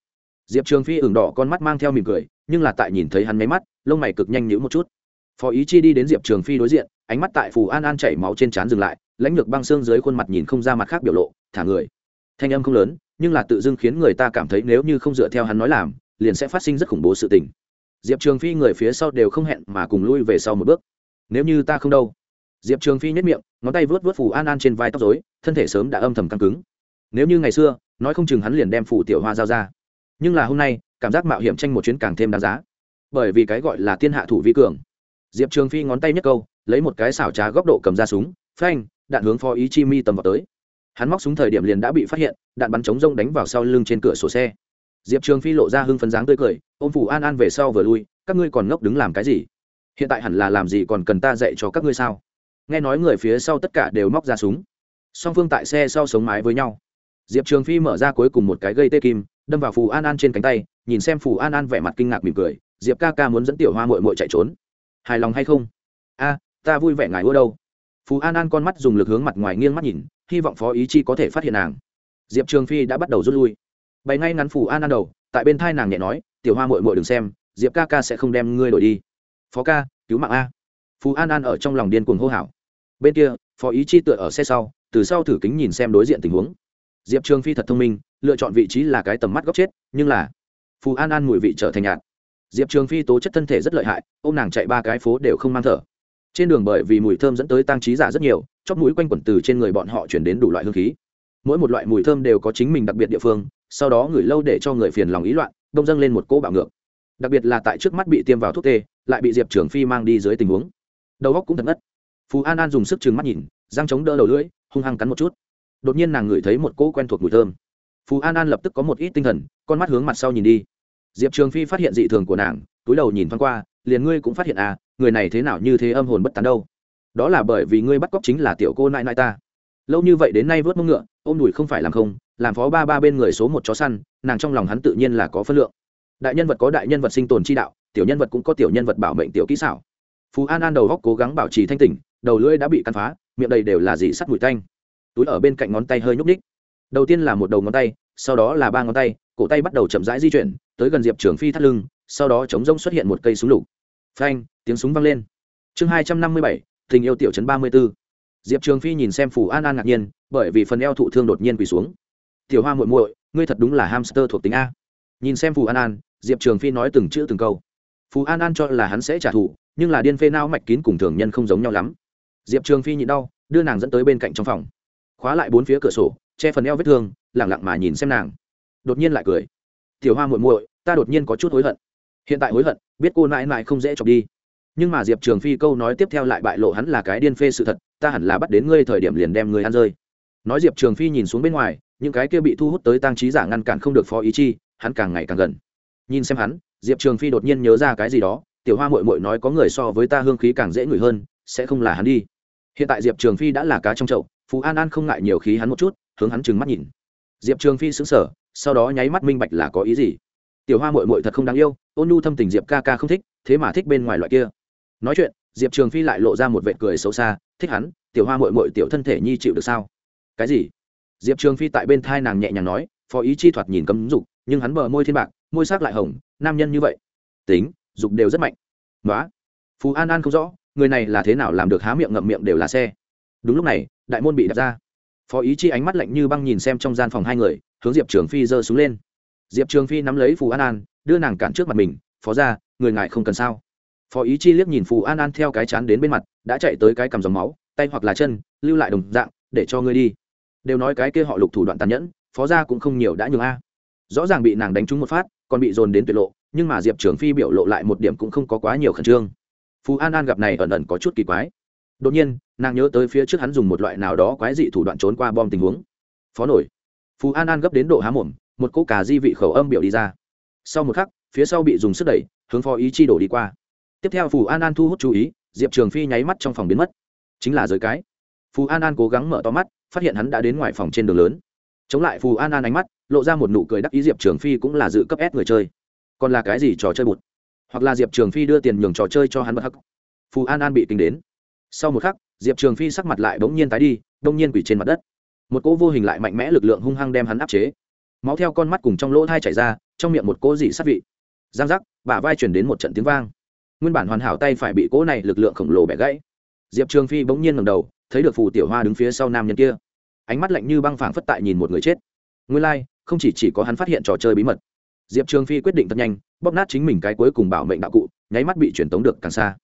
diệp trường phi ửng đỏ con mắt mang theo mỉm cười, nhưng là tại nhìn thấy hắn máy mắt, lông mày cực nhanh nhữ một chút. Phó ý chi đi đến diệp trường phi đối diện, ánh mắt tại phù an an chảy máu trên trán dừng lại, lãnh lược băng xương dưới khuôn mặt nhìn không ra mặt khác biểu lộ, thả người. Thanh âm không lớn, nhưng là tự dưng khiến người ta cảm thấy nếu như không dựa theo hắn nói làm, liền sẽ phát sinh rất khủng bố sự tình. Diệp trường phi người phía sau đều không hẹn mà cùng lui về sau một bước. Nếu như ta không đâu. Diệp trường phi nhất miệng, ngón tay vớt vớt phù an an trên vai tóc dối thân thể sớm đã âm thầm căng cứng. Nếu như ngày xưa, nói không chừng hắn liền đem phù tiểu hoa giao ra nhưng là hôm nay, cảm giác mạo hiểm tranh một chuyến càng thêm đáng giá. Bởi vì cái gọi là thiên hạ thủ vi cường. Diệp trường phi ngón tay nhất câu, lấy một cái xảo trá góc độ cầm ra súng, phanh, đạn hướng phó ý chi mi tầm vào tới. Hắn móc súng thời điểm liền đã bị phát hiện, đạn bắn chống rông đánh vào sau lưng trên cửa sổ xe. Diệp trường phi lộ ra hưng phấn dáng tươi cười, ôm phủ an an về sau vừa lui, các ngươi còn ngốc đứng làm cái gì? Hiện tại hẳn là làm gì còn cần ta dạy cho các ngươi sao? Nghe nói người phía sau tất cả đều móc ra súng. Song phương tại xe sau sống mái với nhau. Diệp trường phi mở ra cuối cùng một cái gây tê kim đâm vào phù an an trên cánh tay, nhìn xem phù an an vẻ mặt kinh ngạc mỉm cười, diệp ca ca muốn dẫn tiểu hoa mội mội chạy trốn. Hài lòng hay không? A, ta vui vẻ ngài ưa đâu. Phù an an con mắt dùng lực hướng mặt ngoài nghiêng mắt nhìn, hy vọng phó ý chi có thể phát hiện nàng. Diệp trường phi đã bắt đầu rút lui. Bày ngay ngắn phù an an đầu, tại bên thai nàng nhẹ nói, tiểu hoa mội mội đừng xem, diệp ca ca sẽ không đem ngươi đổi đi. Phó ca, cứu mạng a. Phù an an ở trong lòng điên cuồng hô hào. Bên kia, phó ý chi tựa ở xe sau, từ sau thử kính nhìn xem đối diện tình huống diệp trường phi thật thông minh, lựa chọn vị trí là cái tầm mắt góc chết, nhưng là phù an an mùi vị trở thành nhạt. Diệp trường phi tố chất thân thể rất lợi hại ô m nàng chạy ba cái phố đều không mang thở. Trên đường bởi vì mùi thơm dẫn tới tăng trí giả rất nhiều, chóp mũi quanh quẩn từ trên người bọn họ chuyển đến đủ loại hương khí. Mỗi một loại mùi thơm đều có chính mình đặc biệt địa phương, sau đó ngửi lâu để cho người phiền lòng ý loạn, đông dâng lên một cỗ bạo ngược. Đặc biệt là tại trước mắt bị tiêm vào thuốc tê, lại bị diệp trường phi mang đi dưới tình huống. Đầu góc cũng thật ngất. Phú an an dùng sức chừng mắt nhìn, răng chống đỡ đầu lưỡi, hung hăng cắn một chút đột nhiên nàng ngửi thấy một cỗ quen thuộc mùi thơm. Phú an an lập tức có một ít tinh thần, con mắt hướng mặt sau nhìn đi. Diệp trường phi phát hiện dị thường của nàng, túi đầu nhìn thoáng qua, liền ngươi cũng phát hiện à người này thế nào như thế âm hồn bất tán đâu. Đó là bởi vì ngươi bắt cóc chính là tiểu cô nại nại ta. Lâu như vậy đến nay vớt mông ngựa, ôm đùi không phải làm không, làm phó ba ba bên người số một chó săn, nàng trong lòng hắn tự nhiên là có phân lượng. Đại nhân vật có đại nhân vật sinh tồn chi đạo, tiểu nhân vật cũng có tiểu nhân vật bảo mệnh tiểu kỹ xảo. Phú an an đầu góc cố gắng bảo trì thanh tỉnh, đầu lưỡi đã bị cắn phá, miệng đầy đều là dị sắt mùi tanh túi ở bên cạnh ngón tay hơi nhúc ních đầu tiên là một đầu ngón tay, sau đó là ba ngón tay, cổ tay bắt đầu chậm rãi di chuyển, tới gần diệp trường phi thắt lưng, sau đó chống rông xuất hiện một cây súng lục. Phanh, tiếng súng vang lên. Chương hai trăm năm mươi bảy, tình yêu tiểu chấn ba mươi b ố diệp trường phi nhìn xem phù an an ngạc nhiên, bởi vì phần eo thụ thương đột nhiên quỳ xuống. Tiểu hoa muội muội, ngươi thật đúng là hamster thuộc tính a. Nhìn xem phù an an, diệp trường phi nói từng chữ từng câu. Phù an an cho là hắn sẽ trả thù, nhưng là điên phê nao mạch kín cùng thường nhân không giống nhau lắm. Diệp trường phi nhịn đau, đưa nàng dẫn tới bên cạnh trong phòng khóa lại bốn phía cửa sổ, che phần eo vết thương, lẳng lặng mà nhìn xem nàng. Đột nhiên lại cười. Tiểu hoa muội muội, ta đột nhiên có chút hối hận. Hiện tại hối hận, biết cô nãi nãi không dễ chọc đi. Nhưng mà diệp trường phi câu nói tiếp theo lại bại lộ hắn là cái điên phê sự thật, ta hẳn là bắt đến ngươi thời điểm liền đem ngươi ăn rơi. Nói diệp trường phi nhìn xuống bên ngoài, những cái kia bị thu hút tới tăng trí giả ngăn cản không được phó ý chi, hắn càng ngày càng gần. Nhìn xem hắn, diệp trường phi đột nhiên nhớ ra cái gì đó, tiểu hoa mội mội nói có người so với ta hương khí càng dễ ngửi hơn, sẽ không là hắn đi. Hiện tại diệp trường phi đã là cá trong chậu phú an an không ngại nhiều khí hắn một chút hướng hắn trừng mắt nhìn diệp trường phi xứng sở sau đó nháy mắt minh bạch là có ý gì tiểu hoa mội mội thật không đáng yêu ôn nhu thâm tình diệp ca ca không thích thế mà thích bên ngoài loại kia nói chuyện diệp trường phi lại lộ ra một vệ cười xấu xa thích hắn tiểu hoa mội mội tiểu thân thể nhi chịu được sao cái gì diệp trường phi tại bên thai nàng nhẹ nhàng nói phó ý chi thoạt nhìn cấm dục nhưng hắn bờ môi thiên bạc môi sắc lại hồng nam nhân như vậy tính dục đều rất mạnh nói phú an an không rõ người này là thế nào làm được há miệng ngậm miệng đều là xe đúng lúc này, đại môn bị đặt ra. Phó ý chi ánh mắt lạnh như băng nhìn xem trong gian phòng hai người, hướng diệp trường phi giơ xuống lên. Diệp trường phi nắm lấy phù an an, đưa nàng cản trước mặt mình, phó ra người ngại không cần sao? Phó ý chi liếc nhìn phù an an theo cái chán đến bên mặt, đã chạy tới cái cầm dòng máu, tay hoặc là chân, lưu lại đồng dạng, để cho ngươi đi. Đều nói cái kia họ lục thủ đoạn tàn nhẫn, phó gia cũng không nhiều đã nhường a. Rõ ràng bị nàng đánh trúng một phát, còn bị dồn đến tuyệt lộ, nhưng mà diệp trường phi biểu lộ lại một điểm cũng không có quá nhiều khẩn trương. Phú an an gặp này ẩn ẩn có chút kỳ quái đột nhiên, nàng nhớ tới phía trước hắn dùng một loại nào đó quái dị thủ đoạn trốn qua bom tình huống. Phó nổi. Phú an an gấp đến độ há mồm, một cỗ cà di vị khẩu âm biểu đi ra. Sau một khắc, phía sau bị dùng sức đẩy, hướng phó ý chi đổ đi qua. Tiếp theo phù an an thu hút chú ý, diệp trường phi nháy mắt trong phòng biến mất. Chính là giới cái. Phù an an cố gắng mở to mắt, phát hiện hắn đã đến ngoài phòng trên đường lớn. Chống lại phù an an ánh mắt, lộ ra một nụ cười đắc ý diệp trường phi cũng là dự cấp ép người chơi. Còn là cái gì trò chơi bụt? Hoặc là diệp trường phi đưa tiền nhường trò chơi cho hắn bất hắc? Phù an an bị tính đến sau một khắc diệp trường phi sắc mặt lại bỗng nhiên tái đi bỗng nhiên quỷ trên mặt đất. Một cỗ vô hình lại mạnh mẽ lực lượng hung hăng đem hắn áp chế. Máu theo con mắt cùng trong lỗ thai chảy ra trong miệng một cỗ dị sát vị. Giang giác bả vai chuyển đến một trận tiếng vang. Nguyên bản hoàn hảo tay phải bị cỗ này lực lượng khổng lồ bẻ gãy. Diệp trường phi bỗng nhiên ngầm đầu thấy được phù tiểu hoa đứng phía sau nam nhân kia. Ánh mắt lạnh như băng phảng phất tại nhìn một người chết. Nguyên lai、like, không chỉ chỉ có hắn phát hiện trò chơi bí mật. Diệp trường phi quyết định thật nhanh bóp nát chính mình cái cuối cùng bảo mệnh đạo cụ nháy mắt bị truyền tống được càng xa.